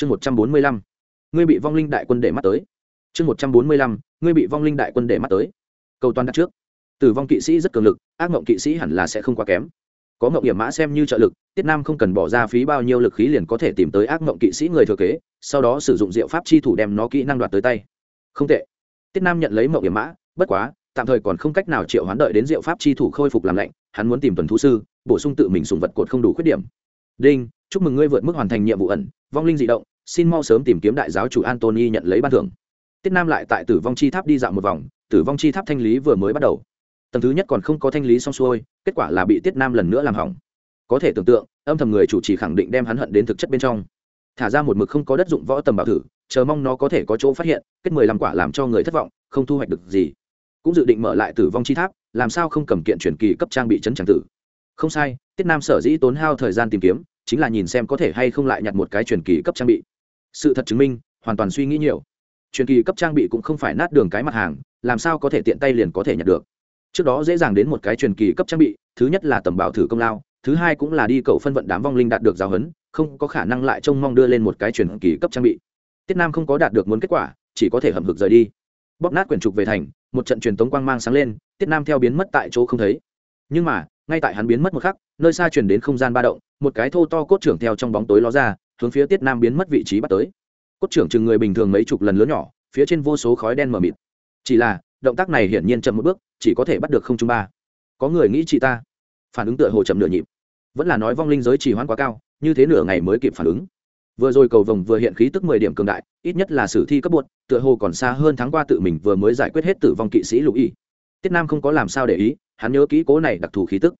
chương một trăm bốn mươi lăm, ngươi bị vong linh đại quân để mắt tới. Chương một trăm bốn mươi lăm, ngươi bị vong linh đại quân để mắt tới. Cầu toàn đặt trước. Tử vong kỵ sĩ rất cường lực, ác mộng kỵ sĩ hẳn là sẽ không quá kém. Có mộng hiểm mã xem như trợ lực, tiết nam không cần bỏ ra phí bao nhiêu lực khí liền có thể tìm tới ác mộng kỵ sĩ người thừa kế, sau đó sử dụng diệu pháp chi thủ đem nó kỹ năng đoạt tới tay. Không tệ. Tiết nam nhận lấy mộng hiểm mã, bất quá, tạm thời còn không cách nào triệu hoán đợi đến diệu pháp chi thủ khôi phục làm lạnh, hắn muốn tìm tuần thú sư, bổ sung tự mình sùng vật cột không đủ khuyết điểm. Đinh, chúc mừng ngươi vượt mức hoàn thành nhiệm vụ ẩn vong linh dị động, xin mau sớm tìm kiếm đại giáo chủ antony nhận lấy ban thưởng. Tiết nam lại tại tử vong chi tháp đi dạo một vòng, tử vong chi tháp thanh lý vừa mới bắt đầu. Tầng thứ nhất còn không có thanh lý xong xuôi, kết quả là bị tiết nam lần nữa làm hỏng. Có thể tưởng tượng, âm thầm người chủ trì khẳng định đem hắn hận đến thực chất bên trong. Thả ra một mực không có đất dụng võ tầm bảo thử, chờ mong nó có thể có chỗ phát hiện, kết mười làm quả làm cho người thất vọng, không thu hoạch được gì. Cũng dự định mở lại tử vong chi tháp, làm sao không cầm kiện truyền kỳ cấp trang bị chấn tràng tử. Không sai, tiết nam sở dĩ tốn hao thời gian tìm kiếm chính là nhìn xem có thể hay không lại nhặt một cái truyền kỳ cấp trang bị. Sự thật chứng minh hoàn toàn suy nghĩ nhiều. Truyền kỳ cấp trang bị cũng không phải nát đường cái mặt hàng làm sao có thể tiện tay liền có thể nhặt được? Trước đó dễ dàng đến một cái truyền kỳ cấp trang bị thứ nhất là tầm bảo thử công lao thứ hai cũng là đi cầu phân vận đám vong linh đạt được giáo hấn, không có khả năng lại trông mong đưa lên một cái truyền kỳ cấp trang bị. Tiết nam không có đạt được muốn kết quả chỉ có thể hầm hực rời đi. Bóp nát quyển trục về thành một trận truyền tống quang mang sáng lên tiết nam theo biến mất tại chỗ không thấy. Nhưng mà ngay tại hắn biến mất một khắc nơi xa truyền đến không gian ba động một cái thô to cốt trưởng theo trong bóng tối ló ra, hướng phía tiết nam biến mất vị trí bắt tới. Cốt trưởng chừng người bình thường mấy chục lần lớn nhỏ, phía trên vô số khói đen mờ mịt. Chỉ là, động tác này hiển nhiên chậm một bước, chỉ có thể bắt được không chung ba. Có người nghĩ chị ta? Phản ứng tựa hồ chậm nửa nhịp. Vẫn là nói vong linh giới chỉ hoãn quá cao, như thế nửa ngày mới kịp phản ứng. Vừa rồi cầu vồng vừa hiện khí tức mười điểm cường đại, ít nhất là sử thi cấp bột, tựa hồ còn xa hơn tháng qua tự mình vừa mới giải quyết hết tử vong kỵ sĩ lục y. Tiết nam không có làm sao để ý, hắn nhớ kỹ cố này đặc thù khí tức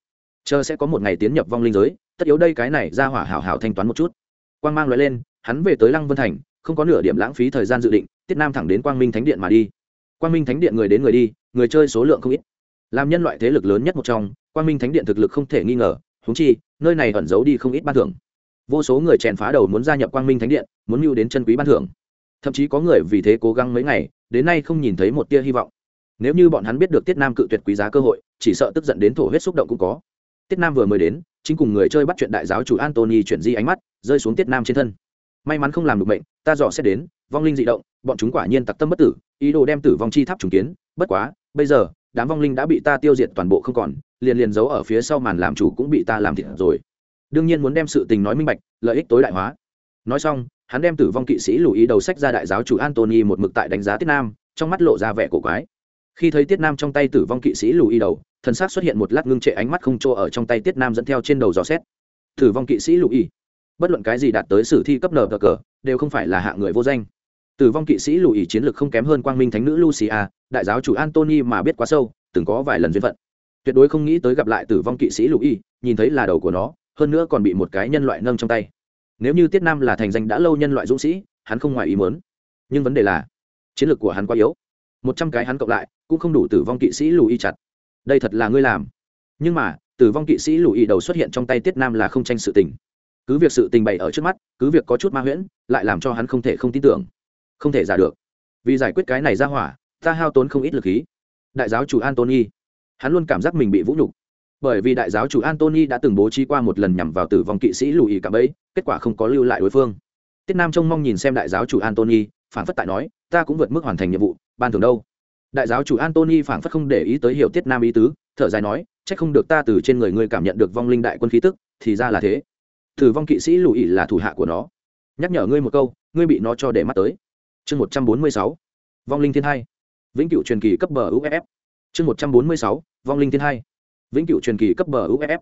chờ sẽ có một ngày tiến nhập vong linh giới, tất yếu đây cái này ra hỏa hảo hảo thanh toán một chút. Quang mang loại lên, hắn về tới lăng vân thành, không có nửa điểm lãng phí thời gian dự định, tiết nam thẳng đến quang minh thánh điện mà đi. Quang minh thánh điện người đến người đi, người chơi số lượng không ít. Làm nhân loại thế lực lớn nhất một trong, quang minh thánh điện thực lực không thể nghi ngờ húng chi, nơi này ẩn giấu đi không ít ban thưởng. Vô số người chèn phá đầu muốn gia nhập quang minh thánh điện, muốn mưu đến chân quý ban thưởng. Thậm chí có người vì thế cố gắng mấy ngày, đến nay không nhìn thấy một tia hy vọng. Nếu như bọn hắn biết được tiết nam cự tuyệt quý giá cơ hội, chỉ sợ tức giận đến thổ huyết xúc động cũng có tiết nam vừa mới đến chính cùng người chơi bắt chuyện đại giáo chủ antony chuyển di ánh mắt rơi xuống tiết nam trên thân. May mắn không làm được mệnh, ta dò xét đến vong linh dị động bọn chúng quả nhiên tặc tâm bất tử ý đồ đem tử vong chi tháp trùng kiến bất quá bây giờ đám vong linh đã bị ta tiêu diệt toàn bộ không còn liền liền giấu ở phía sau màn làm chủ cũng bị ta làm thịt rồi. Đương nhiên muốn đem sự tình nói minh bạch lợi ích tối đại hóa. Nói xong hắn đem tử vong kỵ sĩ lù ý đầu sách ra đại giáo chủ antony một mực tại đánh giá tiết nam trong mắt lộ ra vẻ cổ quái. Khi thấy tiết nam trong tay tử vong kỵ sĩ lù ý đầu Thần sắc xuất hiện một lát ngưng trệ ánh mắt không trô ở trong tay tiết nam dẫn theo trên đầu dò xét. Tử vong kỵ sĩ lù Y, bất luận cái gì đạt tới sử thi cấp nờ cờ đều không phải là hạ người vô danh. Tử vong kỵ sĩ lù ý chiến lược không kém hơn quang minh thánh nữ lucia đại giáo chủ antony mà biết quá sâu từng có vài lần duyên phận. Tuyệt đối không nghĩ tới gặp lại tử vong kỵ sĩ lù ý nhìn thấy là đầu của nó hơn nữa còn bị một cái nhân loại nâng trong tay. Nếu như tiết nam là thành danh đã lâu nhân loại dũng sĩ hắn không ngoài ý muốn. Nhưng vấn đề là chiến lược của hắn quá yếu. Một trăm cái hắn cộng lại cũng không đủ tử vong kỵ sĩ lù y chặt đây thật là ngươi làm. Nhưng mà, tử vong kỵ sĩ lù đầu xuất hiện trong tay tiết nam là không tranh sự tình. Cứ việc sự tình bày ở trước mắt, cứ việc có chút ma huyễn, lại làm cho hắn không thể không tin tưởng. Không thể giả được. Vì giải quyết cái này ra hỏa, ta hao tốn không ít lực khí. Đại giáo chủ antony. Hắn luôn cảm giác mình bị vũ nhục. Bởi vì đại giáo chủ antony đã từng bố trí qua một lần nhằm vào tử vong kỵ sĩ lùi cả bấy kết quả không có lưu lại đối phương. Tiết nam trông mong nhìn xem đại giáo chủ antony, phản phất tại nói, ta cũng vượt mức hoàn thành nhiệm vụ, ban thường đâu đại giáo chủ antony phảng phất không để ý tới hiểu tiết nam ý tứ, thở dài nói c h ắ c không được ta từ trên người ngươi cảm nhận được vong linh đại quân khí tức, thì ra là thế. Tử vong kỵ sĩ lùi là thủ hạ của nó. Nhắc nhở ngươi một câu, ngươi bị nó cho để mắt tới. Chương một trăm bốn mươi sáu, vong linh thiên hai. Vĩnh cửu truyền kỳ cấp bờ uff chương một trăm bốn mươi sáu, vong linh thiên hai. Vĩnh cửu truyền kỳ cấp bờ uff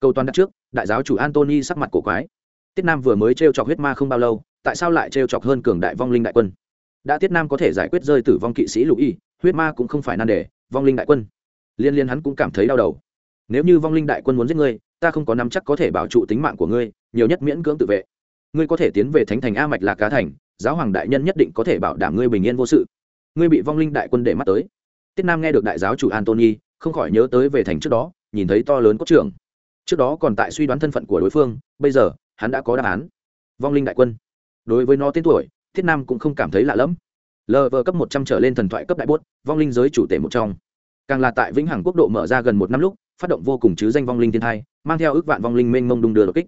câu toàn đặt trước, đại giáo chủ antony sắc mặt cổ quái. Tiết nam vừa mới t r e o chọc huyết ma không bao lâu, tại sao lại t r e o chọc hơn cường đại vong linh đại quân? Đã tiết nam có thể giải quyết rơi tử vong kỵ sĩ lục y huyết ma cũng không phải nan đề, vong linh đại quân. Liên liên hắn cũng cảm thấy đau đầu. Nếu như vong linh đại quân muốn giết ngươi, ta không có nắm chắc có thể bảo trụ tính mạng của ngươi, nhiều nhất miễn cưỡng tự vệ. Ngươi có thể tiến về thánh thành a mạch lạc cá thành, giáo hoàng đại nhân nhất định có thể bảo đảm ngươi bình yên vô sự. Ngươi bị vong linh đại quân để mắt tới. Tiết nam nghe được đại giáo chủ antony, không khỏi nhớ tới về thành trước đó, nhìn thấy to lớn cốt trưởng. Trước đó còn tại suy đoán thân phận của đối phương, bây giờ, hắn đã có đáp án. Vong linh đại quân. Đối với nó tên tuổi thiết nam cũng không cảm thấy lạ lẫm lờ vờ cấp một trăm trở lên thần thoại cấp đại bốt, vong linh giới chủ tể một trong. Càng là tại vĩnh hằng quốc độ mở ra gần một năm lúc, phát động vô cùng chứ danh vong linh thiên thai, mang theo ước vạn vong linh mênh mông đung đưa đột kích.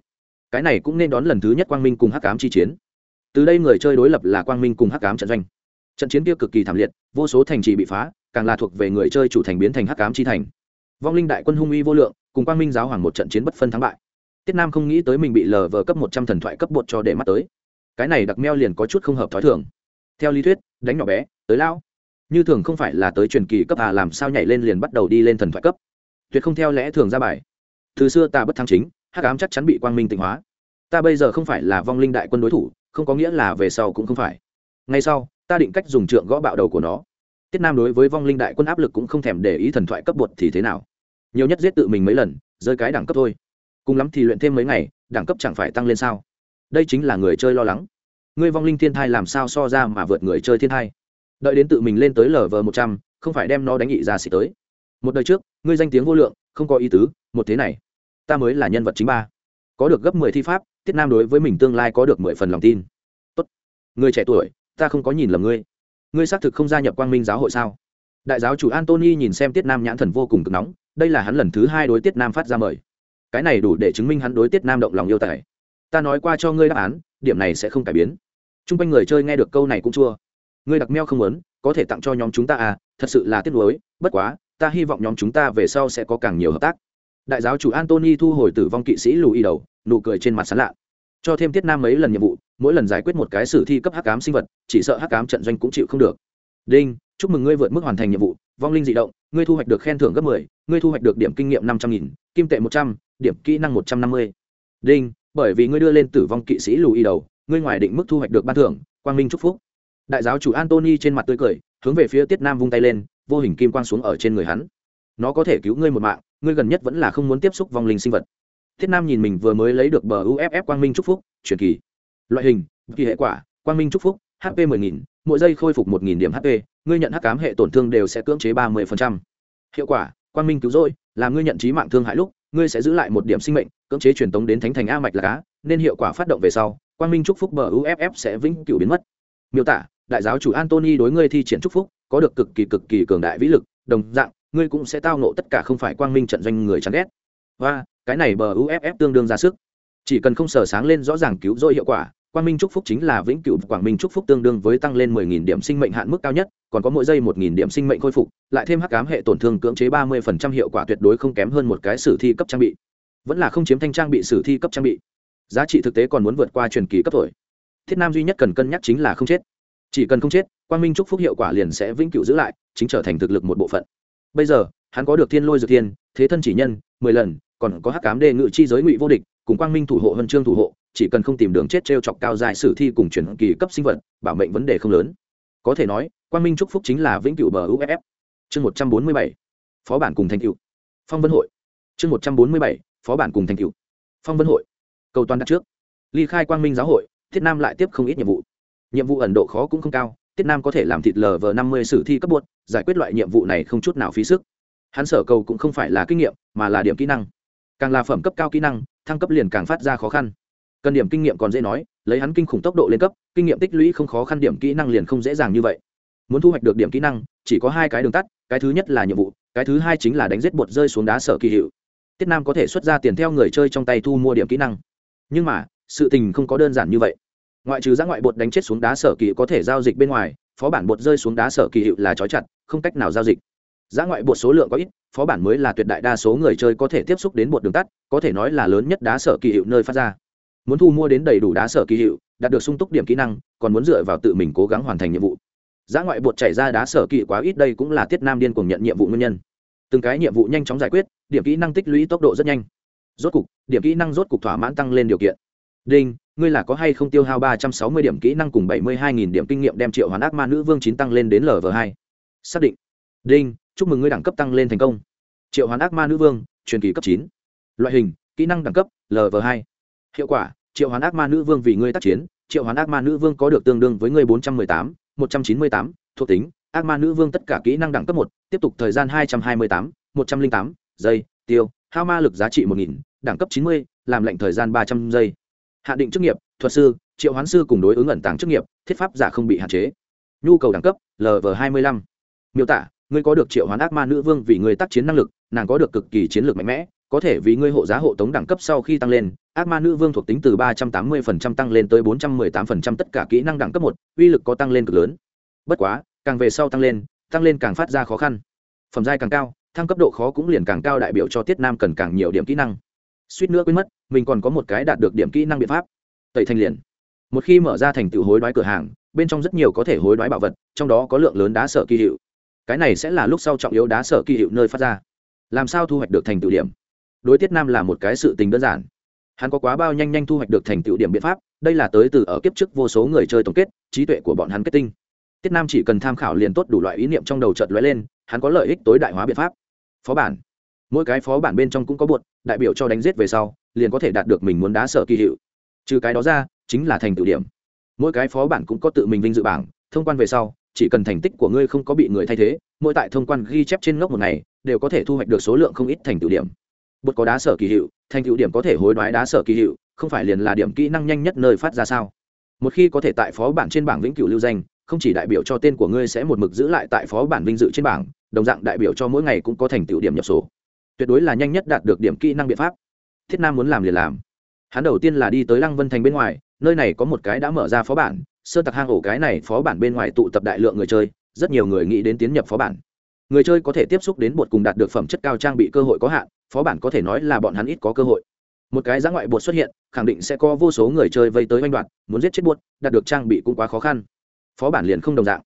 Cái này cũng nên đón lần thứ nhất quang minh cùng hắc cám chi chiến. Từ đây người chơi đối lập là quang minh cùng hắc cám trận doanh. Trận chiến kia cực kỳ thảm liệt, vô số thành trì bị phá, càng là thuộc về người chơi chủ thành biến thành hắc cám chi thành. Vong linh đại quân hung uy vô lượng, cùng quang minh giáo hoàng một trận chiến bất phân thắng bại. Tiết nam không nghĩ tới mình bị lờ vờ cấp một trăm thần thoại cấp bột cho để mắt tới. Cái này đặc meo liền có chút không hợp t h ó i thường. Theo lý thuyết đánh nhỏ bé, tới lão như thường không phải là tới truyền kỳ cấp à làm sao nhảy lên liền bắt đầu đi lên thần thoại cấp. Tuyệt không theo lẽ thường ra bài. Từ xưa ta bất thắng chính, hắc ám chắc chắn bị quang minh tịnh hóa. Ta bây giờ không phải là vong linh đại quân đối thủ, không có nghĩa là về sau cũng không phải. Ngay sau, ta định cách dùng trượng gõ bạo đầu của nó. Tiết nam đối với vong linh đại quân áp lực cũng không thèm để ý thần thoại cấp bột thì thế nào. Nhiều nhất giết tự mình mấy lần, rơi cái đẳng cấp thôi. Cùng lắm thì luyện thêm mấy ngày, đẳng cấp chẳng phải tăng lên sao? Đây chính là người chơi lo lắng ngươi vong linh thiên thai làm sao so ra mà vượt người chơi thiên thai? Đợi đến tự mình lên tới lv một trăm, không phải đem nó đánh nghị ra xịt tới. Một đời trước, ngươi danh tiếng vô lượng, không có ý tứ, một thế này, ta mới là nhân vật chính ba. Có được gấp mười thi pháp, tiết nam đối với mình tương lai có được mười phần lòng tin. Tốt. Người trẻ tuổi, ta không có nhìn lầm ngươi. Ngươi xác thực không gia nhập quang minh giáo hội sao? Đại giáo chủ antony nhìn xem tiết nam nhãn thần vô cùng cực nóng, đây là hắn lần thứ hai đối tiết nam phát ra mời. Cái này đủ để chứng minh hắn đối tiết nam động lòng yêu tài. Ta nói qua cho ngươi đáp án, điểm này sẽ không cải biến t r u n g quanh người chơi nghe được câu này cũng chua. Ngươi đặc meo không muốn, có thể tặng cho nhóm chúng ta à thật sự là tiếc nuối, bất quá, ta hy vọng nhóm chúng ta về sau sẽ có càng nhiều hợp tác. Đại giáo chủ antony thu hồi tử vong kỵ sĩ lù y đầu, nụ cười trên mặt sán lạ. Cho thêm tiết nam mấy lần nhiệm vụ, mỗi lần giải quyết một cái sử thi cấp hắc cám sinh vật, chỉ sợ hắc cám trận doanh cũng chịu không được. Đinh, chúc mừng ngươi vượt mức hoàn thành nhiệm vụ, vong linh d ị động, ngươi thu hoạch được khen thưởng gấp mười, ngươi thu hoạch được điểm kinh nghiệm năm trăm nghìn, kim tệ một trăm, điểm kỹ năng một trăm năm mươi. Đinh, bởi vì ngươi đưa lên tử vong kỵ sĩ lù y đầu ngươi ngoài định mức thu hoạch được ban thưởng quang minh chúc phúc. Đại giáo chủ antony trên mặt tươi cười hướng về phía tiết nam vung tay lên vô hình kim quang xuống ở trên người hắn. Nó có thể cứu ngươi một mạng ngươi gần nhất vẫn là không muốn tiếp xúc vong linh sinh vật. Tiết nam nhìn mình vừa mới lấy được bờ uff quang minh chúc phúc truyền kỳ. Loại hình kỳ hệ quả quang minh chúc phúc hp 10.000, mỗi giây khôi phục 1.000 điểm hp ngươi nhận hắc cám hệ tổn thương đều sẽ cưỡng chế 30%. hiệu quả quang minh cứu rỗi làm ngươi nhận trí mạng thương hại lúc ngươi sẽ giữ lại một điểm sinh mệnh cưỡng chế truyền tống đến thánh thành a mạch là cá nên hiệu quả phát động về sau quang minh chúc phúc bờ uff sẽ vĩnh cửu biến mất. Miêu tả, đại giáo chủ antony đối ngươi thi triển chúc phúc, có được cực kỳ cực kỳ cường đại vĩ lực, đồng dạng, ngươi cũng sẽ tao nộ tất cả không phải quang minh trận doanh người chán ghét. Và, cái này bờ uff tương đương ra sức. Chỉ cần không sở sáng lên rõ ràng cứu rỗi hiệu quả, quang minh chúc phúc chính là vĩnh cửu quảng minh chúc phúc tương đương với tăng lên 10.000 điểm sinh mệnh hạn mức cao nhất, còn có mỗi giây 1.000 điểm sinh mệnh khôi phục, lại thêm hắc ám hệ tổn thương cưỡng chế 30% hiệu quả tuyệt đối không kém hơn một cái sử thi cấp trang bị. Vẫn là không chiếm thanh trang bị, sử thi cấp trang bị giá trị thực tế còn muốn vượt qua truyền kỳ cấp thổi. Thiết nam duy nhất cần cân nhắc chính là không chết. Chỉ cần không chết, quang minh chúc phúc hiệu quả liền sẽ vĩnh cửu giữ lại, chính trở thành thực lực một bộ phận. Bây giờ, hắn có được thiên lôi dược thiên, thế thân chỉ nhân, mười lần, còn có hắc cám đề ngự chi giới ngụy vô địch, cùng quang minh thủ hộ huân chương thủ hộ, chỉ cần không tìm đường chết t r e o chọc cao dài sử thi cùng chuyển kỳ cấp sinh vật, bảo mệnh vấn đề không lớn. Có thể nói, quang minh trúc phúc chính là vĩnh cửu bờ uff chương một trăm bốn mươi bảy, phó bản cùng thành cựu phong vân hội. Chương một trăm bốn mươi bảy, phó bản cùng thành cựu phong vân hội cầu toàn đặt trước. Ly khai quang minh giáo hội, thiết nam lại tiếp không ít nhiệm vụ. Nhiệm vụ ẩn độ khó cũng không cao, thiết nam có thể làm thịt lờ vờ năm mươi sử thi cấp buốt giải quyết loại nhiệm vụ này không chút nào phí sức. Hắn sở cầu cũng không phải là kinh nghiệm, mà là điểm kỹ năng. Càng là phẩm cấp cao kỹ năng, thăng cấp liền càng phát ra khó khăn. Cần điểm kinh nghiệm còn dễ nói, lấy hắn kinh khủng tốc độ lên cấp, kinh nghiệm tích lũy không khó khăn điểm kỹ năng liền không dễ dàng như vậy. Muốn thu hoạch được điểm kỹ năng, chỉ có hai cái đường tắt, cái thứ nhất là nhiệm vụ, cái thứ hai chính là đánh giết bột rơi xuống đá sở kỳ hiệu. Tiết nam có thể xuất ra tiền theo người chơi trong tay thu mua điểm kỹ năng nhưng mà, sự tình không có đơn giản như vậy. Ngoại trừ giá ngoại bột đánh chết xuống đá sở kỳ có thể giao dịch bên ngoài, phó bản bột rơi xuống đá sở kỳ hiệu là trói chặt, không cách nào giao dịch. Giá ngoại bột số lượng có ít, phó bản mới là tuyệt đại đa số người chơi có thể tiếp xúc đến bột đường tắt, có thể nói là lớn nhất đá sở kỳ hiệu nơi phát ra. Muốn thu mua đến đầy đủ đá sở kỳ hiệu, đạt được sung túc điểm kỹ năng, còn muốn dựa vào tự mình cố gắng hoàn thành nhiệm vụ. Giá ngoại bột chảy ra đá sở kỳ quá ít đây cũng là tiết nam điên cùng nhận nhiệm vụ nguyên nhân. Từng cái nhiệm vụ nhanh chóng giải quyết, điểm kỹ năng tích lũy tốc độ rất nhanh rốt cục, điểm kỹ năng rốt cục thỏa mãn tăng lên điều kiện. Đinh, ngươi là có hay không tiêu hao ba trăm sáu mươi điểm kỹ năng cùng bảy mươi hai nghìn điểm kinh nghiệm đem triệu hoán ác ma nữ vương chín tăng lên đến lv hai? Xác định. Đinh, chúc mừng ngươi đẳng cấp tăng lên thành công. Triệu hoán ác ma nữ vương, truyền kỳ cấp chín. Loại hình, kỹ năng đẳng cấp lv hai. Hiệu quả, triệu hoán ác ma nữ vương vì ngươi tác chiến, triệu hoán ác ma nữ vương có được tương đương với ngươi bốn trăm mười tám, một trăm chín mươi tám, thuộc tính, ác ma nữ vương tất cả kỹ năng đẳng cấp một, tiếp tục thời gian hai trăm hai mươi tám, một trăm linh tám, giây, tiêu, hao ma lực giá trị một nghìn đẳng cấp chín mươi, làm lệnh thời gian ba trăm giây. Hạ định chức nghiệp, thuật sư, triệu hoán sư cùng đối ứng ẩn tàng chức nghiệp, thiết pháp giả không bị hạn chế. Nhu cầu đẳng cấp lv hai mươi lăm. Miêu tả, ngươi có được triệu hoán ác ma nữ vương vì người tác chiến năng lực, nàng có được cực kỳ chiến lược mạnh mẽ, có thể vì ngươi hộ giá hộ tống đẳng cấp sau khi tăng lên, ác ma nữ vương thuộc tính từ ba trăm tám mươi phần trăm tăng lên tới bốn trăm mười tám phần trăm, tất cả kỹ năng đẳng cấp một, uy lực có tăng lên cực lớn. Bất quá, càng về sau tăng lên tăng lên càng phát ra khó khăn. Phẩm giai càng cao, thăng cấp độ khó cũng liền càng cao đại biểu cho tiết nam cần càng nhiều điểm kỹ năng suýt nữa quên mất, mình còn có một cái đạt được điểm kỹ năng biện pháp. Tẩy thành liền. Một khi mở ra thành tựu hối đoái cửa hàng, bên trong rất nhiều có thể hối đoái bảo vật, trong đó có lượng lớn đá sở kỳ hiệu. Cái này sẽ là lúc sau trọng yếu đá sở kỳ hiệu nơi phát ra. Làm sao thu hoạch được thành tựu điểm? Đối tiết nam là một cái sự tình đơn giản. Hắn có quá bao nhanh nhanh thu hoạch được thành tựu điểm biện pháp, đây là tới từ ở kiếp trước vô số người chơi tổng kết, trí tuệ của bọn hắn kết tinh. Tiết nam chỉ cần tham khảo liền tốt đủ loại ý niệm trong đầu chợt lóe lên, hắn có lợi ích tối đại hóa biện pháp. Phó bản mỗi cái phó bản bên trong cũng có bột, đại biểu cho đánh giết về sau, liền có thể đạt được mình muốn đá sở kỳ hiệu. Trừ cái đó ra, chính là thành tựu điểm. Mỗi cái phó bản cũng có tự mình vinh dự bảng, thông quan về sau, chỉ cần thành tích của ngươi không có bị người thay thế, mỗi tại thông quan ghi chép trên ngốc một ngày, đều có thể thu hoạch được số lượng không ít thành tựu điểm. Bột có đá sở kỳ hiệu, thành tựu điểm có thể hối đoái đá sở kỳ hiệu, không phải liền là điểm kỹ năng nhanh nhất nơi phát ra sao? Một khi có thể tại phó bản trên bảng vĩnh cửu lưu danh, không chỉ đại biểu cho tên của ngươi sẽ một mực giữ lại tại phó bản vinh dự trên bảng, đồng dạng đại biểu cho mỗi ngày cũng có thành tựu điểm nhập sổ tuyệt đối là nhanh nhất đạt được điểm kỹ năng biện pháp. Thiết nam muốn làm liền làm. Hắn đầu tiên là đi tới lăng vân thành bên ngoài, nơi này có một cái đã mở ra phó bản, sơ tặc hang ổ cái này phó bản bên ngoài tụ tập đại lượng người chơi, rất nhiều người nghĩ đến tiến nhập phó bản. Người chơi có thể tiếp xúc đến bột cùng đạt được phẩm chất cao trang bị cơ hội có hạn, phó bản có thể nói là bọn hắn ít có cơ hội. Một cái giã ngoại bột xuất hiện, khẳng định sẽ có vô số người chơi vây tới oanh đoạn muốn giết chết bột, đạt được trang bị cũng quá khó khăn. Phó bản liền không đồng dạng.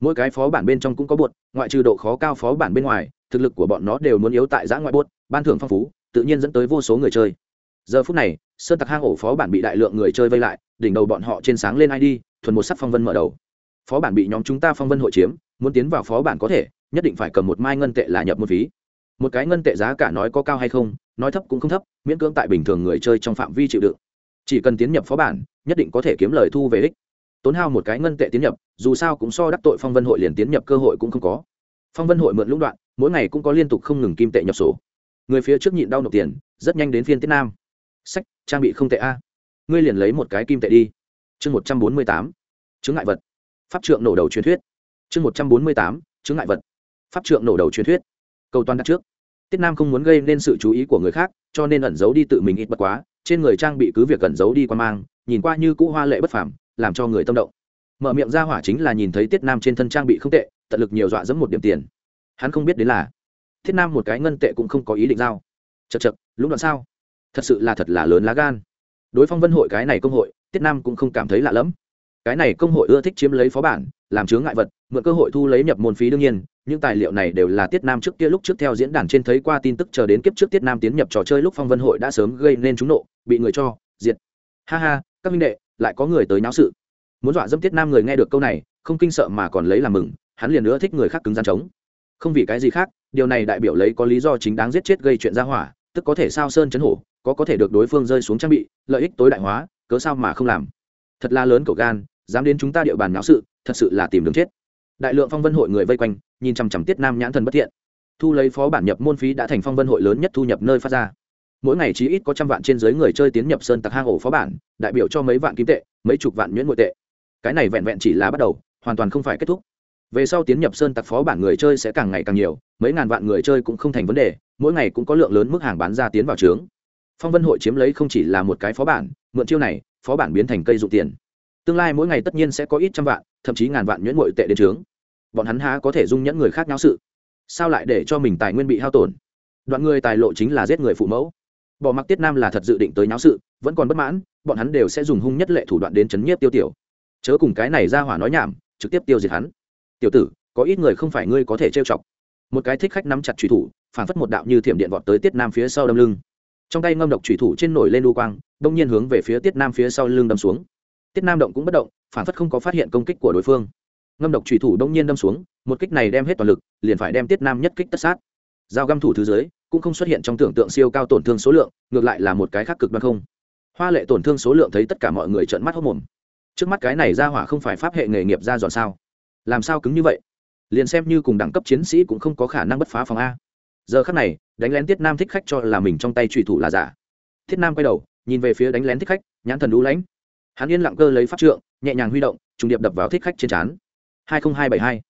Mỗi cái phó bản bên trong cũng có bột, ngoại trừ độ khó cao phó bản bên ngoài thực lực của bọn nó đều muốn yếu tại giã ngoại bột ban thưởng phong phú, tự nhiên dẫn tới vô số người chơi. Giờ phút này, sơn tặc hang ổ phó bản bị đại lượng người chơi vây lại, đỉnh đầu bọn họ trên sáng lên id thuần một sắc phong vân mở đầu. Phó bản bị nhóm chúng ta phong vân hội chiếm, muốn tiến vào phó bản có thể, nhất định phải cầm một mai ngân tệ là nhập một phí. Một cái ngân tệ giá cả nói có cao hay không, nói thấp cũng không thấp, miễn cưỡng tại bình thường người chơi trong phạm vi chịu đựng. Chỉ cần tiến nhập phó bản, nhất định có thể kiếm lời thu về ích. Tốn hao một cái ngân tệ tiến nhập, dù sao cũng so đắc tội phong vân hội liền tiến nhập cơ hội cũng không có. Phong vân hội mượn lũng đoạn mỗi ngày cũng có liên tục không ngừng kim tệ nhập sổ. Người phía trước nhịn đau nộp tiền, rất nhanh đến phiên tiết nam. Sách, trang bị không tệ a. Ngươi liền lấy một cái kim tệ đi. Chương một trăm bốn mươi tám chứng ngại vật. Pháp trượng nổ đầu truyền thuyết. Chương một trăm bốn mươi tám chứng ngại vật. Pháp trượng nổ đầu truyền thuyết. Cầu toàn đặt trước. Tiết nam không muốn gây nên sự chú ý của người khác, cho nên ẩn giấu đi tự mình ít bất quá, trên người trang bị cứ việc ẩn giấu đi quan mang, nhìn qua như cũ hoa lệ bất phàm, làm cho người tâm động. Mở miệng ra hỏa chính là nhìn thấy tiết nam trên thân trang bị không tệ, tận lực nhiều dọa dẫm một điểm tiền hắn không biết đến là thiết nam một cái ngân tệ cũng không có ý định giao. Chật chật lũng đoạn sao? Thật sự là thật là lớn lá gan. Đối phong vân hội cái này công hội tiết nam cũng không cảm thấy lạ lẫm. Cái này công hội ưa thích chiếm lấy phó bản, làm chướng ngại vật, mượn cơ hội thu lấy nhập môn phí đương nhiên, những tài liệu này đều là tiết nam trước kia lúc trước theo diễn đàn trên thấy qua tin tức chờ đến kiếp trước tiết nam tiến nhập trò chơi lúc phong vân hội đã sớm gây nên trúng nộ, bị người cho diệt. Ha ha, các minh đệ, lại có người tới náo sự. Muốn dọa dâm tiết nam người nghe được câu này, không kinh sợ mà còn lấy làm mừng, hắn liền nữa thích người khác cứng gian trống không vì cái gì khác, điều này đại biểu lấy có lý do chính đáng giết chết gây chuyện ra hỏa, tức có thể sao sơn chấn hổ, có có thể được đối phương rơi xuống trang bị, lợi ích tối đại hóa, cớ sao mà không làm. Thật là lớn cầu gan, dám đến chúng ta địa bàn náo sự, thật sự là tìm đường chết. Đại lượng phong vân hội người vây quanh, nhìn chằm chằm tiết nam nhãn thần bất thiện. Thu lấy phó bản nhập môn phí đã thành phong vân hội lớn nhất thu nhập nơi phát ra. Mỗi ngày chỉ ít có trăm vạn trên giới người chơi tiến nhập sơn tặc hang ổ phó bản, đại biểu cho mấy vạn kim tệ, mấy chục vạn nhuyễn nội tệ. Cái này vẹn vẹn chỉ là bắt đầu, hoàn toàn không phải kết thúc về sau tiến nhập sơn tặc phó bản người chơi sẽ càng ngày càng nhiều, mấy ngàn vạn người chơi cũng không thành vấn đề, mỗi ngày cũng có lượng lớn mức hàng bán ra tiến vào trướng. Phong vân hội chiếm lấy không chỉ là một cái phó bản, mượn chiêu này, phó bản biến thành cây dụng tiền. Tương lai mỗi ngày tất nhiên sẽ có ít trăm vạn, thậm chí ngàn vạn nhuyễn ngội tệ đến trướng. Bọn hắn há có thể dung nhẫn người khác nháo sự? Sao lại để cho mình tài nguyên bị hao tổn? Đoạn người tài lộ chính là giết người phụ mẫu. Bỏ mặc tiết nam là thật dự định tới nháo sự, vẫn còn bất mãn, bọn hắn đều sẽ dùng hung nhất lệ thủ đoạn đến chấn nhiếp tiêu tiểu. Chớ cùng cái này ra hỏa nói nhảm, trực tiếp tiêu diệt hắn tiểu tử, có ít người không phải ngươi có thể trêu chọc. Một cái thích khách nắm chặt trùy thủ phản phất một đạo như thiểm điện vọt tới tiết nam phía sau đâm lưng. Trong tay ngâm độc trùy thủ trên nổi lên đu quang, đông nhiên hướng về phía tiết nam phía sau lưng đâm xuống. Tiết nam động cũng bất động phản phất không có phát hiện công kích của đối phương. Ngâm độc trùy thủ đông nhiên đâm xuống, một kích này đem hết toàn lực, liền phải đem tiết nam nhất kích tất sát. Dao găm thủ thứ dưới, cũng không xuất hiện trong tưởng tượng siêu cao tổn thương số lượng, ngược lại là một cái khác cực đoan không. Hoa lệ tổn thương số lượng thấy tất cả mọi người trợn mắt hốc mồm. Trước mắt cái này ra hỏa không phải pháp hệ nghề nghiệp ra dọn sao? Làm sao cứng như vậy? Liền xem như cùng đẳng cấp chiến sĩ cũng không có khả năng bất phá phòng a. Giờ khắc này, đánh lén tiết nam thích khách cho là mình trong tay trùy thủ là giả. Thiết nam quay đầu, nhìn về phía đánh lén thích khách, nhãn thần đũ lãnh. Hắn yên lặng cơ lấy pháp trượng, nhẹ nhàng huy động, trùng điệp đập vào thích khách trên trán. hai hai bảy hai.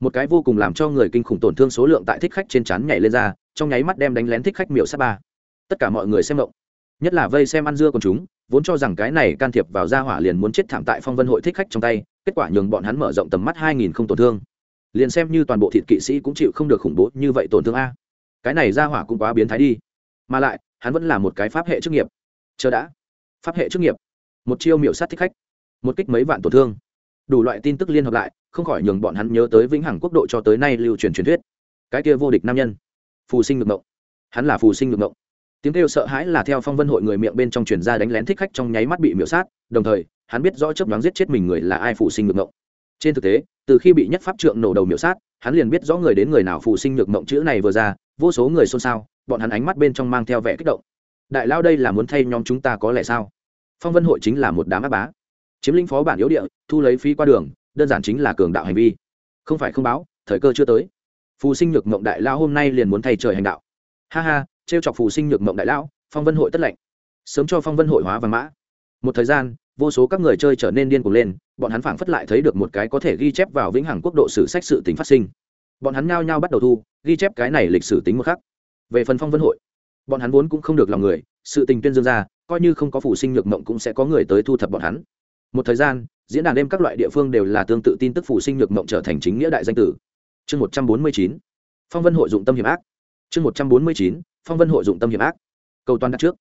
Một cái vô cùng làm cho người kinh khủng tổn thương số lượng tại thích khách trên trán nhảy lên ra, trong nháy mắt đem đánh lén thích khách miểu sát ba. Tất cả mọi người xem động nhất là vây xem ăn dưa còn chúng, vốn cho rằng cái này can thiệp vào gia hỏa liền muốn chết thảm tại phong vân hội thích khách trong tay kết quả nhường bọn hắn mở rộng tầm mắt hai nghìn không tổn thương. Liền xem như toàn bộ thịt kỵ sĩ cũng chịu không được khủng bố như vậy tổn thương a. Cái này gia hỏa cũng quá biến thái đi. Mà lại, hắn vẫn là một cái pháp hệ chức nghiệp. Chờ đã. Pháp hệ chức nghiệp. Một chiêu miểu sát thích khách. Một kích mấy vạn tổn thương. Đủ loại tin tức liên hợp lại, không khỏi nhường bọn hắn nhớ tới vĩnh hằng quốc độ cho tới nay lưu truyền truyền thuyết. Cái kia vô địch nam nhân. Phù sinh ngược mộng. Hắn là phù sinh ngược mộng. Tiếng kêu sợ hãi là theo phong vân hội người miệng bên trong truyền ra đánh lén thích khách trong nháy mắt bị miểu sát, đồng thời hắn biết rõ chấp đoán giết chết mình người là ai phụ sinh ngược ngộng trên thực tế, từ khi bị nhất pháp trượng nổ đầu miểu sát, hắn liền biết rõ người đến người nào phụ sinh ngược ngộng chữ này vừa ra, vô số người xôn xao, bọn hắn ánh mắt bên trong mang theo vẻ kích động. Đại lao đây là muốn thay nhóm chúng ta có lẽ sao? Phong vân hội chính là một đám áp bá. Chiếm lĩnh phó bản yếu địa, thu lấy phí qua đường, đơn giản chính là cường đạo hành vi. Không phải không báo, thời cơ chưa tới. Phù sinh nhược mộng đại lao hôm nay liền muốn thay trời hành đạo. Ha ha t r e o chọc phù sinh nhược mộng đại lão phong vân hội tất lạnh sớm cho phong vân hội hóa văn mã. Một thời gian vô số các người chơi trở nên điên cuồng lên, bọn hắn phảng phất lại thấy được một cái có thể ghi chép vào vĩnh hằng quốc độ sử sách sự tính phát sinh. Bọn hắn nhao nhao bắt đầu thu, ghi chép cái này lịch sử tính một khắc. Về phần phong vân hội, bọn hắn vốn cũng không được lòng người, sự tình tuyên dương ra, coi như không có phủ sinh nhược mộng cũng sẽ có người tới thu thập bọn hắn. Một thời gian, diễn đàn đêm các loại địa phương đều là tương tự tin tức phủ sinh nhược mộng trở thành chính nghĩa đại danh tử. Chương một trăm bốn mươi chín, phong vân hội dụng tâm hiểm ác. Chương một trăm bốn mươi chín, phong vân hội dụng tâm hiểm ác. Câu toàn đặt trước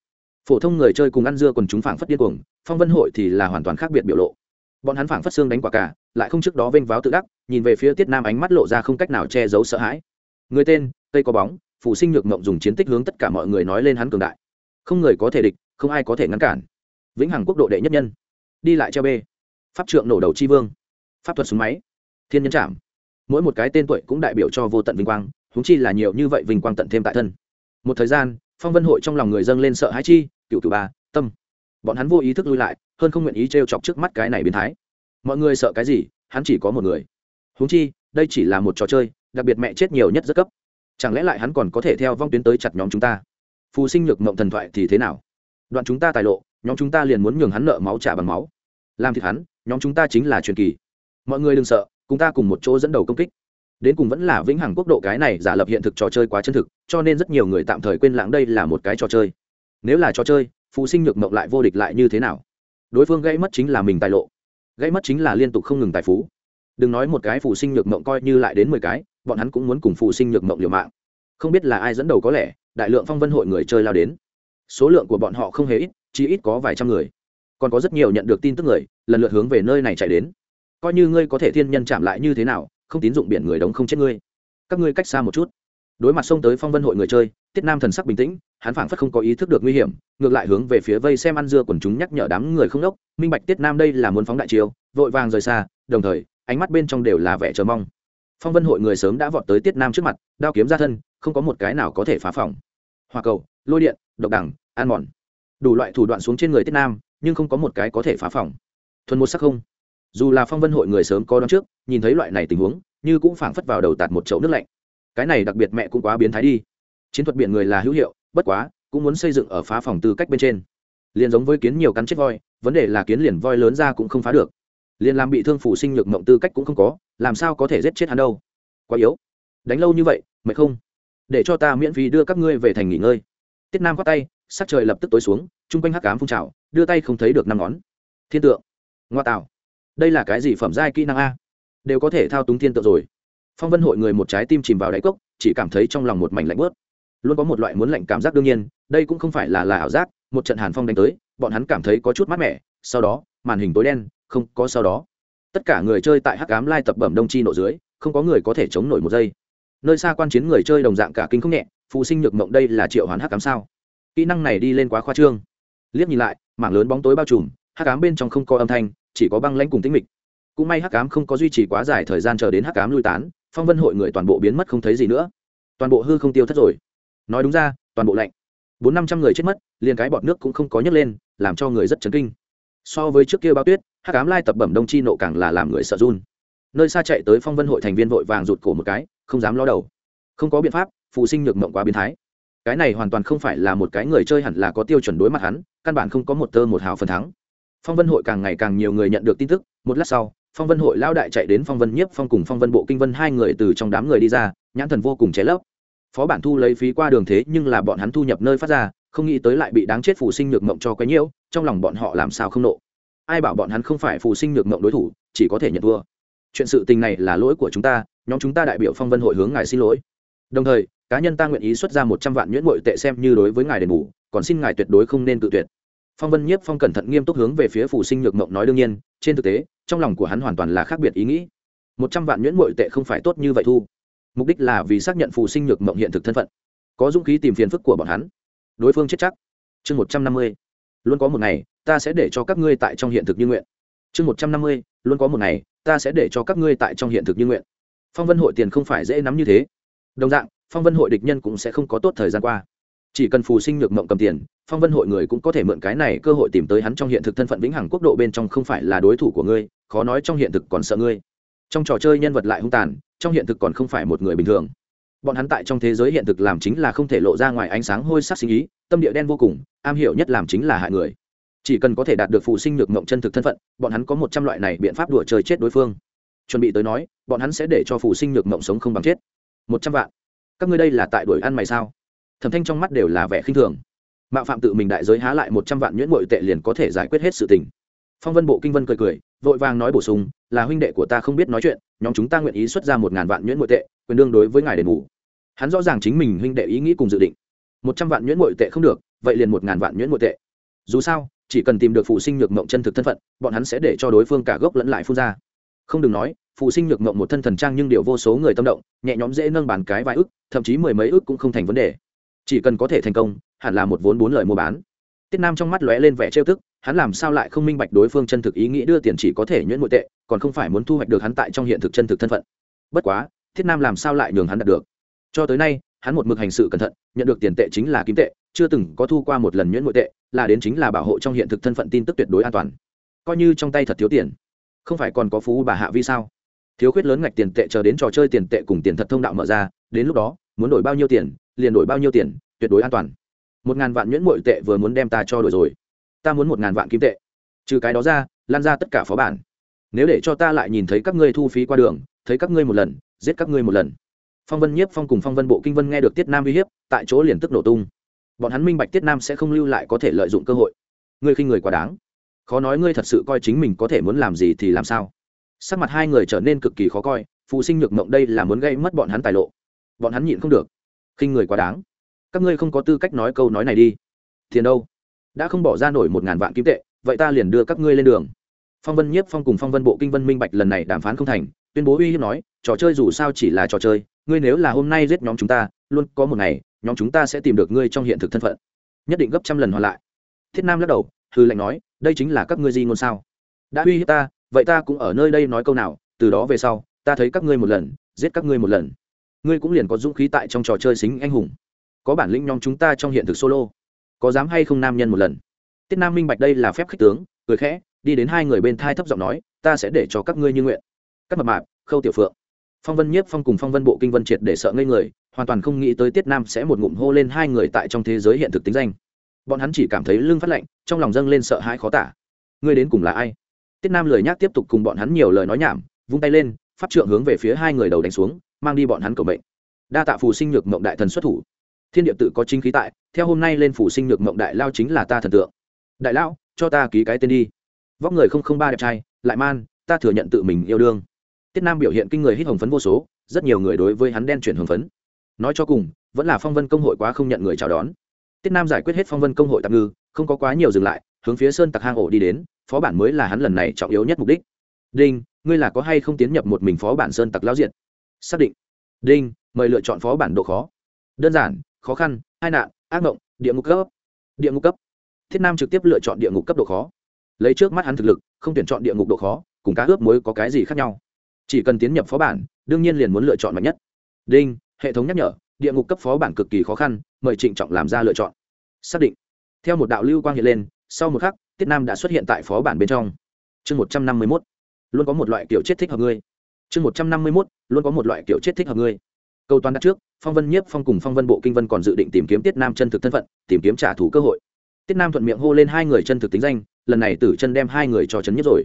phổ thông người chơi cùng ăn dưa còn chúng phảng phất điên cuồng, phong vân hội thì là hoàn toàn khác biệt biểu lộ. Bọn hắn phảng phất xương đánh quả cả, lại không trước đó vênh váo tự đắc, nhìn về phía tiết nam ánh mắt lộ ra không cách nào che giấu sợ hãi. Người tên tây có bóng phủ sinh nhược mộng dùng chiến tích hướng tất cả mọi người nói lên hắn cường đại. Không người có thể địch, không ai có thể ngăn cản. Vĩnh hằng quốc độ đệ nhất nhân. Đi lại treo bê. Pháp trượng nổ đầu chi vương. Pháp thuật súng máy. Thiên nhân trảm. Mỗi một cái tên tuổi cũng đại biểu cho vô tận vinh quang húng chi là nhiều như vậy vinh quang tận thêm tại thân. Một thời gian, phong vân hội trong lòng người dâng lên sợ hãi chi cựu cựu ba, tâm. Bọn hắn vô ý thức lui lại, hơn không nguyện ý t r e o chọc trước mắt cái này biến thái. Mọi người sợ cái gì? Hắn chỉ có một người. Húng chi, đây chỉ là một trò chơi, đặc biệt mẹ chết nhiều nhất rất cấp. Chẳng lẽ lại hắn còn có thể theo vong tuyến tới chặt nhóm chúng ta? Phù sinh nhược mộng thần thoại thì thế nào? Đoạn chúng ta tài lộ, nhóm chúng ta liền muốn nhường hắn nợ máu trả bằng máu. Làm thịt hắn, nhóm chúng ta chính là truyền kỳ. Mọi người đừng sợ, cùng ta cùng một chỗ dẫn đầu công kích. Đến cùng vẫn là vĩnh hằng quốc độ cái này giả lập hiện thực trò chơi quá chân thực, cho nên rất nhiều người tạm thời quên lãng đây là một cái trò chơi nếu là trò chơi phụ sinh nhược mộng lại vô địch lại như thế nào? Đối phương gây mất chính là mình tài lộ, gây mất chính là liên tục không ngừng tài phú. Đừng nói một cái phụ sinh nhược mộng coi như lại đến mười cái, bọn hắn cũng muốn cùng phụ sinh nhược mộng liều mạng. Không biết là ai dẫn đầu có lẽ, đại lượng phong vân hội người chơi lao đến. Số lượng của bọn họ không hề ít, chỉ ít có vài trăm người. Còn có rất nhiều nhận được tin tức người, lần lượt hướng về nơi này chạy đến. Coi như ngươi có thể thiên nhân chạm lại như thế nào, không tín dụng biển người đóng không chết ngươi. Các ngươi cách xa một chút. Đối mặt xông tới phong vân hội người chơi, tiết nam thần sắc bình tĩnh hắn phảng phất không có ý thức được nguy hiểm, ngược lại hướng về phía vây xem ăn dưa quần chúng nhắc nhở đám người không đốc, minh bạch tiết nam đây là muốn phóng đại chiêu, vội vàng rời xa, đồng thời, ánh mắt bên trong đều là vẻ chờ mong. Phong vân hội người sớm đã vọt tới tiết nam trước mặt, đao kiếm ra thân, không có một cái nào có thể phá phòng. Hỏa cầu, lôi điện, độc đẳng an mòn. Đủ loại thủ đoạn xuống trên người tiết nam, nhưng không có một cái có thể phá phòng. Thuần một sắc không. Dù là phong vân hội người sớm có đón trước, nhìn thấy loại này tình huống, như cũng phảng phất vào đầu tạt một chậu nước lạnh. Cái này đặc biệt mẹ cũng quá biến thái đi. Chiến thuật biển người là hữu hiệu bất quá, cũng muốn xây dựng ở phá phòng tư cách bên trên. Liền giống với kiến nhiều cắn chết voi, vấn đề là kiến liền voi lớn ra cũng không phá được. Liền làm bị thương phụ sinh nhược mộng tư cách cũng không có, làm sao có thể giết chết hắn đâu? Quá yếu. Đánh lâu như vậy, mệt không? Để cho ta miễn phí đưa các ngươi về thành nghỉ ngơi. Tiết nam khoát tay, sắc trời lập tức tối xuống, chung quanh hắc cám phun trào, đưa tay không thấy được năm ngón. Thiên tượng. Ngoa tạo. Đây là cái gì phẩm giai kỹ năng a? Đều có thể thao túng thiên tượng rồi. Phong vân hội người một trái tim chìm vào đáy cốc, chỉ cảm thấy trong lòng một mảnh lạnh bớt luôn có một loại muốn lạnh cảm giác đương nhiên, đây cũng không phải là là ảo giác, một trận hàn phong đánh tới, bọn hắn cảm thấy có chút mát mẻ, sau đó, màn hình tối đen, không có sau đó. Tất cả người chơi tại hắc cám lai tập bẩm đông chi nộ dưới, không có người có thể chống nổi một giây. Nơi xa quan chiến người chơi đồng dạng cả kinh không nhẹ, phụ sinh nhược mộng đây là triệu hoán hắc cám sao? Kỹ năng này đi lên quá khoa trương. Liếc nhìn lại, mảng lớn bóng tối bao trùm, hắc cám bên trong không có âm thanh, chỉ có băng lãnh cùng tĩnh mịch. Cũng may hắc cám không có duy trì quá dài thời gian chờ đến hắc cám lui tán, phong vân hội người toàn bộ biến mất không thấy gì nữa. Toàn bộ hư không tiêu thất rồi nói đúng ra, toàn bộ lạnh. Bốn năm trăm người chết mất, liền cái bọt nước cũng không có nhấc lên, làm cho người rất chấn kinh. So với trước kia bao tuyết hát cám lai tập bẩm đông chi nộ càng là làm người sợ run. Nơi xa chạy tới phong vân hội thành viên vội vàng rụt cổ một cái, không dám lo đầu. Không có biện pháp phụ sinh nhược mộng quá biến thái. Cái này hoàn toàn không phải là một cái người chơi hẳn là có tiêu chuẩn đối mặt hắn, căn bản không có một tơ một hào phần thắng. Phong vân hội càng ngày càng nhiều người nhận được tin tức, một lát sau, phong vân hội lao đại chạy đến phong vân nhiếp phong cùng phong vân bộ kinh vân hai người từ trong đám người đi ra, nhãn thần vô cùng cháy lấp phó bản thu lấy phí qua đường thế nhưng là bọn hắn thu nhập nơi phát ra, không nghĩ tới lại bị đáng chết phù sinh nhược mộng cho quấy nhiễu, trong lòng bọn họ làm sao không nộ. Ai bảo bọn hắn không phải phù sinh nhược mộng đối thủ, chỉ có thể nhận thua. Chuyện sự tình này là lỗi của chúng ta, nhóm chúng ta đại biểu phong vân hội hướng ngài xin lỗi. Đồng thời, cá nhân ta nguyện ý xuất ra một trăm vạn nhuyễn bội tệ xem như đối với ngài đền bù, còn xin ngài tuyệt đối không nên tự tuyệt. Phong vân nhiếp phong cẩn thận nghiêm túc hướng về phía phù sinh nhược mộng nói đương nhiên, trên thực tế, trong lòng của hắn hoàn toàn là khác biệt ý nghĩ. Một trăm vạn nhuyễn bội tệ không phải tốt như vậy thu mục đích là vì xác nhận phù sinh nhược mộng hiện thực thân phận. Có dũng khí tìm phiền phức của bọn hắn. Đối phương chết chắc. Chương một trăm năm mươi. Luôn có một ngày, ta sẽ để cho các ngươi tại trong hiện thực như nguyện. Chương một trăm năm mươi, luôn có một ngày, ta sẽ để cho các ngươi tại trong hiện thực như nguyện. Phong vân hội tiền không phải dễ nắm như thế. Đồng dạng, phong vân hội địch nhân cũng sẽ không có tốt thời gian qua. Chỉ cần phù sinh nhược mộng cầm tiền, phong vân hội người cũng có thể mượn cái này cơ hội tìm tới hắn trong hiện thực thân phận vĩnh hằng quốc độ bên trong không phải là đối thủ của ngươi, khó nói trong hiện thực còn sợ ngươi. Trong trò chơi nhân vật lại hung tàn trong hiện thực còn không phải một người bình thường. Bọn hắn tại trong thế giới hiện thực làm chính là không thể lộ ra ngoài ánh sáng hôi sắc sinh ý, tâm địa đen vô cùng, am hiểu nhất làm chính là hại người. Chỉ cần có thể đạt được phụ sinh nhược mộng chân thực thân phận, bọn hắn có một trăm loại này biện pháp đùa chơi chết đối phương. Chuẩn bị tới nói, bọn hắn sẽ để cho phụ sinh nhược mộng sống không bằng chết. Một trăm vạn. Các ngươi đây là tại đuổi ăn mày sao? Thẩm thanh trong mắt đều là vẻ khinh thường. Mạo phạm tự mình đại giới há lại một trăm vạn nhuyễn bội tệ liền có thể giải quyết hết sự tình. Phong vân bộ kinh vân cười cười vội vàng nói bổ sung, là huynh đệ của ta không biết nói chuyện, nhóm chúng ta nguyện ý xuất ra một ngàn vạn nhuyễn nội tệ, quyền đương đối với ngài đền bù. Hắn rõ ràng chính mình huynh đệ ý nghĩ cùng dự định. Một trăm vạn nhuyễn nội tệ không được, vậy liền một ngàn vạn nhuyễn nội tệ. Dù sao, chỉ cần tìm được phụ sinh nhược mộng chân thực thân phận, bọn hắn sẽ để cho đối phương cả gốc lẫn lại phun ra. Không đừng nói, phụ sinh nhược mộng một thân thần trang nhưng điều vô số người tâm động, nhẹ nhõm dễ nâng bàn cái vài ức, thậm chí mười mấy ức cũng không thành vấn đề. Chỉ cần có thể thành công, hẳn là một vốn bốn lời mua bán tiết nam trong mắt lóe lên vẻ trêu tức, hắn làm sao lại không minh bạch đối phương chân thực ý nghĩ đưa tiền chỉ có thể nhuyễn nội tệ, còn không phải muốn thu hoạch được hắn tại trong hiện thực chân thực thân phận. Bất quá thiết nam làm sao lại nhường hắn đạt được? Cho tới nay, hắn một mực hành sự cẩn thận, nhận được tiền tệ chính là kim tệ, chưa từng có thu qua một lần nhuyễn nội tệ, là đến chính là bảo hộ trong hiện thực thân phận tin tức tuyệt đối an toàn. Coi như trong tay thật thiếu tiền, không phải còn có phú bà hạ vi sao? Thiếu khuyết lớn ngạch tiền tệ chờ đến trò chơi tiền tệ cùng tiền thật thông đạo mở ra, đến lúc đó, muốn đổi bao nhiêu tiền, liền đổi bao nhiêu tiền, tuyệt đối an toàn một ngàn vạn nhuyễn mội tệ vừa muốn đem ta cho đổi rồi. Ta muốn một ngàn vạn kim tệ. Trừ cái đó ra, lan ra tất cả phó bản. Nếu để cho ta lại nhìn thấy các ngươi thu phí qua đường, thấy các ngươi một lần, giết các ngươi một lần. Phong vân nhiếp phong cùng phong vân bộ kinh vân nghe được tiết nam uy hiếp, tại chỗ liền tức nổ tung. Bọn hắn minh bạch tiết nam sẽ không lưu lại có thể lợi dụng cơ hội. Ngươi khi người quá đáng. Khó nói ngươi thật sự coi chính mình có thể muốn làm gì thì làm sao. Sắc mặt hai người trở nên cực kỳ khó coi phụ sinh nhược mộng đây là muốn gây mất bọn hắn tài lộ. Bọn hắn nhịn không được. Khinh người quá đáng các ngươi không có tư cách nói câu nói này đi. Tiền đâu? Đã không bỏ ra nổi một ngàn vạn kim tệ, vậy ta liền đưa các ngươi lên đường. Phong vân nhiếp phong cùng phong vân bộ kinh vân minh bạch lần này đàm phán không thành, tuyên bố uy hiếp nói, trò chơi dù sao chỉ là trò chơi, ngươi nếu là hôm nay giết nhóm chúng ta, luôn có một ngày, nhóm chúng ta sẽ tìm được ngươi trong hiện thực thân phận. Nhất định gấp trăm lần hoàn lại. Thiết nam lắc đầu hư lệnh nói, đây chính là các ngươi di ngôn sao? Đã uy hiếp ta, vậy ta cũng ở nơi đây nói câu nào, từ đó về sau, ta thấy các ngươi một lần, giết các ngươi một lần. Ngươi cũng liền có dũng khí tại trong trò chơi xính anh hùng có bản lĩnh nhóm chúng ta trong hiện thực solo. Có dám hay không nam nhân một lần? Tiết nam minh bạch đây là phép khích tướng, cười khẽ, đi đến hai người bên thai thấp giọng nói, ta sẽ để cho các ngươi như nguyện. Cắt mập mạp, khâu tiểu phượng, phong vân nhiếp phong cùng phong vân bộ kinh vân triệt để sợ ngây người, hoàn toàn không nghĩ tới tiết nam sẽ một ngụm hô lên hai người tại trong thế giới hiện thực tính danh. Bọn hắn chỉ cảm thấy lưng phát lạnh, trong lòng dâng lên sợ hãi khó tả. Ngươi đến cùng là ai? Tiết nam lời nhắc tiếp tục cùng bọn hắn nhiều lời nói nhảm, vung tay lên, pháp trượng hướng về phía hai người đầu đánh xuống, mang đi bọn hắn cầu mệnh. Đa tạ phù sinh nhược mộng đại thần xuất thủ thiên địa tự có chính khí tại, theo hôm nay lên phủ sinh nhược mộng đại lao chính là ta thần tượng. Đại lão cho ta ký cái tên đi. Vóc người không không ba đẹp trai, lại man, ta thừa nhận tự mình yêu đương. Tiết nam biểu hiện kinh người hít hồng phấn vô số, rất nhiều người đối với hắn đen chuyển hồng phấn. Nói cho cùng, vẫn là phong vân công hội quá không nhận người chào đón. Tiết nam giải quyết hết phong vân công hội tạm ngư, không có quá nhiều dừng lại, hướng phía sơn tặc hang ổ đi đến, phó bản mới là hắn lần này trọng yếu nhất mục đích. Đinh, ngươi là có hay không tiến nhập một mình phó bản sơn tặc lao diện xác định. Đinh, mời lựa chọn phó bản độ khó. Đơn giản khó khăn, hai nạn, ác mộng, địa ngục cấp. Địa ngục cấp. Thiết nam trực tiếp lựa chọn địa ngục cấp độ khó. Lấy trước mắt hắn thực lực, không tuyển chọn địa ngục độ khó, cùng cá ướp muối có cái gì khác nhau? Chỉ cần tiến nhập phó bản, đương nhiên liền muốn lựa chọn mạnh nhất. Đinh, hệ thống nhắc nhở, địa ngục cấp phó bản cực kỳ khó khăn, mời trịnh trọng làm ra lựa chọn. Xác định. Theo một đạo lưu quang hiện lên, sau một khắc tiết nam đã xuất hiện tại phó bản bên trong. Chương một trăm năm mươi mốt. Luôn có một loại kiểu chết thích hợp ngươi. Chương một trăm năm mươi mốt, luôn có một loại kiểu chết thích hợp ngươi. Câu toán đặt trước phong vân nhiếp phong cùng phong vân bộ kinh vân còn dự định tìm kiếm tiết nam chân thực thân phận tìm kiếm trả thù cơ hội. Tiết nam thuận miệng hô lên hai người chân thực tính danh lần này tử chân đem hai người cho chấn nhất rồi.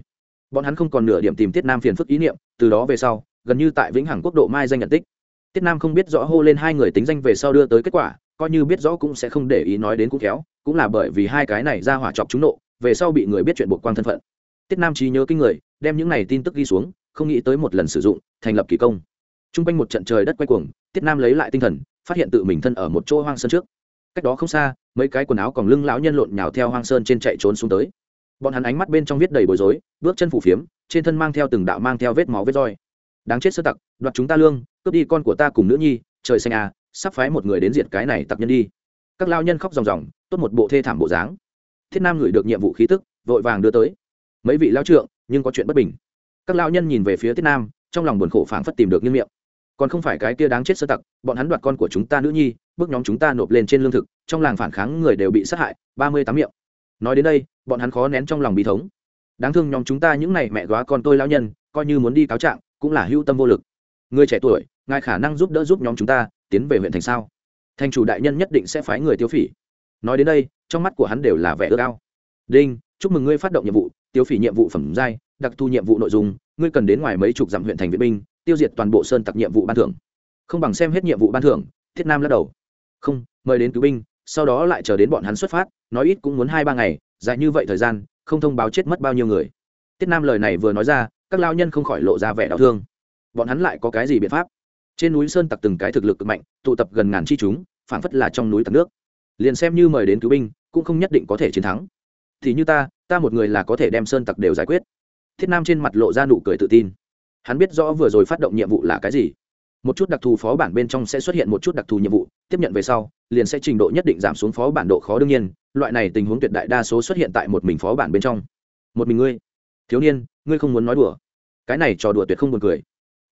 Bọn hắn không còn nửa điểm tìm tiết nam phiền phức ý niệm từ đó về sau gần như tại vĩnh hằng quốc độ mai danh nhận tích. Tiết nam không biết rõ hô lên hai người tính danh về sau đưa tới kết quả coi như biết rõ cũng sẽ không để ý nói đến cũng khéo, cũng là bởi vì hai cái này ra hỏa chọc chúng nộ về sau bị người biết chuyện buộc quang thân phận. Tiết nam trí nhớ kinh người đem những này tin tức ghi xuống không nghĩ tới một lần sử dụng thành lập kỳ công. T r u n g quanh một trận trời đất quay cuồng tiết nam lấy lại tinh thần, phát hiện tự mình thân ở một chỗ hoang sơn trước. Cách đó không xa, mấy cái quần áo còn lưng lão nhân lộn nhào theo hoang sơn trên chạy trốn xuống tới. Bọn hắn ánh mắt bên trong viết đầy bối rối, bước chân phủ phiếm, trên thân mang theo từng đạo mang theo vết máu vết roi. Đáng chết sơ tặc, đoạt chúng ta lương, cướp đi con của ta cùng nữ nhi, trời xanh à sắp phái một người đến diệt cái này tặc nhân đi. Các lao nhân khóc ròng ròng, tốt một bộ thê thảm bộ dáng. Thiết nam gửi được nhiệm vụ khí tức, vội vàng đưa tới. Mấy vị lao trượng, nhưng có chuyện bất bình. Các lao nhân nhìn về phía thiết nam, trong lòng buồn khổ phảng phất tìm được như miệng còn không phải cái kia đáng chết sơ tặc, bọn hắn đoạt con của chúng ta nữ nhi, bước nhóm chúng ta nộp lên trên lương thực, trong làng phản kháng người đều bị sát hại, ba mươi tám miệng. Nói đến đây, bọn hắn khó nén trong lòng bí thống. Đáng thương nhóm chúng ta những n à y mẹ góa con tôi lao nhân, coi như muốn đi cáo trạng, cũng là hưu tâm vô lực. Người trẻ tuổi, ngài khả năng giúp đỡ giúp nhóm chúng ta, tiến về huyện thành sao? Thành chủ đại nhân nhất định sẽ phái người tiêu phỉ. Nói đến đây, trong mắt của hắn đều là vẻ ước ao. Đinh, chúc mừng ngươi phát động nhiệm vụ, tiêu phỉ nhiệm vụ phẩm giai, đặc thu nhiệm vụ nội dung, ngươi cần đến ngoài mấy chục dặm huyện thành viện binh tiêu diệt toàn bộ sơn tặc nhiệm vụ ban thưởng. Không bằng xem hết nhiệm vụ ban thưởng, thiết nam lắc đầu. Không, mời đến cứu binh, sau đó lại chờ đến bọn hắn xuất phát, nói ít cũng muốn hai ba ngày, dài như vậy thời gian, không thông báo chết mất bao nhiêu người. Tiết nam lời này vừa nói ra, các lao nhân không khỏi lộ ra vẻ đau thương. Bọn hắn lại có cái gì biện pháp? Trên núi sơn tặc từng cái thực lực cực mạnh, tụ tập gần ngàn chi chúng phản phất là trong núi tặc nước. Liền xem như mời đến cứu binh, cũng không nhất định có thể chiến thắng. Thì như ta ta một người là có thể đem sơn tặc đều giải quyết. Thiết nam trên mặt lộ ra nụ cười tự tin hắn biết rõ vừa rồi phát động nhiệm vụ là cái gì. Một chút đặc thù phó bản bên trong sẽ xuất hiện một chút đặc thù nhiệm vụ, tiếp nhận về sau, liền sẽ trình độ nhất định giảm xuống phó bản độ khó đương nhiên, loại này tình huống tuyệt đại đa số xuất hiện tại một mình phó bản bên trong. Một mình ngươi? Thiếu niên, ngươi không muốn nói đùa. Cái này trò đùa tuyệt không buồn cười.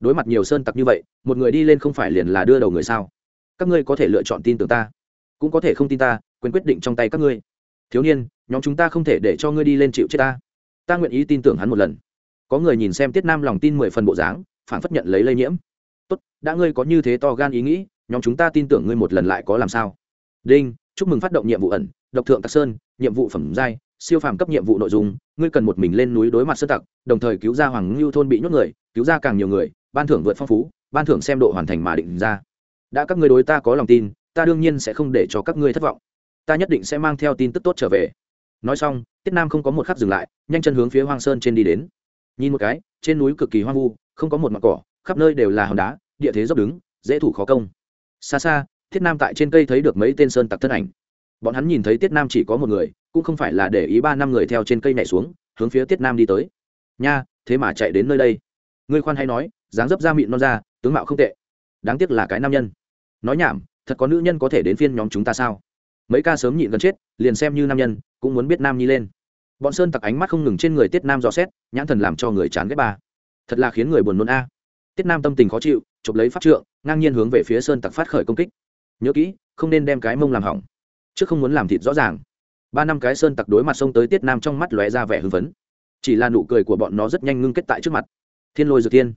Đối mặt nhiều sơn tặc như vậy, một người đi lên không phải liền là đưa đầu người sao? Các ngươi có thể lựa chọn tin tưởng ta, cũng có thể không tin ta, quyền quyết định trong tay các ngươi. Thiếu niên, nhóm chúng ta không thể để cho ngươi đi lên chịu chết ta. Ta nguyện ý tin tưởng hắn một lần có người nhìn xem tiết nam lòng tin mười phần bộ dáng phản phất nhận lấy lây nhiễm. Tốt, đã ngươi có như thế to gan ý nghĩ, nhóm chúng ta tin tưởng ngươi một lần lại có làm sao? Đinh, chúc mừng phát động nhiệm vụ ẩn, độc thượng tạc sơn, nhiệm vụ phẩm giai, siêu phàm cấp nhiệm vụ nội dung, ngươi cần một mình lên núi đối mặt sơ tặc, đồng thời cứu ra hoàng ngưu thôn bị nhốt người, cứu ra càng nhiều người, ban thưởng vượt phong phú, ban thưởng xem độ hoàn thành mà định ra. Đã các ngươi đối ta có lòng tin, ta đương nhiên sẽ không để cho các ngươi thất vọng. Ta nhất định sẽ mang theo tin tức tốt trở về. Nói xong, tiết nam không có một khắc dừng lại, nhanh chân hướng phía hoang sơn trên đi đến nhìn một cái, trên núi cực kỳ hoang vu, không có một mặt cỏ, khắp nơi đều là hòn đá, địa thế dốc đứng, dễ thủ khó công. Xa xa, thiết nam tại trên cây thấy được mấy tên sơn tặc thân ảnh. Bọn hắn nhìn thấy tiết nam chỉ có một người, cũng không phải là để ý ba năm người theo trên cây này xuống, hướng phía tiết nam đi tới. Nha, thế mà chạy đến nơi đây. Ngươi khoan hay nói, dáng dấp da mịn non ra tướng mạo không tệ. Đáng tiếc là cái nam nhân. Nói nhảm, thật có nữ nhân có thể đến phiên nhóm chúng ta sao? Mấy ca sớm nhịn gần chết, liền xem như nam nhân, cũng muốn biết nam nhi lên bọn sơn tặc ánh mắt không ngừng trên người tiết nam dò xét, nhãn thần làm cho người chán ghét ba. Thật là khiến người buồn nôn a. Tiết nam tâm tình khó chịu, chụp lấy phát trượng, ngang nhiên hướng về phía sơn tặc phát khởi công kích. Nhớ kỹ, không nên đem cái mông làm hỏng, chứ không muốn làm thịt rõ ràng. Ba năm cái sơn tặc đối mặt xông tới tiết nam trong mắt lóe ra vẻ hưng phấn. Chỉ là nụ cười của bọn nó rất nhanh ngưng kết tại trước mặt. Thiên lôi dược tiên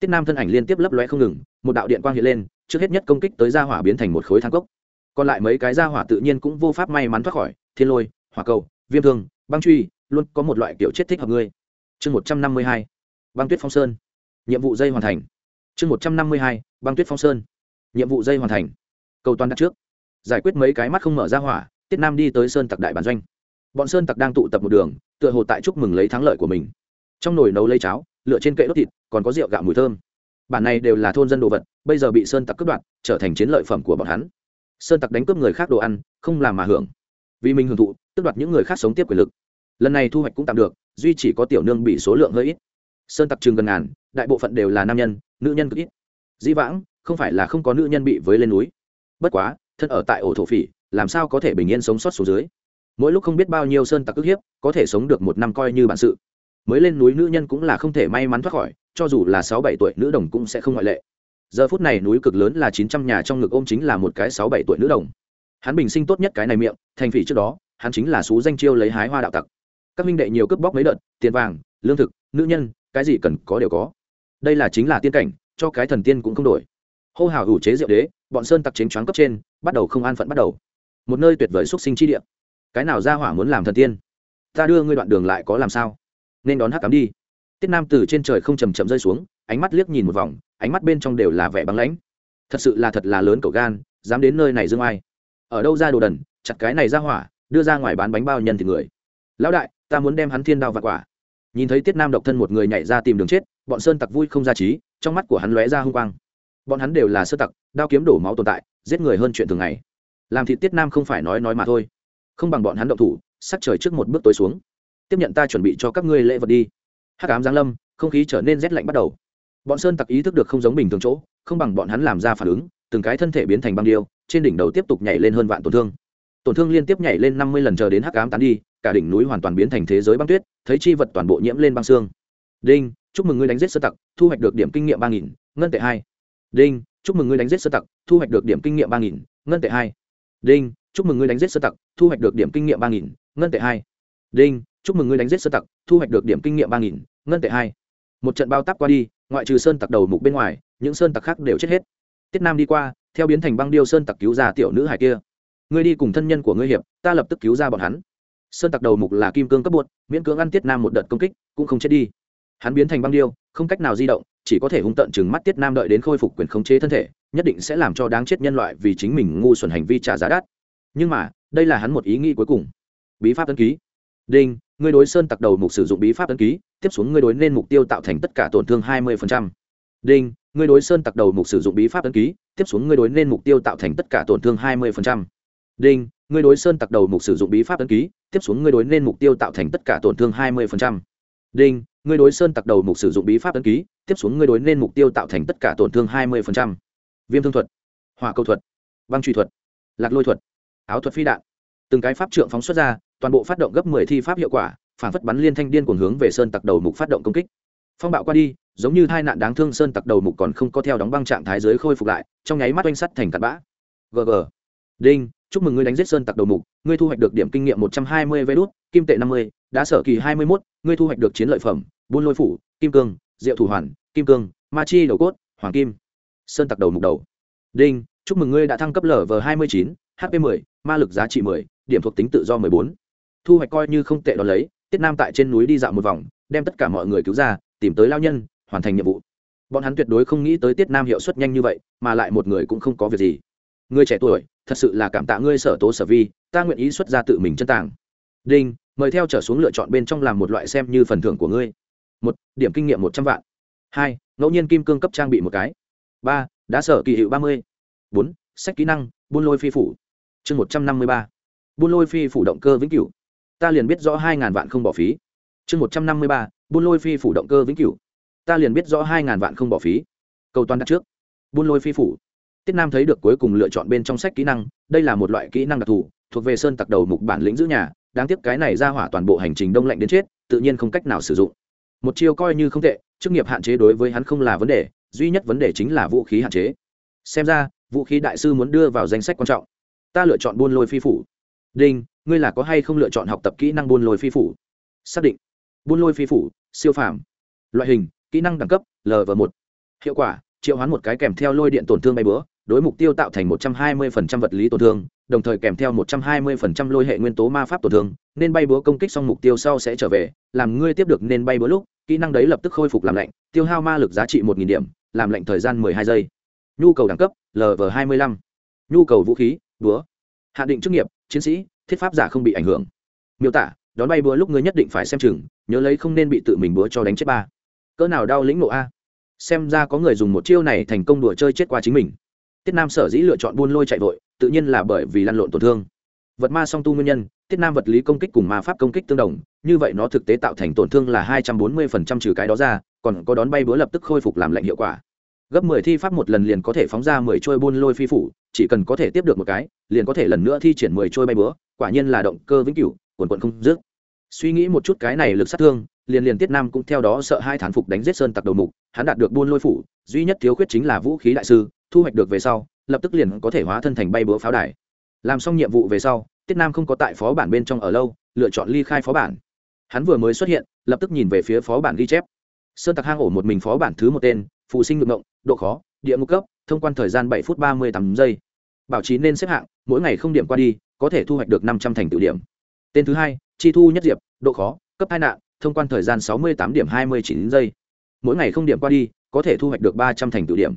tiết nam thân ảnh liên tiếp lấp lóe không ngừng, một đạo điện quang hiện lên, trước hết nhất công kích tới gia hỏa biến thành một khối thang cốc. Còn lại mấy cái gia hỏa tự nhiên cũng vô pháp may mắn thoát khỏi, thiên lôi, hỏa cầu, viêm thương băng truy, luôn có một loại kiểu chết thích hợp ngươi. Chương một trăm năm mươi hai, băng tuyết phong sơn. Nhiệm vụ dây hoàn thành. Chương một trăm năm mươi hai, băng tuyết phong sơn. Nhiệm vụ dây hoàn thành. Cầu toàn đặt trước. Giải quyết mấy cái mắt không mở ra hỏa, tiết nam đi tới sơn tặc đại bản doanh. Bọn sơn tặc đang tụ tập một đường, tựa hồ tại chúc mừng lấy thắng lợi của mình. Trong nồi nấu lấy cháo, lựa trên kệ đốt thịt, còn có rượu gạo mùi thơm. Bản này đều là thôn dân đồ vật, bây giờ bị sơn tặc cướp đoạt, trở thành chiến lợi phẩm của bọn hắn. Sơn tặc đánh cướp người khác đồ ăn, không làm mà hưởng vì mình hưởng thụ, tước đoạt những người khác sống tiếp quyền lực. Lần này thu hoạch cũng tạm được, duy chỉ có tiểu nương bị số lượng hơi ít. Sơn tặc trường gần ngàn, đại bộ phận đều là nam nhân, nữ nhân cực ít. Dĩ vãng, không phải là không có nữ nhân bị với lên núi. Bất quá, thân ở tại ổ thổ phỉ, làm sao có thể bình yên sống sót xuống dưới? Mỗi lúc không biết bao nhiêu sơn tặc ức hiếp, có thể sống được một năm coi như bản sự. Mới lên núi nữ nhân cũng là không thể may mắn thoát khỏi, cho dù là sáu bảy tuổi nữ đồng cũng sẽ không ngoại lệ. Giờ phút này núi cực lớn là chín trăm nhà trong ngực ôm chính là một cái sáu bảy tuổi nữ đồng hắn bình sinh tốt nhất cái này miệng, thành phỉ trước đó, hắn chính là xú danh chiêu lấy hái hoa đạo tặc. Các minh đệ nhiều cướp bóc mấy đợt, tiền vàng, lương thực, nữ nhân, cái gì cần có đều có. Đây là chính là tiên cảnh, cho cái thần tiên cũng không đổi. Hô hào ủ chế diệu đế, bọn sơn tặc chính choáng cấp trên, bắt đầu không an phận bắt đầu. Một nơi tuyệt vời xuất sinh chi địa. Cái nào ra hỏa muốn làm thần tiên? Ta đưa ngươi đoạn đường lại có làm sao? Nên đón hắc cắm đi. Tiết nam từ trên trời không chầm chậm rơi xuống, ánh mắt liếc nhìn một vòng, ánh mắt bên trong đều là vẻ băng lãnh. Thật sự là thật là lớn cậu gan, dám đến nơi này dương ai? Ở đâu ra đồ đần, chặt cái này ra hỏa, đưa ra ngoài bán bánh bao nhân thì người. Lão đại, ta muốn đem hắn thiên đao và quả. Nhìn thấy tiết nam độc thân một người nhảy ra tìm đường chết, bọn sơn tặc vui không ra trí, trong mắt của hắn lóe ra h u n g quang. Bọn hắn đều là sơ tặc, đao kiếm đổ máu tồn tại, giết người hơn chuyện thường ngày. Làm thị tiết nam không phải nói nói mà thôi. Không bằng bọn hắn động thủ, sắc trời trước một bước tối xuống. Tiếp nhận ta chuẩn bị cho các ngươi lễ vật đi. Hắc ám giáng lâm, không khí trở nên rét lạnh bắt đầu. Bọn sơn tặc ý thức được không giống bình thường chỗ, không bằng bọn hắn làm ra phản ứng từng cái thân thể biến thành băng điêu, trên đỉnh đầu tiếp tục nhảy lên hơn vạn tổn thương. Tổn thương liên tiếp nhảy lên năm mươi lần chờ đến hắc ám tán đi, cả đỉnh núi hoàn toàn biến thành thế giới băng tuyết, thấy chi vật toàn bộ nhiễm lên băng xương. Đinh, chúc mừng ngươi đánh giết sơ tặc, thu hoạch được điểm kinh nghiệm ba nghìn, ngân tệ hai. Đinh, chúc mừng ngươi đánh giết sơ tặc, thu hoạch được điểm kinh nghiệm ba nghìn, ngân tệ hai. Đinh, chúc mừng ngươi đánh giết sơ tặc, thu hoạch được điểm kinh nghiệm ba nghìn, ngân tệ hai. Đinh, chúc mừng ngươi đánh giết sơ tặc, thu hoạch được điểm kinh nghiệm ba nghìn, ngân tệ hai. Một trận bao tắp qua đi, ngoại trừ sơn tặc đầu mục bên ngoài, những sơn tặc khác đều chết hết tiết nam đi qua, theo biến thành băng điêu sơn tặc cứu ra tiểu nữ hải kia. Ngươi đi cùng thân nhân của ngươi hiệp, ta lập tức cứu ra bọn hắn. Sơn tặc đầu mục là kim cương cấp bột, miễn cưỡng ăn tiết nam một đợt công kích, cũng không chết đi. Hắn biến thành băng điêu, không cách nào di động, chỉ có thể hung tận chừng mắt tiết nam đợi đến khôi phục quyền khống chế thân thể, nhất định sẽ làm cho đáng chết nhân loại vì chính mình ngu xuẩn hành vi trả giá đắt. Nhưng mà, đây là hắn một ý nghĩ cuối cùng. Bí pháp ấn ký. Đinh, ngươi đối sơn tặc đầu mục sử dụng bí pháp ấn ký, tiếp xuống ngươi đối nên mục tiêu tạo thành tất cả tổn thương hai mươi đinh, ngươi đối sơn tặc đầu mục sử dụng bí pháp ấn ký, tiếp xuống ngươi đối nên mục tiêu tạo thành tất cả tổn thương hai mươi đinh, ngươi đối sơn tặc đầu mục sử dụng bí pháp ấn ký, tiếp xuống ngươi đối nên mục tiêu tạo thành tất cả tổn thương hai mươi đinh, ngươi đối sơn tặc đầu mục sử dụng bí pháp ấn ký, tiếp xuống ngươi đối nên mục tiêu tạo thành tất cả tổn thương hai mươi viêm thương thuật, hỏa cầu thuật, băng truy thuật, lạc lôi thuật, áo thuật phi đạn. Từng cái pháp trượng phóng xuất ra, toàn bộ phát động gấp mười thi pháp hiệu quả, phản phất bắn liên thanh điên cuồng hướng về sơn tặc đầu mục phát động công kích phong bạo qua đi, giống như hai nạn đáng thương sơn tặc đầu mục còn không có theo đóng băng trạng thái giới khôi phục lại, trong nháy mắt oanh sắt thành cặn bã. Gg đinh, chúc mừng ngươi đánh giết sơn tặc đầu mục, ngươi thu hoạch được điểm kinh nghiệm một trăm hai mươi vé đốt kim tệ năm mươi đã sở kỳ hai mươi mốt, ngươi thu hoạch được chiến lợi phẩm, buôn lôi phủ, kim cương diệu thủ hoàn, kim cương, ma chi đầu cốt, hoàng kim. Sơn tặc đầu mục đầu. Đinh, chúc mừng ngươi đã thăng cấp lở v hai mươi chín hp mười, ma lực giá trị mười, điểm thuộc tính tự do mười bốn. Thu hoạch coi như không tệ đ ó lấy, tiết nam tại trên núi đi dạo một vòng, đem tất cả mọi người cứu ra tìm tới lao nhân, hoàn thành nhiệm vụ. Bọn hắn tuyệt đối không nghĩ tới tiết nam hiệu suất nhanh như vậy, mà lại một người cũng không có việc gì. Người trẻ tuổi, thật sự là cảm tạ ngươi sở tố sở vi, ta nguyện ý xuất ra tự mình chân tàng. Đinh, mời theo trở xuống lựa chọn bên trong làm một loại xem như phần thưởng của ngươi. Một, điểm kinh nghiệm một trăm vạn. Hai, ngẫu nhiên kim cương cấp trang bị một cái. Ba, đá sở kỳ hiệu ba mươi. Bốn, sách kỹ năng, buôn lôi phi phủ. Chương một trăm năm mươi ba. Buôn lôi phi phủ động cơ vĩnh cửu. Ta liền biết rõ hai ngàn vạn không bỏ phí. Chương một trăm năm mươi ba buôn lôi phi phủ động cơ vĩnh cửu. Ta liền biết rõ hai ngàn vạn không bỏ phí. Cầu toàn đặt trước. Buôn lôi phi phủ. Tiết nam thấy được cuối cùng lựa chọn bên trong sách kỹ năng, đây là một loại kỹ năng đặc thù, thuộc về sơn tặc đầu mục bản lĩnh giữ nhà, đáng tiếc cái này ra hỏa toàn bộ hành trình đông lạnh đến chết, tự nhiên không cách nào sử dụng. Một chiêu coi như không tệ, chức nghiệp hạn chế đối với hắn không là vấn đề, duy nhất vấn đề chính là vũ khí hạn chế. Xem ra, vũ khí đại sư muốn đưa vào danh sách quan trọng. Ta lựa chọn buôn lôi phi phủ. Đinh, ngươi là có hay không lựa chọn học tập kỹ năng buôn lôi phi phủ? Xác định buôn lôi phi phủ, siêu phàm. Loại hình, kỹ năng đẳng cấp lv một. Hiệu quả, triệu hoán một cái kèm theo lôi điện tổn thương bay bữa, đối mục tiêu tạo thành một trăm hai mươi phần trăm vật lý tổn thương, đồng thời kèm theo một trăm hai mươi phần trăm lôi hệ nguyên tố ma pháp tổn thương, nên bay búa công kích xong mục tiêu sau sẽ trở về, làm ngươi tiếp được nên bay búa lúc, kỹ năng đấy lập tức khôi phục làm lạnh, tiêu hao ma lực giá trị một nghìn điểm, làm lạnh thời gian mười hai giây. Nhu cầu đẳng cấp lv hai mươi lăm. Nhu cầu vũ khí búa hạn định chức nghiệp, chiến sĩ, thiết pháp giả không bị ảnh hưởng. Miêu tả đón bay búa lúc ngươi nhất định phải xem chừng, nhớ lấy không nên bị tự mình búa cho đánh chết ba. Cỡ nào đau lĩnh nộ a. Xem ra có người dùng một chiêu này thành công đùa chơi chết qua chính mình. Tiết nam sở dĩ lựa chọn buôn lôi chạy vội, tự nhiên là bởi vì lăn lộn tổn thương. Vật ma song tu nguyên nhân, tiết nam vật lý công kích cùng ma pháp công kích tương đồng, như vậy nó thực tế tạo thành tổn thương là hai trăm bốn mươi phần trăm trừ cái đó ra, còn có đón bay búa lập tức khôi phục làm lệnh hiệu quả. Gấp mười thi pháp một lần liền có thể phóng ra mười trôi buôn lôi phi phủ, chỉ cần có thể tiếp được một cái, liền có thể lần nữa thi triển mười trôi bay búa, quả nhiên là động cơ vĩnh cửu quần quận không dứt. Suy nghĩ một chút cái này lực sát thương, liền liền tiết nam cũng theo đó sợ hai thán phục đánh giết sơn tặc đầu mục, hắn đạt được buôn lôi phủ, duy nhất thiếu khuyết chính là vũ khí đại sư, thu hoạch được về sau, lập tức liền có thể hóa thân thành bay búa pháo đài. Làm xong nhiệm vụ về sau, tiết nam không có tại phó bản bên trong ở lâu, lựa chọn ly khai phó bản. Hắn vừa mới xuất hiện, lập tức nhìn về phía phó bản ghi chép. Sơn tặc hang ổ một mình phó bản thứ một tên, phụ sinh ngược ngộng, độ khó, địa ngục cấp, thông quan thời gian bảy phút ba mươi tám giây. Bảo trì nên xếp hạng, mỗi ngày không điểm qua đi, có thể thu hoạch được năm trăm thành tự điểm tên thứ hai, chi thu nhất diệp, độ khó, cấp hai nạn, thông quan thời gian sáu mươi tám điểm hai mươi chín giây. Mỗi ngày không điểm qua đi, có thể thu hoạch được ba trăm thành tự điểm.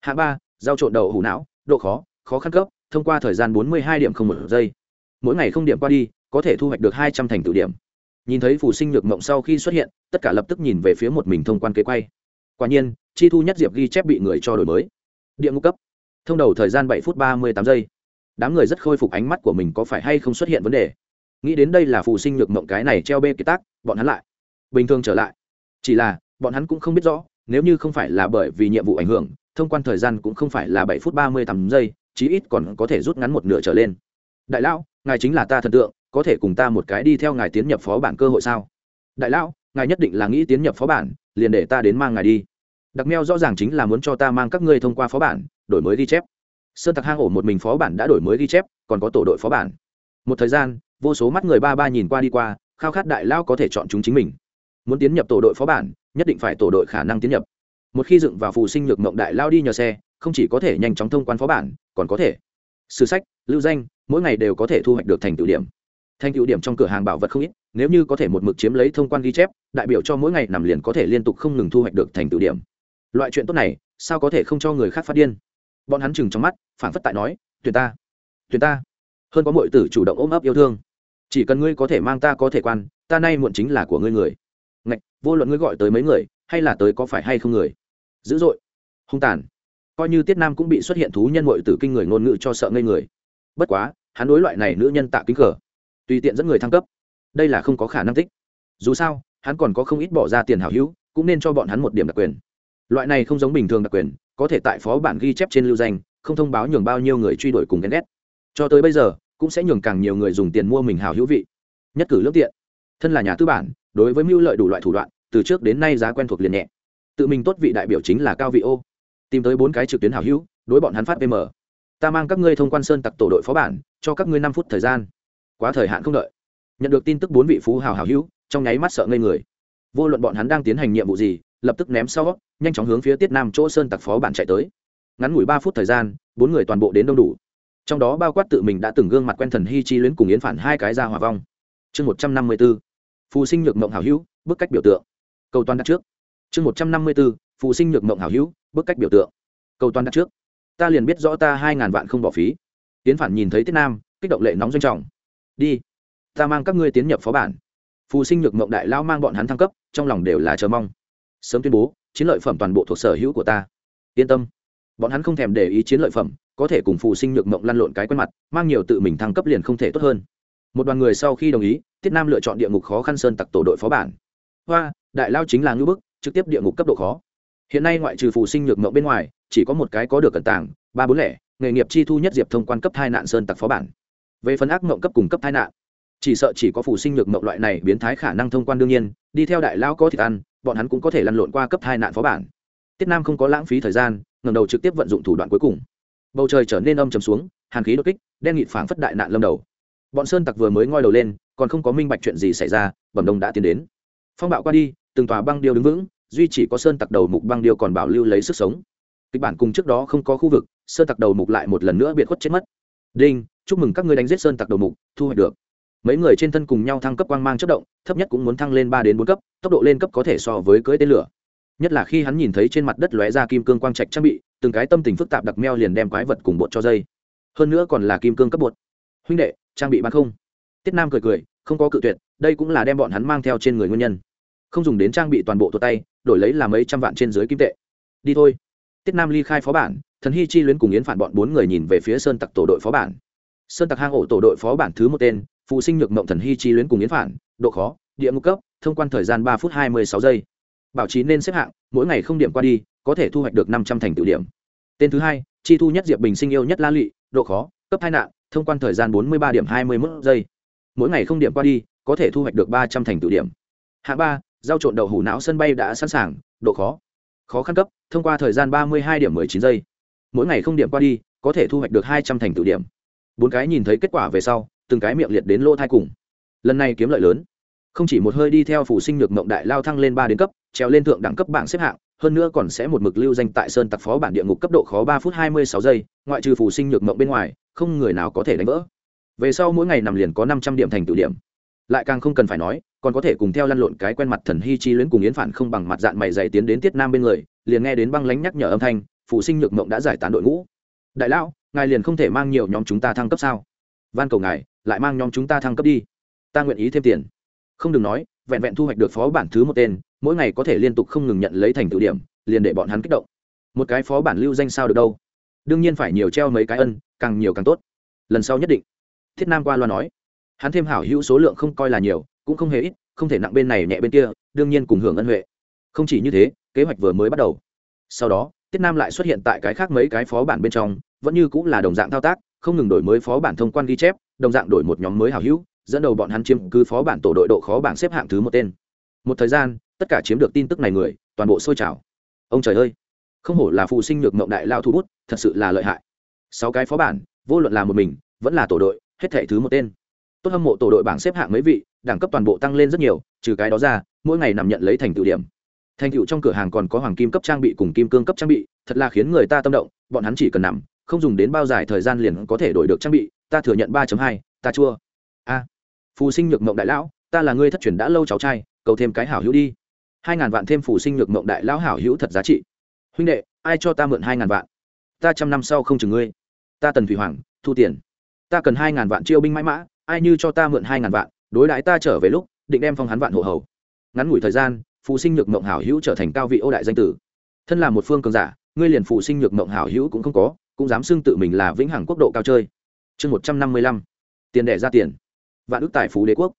Hạng ba, giao trộn đầu hủ não, độ khó khó khăn cấp, thông qua thời gian bốn mươi hai điểm không một giây. Mỗi ngày không điểm qua đi, có thể thu hoạch được hai trăm thành tựu điểm. Nhìn thấy phù sinh nhược mộng sau khi xuất hiện, tất cả lập tức nhìn về phía một mình thông quan kế quay. Quả nhiên, chi thu nhất diệp ghi chép bị người cho đổi mới. Địa ngục cấp. Thông đầu thời gian bảy phút ba mươi tám giây. Đám người rất khôi phục ánh mắt của mình có phải hay không xuất hiện vấn đề nghĩ đến đây là phù sinh nhược mộng cái này treo bê kiệt tác, bọn hắn lại. Bình thường trở lại. Chỉ là, bọn hắn cũng không biết rõ, nếu như không phải là bởi vì nhiệm vụ ảnh hưởng, thông quan thời gian cũng không phải là bảy phút ba mươi tám giây, chí ít còn có thể rút ngắn một nửa trở lên. Đại lão, ngài chính là ta thần tượng, có thể cùng ta một cái đi theo ngài tiến nhập phó bản cơ hội sao? Đại lão, ngài nhất định là nghĩ tiến nhập phó bản, liền để ta đến mang ngài đi. Đặc meo rõ ràng chính là muốn cho ta mang các ngươi thông qua phó bản, đổi mới ghi chép. Sơn tặc hang ổ một mình phó bản đã đổi mới ghi chép, còn có tổ đội phó bản. Một thời gian vô số mắt người ba ba nhìn qua đi qua, khao khát đại lao có thể chọn chúng chính mình. Muốn tiến nhập tổ đội phó bản, nhất định phải tổ đội khả năng tiến nhập. Một khi dựng vào phù sinh nhược mộng đại lao đi nhờ xe, không chỉ có thể nhanh chóng thông quan phó bản, còn có thể sử sách, lưu danh, mỗi ngày đều có thể thu hoạch được thành tựu điểm. Thành tựu điểm trong cửa hàng bảo vật không ít, nếu như có thể một mực chiếm lấy thông quan ghi chép, đại biểu cho mỗi ngày nằm liền có thể liên tục không ngừng thu hoạch được thành tựu điểm. Loại chuyện tốt này, sao có thể không cho người khác phát điên? Bọn hắn chừng trong mắt phản phất tại nói, tuyển ta tuyển ta. Hơn có mọi tử chủ động ôm ấp yêu thương chỉ cần ngươi có thể mang ta có thể quan, ta nay muộn chính là của ngươi người. Ngạch, vô luận ngươi gọi tới mấy người, hay là tới có phải hay không người. Dữ dội. Hung tàn. Coi như tiết nam cũng bị xuất hiện thú nhân mội tử kinh người ngôn ngữ cho sợ ngây người. Bất quá, hắn đối loại này nữ nhân tạ kính cờ. Tùy tiện dẫn người thăng cấp. Đây là không có khả năng thích. dù sao, hắn còn có không ít bỏ ra tiền hảo hữu, cũng nên cho bọn hắn một điểm đặc quyền. Loại này không giống bình thường đặc quyền, có thể tại phó bản ghi chép trên lưu danh, không thông báo nhường bao nhiêu người truy đuổi cùng ghen ghét. Cho tới bây giờ cũng sẽ nhường càng nhiều người dùng tiền mua mình hào hữu vị. Nhất cử lương tiện. Thân là nhà tư bản, đối với mưu lợi đủ loại thủ đoạn, từ trước đến nay giá quen thuộc liền nhẹ. Tự mình tốt vị đại biểu chính là cao vị ô. Tìm tới bốn cái trực tuyến hảo hữu, đối bọn hắn phát pm. Ta mang các ngươi thông quan sơn tặc tổ đội phó bản, cho các ngươi năm phút thời gian. Quá thời hạn không đợi. Nhận được tin tức bốn vị phú hào hảo hữu, trong nháy mắt sợ ngây người. Vô luận bọn hắn đang tiến hành nhiệm vụ gì, lập tức ném sau, nhanh chóng hướng phía tiết nam chỗ sơn tặc phó bản chạy tới. Ngắn ngủi ba phút thời gian, bốn người toàn bộ đến đông đủ trong đó bao quát tự mình đã từng gương mặt quen thần hy chi luyến cùng yến phản hai cái ra hòa vong. Chương một trăm năm mươi b ố phù sinh nhược mộng hảo hữu, bức cách biểu tượng. Cầu toàn đặt trước. Chương một trăm năm mươi b ố phù sinh nhược mộng hảo hữu, bức cách biểu tượng. Cầu toàn đặt trước. Ta liền biết rõ ta hai ngàn vạn không bỏ phí. Yến phản nhìn thấy tiết nam, kích động lệ nóng doanh trọng. Đi, ta mang các ngươi tiến nhập phó bản. Phù sinh nhược mộng đại lao mang bọn hắn thăng cấp, trong lòng đều là chờ mong. Sớm tuyên bố, chiến lợi phẩm toàn bộ thuộc sở hữu của ta. Yên tâm bọn hắn không thèm để ý chiến lợi phẩm, có thể cùng phù sinh nhược mộng lăn lộn cái quen mặt, mang nhiều tự mình thăng cấp liền không thể tốt hơn. Một đoàn người sau khi đồng ý, tiết nam lựa chọn địa ngục khó khăn sơn tặc tổ đội phó bản. Hoa, đại lao chính là ngữ bức, trực tiếp địa ngục cấp độ khó. Hiện nay ngoại trừ phù sinh nhược mộng bên ngoài, chỉ có một cái có được cẩn tàng, ba bốn lẻ, nghề nghiệp chi thu nhất diệp thông quan cấp hai nạn sơn tặc phó bản. Về phần ác mộng cấp cùng cấp hai nạn, chỉ sợ chỉ có phù sinh nhược mộng loại này biến thái khả năng thông quan đương nhiên, đi theo đại lao có thịt ăn, bọn hắn cũng có thể lăn lộn qua cấp hai nạn phó bản. Tiết nam không có lãng phí thời gian ngầm đầu trực tiếp vận dụng thủ đoạn cuối cùng. Bầu trời trở nên âm trầm xuống, hàn khí đột kích, đen nghịt phảng phất đại nạn lâm đầu. Bọn sơn tặc vừa mới ngoi đầu lên, còn không có minh bạch chuyện gì xảy ra, bẩm đông đã tiến đến. Phong bạo qua đi, từng tòa băng điêu đứng vững, duy chỉ có sơn tặc đầu mục băng điêu còn bảo lưu lấy sức sống. Kịch bản cùng trước đó không có khu vực, sơn tặc đầu mục lại một lần nữa biệt khuất chết mất. Đinh, chúc mừng các ngươi đánh giết sơn tặc đầu mục, thu hoạch được. Mấy người trên thân cùng nhau thăng cấp quang mang chất động, thấp nhất cũng muốn thăng lên ba đến bốn cấp, tốc độ lên cấp có thể so với cưỡi tên lửa nhất là khi hắn nhìn thấy trên mặt đất lóe ra kim cương quang trạch trang bị, từng cái tâm tình phức tạp đặc meo liền đem quái vật cùng bột cho dây. Hơn nữa còn là kim cương cấp bột. Huynh đệ, trang bị bán không? Tiết nam cười cười, không có cự tuyệt, đây cũng là đem bọn hắn mang theo trên người nguyên nhân. Không dùng đến trang bị toàn bộ tuột tay, đổi lấy là mấy trăm vạn trên dưới kim tệ. Đi thôi. Tiết nam ly khai phó bản, thần hy chi luyến cùng yến phản bọn bốn người nhìn về phía sơn tặc tổ đội phó bản. Sơn tặc hang ổ tổ đội phó bản thứ một tên, phụ sinh nhược mộng thần hy chi luyến cùng yến phản, độ khó, địa ngục cấp, thông quan thời gian ba phút hai mươi sáu giây bảo trì nên xếp hạng, mỗi ngày không điểm qua đi, có thể thu hoạch được năm trăm thành tựu điểm. Tên thứ hai, chi thu nhất diệp bình sinh yêu nhất la lụy, độ khó, cấp hai nạn, thông quan thời gian bốn mươi ba điểm hai mươi mốt giây. Mỗi ngày không điểm qua đi, có thể thu hoạch được ba trăm thành tựu điểm. Hạng ba, giao trộn đậu hủ não sân bay đã sẵn sàng, độ khó khó khăn cấp, thông qua thời gian ba mươi hai điểm m ư ơ i chín giây. Mỗi ngày không điểm qua đi, có thể thu hoạch được hai trăm thành tựu điểm. Bốn cái nhìn thấy kết quả về sau, từng cái miệng liệt đến lỗ thai cùng. Lần này kiếm lợi lớn. Không chỉ một hơi đi theo phủ sinh nhược mộng đại lao thăng lên ba đến cấp trèo lên thượng đẳng cấp bảng xếp hạng, hơn nữa còn sẽ một mực lưu danh tại sơn tặc phó bản địa ngục cấp độ khó ba phút hai mươi sáu giây, ngoại trừ phù sinh nhược mộng bên ngoài, không người nào có thể đánh vỡ. Về sau mỗi ngày nằm liền có năm trăm điểm thành tự điểm. Lại càng không cần phải nói, còn có thể cùng theo lăn lộn cái quen mặt thần hy chi luyến cùng yến phản không bằng mặt dạng mày dày tiến đến tiết nam bên người, liền nghe đến băng lánh nhắc nhở âm thanh phụ sinh nhược mộng đã giải tán đội ngũ. Đại lão, ngài liền không thể mang nhiều nhóm chúng ta thăng cấp sao? Van cầu ngài, lại mang nhóm chúng ta thăng cấp đi. Ta nguyện ý thêm tiền. Không đừng nói vẹn vẹn thu hoạch được phó bản thứ một tên, mỗi ngày có thể liên tục không ngừng nhận lấy thành tựu điểm, liền để bọn hắn kích động. Một cái phó bản lưu danh sao được đâu? Đương nhiên phải nhiều treo mấy cái ân, càng nhiều càng tốt. Lần sau nhất định. Thiết nam qua loa nói. Hắn thêm hảo hữu số lượng không coi là nhiều, cũng không hề ít, không thể nặng bên này nhẹ bên kia, đương nhiên cùng hưởng ân huệ. Không chỉ như thế, kế hoạch vừa mới bắt đầu. Sau đó tiết nam lại xuất hiện tại cái khác mấy cái phó bản bên trong, vẫn như cũng là đồng dạng thao tác, không ngừng đổi mới phó bản thông quan ghi chép, đồng dạng đổi một nhóm mới hảo hữu dẫn đầu bọn hắn chiếm cứ phó bản tổ đội độ khó bảng xếp hạng thứ một tên. Một thời gian, tất cả chiếm được tin tức này người, toàn bộ sôi trào. Ông trời ơi, không hổ là phụ sinh nhược mộng đại lao thu bút, thật sự là lợi hại. Sáu cái phó bản, vô luận là một mình, vẫn là tổ đội, hết thể thứ một tên. Tốt hâm mộ tổ đội bảng xếp hạng mấy vị, đẳng cấp toàn bộ tăng lên rất nhiều, trừ cái đó ra, mỗi ngày nằm nhận lấy thành tựu điểm. Thành tựu trong cửa hàng còn có hoàng kim cấp trang bị cùng kim cương cấp trang bị, thật là khiến người ta tâm động, bọn hắn chỉ cần nằm, không dùng đến bao dài thời gian liền có thể đổi được trang bị, ta thừa nhận ba hai, ta chua. A phù sinh nhược mộng đại lão, ta là người thất truyền đã lâu cháu trai, cầu thêm cái hảo hữu đi. Hai ngàn vạn thêm phù sinh nhược mộng đại lão hảo hữu thật giá trị. Huynh đệ, ai cho ta mượn hai ngàn vạn? Ta trăm năm sau không chừng ngươi. Ta tần thủy hoàng, thu tiền. Ta cần hai ngàn vạn chiêu binh mãi mã, ai như cho ta mượn hai ngàn vạn, đối đãi ta trở về lúc, định đem phong hắn vạn hộ hầu. Ngắn ngủi thời gian, phù sinh nhược mộng hảo hữu trở thành cao vị ô đại danh tử. Thân là một phương cường giả, ngươi liền phù sinh nhược mộng hảo hữu cũng không có, cũng dám xưng tự mình là vĩnh hằng quốc độ cao chơi. Chương một trăm năm mươi lăm. Tiền đẻ ra tiền vạn ước tài phú đế quốc.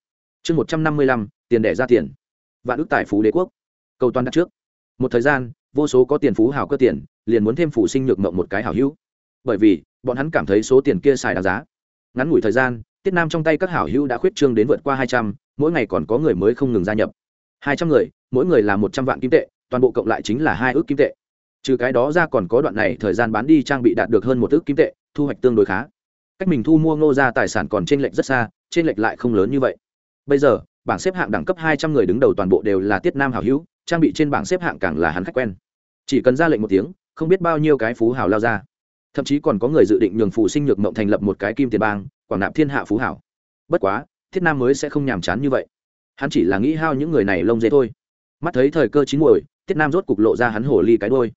Chương một trăm năm mươi lăm, tiền đẻ ra tiền. Vạn ước tài phú đế quốc. Cầu toàn đặt trước. Một thời gian, vô số có tiền phú hào cơ tiền, liền muốn thêm phụ sinh nhược mộng một cái hảo hữu. Bởi vì, bọn hắn cảm thấy số tiền kia xài đáng giá. Ngắn ngủi thời gian, tiết nam trong tay các hảo hữu đã khuyết trương đến vượt qua hai trăm, mỗi ngày còn có người mới không ngừng gia nhập. hai trăm người, mỗi người là một trăm vạn kim tệ, toàn bộ cộng lại chính là hai ước kim tệ. Trừ cái đó ra còn có đoạn này thời gian bán đi trang bị đạt được hơn một ước kim tệ, thu hoạch tương đối khá. Cách mình thu mua ngô ra tài sản còn t r ê n lệch rất xa trên lệch lại không lớn như vậy. Bây giờ, bảng xếp hạng đẳng cấp hai trăm người đứng đầu toàn bộ đều là tiết nam hảo hữu, trang bị trên bảng xếp hạng càng là hắn khách quen. Chỉ cần ra lệnh một tiếng, không biết bao nhiêu cái phú hào lao ra. Thậm chí còn có người dự định nhường phụ sinh nhược mộng thành lập một cái kim tiền bang, quảng nạp thiên hạ phú hảo. Bất quá thiết nam mới sẽ không nhàm chán như vậy. Hắn chỉ là nghĩ hao những người này lông dê thôi. Mắt thấy thời cơ chín muồi thiết nam rốt cục lộ ra hắn hổ ly cái đôi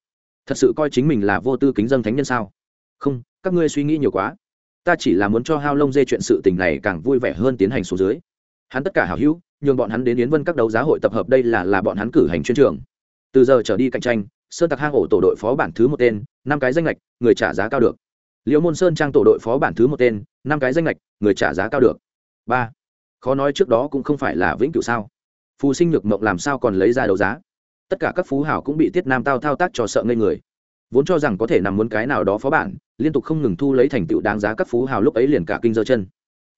thật sự coi chính mình là vô tư kính dân thánh nhân sao? Không, các ngươi suy nghĩ nhiều quá ta chỉ là muốn cho hao lông dê chuyện sự tình này càng vui vẻ hơn tiến hành số dưới. Hắn tất cả hảo hữu, nhường bọn hắn đến yến vân các đấu giá hội tập hợp đây là là bọn hắn cử hành chuyên trường. Từ giờ trở đi cạnh tranh, sơn tặc hang ổ tổ đội phó bản thứ một tên, năm cái danh lệch, người trả giá cao được. Liễu môn sơn trang tổ đội phó bản thứ một tên, năm cái danh lệch, người trả giá cao được. Ba. Khó nói trước đó cũng không phải là vĩnh cửu sao. Phù sinh nhược mộng làm sao còn lấy ra đấu giá? Tất cả các phú hảo cũng bị tiết nam tao thao tác cho sợ ngây người vốn cho rằng có thể nằm muốn cái nào đó phó bản, liên tục không ngừng thu lấy thành tựu đáng giá các phú hào lúc ấy liền cả kinh dơ chân.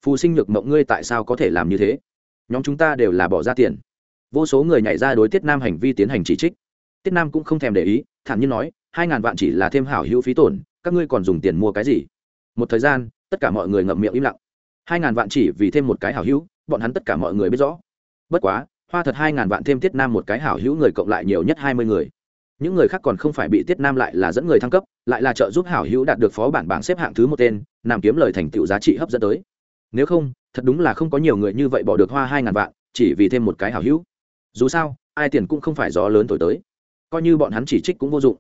Phù sinh nhược mộng ngươi tại sao có thể làm như thế? Nhóm chúng ta đều là bỏ ra tiền. Vô số người nhảy ra đối tiết nam hành vi tiến hành chỉ trích. Tiết nam cũng không thèm để ý, thản nhiên nói, hai ngàn vạn chỉ là thêm hảo hữu phí tổn, các ngươi còn dùng tiền mua cái gì? Một thời gian, tất cả mọi người ngậm miệng im lặng. Hai ngàn vạn chỉ vì thêm một cái hảo hữu, bọn hắn tất cả mọi người biết rõ. Bất quá, hoa thật hai ngàn vạn thêm tiết nam một cái hảo hữu người cộng lại nhiều nhất hai mươi người những người khác còn không phải bị tiết nam lại là dẫn người thăng cấp, lại là trợ giúp hảo hữu đạt được phó bản bảng xếp hạng thứ một tên làm kiếm lời thành tựu giá trị hấp dẫn tới. Nếu không, thật đúng là không có nhiều người như vậy bỏ được hoa hai ngàn vạn, chỉ vì thêm một cái hảo hữu. Dù sao, ai tiền cũng không phải gió lớn thổi tới. Coi như bọn hắn chỉ trích cũng vô dụng.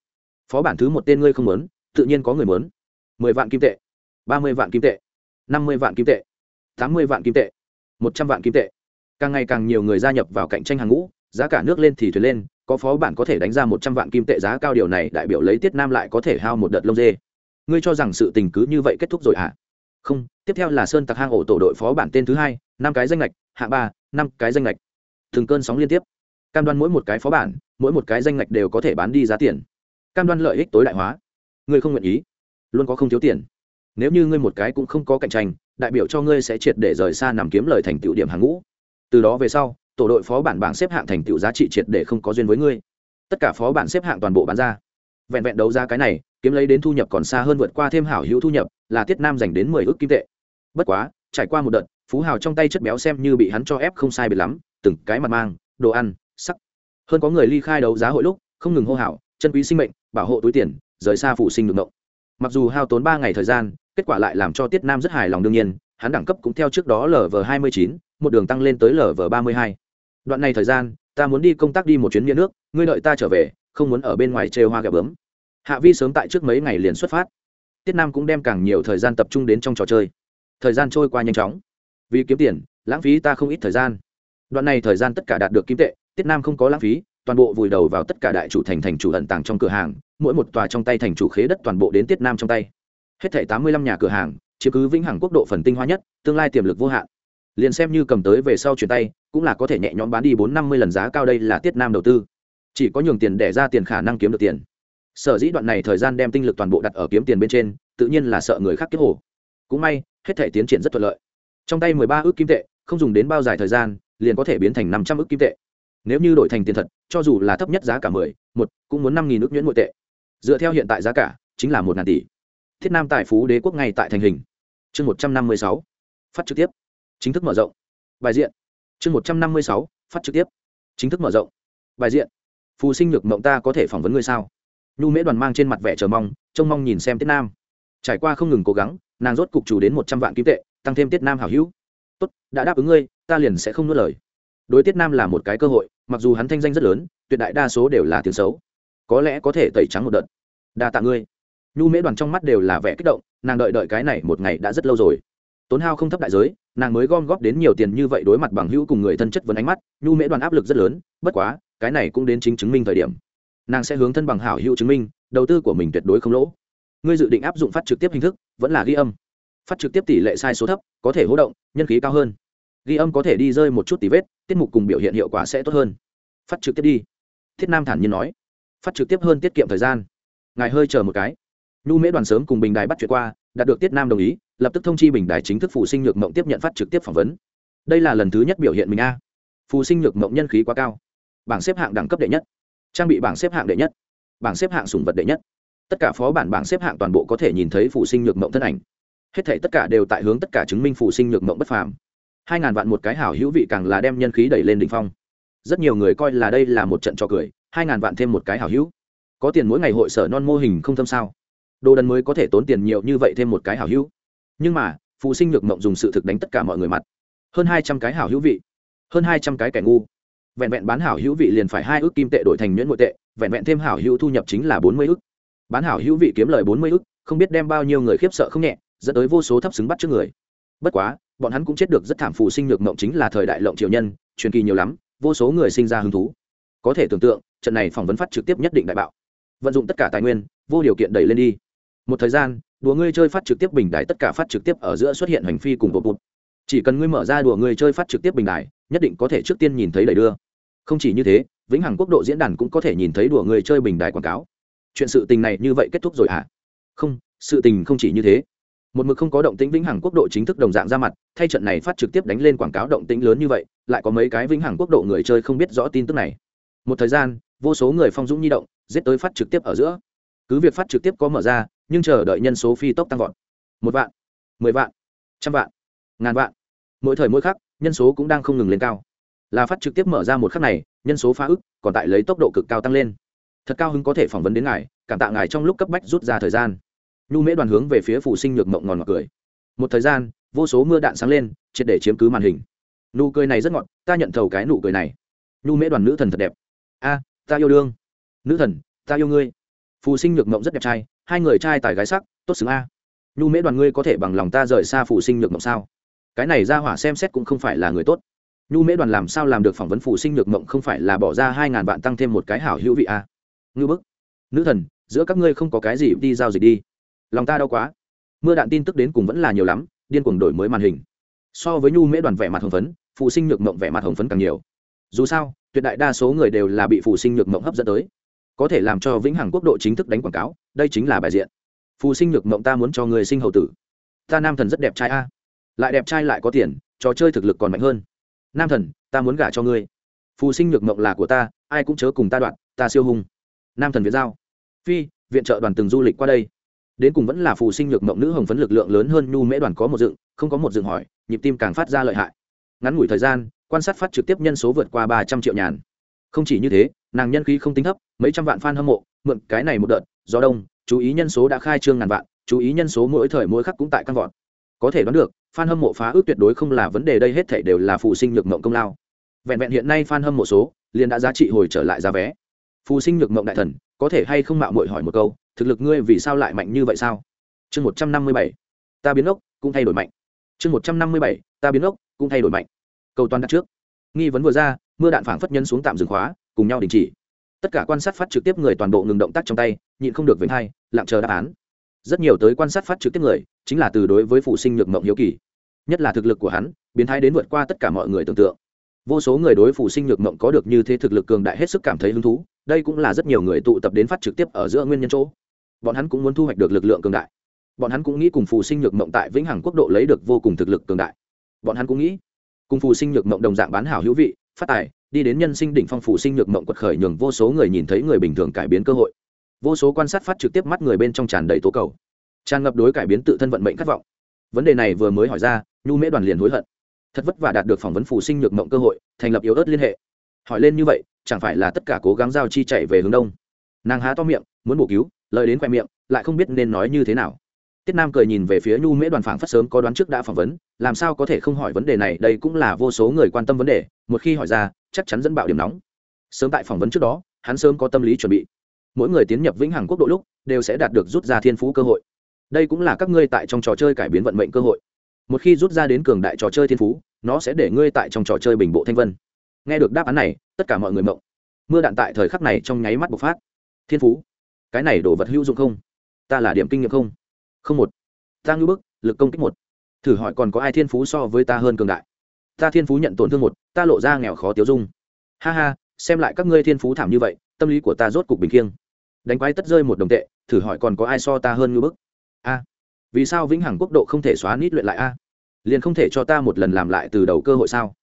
Phó bản thứ một tên ngươi không muốn, tự nhiên có người muốn. Mười vạn kim tệ, ba mươi vạn kim tệ, năm mươi vạn kim tệ, tám mươi vạn kim tệ, một trăm vạn kim tệ. Càng ngày càng nhiều người gia nhập vào cạnh tranh hàng ngũ, giá cả nước lên thì thuyền lên có phó bản có thể đánh ra một trăm vạn kim tệ giá cao điều này, đại biểu lấy tiết nam lại có thể hao một đợt lông dê. Ngươi cho rằng sự tình cứ như vậy kết thúc rồi hả? À? không, tiếp theo là sơn tặc hang ổ tổ đội phó bản tên thứ hai, năm cái danh lệch hạ ba, năm cái danh lệch thường cơn sóng liên tiếp. Cam đoan mỗi một cái phó bản, mỗi một cái danh lệch đều có thể bán đi giá tiền. Cam đoan lợi ích tối đại hóa. Ngươi không nguyện ý, luôn có không thiếu tiền. Nếu như ngươi một cái cũng không có cạnh tranh, đại biểu cho ngươi sẽ triệt để rời xa nằm kiếm lời thành tựu điểm hàng ngũ. Từ đó về sau tổ đội phó bản bảng xếp hạng thành tựu giá trị triệt để không có duyên với ngươi. Tất cả phó bản xếp hạng toàn bộ bán ra. Vẹn vẹn đấu ra cái này, kiếm lấy đến thu nhập còn xa hơn vượt qua thêm hảo hữu thu nhập, là tiết nam dành đến mười ước kim tệ. Bất quá, trải qua một đợt, phú hào trong tay chất béo xem như bị hắn cho ép không sai biệt lắm, từng cái mặt mang, đồ ăn, sắc. Hơn có người ly khai đấu giá hội lúc, không ngừng hô hào, chân quý sinh mệnh, bảo hộ túi tiền, rời xa phụ sinh được ngộng mặc dù hao tốn ba ngày thời gian, kết quả lại làm cho tiết nam rất hài lòng đương nhiên, hắn đẳng cấp cũng theo trước đó lv hai mươi chín, một đường tăng lên tới lv ba mươi hai đoạn này thời gian, ta muốn đi công tác đi một chuyến nghĩa nước, ngươi đợi ta trở về, không muốn ở bên ngoài trêu hoa gà bướm. Hạ vi sớm tại trước mấy ngày liền xuất phát. Tiết nam cũng đem càng nhiều thời gian tập trung đến trong trò chơi. Thời gian trôi qua nhanh chóng. Vì kiếm tiền, lãng phí ta không ít thời gian. Đoạn này thời gian tất cả đạt được kim tệ, tiết nam không có lãng phí, toàn bộ vùi đầu vào tất cả đại chủ thành thành chủ ẩn tàng trong cửa hàng, mỗi một tòa trong tay thành chủ khế đất toàn bộ đến tiết nam trong tay. Hết thảy tám mươi lăm nhà cửa hàng, chiếm cứ vĩnh hằng quốc độ phần tinh hoa nhất, tương lai tiềm lực vô hạn liền xem như cầm tới về sau chuyển tay, cũng là có thể nhẹ nhõm bán đi bốn năm mươi lần giá cao đây là tiết nam đầu tư. Chỉ có nhường tiền để ra tiền khả năng kiếm được tiền. Sở dĩ đoạn này thời gian đem tinh lực toàn bộ đặt ở kiếm tiền bên trên, tự nhiên là sợ người khác kiếp hồ. Cũng may, hết thể tiến triển rất thuận lợi. Trong tay mười ba ước kim tệ, không dùng đến bao dài thời gian, liền có thể biến thành năm trăm ước kim tệ. Nếu như đổi thành tiền thật, cho dù là thấp nhất giá cả mười, một, cũng muốn năm nghìn ước nhuyễn nội tệ. Dựa theo hiện tại giá cả, chính là một ngàn tỷ. Thiết nam tài phú đế quốc ngay tại thành hình. Chương một trăm năm mươi sáu. Phát trực tiếp chính thức mở rộng. Bài diện. Chương một trăm năm mươi sáu, phát trực tiếp. Chính thức mở rộng. Bài diện. Phù sinh nhược mộng ta có thể phỏng vấn ngươi sao? Nhu mễ đoàn mang trên mặt vẻ chờ mong, trông mong nhìn xem tiết nam. Trải qua không ngừng cố gắng, nàng rốt cục chủ đến một trăm vạn kim tệ, tăng thêm tiết nam hảo hữu. Tốt, đã đáp ứng ngươi, ta liền sẽ không nuốt lời. Đối tiết nam là một cái cơ hội, mặc dù hắn thanh danh rất lớn, tuyệt đại đa số đều là tiếng xấu. Có lẽ có thể tẩy trắng một đợt. Đa tạ ngươi. Nhu mễ đoàn trong mắt đều là vẻ kích động, nàng đợi đợi cái này một ngày đã rất lâu rồi tốn hao không thấp đại giới, nàng mới gom góp đến nhiều tiền như vậy đối mặt bằng hữu cùng người thân chất vấn ánh mắt, nhu mễ đoàn áp lực rất lớn, bất quá, cái này cũng đến chính chứng minh thời điểm. Nàng sẽ hướng thân bằng hảo hữu chứng minh, đầu tư của mình tuyệt đối không lỗ. Ngươi dự định áp dụng phát trực tiếp hình thức, vẫn là ghi âm. Phát trực tiếp tỷ lệ sai số thấp, có thể hỗ động, nhân khí cao hơn. Ghi âm có thể đi rơi một chút tỷ vết, tiết mục cùng biểu hiện hiệu quả sẽ tốt hơn. Phát trực tiếp đi. Thiết nam thản nhiên nói. Phát trực tiếp hơn tiết kiệm thời gian. Ngài hơi chờ một cái. Nhu mễ đoàn sớm cùng bình đài bắt chuyện qua, đạt được tiết nam đồng ý lập tức thông chi bình đài chính thức phụ sinh nhược mộng tiếp nhận phát trực tiếp phỏng vấn. Đây là lần thứ nhất biểu hiện mình a. Phụ sinh nhược mộng nhân khí quá cao. Bảng xếp hạng đẳng cấp đệ nhất. Trang bị bảng xếp hạng đệ nhất. Bảng xếp hạng sùng vật đệ nhất. Tất cả phó bản bảng xếp hạng toàn bộ có thể nhìn thấy phụ sinh nhược mộng thân ảnh. Hết thể tất cả đều tại hướng tất cả chứng minh phụ sinh nhược mộng bất phàm. Hai ngàn vạn một cái hảo hữu vị càng là đem nhân khí đẩy lên đỉnh phong. Rất nhiều người coi là đây là một trận trò cười, hai ngàn vạn thêm một cái hảo hữu. Có tiền mỗi ngày hội sở non mô hình không thâm sao? Đồ đần mới có thể tốn tiền nhiều như vậy thêm một cái hảo hữu nhưng mà, phụ sinh nhược mộng dùng sự thực đánh tất cả mọi người mặt. Hơn hai trăm cái hảo hữu vị. Hơn hai trăm cái kẻ ngu. Vẹn vẹn bán hảo hữu vị liền phải hai ước kim tệ đổi thành nhuyễn nội tệ, vẹn vẹn thêm hảo hữu thu nhập chính là bốn mươi ước. Bán hảo hữu vị kiếm lời bốn mươi ước, không biết đem bao nhiêu người khiếp sợ không nhẹ, dẫn tới vô số thấp xứng bắt trước người. Bất quá, bọn hắn cũng chết được rất thảm phù sinh nhược mộng chính là thời đại lộng triều nhân, truyền kỳ nhiều lắm, vô số người sinh ra hứng thú. Có thể tưởng tượng, trận này phỏng vấn phát trực tiếp nhất định đại bạo. Vận dụng tất cả tài nguyên, vô điều kiện đẩy lên đi. Một thời gian đùa ngươi chơi phát trực tiếp bình đài, tất cả phát trực tiếp ở giữa xuất hiện hành phi cùng bột bột chỉ cần ngươi mở ra đùa ngươi chơi phát trực tiếp bình đài, nhất định có thể trước tiên nhìn thấy đẩy đưa. Không chỉ như thế, vĩnh hằng quốc độ diễn đàn cũng có thể nhìn thấy đùa người chơi bình đài quảng cáo. Chuyện sự tình này như vậy kết thúc rồi hả? À? không, sự tình không chỉ như thế. Một mực không có động tĩnh vĩnh hằng quốc độ chính thức đồng dạng ra mặt, thay trận này phát trực tiếp đánh lên quảng cáo động tĩnh lớn như vậy, lại có mấy cái vĩnh hằng quốc độ người chơi không biết rõ tin tức này. Một thời gian, vô số người phong dũng nhi động, giết tới phát trực tiếp ở giữa. Cứ việc phát trực tiếp có mở ra nhưng chờ đợi nhân số phi tốc tăng vọt. Một vạn, mười vạn, trăm vạn, ngàn vạn. Mỗi thời mỗi khắc, nhân số cũng đang không ngừng lên cao. Là phát trực tiếp mở ra một khắc này, nhân số phá ức, còn tại lấy tốc độ cực cao tăng lên. Thật cao hứng có thể phỏng vấn đến ngài, cảm tạ ngài trong lúc cấp bách rút ra thời gian. Nhu mễ đoàn hướng về phía phủ sinh nhược mộng ngòn ngọt cười. Một thời gian, vô số mưa đạn sáng lên, triệt để chiếm cứ màn hình. Nụ cười này rất ngọt, ta nhận thầu cái nụ cười này. Nhu mễ đoàn nữ thần thật đẹp. A, ta yêu đương. Nữ thần, ta yêu ngươi. Phù sinh nhược mộng rất đẹp trai hai người trai tài gái sắc, tốt xứng a. Nhu mễ đoàn ngươi có thể bằng lòng ta rời xa phủ sinh nhược mộng sao? Cái này ra hỏa xem xét cũng không phải là người tốt. Nhu mễ đoàn làm sao làm được phỏng vấn phủ sinh nhược mộng không phải là bỏ ra hai ngàn vạn tăng thêm một cái hảo hữu vị a? Ngư bức. Nữ thần, giữa các ngươi không có cái gì đi giao dịch đi. Lòng ta đau quá. Mưa đạn tin tức đến cùng vẫn là nhiều lắm, điên cuồng đổi mới màn hình. So với nhu mễ đoàn vẻ mặt hồng phấn phụ sinh nhược mộng vẻ mặt hồng phấn càng nhiều. Dù sao, tuyệt đại đa số người đều là bị phụ sinh nhược mộng hấp dẫn tới có thể làm cho vĩnh hằng quốc độ chính thức đánh quảng cáo, đây chính là bài diện. Phù sinh nhược mộng ta muốn cho người sinh hậu tử. Ta nam thần rất đẹp trai a. Lại đẹp trai lại có tiền, trò chơi thực lực còn mạnh hơn. Nam thần, ta muốn gả cho ngươi. Phù sinh nhược mộng là của ta, ai cũng chớ cùng ta đoạn, ta siêu hung. Nam thần việt giao. Phi, viện trợ đoàn từng du lịch qua đây. Đến cùng vẫn là phù sinh nhược mộng nữ hồng phấn lực lượng lớn hơn nhu mễ đoàn có một dựng, không có một dựng hỏi, nhịp tim càng phát ra lợi hại. Ngắn ngủi thời gian, quan sát phát trực tiếp nhân số vượt qua ba trăm triệu nhàn. Không chỉ như thế nàng nhân khí không tính thấp, mấy trăm vạn fan hâm mộ, mượn cái này một đợt gió đông, chú ý nhân số đã khai trương ngàn vạn, chú ý nhân số mỗi thời mỗi khắc cũng tại căn vọt. Có thể đoán được, fan hâm mộ phá ước tuyệt đối không là vấn đề đây hết thảy đều là phụ sinh nhược mộng công lao. Vẹn vẹn hiện nay fan hâm mộ số liền đã giá trị hồi trở lại giá vé. Phụ sinh nhược mộng đại thần, có thể hay không mạo muội hỏi một câu, thực lực ngươi vì sao lại mạnh như vậy sao? Chương một trăm năm mươi bảy, ta biến ốc, cũng thay đổi mạnh. Chương một trăm năm mươi bảy, ta biến ốc, cũng thay đổi mạnh. Cầu toàn đặt trước. Nghi vấn vừa ra, mưa đạn phảng phất nhân xuống tạm dừng khóa cùng nhau đình chỉ. Tất cả quan sát phát trực tiếp người toàn bộ ngừng động tác trong tay, nhịn không được vĩnh hai lặng chờ đáp án. Rất nhiều tới quan sát phát trực tiếp người, chính là từ đối với phụ sinh nhược mộng hiếu kỳ. Nhất là thực lực của hắn, biến thái đến vượt qua tất cả mọi người tưởng tượng. Vô số người đối phụ sinh nhược mộng có được như thế thực lực cường đại hết sức cảm thấy hứng thú, đây cũng là rất nhiều người tụ tập đến phát trực tiếp ở giữa nguyên nhân chỗ. Bọn hắn cũng muốn thu hoạch được lực lượng cường đại. Bọn hắn cũng nghĩ cùng phù sinh nhược mộng tại vĩnh hằng quốc độ lấy được vô cùng thực lực cường đại. Bọn hắn cũng nghĩ, cùng phù sinh nhược mộng đồng dạng bán hảo hữu vị, phát tài đi đến nhân sinh đỉnh phong phủ sinh nhược mộng quật khởi nhường vô số người nhìn thấy người bình thường cải biến cơ hội. Vô số quan sát phát trực tiếp mắt người bên trong tràn đầy tố cầu. Tràn ngập đối cải biến tự thân vận mệnh khát vọng. Vấn đề này vừa mới hỏi ra, nhu mễ đoàn liền hối hận. Thật vất vả đạt được phỏng vấn phủ sinh nhược mộng cơ hội, thành lập yếu ớt liên hệ. Hỏi lên như vậy, chẳng phải là tất cả cố gắng giao chi chạy về hướng đông? Nàng há to miệng, muốn bổ cứu, lời đến khoe miệng, lại không biết nên nói như thế nào. Tiết nam cười nhìn về phía nhu mễ đoàn phảng phất sớm có đoán trước đã phỏng vấn, làm sao có thể không hỏi vấn đề này, đây cũng là vô số người quan tâm vấn đề. Một khi hỏi ra chắc chắn dẫn bạo điểm nóng. Sớm tại phỏng vấn trước đó, hắn sớm có tâm lý chuẩn bị. Mỗi người tiến nhập vĩnh hằng quốc độ lúc, đều sẽ đạt được rút ra thiên phú cơ hội. Đây cũng là các ngươi tại trong trò chơi cải biến vận mệnh cơ hội. Một khi rút ra đến cường đại trò chơi thiên phú, nó sẽ để ngươi tại trong trò chơi bình bộ thanh vân. Nghe được đáp án này, tất cả mọi người mộng. Mưa đạn tại thời khắc này trong nháy mắt bộc phát. Thiên phú? Cái này đồ vật hữu dụng không? Ta là điểm kinh nghiệm không? Không một. Ta ngưỡng bức, lực công kích một. Thử hỏi còn có ai thiên phú so với ta hơn cường đại? Ta thiên phú nhận tổn thương một, ta lộ ra nghèo khó tiêu dung. Ha ha, xem lại các ngươi thiên phú thảm như vậy, tâm lý của ta rốt cục bình kiêng đánh quái tất rơi một đồng tệ, thử hỏi còn có ai so ta hơn ngư bức? A. Vì sao vĩnh hằng quốc độ không thể xóa nít luyện lại a? Liền không thể cho ta một lần làm lại từ đầu cơ hội sao?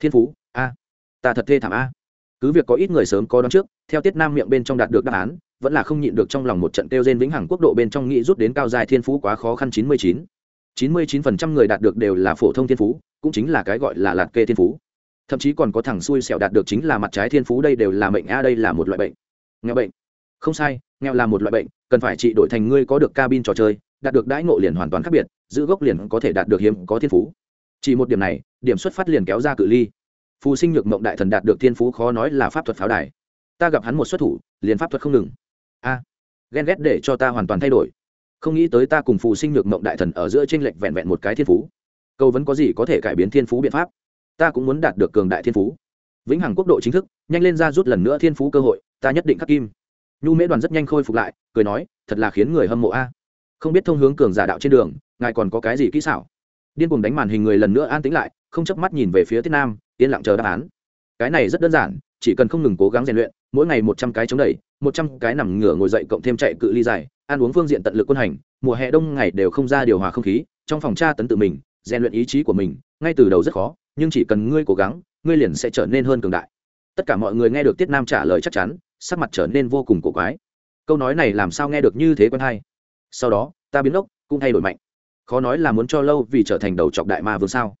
Thiên phú, a. Ta thật thê thảm a. Cứ việc có ít người sớm có đón trước, theo tiết nam miệng bên trong đạt được đáp án, vẫn là không nhịn được trong lòng một trận tiêu trên vĩnh hằng quốc độ bên trong nghĩ rút đến cao dài thiên phú quá khó khăn chín mươi chín chín mươi chín phần trăm người đạt được đều là phổ thông thiên phú, cũng chính là cái gọi là lạt kê thiên phú. Thậm chí còn có thằng xui xẻo đạt được chính là mặt trái thiên phú đây đều là bệnh a, đây là một loại bệnh. Nghèo bệnh. Không sai, nghèo là một loại bệnh, cần phải trị đổi thành ngươi có được cabin trò chơi, đạt được đãi ngộ liền hoàn toàn khác biệt, giữ gốc liền có thể đạt được hiếm có thiên phú. Chỉ một điểm này, điểm xuất phát liền kéo ra cự ly. Phù sinh nhược mộng đại thần đạt được thiên phú khó nói là pháp thuật pháo đài. Ta gặp hắn một xuất thủ, liền pháp thuật không ngừng. A, ghen ghét để cho ta hoàn toàn thay đổi không nghĩ tới ta cùng phù sinh nhược mộng đại thần ở giữa tranh lệch vẹn vẹn một cái thiên phú. Câu vẫn có gì có thể cải biến thiên phú biện pháp? Ta cũng muốn đạt được cường đại thiên phú. Vĩnh hằng quốc độ chính thức, nhanh lên ra rút lần nữa thiên phú cơ hội, ta nhất định khắc kim. Nhu mễ đoàn rất nhanh khôi phục lại, cười nói, thật là khiến người hâm mộ a. Không biết thông hướng cường giả đạo trên đường, ngài còn có cái gì kỹ xảo? Điên cùng đánh màn hình người lần nữa an tĩnh lại, không chớp mắt nhìn về phía tiết nam, yên lặng chờ đáp án. Cái này rất đơn giản, chỉ cần không ngừng cố gắng rèn luyện, mỗi ngày một trăm cái chống đẩy, một trăm cái nằm ngửa ngồi dậy cộng thêm chạy cự ly dài ăn uống phương diện tận lực quân hành, mùa hè đông ngày đều không ra điều hòa không khí, trong phòng tra tấn tự mình, rèn luyện ý chí của mình, ngay từ đầu rất khó, nhưng chỉ cần ngươi cố gắng, ngươi liền sẽ trở nên hơn cường đại. Tất cả mọi người nghe được tiết nam trả lời chắc chắn, sắc mặt trở nên vô cùng cổ quái. Câu nói này làm sao nghe được như thế quen hay? Sau đó, ta biến ốc, cũng thay đổi mạnh. Khó nói là muốn cho lâu vì trở thành đầu trọc đại ma vương sao?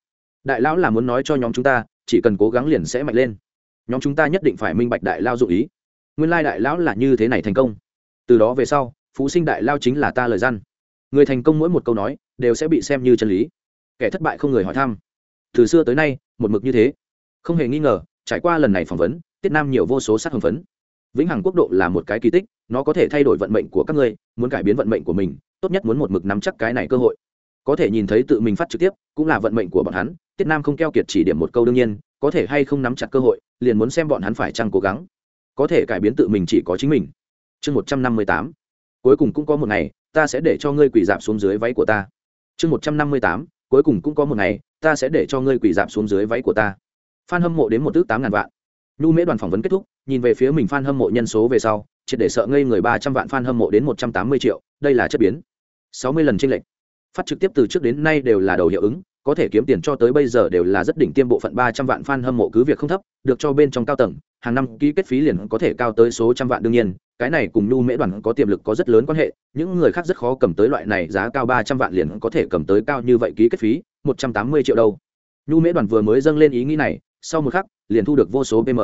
Đại lão là muốn nói cho nhóm chúng ta, chỉ cần cố gắng liền sẽ mạnh lên. Nhóm chúng ta nhất định phải minh bạch đại lao dụ ý. Nguyên lai đại lão là như thế này thành công. Từ đó về sau phú sinh đại lao chính là ta lời gian. Người thành công mỗi một câu nói, đều sẽ bị xem như chân lý. Kẻ thất bại không người hỏi thăm. Từ xưa tới nay, một mực như thế. Không hề nghi ngờ, trải qua lần này phỏng vấn, tiết nam nhiều vô số sát hồng phấn. Vĩnh hằng quốc độ là một cái kỳ tích, nó có thể thay đổi vận mệnh của các ngươi, muốn cải biến vận mệnh của mình, tốt nhất muốn một mực nắm chắc cái này cơ hội. Có thể nhìn thấy tự mình phát trực tiếp, cũng là vận mệnh của bọn hắn, tiết nam không keo kiệt chỉ điểm một câu đương nhiên, có thể hay không nắm chặt cơ hội, liền muốn xem bọn hắn phải chăng cố gắng. Có thể cải biến tự mình chỉ có chính mình. Chương một trăm năm mươi tám cuối cùng cũng có một ngày, ta sẽ để cho ngươi quỳ dạp xuống dưới váy của ta. Chương một trăm năm mươi tám, cuối cùng cũng có một ngày, ta sẽ để cho ngươi quỳ dạp xuống dưới váy của ta. Phan hâm mộ đến một tước tám ngàn vạn. Nhu mễ đoàn phỏng vấn kết thúc, nhìn về phía mình phan hâm mộ nhân số về sau, triệt để sợ ngây người ba trăm vạn phan hâm mộ đến một trăm tám mươi triệu, đây là chất biến. sáu mươi lần tranh lệch. Phát trực tiếp từ trước đến nay đều là đầu hiệu ứng, có thể kiếm tiền cho tới bây giờ đều là rất đỉnh tiêm bộ phận ba trăm vạn f a n hâm mộ cứ việc không thấp, được cho bên trong cao tầng hàng năm ký kết phí liền có thể cao tới số trăm vạn đương nhiên cái này cùng nhu mễ đoàn có tiềm lực có rất lớn quan hệ những người khác rất khó cầm tới loại này giá cao ba trăm vạn liền có thể cầm tới cao như vậy ký kết phí một trăm tám mươi triệu đâu nhu mễ đoàn vừa mới dâng lên ý nghĩ này sau một khắc liền thu được vô số pm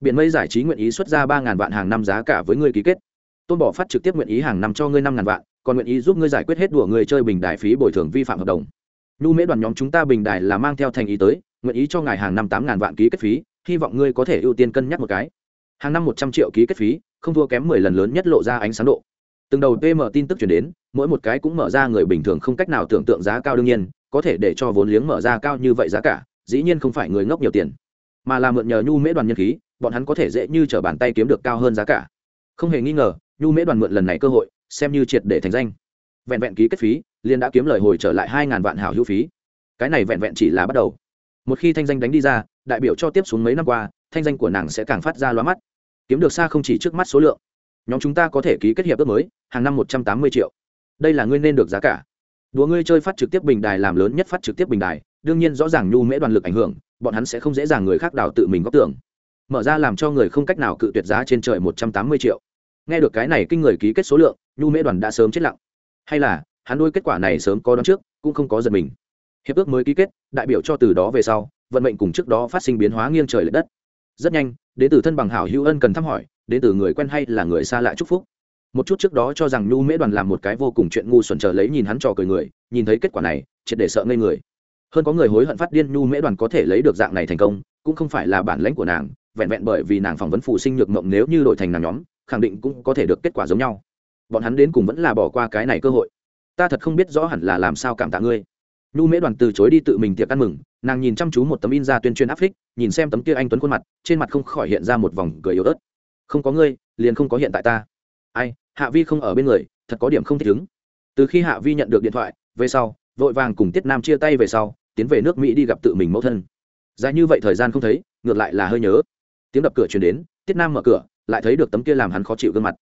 Biển Mây giải trí nguyện ý xuất ra ba ngàn vạn hàng năm giá cả với người ký kết. Tôn Bỏ phát trực tiếp nguyện ý hàng năm cho ngươi năm ngàn vạn, còn nguyện ý giúp ngươi giải quyết hết đùa người chơi bình đài phí bồi thường vi phạm hợp đồng. Nhu Mễ đoàn nhóm chúng ta bình đài là mang theo thành ý tới, nguyện ý cho ngài hàng năm tám ngàn vạn ký kết phí, hy vọng ngươi có thể ưu tiên cân nhắc một cái. Hàng năm một trăm triệu ký kết phí, không thua kém mười lần lớn nhất lộ ra ánh sáng độ. từng đầu pm tin tức chuyển đến mỗi một cái cũng mở ra người bình thường không cách nào tưởng tượng giá cao đương nhiên có thể để cho vốn liếng mở ra cao như vậy giá cả dĩ nhiên không phải người ngốc nhiều tiền. Mà là mượn nhờ nhu mễ đoàn nhân khí bọn hắn có thể dễ như t r ở bàn tay kiếm được cao hơn giá cả. Không hề nghi ngờ nhu mễ đoàn mượn lần này cơ hội xem như triệt để thành danh. Vẹn vẹn ký kết phí liên đã kiếm lời hồi trở lại hai ngàn vạn hảo hữu phí. Cái này vẹn vẹn chỉ là bắt đầu. Một khi thanh danh đánh đi ra đại biểu cho tiếp xuống mấy năm qua, thanh danh của nàng sẽ càng phát ra loa mắt. Kiếm được xa không chỉ trước mắt số lượng. Nhóm chúng ta có thể ký kết hiệp ước mới, hàng năm một trăm tám mươi triệu. Đây là ngươi nên được giá cả. Đùa ngươi chơi phát trực tiếp bình đài làm lớn nhất phát trực tiếp bình đài, đương nhiên rõ ràng nhu mễ đoàn lực ảnh hưởng, bọn hắn sẽ không dễ dàng người khác đào tự mình góp tưởng mở ra làm cho người không cách nào cự tuyệt giá trên trời một trăm tám mươi triệu. Nghe được cái này kinh người ký kết số lượng, nhu mễ đoàn đã sớm chết lặng. Hay là, hắn đôi kết quả này sớm có đón trước, cũng không có giật mình. Hiệp ước mới ký kết, đại biểu cho từ đó về sau vận mệnh cùng trước đó phát sinh biến hóa nghiêng trời l ệ đất. Rất nhanh đến từ thân bằng hảo hữu ân cần thăm hỏi đến từ người quen hay là người xa lạ chúc phúc. Một chút trước đó cho rằng nhu mễ đoàn làm một cái vô cùng chuyện ngu xuẩn chờ lấy nhìn hắn trò cười người, nhìn thấy kết quả này, triệt để sợ ngây người. Hơn có người hối hận phát điên nhu mễ đoàn có thể lấy được dạng này thành công, cũng không phải là bản lãnh của nàng, vẹn vẹn bởi vì nàng phỏng vấn phụ sinh nhược mộng nếu như đổi thành nàng nhóm, khẳng định cũng có thể được kết quả giống nhau. Bọn hắn đến cùng vẫn là bỏ qua cái này cơ hội. Ta thật không biết rõ hẳn là làm sao cảm tạ ngươi. Nhu mễ đoàn từ chối đi tự mình tiệc ăn mừng nàng nhìn chăm chú một tấm in ra tuyên truyền áp phích, nhìn xem tấm kia anh tuấn khuôn mặt, trên mặt không khỏi hiện ra một vòng cười yếu ớt. Không có ngươi, liền không có hiện tại ta. Ai, hạ vi không ở bên người, thật có điểm không thích ứng. Từ khi hạ vi nhận được điện thoại, về sau, vội vàng cùng tiết nam chia tay về sau, tiến về nước mỹ đi gặp tự mình mẫu thân. Dài như vậy thời gian không thấy, ngược lại là hơi nhớ. Tiếng đập cửa chuyển đến, tiết nam mở cửa, lại thấy được tấm kia làm hắn khó chịu gương mặt.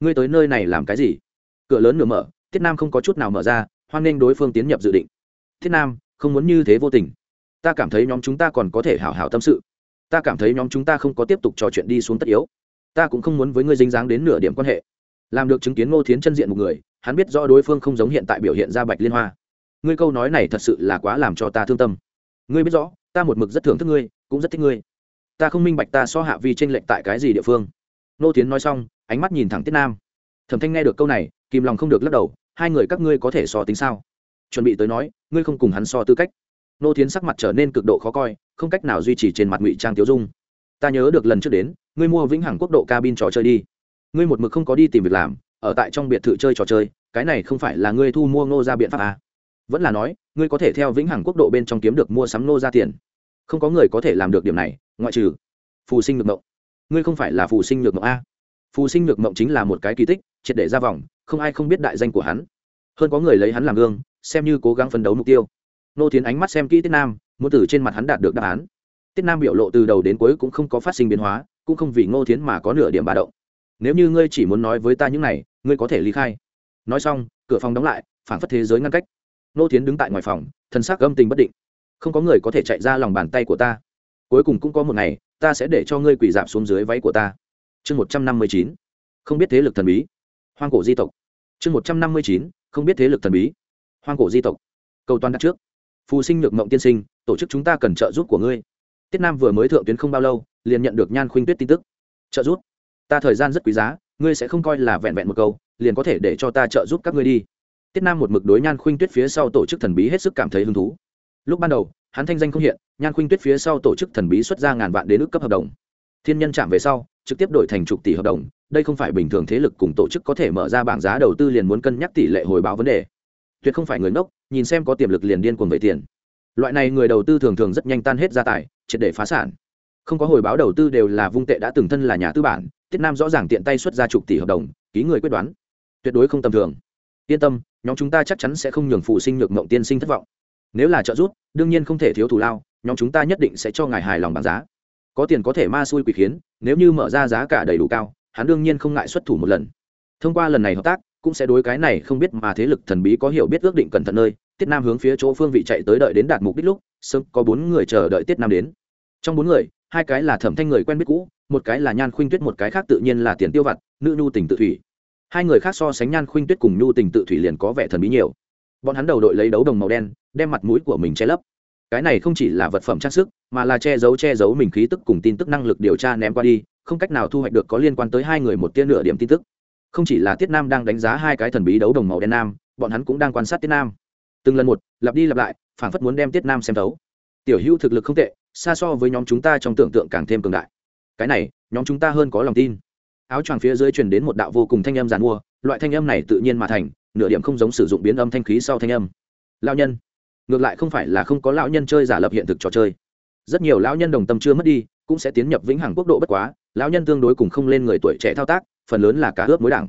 Ngươi tới nơi này làm cái gì? Cửa lớn nửa mở, tiết nam không có chút nào mở ra, hoan nghênh đối phương tiến nhập dự định. Thiết nam, không muốn như thế vô tình ta cảm thấy nhóm chúng ta còn có thể hảo hảo tâm sự. Ta cảm thấy nhóm chúng ta không có tiếp tục trò chuyện đi xuống tất yếu. Ta cũng không muốn với ngươi dính dáng đến nửa điểm quan hệ. Làm được chứng kiến ngô thiến chân diện một người, hắn biết rõ đối phương không giống hiện tại biểu hiện ra bạch liên hoa. Ngươi câu nói này thật sự là quá làm cho ta thương tâm. Ngươi biết rõ, ta một mực rất thưởng thức ngươi, cũng rất thích ngươi. Ta không minh bạch ta so hạ vi tranh lệch tại cái gì địa phương. Ngô thiến nói xong, ánh mắt nhìn thẳng tiết nam. Thẩm thanh nghe được câu này, kìm lòng không được lắc đầu, hai người các ngươi có thể so tính sao? Chuẩn bị tới nói, ngươi không cùng hắn so tư cách nô thiến sắc mặt trở nên cực độ khó coi, không cách nào duy trì trên mặt ngụy trang tiêu dung. Ta nhớ được lần trước đến, ngươi mua vĩnh hằng quốc độ cabin trò chơi đi. Ngươi một mực không có đi tìm việc làm, ở tại trong biệt thự chơi trò chơi, cái này không phải là ngươi thu mua ngô ra biện pháp à. vẫn là nói, ngươi có thể theo vĩnh hằng quốc độ bên trong kiếm được mua sắm ngô ra tiền. Không có người có thể làm được điểm này, ngoại trừ phù sinh nhược mộng. Ngươi không phải là phù sinh nhược mộng a phù sinh nhược mộng chính là một cái kỳ tích, triệt để ra vòng, không ai không biết đại danh của hắn. Hơn có người lấy hắn làm gương, xem như cố gắng phấn đấu mục tiêu nô tiến ánh mắt xem kỹ tiết nam, muốn từ trên mặt hắn đạt được đáp án. Tiết nam biểu lộ từ đầu đến cuối cũng không có phát sinh biến hóa, cũng không vì ngô tiến mà có nửa điểm bà động. Nếu như ngươi chỉ muốn nói với ta những này, ngươi có thể ly khai. Nói xong, cửa phòng đóng lại phản phất thế giới ngăn cách. Nô tiến đứng tại ngoài phòng thân xác âm tình bất định. Không có người có thể chạy ra lòng bàn tay của ta. Cuối cùng cũng có một ngày, ta sẽ để cho ngươi quỳ dạp xuống dưới váy của ta. Chương một trăm năm mươi chín. Không biết thế lực thần bí. Hoang cổ di tộc. Chương một trăm năm mươi chín. Không biết thế lực thần bí. Hoang cổ di tộc. Cầu toàn đặt trước phù sinh nhược mộng tiên sinh, tổ chức chúng ta cần trợ giúp của ngươi. Tiết nam vừa mới thượng tuyến không bao lâu, liền nhận được nhan khuynh tuyết tin tức. Trợ giúp? Ta thời gian rất quý giá, ngươi sẽ không coi là vẹn vẹn một câu, liền có thể để cho ta trợ giúp các ngươi đi. Tiết nam một mực đối nhan khuynh tuyết phía sau tổ chức thần bí hết sức cảm thấy hứng thú. Lúc ban đầu, hắn thanh danh không hiện, nhan khuynh tuyết phía sau tổ chức thần bí xuất ra ngàn vạn đến ước cấp hợp đồng. Thiên nhân chạm về sau, trực tiếp đổi thành chục tỷ hợp đồng, đây không phải bình thường thế lực cùng tổ chức có thể mở ra bảng giá đầu tư liền muốn cân nhắc tỷ lệ hồi báo vấn đề. Tuyệt không phải người ngốc nhìn xem có tiềm lực liền điên cuồng vậy tiền. Loại này người đầu tư thường thường rất nhanh tan hết gia tài, triệt để phá sản. Không có hồi báo đầu tư đều là vung tệ đã từng thân là nhà tư bản, tiết nam rõ ràng tiện tay xuất ra chục tỷ hợp đồng, ký người quyết đoán. Tuyệt đối không tầm thường. Yên tâm, nhóm chúng ta chắc chắn sẽ không nhường phụ sinh nhược mộng tiên sinh thất vọng. Nếu là trợ giúp, đương nhiên không thể thiếu thù lao, nhóm chúng ta nhất định sẽ cho ngài hài lòng bằng giá. Có tiền có thể ma xui quỷ khiến, nếu như mở ra giá cả đầy đủ cao, hắn đương nhiên không ngại xuất thủ một lần. Thông qua lần này hợp tác cũng sẽ đối cái này không biết mà thế lực thần bí có hiểu biết ước định cẩn thận nơi, tiết nam hướng phía chỗ phương vị chạy tới đợi đến đạt mục đích lúc, sớm có bốn người chờ đợi tiết nam đến. Trong bốn người, hai cái là thẩm thanh người quen biết cũ, một cái là nhan khuynh tuyết, một cái khác tự nhiên là tiền tiêu vặt, nữ nhu tình tự thủy. Hai người khác so sánh nhan khuynh tuyết cùng nhu tình tự thủy liền có vẻ thần bí nhiều. Bọn hắn đầu đội lấy đấu đồng màu đen, đem mặt mũi của mình che lấp. Cái này không chỉ là vật phẩm trang sức, mà là che giấu che giấu mình khí tức cùng tin tức năng lực điều tra ném qua đi, không cách nào thu hoạch được có liên quan tới hai người một tia nửa điểm tin tức không chỉ là tiết nam đang đánh giá hai cái thần bí đấu đồng màu đen nam, bọn hắn cũng đang quan sát tiết nam. Từng lần một, lặp đi lặp lại phản phất muốn đem tiết nam xem thấu. Tiểu hữu thực lực không tệ, xa so với nhóm chúng ta trong tưởng tượng càng thêm cường đại. Cái này, nhóm chúng ta hơn có lòng tin. Áo choàng phía dưới truyền đến một đạo vô cùng thanh âm giàn mua, loại thanh âm này tự nhiên mà thành, nửa điểm không giống sử dụng biến âm thanh khí sau thanh âm. Lão nhân, ngược lại không phải là không có lão nhân chơi giả lập hiện thực trò chơi. Rất nhiều lão nhân đồng tâm chưa mất đi, cũng sẽ tiến nhập vĩnh hằng quốc độ bất quá, lão nhân tương đối cùng không lên người tuổi trẻ thao tác phần lớn là cá ướp mối đảng,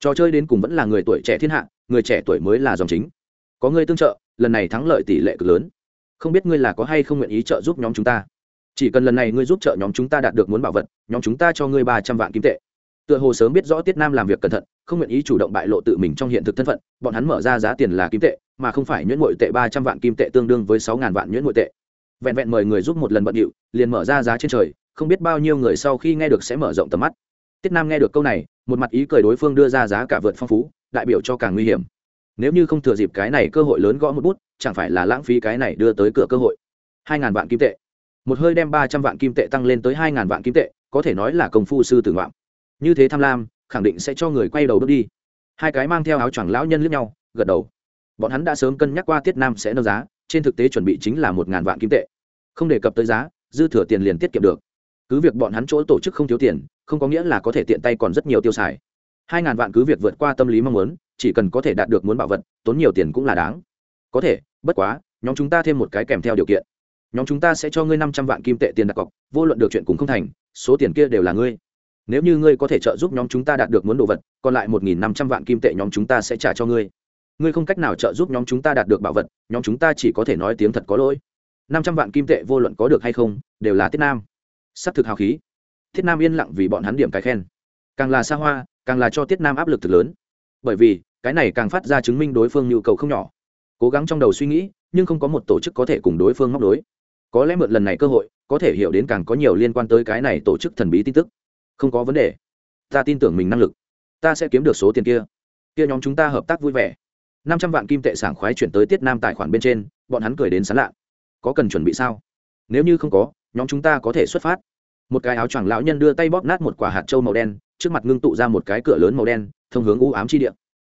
trò chơi đến cùng vẫn là người tuổi trẻ thiên hạ người trẻ tuổi mới là dòng chính. Có người tương trợ lần này thắng lợi tỷ lệ cực lớn. Không biết ngươi là có hay không nguyện ý trợ giúp nhóm chúng ta. Chỉ cần lần này ngươi giúp trợ nhóm chúng ta đạt được muốn bảo vật nhóm chúng ta cho ngươi ba trăm vạn kim tệ. Tựa hồ sớm biết rõ tiết nam làm việc cẩn thận không nguyện ý chủ động bại lộ tự mình trong hiện thực thân phận bọn hắn mở ra giá tiền là kim tệ mà không phải nhuyễn ngội tệ ba trăm vạn kim tệ tương đương với sáu ngàn vạn nhuyễn ngội tệ. Vẹn vẹn mời người giúp một lần bận điệu liền mở ra giá trên trời không biết bao nhiêu người sau khi nghe được sẽ mở rộng tầm mắt tiết nam nghe được câu này, một mặt ý cười đối phương đưa ra giá cả vượt phong phú, đại biểu cho càng nguy hiểm. Nếu như không thừa dịp cái này cơ hội lớn gõ một bút, chẳng phải là lãng phí cái này đưa tới cửa cơ hội. Hai ngàn vạn kim tệ. Một hơi đem ba trăm vạn kim tệ tăng lên tới hai ngàn vạn kim tệ, có thể nói là công phu sư tử ngoạm. Như thế tham lam, khẳng định sẽ cho người quay đầu bước đi. Hai cái mang theo áo choàng lão nhân lướt nhau, gật đầu. Bọn hắn đã sớm cân nhắc qua tiết nam sẽ nâng giá, trên thực tế chuẩn bị chính là một ngàn vạn kim tệ. Không đề cập tới giá, dư thừa tiền liền tiết kiệm được cứ việc bọn hắn chỗ tổ chức không thiếu tiền, không có nghĩa là có thể tiện tay còn rất nhiều tiêu xài. Hai ngàn vạn cứ việc vượt qua tâm lý mong muốn, chỉ cần có thể đạt được muốn bảo vật, tốn nhiều tiền cũng là đáng. Có thể, bất quá, nhóm chúng ta thêm một cái kèm theo điều kiện. Nhóm chúng ta sẽ cho ngươi năm trăm vạn kim tệ tiền đặt cọc, vô luận được chuyện cũng không thành, số tiền kia đều là ngươi. Nếu như ngươi có thể trợ giúp nhóm chúng ta đạt được muốn đồ vật, còn lại một nghìn năm trăm vạn kim tệ nhóm chúng ta sẽ trả cho ngươi. Ngươi không cách nào trợ giúp nhóm chúng ta đạt được bảo vật, nhóm chúng ta chỉ có thể nói tiếng thật có lỗi. Năm trăm vạn kim tệ vô luận có được hay không, đều là tiết nam sắp thực hào khí. Thiết nam yên lặng vì bọn hắn điểm cái khen. Càng là xa hoa, càng là cho tiết nam áp lực thực lớn. Bởi vì, cái này càng phát ra chứng minh đối phương nhu cầu không nhỏ. Cố gắng trong đầu suy nghĩ, nhưng không có một tổ chức có thể cùng đối phương móc đối có lẽ mượn lần này cơ hội, có thể hiểu đến càng có nhiều liên quan tới cái này tổ chức thần bí tin tức. Không có vấn đề. Ta tin tưởng mình năng lực. Ta sẽ kiếm được số tiền kia. Kia nhóm chúng ta hợp tác vui vẻ. Năm trăm vạn kim tệ sảng khoái chuyển tới tiết nam tài khoản bên trên, bọn hắn cười đến sán lạ. Có cần chuẩn bị sao? Nếu như không có nhóm chúng ta có thể xuất phát. Một cái áo choàng lão nhân đưa tay bóp nát một quả hạt trâu màu đen, trước mặt ngưng tụ ra một cái cửa lớn màu đen, thông hướng u ám chi địa.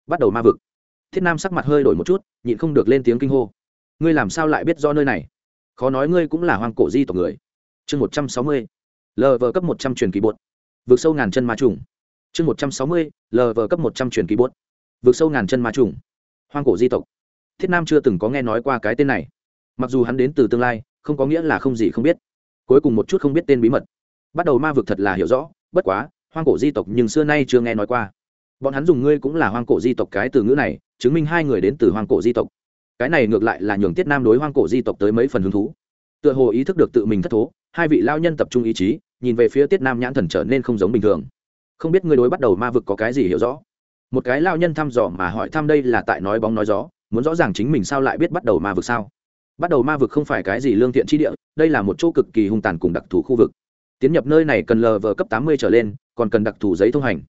Bắt đầu ma vực. Thiết nam sắc mặt hơi đổi một chút, nhịn không được lên tiếng kinh hô. Ngươi làm sao lại biết do nơi này? Khó nói ngươi cũng là hoang cổ di tộc người. Chương một trăm sáu mươi lv cấp một trăm truyền kỳ bột. Vượt sâu ngàn chân ma trùng. Chương một trăm sáu mươi lv cấp một trăm truyền kỳ bột. Vượt sâu ngàn chân ma trùng. Hoang cổ di tộc. Thiết nam chưa từng có nghe nói qua cái tên này. Mặc dù hắn đến từ tương lai, không có nghĩa là không gì không biết cuối cùng một chút không biết tên bí mật. Bắt đầu ma vực thật là hiểu rõ, bất quá, hoang cổ di tộc nhưng xưa nay chưa nghe nói qua. Bọn hắn dùng ngươi cũng là hoang cổ di tộc cái từ ngữ này, chứng minh hai người đến từ hoang cổ di tộc. Cái này ngược lại là nhường tiết nam đối hoang cổ di tộc tới mấy phần hứng thú. Tựa hồ ý thức được tự mình thất thố, hai vị lao nhân tập trung ý chí, nhìn về phía tiết nam nhãn thần trở nên không giống bình thường. Không biết ngươi đối bắt đầu ma vực có cái gì hiểu rõ? Một cái lao nhân thăm dò mà hỏi thăm đây là tại nói bóng nói gió, muốn rõ ràng chính mình sao lại biết bắt đầu ma vực sao? Bắt đầu ma vực không phải cái gì lương thiện chi địa, đây là một chỗ cực kỳ hung tàn cùng đặc thù khu vực. Tiến nhập nơi này cần lờ vờ cấp tám mươi trở lên, còn cần đặc thù giấy thông hành.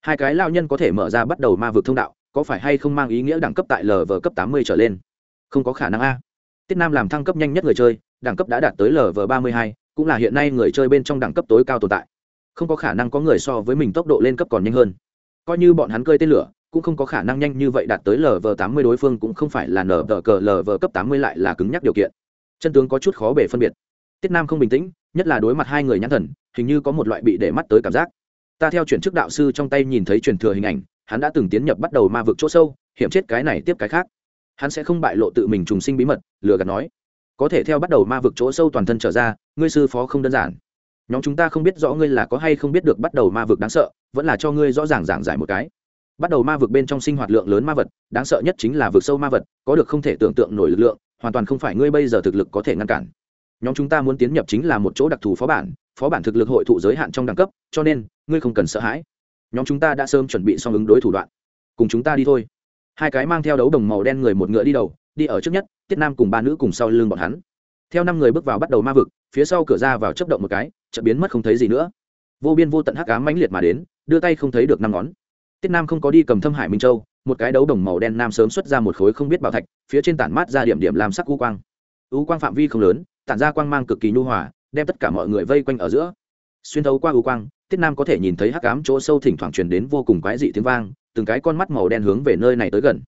Hai cái lao nhân có thể mở ra bắt đầu ma vực thông đạo, có phải hay không mang ý nghĩa đẳng cấp tại lv cấp tám mươi trở lên? Không có khả năng a. Tiết nam làm thăng cấp nhanh nhất người chơi, đẳng cấp đã đạt tới lv ba mươi hai, cũng là hiện nay người chơi bên trong đẳng cấp tối cao tồn tại. Không có khả năng có người so với mình tốc độ lên cấp còn nhanh hơn. Coi như bọn hắn cơi tên lửa cũng không có khả năng nhanh như vậy đạt tới lv tám mươi, đối phương cũng không phải là nở tờ cờ lv cấp tám mươi lại là cứng nhắc điều kiện. Chân tướng có chút khó bể phân biệt. Tiết nam không bình tĩnh, nhất là đối mặt hai người nhãn thần, hình như có một loại bị để mắt tới cảm giác. Ta theo chuyển chức đạo sư trong tay nhìn thấy truyền thừa hình ảnh, hắn đã từng tiến nhập bắt đầu ma vực chỗ sâu, hiểm chết cái này tiếp cái khác. Hắn sẽ không bại lộ tự mình trùng sinh bí mật, lừa gạt nói. Có thể theo bắt đầu ma vực chỗ sâu toàn thân trở ra, ngươi sư phó không đơn giản. Nhóm chúng ta không biết rõ ngươi là có hay không biết được bắt đầu ma vực đáng sợ, vẫn là cho ngươi rõ ràng giảng giải một cái bắt đầu ma vực bên trong sinh hoạt lượng lớn ma vật, đáng sợ nhất chính là vực sâu ma vật, có được không thể tưởng tượng nổi lực lượng, hoàn toàn không phải ngươi bây giờ thực lực có thể ngăn cản. Nhóm chúng ta muốn tiến nhập chính là một chỗ đặc thù phó bản phó bản thực lực hội thụ giới hạn trong đẳng cấp, cho nên, ngươi không cần sợ hãi. Nhóm chúng ta đã sớm chuẩn bị xong ứng đối thủ đoạn. Cùng chúng ta đi thôi. Hai cái mang theo đấu đồng màu đen người một ngựa đi đầu, đi ở trước nhất, tiết nam cùng ba nữ cùng sau lưng bọn hắn. Theo năm người bước vào bắt đầu ma vực, phía sau cửa ra vào chấp động một cái, chợt biến mất không thấy gì nữa. Vô biên vô tận hắc ám mãnh liệt mà đến, đưa tay không thấy được năm ngón tiết nam không có đi cầm thâm hải minh châu, một cái đấu đồng màu đen nam sớm xuất ra một khối không biết bảo thạch, phía trên tản mát ra điểm điểm làm sắc u quang. U quang phạm vi không lớn, tản ra quang mang cực kỳ nhu hòa, đem tất cả mọi người vây quanh ở giữa. Xuyên thấu qua u quang, tiết nam có thể nhìn thấy hắc ám chỗ sâu thỉnh thoảng truyền đến vô cùng quái dị tiếng vang, từng cái con mắt màu đen hướng về nơi này tới gần.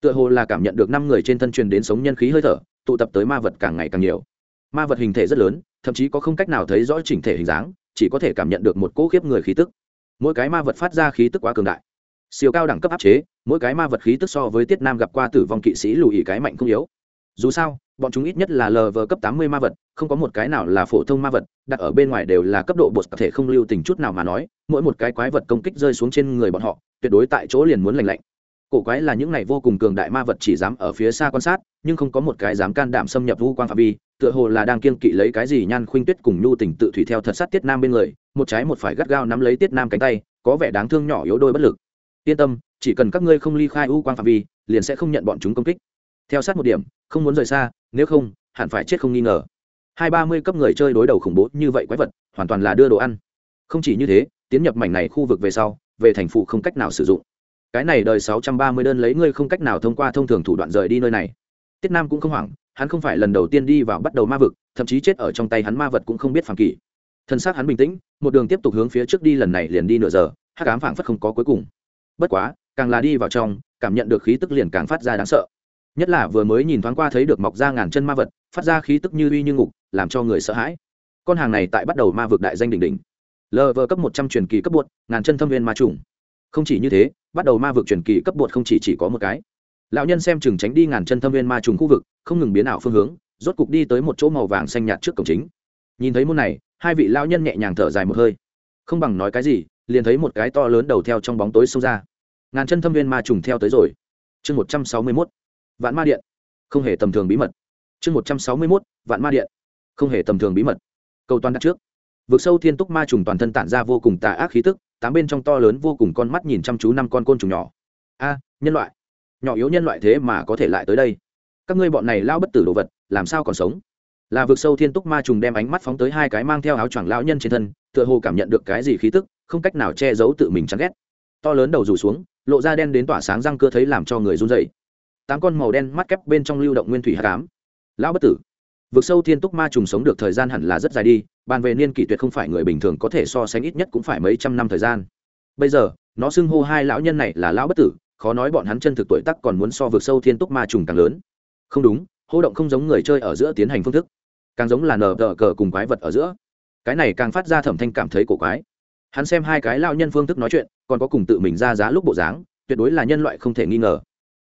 Tựa hồ là cảm nhận được năm người trên thân truyền đến sống nhân khí hơi thở, tụ tập tới ma vật càng ngày càng nhiều. Ma vật hình thể rất lớn, thậm chí có không cách nào thấy rõ chỉnh thể hình dáng, chỉ có thể cảm nhận được một cỗ khiếp người khí tức. Mỗi cái ma vật phát ra khí tức quá cường đại siêu cao đẳng cấp áp chế, mỗi cái ma vật khí tức so với tiết nam gặp qua tử vong kỵ sĩ lùi cái mạnh không yếu. Dù sao, bọn chúng ít nhất là lờ vờ cấp tám mươi ma vật, không có một cái nào là phổ thông ma vật, đặt ở bên ngoài đều là cấp độ bột có thể không lưu tình chút nào mà nói, mỗi một cái quái vật công kích rơi xuống trên người bọn họ, tuyệt đối tại chỗ liền muốn lành lạnh. Cổ quái là những này vô cùng cường đại ma vật chỉ dám ở phía xa quan sát, nhưng không có một cái dám can đảm xâm nhập vu quan phạm vi, tựa hồ là đang kiên kỵ lấy cái gì nhan khuynh tuyết cùng nhu tình tự thủy theo thật sát tiết nam bên người, một trái một phải gắt gao nắm lấy tiết nam cánh tay, có vẻ đáng thương nhỏ yếu đôi bất lực yên tâm, chỉ cần các ngươi không ly khai u quan phạm vi, liền sẽ không nhận bọn chúng công kích. Theo sát một điểm, không muốn rời xa, nếu không, hẳn phải chết không nghi ngờ. Hai ba mươi cấp người chơi đối đầu khủng bố như vậy quái vật, hoàn toàn là đưa đồ ăn. Không chỉ như thế, tiến nhập mảnh này khu vực về sau, về thành phụ không cách nào sử dụng. Cái này đời sáu trăm ba mươi đơn lấy ngươi không cách nào thông qua thông thường thủ đoạn rời đi nơi này. Tiết nam cũng không hoảng, hắn không phải lần đầu tiên đi vào bắt đầu ma vực, thậm chí chết ở trong tay hắn ma vật cũng không biết phàm kỳ. Thân xác hắn bình tĩnh, một đường tiếp tục hướng phía trước đi, lần này liền đi nửa giờ hát cám phảng phất không có cuối cùng bất quá càng là đi vào trong cảm nhận được khí tức liền càng phát ra đáng sợ. Nhất là vừa mới nhìn thoáng qua thấy được mọc ra ngàn chân ma vật phát ra khí tức như uy như ngục làm cho người sợ hãi. Con hàng này tại bắt đầu ma vực đại danh đỉnh đỉnh. Lv cấp một trăm truyền kỳ cấp bột ngàn chân thâm viên ma trùng. Không chỉ như thế bắt đầu ma vực truyền kỳ cấp bột không chỉ, chỉ có một cái. Lão nhân xem chừng tránh đi ngàn chân thâm viên ma trùng khu vực không ngừng biến ảo phương hướng rốt cục đi tới một chỗ màu vàng xanh nhạt trước cổng chính. Nhìn thấy môn này hai vị lão nhân nhẹ nhàng thở dài một hơi. Không bằng nói cái gì liền thấy một cái to lớn đầu theo trong bóng tối xông ra. Ngàn chân thâm viên ma trùng theo tới rồi. Chương một trăm sáu mươi mốt, vạn ma điện. Không hề tầm thường bí mật. Chương một trăm sáu mươi mốt, vạn ma điện. Không hề tầm thường bí mật. Câu toàn đặt trước. Vực sâu thiên túc ma trùng toàn thân tản ra vô cùng tà ác khí tức, tám bên trong to lớn vô cùng con mắt nhìn chăm chú năm con côn trùng nhỏ. A, nhân loại. Nhỏ yếu nhân loại thế mà có thể lại tới đây. Các ngươi bọn này lao bất tử đồ vật, làm sao còn sống? Là vực sâu thiên túc ma trùng đem ánh mắt phóng tới hai cái mang theo áo choàng lão nhân trên thân, tựa hồ cảm nhận được cái gì khí tức không cách nào che giấu tự mình chán ghét. To lớn đầu rủ xuống, lộ ra đen đến tỏa sáng răng cơ thấy làm cho người run dậy tám con màu đen mắt kép bên trong lưu động nguyên thủy hạ cám lão bất tử, vực sâu thiên túc ma trùng sống được thời gian hẳn là rất dài đi, bàn về niên kỷ tuyệt không phải người bình thường có thể so sánh ít nhất cũng phải mấy trăm năm thời gian. Bây giờ, nó xưng hô hai lão nhân này là lão bất tử, khó nói bọn hắn chân thực tuổi tắc còn muốn so vực sâu thiên túc ma trùng càng lớn. Không đúng, hô động không giống người chơi ở giữa tiến hành phương thức, càng giống là nờ đờ cờ cùng quái vật ở giữa. Cái này càng phát ra thẩm thanh cảm thấy cổ quái hắn xem hai cái lão nhân phương thức nói chuyện, còn có cùng tự mình ra giá lúc bộ dáng, tuyệt đối là nhân loại không thể nghi ngờ.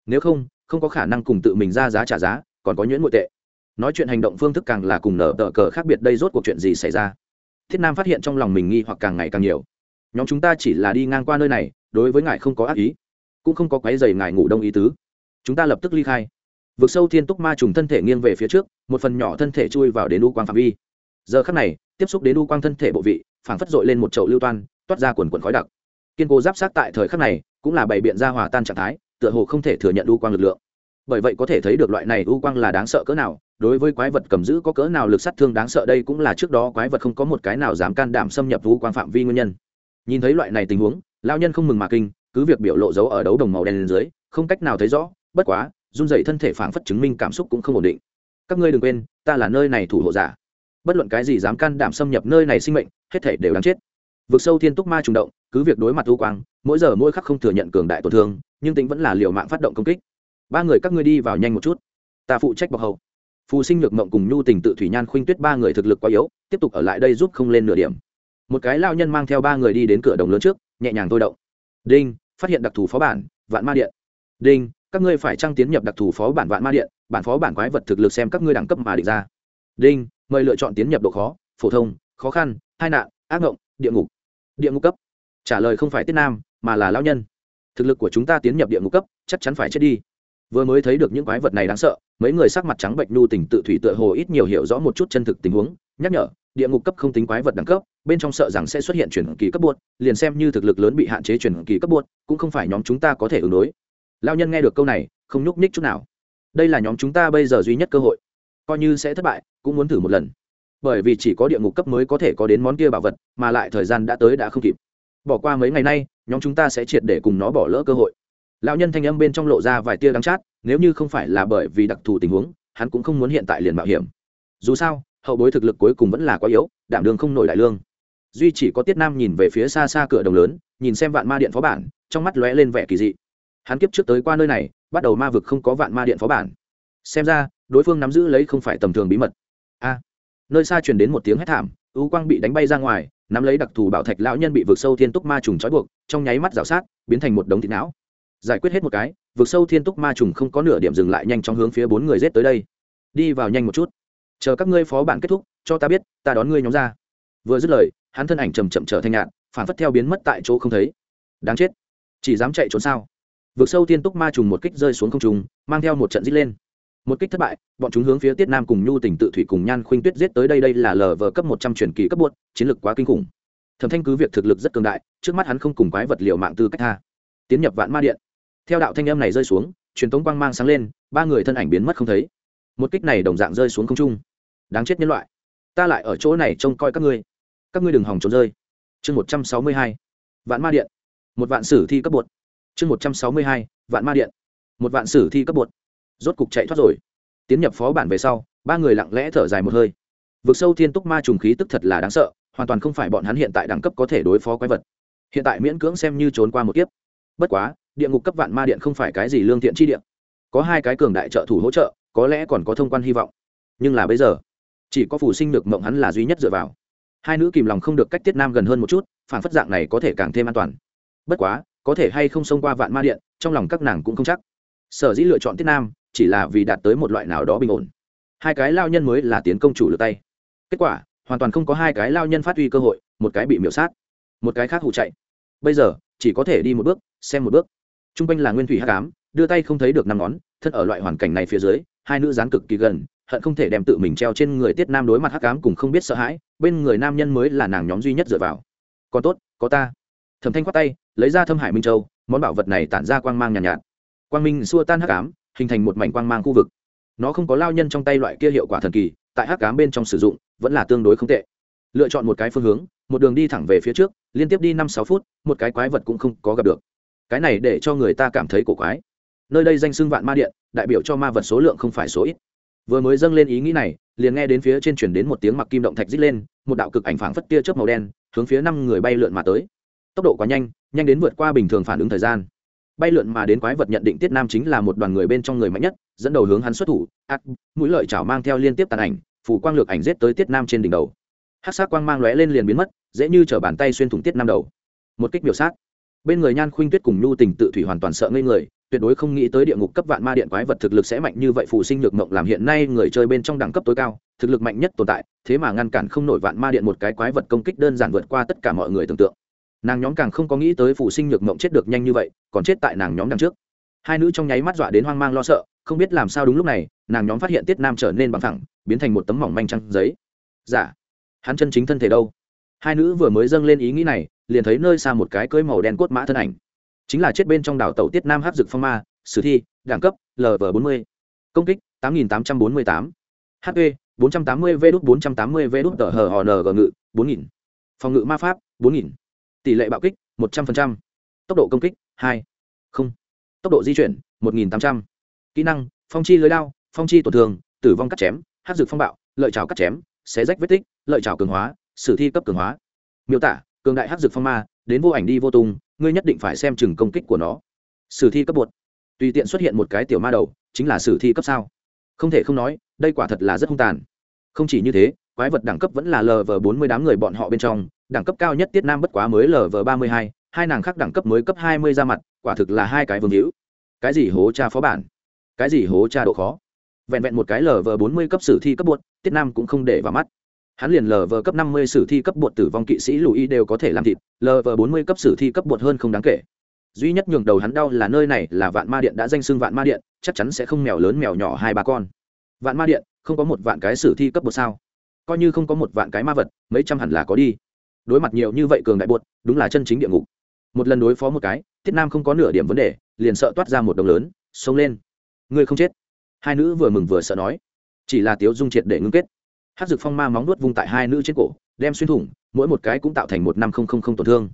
Nếu không không có khả năng cùng tự mình ra giá trả giá, còn có nhuyễn nội tệ. Nói chuyện hành động phương thức càng là cùng nở tờ cờ khác biệt đây rốt cuộc chuyện gì xảy ra. Thiết nam phát hiện trong lòng mình nghi hoặc càng ngày càng nhiều. Nhóm chúng ta chỉ là đi ngang qua nơi này, đối với ngài không có ác ý, cũng không có quái dày ngài ngủ đông ý tứ. Chúng ta lập tức ly khai. Vượt sâu thiên túc ma trùng thân thể nghiêng về phía trước, một phần nhỏ thân thể chui vào đến u quang phạm vi. Giờ khắc này tiếp xúc đến u quang thân thể bộ vị, phảng phất dội lên một chậu lưu toan, toát ra quần quần khói đặc. Kiên cố giáp sát tại thời khắc này, cũng là bày biện ra hòa tan trạng thái, tựa hồ không thể thừa nhận u quang lực lượng. Bởi vậy có thể thấy được loại này u quang là đáng sợ cỡ nào, đối với quái vật cầm giữ có cỡ nào lực sát thương đáng sợ đây cũng là trước đó quái vật không có một cái nào dám can đảm xâm nhập u quang phạm vi nguyên nhân. Nhìn thấy loại này tình huống lao nhân không mừng mà kinh, cứ việc biểu lộ dấu ở đấu đồng màu đen lên dưới, không cách nào thấy rõ, bất quá, run dậy thân thể phảng phất chứng minh cảm xúc cũng không ổn định. Các ngươi đừng quên, ta là nơi này thủ hộ giả bất luận cái gì dám can đảm xâm nhập nơi này sinh mệnh, hết thể đều đáng chết. Vực sâu thiên túc ma trùng động, cứ việc đối mặt u quang, mỗi giờ mỗi khắc không thừa nhận cường đại tổn thương, nhưng tính vẫn là liều mạng phát động công kích. Ba người các ngươi đi vào nhanh một chút. Ta phụ trách bọc hậu phù sinh nhược mộng cùng nhu tình tự thủy nhan khuynh tuyết ba người thực lực quá yếu, tiếp tục ở lại đây giúp không lên nửa điểm. Một cái lao nhân mang theo ba người đi đến cửa đồng lớn trước, nhẹ nhàng thôi động. Đinh, phát hiện đặc thù phó bản, vạn ma điện. Đinh, các ngươi phải trăng tiến nhập đặc thù phó bản vạn ma điện, bản phó bản quái vật thực lực xem các ngươi đẳng cấp mà địch ra. Đinh mời lựa chọn tiến nhập độ khó, phổ thông, khó khăn hai nạn, ác ngộng, địa ngục. Địa ngục cấp. Trả lời không phải tiết nam, mà là lao nhân. Thực lực của chúng ta tiến nhập địa ngục cấp, chắc chắn phải chết đi. Vừa mới thấy được những quái vật này đáng sợ, mấy người sắc mặt trắng bệnh nhu tỉnh tự thủy tựa hồ ít nhiều hiểu rõ một chút chân thực tình huống, nhắc nhở, địa ngục cấp không tính quái vật đẳng cấp, bên trong sợ rằng sẽ xuất hiện chuyển kỳ cấp buốt, liền xem như thực lực lớn bị hạn chế chuyển kỳ cấp buốt, cũng không phải nhóm chúng ta có thể ứng đối. Lao nhân nghe được câu này, không nhúc nhích chút nào. Đây là nhóm chúng ta bây giờ duy nhất cơ hội coi như sẽ thất bại, cũng muốn thử một lần. Bởi vì chỉ có địa ngục cấp mới có thể có đến món kia bảo vật, mà lại thời gian đã tới đã không kịp. Bỏ qua mấy ngày nay, nhóm chúng ta sẽ triệt để cùng nó bỏ lỡ cơ hội. Lão nhân thanh âm bên trong lộ ra vài tia đắng chát, nếu như không phải là bởi vì đặc thù tình huống, hắn cũng không muốn hiện tại liền mạo hiểm. Dù sao, hậu bối thực lực cuối cùng vẫn là quá yếu, đảm đường không nổi đại lương. Duy chỉ có tiết nam nhìn về phía xa xa cửa đồng lớn, nhìn xem vạn ma điện phó bản, trong mắt lóe lên vẻ kỳ dị. Hắn kiếp trước tới qua nơi này, bắt đầu ma vực không có vạn ma điện phó bản. Xem ra đối phương nắm giữ lấy không phải tầm thường bí mật. A. Nơi xa truyền đến một tiếng hét thảm, ưu quang bị đánh bay ra ngoài, nắm lấy đặc thù bảo thạch lão nhân bị vượt sâu thiên túc ma trùng trói buộc, trong nháy mắt rào sát, biến thành một đống thịt não. Giải quyết hết một cái vượt sâu thiên túc ma trùng không có nửa điểm dừng lại nhanh trong hướng phía bốn người rết tới đây. Đi vào nhanh một chút. Chờ các ngươi phó bản kết thúc, cho ta biết, ta đón ngươi nhóm ra. Vừa dứt lời, hắn thân ảnh chầm chậm trở thành nhạn phản phất theo biến mất tại chỗ không thấy. Đáng chết. Chỉ dám chạy trốn sao? Vượt sâu thiên túc ma trùng một kích rơi xuống không trùng mang theo một trận dít lên một kích thất bại, bọn chúng hướng phía tiết nam cùng nhu tỉnh tự thủy cùng nhan khuynh tuyết giết tới đây đây là lờ vờ cấp một trăm truyền kỳ cấp buốt chiến lược quá kinh khủng. Thẩm thanh cứ việc thực lực rất cường đại, trước mắt hắn không cùng quái vật liệu mạng tư cách tha. Tiến nhập vạn ma điện. Theo đạo thanh âm này rơi xuống, truyền tống quang mang sáng lên, ba người thân ảnh biến mất không thấy. Một kích này đồng dạng rơi xuống không trung. Đáng chết nhân loại. Ta lại ở chỗ này trông coi các ngươi. Các ngươi đừng hòng trốn rơi. Chương một trăm sáu mươi hai. Vạn ma điện. Một vạn sử thi cấp bột chương một trăm sáu mươi hai. Vạn ma điện. Một vạn sử thi cấp bột rốt cục chạy thoát rồi. Tiến nhập phó bản về sau, ba người lặng lẽ thở dài một hơi. Vực sâu thiên túc ma trùng khí tức thật là đáng sợ, hoàn toàn không phải bọn hắn hiện tại đẳng cấp có thể đối phó quái vật. Hiện tại miễn cưỡng xem như trốn qua một kiếp. Bất quá, địa ngục cấp vạn ma điện không phải cái gì lương thiện chi điện có hai cái cường đại trợ thủ hỗ trợ, có lẽ còn có thông quan hy vọng. Nhưng là bây giờ, chỉ có phù sinh được mộng hắn là duy nhất dựa vào. Hai nữ kìm lòng không được cách tiết nam gần hơn một chút phản phất dạng này có thể càng thêm an toàn. Bất quá, có thể hay không xông qua vạn ma điện, trong lòng các nàng cũng không chắc. Sở dĩ lựa chọn tiết nam chỉ là vì đạt tới một loại nào đó bình ổn. Hai cái lao nhân mới là tiến công chủ lượt tay. Kết quả hoàn toàn không có hai cái lao nhân phát huy cơ hội một cái bị miễu sát một cái khác hụ chạy. Bây giờ chỉ có thể đi một bước xem một bước. T r u n g quanh là nguyên thủy hát cám đưa tay không thấy được năm ngón thân ở loại hoàn cảnh này phía dưới hai nữ dán cực kỳ gần hận không thể đem tự mình treo trên người tiết nam đối mặt hắc cám cùng không biết sợ hãi bên người nam nhân mới là nàng nhóm duy nhất dựa vào. Còn tốt có ta. Thẩm thanh khoát tay lấy ra thâm hải minh châu món bảo vật này tản ra quang mang nhàn nhạt, nhạt. Quang minh xua tan hắc cám hình thành một mảnh quang mang khu vực. Nó không có lao nhân trong tay loại kia hiệu quả thần kỳ, tại hắc cám bên trong sử dụng, vẫn là tương đối không tệ. Lựa chọn một cái phương hướng, một đường đi thẳng về phía trước, liên tiếp đi năm sáu phút, một cái quái vật cũng không có gặp được. Cái này để cho người ta cảm thấy cổ quái. Nơi đây danh xưng vạn ma điện, đại biểu cho ma vật số lượng không phải số ít. Vừa mới dâng lên ý nghĩ này, liền nghe đến phía trên chuyển đến một tiếng mặc kim động thạch d lên, một đạo cực ảnh phảng phất tia chớp màu đen, hướng phía năm người bay lượn mà tới. Tốc độ quá nhanh nhanh đến vượt qua bình thường phản ứng thời gian bay lượn mà đến quái vật nhận định tiết nam chính là một đoàn người bên trong người mạnh nhất, dẫn đầu hướng hắn xuất thủ. Ác, mũi lợi chảo mang theo liên tiếp tàn ảnh, phủ quang lược ảnh giết tới tiết nam trên đỉnh đầu. Hát sát quang mang lóe lên liền biến mất, dễ như chở bàn tay xuyên thủng tiết nam đầu. Một kích biểu sát. Bên người nhan khuynh tuyết cùng nhu tình tự thủy hoàn toàn sợ ngây người, tuyệt đối không nghĩ tới địa ngục cấp vạn ma điện quái vật thực lực sẽ mạnh như vậy phụ sinh nhược mộng làm hiện nay người chơi bên trong đẳng cấp tối cao, thực lực mạnh nhất tồn tại, thế mà ngăn cản không nổi vạn ma điện một cái quái vật công kích đơn giản vượt qua tất cả mọi người tưởng tượng nàng nhóm càng không có nghĩ tới phụ sinh nhược mộng chết được nhanh như vậy, còn chết tại nàng nhóm đằng trước. Hai nữ trong nháy mắt dọa đến hoang mang lo sợ, không biết làm sao đúng lúc này, nàng nhóm phát hiện tiết nam trở nên bằng thẳng biến thành một tấm mỏng manh trăng giấy. Giả dạ. hắn chân chính thân thể đâu? Hai nữ vừa mới dâng lên ý nghĩ này, liền thấy nơi xa một cái cưới màu đen cốt mã thân ảnh. Chính là chết bên trong đảo tàu tiết nam hát dực phong ma, sử thi, đẳng cấp lv bốn mươi. Công kích, tám nghìn tám trăm bốn mươi tám. Hp bốn trăm tám mươi v đút, bốn trăm tám mươi v đút, tờ hờ hờ ng ngự, bốn nghìn. Phòng ngự ma pháp, bốn nghìn tỷ lệ bạo kích, một trăm linh tốc độ công kích, hai. Không. Tốc độ di chuyển, một nghìn tám trăm. Kỹ năng, phong chi lưới đao, phong chi tổn thương, tử vong cắt chém, hát dược phong bạo, lợi trào cắt chém, xé rách vết tích, lợi trào cường hóa, sử thi cấp cường hóa. Miêu tả, cường đại hát dược phong ma, đến vô ảnh đi vô tung, ngươi nhất định phải xem chừng công kích của nó. Sử thi cấp bột. Tùy tiện xuất hiện một cái tiểu ma đầu, chính là sử thi cấp sao? Không thể không nói, đây quả thật là rất hung tàn. Không chỉ như thế, quái vật đẳng cấp vẫn là lờ vờ bốn mươi đám người bọn họ bên trong đẳng cấp cao nhất tiết nam bất quá mới lv ba mươi hai hai nàng khác đẳng cấp mới cấp hai mươi ra mặt, quả thực là hai cái vương hữu. Cái gì hố cha phó bản? Cái gì hố cha độ khó? Vẹn vẹn một cái lv bốn mươi cấp sử thi cấp bột, tiết nam cũng không để vào mắt. Hắn liền lv cấp năm mươi sử thi cấp bột tử vong kỵ sĩ lùi đều có thể làm thịt lv bốn mươi cấp sử thi cấp bột hơn không đáng kể. Duy nhất nhường đầu hắn đau là nơi này là vạn ma điện đã danh xưng vạn ma điện, chắc chắn sẽ không mèo lớn mèo nhỏ hai ba con. Vạn ma điện, không có một vạn cái sử thi cấp bột sao? Coi như không có một vạn cái ma vật, mấy trăm hẳn là có đi đối mặt nhiều như vậy cường đại buột đúng là chân chính địa ngục. Một lần đối phó một cái, thiết nam không có nửa điểm vấn đề, liền sợ toát ra một đồng lớn, xông lên. Ngươi không chết. Hai nữ vừa mừng vừa sợ nói. Chỉ là tiếu dung triệt để ngưng kết. Hát dược phong ma móng nuốt vung tại hai nữ trên cổ, đem xuyên thủng, mỗi một cái cũng tạo thành một năm không không không tổn thương.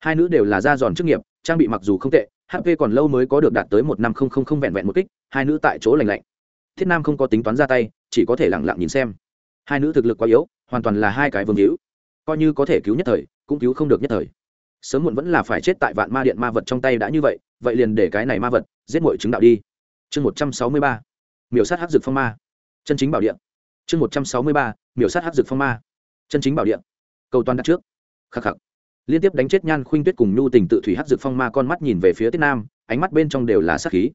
Hai nữ đều là da giòn chức nghiệp, trang bị mặc dù không tệ hp còn lâu mới có được đạt tới một năm không không không vẹn vẹn một kích, hai nữ tại chỗ lành lạnh. Thiết nam không có tính toán ra tay, chỉ có thể lẳng lặng nhìn xem. Hai nữ thực lực quá yếu, hoàn toàn là hai cái vương hữu coi như có thể cứu nhất thời, cũng cứu không được nhất thời. Sớm muộn vẫn là phải chết tại vạn ma điện ma vật trong tay đã như vậy vậy liền để cái này ma vật giết mọi chứng đạo đi. Chương một trăm sáu mươi ba, miểu sát hắc dược phong ma. Chân chính bảo điện. Chương một trăm sáu mươi ba, miểu sát hắc dược phong ma. Chân chính bảo điện. Cầu toàn đặt trước. Khắc khắc. Liên tiếp đánh chết nhan khuynh tuyết cùng nhu tình tự thủy hát dược phong ma con mắt nhìn về phía tiết nam, ánh mắt bên trong đều là sắc khí.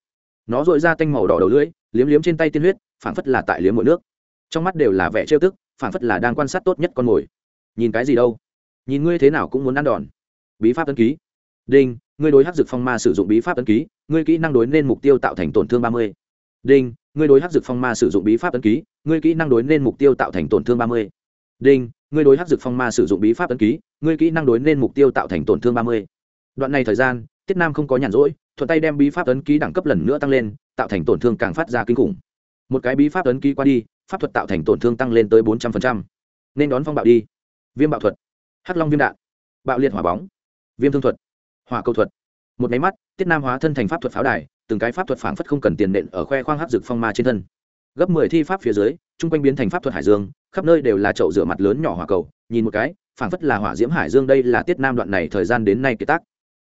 Nó dội ra tanh màu đỏ đầu lưỡi, liếm liếm trên tay tiên huyết, phảng phất là tại liếm mỗi nước. Trong mắt đều là vẻ trêu tức, phảng phất là đang quan sát tốt nhất con mồi nhìn cái gì đâu? Nhìn ngươi thế nào cũng muốn ăn đòn. Bí pháp ấn ký. Đinh, ngươi đối hắc dược phong ma sử dụng bí pháp ấn ký, ngươi kỹ năng đối nên mục tiêu tạo thành tổn thương ba mươi. Đinh, ngươi đối hắc dược phong ma sử dụng bí pháp ấn ký, ngươi kỹ năng đối nên mục tiêu tạo thành tổn thương ba mươi. Đinh, ngươi đối hắc dược phong ma sử dụng bí pháp ấn ký, ngươi kỹ năng đối nên mục tiêu tạo thành tổn thương ba mươi. Đoạn này thời gian, tiết nam không có nhàn rỗi, thuận tay đem bí pháp ấn ký đẳng cấp lần nữa tăng lên, tạo thành tổn thương càng phát ra kinh khủng. Một cái bí pháp ấn ký qua đi, pháp thuật tạo thành tổn thương tăng lên tới bốn trăm linh nên đón phong bạo đi viêm bạo thuật. Hắc long viêm đạn. Bạo liệt hỏa bóng. Viêm thương thuật. Hỏa cầu thuật. Một máy mắt, tiết nam hóa thân thành pháp thuật pháo đài, từng cái pháp thuật phảng phất không cần tiền nện ở khoe khoang hắc dực phong ma trên thân. Gấp mười thi pháp phía dưới chung quanh biến thành pháp thuật hải dương, khắp nơi đều là chậu rửa mặt lớn nhỏ hỏa cầu, nhìn một cái, phảng phất là hỏa diễm hải dương đây là tiết nam đoạn này thời gian đến nay kế tác.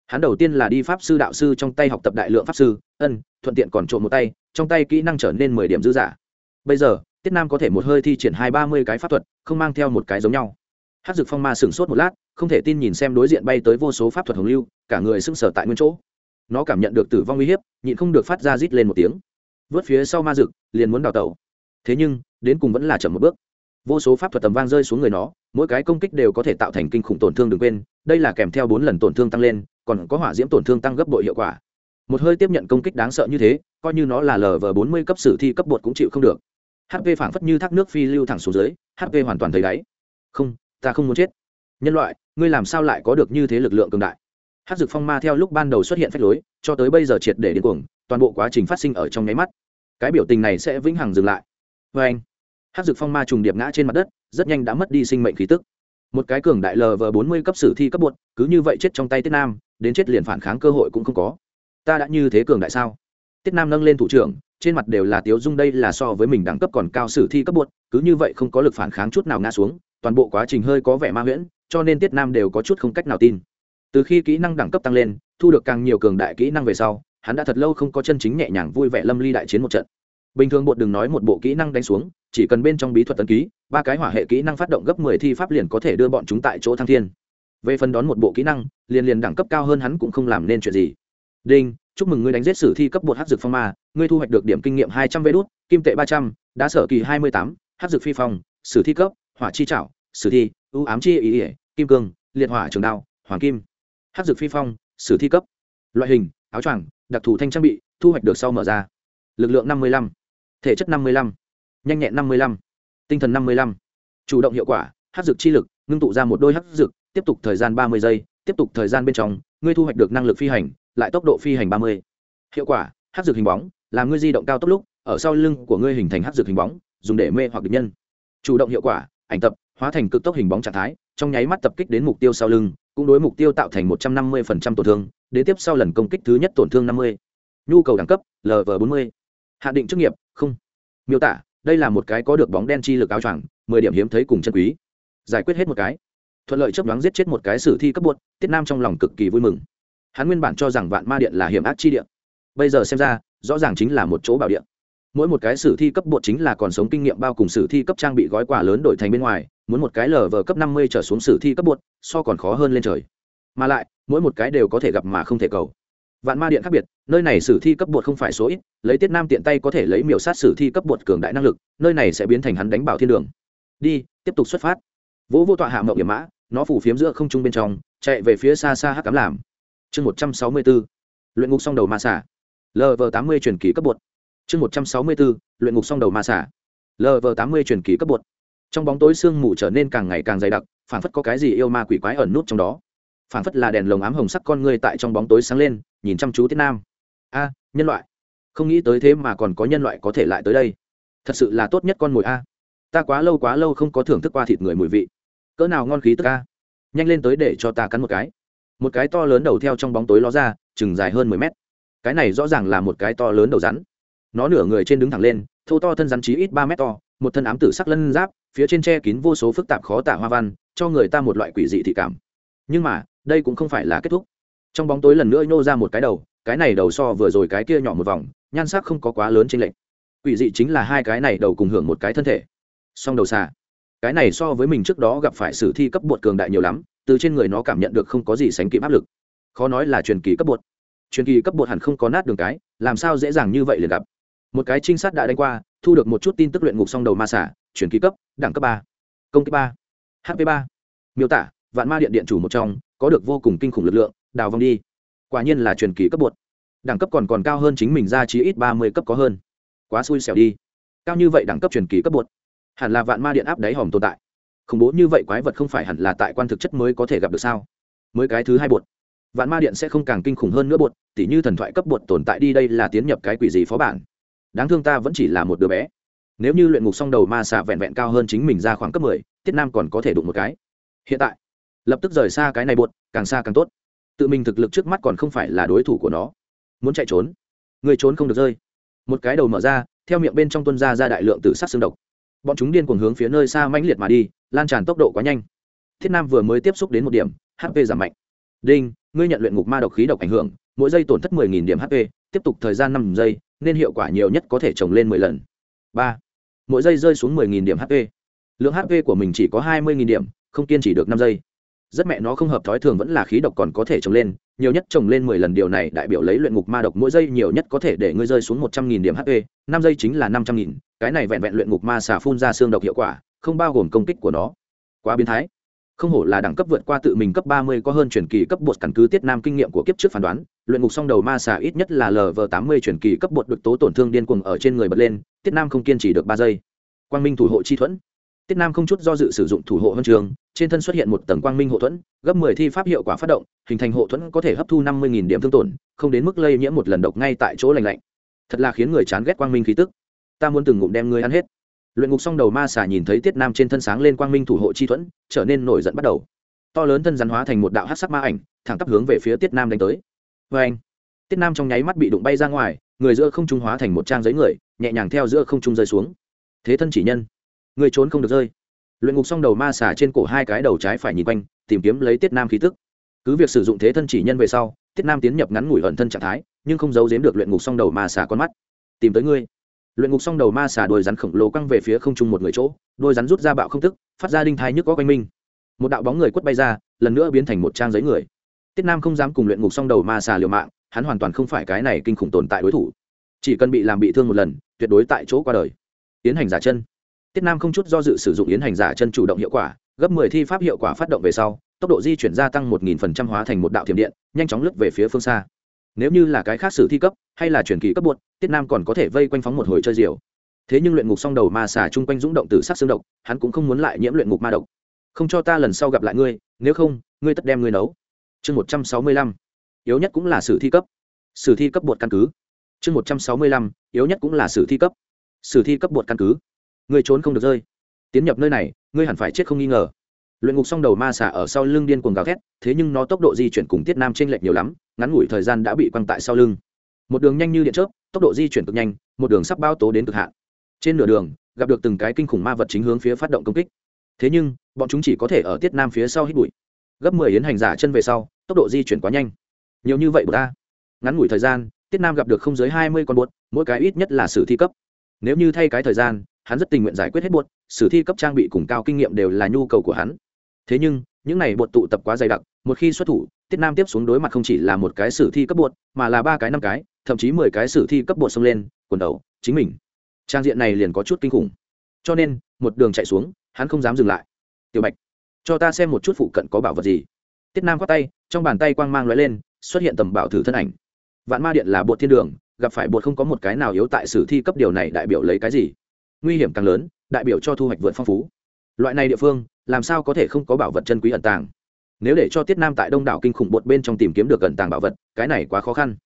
Hắn đầu tiên là đi pháp sư đạo sư trong tay học tập đại lượng pháp sư, ân, thuận tiện còn trộm một tay, trong tay kỹ năng trở nên mười điểm dư giả bây giờ, tiết nam có thể một hơi thi triển hai ba mươi cái pháp thuật, không mang theo một cái giống nhau hát dược phong ma sửng sốt một lát, không thể tin nhìn xem đối diện bay tới vô số pháp thuật hồng lưu, cả người sưng sở tại nguyên chỗ. Nó cảm nhận được tử vong uy hiếp, nhịn không được phát ra rít lên một tiếng. Vớt phía sau ma dực, liền muốn đào tẩu. Thế nhưng, đến cùng vẫn là chậm một bước. Vô số pháp thuật tầm vang rơi xuống người nó, mỗi cái công kích đều có thể tạo thành kinh khủng tổn thương đừng quên, đây là kèm theo bốn lần tổn thương tăng lên, còn có hỏa diễm tổn thương tăng gấp bội hiệu quả. Một hơi tiếp nhận công kích đáng sợ như thế, coi như nó là lờ vờ bốn mươi cấp sử thi cấp bột cũng chịu không được. Hp phảng phất như thác nước phi lưu thẳng xuống dưới hp hoàn toàn thấy đáy. Không ta không muốn chết. Nhân loại, ngươi làm sao lại có được như thế lực lượng cường đại? Hát dược phong ma theo lúc ban đầu xuất hiện phách lối, cho tới bây giờ triệt để điên cuồng, toàn bộ quá trình phát sinh ở trong nháy mắt. Cái biểu tình này sẽ vĩnh hằng dừng lại. Vê anh hát dược phong ma trùng điệp ngã trên mặt đất, rất nhanh đã mất đi sinh mệnh khí tức. Một cái cường đại lv bốn mươi cấp sử thi cấp bột, cứ như vậy chết trong tay tiết nam, đến chết liền phản kháng cơ hội cũng không có. Ta đã như thế cường đại sao? Tiết nam nâng lên thủ trưởng, trên mặt đều là tiếu dung, đây là so với mình đẳng cấp còn cao sử thi cấp bột, cứ như vậy không có lực phản kháng chút nào ngã xuống toàn bộ quá trình hơi có vẻ ma huyễn, cho nên tiết nam đều có chút không cách nào tin. Từ khi kỹ năng đẳng cấp tăng lên, thu được càng nhiều cường đại kỹ năng về sau, hắn đã thật lâu không có chân chính nhẹ nhàng vui vẻ lâm ly đại chiến một trận. Bình thường bột đừng nói một bộ kỹ năng đánh xuống, chỉ cần bên trong bí thuật tấn ký, ba cái hỏa hệ kỹ năng phát động gấp mười thi pháp liền có thể đưa bọn chúng tại chỗ thăng thiên. Về phần đón một bộ kỹ năng, liền liền đẳng cấp cao hơn hắn cũng không làm nên chuyện gì. Đinh, chúc mừng ngươi đánh giết sử thi cấp bột hát dược phong ma, ngươi thu hoạch được điểm kinh nghiệm hai trăm vê đốt kim tệ ba trăm, đá sở kỳ hai mươi tám hát dược phi phong, sử thi cấp hỏa chi trảo, sử thi, ưu ám chi ý ỉa, kim cương, liệt hỏa trường đao, hoàng kim hát dược phi phong, sử thi cấp. Loại hình, áo choàng, đặc thù thanh trang bị, thu hoạch được sau mở ra. Lực lượng năm mươi lăm, thể chất năm mươi lăm, nhanh nhẹn năm mươi lăm, tinh thần năm mươi lăm. Chủ động hiệu quả hát dược chi lực, ngưng tụ ra một đôi hát dược, tiếp tục thời gian ba mươi giây, tiếp tục thời gian bên trong, ngươi thu hoạch được năng lực phi hành, lại tốc độ phi hành ba mươi. Hiệu quả hát dược hình bóng làm ngươi di động cao tốc lúc, ở sau lưng của ngươi hình thành hát dược hình bóng, dùng để mê hoặc địch nhân. Chủ động hiệu quả ảnh tập, hóa thành cực tốc hình bóng trạng thái, trong nháy mắt tập kích đến mục tiêu sau lưng, cũng đối mục tiêu tạo thành một trăm năm mươi phần trăm tổn thương, đến tiếp sau lần công kích thứ nhất tổn thương năm mươi. Nhu cầu đẳng cấp lv bốn mươi. Hạ định chức nghiệp, không. Miêu tả, đây là một cái có được bóng đen chi lực áo choàng, mười điểm hiếm thấy cùng chân quý. Giải quyết hết một cái. Thuận lợi chấp đoán giết chết một cái sử thi cấp bột tiết nam trong lòng cực kỳ vui mừng. Hắn nguyên bản cho rằng vạn ma điện là hiểm ác chi điện bây giờ xem ra, rõ ràng chính là một chỗ bảo điện mỗi một cái sử thi cấp bột chính là còn sống kinh nghiệm bao cùng sử thi cấp trang bị gói quà lớn đổi thành bên ngoài, muốn một cái lờ vờ cấp năm mươi trở xuống sử thi cấp bột, so còn khó hơn lên trời. Mà lại, mỗi một cái đều có thể gặp mà không thể cầu. Vạn ma điện khác biệt, nơi này sử thi cấp bột không phải số ít, lấy tiết nam tiện tay có thể lấy miểu sát sử thi cấp bột cường đại năng lực, nơi này sẽ biến thành hắn đánh bảo thiên đường. Đi, tiếp tục xuất phát. Vũ vô tọa hạ mậu điểm mã, nó phủ phiếm giữa không trung bên trong, chạy về phía xa xa hắc cám làm. Chương một trăm sáu mươi bốn. Luyện ngục song đầu ma xả. Lv tám mươi truyền kỳ cấp bột chương một trăm sáu mươi bốn luyện ngục song đầu ma xả. Lv tám mươi truyền kỳ cấp bột. Trong bóng tối sương mù trở nên càng ngày càng dày đặc phản phất có cái gì yêu ma quỷ quái ẩn nút trong đó. Phản phất là đèn lồng ám hồng sắc con người tại trong bóng tối sáng lên, nhìn chăm chú tiết nam. A, nhân loại. Không nghĩ tới thế mà còn có nhân loại có thể lại tới đây. Thật sự là tốt nhất con mồi a. Ta quá lâu quá lâu không có thưởng thức qua thịt người mùi vị. Cỡ nào ngon khí tức a. Nhanh lên tới để cho ta cắn một cái. Một cái to lớn đầu theo trong bóng tối ló ra, chừng dài hơn mười mét. Cái này rõ ràng là một cái to lớn đầu rắn nó nửa người trên đứng thẳng lên, thô to thân rắn chí ít ba mét to, một thân ám tử sắc lân giáp, phía trên che kín vô số phức tạp khó tả hoa văn, cho người ta một loại quỷ dị thị cảm. Nhưng mà, đây cũng không phải là kết thúc. Trong bóng tối lần nữa nhô ra một cái đầu, cái này đầu so vừa rồi cái kia nhỏ một vòng, nhan sắc không có quá lớn trên lệnh quỷ dị chính là hai cái này đầu cùng hưởng một cái thân thể. Song đầu xà, cái này so với mình trước đó gặp phải sử thi cấp bột cường đại nhiều lắm, từ trên người nó cảm nhận được không có gì sánh kịp áp lực. Khó nói là truyền kỳ cấp bột. Truyền kỳ cấp bột hẳn không có nát đường cái, làm sao dễ dàng như vậy liền gặp một cái trinh sát đã đánh qua, thu được một chút tin tức luyện ngục song đầu ma xả truyền kỳ cấp, đẳng cấp ba, công kích ba hp ba. Miêu tả, vạn ma điện điện chủ một trong, có được vô cùng kinh khủng lực lượng, đào vong đi. Quả nhiên là truyền kỳ cấp bột. Đẳng cấp còn còn cao hơn chính mình ra chí ít ba mươi cấp có hơn. Quá xui xẻo đi. Cao như vậy đẳng cấp truyền kỳ cấp bột. Hẳn là vạn ma điện áp đáy hòm tồn tại. Khủng bố như vậy quái vật không phải hẳn là tại quan thực chất mới có thể gặp được sao? Mới cái thứ hai bột. Vạn ma điện sẽ không càng kinh khủng hơn nữa bột, tỉ như thần thoại cấp bột tồn tại đi, đây là tiến nhập cái quỷ gì phó bản đáng thương ta vẫn chỉ là một đứa bé. Nếu như luyện ngục song đầu ma xạ vẹn vẹn cao hơn chính mình ra khoảng cấp mười, tiết nam còn có thể đụng một cái. Hiện tại, lập tức rời xa cái này bột càng xa càng tốt. Tự mình thực lực trước mắt còn không phải là đối thủ của nó. Muốn chạy trốn? Người trốn không được rơi. Một cái đầu mở ra, theo miệng bên trong tuân ra ra đại lượng tử sắc xương độc. Bọn chúng điên cuồng hướng phía nơi xa mãnh liệt mà đi, lan tràn tốc độ quá nhanh. Thiết nam vừa mới tiếp xúc đến một điểm hp giảm mạnh. Đinh, ngươi nhận luyện ngục ma độc khí độc ảnh hưởng mỗi giây tổn thất 10.000 điểm hp tiếp tục thời gian năm giây, nên hiệu quả nhiều nhất có thể trồng lên 10 lần. Ba, mỗi giây rơi xuống 10.000 điểm hp lượng hp của mình chỉ có 20.000 điểm, không kiên trì được năm giây. Rất mẹ nó không hợp thói thường vẫn là khí độc còn có thể trồng lên, nhiều nhất trồng lên mười lần điều này đại biểu lấy luyện ngục ma độc mỗi giây nhiều nhất có thể để ngươi rơi xuống một trăm nghìn điểm hp năm giây chính là năm trăm nghìn, cái này vẹn vẹn luyện ngục ma xà phun ra xương độc hiệu quả, không bao gồm công kích của nó. Quá biến thái không hổ là đẳng cấp vượt qua tự mình cấp ba mươi, có hơn truyền kỳ cấp bột căn cứ tiết nam kinh nghiệm của kiếp trước phán đoán. Luyện ngục song đầu ma xà ít nhất là lv tám mươi truyền kỳ cấp bột được tố tổn thương điên cuồng ở trên người bật lên, tiết nam không kiên trì được ba giây. Quang minh thủ hộ chi thuẫn. Tiết nam không chút do dự sử dụng thủ hộ huân trường, trên thân xuất hiện một tầng quang minh hộ thuẫn, gấp mười thi pháp hiệu quả phát động, hình thành hộ thuẫn có thể hấp thu năm mươi điểm thương tổn, không đến mức lây nhiễm một lần độc ngay tại chỗ lành lạnh. Thật là khiến người chán ghét quang minh khí tức. Ta muốn từng ngụm đem ngươi ăn hết luyện ngục xong đầu ma xà nhìn thấy tiết nam trên thân sáng lên quang minh thủ hộ chi thuẫn, trở nên nổi giận bắt đầu. To lớn thân rắn hóa thành một đạo hát sắc ma ảnh, thẳng tắp hướng về phía tiết nam đánh tới. Vê anh tiết nam trong nháy mắt bị đụng bay ra ngoài, người giữa không trung hóa thành một trang giấy người, nhẹ nhàng theo giữa không trung rơi xuống. Thế thân chỉ nhân, người trốn không được rơi. Luyện ngục xong đầu ma xà trên cổ hai cái đầu trái phải nhìn quanh, tìm kiếm lấy tiết nam khí tức. Cứ việc sử dụng thế thân chỉ nhân về sau, tiết nam tiến nhập ngắn ngủi ẩn thân trạng thái, nhưng không giấu giếm được luyện ngục xong đầu ma xà con mắt. Tìm tới ngươi luyện ngục xong đầu ma xà đôi rắn khổng lồ căng về phía không trung một người chỗ đôi rắn rút ra bạo không tức, phát ra đinh thai nhức có quanh minh một đạo bóng người quất bay ra, lần nữa biến thành một trang giấy người. Tiết nam không dám cùng luyện ngục xong đầu ma xà liều mạng, hắn hoàn toàn không phải cái này kinh khủng tồn tại đối thủ. Chỉ cần bị làm bị thương một lần, tuyệt đối tại chỗ qua đời. Tiến hành giả chân. Tiết nam không chút do dự sử dụng yến hành giả chân chủ động hiệu quả, gấp mười thi pháp hiệu quả phát động về sau, tốc độ di chuyển gia tăng một nghìn phần trăm hóa thành một đạo thiểm điện, nhanh chóng lướt về phía phương xa nếu như là cái khác sử thi cấp, hay là truyền kỳ cấp buộc, tiết nam còn có thể vây quanh phóng một hồi chơi diều. Thế nhưng luyện ngục song đầu ma xà chung quanh rúng động từ sắc xương độc, hắn cũng không muốn lại nhiễm luyện ngục ma độc. Không cho ta lần sau gặp lại ngươi, nếu không, ngươi tất đem ngươi nấu. Chương một trăm sáu mươi lăm, yếu nhất cũng là sử thi cấp. Sử thi cấp bột căn cứ. Chương một trăm sáu mươi lăm, yếu nhất cũng là sử thi cấp. Sử thi cấp bột căn cứ. Ngươi trốn không được rơi. Tiến nhập nơi này, ngươi hẳn phải chết không nghi ngờ. Luyện ngục song đầu ma xà ở sau lưng điên cuồng gào thét, thế nhưng nó tốc độ di chuyển cùng tiết nam t r ê n lệch nhiều lắm ngắn ngủi thời gian đã bị quăng tại sau lưng. Một đường nhanh như điện chớp, tốc độ di chuyển cực nhanh, một đường sắp bao tố đến cực hạn. Trên nửa đường, gặp được từng cái kinh khủng ma vật chính hướng phía phát động công kích. Thế nhưng, bọn chúng chỉ có thể ở tiết nam phía sau hít bụi. Gấp mười yến hành giả chân về sau, tốc độ di chuyển quá nhanh. Nhiều như vậy của ta. Ngắn ngủi thời gian, tiết nam gặp được không dưới hai mươi con buốt, mỗi cái ít nhất là sử thi cấp. Nếu như thay cái thời gian, hắn rất tình nguyện giải quyết hết buốt, sử thi cấp trang bị cùng cao kinh nghiệm đều là nhu cầu của hắn. Thế nhưng, những này bột tụ tập quá dày đặc, một khi xuất thủ tiết nam tiếp xuống đối mặt không chỉ là một cái sử thi cấp bột, mà là ba cái năm cái, thậm chí mười cái sử thi cấp bột xông lên, quần đầu, chính mình. Trang diện này liền có chút kinh khủng. Cho nên, một đường chạy xuống, hắn không dám dừng lại. Tiểu bạch, cho ta xem một chút phụ cận có bảo vật gì. Tiết nam khoát tay, trong bàn tay quang mang l ó e lên, xuất hiện tầm bảo thử thân ảnh. Vạn ma điện là bột thiên đường, gặp phải bột không có một cái nào yếu tại sử thi cấp điều này đại biểu lấy cái gì? Nguy hiểm càng lớn, đại biểu cho thu hoạch vượt phong phú. Loại này địa phương, làm sao có thể không có bảo vật chân quý ẩn tàng? Nếu để cho tiết nam tại đông đảo kinh khủng bột bên trong tìm kiếm được gần tàng bảo vật, cái này quá khó khăn.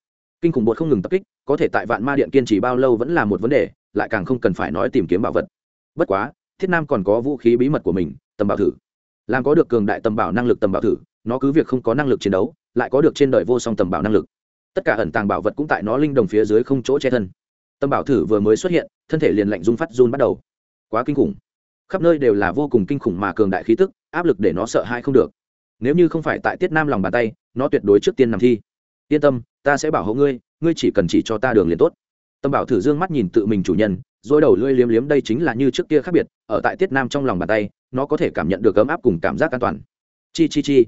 Kinh khủng bột không ngừng tập kích, có thể tại vạn ma điện kiên trì bao lâu vẫn là một vấn đề, lại càng không cần phải nói tìm kiếm bảo vật. Bất quá thiết nam còn có vũ khí bí mật của mình, tầm bảo thử. Làm có được cường đại tầm bảo năng lực tầm bảo thử, nó cứ việc không có năng lực chiến đấu, lại có được trên đời vô song tầm bảo năng lực. Tất cả ẩn tàng bảo vật cũng tại nó linh đồng phía dưới không chỗ che thân. Tâm bảo thử vừa mới xuất hiện, thân thể liền lạnh run phát run bắt đầu. Quá kinh khủng. Khắp nơi đều là vô cùng kinh khủng mà cường đại khí tức, áp lực để nó sợ hãi không được nếu như không phải tại tiết nam lòng bàn tay, nó tuyệt đối trước tiên nằm thi. Yên tâm, ta sẽ bảo hộ ngươi ngươi chỉ cần chỉ cho ta đường liền tốt. Tâm bảo thử dương mắt nhìn tự mình chủ nhân, dối đầu lưỡi liếm liếm, đây chính là như trước kia khác biệt, ở tại tiết nam trong lòng bàn tay, nó có thể cảm nhận được ấm áp cùng cảm giác an toàn. Chi chi chi.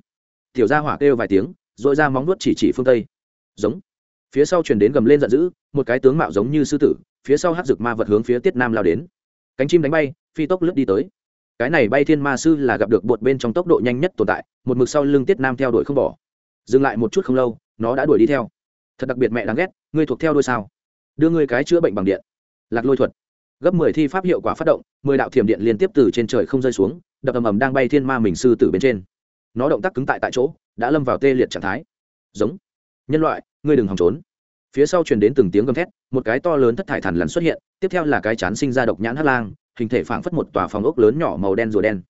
Tiểu gia hỏa kêu vài tiếng dội ra móng nuốt chỉ chỉ phương tây. Giống. Phía sau truyền đến gầm lên giận dữ, một cái tướng mạo giống như sư tử, phía sau hát rực ma vật hướng phía tiết nam lao đến. Cánh chim đánh bay, phi tốc lướt đi tới cái này bay thiên ma sư là gặp được bột bên trong tốc độ nhanh nhất tồn tại, một mực sau lưng tiết nam theo đuổi không bỏ. Dừng lại một chút không lâu, nó đã đuổi đi theo. Thật đặc biệt mẹ đáng ghét, ngươi thuộc theo đôi sao? Đưa ngươi cái chữa bệnh bằng điện. Lạc lôi thuật. Gấp mười thi pháp hiệu quả phát động, mười đạo thiểm điện liên tiếp từ trên trời không rơi xuống, đập ầm ầm đang bay thiên ma mình sư từ bên trên. Nó động tác cứng tại tại chỗ, đã lâm vào tê liệt trạng thái. Giống. Nhân loại, ngươi đừng hòng trốn. Phía sau truyền đến từng tiếng gầm thét, một cái to lớn thất thải thần lằn xuất hiện, tiếp theo là cái chán sinh ra độc nhãn hắc lang hình thể phảng phất một tòa phòng ốc lớn nhỏ màu đen rùa đen.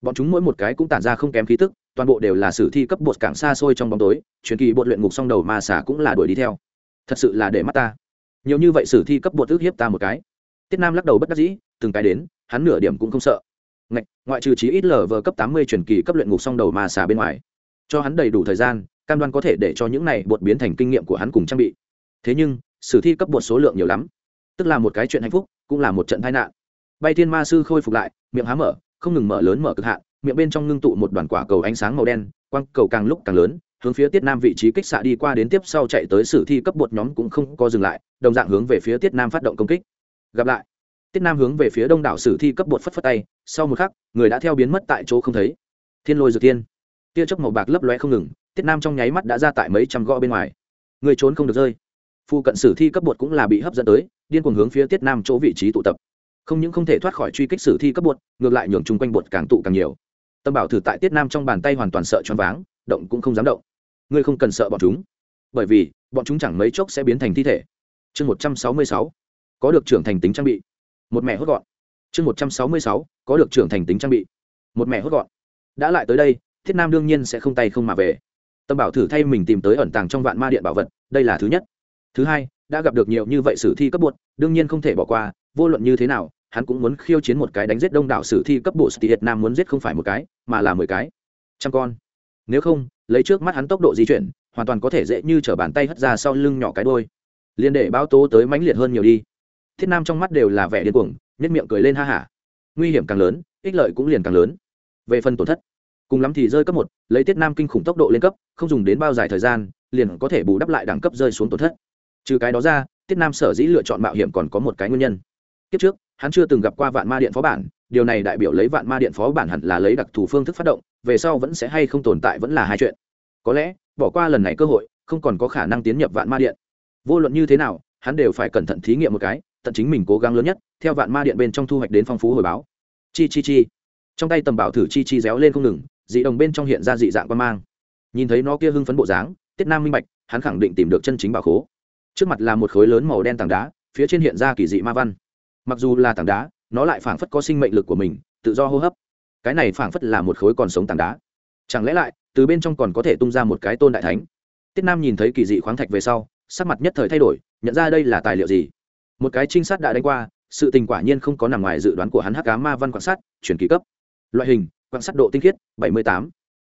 Bọn chúng mỗi một cái cũng tản ra không kém khí tức toàn bộ đều là sử thi cấp bột cảng xa xôi trong bóng tối truyền kỳ bột luyện ngục song đầu ma xả cũng là đuổi đi theo. Thật sự là để mắt ta. Nhiều như vậy sử thi cấp bột ước hiếp ta một cái. Tiết nam lắc đầu bất đắc dĩ từng cái đến hắn nửa điểm cũng không sợ. Ngạch, ngoại trừ chí ít lờ vờ cấp tám mươi truyền kỳ cấp luyện ngục song đầu ma xả bên ngoài cho hắn đầy đủ thời gian cam đoan có thể để cho những này bột biến thành kinh nghiệm của hắn cùng trang bị. Thế nhưng sử thi cấp bột số lượng nhiều lắm tức là một cái chuyện hạnh phúc cũng là một trận tai nạn bay thiên ma sư khôi phục lại, miệng há mở, không ngừng mở lớn mở cực hạn, miệng bên trong ngưng tụ một đoàn quả cầu ánh sáng màu đen, quang cầu càng lúc càng lớn, hướng phía tiết nam vị trí kích xạ đi qua đến tiếp sau chạy tới sử thi cấp bột nhóm cũng không có dừng lại, đồng dạng hướng về phía tiết nam phát động công kích. Gặp lại. Tiết nam hướng về phía đông đảo sử thi cấp bột phất phất tay, sau một khắc, người đã theo biến mất tại chỗ không thấy. Thiên lôi dược tiên. Tia chớp màu bạc lấp loe không ngừng, tiết nam trong nháy mắt đã ra tại mấy trăm gõ bên ngoài. Người trốn không được rơi. Phu cận sử thi cấp bột cũng là bị hấp dẫn tới, điên cuồng hướng phía tiết nam chỗ vị trí tụ tập không những không thể thoát khỏi truy kích sử thi cấp bột, ngược lại nhường chung quanh bột càng tụ càng nhiều. Tâm bảo thử tại tiết nam trong bàn tay hoàn toàn sợ choáng váng, động cũng không dám động. Ngươi không cần sợ bọn chúng. Bởi vì, bọn chúng chẳng mấy chốc sẽ biến thành thi thể. Chương một trăm sáu mươi sáu, có được trưởng thành tính trang bị. Một mẹ hốt gọn. Chương một trăm sáu mươi sáu, có được trưởng thành tính trang bị. Một mẹ hốt gọn. Đã lại tới đây thiết nam đương nhiên sẽ không tay không mà về. Tâm bảo thử thay mình tìm tới ẩn tàng trong vạn ma điện bảo vật, đây là thứ nhất. Thứ hai đã gặp được nhiều như vậy sử thi cấp bột, đương nhiên không thể bỏ qua, vô luận như thế nào, hắn cũng muốn khiêu chiến một cái đánh giết đông đảo sử thi cấp bộ sử việt nam muốn giết không phải một cái, mà là mười cái. Trăm con. Nếu không, lấy trước mắt hắn tốc độ di chuyển, hoàn toàn có thể dễ như trở bàn tay hất ra sau lưng nhỏ cái đuôi. Liên để báo tố tới mãnh liệt hơn nhiều đi. Thiết nam trong mắt đều là vẻ điên cuồng nhất miệng cười lên ha hả. Nguy hiểm càng lớn, ích lợi cũng liền càng lớn. Về phần tổn thất, cùng lắm thì rơi cấp một, lấy tiết nam kinh khủng tốc độ lên cấp, không dùng đến bao dài thời gian, liền có thể bù đắp lại đẳng cấp rơi xuống tổn thất trừ cái đó ra, tiết nam sở dĩ lựa chọn mạo hiểm còn có một cái nguyên nhân. Kiếp trước, hắn chưa từng gặp qua vạn ma điện phó bản, điều này đại biểu lấy vạn ma điện phó bản hẳn là lấy đặc thù phương thức phát động, về sau vẫn sẽ hay không tồn tại vẫn là hai chuyện. Có lẽ, bỏ qua lần này cơ hội, không còn có khả năng tiến nhập vạn ma điện. Vô luận như thế nào, hắn đều phải cẩn thận thí nghiệm một cái, tận chính mình cố gắng lớn nhất, theo vạn ma điện bên trong thu hoạch đến phong phú hồi báo. Chi chi chi. Trong tay tầm bảo thử chi chi réo lên không ngừng, dị đồng bên trong hiện ra dị dạng quan mang. Nhìn thấy nó kia hưng phấn bộ dáng, tiết nam minh bạch, hắn khẳng định tìm được chân chính bảo khố trước mặt là một khối lớn màu đen tảng đá, phía trên hiện ra kỳ dị ma văn. Mặc dù là tảng đá, nó lại phảng phất có sinh mệnh lực của mình, tự do hô hấp. Cái này phảng phất là một khối còn sống tảng đá. Chẳng lẽ lại, từ bên trong còn có thể tung ra một cái tôn đại thánh? Tiết nam nhìn thấy kỳ dị khoáng thạch về sau, sắc mặt nhất thời thay đổi, nhận ra đây là tài liệu gì? Một cái trinh sát đã đánh qua, sự tình quả nhiên không có nằm ngoài dự đoán của hắn hắc cá ma văn quan sát, chuyển kỳ cấp. Loại hình, quan sát độ tinh khiết 78.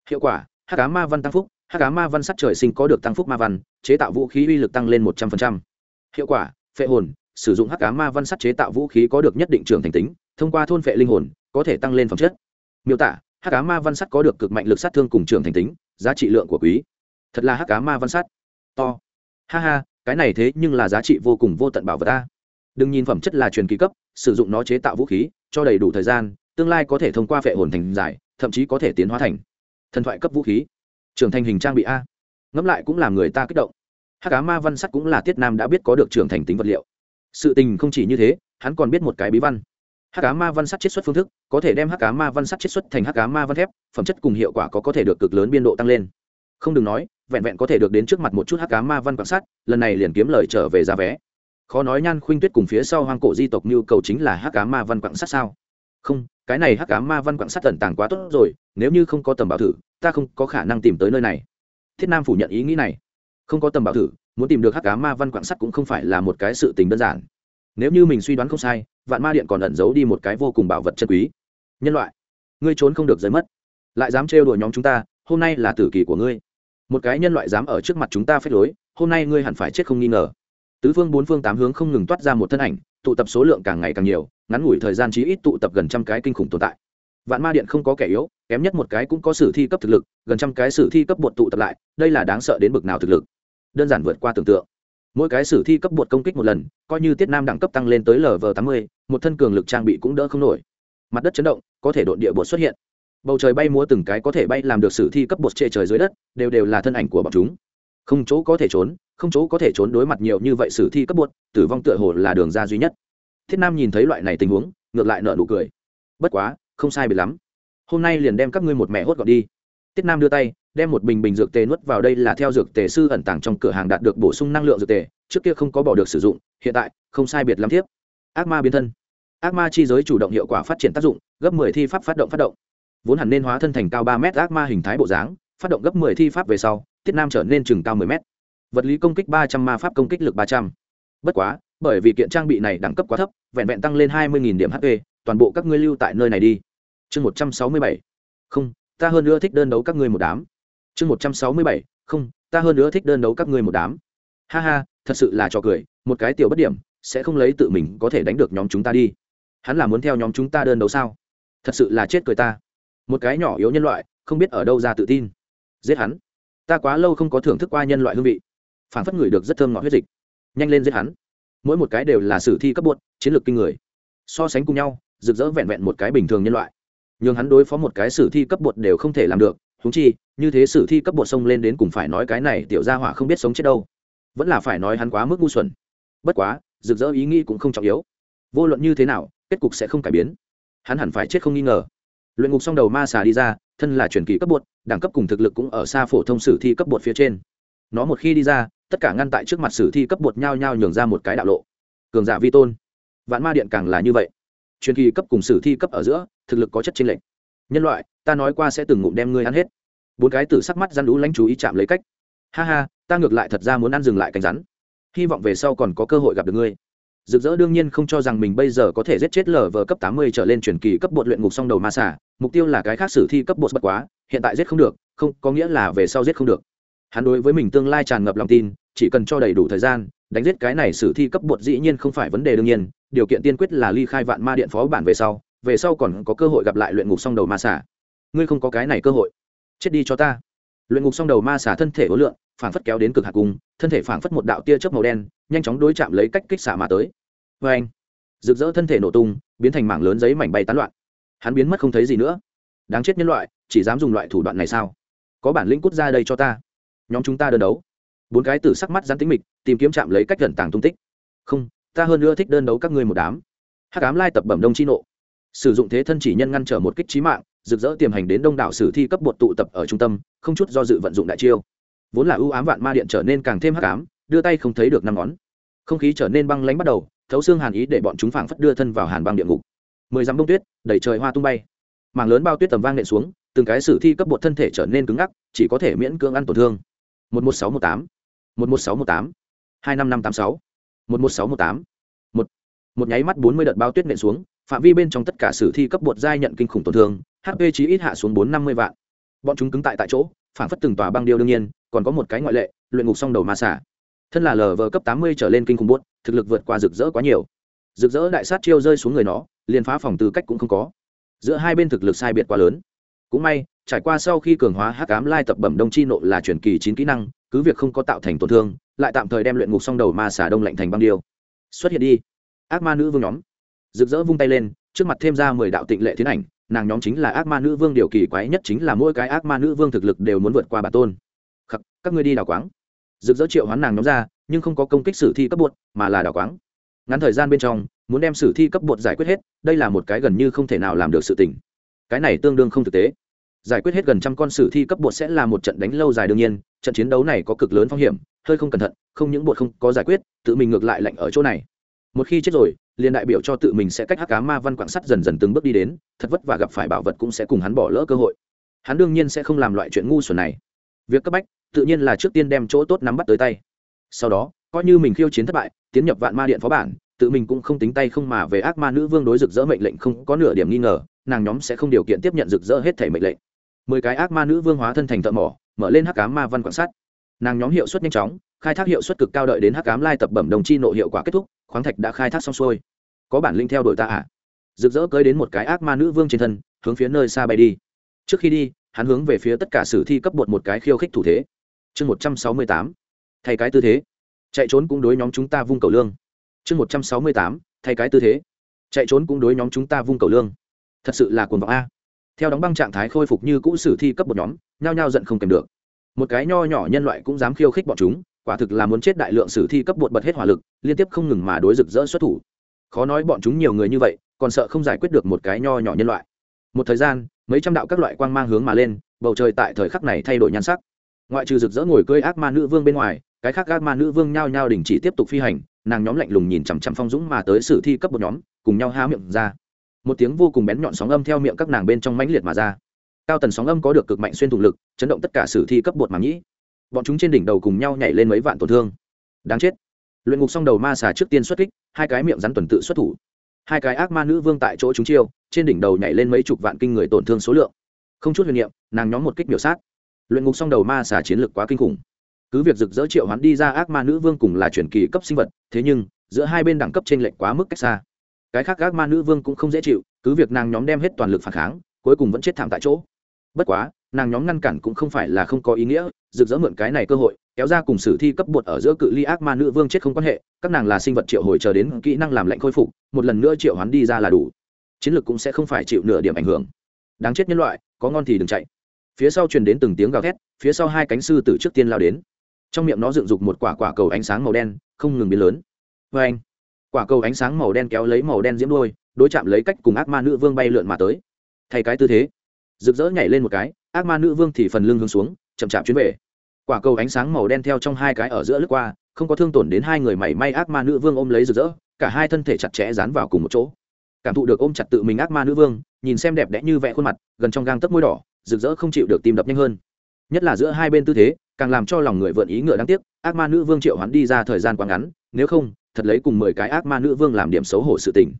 hiệu quả, hắc cá ma văn tăng phúc hắc cá ma văn sắt trời sinh có được tăng phúc ma văn, chế tạo vũ khí uy lực tăng lên 100%. hiệu quả, phệ hồn, sử dụng hắc cá ma văn sắt chế tạo vũ khí có được nhất định trường thành tính, thông qua thôn phệ linh hồn, có thể tăng lên phẩm chất. Miêu tả, hắc cá ma văn sắt có được cực mạnh lực sát thương cùng trường thành tính, giá trị lượng của quý. Thật là hắc cá ma văn sắt to. Ha ha, cái này thế nhưng là giá trị vô cùng vô tận bảo vật ta. Đừng nhìn phẩm chất là truyền kỳ cấp, sử dụng nó chế tạo vũ khí, cho đầy đủ thời gian, tương lai có thể thông qua phệ hồn thành giải, thậm chí có thể tiến hóa thành thần thoại cấp vũ khí trưởng thành hình trang bị a. Ngẫm lại cũng làm người ta kích động. Hắc cá ma văn sắt cũng là tiết nam đã biết có được trưởng thành tính vật liệu. Sự tình không chỉ như thế, hắn còn biết một cái bí văn. Hắc cá ma văn sắt chiết xuất phương thức, có thể đem hắc cá ma văn sắt chiết xuất thành hắc cá ma văn thép, phẩm chất cùng hiệu quả có có thể được cực lớn biên độ tăng lên. Không đừng nói, vẹn vẹn có thể được đến trước mặt một chút hắc cá ma văn quan sát, lần này liền kiếm lời trở về giá vé. Khó nói nhan khuynh tuyết cùng phía sau hoang cổ di tộc nhu cầu chính là hắc cá ma văn quảng sát sao? Không cái này hắc cá ma văn quặng sắt tẩn tàng quá tốt rồi, nếu như không có tầm bảo thử, ta không có khả năng tìm tới nơi này. Thiết nam phủ nhận ý nghĩ này. Không có tầm bảo thử, muốn tìm được hắc cá ma văn quặng sắt cũng không phải là một cái sự tình đơn giản. Nếu như mình suy đoán không sai, vạn ma điện còn ẩn giấu đi một cái vô cùng bảo vật chân quý. Nhân loại, ngươi trốn không được giới mất. Lại dám trêu đùa nhóm chúng ta, hôm nay là tử kỳ của ngươi. Một cái nhân loại dám ở trước mặt chúng ta phép lối, hôm nay ngươi hẳn phải chết không nghi ngờ. Tứ phương, bốn phương, tám hướng không ngừng toát ra một thân ảnh tụ tập số lượng càng ngày càng nhiều, ngắn ngủi thời gian chí ít tụ tập gần trăm cái kinh khủng tồn tại. Vạn ma điện không có kẻ yếu, kém nhất một cái cũng có sử thi cấp thực lực, gần trăm cái sử thi cấp bột tụ tập lại, đây là đáng sợ đến bực nào thực lực. Đơn giản vượt qua tưởng tượng. Mỗi cái sử thi cấp bột công kích một lần, coi như tiết nam đẳng cấp tăng lên tới lv tám mươi, một thân cường lực trang bị cũng đỡ không nổi. Mặt đất chấn động, có thể đột địa bột xuất hiện. Bầu trời bay múa từng cái có thể bay làm được sử thi cấp bột trệ trời dưới đất, đều đều là thân ảnh của bọn chúng. Không chỗ có thể trốn không chỗ có thể trốn đối mặt nhiều như vậy sử thi cấp buốt, tử vong tựa hồ là đường ra duy nhất. Thiết nam nhìn thấy loại này tình huống, ngược lại nợ nụ cười. Bất quá, không sai bị lắm. Hôm nay liền đem các ngươi một mẹ hốt gọn đi. Tiết nam đưa tay, đem một bình bình dược tề nuốt vào đây là theo dược tề sư ẩn tàng trong cửa hàng đạt được bổ sung năng lượng dược tề, trước kia không có bỏ được sử dụng, hiện tại, không sai biệt lắm tiếp ác ma biến thân. Ác ma chi giới chủ động hiệu quả phát triển tác dụng, gấp mười thi pháp phát động phát động. Vốn hẳn nên hóa thân thành cao ba mét ác ma hình thái bộ dáng, phát động gấp mười thi pháp về sau tiết nam trở nên chừng cao mười mét vật lý công kích ba trăm, ma pháp công kích lực ba trăm. Bất quá, bởi vì kiện trang bị này đẳng cấp quá thấp, vẹn vẹn tăng lên hai mươi điểm hp toàn bộ các ngươi lưu tại nơi này đi. Chương một trăm sáu mươi bảy. Không, ta hơn nữa thích đơn đấu các ngươi một đám. Chương một trăm sáu mươi bảy. Không, ta hơn nữa thích đơn đấu các ngươi một đám. Ha ha, thật sự là trò cười, một cái tiểu bất điểm, sẽ không lấy tự mình có thể đánh được nhóm chúng ta đi. Hắn là muốn theo nhóm chúng ta đơn đấu sao? Thật sự là chết cười ta. Một cái nhỏ yếu nhân loại, không biết ở đâu ra tự tin. Giết hắn. Ta quá lâu không có thưởng thức qua nhân loại hương vị phản phất người được rất thơm ngọt huyết dịch. Nhanh lên giết hắn. Mỗi một cái đều là sử thi cấp bột chiến lược kinh người. So sánh cùng nhau, rực rỡ vẹn vẹn một cái bình thường nhân loại. Nhưng hắn đối phó một cái sử thi cấp bột đều không thể làm được húng chi, như thế sử thi cấp bột xông lên đến cùng phải nói cái này tiểu gia hỏa không biết sống chết đâu. Vẫn là phải nói hắn quá mức ngu xuẩn. Bất quá, rực rỡ ý nghĩ cũng không trọng yếu. Vô luận như thế nào, kết cục sẽ không cải biến. Hắn hẳn phải chết không nghi ngờ. Luyện ngục xong đầu ma xà đi ra, thân là truyền kỳ cấp bột đẳng cấp cùng thực lực cũng ở xa phổ thông sử thi cấp bột phía trên. Nó một khi đi ra tất cả ngăn tại trước mặt sử thi cấp bột nhau nhau nhường ra một cái đạo lộ. Cường giả vi tôn. Vạn ma điện càng là như vậy. Truyền kỳ cấp cùng sử thi cấp ở giữa, thực lực có chất chênh lệch. Nhân loại, ta nói qua sẽ từng ngụm đem ngươi ăn hết. Bốn cái tử sắc mắt răn lũ lãnh chú ý chạm lấy cách. Ha ha, ta ngược lại thật ra muốn ăn dừng lại cánh rắn. Hy vọng về sau còn có cơ hội gặp được ngươi. Rực rỡ đương nhiên không cho rằng mình bây giờ có thể giết chết lờ vờ cấp tám mươi trở lên truyền kỳ cấp bột luyện ngục song đầu ma xả mục tiêu là cái khác sử thi cấp bột bất quá, hiện tại giết không được, không có nghĩa là về sau giết không được hắn đối với mình tương lai tràn ngập lòng tin, chỉ cần cho đầy đủ thời gian, đánh giết cái này sử thi cấp bột dĩ nhiên không phải vấn đề đương nhiên, điều kiện tiên quyết là ly khai vạn ma điện phó bản về sau về sau còn có cơ hội gặp lại luyện ngục song đầu ma xả ngươi không có cái này cơ hội. Chết đi cho ta. Luyện ngục song đầu ma xả thân thể ối lượng, phảng phất kéo đến cực hạ cung, thân thể phảng phất một đạo tia chớp màu đen, nhanh chóng đối chạm lấy cách kích xả mà tới. Vê anh, rực rỡ thân thể nổ tung, biến thành mảng lớn giấy mảnh bay tán loạn. Hắn biến mất không thấy gì nữa. Đáng chết nhân loại, chỉ dám dùng loại thủ đoạn này sao? Có bản lĩnh cút ra đây cho ta nhóm chúng ta đơn đấu. Bốn cái tử sắc mắt rắn tính mịch, tìm kiếm chạm lấy cách gần tàng tung tích. Không, ta hơn nữa thích đơn đấu các ngươi một đám. Hắc ám lai tập bẩm đông chi nộ. Sử dụng thế thân chỉ nhân ngăn trở một kích trí mạng, rực rỡ tiềm hành đến đông đảo sử thi cấp bột tụ tập ở trung tâm, không chút do dự vận dụng đại chiêu. Vốn là ưu ám vạn ma điện trở nên càng thêm hắc ám, đưa tay không thấy được năm ngón. Không khí trở nên băng lánh bắt đầu, thấu xương hàn ý để bọn chúng phảng phất đưa thân vào hàn băng địa ngục. Mười dặm đông tuyết đẩy trời hoa tung bay. Mảng lớn bao tuyết tầm vang nện xuống, từng cái sử thi cấp bột thân thể trở nên cứng ngắc, chỉ có thể miễn cưỡng ăn tổn thương một một sáu một tám, một một sáu một tám, hai năm năm tám sáu, một một sáu một tám, một một nháy mắt bốn mươi đợt bao tuyết nện xuống, phạm vi bên trong tất cả sử thi cấp bột giai nhận kinh khủng tổn thương hp chí ít hạ xuống bốn năm mươi vạn. Bọn chúng cứng tại tại chỗ, phản phất từng tòa băng điêu đương nhiên, còn có một cái ngoại lệ, luyện ngục song đầu ma xả thân là lờ vờ cấp tám mươi trở lên kinh khủng bốt thực lực vượt qua rực rỡ quá nhiều. Rực rỡ đại sát chiêu rơi xuống người nó, liền phá phòng tư cách cũng không có. Giữa hai bên thực lực sai biệt quá lớn cũng may, trải qua sau khi cường hóa hắc ám lai tập bẩm đông chi nộ là truyền kỳ chín kỹ năng, cứ việc không có tạo thành tổn thương, lại tạm thời đem luyện ngục song đầu ma xả đông lạnh thành băng điêu. Xuất hiện đi. Ác ma nữ vương nhóm. Rực rỡ vung tay lên, trước mặt thêm ra mười đạo tịnh lệ tiến ảnh, nàng nhóm chính là ác ma nữ vương điều kỳ quái nhất chính là mỗi cái ác ma nữ vương thực lực đều muốn vượt qua bản tôn. Khắc, các ngươi đi đào quáng. Rực rỡ triệu hoán nàng nhóm ra, nhưng không có công kích sử thi cấp bột, mà là đào quáng. Ngắn thời gian bên trong, muốn đem sử thi cấp bột giải quyết hết, đây là một cái gần như không thể nào làm được sự tình cái này tương đương không thực tế. Giải quyết hết gần trăm con sử thi cấp bột sẽ là một trận đánh lâu dài đương nhiên, trận chiến đấu này có cực lớn phong hiểm, hơi không cẩn thận, không những bột không có giải quyết, tự mình ngược lại lạnh ở chỗ này. Một khi chết rồi, liền đại biểu cho tự mình sẽ cách hắc cá ma văn quảng sắt dần dần từng bước đi đến, thật vất và gặp phải bảo vật cũng sẽ cùng hắn bỏ lỡ cơ hội. Hắn đương nhiên sẽ không làm loại chuyện ngu xuẩn này. Việc cấp bách, tự nhiên là trước tiên đem chỗ tốt nắm bắt tới tay. Sau đó, coi như mình khiêu chiến thất bại, tiến nhập vạn ma điện phó bản, tự mình cũng không tính tay không mà về ác ma nữ vương đối rực rỡ mệnh lệnh không có nửa điểm nghi ngờ nàng nhóm sẽ không điều kiện tiếp nhận rực rỡ hết thể mệnh lệnh. Mười cái ác ma nữ vương hóa thân thành thợ mỏ, mở lên hắc cám ma văn quan sát. Nàng nhóm hiệu suất nhanh chóng, khai thác hiệu suất cực cao đợi đến hắc cám lai tập bẩm đồng chi nộ hiệu quả kết thúc, khoáng thạch đã khai thác xong xuôi. Có bản linh theo đội ta ạ à? rực rỡ cưới đến một cái ác ma nữ vương trên thân, hướng phía nơi xa bay đi. Trước khi đi, hắn hướng về phía tất cả sử thi cấp bột một cái khiêu khích thủ thế. Chương một trăm sáu mươi tám. Thay cái tư thế. Chạy trốn cũng đối nhóm chúng ta vung cầu lương. Chương một trăm sáu mươi tám. Thay cái tư thế. Chạy trốn cũng đối nhóm chúng ta vung cầu lương thật sự là cuồng vọng a. Theo đóng băng trạng thái khôi phục như cũ sử thi cấp một nhóm, nhao nhao giận không kèm được. Một cái nho nhỏ nhân loại cũng dám khiêu khích bọn chúng, quả thực là muốn chết đại lượng sử thi cấp bột bật hết hỏa lực, liên tiếp không ngừng mà đối rực rỡ xuất thủ. Khó nói bọn chúng nhiều người như vậy, còn sợ không giải quyết được một cái nho nhỏ nhân loại. Một thời gian, mấy trăm đạo các loại quang mang hướng mà lên, bầu trời tại thời khắc này thay đổi nhan sắc. Ngoại trừ rực rỡ ngồi cưới ác ma nữ vương bên ngoài, cái khác ác ma nữ vương nhao nhao đình chỉ tiếp tục phi hành, nàng nhóm lạnh lùng nhìn chằm chằm phong dũng mà tới sử thi cấp một nhóm, cùng nhau há miệng ra một tiếng vô cùng bén nhọn sóng âm theo miệng các nàng bên trong mãnh liệt mà ra. Cao tần sóng âm có được cực mạnh xuyên thủng lực, chấn động tất cả sử thi cấp bột màng nhĩ bọn chúng trên đỉnh đầu cùng nhau nhảy lên mấy vạn tổn thương. Đáng chết. Luyện ngục xong đầu ma xà trước tiên xuất kích, hai cái miệng rắn tuần tự xuất thủ. Hai cái ác ma nữ vương tại chỗ chúng chiêu, trên đỉnh đầu nhảy lên mấy chục vạn kinh người tổn thương số lượng. Không chút huyền niệm, nàng nhóm một kích biểu sát. Luyện ngục xong đầu ma xà chiến lược quá kinh khủng. Cứ việc rực rỡ triệu hắn đi ra ác ma nữ vương cùng là truyền kỳ cấp sinh vật, thế nhưng, giữa hai bên đẳng cấp t r ê n lệch quá mức cách xa cái khác ác ma nữ vương cũng không dễ chịu, cứ việc nàng nhóm đem hết toàn lực phản kháng, cuối cùng vẫn chết thảm tại chỗ. Bất quá, nàng nhóm ngăn cản cũng không phải là không có ý nghĩa, rực rỡ mượn cái này cơ hội, kéo ra cùng sử thi cấp bột ở giữa cự ly ác ma nữ vương chết không quan hệ, các nàng là sinh vật triệu hồi chờ đến kỹ năng làm lạnh khôi phục, một lần nữa triệu hoán đi ra là đủ. Chiến lược cũng sẽ không phải chịu nửa điểm ảnh hưởng. Đáng chết nhân loại, có ngon thì đừng chạy. Phía sau truyền đến từng tiếng gào thét, phía sau hai cánh sư tử trước tiên lao đến. Trong miệng nó dựng dục một quả quả cầu ánh sáng màu đen, không ngừng biến lớn. Vê anh quả cầu ánh sáng màu đen kéo lấy màu đen diễm đôi, đối chạm lấy cách cùng ác ma nữ vương bay lượn mà tới. Thay cái tư thế, rực rỡ nhảy lên một cái, ác ma nữ vương thì phần lưng hướng xuống, chậm chạp chuyến về. Quả cầu ánh sáng màu đen theo trong hai cái ở giữa lướt qua, không có thương tổn đến hai người mảy may ác ma nữ vương ôm lấy rực rỡ, cả hai thân thể chặt chẽ dán vào cùng một chỗ. Cảm thụ được ôm chặt tự mình ác ma nữ vương, nhìn xem đẹp đẽ như vẽ khuôn mặt, gần trong gang tấc môi đỏ, rực rỡ không chịu được tim đập nhanh hơn. Nhất là giữa hai bên tư thế, càng làm cho lòng người vượn ý ngựa đáng tiếc, ác ma nữ vương triệu hoán đi ra thời gian quá ngắn, nếu không thật lấy cùng mười cái ác ma nữ vương làm điểm xấu hổ sự tình.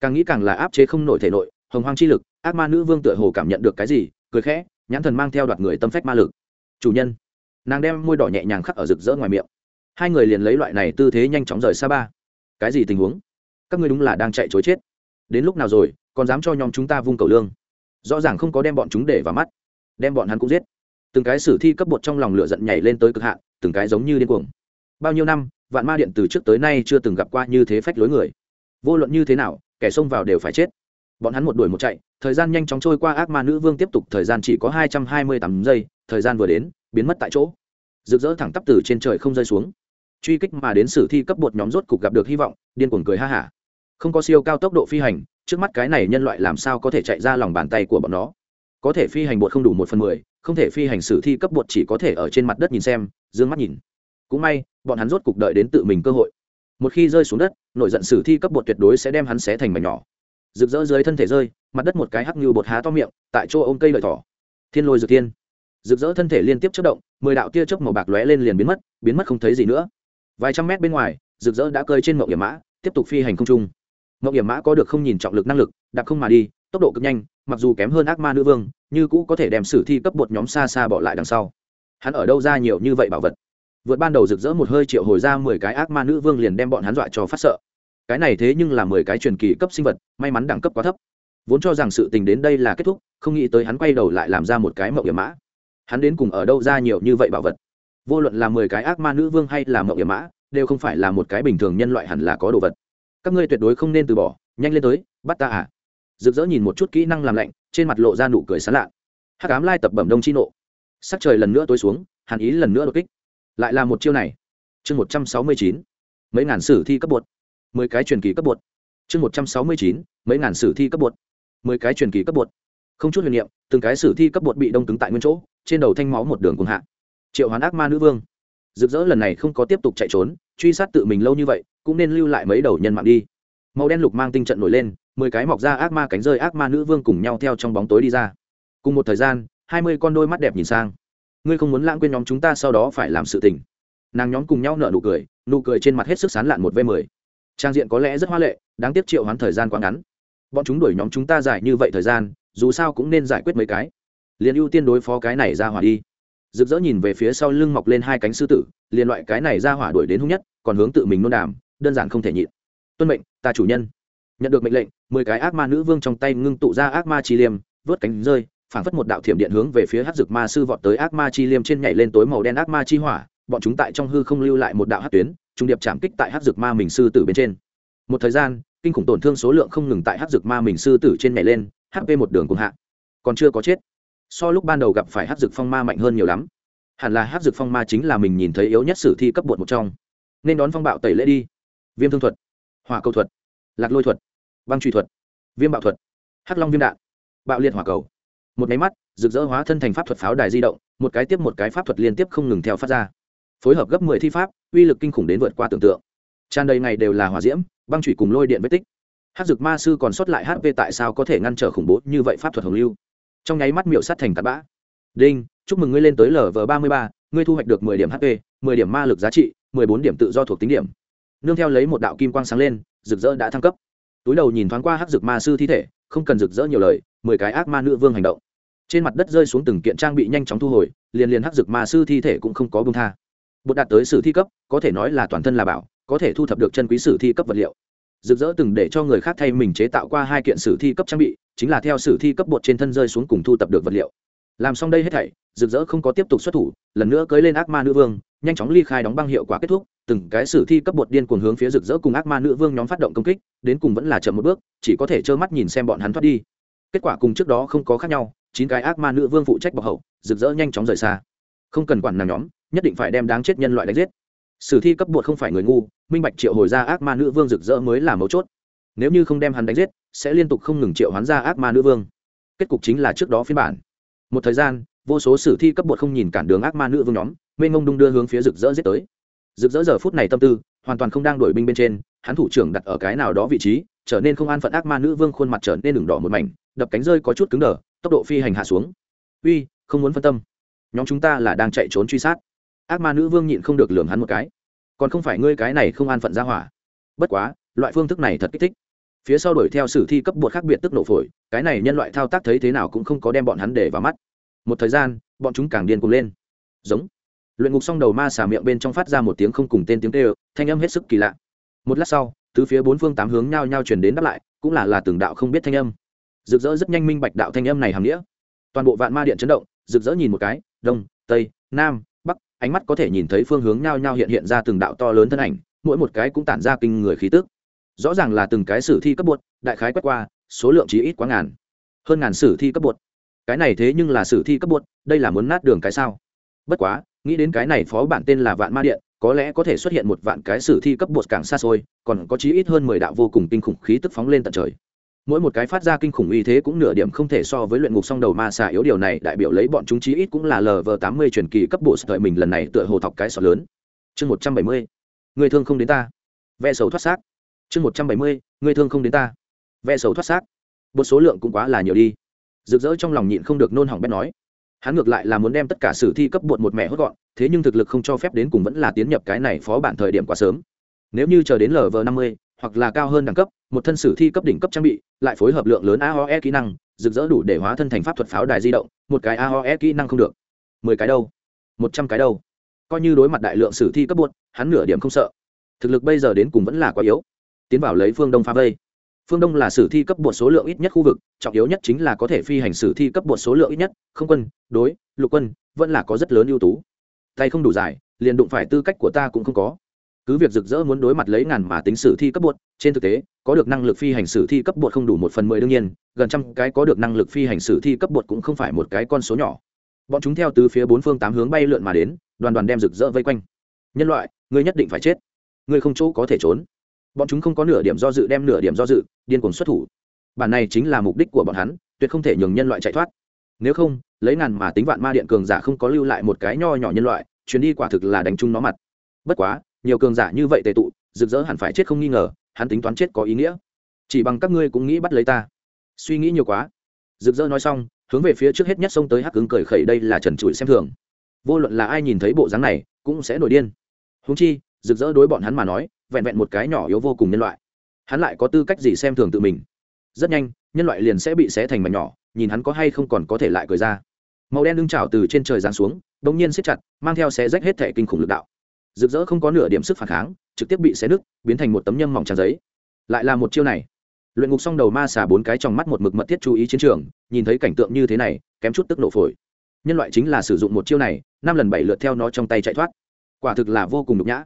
Càng nghĩ càng là áp chế không nổi thể nội, hồng hoang chi lực, ác ma nữ vương tựa hồ cảm nhận được cái gì, cười khẽ, nhãn thần mang theo đoạt người tâm phách ma lực. Chủ nhân, nàng đem môi đỏ nhẹ nhàng khắc ở rực rỡ ngoài miệng. Hai người liền lấy loại này tư thế nhanh chóng rời xa ba. Cái gì tình huống? Các ngươi đúng là đang chạy chối chết. Đến lúc nào rồi, còn dám cho nhóm chúng ta vung cầu lương? Rõ ràng không có đem bọn chúng để vào mắt. Đem bọn hắn cũng giết. Từng cái sử thi cấp bột trong lòng lửa giận nhảy lên tới cực hạn, từng cái giống như điên cuồng. Bao nhiêu năm vạn ma điện từ trước tới nay chưa từng gặp qua như thế phách lối người. Vô luận như thế nào, kẻ xông vào đều phải chết. Bọn hắn một đuổi một chạy, thời gian nhanh chóng trôi qua, ác ma nữ vương tiếp tục, thời gian chỉ có hai trăm hai mươi tám giây, thời gian vừa đến, biến mất tại chỗ. Rực rỡ thẳng tắp từ trên trời không rơi xuống. Truy kích mà đến sử thi cấp bột nhóm rốt cục gặp được hy vọng, điên cuồng cười ha hả. Không có siêu cao tốc độ phi hành, trước mắt cái này nhân loại làm sao có thể chạy ra lòng bàn tay của bọn nó? Có thể phi hành bột không đủ một phần mười, không thể phi hành sử thi cấp bột chỉ có thể ở trên mặt đất nhìn xem d ư ơ n g mắt nhìn cũng may, bọn hắn rốt cục đợi đến tự mình cơ hội. Một khi rơi xuống đất nội giận sử thi cấp bột tuyệt đối sẽ đem hắn xé thành mảnh nhỏ. Rực rỡ dưới thân thể rơi, mặt đất một cái hắc như bột há to miệng, tại chỗ ôm cây lợi thỏ. Thiên lôi rực thiên rực rỡ thân thể liên tiếp chất động, mười đạo tia chớp màu bạc lóe lên liền biến mất biến mất không thấy gì nữa. Vài trăm mét bên ngoài, rực rỡ đã cơi trên mậu hiểm mã, tiếp tục phi hành không trung. Mậu hiểm mã có được không nhìn trọng lực năng lực, đạp không mà đi, tốc độ cực nhanh, mặc dù kém hơn ác ma nữ vương, như cũ có thể đem sử thi cấp bột nhóm xa xa bỏ lại đằng sau. Hắn ở đâu ra nhiều như vậy bảo vật? Vượt ban đầu rực rỡ một hơi triệu hồi ra mười cái ác ma nữ vương liền đem bọn hắn dọa cho phát sợ. Cái này thế nhưng là mười cái truyền kỳ cấp sinh vật, may mắn đẳng cấp quá thấp. Vốn cho rằng sự tình đến đây là kết thúc, không nghĩ tới hắn quay đầu lại làm ra một cái mậu hiểm mã. Hắn đến cùng ở đâu ra nhiều như vậy bảo vật? Vô luận là mười cái ác ma nữ vương hay là mậu hiểm mã, đều không phải là một cái bình thường nhân loại hẳn là có đồ vật. Các ngươi tuyệt đối không nên từ bỏ, nhanh lên tới, bắt ta à? Rực rỡ nhìn một chút kỹ năng làm lạnh, trên mặt lộ ra nụ cười sán lạ. Hát cám lai tập bẩm đông chi nộ. Sắc trời lần nữa tối xuống, hàn ý lần nữa đột kích lại là một chiêu này. Chương một trăm sáu mươi chín, mấy ngàn sử thi cấp bột. Mười cái truyền kỳ cấp bột. Chương một trăm sáu mươi chín, mấy ngàn sử thi cấp bột. Mười cái truyền kỳ cấp bột. Không chút huyền niệm, từng cái sử thi cấp bột bị đông cứng tại nguyên chỗ, trên đầu thanh máu một đường cùng hạ. Triệu hoán ác ma nữ vương. Rực rỡ lần này không có tiếp tục chạy trốn, truy sát tự mình lâu như vậy, cũng nên lưu lại mấy đầu nhân mạng đi. Màu đen lục mang tinh trận nổi lên, mười cái mọc ra ác ma cánh rơi ác ma nữ vương cùng nhau theo trong bóng tối đi ra. Cùng một thời gian, hai mươi con đôi mắt đẹp nhìn sang ngươi không muốn lãng quên nhóm chúng ta sau đó phải làm sự tình. Nàng nhóm cùng nhau nợ nụ cười nụ cười trên mặt hết sức sán lạn một v mười. Trang diện có lẽ rất hoa lệ, đáng tiếc triệu hoán thời gian quá ngắn. Bọn chúng đuổi nhóm chúng ta giải như vậy thời gian, dù sao cũng nên giải quyết mấy cái. Liền ưu tiên đối phó cái này ra hỏa đi. Rực rỡ nhìn về phía sau lưng mọc lên hai cánh sư tử, liền loại cái này ra hỏa đuổi đến hung nhất, còn hướng tự mình nôn đàm, đơn giản không thể nhịn. Tuân mệnh, ta chủ nhân. Nhận được mệnh lệnh, mười cái ác ma nữ vương trong tay ngưng tụ ra ác ma chi liêm, vớt cánh rơi phảng phất một đạo thiểm điện hướng về phía hắc dược ma sư vọt tới ác ma chi liêm trên nhảy lên tối màu đen ác ma chi hỏa, bọn chúng tại trong hư không lưu lại một đạo hắc tuyến trung điệp chạm kích tại hắc dược ma mình sư tử bên trên. Một thời gian, kinh khủng tổn thương số lượng không ngừng tại hắc dược ma mình sư tử trên nhảy lên hp một đường cùng hạ. Còn chưa có chết. So lúc ban đầu gặp phải hắc dược phong ma mạnh hơn nhiều lắm. Hẳn là hắc dược phong ma chính là mình nhìn thấy yếu nhất sử thi cấp bột một trong. Nên đón phong bạo tẩy lễ đi. Viêm thương thuật. Hỏa cầu thuật. Lạc lôi thuật. Băng truy thuật. Viêm bạo thuật. Hắc long viêm đạn. Bạo liệt hỏa cầu một máy mắt, rực rỡ hóa thân thành pháp thuật pháo đài di động, một cái tiếp một cái pháp thuật liên tiếp không ngừng theo phát ra. Phối hợp gấp mười thi pháp, uy lực kinh khủng đến vượt qua tưởng tượng. Tràn đầy ngày đều là hỏa diễm, băng thủy cùng lôi điện vết tích. Hát dực ma sư còn sót lại hp tại sao có thể ngăn trở khủng bố như vậy pháp thuật hồng lưu? Trong nháy mắt miệu sát thành tạt bã. Đinh, chúc mừng ngươi lên tới lv ba mươi ba, ngươi thu hoạch được mười điểm hp mười điểm ma lực giá trị, mười bốn điểm tự do thuộc tính điểm. Nương theo lấy một đạo kim quang sáng lên, rực rỡ đã thăng cấp. Túi đầu nhìn thoáng qua hắc dực ma sư thi thể, không cần rực rỡ nhiều lời mười cái ác ma nữ vương hành động. Trên mặt đất rơi xuống từng kiện trang bị nhanh chóng thu hồi, liền liền hắc dực ma sư thi thể cũng không có bông tha. Bột đạt tới sử thi cấp, có thể nói là toàn thân là bảo, có thể thu thập được chân quý sử thi cấp vật liệu. Rực rỡ từng để cho người khác thay mình chế tạo qua hai kiện sử thi cấp trang bị, chính là theo sử thi cấp bột trên thân rơi xuống cùng thu thập được vật liệu. Làm xong đây hết thảy, rực rỡ không có tiếp tục xuất thủ, lần nữa cưới lên ác ma nữ vương, nhanh chóng ly khai đóng băng hiệu quả kết thúc, từng cái sử thi cấp bột điên cuồng hướng phía rực rỡ cùng ác ma nữ vương nhóm phát động công kích, đến cùng vẫn là chậm một bước, chỉ có thể trơ mắt nhìn xem bọn hắn thoát đi kết quả cùng trước đó không có khác nhau, chín cái ác ma nữ vương phụ trách bọc hậu, rực rỡ nhanh chóng rời xa. Không cần quản nàng nhóm, nhất định phải đem đáng chết nhân loại đánh giết. Sử thi cấp bột không phải người ngu, minh bạch triệu hồi ra ác ma nữ vương rực rỡ mới là mấu chốt. Nếu như không đem hắn đánh giết, sẽ liên tục không ngừng triệu hoán ra ác ma nữ vương. Kết cục chính là trước đó phiên bản. Một thời gian, vô số sử thi cấp bột không nhìn cản đường ác ma nữ vương nhóm mê ngông đung đưa hướng phía rực rỡ giết tới. Rực rỡ giờ phút này tâm tư, hoàn toàn không đang đổi binh bên trên, hắn thủ trưởng đặt ở cái nào đó vị trí trở nên không an phận ác ma nữ vương khuôn mặt trở nên đường đỏ một mảnh, đập cánh rơi có chút cứng đờ, tốc độ phi hành hạ xuống. Uy, không muốn phân tâm. Nhóm chúng ta là đang chạy trốn truy sát. Ác ma nữ vương nhịn không được lường hắn một cái. Còn không phải ngươi cái này không an phận ra hỏa. Bất quá, loại phương thức này thật kích thích. Phía sau đuổi theo sử thi cấp bột khác biệt tức nổ phổi, cái này nhân loại thao tác thấy thế nào cũng không có đem bọn hắn để vào mắt. Một thời gian, bọn chúng càng điên cuồng lên. Giống. Luyện ngục xong đầu ma xả miệng bên trong phát ra một tiếng không cùng tên tiếng kêu, thanh âm hết sức kỳ lạ. Một lát sau thứ phía bốn phương tám hướng nhao nhao truyền đến đáp lại, cũng là là từng đạo không biết thanh âm. Rực rỡ rất nhanh minh bạch đạo thanh âm này hàm nghĩa. Toàn bộ vạn ma điện chấn động, rực rỡ nhìn một cái, đông, tây, nam, bắc, ánh mắt có thể nhìn thấy phương hướng nhao nhao hiện hiện ra từng đạo to lớn thân ảnh, mỗi một cái cũng tản ra kinh người khí tức. Rõ ràng là từng cái sử thi cấp bột, đại khái quét qua, số lượng chỉ ít quá ngàn, hơn ngàn sử thi cấp bột. Cái này thế nhưng là sử thi cấp bột, đây là muốn nát đường cái sao? Bất quá, nghĩ đến cái này phó bản tên là vạn ma điện có lẽ có thể xuất hiện một vạn cái sử thi cấp bột càng xa xôi, còn có chí ít hơn mười đạo vô cùng kinh khủng khí tức phóng lên tận trời. Mỗi một cái phát ra kinh khủng uy thế cũng nửa điểm không thể so với luyện ngục song đầu ma xà yếu điều này đại biểu lấy bọn chúng chí ít cũng là lv tám mươi truyền kỳ cấp bộ sợi mình lần này tựa hồ thọc cái sọt lớn. Chương một trăm bảy mươi, người thương không đến ta. Ve sầu thoát xác. Chương một trăm bảy mươi, người thương không đến ta. Ve sầu thoát xác. Một số lượng cũng quá là nhiều đi. Rực rỡ trong lòng nhịn không được nôn hỏng bét nói hắn ngược lại là muốn đem tất cả sử thi cấp bột một mẹ hốt gọn, thế nhưng thực lực không cho phép đến cùng vẫn là tiến nhập cái này phó bản thời điểm quá sớm. Nếu như chờ đến lv năm mươi, hoặc là cao hơn đẳng cấp, một thân sử thi cấp đỉnh cấp trang bị, lại phối hợp lượng lớn aoe kỹ năng, rực rỡ đủ để hóa thân thành pháp thuật pháo đài di động, một cái aoe kỹ năng không được. Mười cái đâu? Một trăm cái đâu? Coi như đối mặt đại lượng sử thi cấp bột, hắn nửa điểm không sợ. Thực lực bây giờ đến cùng vẫn là quá yếu. Tiến vào lấy phương đông phá vây phương đông là sử thi cấp bột số lượng ít nhất khu vực, trọng yếu nhất chính là có thể phi hành sử thi cấp bột số lượng ít nhất. Không quân, đối, lục quân, vẫn là có rất lớn ưu tú. Tay không đủ dài, liền đụng phải tư cách của ta cũng không có. Cứ việc rực rỡ muốn đối mặt lấy ngàn mà tính sử thi cấp bột, trên thực tế, có được năng lực phi hành sử thi cấp bột không đủ một phần mười đương nhiên, gần trăm cái có được năng lực phi hành sử thi cấp bột cũng không phải một cái con số nhỏ. Bọn chúng theo từ phía bốn phương tám hướng bay lượn mà đến, đoàn đoàn đem rực rỡ vây quanh. Nhân loại, ngươi nhất định phải chết. Ngươi không chỗ có thể trốn bọn chúng không có nửa điểm do dự đem nửa điểm do dự, điên cuồng xuất thủ. Bản này chính là mục đích của bọn hắn, tuyệt không thể nhường nhân loại chạy thoát. Nếu không, lấy ngàn mà tính vạn ma điện cường giả không có lưu lại một cái nho nhỏ nhân loại, chuyến đi quả thực là đánh chung nó mặt. Bất quá, nhiều cường giả như vậy tề tụ, rực rỡ hẳn phải chết không nghi ngờ, hắn tính toán chết có ý nghĩa. Chỉ bằng các ngươi cũng nghĩ bắt lấy ta. Suy nghĩ nhiều quá. Rực rỡ nói xong, hướng về phía trước hết nhất xông tới hắc ứng cười khẩy, đây là trần trụi xem thường. Vô luận là ai nhìn thấy bộ dáng này, cũng sẽ nổi điên. Húng chi rực rỡ đối bọn hắn mà nói, vẹn vẹn một cái nhỏ yếu vô cùng nhân loại. Hắn lại có tư cách gì xem thường tự mình? Rất nhanh, nhân loại liền sẽ bị xé thành mảnh nhỏ, nhìn hắn có hay không còn có thể lại cười ra. Màu đen lưng trào từ trên trời giáng xuống đ ỗ n g nhiên siết chặt, mang theo xé rách hết thẻ kinh khủng lực đạo. Rực rỡ không có nửa điểm sức phản kháng, trực tiếp bị xé nứt, biến thành một tấm nhâm mỏng tràn giấy. Lại là một chiêu này. Luyện ngục xong đầu ma xà bốn cái trong mắt một mực mật thiết chú ý chiến trường, nhìn thấy cảnh tượng như thế này, kém chút tức nổ phổi. Nhân loại chính là sử dụng một chiêu này, năm lần bảy lượt theo nó trong tay chạy thoát. Quả thực là vô cùng nhục nhã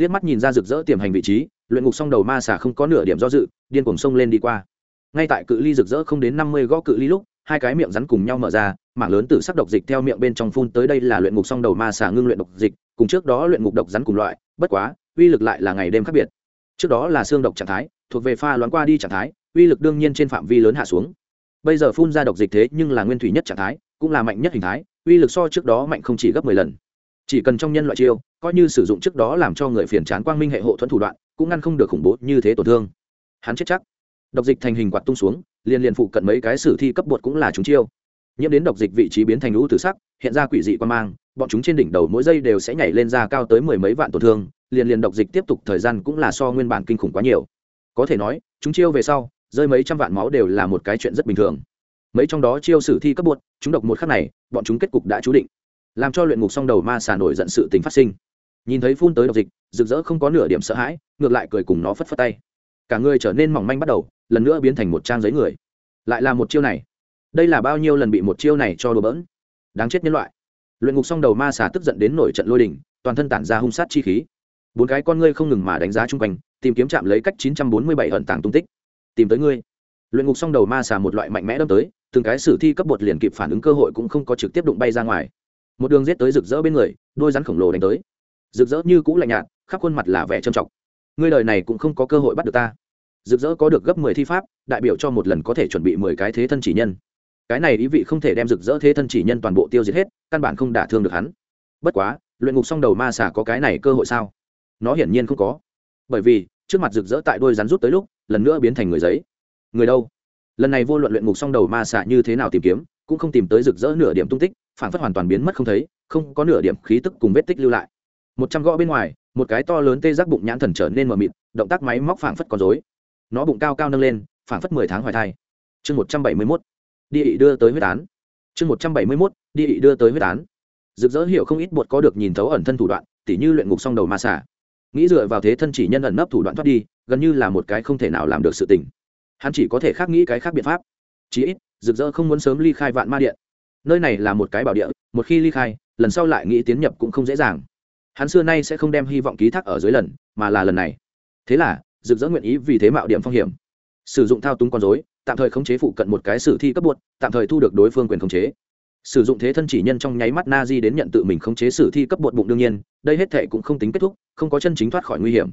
liếc mắt nhìn ra rực rỡ tiềm hành vị trí, luyện ngục xong đầu ma xà không có nửa điểm do dự, điên cuồng sông lên đi qua. Ngay tại cự ly rực rỡ không đến năm mươi gõ cự ly lúc, hai cái miệng rắn cùng nhau mở ra, mảng lớn từ sắc độc dịch theo miệng bên trong phun tới đây là luyện ngục xong đầu ma xà ngưng luyện độc dịch, cùng trước đó luyện ngục độc rắn cùng loại, bất quá, uy lực lại là ngày đêm khác biệt. Trước đó là xương độc trạng thái, thuộc về pha loáng qua đi trạng thái, uy lực đương nhiên trên phạm vi lớn hạ xuống. Bây giờ phun ra độc dịch thế nhưng là nguyên thủy nhất trạng thái, cũng là mạnh nhất hình thái, uy lực so trước đó mạnh không chỉ gấp mười lần chỉ cần trong nhân loại chiêu, coi như sử dụng trước đó làm cho người phiền chán quang minh hệ hộ thuẫn thủ đoạn, cũng ngăn không được khủng bố như thế tổn thương. Hắn chết chắc. Độc dịch thành hình quạt tung xuống, liền liền phụ cận mấy cái sử thi cấp bột cũng là chúng chiêu. Nhiễm đến độc dịch vị trí biến thành lũ tử sắc, hiện ra quỷ dị quan mang, bọn chúng trên đỉnh đầu mỗi giây đều sẽ nhảy lên ra cao tới mười mấy vạn tổn thương, liền liền độc dịch tiếp tục thời gian cũng là so nguyên bản kinh khủng quá nhiều. Có thể nói, chúng chiêu về sau, rơi mấy trăm vạn máu đều là một cái chuyện rất bình thường. Mấy trong đó chiêu sử thi cấp bột, chúng độc một khắc này, bọn chúng kết cục đã chú định làm cho luyện ngục song đầu ma xà nổi giận sự tình phát sinh. Nhìn thấy phun tới độc dịch, rực rỡ không có nửa điểm sợ hãi, ngược lại cười cùng nó phất phất tay. Cả người trở nên mỏng manh bắt đầu, lần nữa biến thành một trang giấy người. Lại là một chiêu này. Đây là bao nhiêu lần bị một chiêu này cho đùa bỡn? Đáng chết nhân loại. Luyện ngục song đầu ma xà tức giận đến nổi trận lôi đình, toàn thân tản ra hung sát chi khí. Bốn cái con ngươi không ngừng mà đánh giá chung quanh, tìm kiếm chạm lấy cách 947 ẩn tàng tung tích. Tìm tới ngươi. Luyện ngục song đầu ma xà một loại mạnh mẽ đâm tới, từng cái sử thi cấp bột liền kịp phản ứng cơ hội cũng không có trực tiếp đụng bay ra ngoài một đường giết tới rực rỡ bên người, đôi rắn khổng lồ đánh tới. Rực rỡ như cũ lạnh nhạt, khắp khuôn mặt là vẻ trầm trọng. Ngươi đời này cũng không có cơ hội bắt được ta. Rực rỡ có được gấp mười thi pháp, đại biểu cho một lần có thể chuẩn bị mười cái thế thân chỉ nhân. Cái này ý vị không thể đem rực rỡ thế thân chỉ nhân toàn bộ tiêu diệt hết, căn bản không đả thương được hắn. Bất quá, luyện ngục xong đầu ma xà có cái này cơ hội sao? Nó hiển nhiên không có. Bởi vì, trước mặt rực rỡ tại đôi rắn rút tới lúc, lần nữa biến thành người giấy. Người đâu? Lần này vô luận luyện ngục xong đầu ma xà như thế nào tìm kiếm, cũng không tìm tới rực rỡ nửa điểm tung tích phản phất hoàn toàn biến mất không thấy, không có nửa điểm khí tức cùng vết tích lưu lại. Một trăm gõ bên ngoài, một cái to lớn tê giác bụng nhãn thần trở nên mờ mịt, động tác máy móc phảng phất con dối nó bụng cao cao nâng lên, phảng phất mười tháng hoài thai. Chương một trăm bảy mươi mốt. Đi ị đưa tới huyết án. Chương một trăm bảy mươi mốt đi ị đưa tới huyết án. Rực rỡ hiểu không ít bột có được nhìn thấu ẩn thân thủ đoạn, tỉ như luyện ngục song đầu ma xả nghĩ dựa vào thế thân chỉ nhân ẩn nấp thủ đoạn thoát đi, gần như là một cái không thể nào làm được sự tình. Hắn chỉ có thể khác nghĩ cái khác biện pháp. Chí ít, rực rỡ không muốn sớm ly khai vạn ma điện nơi này là một cái bảo địa một khi ly khai lần sau lại nghĩ tiến nhập cũng không dễ dàng. Hắn xưa nay sẽ không đem hy vọng ký thác ở dưới lần mà là lần này. Thế là rực rỡ nguyện ý vì thế mạo điểm phong hiểm. Sử dụng thao túng con dối tạm thời khống chế phụ cận một cái sử thi cấp bột, tạm thời thu được đối phương quyền khống chế. Sử dụng thế thân chỉ nhân trong nháy mắt na di đến nhận tự mình khống chế sử thi cấp bột bụng đương nhiên đây hết thệ cũng không tính kết thúc không có chân chính thoát khỏi nguy hiểm.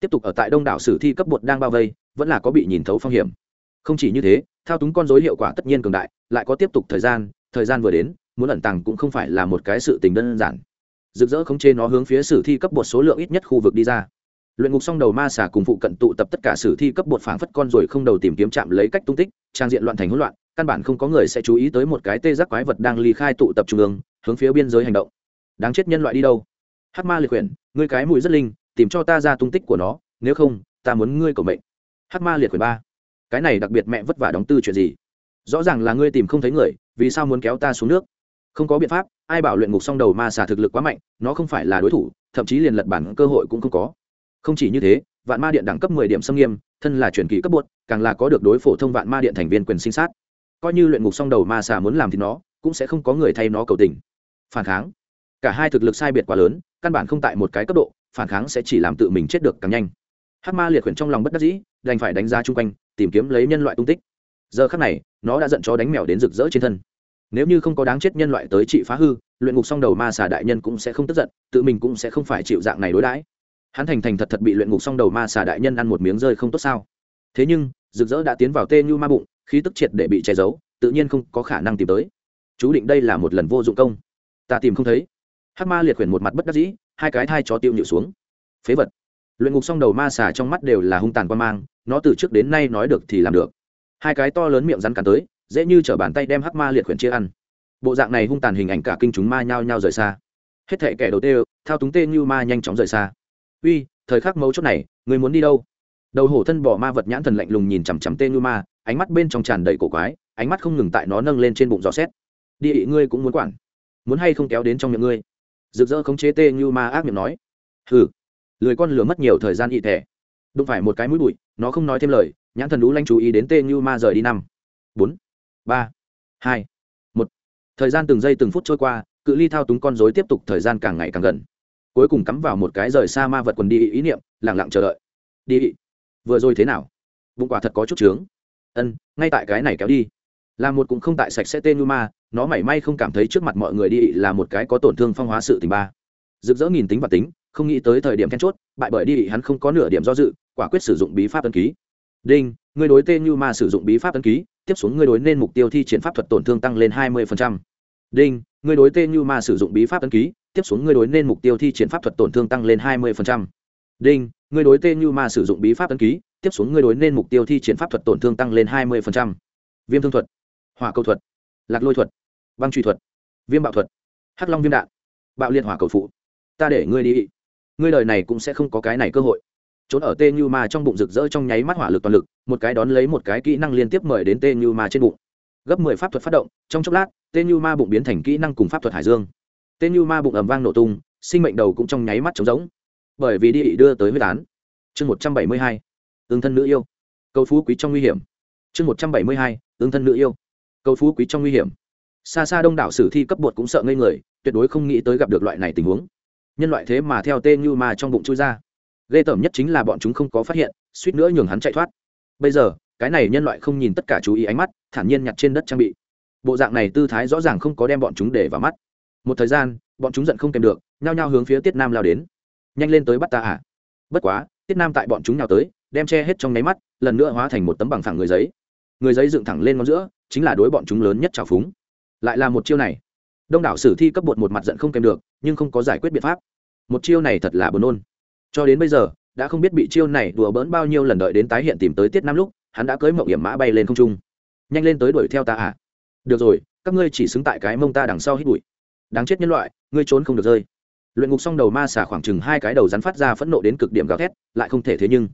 Tiếp tục ở tại đông đảo sử thi cấp bột đang bao vây vẫn là có bị nhìn thấu phong hiểm. Không chỉ như thế thao túng con dối hiệu quả tất nhiên cường đại lại có tiếp tục thời gian thời gian vừa đến, muốn ẩn tàng cũng không phải là một cái sự tình đơn giản. Rực rỡ khống chế nó hướng phía sử thi cấp bột số lượng ít nhất khu vực đi ra. Luyện ngục xong đầu ma xà cùng phụ cận tụ tập tất cả sử thi cấp bột phảng phất con rồi không đầu tìm kiếm chạm lấy cách tung tích, trang diện loạn thành hỗn loạn, căn bản không có người sẽ chú ý tới một cái tê giác quái vật đang ly khai tụ tập trung ương, hướng phía biên giới hành động. Đáng chết nhân loại đi đâu? Hát ma liệt quyển, ngươi cái mùi rất linh, tìm cho ta ra tung tích của nó, nếu không, ta muốn ngươi cầu mệnh. Hát ma liệt quyển ba. Cái này đặc biệt mẹ vất vả đóng tư chuyện gì? Rõ ràng là ngươi tìm không thấy người vì sao muốn kéo ta xuống nước? Không có biện pháp, ai bảo luyện ngục xong đầu ma xà thực lực quá mạnh, nó không phải là đối thủ, thậm chí liền lật bản cơ hội cũng không có. Không chỉ như thế, vạn ma điện đẳng cấp mười điểm xâm nghiêm, thân là truyền kỳ cấp bột, càng là có được đối phổ thông vạn ma điện thành viên quyền sinh sát. Coi như luyện ngục xong đầu ma xà muốn làm thì nó, cũng sẽ không có người thay nó cầu tình. Phản kháng. Cả hai thực lực sai biệt quá lớn, căn bản không tại một cái cấp độ, phản kháng sẽ chỉ làm tự mình chết được càng nhanh. Hát ma liệt khuyển trong lòng bất đắc dĩ, đành phải đánh giá chung quanh, tìm kiếm lấy nhân loại tung tích giờ khắc này, nó đã giận chó đánh mèo đến rực rỡ trên thân. Nếu như không có đáng chết nhân loại tới trị phá hư, luyện ngục song đầu ma xà đại nhân cũng sẽ không tức giận, tự mình cũng sẽ không phải chịu dạng này đối đãi. Hắn thành thành thật thật bị luyện ngục song đầu ma xà đại nhân ăn một miếng rơi không tốt sao? Thế nhưng, rực rỡ đã tiến vào tê như ma bụng, khí tức triệt để bị che giấu, tự nhiên không có khả năng tìm tới. Chú định đây là một lần vô dụng công. Ta tìm không thấy. Hát ma liệt quyển một mặt bất đắc dĩ, hai cái thai chó tiêu nhịu xuống. Phế vật. Luyện ngục song đầu ma xà trong mắt đều là hung tàn quan mang, nó từ trước đến nay nói được thì làm được hai cái to lớn miệng rắn cắn tới, dễ như t bàn tay đem hắc ma liệt khuyển chia ăn. Bộ dạng này hung tàn hình ảnh cả kinh chúng ma nhao nhao rời xa. Hết thệ kẻ đầu tê, thao túng tê như ma nhanh chóng rời xa. Uy, thời khắc mấu chốt này, người muốn đi đâu? Đầu hổ thân bỏ ma vật nhãn thần lạnh lùng nhìn chằm chằm tê như ma, ánh mắt bên trong tràn đầy cổ quái, ánh mắt không ngừng tại nó nâng lên trên bụng gió xét đi ị ngươi cũng muốn quản, muốn hay không kéo đến trong miệng ngươi? Rực rỡ khống chế tê như ma ác miệng nói. Hừ, lười con lửa mất nhiều thời gian ị thẻ. Đụng phải một cái mũi bụi, nó không nói thêm lời nhãn thần lũ lanh chú ý đến tê như ma rời đi năm. Bốn. Ba. Hai. Một. Thời gian từng giây từng phút trôi qua, cự ly thao túng con dối tiếp tục thời gian càng ngày càng gần. Cuối cùng cắm vào một cái rời xa ma vật quần đi, ý niệm lẳng lặng chờ đợi. Đi. Vừa rồi thế nào? Bụng quả thật có chút trướng. Ân, ngay tại cái này kéo đi. Là một cũng không tại sạch sẽ tên như ma, nó mảy may không cảm thấy trước mặt mọi người đi là một cái có tổn thương phong hóa sự tình ba. Rực rỡ nghìn tính và tính, không nghĩ tới thời điểm then chốt, bại bởi đi, hắn không có nửa điểm do dự, quả quyết sử dụng bí pháp ân ký đinh người đối tên như ma sử dụng bí pháp ân ký, tiếp xuống người đối nên mục tiêu thi triển pháp thuật tổn thương tăng lên hai mươi đinh người đối tên như ma sử dụng bí pháp ân ký, tiếp xuống người đối nên mục tiêu thi triển pháp thuật tổn thương tăng lên hai mươi đinh người đối tên như ma sử dụng bí pháp ân ký, tiếp xuống người đối nên mục tiêu thi triển pháp thuật tổn thương tăng lên hai mươi viêm thương thuật, hỏa cầu thuật, lạc lôi thuật, băng truy thuật, viêm bạo thuật, hắc long viêm đạn, bạo liệt hỏa cầu phụ. Ta để ngươi đi. Ngươi đời này cũng sẽ không có cái này cơ hội trốn ở tê như ma trong bụng rực rỡ trong nháy mắt hỏa lực toàn lực, một cái đón lấy một cái kỹ năng liên tiếp mời đến tê như ma trên bụng. Gấp mười pháp thuật phát động, trong chốc lát, tê như ma bụng biến thành kỹ năng cùng pháp thuật hải dương. Tê như ma bụng ầm vang nổ tung, sinh mệnh đầu cũng trong nháy mắt trống rỗng. Bởi vì đi đưa tới huyết án. Chương một trăm bảy mươi hai, tương thân nữ yêu. Cầu phú quý trong nguy hiểm. Chương một trăm bảy mươi hai, tương thân nữ yêu. Cầu phú quý trong nguy hiểm. Xa xa đông đảo sử thi cấp bột cũng sợ ngây người, tuyệt đối không nghĩ tới gặp được loại này tình huống. Nhân loại thế mà theo tê như ma trong bụng chui ra ghê tởm nhất chính là bọn chúng không có phát hiện, suýt nữa nhường hắn chạy thoát. Bây giờ, cái này nhân loại không nhìn tất cả chú ý ánh mắt, thản nhiên nhặt trên đất trang bị. Bộ dạng này tư thái rõ ràng không có đem bọn chúng để vào mắt. Một thời gian, bọn chúng giận không kèm được, nhao nhao hướng phía tiết nam lao đến. Nhanh lên tới bắt ta à? Bất quá, tiết nam tại bọn chúng nào tới, đem che hết trong nháy mắt, lần nữa hóa thành một tấm bằng phẳng người giấy. Người giấy dựng thẳng lên ngón giữa, chính là đối bọn chúng lớn nhất trào phúng. Lại là một chiêu này. Đông đảo sử thi cấp bột một mặt giận không kèm được, nhưng không có giải quyết biện pháp. Một chiêu này thật là buồn nôn cho đến bây giờ, đã không biết bị chiêu này đùa bỡn bao nhiêu lần đợi đến tái hiện tìm tới tiết năm lúc, hắn đã cưới mộng hiểm mã bay lên không trung. Nhanh lên tới đuổi theo ta à? Được rồi, các ngươi chỉ xứng tại cái mông ta đằng sau hít bụi. Đáng chết nhân loại, ngươi trốn không được rơi. Luyện ngục xong đầu ma xả khoảng chừng hai cái đầu rắn phát ra phẫn nộ đến cực điểm gào thét, lại không thể thế nhưng.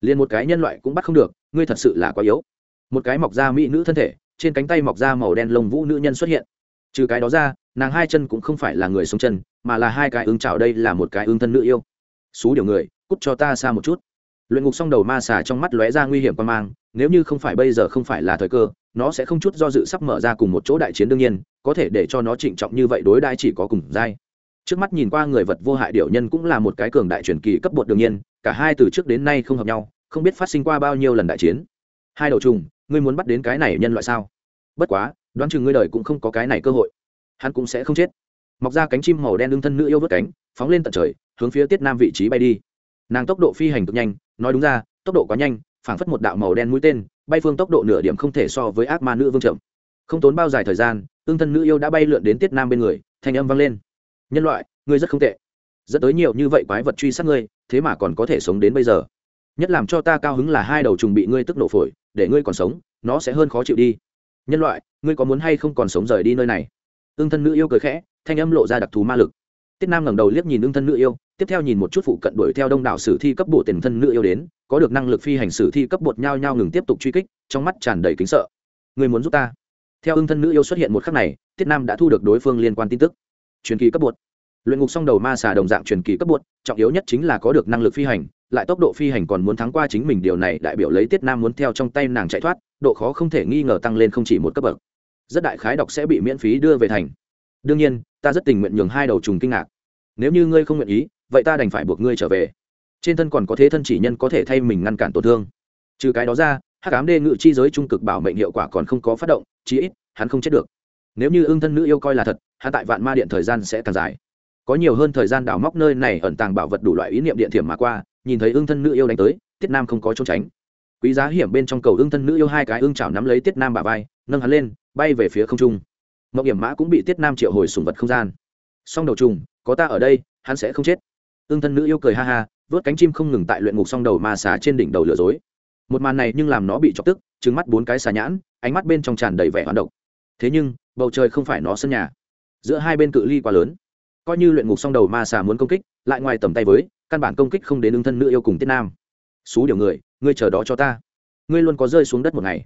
Liền một cái nhân loại cũng bắt không được, ngươi thật sự là quá yếu. Một cái mọc da mỹ nữ thân thể, trên cánh tay mọc da màu đen lông vũ nữ nhân xuất hiện. Trừ cái đó ra, nàng hai chân cũng không phải là người sống chân, mà là hai cái ương trào đây là một cái ương thân nữ yêu xú điều người, cút cho ta xa một chút. Luyện ngục xong đầu ma xà trong mắt lóe ra nguy hiểm quan mang, nếu như không phải bây giờ không phải là thời cơ, nó sẽ không chút do dự sắp mở ra cùng một chỗ đại chiến đương nhiên, có thể để cho nó trịnh trọng như vậy đối đãi chỉ có cùng dai. Trước mắt nhìn qua người vật vô hại điệu nhân cũng là một cái cường đại truyền kỳ cấp bột đương nhiên, cả hai từ trước đến nay không hợp nhau, không biết phát sinh qua bao nhiêu lần đại chiến. Hai đầu trùng, ngươi muốn bắt đến cái này nhân loại sao? Bất quá, đoán chừng ngươi đời cũng không có cái này cơ hội. Hắn cũng sẽ không chết. Mọc ra cánh chim màu đen đương thân nữ yêu vớt cánh phóng lên tận trời, hướng phía tiết nam vị trí bay đi. Nàng tốc độ phi hành cực nhanh, nói đúng ra, tốc độ quá nhanh, phảng phất một đạo màu đen mũi tên, bay phương tốc độ nửa điểm không thể so với ác ma nữ vương chậm. Không tốn bao dài thời gian ương thân nữ yêu đã bay lượn đến tiết nam bên người, thanh âm vang lên. Nhân loại, ngươi rất không tệ. Dẫn tới nhiều như vậy quái vật truy sát ngươi, thế mà còn có thể sống đến bây giờ. Nhất làm cho ta cao hứng là hai đầu trùng bị ngươi tức nổ phổi, để ngươi còn sống, nó sẽ hơn khó chịu đi. Nhân loại, ngươi có muốn hay không còn sống rời đi nơi này? Ương thân nữ yêu cười khẽ, thanh âm lộ ra đặc thù ma lực tiết nam ngẩng đầu liếc nhìn ưng thân nữ yêu, tiếp theo nhìn một chút phụ cận đuổi theo đông đảo sử thi cấp bộ tiền thân nữ yêu đến, có được năng lực phi hành sử thi cấp bột nhao nhao ngừng tiếp tục truy kích, trong mắt tràn đầy kính sợ. Người muốn giúp ta? Theo ưng thân nữ yêu xuất hiện một khắc này, tiết nam đã thu được đối phương liên quan tin tức. Truyền kỳ cấp bột. Luyện ngục song đầu ma xà đồng dạng truyền kỳ cấp bột, trọng yếu nhất chính là có được năng lực phi hành, lại tốc độ phi hành còn muốn thắng qua chính mình, điều này đại biểu lấy tiết nam muốn theo trong tay nàng chạy thoát, độ khó không thể nghi ngờ tăng lên không chỉ một cấp bậc. Rất đại khái đọc sẽ bị miễn phí đưa về thành đương nhiên, ta rất tình nguyện nhường hai đầu trùng kinh ngạc. Nếu như ngươi không nguyện ý, vậy ta đành phải buộc ngươi trở về. Trên thân còn có thế thân chỉ nhân có thể thay mình ngăn cản tổn thương. Trừ cái đó ra, hắc ám đê ngự chi giới trung cực bảo mệnh hiệu quả còn không có phát động, chí ít, hắn không chết được. Nếu như ương thân nữ yêu coi là thật, hắn tại vạn ma điện thời gian sẽ càng dài. Có nhiều hơn thời gian đào móc nơi này ẩn tàng bảo vật đủ loại ý niệm điện thiểm mà qua, nhìn thấy ương thân nữ yêu đánh tới, tiết nam không có trốn tránh. Quý giá hiểm bên trong cầu ương thân nữ yêu hai cái ương chảo nắm lấy tiết nam bà vai, nâng hắn lên, bay về phía không trung mậu hiểm mã cũng bị tiết nam triệu hồi sùng vật không gian. Song đầu trùng, có ta ở đây, hắn sẽ không chết. Ương thân nữ yêu cười ha ha, vớt cánh chim không ngừng tại luyện ngục song đầu ma xà trên đỉnh đầu lừa dối. Một màn này nhưng làm nó bị chọc tức trứng mắt bốn cái xà nhãn, ánh mắt bên trong tràn đầy vẻ hoán độc. Thế nhưng, bầu trời không phải nó sân nhà. Giữa hai bên cự ly quá lớn. Coi như luyện ngục song đầu ma xà muốn công kích, lại ngoài tầm tay với, căn bản công kích không đến ưng thân nữ yêu cùng tiết nam. Xú điều người, ngươi chờ đó cho ta. Ngươi luôn có rơi xuống đất một ngày.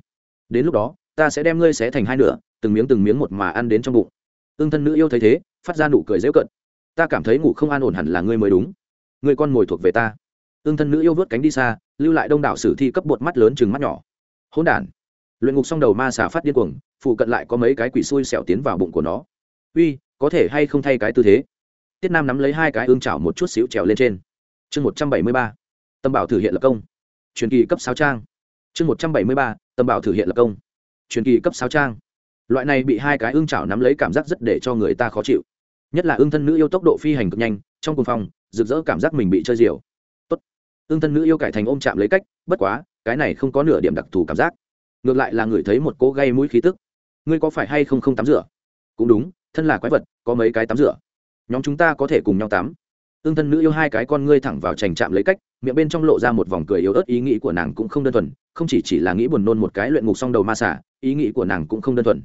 Đến lúc đó, ta sẽ đem ngươi xé thành hai nửa từng miếng từng miếng một mà ăn đến trong bụng. Ương thân nữ yêu thấy thế, phát ra nụ cười dễu cận. Ta cảm thấy ngủ không an ổn hẳn là ngươi mới đúng. Người con mồi thuộc về ta. Ương thân nữ yêu vớt cánh đi xa, lưu lại đông đảo sử thi cấp bột mắt lớn chừng mắt nhỏ. Hỗn đản. Luyện ngục xong đầu ma xà phát điên cuồng, phụ cận lại có mấy cái quỷ xui xẻo tiến vào bụng của nó. Uy, có thể hay không thay cái tư thế? Tiết nam nắm lấy hai cái ương chảo một chút xíu trèo lên trên. Chương một trăm bảy mươi ba. Tâm bảo thử hiện lập công. Truyền kỳ cấp sáu trang. Chương một trăm bảy mươi ba. Tâm bảo thử hiện lập công. Truyền kỳ cấp sáu trang loại này bị hai cái ương chảo nắm lấy cảm giác rất để cho người ta khó chịu. Nhất là ương thân nữ yêu tốc độ phi hành cực nhanh, trong cùng phòng rực rỡ cảm giác mình bị chơi diều. Tốt. Ưng thân nữ yêu cải thành ôm chạm lấy cách, bất quá, cái này không có nửa điểm đặc thù cảm giác. Ngược lại là người thấy một cô gây mũi khí tức. Ngươi có phải hay không không tắm rửa? Cũng đúng, thân là quái vật, có mấy cái tắm rửa. Nhóm chúng ta có thể cùng nhau tắm. Ương thân nữ yêu hai cái con ngươi thẳng vào trành chạm lấy cách, miệng bên trong lộ ra một vòng cười yếu ớt, ý nghĩ của nàng cũng không đơn thuần, không chỉ chỉ là nghĩ buồn nôn một cái luyện ngục xong đầu ma xả, ý nghĩ của nàng cũng không đơn thuần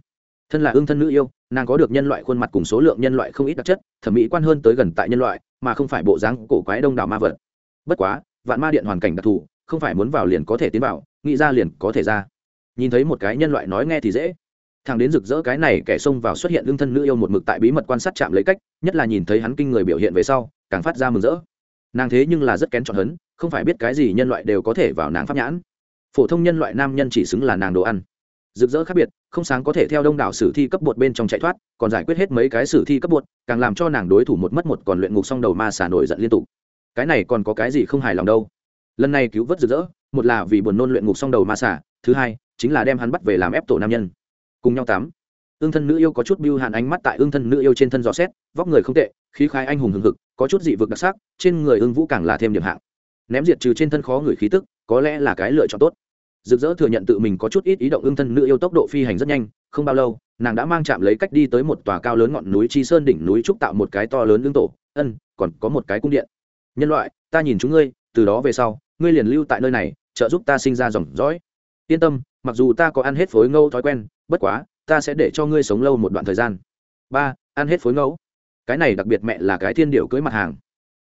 thân là ương thân nữ yêu, nàng có được nhân loại khuôn mặt cùng số lượng nhân loại không ít đặc chất, thẩm mỹ quan hơn tới gần tại nhân loại, mà không phải bộ dáng cổ quái đông đảo ma vật. Bất quá, vạn ma điện hoàn cảnh đặc thù, không phải muốn vào liền có thể tiến vào, nghĩ ra liền có thể ra. Nhìn thấy một cái nhân loại nói nghe thì dễ. Thằng đến rực rỡ cái này kẻ xông vào xuất hiện lương thân nữ yêu một mực tại bí mật quan sát chạm lấy cách, nhất là nhìn thấy hắn kinh người biểu hiện về sau, càng phát ra mừng rỡ. Nàng thế nhưng là rất kén chọn hấn không phải biết cái gì nhân loại đều có thể vào nàng pháp nhãn. Phổ thông nhân loại nam nhân chỉ xứng là nàng đồ ăn. Rực rỡ khác biệt không sáng có thể theo đông đảo sử thi cấp bột bên trong chạy thoát, còn giải quyết hết mấy cái sử thi cấp bột, càng làm cho nàng đối thủ một mất một, còn luyện ngục xong đầu ma xả nổi giận liên tục. Cái này còn có cái gì không hài lòng đâu? Lần này cứu vớt rực rỡ, một là vì buồn nôn luyện ngục xong đầu ma xả thứ hai, chính là đem hắn bắt về làm ép tổ nam nhân. Cùng nhau tắm. Ương thân nữ yêu có chút biêu hạn ánh mắt tại ương thân nữ yêu trên thân dò xét, vóc người không tệ, khí khai anh hùng hừng hực, có chút dị vực đặc sắc, trên người ương vũ càng là thêm điểm hạng. Ném diệt trừ trên thân khó người khí tức, có lẽ là cái lựa chọn tốt rực rỡ thừa nhận tự mình có chút ít ý động ương thân nữ yêu tốc độ phi hành rất nhanh, không bao lâu, nàng đã mang chạm lấy cách đi tới một tòa cao lớn ngọn núi chi sơn đỉnh núi trúc tạo một cái to lớn lương tổ. Ân, còn có một cái cung điện. Nhân loại, ta nhìn chúng ngươi, từ đó về sau, ngươi liền lưu tại nơi này, trợ giúp ta sinh ra dòng dõi. Yên tâm, mặc dù ta có ăn hết phối ngâu thói quen, bất quá, ta sẽ để cho ngươi sống lâu một đoạn thời gian. Ba, ăn hết phối ngẫu. Cái này đặc biệt mẹ là cái thiên điệu cưới mặt hàng.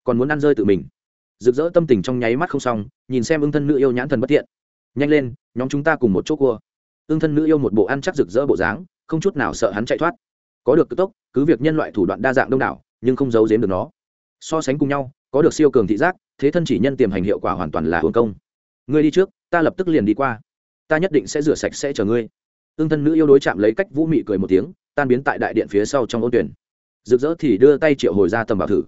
Còn muốn ăn rơi tự mình. Rực rỡ tâm tình trong nháy mắt không xong, nhìn xem ưng thân nữ yêu nhãn thần bất thiện nhanh lên, nhóm chúng ta cùng một chỗ cua. Ương thân nữ yêu một bộ ăn chắc rực rỡ bộ dáng, không chút nào sợ hắn chạy thoát. Có được cực tốc, cứ việc nhân loại thủ đoạn đa dạng đông đảo, nhưng không giấu giếm được nó. So sánh cùng nhau, có được siêu cường thị giác, thế thân chỉ nhân tiềm hành hiệu quả hoàn toàn là hưởng công. Ngươi đi trước, ta lập tức liền đi qua. Ta nhất định sẽ rửa sạch sẽ chờ ngươi. Ương thân nữ yêu đối chạm lấy cách vũ mị cười một tiếng, tan biến tại đại điện phía sau trong ôn tuyển. Rực rỡ thì đưa tay triệu hồi ra tầm bảo thử.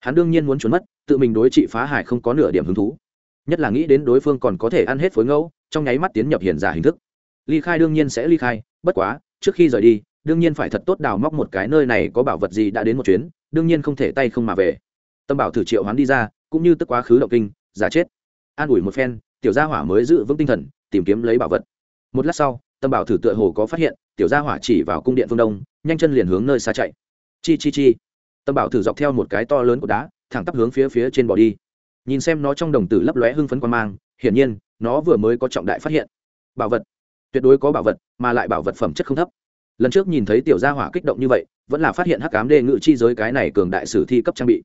Hắn đương nhiên muốn trốn mất, tự mình đối trị phá hải không có nửa điểm hứng thú nhất là nghĩ đến đối phương còn có thể ăn hết phối ngẫu, trong nháy mắt tiến nhập hiền giả hình thức. Ly khai đương nhiên sẽ ly khai, bất quá, trước khi rời đi, đương nhiên phải thật tốt đào móc một cái nơi này có bảo vật gì đã đến một chuyến, đương nhiên không thể tay không mà về. Tâm bảo thử triệu hoán đi ra, cũng như tức quá khứ động kinh, giả chết. An ủi một phen, tiểu gia hỏa mới giữ vững tinh thần, tìm kiếm lấy bảo vật. Một lát sau, tâm bảo thử tựa hồ có phát hiện, tiểu gia hỏa chỉ vào cung điện phương đông, nhanh chân liền hướng nơi xa chạy. Chi chi chi. Tâm bảo thử dọc theo một cái to lớn của đá, thẳng tắp hướng phía phía trên bỏ đi nhìn xem nó trong đồng tử lấp lóe hưng phấn quan mang, hiển nhiên, nó vừa mới có trọng đại phát hiện. Bảo vật. Tuyệt đối có bảo vật, mà lại bảo vật phẩm chất không thấp. Lần trước nhìn thấy tiểu gia hỏa kích động như vậy, vẫn là phát hiện hắc cám đề ngự chi giới cái này cường đại sử thi cấp trang bị.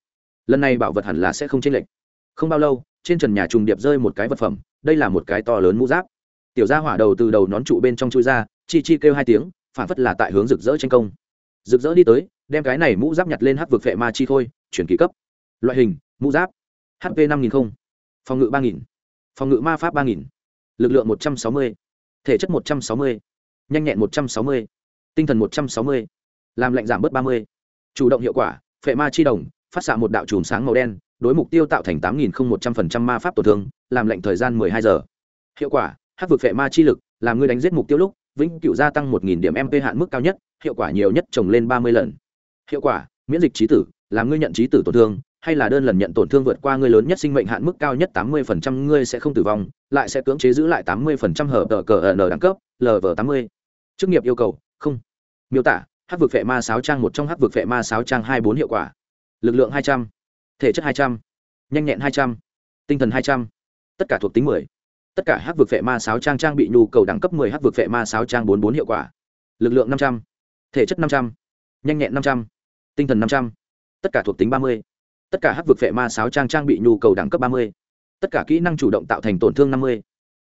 Lần này bảo vật hẳn là sẽ không chênh lệch. Không bao lâu, trên trần nhà trùng điệp rơi một cái vật phẩm, đây là một cái to lớn mũ giáp. Tiểu gia hỏa đầu từ đầu nón trụ bên trong chui ra, chi chi kêu hai tiếng, phản phất là tại hướng rực rỡ tranh công. Rực rỡ đi tới, đem cái này mũ giáp nhặt lên hắc vực vệ ma chi khôi, chuyển kỳ cấp. Loại hình, mũ giáp hp năm nghìn không phòng ngự ba nghìn, phòng ngự ma pháp ba nghìn, lực lượng một trăm sáu mươi, thể chất một trăm sáu mươi, nhanh nhẹn một trăm sáu mươi, tinh thần một trăm sáu mươi, làm lạnh giảm bớt ba mươi. Chủ động hiệu quả, phệ ma chi đồng, phát xạ một đạo chùm sáng màu đen, đối mục tiêu tạo thành tám nghìn một trăm linh ma pháp tổn thương, làm lệnh thời gian mười hai giờ. Hiệu quả, hát vực phệ ma chi lực, làm ngươi đánh giết mục tiêu lúc, vĩnh cửu gia tăng một nghìn điểm mp hạn mức cao nhất, hiệu quả nhiều nhất trồng lên ba mươi lần. Hiệu quả, miễn dịch trí tử, làm ngươi nhận trí tử tổn thương hay là đơn lần nhận tổn thương vượt qua ngươi lớn nhất sinh mệnh hạn mức cao nhất tám mươi phần trăm ngươi sẽ không tử vong lại sẽ cưỡng chế giữ lại tám mươi phần trăm hở tờ cờ ở n đẳng cấp lv tám mươi. Chức nghiệp yêu cầu không. Miêu tả hát vực phệ ma 6 trang một trong hát vực phệ ma 6 trang hai bốn hiệu quả. Lực lượng hai trăm thể chất hai trăm nhanh nhẹn hai trăm tinh thần hai trăm tất cả thuộc tính mười. Tất cả hắc vực vệ ma 6 trang trang bị nhu cầu đẳng cấp 10 hắc vực vệ ma 6 trang 44 hiệu quả. Lực lượng 500, thể chất 500, nhanh nhẹn 500, tinh thần 500, tất cả thuộc tính 30 tất cả hắc vực vệ ma sáo trang trang bị nhu cầu đẳng cấp 30. tất cả kỹ năng chủ động tạo thành tổn thương 50.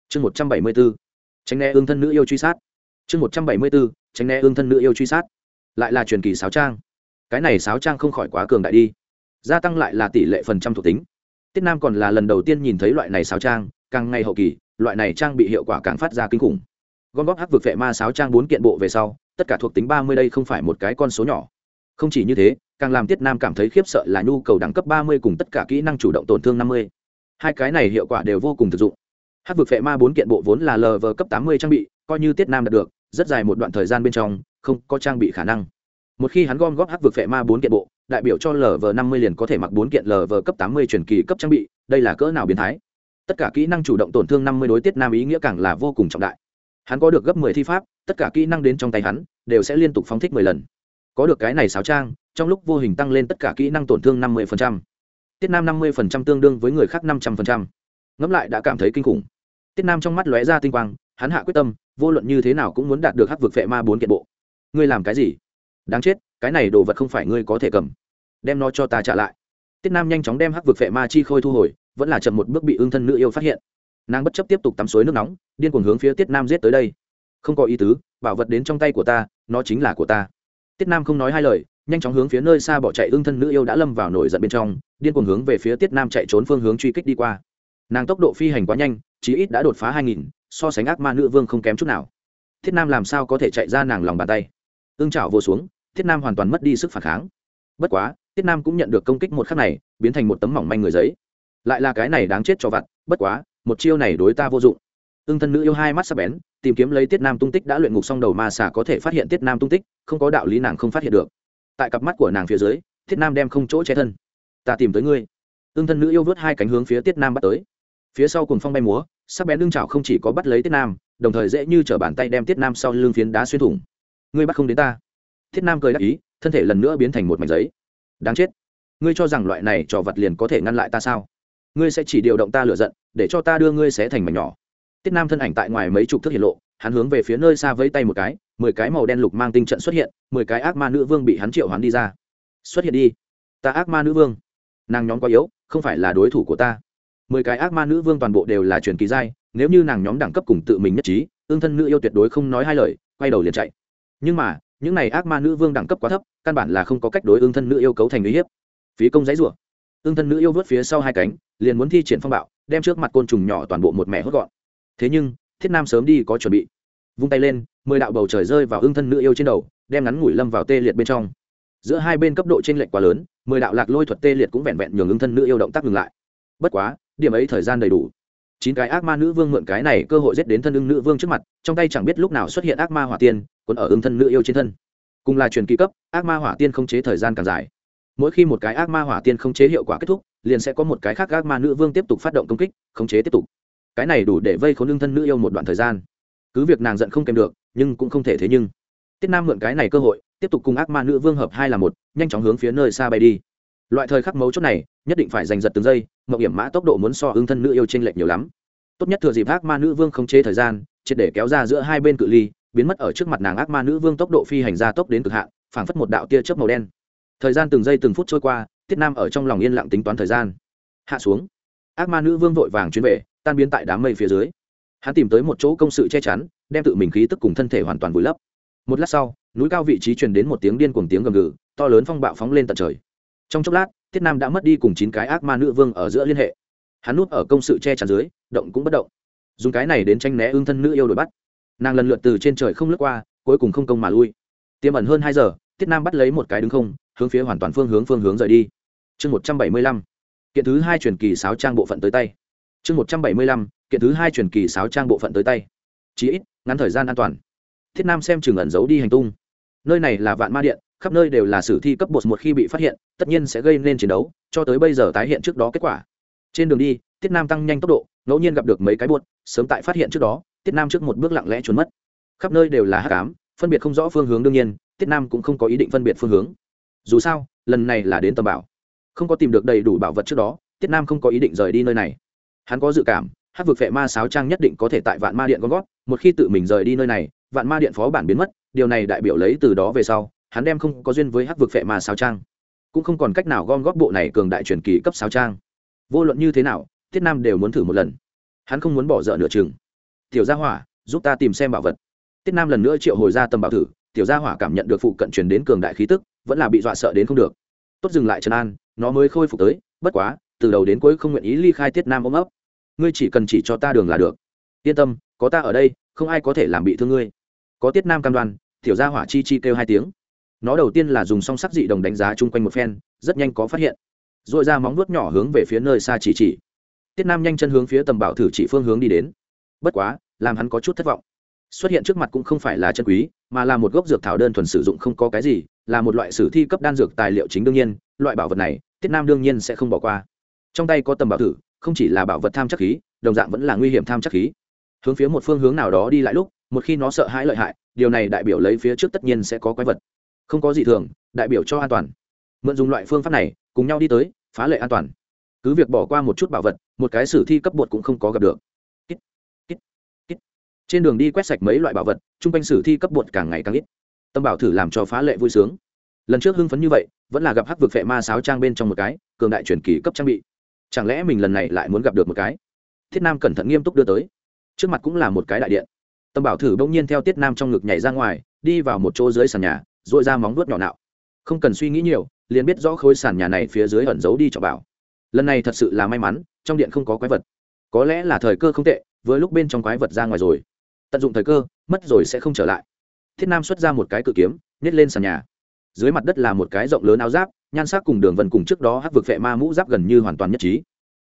chương 174. tránh né ương thân nữ yêu truy sát chương 174. tránh né ương thân nữ yêu truy sát lại là truyền kỳ sáo trang cái này sáo trang không khỏi quá cường đại đi gia tăng lại là tỷ lệ phần trăm thuộc tính tiết nam còn là lần đầu tiên nhìn thấy loại này sáo trang, càng ngày hậu kỳ, loại này trang bị hiệu quả càng phát ra kinh khủng gom góp hắc vực vệ ma sáo trang bốn kiện bộ về sau, tất cả thuộc tính ba mươi đây không phải một cái con số nhỏ không chỉ như thế, càng làm tiết nam cảm thấy khiếp sợ là nhu cầu đẳng cấp ba mươi cùng tất cả kỹ năng chủ động tổn thương năm mươi. Hai cái này hiệu quả đều vô cùng thực dụng. Hát vực phệ ma bốn kiện bộ vốn là lờ vờ cấp tám mươi trang bị, coi như tiết nam đạt được, rất dài một đoạn thời gian bên trong, không có trang bị khả năng. Một khi hắn gom góp hát vực phệ ma bốn kiện bộ, đại biểu cho lv năm mươi liền có thể mặc bốn kiện lv cấp tám mươi truyền kỳ cấp trang bị, đây là cỡ nào biến thái? Tất cả kỹ năng chủ động tổn thương năm mươi đối tiết nam ý nghĩa càng là vô cùng trọng đại. Hắn có được gấp mười thi pháp, tất cả kỹ năng đến trong tay hắn, đều sẽ liên tục phóng thích mười lần có được cái này sáo trang, trong lúc vô hình tăng lên tất cả kỹ năng tổn thương năm mươi tiết nam năm mươi tương đương với người khác năm trăm linh ngẫm lại đã cảm thấy kinh khủng. Tiết nam trong mắt lóe ra tinh quang, hắn hạ quyết tâm, vô luận như thế nào cũng muốn đạt được hắc vực vệ ma bốn kiện bộ. Ngươi làm cái gì? Đáng chết, cái này đồ vật không phải ngươi có thể cầm. Đem nó cho ta trả lại. Tiết nam nhanh chóng đem hắc vực vệ ma chi khôi thu hồi, vẫn là chậm một bước bị ương thân nữ yêu phát hiện. Nàng bất chấp tiếp tục tắm suối nước nóng, điên cuồng hướng phía tiết nam giết tới đây. Không có ý tứ, bảo vật đến trong tay của ta, nó chính là của ta tiết nam không nói hai lời, nhanh chóng hướng phía nơi xa bỏ chạy ương thân nữ yêu đã lâm vào nổi giận bên trong, điên cuồng hướng về phía tiết nam chạy trốn phương hướng truy kích đi qua. Nàng tốc độ phi hành quá nhanh, chí ít đã đột phá hai nghìn, so sánh ác ma nữ vương không kém chút nào. Thiết nam làm sao có thể chạy ra nàng lòng bàn tay? Ương chảo vô xuống thiết nam hoàn toàn mất đi sức phản kháng. Bất quá thiết nam cũng nhận được công kích một khắc này, biến thành một tấm mỏng manh người giấy. Lại là cái này đáng chết cho vặt, bất quá, một chiêu này đối ta vô dụng ưng thân nữ yêu hai mắt sắp bén, tìm kiếm lấy tiết nam tung tích đã luyện ngục xong đầu ma xà có thể phát hiện tiết nam tung tích, không có đạo lý nàng không phát hiện được. Tại cặp mắt của nàng phía dưới, tiết nam đem không chỗ che thân. Ta tìm tới ngươi. Ưng thân nữ yêu vớt hai cánh hướng phía tiết nam bắt tới. Phía sau cùng phong bay múa, sắc bén lưng chảo không chỉ có bắt lấy tiết nam, đồng thời dễ như chở bàn tay đem tiết nam sau lưng phiến đá xuyên thủng. Ngươi bắt không đến ta. Tiết nam cười đáp ý, thân thể lần nữa biến thành một mảnh giấy. Đáng chết. Ngươi cho rằng loại này trò vật liền có thể ngăn lại ta sao? Ngươi sẽ chỉ điều động ta lựa giận, để cho ta đưa ngươi xé thành mảnh nhỏ tiết nam thân ảnh tại ngoài mấy chục thước hiện lộ, hắn hướng về phía nơi xa vẫy tay một cái, mười cái màu đen lục mang tinh trận xuất hiện, mười cái ác ma nữ vương bị hắn triệu hắn đi ra. Xuất hiện đi, ta ác ma nữ vương. Nàng nhóm quá yếu, không phải là đối thủ của ta. Mười cái ác ma nữ vương toàn bộ đều là truyền kỳ giai, nếu như nàng nhóm đẳng cấp cùng tự mình nhất trí, ương thân nữ yêu tuyệt đối không nói hai lời, quay đầu liền chạy. Nhưng mà, những này ác ma nữ vương đẳng cấp quá thấp, căn bản là không có cách đối ương thân nữ yêu cấu thành uy hiếp. Phí công giấy rủa. Ương thân nữ yêu vớt phía sau hai cánh, liền muốn thi triển phong bạo, đem trước mặt côn trùng nhỏ toàn bộ một mẹ hốt gọn thế nhưng, thiết nam sớm đi có chuẩn bị. Vung tay lên, mười đạo bầu trời rơi vào ương thân nữ yêu trên đầu, đem ngắn ngủi lâm vào tê liệt bên trong. Giữa hai bên cấp độ t r ê n lệch quá lớn, mười đạo lạc lôi thuật tê liệt cũng vẹn vẹn nhường ương thân nữ yêu động tác ngừng lại. Bất quá, điểm ấy thời gian đầy đủ. Chín cái ác ma nữ vương mượn cái này cơ hội giết đến thân ưng nữ vương trước mặt, trong tay chẳng biết lúc nào xuất hiện ác ma hỏa tiên còn ở ưng thân nữ yêu trên thân. Cùng là truyền kỳ cấp, ác ma hỏa tiên không chế thời gian càng dài. Mỗi khi một cái ác ma hỏa tiên không chế hiệu quả kết thúc, liền sẽ có một cái khác ác ma nữ vương tiếp tục phát động công kích, không chế tiếp tục cái này đủ để vây khốn lương thân nữ yêu một đoạn thời gian. Cứ việc nàng giận không kèm được, nhưng cũng không thể thế nhưng. Tiết nam mượn cái này cơ hội, tiếp tục cùng ác ma nữ vương hợp hai là một, nhanh chóng hướng phía nơi xa bay đi. Loại thời khắc mấu chốt này, nhất định phải giành giật từng giây mậu hiểm mã tốc độ muốn so hương thân nữ yêu t r ê n lệch nhiều lắm. Tốt nhất thừa dịp ác ma nữ vương không chế thời gian, triệt để kéo ra giữa hai bên cự ly, biến mất ở trước mặt nàng ác ma nữ vương tốc độ phi hành ra tốc đến cực hạn, phảng phất một đạo tia chớp màu đen. Thời gian từng giây từng phút trôi qua, tiết nam ở trong lòng yên lặng tính toán thời gian. Hạ xuống. Ác ma nữ vương vội vàng chuyến về tan biến tại đám mây phía dưới. Hắn tìm tới một chỗ công sự che chắn, đem tự mình khí tức cùng thân thể hoàn toàn vùi lấp. Một lát sau, núi cao vị trí truyền đến một tiếng điên cùng tiếng gầm gừ, to lớn phong bạo phóng lên tận trời. Trong chốc lát, tiết nam đã mất đi cùng chín cái ác ma nữ vương ở giữa liên hệ. Hắn núp ở công sự che chắn dưới, động cũng bất động. Dùng cái này đến tranh né ương thân nữ yêu đuổi bắt. Nàng lần lượt từ trên trời không lướt qua, cuối cùng không công mà lui. Tiêm ẩn hơn hai giờ, tiết nam bắt lấy một cái đứng không, hướng phía hoàn toàn phương hướng phương hướng rời đi. Chương một trăm bảy mươi lăm, kiện thứ hai truyền kỳ sáo trang bộ phận tới tay chương một trăm bảy mươi lăm, kiện thứ hai truyền kỳ sáo trang bộ phận tới tay. Chí ít, ngắn thời gian an toàn. Thiết nam xem chừng ẩn giấu đi hành tung. Nơi này là vạn ma điện, khắp nơi đều là sử thi cấp bột một khi bị phát hiện, tất nhiên sẽ gây nên chiến đấu, cho tới bây giờ tái hiện trước đó kết quả. Trên đường đi tiết nam tăng nhanh tốc độ, ngẫu nhiên gặp được mấy cái buột sớm tại phát hiện trước đó tiết nam trước một bước lặng lẽ trốn mất. Khắp nơi đều là hát cám phân biệt không rõ phương hướng đương nhiên tiết nam cũng không có ý định phân biệt phương hướng. Dù sao, lần này là đến tầm bảo. Không có tìm được đầy đủ bảo vật trước đó tiết nam không có ý định rời đi nơi này hắn có dự cảm hát vực vệ ma sáo trang nhất định có thể tại vạn ma điện con gót một khi tự mình rời đi nơi này, vạn ma điện phó bản biến mất, điều này đại biểu lấy từ đó về sau, hắn đem không có duyên với Hát vực phệ ma sáo trang. Cũng không còn cách nào gom góp bộ này cường đại truyền kỳ cấp sáo trang. Vô luận như thế nào thiết nam đều muốn thử một lần. Hắn không muốn bỏ dở nửa chừng. Tiểu gia hỏa, giúp ta tìm xem bảo vật. Tiết nam lần nữa triệu hồi ra tầm bảo thử, tiểu gia hỏa cảm nhận được phụ cận truyền đến cường đại khí tức, vẫn là bị dọa sợ đến không được. Tốt, dừng lại trần an, nó mới khôi phục tới, bất quá, từ đầu đến cuối không nguyện ý ly khai tiết nam ôm ấp ngươi chỉ cần chỉ cho ta đường là được. Yên tâm, có ta ở đây, không ai có thể làm bị thương ngươi. Có tiết nam cam đoan, tiểu gia hỏa chi chi kêu hai tiếng. Nó đầu tiên là dùng song sắc dị đồng đánh giá chung quanh một phen, rất nhanh có phát hiện. R ồ i ra móng vuốt nhỏ hướng về phía nơi xa chỉ chỉ. Tiết nam nhanh chân hướng phía tầm bảo thử chỉ phương hướng đi đến. Bất quá, làm hắn có chút thất vọng. Xuất hiện trước mặt cũng không phải là chân quý, mà là một gốc dược thảo đơn thuần sử dụng không có cái gì, là một loại sử thi cấp đan dược tài liệu chính đương nhiên, loại bảo vật này, tiết nam đương nhiên sẽ không bỏ qua. Trong tay có tầm bảo thử không chỉ là bảo vật tham chắc khí, đồng dạng vẫn là nguy hiểm tham chắc khí. Hướng phía một phương hướng nào đó đi lại lúc, một khi nó sợ hãi lợi hại, điều này đại biểu lấy phía trước tất nhiên sẽ có quái vật. Không có gì thường, đại biểu cho an toàn. Mượn dùng loại phương pháp này, cùng nhau đi tới, phá lệ an toàn. Cứ việc bỏ qua một chút bảo vật, một cái sử thi cấp bột cũng không có gặp được. Trên đường đi quét sạch mấy loại bảo vật, chung quanh sử thi cấp bột càng ngày càng ít. Tâm bảo thử làm cho phá lệ vui sướng. Lần trước hưng phấn như vậy, vẫn là gặp hắc vực phệ ma sáo trang bên trong một cái, cường đại truyền kỳ cấp trang bị chẳng lẽ mình lần này lại muốn gặp được một cái? Thiết nam cẩn thận nghiêm túc đưa tới. Trước mặt cũng là một cái đại điện. Tâm bảo thử bỗng nhiên theo tiết nam trong ngực nhảy ra ngoài, đi vào một chỗ dưới sàn nhà dội ra móng vuốt nhỏ nạo. Không cần suy nghĩ nhiều, liền biết rõ khối sàn nhà này phía dưới ẩn giấu đi cho bảo. Lần này thật sự là may mắn, trong điện không có quái vật. Có lẽ là thời cơ không tệ với lúc bên trong quái vật ra ngoài rồi. Tận dụng thời cơ, mất rồi sẽ không trở lại. Thiết nam xuất ra một cái cự kiếm, nhét lên sàn nhà. Dưới mặt đất là một cái rộng lớn áo giáp nhan sắc cùng đường vân cùng trước đó hắc vực phệ ma mũ giáp gần như hoàn toàn nhất trí.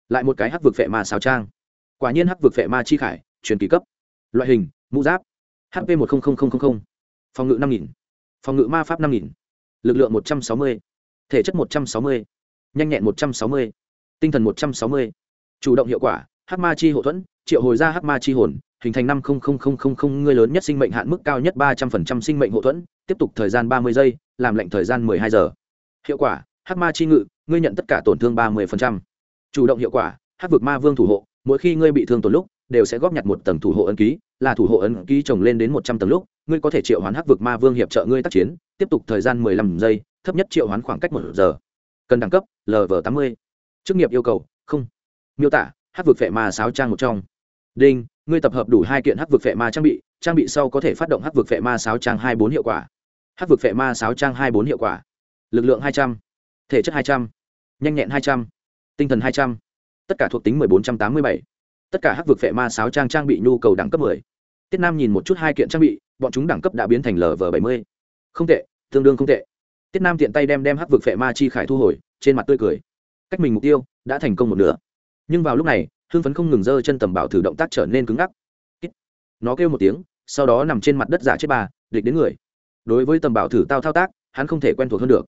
Lại một cái hắc vực phệ ma sáo trang. Quả nhiên hắc vực phệ ma chi khải, truyền kỳ cấp. Loại hình, mũ giáp. Hp một phòng ngự năm nghìn. Phòng ngự ma pháp năm nghìn. Lực lượng một trăm sáu mươi. Thể chất một trăm sáu mươi. Nhanh nhẹn một trăm sáu mươi. Tinh thần một trăm sáu mươi. Chủ động hiệu quả, hắc ma chi hậu thuẫn, triệu hồi ra hắc ma chi hồn, hình thành năm người lớn nhất sinh mệnh hạn mức cao nhất ba trăm phần trăm sinh mệnh hậu thuẫn, tiếp tục thời gian ba mươi giây, làm lệnh thời gian mười hai giờ hiệu quả, hắc ma chi ngự, ngươi nhận tất cả tổn thương ba mươi phần trăm. Chủ động hiệu quả, hắc vực ma vương thủ hộ, mỗi khi ngươi bị thương tổn lúc, đều sẽ góp nhặt một tầng thủ hộ ấn ký, là thủ hộ ấn ký trồng lên đến một trăm tầng lúc, ngươi có thể triệu hoán hắc vực ma vương hiệp trợ ngươi tác chiến, tiếp tục thời gian mười lăm giây, thấp nhất triệu hoán khoảng cách một giờ. Cần đẳng cấp lv tám mươi. Chức nghiệp yêu cầu, không. Miêu tả, hắc vực phệ ma sáo trang một trong. Đinh, ngươi tập hợp đủ hai kiện hắc vực phệ ma trang bị trang bị sau có thể phát động hắc vực phệ ma sáo trang hai bốn hiệu quả. Hắc vực phệ ma sáo trang hai bốn hiệu quả lực lượng hai trăm, thể chất hai trăm, nhanh nhẹn hai trăm, tinh thần hai trăm. Tất cả thuộc tính mười bốn trăm tám mươi bảy. Tất cả hắc vực phệ ma sáo trang trang bị nhu cầu đẳng cấp mười. Tiết nam nhìn một chút hai kiện trang bị, bọn chúng đẳng cấp đã biến thành lv bảy mươi. Không tệ, tương đương không tệ. Tiết nam tiện tay đem đem hắc vực phệ ma chi khải thu hồi, trên mặt tươi cười. Cách mình mục tiêu đã thành công một nửa. Nhưng vào lúc này, hưng phấn không ngừng giơ chân tầm bảo thử động tác trở nên cứng ngắc. Nó kêu một tiếng, sau đó nằm trên mặt đất giả chết bà, địch đến người. Đối với tầm bảo thử tao thao tác, hắn không thể quen thuộc hơn được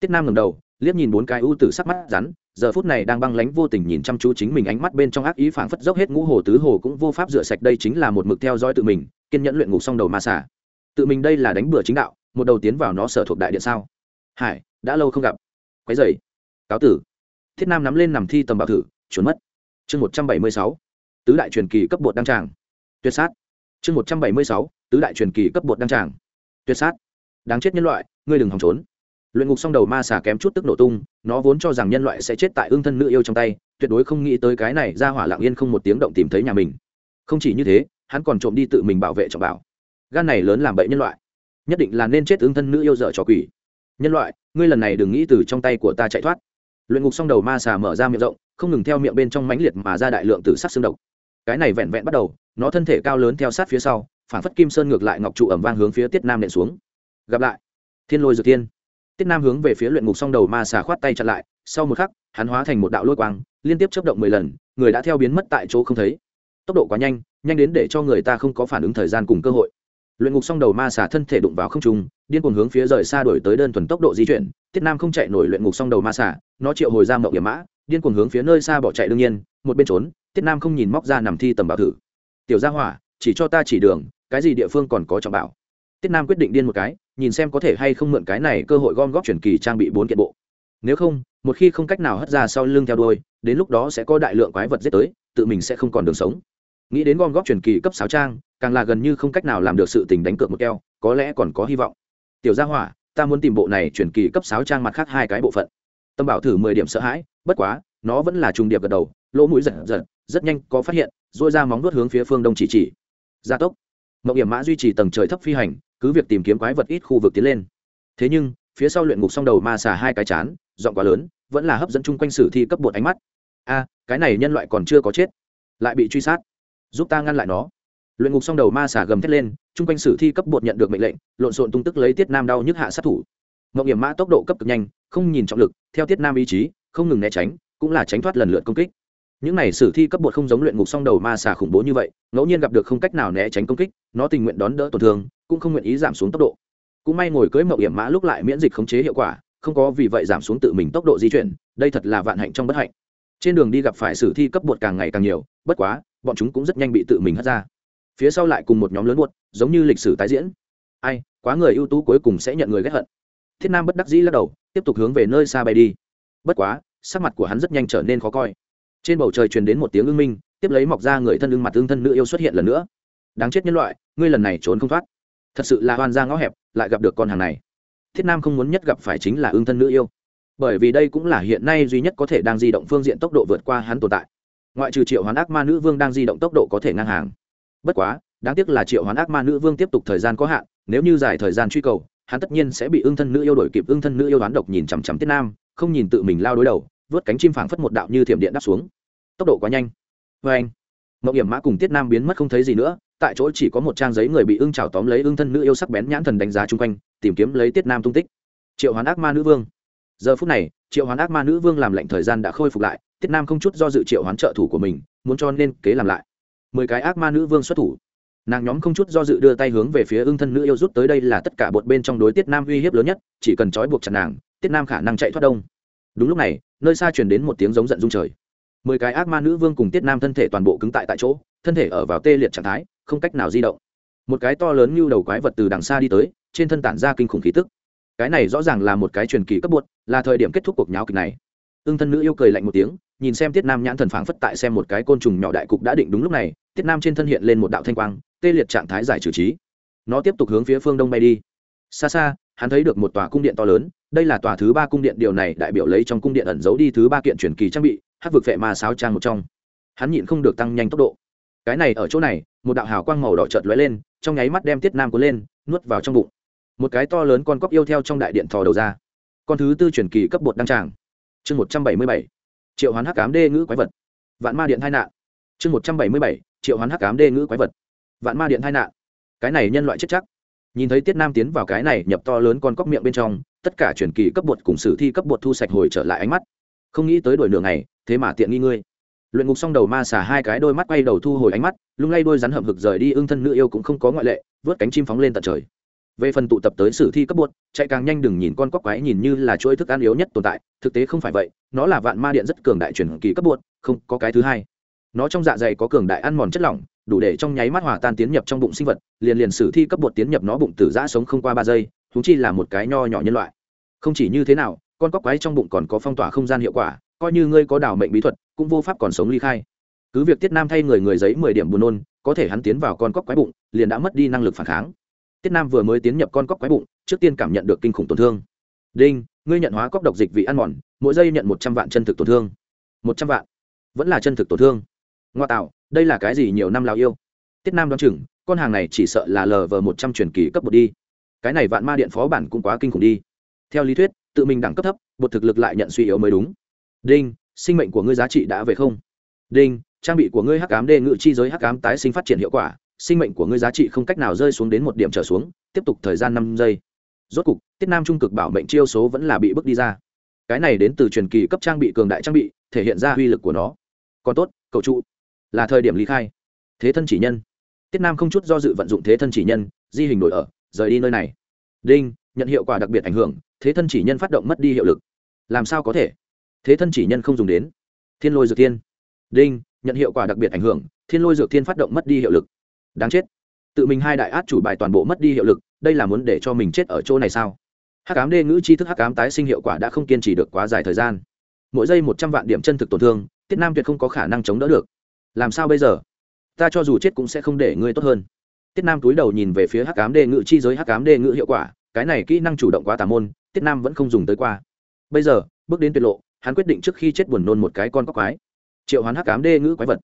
tiết nam ngầm đầu, liếc nhìn bốn cái ưu tử sắc mắt rắn, giờ phút này đang băng lánh vô tình nhìn chăm chú chính mình ánh mắt bên trong ác ý phảng phất dốc hết ngũ hồ tứ hồ cũng vô pháp rửa sạch đây chính là một mực theo dõi tự mình, kiên nhẫn luyện ngục xong đầu ma xả tự mình đây là đánh bừa chính đạo, một đầu tiến vào nó sở thuộc đại điện sao? Hải, đã lâu không gặp. Quái dày cáo tử. Thiết nam nắm lên nằm thi tầm bảo thử trốn mất. Chương một trăm bảy mươi sáu. Tứ đại truyền kỳ cấp bột đăng tràng. Tuyệt sát. Chương một trăm bảy mươi sáu. Tứ đại truyền kỳ cấp bột đăng tràng. Tuyệt sát. Đáng chết nhân loại, ngươi đừng hòng trốn luyện ngục xong đầu ma xà kém chút tức nổ tung, nó vốn cho rằng nhân loại sẽ chết tại ương thân nữ yêu trong tay, tuyệt đối không nghĩ tới cái này ra hỏa lặng yên không một tiếng động tìm thấy nhà mình. Không chỉ như thế, hắn còn trộm đi tự mình bảo vệ trọng bảo. Gan này lớn làm bậy nhân loại. Nhất định là nên chết ương thân nữ yêu dở trò quỷ. Nhân loại, ngươi lần này đừng nghĩ từ trong tay của ta chạy thoát. Luyện ngục xong đầu ma xà mở ra miệng rộng, không ngừng theo miệng bên trong mãnh liệt mà ra đại lượng từ sắc xương độc. Cái này vẹn vẹn bắt đầu, nó thân thể cao lớn theo sát phía sau, phản phất kim sơn ngược lại ngọc trụ ẩm vang hướng phía tiết nam nện xuống. Gặp lại. Thiên lôi dược thiên tiết nam hướng về phía luyện ngục song đầu ma xà khoát tay chặn lại, sau một khắc, hắn hóa thành một đạo lôi quang, liên tiếp chấp động mười lần, người đã theo biến mất tại chỗ không thấy. Tốc độ quá nhanh nhanh đến để cho người ta không có phản ứng thời gian cùng cơ hội. Luyện ngục song đầu ma xà thân thể đụng vào không trung, điên cuồng hướng phía rời xa đổi tới đơn thuần tốc độ di chuyển. Tiết nam không chạy nổi luyện ngục song đầu ma xà, nó triệu hồi ra mậu hiểm mã, điên cuồng hướng phía nơi xa bỏ chạy đương nhiên, một bên trốn, tiết nam không nhìn móc ra nằm thi tầm bảo thử. Tiểu gia hỏa, chỉ cho ta chỉ đường, cái gì địa phương còn có trọng bảo? Tiết nam quyết định điên một cái, nhìn xem có thể hay không mượn cái này cơ hội gom góp chuyển kỳ trang bị bốn kiện bộ. Nếu không, một khi không cách nào hất ra sau lưng theo đuôi, đến lúc đó sẽ có đại lượng quái vật giết tới, tự mình sẽ không còn đường sống. Nghĩ đến gom góp truyền kỳ cấp sáu trang, càng là gần như không cách nào làm được sự tình đánh cược một keo, có lẽ còn có hy vọng. Tiểu gia hỏa, ta muốn tìm bộ này truyền kỳ cấp sáu trang mặt khác hai cái bộ phận. Tâm bảo thử mười điểm sợ hãi, bất quá, nó vẫn là trùng điệp gật đầu, lỗ mũi giật giật, rất nhanh có phát hiện dội ra móng vuốt hướng phía phương đông chỉ chỉ. Gia tốc. Mậu hiểm mã duy trì tầng trời thấp phi hành cứ việc tìm kiếm quái vật ít khu vực tiến lên. Thế nhưng, phía sau luyện ngục song đầu ma xà hai cái chán, giọng quá lớn, vẫn là hấp dẫn chung quanh sử thi cấp bột ánh mắt. A, cái này nhân loại còn chưa có chết. Lại bị truy sát. Giúp ta ngăn lại nó. Luyện ngục xong đầu ma xà gầm thét lên, chung quanh sử thi cấp bột nhận được mệnh lệnh, lộn xộn tung tức lấy tiết nam đau nhức hạ sát thủ. Mậu nghiệm mã tốc độ cấp cực nhanh, không nhìn trọng lực, theo tiết nam ý chí, không ngừng né tránh, cũng là tránh thoát lần lượt công kích. Những này sử thi cấp bột không giống luyện ngục song đầu ma xà khủng bố như vậy, ngẫu nhiên gặp được không cách nào né tránh công kích, nó tình nguyện đón đỡ tổn thương cũng không nguyện ý giảm xuống tốc độ. Cũng may ngồi cưới mậu hiểm mã lúc lại miễn dịch khống chế hiệu quả, không có vì vậy giảm xuống tự mình tốc độ di chuyển, đây thật là vạn hạnh trong bất hạnh. Trên đường đi gặp phải sử thi cấp bột càng ngày càng nhiều, bất quá, bọn chúng cũng rất nhanh bị tự mình hất ra. Phía sau lại cùng một nhóm lớn bột giống như lịch sử tái diễn. Ai, quá người ưu tú cuối cùng sẽ nhận người ghét hận. Thiết nam bất đắc dĩ lắc đầu, tiếp tục hướng về nơi xa bay đi. Bất quá, sắc mặt của hắn rất nhanh trở nên khó coi. Trên bầu trời truyền đến một tiếng ưng minh, tiếp lấy mọc ra người thân ưng mặt ưng thân nữ yêu xuất hiện lần nữa. Đáng chết nhân loại, ngươi lần này trốn không thoát thật sự là hoan ra ngõ hẹp, lại gặp được con hàng này. Thiết nam không muốn nhất gặp phải chính là ương thân nữ yêu. Bởi vì đây cũng là hiện nay duy nhất có thể đang di động phương diện tốc độ vượt qua hắn tồn tại. Ngoại trừ triệu hoán ác ma nữ vương đang di động tốc độ có thể ngang hàng. Bất quá, đáng tiếc là triệu hoán ác ma nữ vương tiếp tục thời gian có hạn, nếu như dài thời gian truy cầu, hắn tất nhiên sẽ bị ương thân nữ yêu đổi kịp ương thân nữ yêu đoán độc nhìn chằm chằm tiết nam, không nhìn tự mình lao đối đầu, vớt cánh chim phảng phất một đạo như thiểm điện đáp xuống. Tốc độ quá nhanh. Vê anh mậu hiểm mã cùng tiết nam biến mất không thấy gì nữa tại chỗ chỉ có một trang giấy người bị ưng trào tóm lấy ưng thân nữ yêu sắc bén nhãn thần đánh giá chung quanh, tìm kiếm lấy tiết nam tung tích. Triệu hoán ác ma nữ vương. Giờ phút này, triệu hoán ác ma nữ vương làm lệnh thời gian đã khôi phục lại, tiết nam không chút do dự triệu hoán trợ thủ của mình, muốn cho nên kế làm lại. Mười cái ác ma nữ vương xuất thủ. Nàng nhóm không chút do dự đưa tay hướng về phía ưng thân nữ yêu rút tới đây là tất cả bột bên trong đối tiết nam uy hiếp lớn nhất, chỉ cần trói buộc chặt nàng, tiết nam khả năng chạy thoát đông. Đúng lúc này, nơi xa truyền đến một tiếng giống giận dung trời. Mười cái ác ma nữ vương cùng tiết nam thân thể toàn bộ cứng tại tại chỗ, thân thể ở vào tê liệt trạng thái không cách nào di động. Một cái to lớn như đầu quái vật từ đằng xa đi tới, trên thân tản ra kinh khủng khí tức. Cái này rõ ràng là một cái truyền kỳ cấp bột, là thời điểm kết thúc cuộc nháo kịch này. Ưng thân nữ yêu cười lạnh một tiếng, nhìn xem tiết nam nhãn thần phảng phất tại xem một cái côn trùng nhỏ đại cục đã định đúng lúc này, tiết nam trên thân hiện lên một đạo thanh quang, tê liệt trạng thái giải trừ trí. Nó tiếp tục hướng phía phương đông bay đi. Xa xa, hắn thấy được một tòa cung điện to lớn, đây là tòa thứ ba cung điện, điều này đại biểu lấy trong cung điện ẩn giấu đi thứ ba kiện truyền kỳ trang bị hát vực vệ ma sáo trang một trong. Hắn nhịn không được tăng nhanh tốc độ cái này ở chỗ này, một đạo hào quang màu đỏ chợt lóe lên, trong nháy mắt đem tiết nam cuốn lên, nuốt vào trong bụng. Một cái to lớn con cóc yêu theo trong đại điện thò đầu ra. Con thứ tư truyền kỳ cấp bột đăng tràng. Chương một trăm bảy mươi bảy, triệu hoán hắc cám đê ngữ quái vật. Vạn ma điện hai nạn. Chương một trăm bảy mươi bảy, triệu hoán hắc cám đê ngữ quái vật. Vạn ma điện hai nạn. Cái này nhân loại chết chắc. Nhìn thấy tiết nam tiến vào cái này nhập to lớn con cóc miệng bên trong, tất cả truyền kỳ cấp bột cùng sử thi cấp bột thu sạch hồi trở lại ánh mắt. Không nghĩ tới đổi nửa ngày, thế mà tiện nghi ngươi luyện ngục xong đầu ma xả hai cái đôi mắt quay đầu thu hồi ánh mắt, lung lay đôi rắn hậm hực rời đi, ưng thân nữ yêu cũng không có ngoại lệ, vớt cánh chim phóng lên tận trời. Về phần tụ tập tới sử thi cấp bột chạy càng nhanh đừng nhìn con cóc quái nhìn như là chuỗi thức ăn yếu nhất tồn tại, thực tế không phải vậy, nó là vạn ma điện rất cường đại truyền kỳ cấp bột không có cái thứ hai. Nó trong dạ dày có cường đại ăn mòn chất lỏng, đủ để trong nháy mắt hòa tan tiến nhập trong bụng sinh vật, liền liền sử thi cấp bột tiến nhập nó bụng tử giã sống không qua ba giây thú chi là một cái nho nhỏ nhân loại. Không chỉ như thế nào, con cóc quái trong bụng còn có phong tỏa không gian hiệu quả coi như ngươi có đảo mệnh bí thuật, cũng vô pháp còn sống ly khai. Cứ việc tiết nam thay người người giấy mười điểm buồn nôn, có thể hắn tiến vào con cóc quái bụng, liền đã mất đi năng lực phản kháng. Tiết nam vừa mới tiến nhập con cóc quái bụng, trước tiên cảm nhận được kinh khủng tổn thương. Đinh, ngươi nhận hóa cóc độc dịch vị ăn mòn, mỗi giây nhận một trăm vạn chân thực tổn thương. Một trăm vạn? Vẫn là chân thực tổn thương. Ngoa tạo, đây là cái gì nhiều năm lao yêu? Tiết nam đoán chừng, con hàng này chỉ sợ là lờ vờ một trăm truyền kỳ cấp bột đi. Cái này vạn ma điện phó bản cũng quá kinh khủng đi. Theo lý thuyết, tự mình đẳng cấp thấp bột thực lực lại nhận suy yếu mới đúng đinh, sinh mệnh của ngươi giá trị đã về không? Đinh, trang bị của ngươi hắc ám đê ngự chi giới hắc ám tái sinh phát triển hiệu quả, sinh mệnh của ngươi giá trị không cách nào rơi xuống đến một điểm trở xuống, tiếp tục thời gian năm giây. Rốt cục, tiết nam trung cực bảo mệnh chiêu số vẫn là bị bước đi ra. Cái này đến từ truyền kỳ cấp trang bị cường đại trang bị, thể hiện ra uy lực của nó. Còn tốt, cậu trụ. Là thời điểm lý khai. Thế thân chỉ nhân. Tiết nam không chút do dự vận dụng thế thân chỉ nhân, di hình đổi ở, rời đi nơi này. Đinh, nhận hiệu quả đặc biệt ảnh hưởng, thế thân chỉ nhân phát động mất đi hiệu lực. Làm sao có thể? Thế thân chỉ nhân không dùng đến. Thiên lôi dược thiên. Đinh, nhận hiệu quả đặc biệt ảnh hưởng, thiên lôi dược thiên phát động mất đi hiệu lực. Đáng chết. Tự mình hai đại át chủ bài toàn bộ mất đi hiệu lực, đây là muốn để cho mình chết ở chỗ này sao? Hắc ám đê ngữ chi thức hắc ám tái sinh hiệu quả đã không kiên trì được quá dài thời gian. Mỗi giây một trăm vạn điểm chân thực tổn thương, tiết nam tuyệt không có khả năng chống đỡ được. Làm sao bây giờ? Ta cho dù chết cũng sẽ không để ngươi tốt hơn. Tiết nam túi đầu nhìn về phía hắc ám đê ngữ chi giới hắc ám đê ngữ hiệu quả, cái này kỹ năng chủ động quá tà môn, tiết nam vẫn không dùng tới qua. Bây giờ, bước đến tuyệt lộ hắn quyết định trước khi chết buồn nôn một cái con cóc quái. Triệu hoán hắc ám đê ngữ quái vật.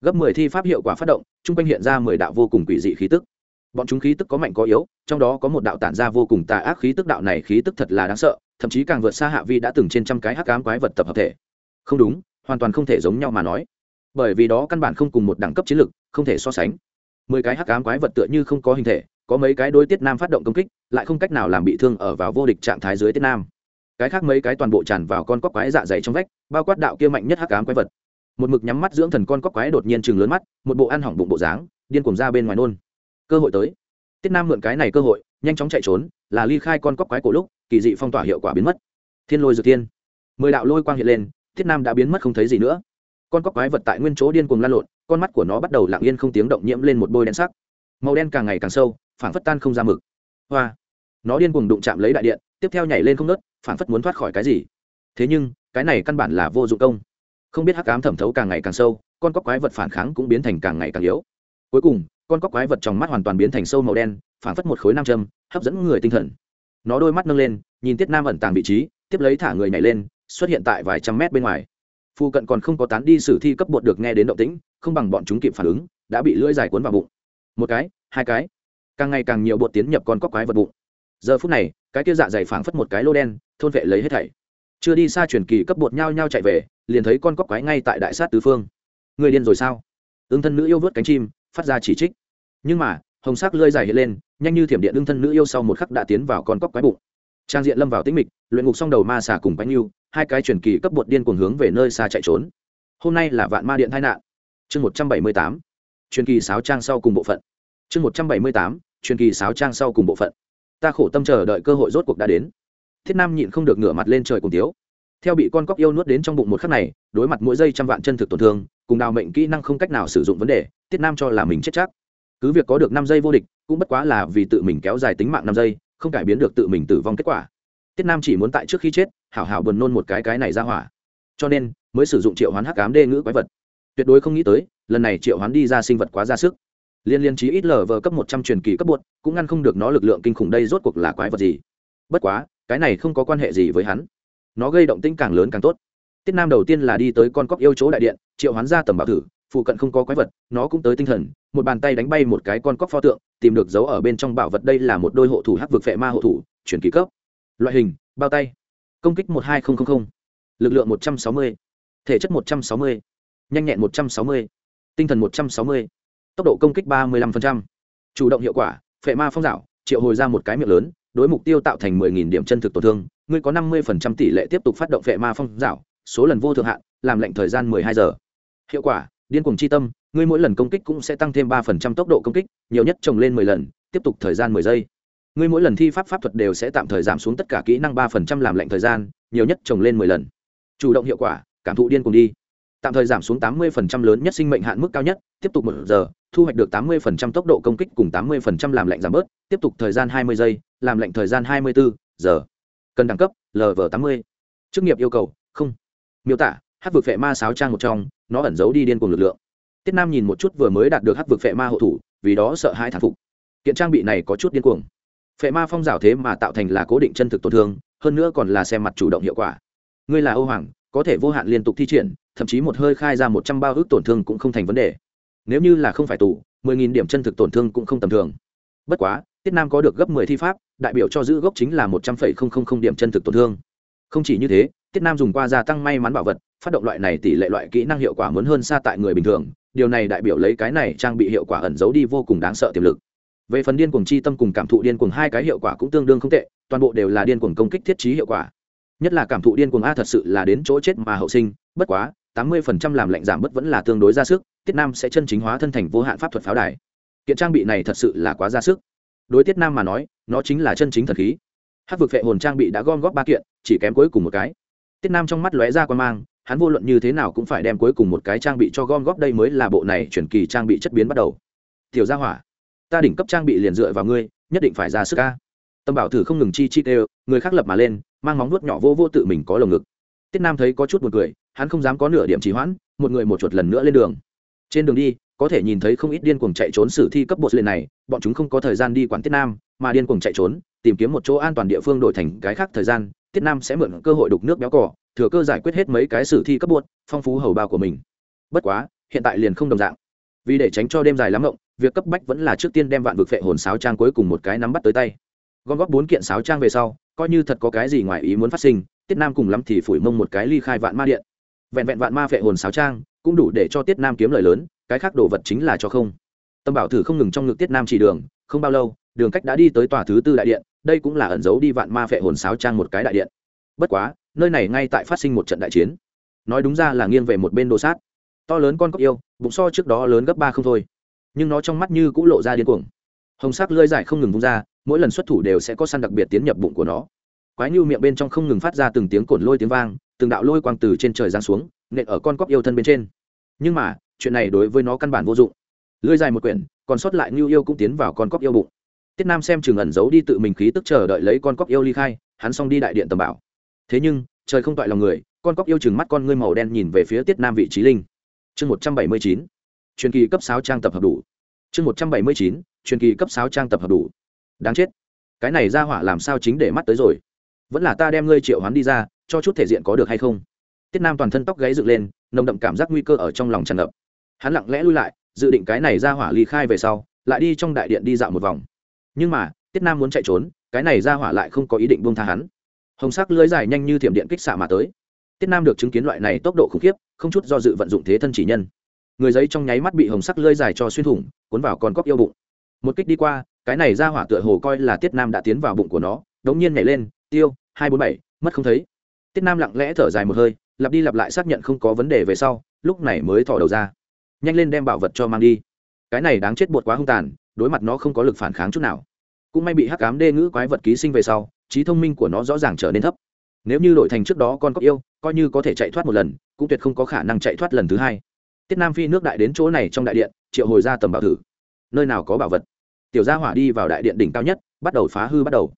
Gấp mười thi pháp hiệu quả phát động, chung quanh hiện ra mười đạo vô cùng quỷ dị khí tức. Bọn chúng khí tức có mạnh có yếu, trong đó có một đạo tản ra vô cùng tà ác khí tức đạo này khí tức thật là đáng sợ, thậm chí càng vượt xa hạ vi đã từng trên trăm cái hắc ám quái vật tập hợp thể. Không đúng, hoàn toàn không thể giống nhau mà nói. Bởi vì đó căn bản không cùng một đẳng cấp chiến lược không thể so sánh. Mười cái hắc ám quái vật tựa như không có hình thể, có mấy cái đối tiết nam phát động công kích, lại không cách nào làm bị thương ở vào vô địch trạng thái dưới tiết nam cái khác mấy cái toàn bộ tràn vào con cóc quái dạ dày trong vách, bao quát đạo kia mạnh nhất hắc ám quái vật. Một mực nhắm mắt dưỡng thần con cóc quái đột nhiên chừng lớn mắt, một bộ ăn hỏng bụng bộ dáng, điên cuồng ra bên ngoài nôn. Cơ hội tới. Tiết nam mượn cái này cơ hội, nhanh chóng chạy trốn, là ly khai con cóc quái cổ lúc, kỳ dị phong tỏa hiệu quả biến mất. Thiên lôi dược tiên mười đạo lôi quang hiện lên, tiết nam đã biến mất không thấy gì nữa. Con cóc quái vật tại nguyên chỗ điên cuồng lan lộn, con mắt của nó bắt đầu lặng yên không tiếng động nhiễm lên một bôi đen sắc. Màu đen càng ngày càng sâu, phảng phất tan không ra mực. Hoa. Nó điên cuồng đụng chạm lấy đại điện tiếp theo nhảy lên không nớt phản phất muốn thoát khỏi cái gì. Thế nhưng, cái này căn bản là vô dụng công. Không biết hắc ám thẩm thấu càng ngày càng sâu, con cóc quái vật phản kháng cũng biến thành càng ngày càng yếu. Cuối cùng, con cóc quái vật trong mắt hoàn toàn biến thành sâu màu đen phản phất một khối nam châm, hấp dẫn người tinh thần. Nó đôi mắt nâng lên, nhìn tiết nam ẩn tàng vị trí, tiếp lấy thả người nhảy lên, xuất hiện tại vài trăm mét bên ngoài. Phu cận còn không có tán đi sử thi cấp bột được nghe đến động tĩnh, không bằng bọn chúng kịp phản ứng, đã bị lưỡi dài cuốn vào bụng. Một cái, hai cái. Càng ngày càng nhiều bột tiến nhập con cóc quái vật bụng. Giờ phút này cái kia dạ dày phảng phất một cái lô đen, thôn vệ lấy hết thảy. Chưa đi xa truyền kỳ cấp bột nhau nhau chạy về, liền thấy con cóc quái ngay tại đại sát tứ phương. Người điên rồi sao? Ương thân nữ yêu vớt cánh chim, phát ra chỉ trích. Nhưng mà, hồng sắc lơi dài hiện lên, nhanh như thiểm điện ương thân nữ yêu sau một khắc đã tiến vào con cóc quái bụng. Trang diện lâm vào tĩnh mịch, luyện ngục xong đầu ma xà cùng bánh yêu, hai cái truyền kỳ cấp bột điên cuồng hướng về nơi xa chạy trốn. Hôm nay là vạn ma điện tai nạn. Chương một trăm bảy mươi tám. Truyền kỳ sáo trang sau cùng bộ phận. Chương một trăm bảy mươi tám. Truyền kỳ sáo trang sau cùng bộ phận ta khổ tâm chờ đợi cơ hội rốt cuộc đã đến. Thiết nam nhịn không được ngửa mặt lên trời cùng tiếu. Theo bị con cóc yêu nuốt đến trong bụng một khắc này, đối mặt mỗi giây trăm vạn chân thực tổn thương, cùng đào mệnh kỹ năng không cách nào sử dụng vấn đề, thiết nam cho là mình chết chắc. Cứ việc có được năm giây vô địch, cũng bất quá là vì tự mình kéo dài tính mạng năm giây, không cải biến được tự mình tử vong kết quả. Tiết nam chỉ muốn tại trước khi chết, hảo hảo buồn nôn một cái cái này ra hỏa. Cho nên, mới sử dụng triệu hoán hắc cám đê ngữ quái vật. Tuyệt đối không nghĩ tới, lần này triệu hoán đi ra sinh vật quá ra sức liên liên trí ít lờ vờ cấp một trăm truyền kỳ cấp bột cũng ngăn không được nó lực lượng kinh khủng đây rốt cuộc là quái vật gì? Bất quá, cái này không có quan hệ gì với hắn. Nó gây động tĩnh càng lớn càng tốt. Tiết nam đầu tiên là đi tới con cóc yêu chỗ đại điện, triệu hoán ra tầm bảo thử, phụ cận không có quái vật, nó cũng tới tinh thần, một bàn tay đánh bay một cái con cóc pho tượng, tìm được dấu ở bên trong bảo vật đây là một đôi hộ thủ hắc vực phệ ma hộ thủ chuyển kỳ cấp. Loại hình, bao tay. Công kích một hai nghìn lực lượng một trăm sáu mươi. Thể chất một trăm sáu mươi. Nhanh nhẹn một trăm sáu mươi. Tinh thần một trăm sáu mươi tốc độ công kích ba mươi năm chủ động hiệu quả, phệ ma phong dạo, triệu hồi ra một cái miệng lớn, đối mục tiêu tạo thành 10.000 điểm chân thực tổn thương, ngươi có năm mươi tỷ lệ tiếp tục phát động phệ ma phong dạo, số lần vô thượng hạn, làm lệnh thời gian mười hai giờ. Hiệu quả, điên cuồng chi tâm, ngươi mỗi lần công kích cũng sẽ tăng thêm ba phần trăm tốc độ công kích, nhiều nhất trồng lên mười lần, tiếp tục thời gian mười giây. Ngươi mỗi lần thi pháp pháp thuật đều sẽ tạm thời giảm xuống tất cả kỹ năng ba phần trăm làm lệnh thời gian, nhiều nhất trồng lên mười lần. Chủ động hiệu quả, cảm thụ điên cuồng đi tạm thời giảm xuống tám mươi phần trăm lớn nhất sinh mệnh hạn mức cao nhất, tiếp tục một giờ, thu hoạch được tám mươi phần trăm tốc độ công kích cùng tám mươi phần trăm làm lạnh giảm bớt, tiếp tục thời gian hai mươi giây, làm lạnh thời gian hai mươi bốn giờ. Cần đẳng cấp lv tám mươi. Chức nghiệp yêu cầu, không. Miêu tả hắc vực phệ ma sáo trang một trong, nó ẩn giấu đi điên cuồng lực lượng. Tiết nam nhìn một chút vừa mới đạt được hắc vực phệ ma hộ thủ, vì đó sợ hãi thản phục. Kiện trang bị này có chút điên cuồng. Phệ ma phong rào thế mà tạo thành là cố định chân thực tổn thương, hơn nữa còn là xem mặt chủ động hiệu quả. Ngươi là ô hoàng, có thể vô hạn liên tục thi triển thậm chí một hơi khai ra một trăm bao ước tổn thương cũng không thành vấn đề. Nếu như là không phải tù, mười nghìn điểm chân thực tổn thương cũng không tầm thường. Bất quá, tiết nam có được gấp mười thi pháp, đại biểu cho giữ gốc chính là một trăm phẩy không không không điểm chân thực tổn thương. Không chỉ như thế, tiết nam dùng qua gia tăng may mắn bảo vật, phát động loại này tỷ lệ loại kỹ năng hiệu quả muốn hơn xa tại người bình thường, điều này đại biểu lấy cái này trang bị hiệu quả ẩn giấu đi vô cùng đáng sợ tiềm lực. Về phần điên cuồng chi tâm cùng cảm thụ điên cuồng hai cái hiệu quả cũng tương đương không tệ, toàn bộ đều là điên cuồng công kích thiết trí hiệu quả. Nhất là cảm thụ điên cuồng a thật sự là đến chỗ chết mà hậu sinh, bất quá tám mươi phần trăm làm lạnh giảm bất vẫn là tương đối ra sức, tiết nam sẽ chân chính hóa thân thành vô hạn pháp thuật pháo đài. Kiện trang bị này thật sự là quá ra sức. Đối tiết nam mà nói, nó chính là chân chính thần khí. Hát vực vệ hồn trang bị đã gom góp ba kiện, chỉ kém cuối cùng một cái. Tiết nam trong mắt lóe ra quan mang, hắn vô luận như thế nào cũng phải đem cuối cùng một cái trang bị cho gom góp đây mới là bộ này chuyển kỳ trang bị chất biến bắt đầu. Tiểu gia hỏa, ta đỉnh cấp trang bị liền dựa vào ngươi, nhất định phải ra sức ca tâm bảo thử không ngừng chi chi đều người khác lập mà lên, mang móng nuốt nhỏ vô vô tự mình có lồng ngực. Tiết nam thấy có chút buồn cười hắn không dám có nửa điểm trì hoãn, một người một chuột lần nữa lên đường. Trên đường đi, có thể nhìn thấy không ít điên cuồng chạy trốn sử thi cấp bột lên này, bọn chúng không có thời gian đi quản tiết nam, mà điên cuồng chạy trốn, tìm kiếm một chỗ an toàn địa phương đổi thành cái khác thời gian, tiết nam sẽ mượn cơ hội đục nước béo cỏ thừa cơ giải quyết hết mấy cái sử thi cấp bột, phong phú hầu bao của mình. Bất quá, hiện tại liền không đồng dạng. Vì để tránh cho đêm dài lắm ngộng, việc cấp bách vẫn là trước tiên đem vạn vực phệ hồn sáo trang cuối cùng một cái nắm bắt tới tay. Gom góp bốn kiện sáo trang về sau, coi như thật có cái gì ngoài ý muốn phát sinh, tiết nam cùng lắm thì phủi mông một cái ly khai vạn ma điện vẹn vẹn vạn ma phệ hồn sáo trang cũng đủ để cho tiết nam kiếm lời lớn, cái khác đồ vật chính là cho không. Tâm bảo thử không ngừng trong ngực tiết nam chỉ đường, không bao lâu, đường cách đã đi tới tòa thứ tư đại điện, đây cũng là ẩn giấu đi vạn ma phệ hồn sáo trang một cái đại điện. Bất quá, nơi này ngay tại phát sinh một trận đại chiến. Nói đúng ra là nghiêng về một bên đồ sát. To lớn con cóc yêu, bụng so trước đó lớn gấp ba không thôi. Nhưng nó trong mắt như cũng lộ ra điên cuồng. Hồng sắc lơi dài không ngừng vung ra, mỗi lần xuất thủ đều sẽ có săn đặc biệt tiến nhập bụng của nó quái nhu miệng bên trong không ngừng phát ra từng tiếng cồn lôi tiếng vang, từng đạo lôi quang từ trên trời giáng xuống, nện ở con cóc yêu thân bên trên. Nhưng mà, chuyện này đối với nó căn bản vô dụng. Lưới dài một quyển, còn sót lại nhu yêu cũng tiến vào con cóc yêu bụng. Tiết nam xem chừng ẩn giấu đi tự mình khí tức chờ đợi lấy con cóc yêu ly khai, hắn xong đi đại điện tầm bảo. Thế nhưng, trời không toại lòng người, con cóc yêu chừng mắt con ngươi màu đen nhìn về phía tiết nam vị trí linh. Chương một trăm bảy mươi chín, truyền kỳ cấp sáu trang tập hợp đủ. Chương một trăm bảy mươi chín, truyền kỳ cấp sáu trang tập hợp đủ. Đáng chết. Cái này ra hỏa làm sao chính để mắt tới rồi? Vẫn là ta đem ngươi triệu hoán đi ra, cho chút thể diện có được hay không? Tiết nam toàn thân tóc gáy dựng lên, nồng đậm cảm giác nguy cơ ở trong lòng tràn ngập. Hắn lặng lẽ lui lại, dự định cái này ra hỏa ly khai về sau, lại đi trong đại điện đi dạo một vòng. Nhưng mà, tiết nam muốn chạy trốn, cái này ra hỏa lại không có ý định buông tha hắn. Hồng sắc lưới dài nhanh như thiểm điện kích xạ mà tới. Tiết nam được chứng kiến loại này tốc độ khủng khiếp, không chút do dự vận dụng thế thân chỉ nhân. Người giấy trong nháy mắt bị hồng sắc lưới dài cho xuyên thủng, cuốn vào con cóc yêu bụng. Một kích đi qua, cái này ra hỏa tựa hồ coi là tiết nam đã tiến vào bụng của nó, đống nhiên nhảy lên, tiêu hai bốn bảy, mất không thấy. Tiết nam lặng lẽ thở dài một hơi, lặp đi lặp lại xác nhận không có vấn đề về sau, lúc này mới thỏ đầu ra. Nhanh lên đem bảo vật cho mang đi. Cái này đáng chết bột quá hung tàn, đối mặt nó không có lực phản kháng chút nào. Cũng may bị hắc cám đê ngữ quái vật ký sinh về sau, trí thông minh của nó rõ ràng trở nên thấp. Nếu như đổi thành trước đó con cóc yêu, coi như có thể chạy thoát một lần, cũng tuyệt không có khả năng chạy thoát lần thứ hai. Tiết nam phi nước đại đến chỗ này trong đại điện, triệu hồi ra tầm bảo thử. Nơi nào có bảo vật? Tiểu gia hỏa đi vào đại điện đỉnh cao nhất, bắt đầu phá hư bắt đầu.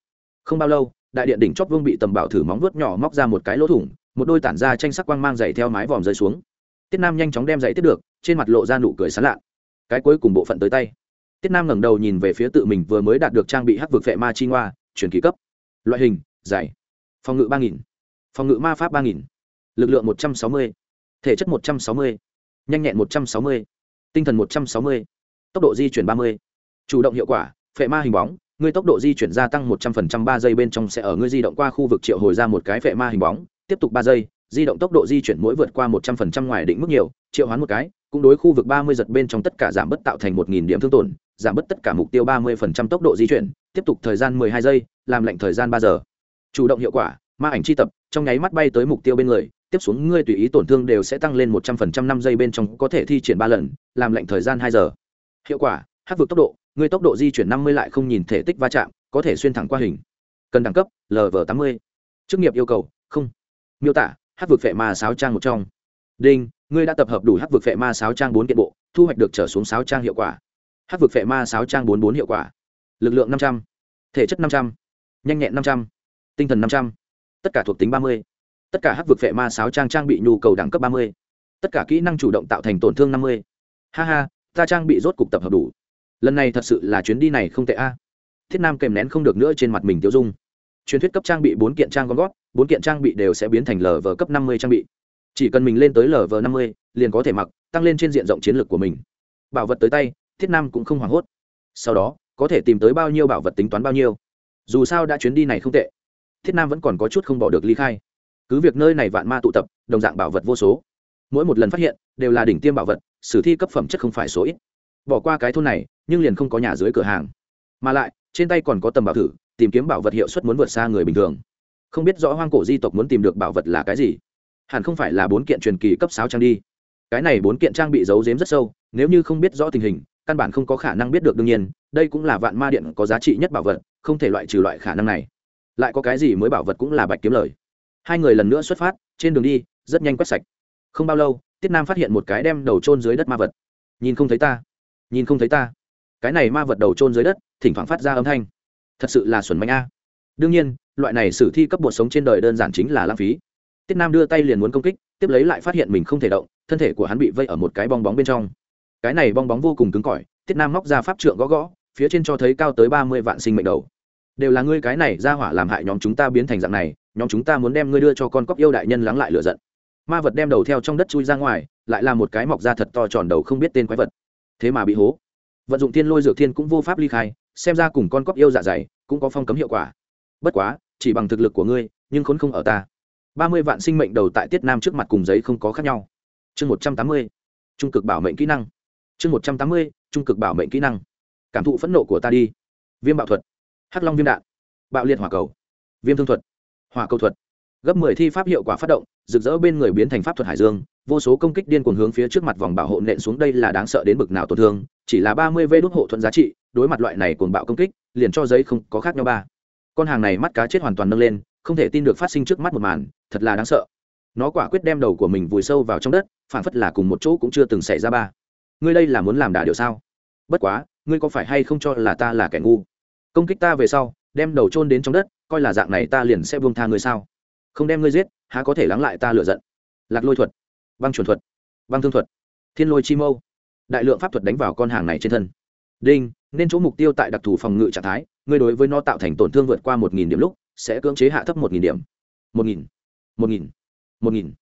Không bao lâu đại điện đỉnh chóp vương bị tầm bảo thử móng vuốt nhỏ móc ra một cái lỗ thủng, một đôi tản ra tranh sắc quang mang dày theo mái vòm rơi xuống. Tiết nam nhanh chóng đem giày tiếp được, trên mặt lộ ra nụ cười sán lạ. Cái cuối cùng bộ phận tới tay. Tiết nam ngẩng đầu nhìn về phía tự mình vừa mới đạt được trang bị hắc vực vệ ma chi ngoa chuyển kỳ cấp. Loại hình giải phòng ngự ba nghìn. Phòng ngự ma pháp ba nghìn. Lực lượng một trăm sáu mươi. Thể chất một trăm sáu mươi. Nhanh nhẹn một trăm sáu mươi. Tinh thần một trăm sáu mươi. Tốc độ di chuyển ba mươi. Chủ động hiệu quả, phệ ma hình bóng ngươi tốc độ di chuyển gia tăng một trăm phần trăm ba giây bên trong sẽ ở ngươi di động qua khu vực triệu hồi ra một cái phệ ma hình bóng, tiếp tục ba giây, di động tốc độ di chuyển mỗi vượt qua một trăm phần trăm ngoài định mức nhiều, triệu hoán một cái, cũng đối khu vực ba mươi giật bên trong tất cả giảm bất tạo thành một nghìn điểm thương tổn, giảm bớt tất cả mục tiêu ba mươi phần trăm tốc độ di chuyển, tiếp tục thời gian mười hai giây, làm lệnh thời gian ba giờ. Chủ động hiệu quả, ma ảnh chi tập, trong nháy mắt bay tới mục tiêu bên người, tiếp xuống ngươi tùy ý tổn thương đều sẽ tăng lên một trăm phần trăm năm giây bên trong, có thể thi triển ba lần, làm lệnh thời gian hai giờ. Hiệu quả hắc vực tốc độ ngươi tốc độ di chuyển năm mươi lại không nhìn thể tích va chạm, có thể xuyên thẳng qua hình. Cần đẳng cấp lv tám mươi. Chức nghiệp yêu cầu, không. Miêu tả hắc vực phệ ma sáo trang một trong. Đinh, ngươi đã tập hợp đủ hắc vực phệ ma sáo trang bốn kiện bộ, thu hoạch được trở xuống sáo trang hiệu quả. Hắc vực phệ ma sáo trang bốn bốn hiệu quả. Lực lượng năm trăm. Thể chất năm trăm. Nhanh nhẹn năm trăm. Tinh thần năm trăm. Tất cả thuộc tính ba mươi. Tất cả hắc vực phệ ma sáo trang trang bị nhu cầu đẳng cấp ba mươi. Tất cả kỹ năng chủ động tạo thành tổn thương năm mươi. Ha ha, ta trang bị rốt cục tập hợp đủ lần này thật sự là chuyến đi này không tệ a. Thiết nam kèm nén không được nữa trên mặt mình tiêu dung. Truyền thuyết cấp trang bị bốn kiện trang gom gót bốn kiện trang bị đều sẽ biến thành lv cấp năm mươi trang bị. Chỉ cần mình lên tới lv năm mươi, liền có thể mặc, tăng lên trên diện rộng chiến lược của mình. Bảo vật tới tay, thiết nam cũng không hoảng hốt. Sau đó, có thể tìm tới bao nhiêu bảo vật tính toán bao nhiêu. Dù sao đã chuyến đi này không tệ. Thiết nam vẫn còn có chút không bỏ được ly khai. Cứ việc nơi này vạn ma tụ tập, đồng dạng bảo vật vô số. Mỗi một lần phát hiện, đều là đỉnh tiêm bảo vật, sử thi cấp phẩm chất không phải số ít bỏ qua cái thôn này, nhưng liền không có nhà dưới cửa hàng. Mà lại, trên tay còn có tầm bảo thử, tìm kiếm bảo vật hiệu suất muốn vượt xa người bình thường. Không biết rõ hoang cổ di tộc muốn tìm được bảo vật là cái gì. Hẳn không phải là bốn kiện truyền kỳ cấp sáu trang đi. Cái này bốn kiện trang bị giấu giếm rất sâu, nếu như không biết rõ tình hình, căn bản không có khả năng biết được đương nhiên, đây cũng là vạn ma điện có giá trị nhất bảo vật, không thể loại trừ loại khả năng này. Lại có cái gì mới bảo vật cũng là bạch kiếm lời. Hai người lần nữa xuất phát, trên đường đi, rất nhanh quét sạch. Không bao lâu, tiết nam phát hiện một cái đem đầu trôn dưới đất ma vật. Nhìn không thấy ta nhìn không thấy ta. Cái này ma vật đầu trôn dưới đất, thỉnh thoảng phát ra âm thanh. Thật sự là xuẩn mạnh a. Đương nhiên, loại này sử thi cấp bột sống trên đời đơn giản chính là lãng phí. Tiết nam đưa tay liền muốn công kích, tiếp lấy lại phát hiện mình không thể động, thân thể của hắn bị vây ở một cái bong bóng bên trong. Cái này bong bóng vô cùng cứng cỏi, tiết nam móc ra pháp trượng gõ gõ, phía trên cho thấy cao tới ba mươi vạn sinh mệnh đầu. Đều là ngươi cái này ra hỏa làm hại nhóm chúng ta biến thành dạng này, nhóm chúng ta muốn đem ngươi đưa cho con cóc yêu đại nhân lắng lại lựa giận. Ma vật đem đầu theo trong đất chui ra ngoài, lại là một cái mọc ra thật to tròn đầu không biết tên quái vật thế mà bị hố. Vận dụng thiên lôi dược thiên cũng vô pháp ly khai, xem ra cùng con cóc yêu dạ dày cũng có phong cấm hiệu quả. Bất quá, chỉ bằng thực lực của ngươi, nhưng khốn không ở ta. Ba mươi vạn sinh mệnh đầu tại tiết nam trước mặt cùng giấy không có khác nhau. Chương một trăm tám mươi, trung cực bảo mệnh kỹ năng. Chương một trăm tám mươi, trung cực bảo mệnh kỹ năng. Cảm thụ phẫn nộ của ta đi. Viêm bạo thuật. Hắc long viêm đạn. Bạo liệt hỏa cầu. Viêm thương thuật. Hỏa cầu thuật gấp mười thi pháp hiệu quả phát động, rực rỡ bên người biến thành pháp thuật hải dương, vô số công kích điên cuồng hướng phía trước mặt vòng bảo hộ nện xuống đây là đáng sợ đến bực nào tổn thương, chỉ là ba mươi vê đốt hộ thuận giá trị, đối mặt loại này cuồng bạo công kích, liền cho giấy không có khác nhau ba. Con hàng này mắt cá chết hoàn toàn nâng lên, không thể tin được phát sinh trước mắt một màn, thật là đáng sợ. Nó quả quyết đem đầu của mình vùi sâu vào trong đất phản phất là cùng một chỗ cũng chưa từng xảy ra ba. Ngươi đây là muốn làm đả điều sao? Bất quá, ngươi có phải hay không cho là ta là kẻ ngu? Công kích ta về sau, đem đầu trôn đến trong đất, coi là dạng này ta liền sẽ buông tha ngươi sao? Không đem ngươi giết, há có thể lắng lại ta lựa giận? Lạc lôi thuật, băng chuẩn thuật, băng thương thuật, thiên lôi chi mâu, đại lượng pháp thuật đánh vào con hàng này trên thân. Đinh, nên chỗ mục tiêu tại đặc thù phòng ngự trạng thái, ngươi đối với nó tạo thành tổn thương vượt qua một nghìn điểm lúc, sẽ cưỡng chế hạ thấp một nghìn điểm. Một nghìn một nghìn một nghìn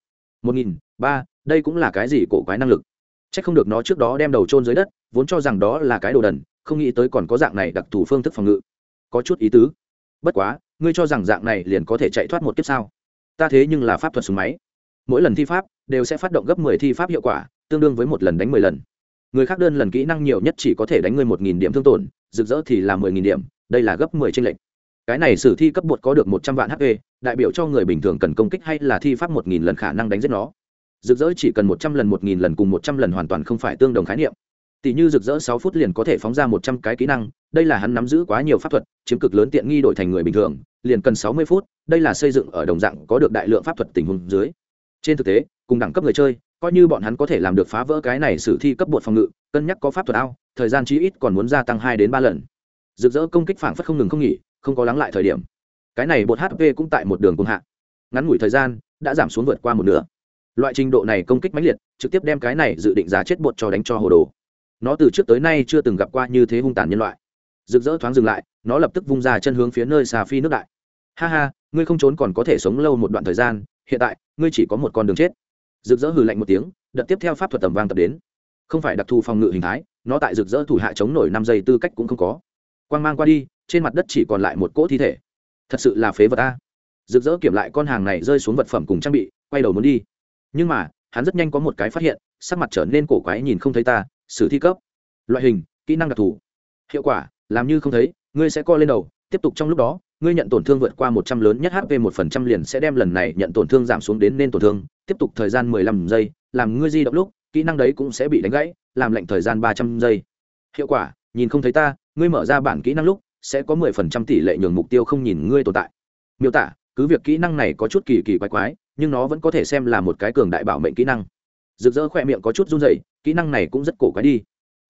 một nghìn, ba, đây cũng là cái gì cổ quái năng lực? C h ắ c không được nó trước đó đem đầu trôn dưới đất, vốn cho rằng đó là cái đồ đần, không nghĩ tới còn có dạng này đặc thù phương thức phòng ngự. Có chút ý tứ. Bất quá, ngươi cho rằng dạng này liền có thể chạy thoát một kiếp sao? Ta thế nhưng là pháp thuật súng máy. Mỗi lần thi pháp, đều sẽ phát động gấp mười thi pháp hiệu quả, tương đương với một lần đánh mười lần. Người khác đơn lần kỹ năng nhiều nhất chỉ có thể đánh ngươi một nghìn điểm thương tổn, rực rỡ thì là mười nghìn điểm, đây là gấp mười tranh lệch. Cái này sử thi cấp bột có được một trăm vạn hp đại biểu cho người bình thường cần công kích hay là thi pháp một nghìn lần khả năng đánh giết nó. Rực rỡ chỉ cần một trăm lần, một nghìn lần cùng một trăm lần hoàn toàn không phải tương đồng khái niệm. Tỷ như rực rỡ sáu phút liền có thể phóng ra một trăm cái kỹ năng, đây là hắn nắm giữ quá nhiều pháp thuật, chiếm cực lớn tiện nghi đổi thành người bình thường liền cần sáu mươi phút, đây là xây dựng ở đồng dạng có được đại lượng pháp thuật tình huống dưới. Trên thực tế, cùng đẳng cấp người chơi, coi như bọn hắn có thể làm được phá vỡ cái này sử thi cấp bột phòng ngự, cân nhắc có pháp thuật ao, thời gian chí ít còn muốn gia tăng hai đến ba lần. Rực rỡ công kích phảng phất không ngừng không nghỉ, không có lắng lại thời điểm. Cái này bột hp cũng tại một đường cùng hạ. Ngắn ngủi thời gian, đã giảm xuống vượt qua một nửa. Loại trình độ này công kích mãnh liệt, trực tiếp đem cái này dự định giá chết bột cho đánh cho hồ đồ. Nó từ trước tới nay chưa từng gặp qua như thế hung tàn nhân loại rực rỡ thoáng dừng lại, nó lập tức vung ra chân hướng phía nơi xà phi nước đại. Ha ha, ngươi không trốn còn có thể sống lâu một đoạn thời gian, hiện tại, ngươi chỉ có một con đường chết. Rực rỡ hừ lạnh một tiếng, đợt tiếp theo pháp thuật tầm vang tập đến. Không phải đặc thù phòng ngự hình thái, nó tại rực rỡ thủ hạ chống nổi năm giây tư cách cũng không có. Quang mang qua đi, trên mặt đất chỉ còn lại một cỗ thi thể. Thật sự là phế vật a. Rực rỡ kiểm lại con hàng này rơi xuống vật phẩm cùng trang bị, quay đầu muốn đi. Nhưng mà, hắn rất nhanh có một cái phát hiện, sắc mặt trở nên cổ quái nhìn không thấy ta, sử thi cấp. Loại hình, kỹ năng đặc thù. Hiệu quả làm như không thấy, ngươi sẽ co lên đầu, tiếp tục trong lúc đó, ngươi nhận tổn thương vượt qua một trăm lớn nhất hp một phần trăm liền sẽ đem lần này nhận tổn thương giảm xuống đến nên tổn thương, tiếp tục thời gian mười lăm giây, làm ngươi di động lúc, kỹ năng đấy cũng sẽ bị đánh gãy, làm lệnh thời gian ba trăm giây. Hiệu quả, nhìn không thấy ta, ngươi mở ra bản kỹ năng lúc, sẽ có mười phần trăm tỷ lệ nhường mục tiêu không nhìn ngươi tồn tại. Miêu tả, cứ việc kỹ năng này có chút kỳ kỳ quái quái, nhưng nó vẫn có thể xem là một cái cường đại bảo mệnh kỹ năng. Rực rỡ khoe miệng có chút run rẩy, kỹ năng này cũng rất cổ quái đi.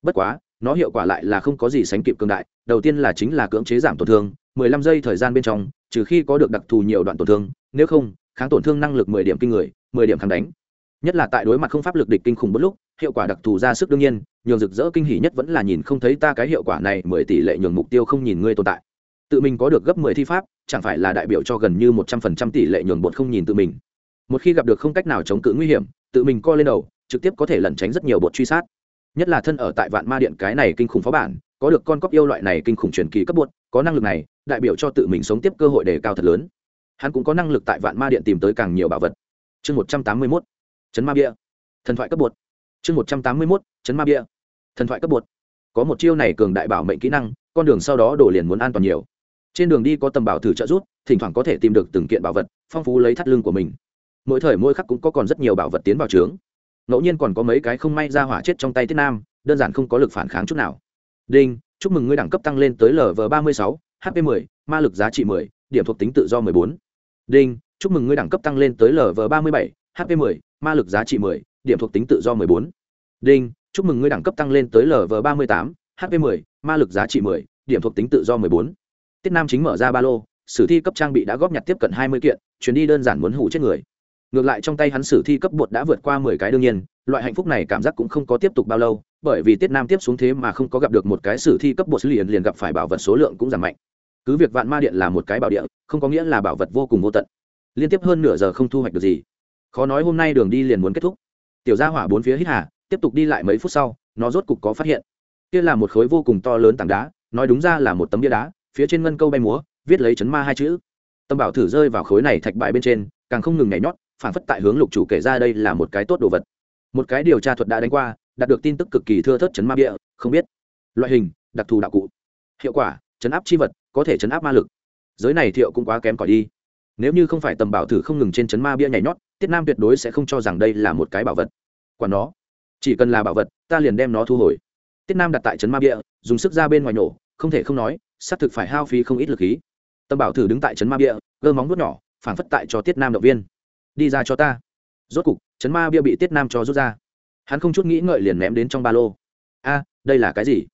Bất quá nó hiệu quả lại là không có gì sánh kịp cường đại, đầu tiên là chính là cưỡng chế giảm tổn thương, mười lăm giây thời gian bên trong, trừ khi có được đặc thù nhiều đoạn tổn thương, nếu không, kháng tổn thương năng lực mười điểm kinh người, mười điểm kháng đánh. Nhất là tại đối mặt không pháp lực địch kinh khủng bất lúc, hiệu quả đặc thù ra sức đương nhiên, nhường rực rỡ kinh hỉ nhất vẫn là nhìn không thấy ta cái hiệu quả này, mười tỷ lệ nhường mục tiêu không nhìn ngươi tồn tại. Tự mình có được gấp mười thi pháp, chẳng phải là đại biểu cho gần như một trăm phần trăm tỷ lệ nhường bột không nhìn tự mình. Một khi gặp được không cách nào chống cự nguy hiểm, tự mình co lên đầu, trực tiếp có thể lẩn tránh rất nhiều bột truy sát nhất là thân ở tại vạn ma điện cái này kinh khủng phó bản, có được con cóc yêu loại này kinh khủng truyền kỳ cấp bột có năng lực này, đại biểu cho tự mình sống tiếp cơ hội đề cao thật lớn. Hắn cũng có năng lực tại vạn ma điện tìm tới càng nhiều bảo vật. Chương một trăm tám mươi mốt, chấn ma bia. Thần thoại cấp bột chương một trăm tám mươi mốt, chấn ma bia. Thần thoại cấp bột có một chiêu này cường đại bảo mệnh kỹ năng, con đường sau đó đổ liền muốn an toàn nhiều. Trên đường đi có tầm bảo thử trợ rút thỉnh thoảng có thể tìm được từng kiện bảo vật, phong phú lấy thắt lưng của mình. Mỗi thời mỗi khắc cũng có còn rất nhiều bảo vật tiến vào trướng ngẫu nhiên còn có mấy cái không may ra hỏa chết trong tay tiết nam đơn giản không có lực phản kháng chút nào đinh chúc mừng ngươi đẳng cấp tăng lên tới lv ba mươi sáu hp 10, ma lực giá trị 10, điểm thuộc tính tự do 14. đinh chúc mừng ngươi đẳng cấp tăng lên tới lv ba mươi bảy hp 10, ma lực giá trị 10, điểm thuộc tính tự do 14. đinh chúc mừng ngươi đẳng cấp tăng lên tới lv ba mươi tám hp 10, ma lực giá trị 10, điểm thuộc tính tự do 14. tiết nam chính mở ra ba lô sử thi cấp trang bị đã góp nhặt tiếp cận hai mươi kiện chuyến đi đơn giản muốn hủ chết người ngược lại trong tay hắn sử thi cấp bột đã vượt qua mười cái đương nhiên, loại hạnh phúc này cảm giác cũng không có tiếp tục bao lâu, bởi vì tiết nam tiếp xuống thế mà không có gặp được một cái sử thi cấp bột liền liền gặp phải bảo vật số lượng cũng giảm mạnh. Cứ việc vạn ma điện là một cái bảo địa, không có nghĩa là bảo vật vô cùng vô tận. Liên tiếp hơn nửa giờ không thu hoạch được gì. Khó nói hôm nay đường đi liền muốn kết thúc. Tiểu gia hỏa bốn phía hít hà, tiếp tục đi lại mấy phút sau, nó rốt cục có phát hiện. Kia là một khối vô cùng to lớn tảng đá, nói đúng ra là một tấm bia đá, phía trên ngân câu bay múa, viết lấy chấn ma hai chữ. Tâm bảo thử rơi vào khối này thạch bại bên trên, càng không ngừng nhảy nhót phản phất tại hướng lục chủ kể ra đây là một cái tốt đồ vật. Một cái điều tra thuật đã đánh qua, đạt được tin tức cực kỳ thưa thớt chấn ma bia, không biết. Loại hình, đặc thù đạo cụ. Hiệu quả, chấn áp chi vật, có thể chấn áp ma lực. Giới này thiệu cũng quá kém cỏi đi. Nếu như không phải tầm bảo thử không ngừng trên chấn ma bia nhảy nhót, tiết nam tuyệt đối sẽ không cho rằng đây là một cái bảo vật. Quả nó, chỉ cần là bảo vật, ta liền đem nó thu hồi. Tiết nam đặt tại chấn ma bia, dùng sức ra bên ngoài nổ, không thể không nói, xác thực phải hao phí không ít lực khí. Tầm bảo thử đứng tại chấn ma bia gơ móng vuốt nhỏ phản phất tại cho tiết nam động viên đi ra cho ta. Rốt cục, chấn ma bia bị tiết nam cho rút ra. Hắn không chút nghĩ ngợi liền ném đến trong ba lô. A, đây là cái gì?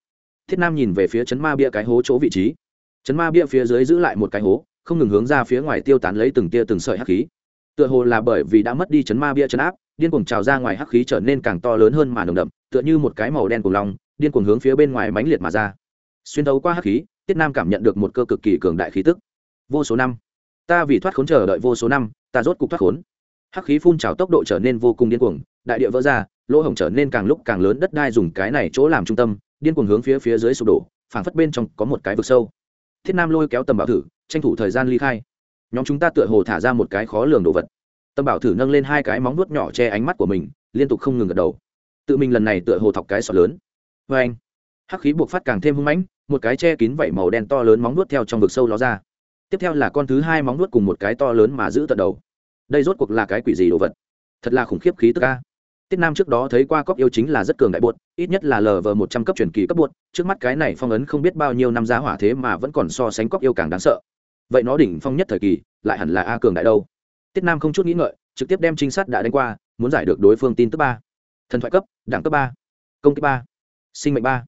Thiết nam nhìn về phía chấn ma bia cái hố chỗ vị trí. Chấn ma bia phía dưới giữ lại một cái hố, không ngừng hướng ra phía ngoài tiêu tán lấy từng tia từng sợi hắc khí. Tựa hồ là bởi vì đã mất đi chấn ma bia chấn áp, điên cuồng trào ra ngoài hắc khí trở nên càng to lớn hơn mà nồng đậm, tựa như một cái màu đen cùng lòng điên cuồng hướng phía bên ngoài mãnh liệt mà ra. Xuyên thấu qua hắc khí, tiết nam cảm nhận được một cơ cực kỳ cường đại khí tức. Vô số năm ta vì thoát khốn chờ đợi vô số năm, ta rốt cục thoát khốn. Hắc khí phun trào tốc độ trở nên vô cùng điên cuồng, đại địa vỡ ra, lỗ hổng trở nên càng lúc càng lớn, đất đai dùng cái này chỗ làm trung tâm, điên cuồng hướng phía phía dưới sụp đổ, phảng phất bên trong có một cái vực sâu. Thiết nam lôi kéo tầm bảo thử, tranh thủ thời gian ly khai. Nhóm chúng ta tựa hồ thả ra một cái khó lường đồ vật. Tầm bảo thử nâng lên hai cái móng nuốt nhỏ che ánh mắt của mình, liên tục không ngừng gật đầu. Tự mình lần này tựa hồ thọc cái sọt lớn. Vê anh hắc khí buộc phát càng thêm hung mãnh, một cái che kín vảy màu đen to lớn móng nuốt theo trong vực sâu ló ra tiếp theo là con thứ hai móng nuốt cùng một cái to lớn mà giữ tận đầu. Đây rốt cuộc là cái quỷ gì đồ vật? Thật là khủng khiếp khí tức ca tiết nam trước đó thấy qua cóc yêu chính là rất cường đại buột, ít nhất là lờ vờ một trăm cấp truyền kỳ cấp buột, trước mắt cái này phong ấn không biết bao nhiêu năm giá hỏa thế mà vẫn còn so sánh cóc yêu càng đáng sợ. Vậy nó đỉnh phong nhất thời kỳ, lại hẳn là a cường đại đâu? Tiết nam không chút nghĩ ngợi, trực tiếp đem trinh sát đã đánh qua, muốn giải được đối phương tin tức ba. Thần thoại cấp, đẳng cấp ba. Công kích ba. Sinh mệnh ba.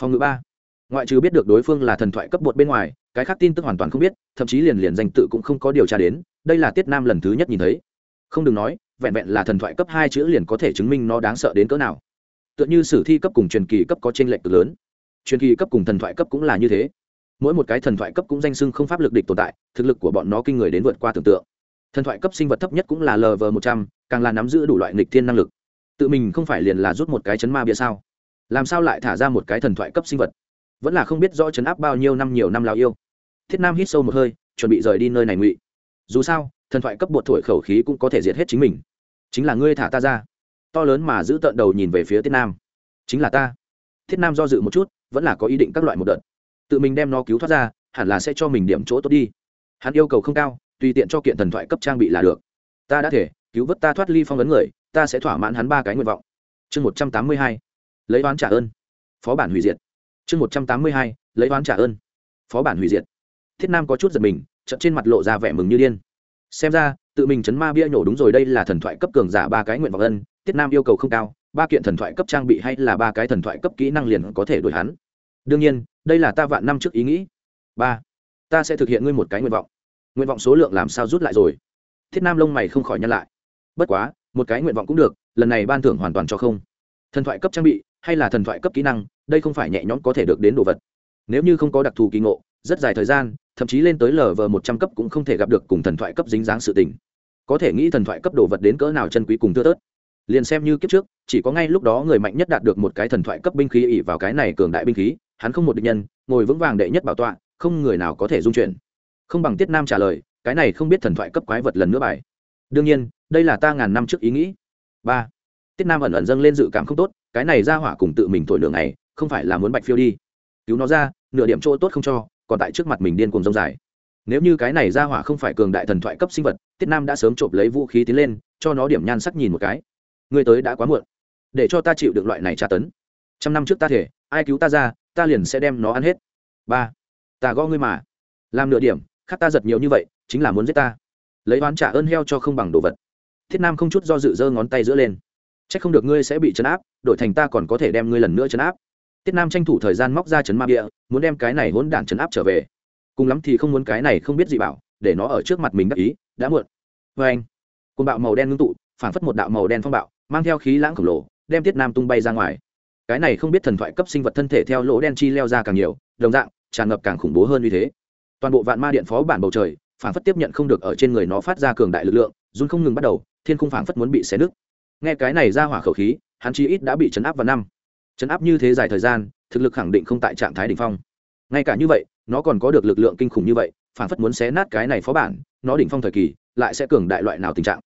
Phòng ngự ba. Ngoại trừ biết được đối phương là thần thoại cấp bột bên ngoài cái khác tin tức hoàn toàn không biết, thậm chí liền liền danh tự cũng không có điều tra đến, đây là tiết nam lần thứ nhất nhìn thấy. Không đừng nói, vẹn vẹn là thần thoại cấp hai chữ liền có thể chứng minh nó đáng sợ đến cỡ nào. Tựa như sử thi cấp cùng truyền kỳ cấp có t r ê n lệch cực lớn. Truyền kỳ cấp cùng thần thoại cấp cũng là như thế. Mỗi một cái thần thoại cấp cũng danh sưng không pháp lực địch tồn tại, thực lực của bọn nó kinh người đến vượt qua tưởng tượng. Thần thoại cấp sinh vật thấp nhất cũng là lv một trăm, càng là nắm giữ đủ loại nghịch thiên năng lực. Tự mình không phải liền là rút một cái chấn ma bia sao? Làm sao lại thả ra một cái thần thoại cấp sinh vật? Vẫn là không biết rõ chấn áp bao nhiêu năm nhiều năm lào yêu. Thiết nam hít sâu một hơi, chuẩn bị rời đi nơi này ngụy. Dù sao, thần thoại cấp bột thổi khẩu khí cũng có thể diệt hết chính mình. Chính là ngươi thả ta ra. To lớn mà giữ tợn đầu nhìn về phía tiết nam. Chính là ta. Thiết nam do dự một chút, vẫn là có ý định các loại một đợt. Tự mình đem nó cứu thoát ra, hẳn là sẽ cho mình điểm chỗ tốt đi. Hắn yêu cầu không cao, tùy tiện cho kiện thần thoại cấp trang bị là được. Ta đã thể, cứu vớt ta thoát ly phong ấn người, ta sẽ thỏa mãn hắn ba cái nguyện vọng. Chương một trăm tám mươi hai. Lấy oán trả ơn. Phó bản hủy diệt chương một trăm tám mươi hai, lấy oán trả ơn. Phó bản hủy diệt. Thiết nam có chút giật mình trận trên mặt lộ ra vẻ mừng như điên. Xem ra, tự mình chấn ma bia nhổ đúng rồi, đây là thần thoại cấp cường giả ba cái nguyện vọng ân tiết nam yêu cầu không cao, ba kiện thần thoại cấp trang bị hay là ba cái thần thoại cấp kỹ năng liền có thể đổi hắn. Đương nhiên, đây là ta vạn năm trước ý nghĩ. Ba, ta sẽ thực hiện ngươi một cái nguyện vọng. Nguyện vọng số lượng làm sao rút lại rồi? Thiết nam lông mày không khỏi nhăn lại. Bất quá, một cái nguyện vọng cũng được, lần này ban thưởng hoàn toàn cho không thần thoại cấp trang bị, hay là thần thoại cấp kỹ năng, đây không phải nhẹ nhõm có thể được đến đồ vật. Nếu như không có đặc thù kỳ ngộ, rất dài thời gian, thậm chí lên tới lv một trăm cấp cũng không thể gặp được cùng thần thoại cấp dính dáng sự tình. Có thể nghĩ thần thoại cấp đồ vật đến cỡ nào chân quý cùng thưa tớt liền xem như kiếp trước, chỉ có ngay lúc đó người mạnh nhất đạt được một cái thần thoại cấp binh khí ỉ vào cái này cường đại binh khí, hắn không một định nhân, ngồi vững vàng đệ nhất bảo tọa, không người nào có thể dung chuyển. Không bằng tiết nam trả lời, cái này không biết thần thoại cấp quái vật lần nữa bài. Đương nhiên, đây là ta ngàn năm trước ý nghĩ. Ba tiết nam ẩn ẩn dâng lên dự cảm không tốt, cái này ra hỏa cùng tự mình thổi lửa này không phải là muốn bạch phiêu đi. Cứu nó ra, nửa điểm chỗ tốt không cho, còn tại trước mặt mình điên cùng rông dài. Nếu như cái này ra hỏa không phải cường đại thần thoại cấp sinh vật, tiết nam đã sớm trộm lấy vũ khí tiến lên, cho nó điểm nhan sắc nhìn một cái. Người tới đã quá muộn. Để cho ta chịu được loại này tra tấn. Trăm năm trước ta thể, ai cứu ta ra, ta liền sẽ đem nó ăn hết. Ba, ta gõ ngươi mà. Làm nửa điểm khác ta giật nhiều như vậy, chính là muốn giết ta. Lấy oán trả ơn heo cho không bằng đồ vật. Thiết nam không chút do dự giơ ngón tay giữa lên. Chắc không được ngươi sẽ bị chấn áp, đổi thành ta còn có thể đem ngươi lần nữa chấn áp. Tiết nam tranh thủ thời gian móc ra chấn ma bia, muốn đem cái này hỗn đản chấn áp trở về. Cùng lắm thì không muốn cái này không biết gì bảo, để nó ở trước mặt mình đắc ý, đã muộn. Vê anh côn bạo màu đen ngưng tụ, phản phất một đạo màu đen phong bạo, mang theo khí lãng khổng lồ, đem tiết nam tung bay ra ngoài. Cái này không biết thần thoại cấp sinh vật thân thể theo lỗ đen chi leo ra càng nhiều, đồng dạng, tràn ngập càng khủng bố hơn như thế. Toàn bộ vạn ma điện phó bản bầu trời, phản phất tiếp nhận không được ở trên người nó phát ra cường đại lực lượng, run không ngừng bắt đầu, thiên khung phản phất muốn bị xé nứt nghe cái này ra hỏa khẩu khí, hắn chí ít đã bị chấn áp vào năm. Chấn áp như thế dài thời gian, thực lực khẳng định không tại trạng thái đ ỉ n h phong. Ngay cả như vậy, nó còn có được lực lượng kinh khủng như vậy, phản phất muốn xé nát cái này phó bản, nó đỉnh phong thời kỳ, lại sẽ cường đại loại nào tình trạng?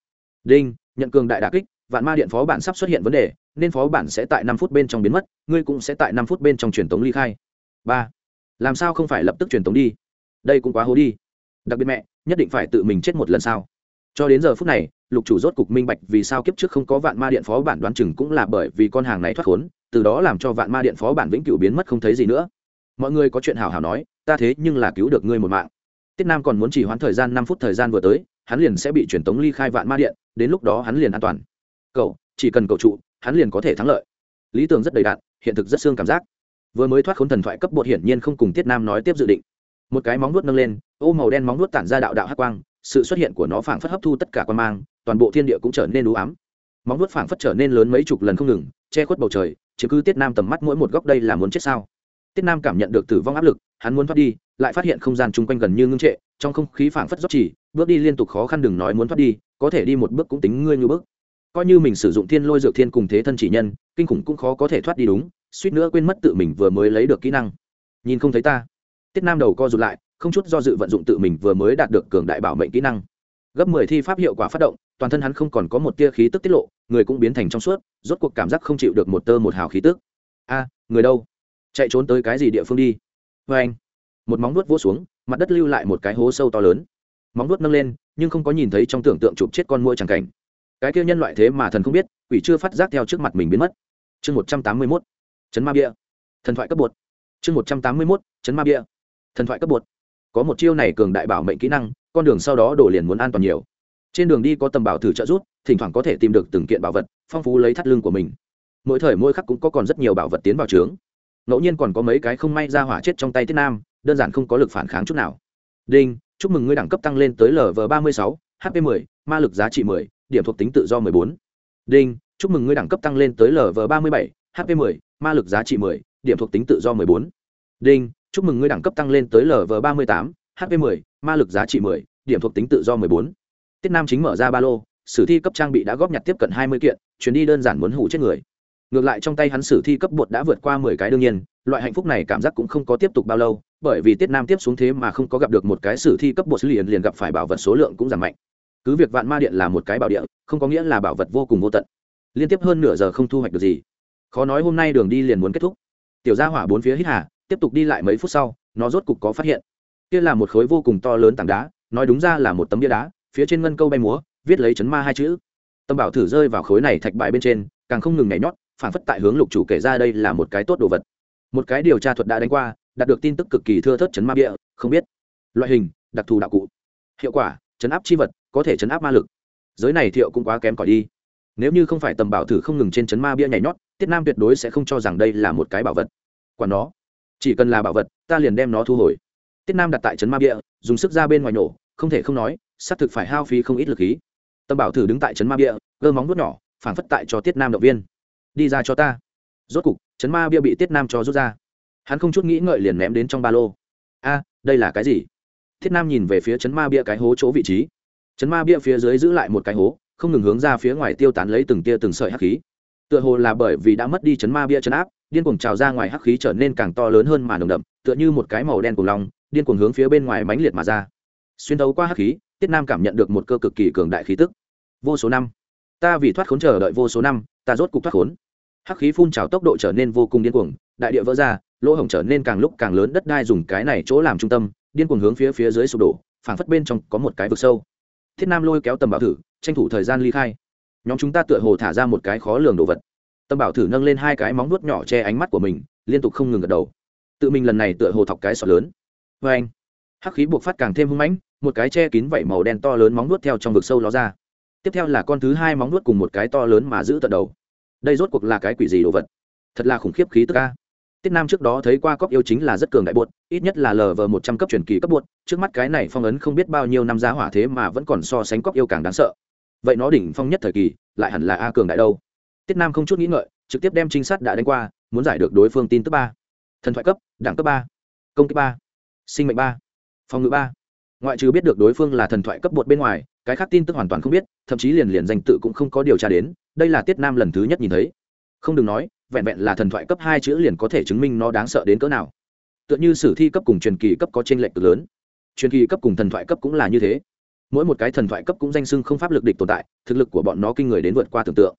Đinh, nhận cường đại đà kích, vạn ma điện phó bản sắp xuất hiện vấn đề, nên phó bản sẽ tại năm phút bên trong biến mất, ngươi cũng sẽ tại năm phút bên trong truyền tống ly khai. Ba. Làm sao không phải lập tức truyền tống đi? Đây cũng quá hố đi. Đặc biệt mẹ, nhất định phải tự mình chết một lần sao? Cho đến giờ phút này lục chủ rốt cục minh bạch vì sao kiếp trước không có vạn ma điện phó bản đoán chừng cũng là bởi vì con hàng này thoát khốn, từ đó làm cho vạn ma điện phó bản vĩnh cửu biến mất không thấy gì nữa. Mọi người có chuyện hào hào nói, ta thế nhưng là cứu được ngươi một mạng. Tiết nam còn muốn chỉ hoãn thời gian năm phút thời gian vừa tới, hắn liền sẽ bị truyền tống ly khai vạn ma điện, đến lúc đó hắn liền an toàn. Cậu, chỉ cần cậu trụ, hắn liền có thể thắng lợi. Lý tưởng rất đầy đạn hiện thực rất xương cảm giác. Vừa mới thoát khốn thần thoại cấp bột hiển nhiên không cùng tiết nam nói tiếp dự định. Một cái móng nuốt nâng lên, ô màu đen móng nuốt tản ra đạo đạo hắc quang, sự xuất hiện của nó phảng phất hấp thu tất cả quan mang toàn bộ thiên địa cũng trở nên u ám. Móng vuốt phảng phất trở nên lớn mấy chục lần không ngừng, che khuất bầu trời chứ cứ tiết nam tầm mắt mỗi một góc đây là muốn chết sao? Tiết nam cảm nhận được tử vong áp lực, hắn muốn thoát đi, lại phát hiện không gian chung quanh gần như ngưng trệ, trong không khí phảng phất dốc chỉ, bước đi liên tục khó khăn đừng nói muốn thoát đi, có thể đi một bước cũng tính ngươi như bước. Coi như mình sử dụng thiên lôi dược thiên cùng thế thân chỉ nhân, kinh khủng cũng khó có thể thoát đi đúng, suýt nữa quên mất tự mình vừa mới lấy được kỹ năng. Nhìn không thấy ta. Tiết nam đầu co rụt lại, không chút do dự vận dụng tự mình vừa mới đạt được cường đại bảo mệnh kỹ năng gấp mười thi pháp hiệu quả phát động, toàn thân hắn không còn có một tia khí tức tiết lộ, người cũng biến thành trong suốt, rốt cuộc cảm giác không chịu được một tơ một hào khí tức. A, người đâu? Chạy trốn tới cái gì địa phương đi? Vê anh, một móng nuốt vỗ xuống, mặt đất lưu lại một cái hố sâu to lớn. Móng nuốt nâng lên, nhưng không có nhìn thấy trong tưởng tượng chụp chết con mũi chẳng cảnh. Cái kia nhân loại thế mà thần không biết, quỷ chưa phát giác theo trước mặt mình biến mất. Chương một trăm tám mươi mốt, chấn ma bia. Thần thoại cấp bột. Chương một trăm tám mươi mốt, chấn ma bia. Thần thoại cấp bột. Có một chiêu này cường đại bảo mệnh kỹ năng con đường sau đó đổ liền muốn an toàn nhiều trên đường đi có tầm bảo thử trợ rút thỉnh thoảng có thể tìm được từng kiện bảo vật phong phú lấy thắt lưng của mình mỗi thời mỗi khắc cũng có còn rất nhiều bảo vật tiến vào trướng ngẫu nhiên còn có mấy cái không may ra hỏa chết trong tay tiết nam đơn giản không có lực phản kháng chút nào đinh chúc mừng ngươi đẳng cấp tăng lên tới lv ba mươi sáu hp 10, ma lực giá trị 10, điểm thuộc tính tự do 14. đinh chúc mừng ngươi đẳng cấp tăng lên tới lv ba mươi bảy hp 10, ma lực giá trị 10, điểm thuộc tính tự do 14. đinh chúc mừng ngươi đẳng cấp tăng lên tới lv ba mươi tám hp 10, ma lực giá trị 10, điểm thuộc tính tự do 14. tiết nam chính mở ra ba lô sử thi cấp trang bị đã góp nhặt tiếp cận hai mươi kiện chuyến đi đơn giản muốn hủ chết người. Ngược lại trong tay hắn sử thi cấp bột đã vượt qua mười cái đương nhiên loại hạnh phúc này cảm giác cũng không có tiếp tục bao lâu bởi vì tiết nam tiếp xuống thế mà không có gặp được một cái sử thi cấp bột liền liền gặp phải bảo vật số lượng cũng giảm mạnh. Cứ việc vạn ma điện là một cái bảo địa không có nghĩa là bảo vật vô cùng vô tận. Liên tiếp hơn nửa giờ không thu hoạch được gì. Khó nói hôm nay đường đi liền muốn kết thúc. Tiểu gia hỏa bốn phía hít hà tiếp tục đi lại mấy phút sau nó rốt cục có phát hiện kia là một khối vô cùng to lớn tảng đá, nói đúng ra là một tấm bia đá, phía trên ngân câu bay múa, viết lấy chấn ma hai chữ. Tâm bảo thử rơi vào khối này thạch bại bên trên, càng không ngừng nhảy nhót, phản phất tại hướng lục chủ kể ra đây là một cái tốt đồ vật. Một cái điều tra thuật đã đánh qua, đạt được tin tức cực kỳ thưa thớt chấn ma bia, không biết. Loại hình, đặc thù đạo cụ. Hiệu quả, chấn áp chi vật, có thể chấn áp ma lực. Giới này thiệu cũng quá kém cỏi đi. Nếu như không phải tầm bảo thử không ngừng trên chấn ma bia nhảy nhót, tiết nam tuyệt đối sẽ không cho rằng đây là một cái bảo vật. Quả nó, chỉ cần là bảo vật, ta liền đem nó thu hồi tiết nam đặt tại chấn ma bia dùng sức ra bên ngoài nổ, không thể không nói, xác thực phải hao phí không ít lực khí. Tâm bảo thử đứng tại chấn ma bia cơ móng vuốt nhỏ phản phất tại cho tiết nam động viên. Đi ra cho ta. Rốt cục chấn ma bia bị tiết nam cho rút ra. Hắn không chút nghĩ ngợi liền ném đến trong ba lô. A, đây là cái gì? Thiết nam nhìn về phía chấn ma bia cái hố chỗ vị trí. Chấn ma bia phía dưới giữ lại một cái hố, không ngừng hướng ra phía ngoài tiêu tán lấy từng tia từng sợi hắc khí. Tựa hồ là bởi vì đã mất đi chấn ma bia chấn áp, điên cuồng trào ra ngoài hắc khí trở nên càng to lớn hơn mà nồng đậm, tựa như một cái màu đen cùng lòng điên cuồng hướng phía bên ngoài mãnh liệt mà ra. Xuyên thấu qua hắc khí, tiết nam cảm nhận được một cơ cực kỳ cường đại khí tức. Vô số năm, ta vì thoát khốn chờ đợi vô số năm, ta rốt cục thoát khốn. Hắc khí phun trào tốc độ trở nên vô cùng điên cuồng, đại địa vỡ ra, lỗ hổng trở nên càng lúc càng lớn, đất đai dùng cái này chỗ làm trung tâm, điên cuồng hướng phía phía dưới sụp đổ, phảng phất bên trong có một cái vực sâu. Thiết nam lôi kéo tầm bảo thử, tranh thủ thời gian ly khai. Nhóm chúng ta tựa hồ thả ra một cái khó lường đồ vật. Tầm bảo thử nâng lên hai cái móng nuốt nhỏ che ánh mắt của mình, liên tục không ngừng gật đầu. Tự mình lần này tựa hồ thọc cái sọt lớn vê anh, hắc khí buộc phát càng thêm hưng mãnh, một cái che kín vảy màu đen to lớn móng nuốt theo trong vực sâu ló ra. Tiếp theo là con thứ hai móng nuốt cùng một cái to lớn mà giữ tận đầu. Đây rốt cuộc là cái quỷ gì đồ vật? Thật là khủng khiếp khí tức ca tiết nam trước đó thấy qua cóc yêu chính là rất cường đại buột ít nhất là lv một trăm cấp truyền kỳ cấp buột trước mắt cái này phong ấn không biết bao nhiêu năm giá hỏa thế mà vẫn còn so sánh cóc yêu càng đáng sợ. Vậy nó đỉnh phong nhất thời kỳ, lại hẳn là a cường đại đâu? Tiết nam không chút nghĩ ngợi, trực tiếp đem trinh sát đã đánh qua, muốn giải được đối phương tin tức ba. Thần thoại cấp, đẳng cấp ba. Công kích ba sinh mệnh ba, phòng ngự ba. Ngoại trừ biết được đối phương là thần thoại cấp bột bên ngoài, cái khác tin tức hoàn toàn không biết, thậm chí liền liền danh tự cũng không có điều tra đến, đây là tiết nam lần thứ nhất nhìn thấy. Không đừng nói, vẹn vẹn là thần thoại cấp hai chữ liền có thể chứng minh nó đáng sợ đến cỡ nào. Tựa như sử thi cấp cùng truyền kỳ cấp có t r ê n lệch cực lớn. Truyền kỳ cấp cùng thần thoại cấp cũng là như thế. Mỗi một cái thần thoại cấp cũng danh sưng không pháp lực địch tồn tại, thực lực của bọn nó kinh người đến vượt qua tưởng tượng.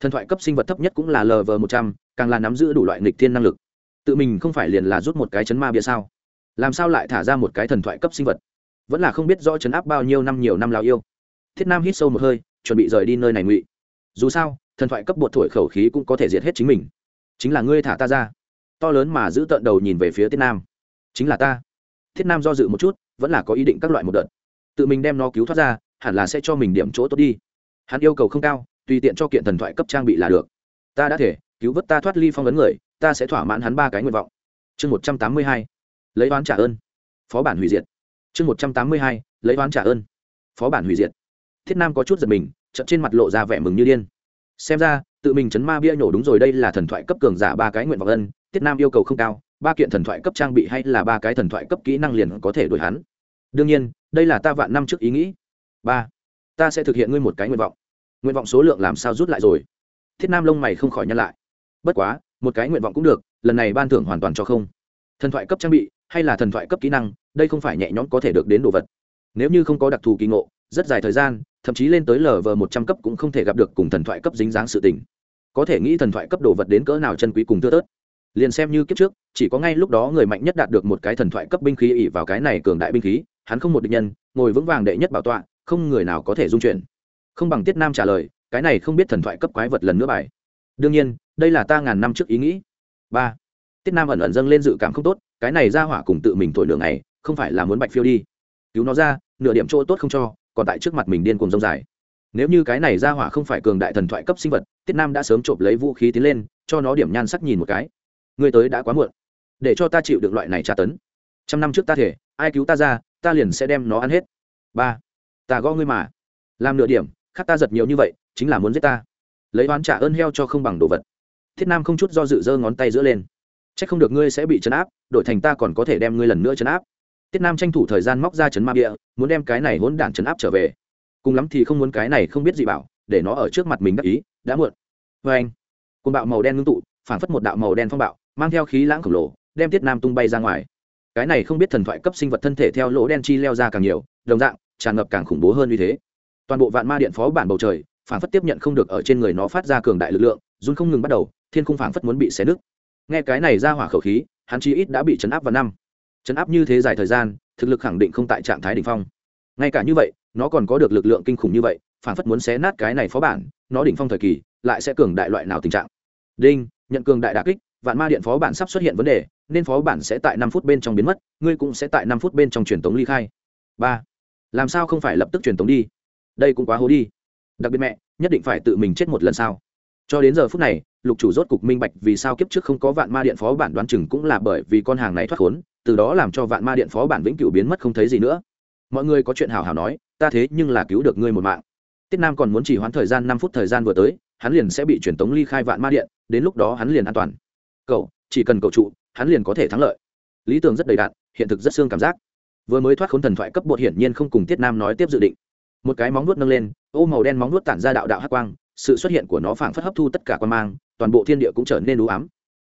Thần thoại cấp sinh vật thấp nhất cũng là lv một trăm, càng là nắm giữ đủ loại nghịch thiên năng lực. Tự mình không phải liền là rút một cái chấn ma bia sao? Làm sao lại thả ra một cái thần thoại cấp sinh vật? Vẫn là không biết rõ chấn áp bao nhiêu năm nhiều năm lao yêu. Thiết nam hít sâu một hơi, chuẩn bị rời đi nơi này ngụy. Dù sao, thần thoại cấp bột thổi khẩu khí cũng có thể diệt hết chính mình. Chính là ngươi thả ta ra. To lớn mà giữ tợn đầu nhìn về phía tiết nam. Chính là ta. Thiết nam do dự một chút, vẫn là có ý định các loại một đợt. Tự mình đem nó cứu thoát ra, hẳn là sẽ cho mình điểm chỗ tốt đi. Hắn yêu cầu không cao, tùy tiện cho kiện thần thoại cấp trang bị là được. Ta đã thể, cứu vớt ta thoát ly phong ấn người, ta sẽ thỏa mãn hắn ba cái nguyện vọng. Chương một trăm tám mươi hai lấy oán trả ơn. Phó bản hủy diệt. Chương một trăm tám mươi hai, lấy oán trả ơn. Phó bản hủy diệt. Thiết nam có chút giật mình chậm trên mặt lộ ra vẻ mừng như điên. Xem ra, tự mình chấn ma bia nhổ đúng rồi đây là thần thoại cấp cường giả ba cái nguyện vọng ân, thiết nam yêu cầu không cao, ba kiện thần thoại cấp trang bị hay là ba cái thần thoại cấp kỹ năng liền có thể đổi hắn. Đương nhiên, đây là ta vạn năm trước ý nghĩ. Ba, ta sẽ thực hiện ngươi một cái nguyện vọng. Nguyện vọng số lượng làm sao rút lại rồi? Thiết nam lông mày không khỏi nhăn lại. Bất quá, một cái nguyện vọng cũng được, lần này ban thưởng hoàn toàn cho không. Thần thoại cấp trang bị hay là thần thoại cấp kỹ năng, đây không phải nhẹ nhõm có thể được đến đồ vật. Nếu như không có đặc thù kỳ ngộ, rất dài thời gian, thậm chí lên tới lv một trăm cấp cũng không thể gặp được cùng thần thoại cấp dính dáng sự tình. Có thể nghĩ thần thoại cấp đồ vật đến cỡ nào chân quý cùng thưa tớt liền xem như kiếp trước, chỉ có ngay lúc đó người mạnh nhất đạt được một cái thần thoại cấp binh khí ỉ vào cái này cường đại binh khí, hắn không một định nhân, ngồi vững vàng đệ nhất bảo tọa, không người nào có thể dung chuyển. Không bằng tiết nam trả lời, cái này không biết thần thoại cấp quái vật lần nữa bài. Đương nhiên, đây là ta ngàn năm trước ý nghĩ. Ba tiết nam ẩn ẩn dâng lên dự cảm không tốt, cái này ra hỏa cùng tự mình thổi đường này, không phải là muốn bạch phiêu đi. Cứu nó ra, nửa điểm chỗ tốt không cho, còn tại trước mặt mình điên cuồng rông dài. Nếu như cái này ra hỏa không phải cường đại thần thoại cấp sinh vật, tiết nam đã sớm trộm lấy vũ khí tiến lên, cho nó điểm nhan sắc nhìn một cái. Người tới đã quá muộn. Để cho ta chịu được loại này tra tấn. Trăm năm trước ta thể, ai cứu ta ra, ta liền sẽ đem nó ăn hết. Ba, ta gõ ngươi mà. Làm nửa điểm, khác ta giật nhiều như vậy, chính là muốn giết ta. Lấy oán trả ơn heo cho không bằng đồ vật. Thiết nam không chút do dự giơ ngón tay giữa lên c h ắ c không được ngươi sẽ bị chấn áp đổi thành ta còn có thể đem ngươi lần nữa chấn áp. Tiết nam tranh thủ thời gian móc ra chấn ma địa, muốn đem cái này hỗn đản chấn áp trở về. Cùng lắm thì không muốn cái này không biết gì bảo để nó ở trước mặt mình đắc ý đã muộn. Vê anh côn bạo màu đen ngưng tụ phản phất một đạo màu đen phong bạo mang theo khí lãng khổng lồ đem tiết nam tung bay ra ngoài. Cái này không biết thần thoại cấp sinh vật thân thể theo lỗ đen chi leo ra càng nhiều đồng dạng tràn ngập càng khủng bố hơn như thế. Toàn bộ vạn ma điện phó bản bầu trời phản phất tiếp nhận không được ở trên người nó phát ra cường đại lực lượng run không ngừng bắt đầu thiên khung phản phất muốn bị xé nứt nghe cái này ra hỏa khẩu khí, hắn chi ít đã bị chấn áp vào năm. Chấn áp như thế dài thời gian, thực lực khẳng định không tại trạng thái đ ỉ n h phong. Ngay cả như vậy, nó còn có được lực lượng kinh khủng như vậy, phản phất muốn xé nát cái này phó bản, nó đỉnh phong thời kỳ, lại sẽ cường đại loại nào tình trạng? Đinh, nhận cường đại đà kích, vạn ma điện phó bản sắp xuất hiện vấn đề, nên phó bản sẽ tại năm phút bên trong biến mất, ngươi cũng sẽ tại năm phút bên trong truyền tống ly khai. Ba. Làm sao không phải lập tức truyền tống đi? Đây cũng quá hố đi. Đặc biệt mẹ, nhất định phải tự mình chết một lần sao? Cho đến giờ phút này, lục chủ rốt cục minh bạch vì sao kiếp trước không có vạn ma điện phó bản đoán chừng cũng là bởi vì con hàng này thoát khốn, từ đó làm cho vạn ma điện phó bản vĩnh cửu biến mất không thấy gì nữa. Mọi người có chuyện hào hào nói, ta thế nhưng là cứu được ngươi một mạng. Tiết nam còn muốn chỉ hoãn thời gian năm phút thời gian vừa tới, hắn liền sẽ bị truyền tống ly khai vạn ma điện, đến lúc đó hắn liền an toàn. Cậu, chỉ cần cậu trụ, hắn liền có thể thắng lợi. Lý tưởng rất đầy đạn hiện thực rất xương cảm giác. Vừa mới thoát khốn thần thoại cấp bột hiển nhiên không cùng tiết nam nói tiếp dự định. Một cái móng nuốt nâng lên, ô màu đen móng nuốt tản ra đạo đạo hắc quang sự xuất hiện của nó phảng phất hấp thu tất cả quan mang, toàn bộ thiên địa cũng trở nên đủ ám.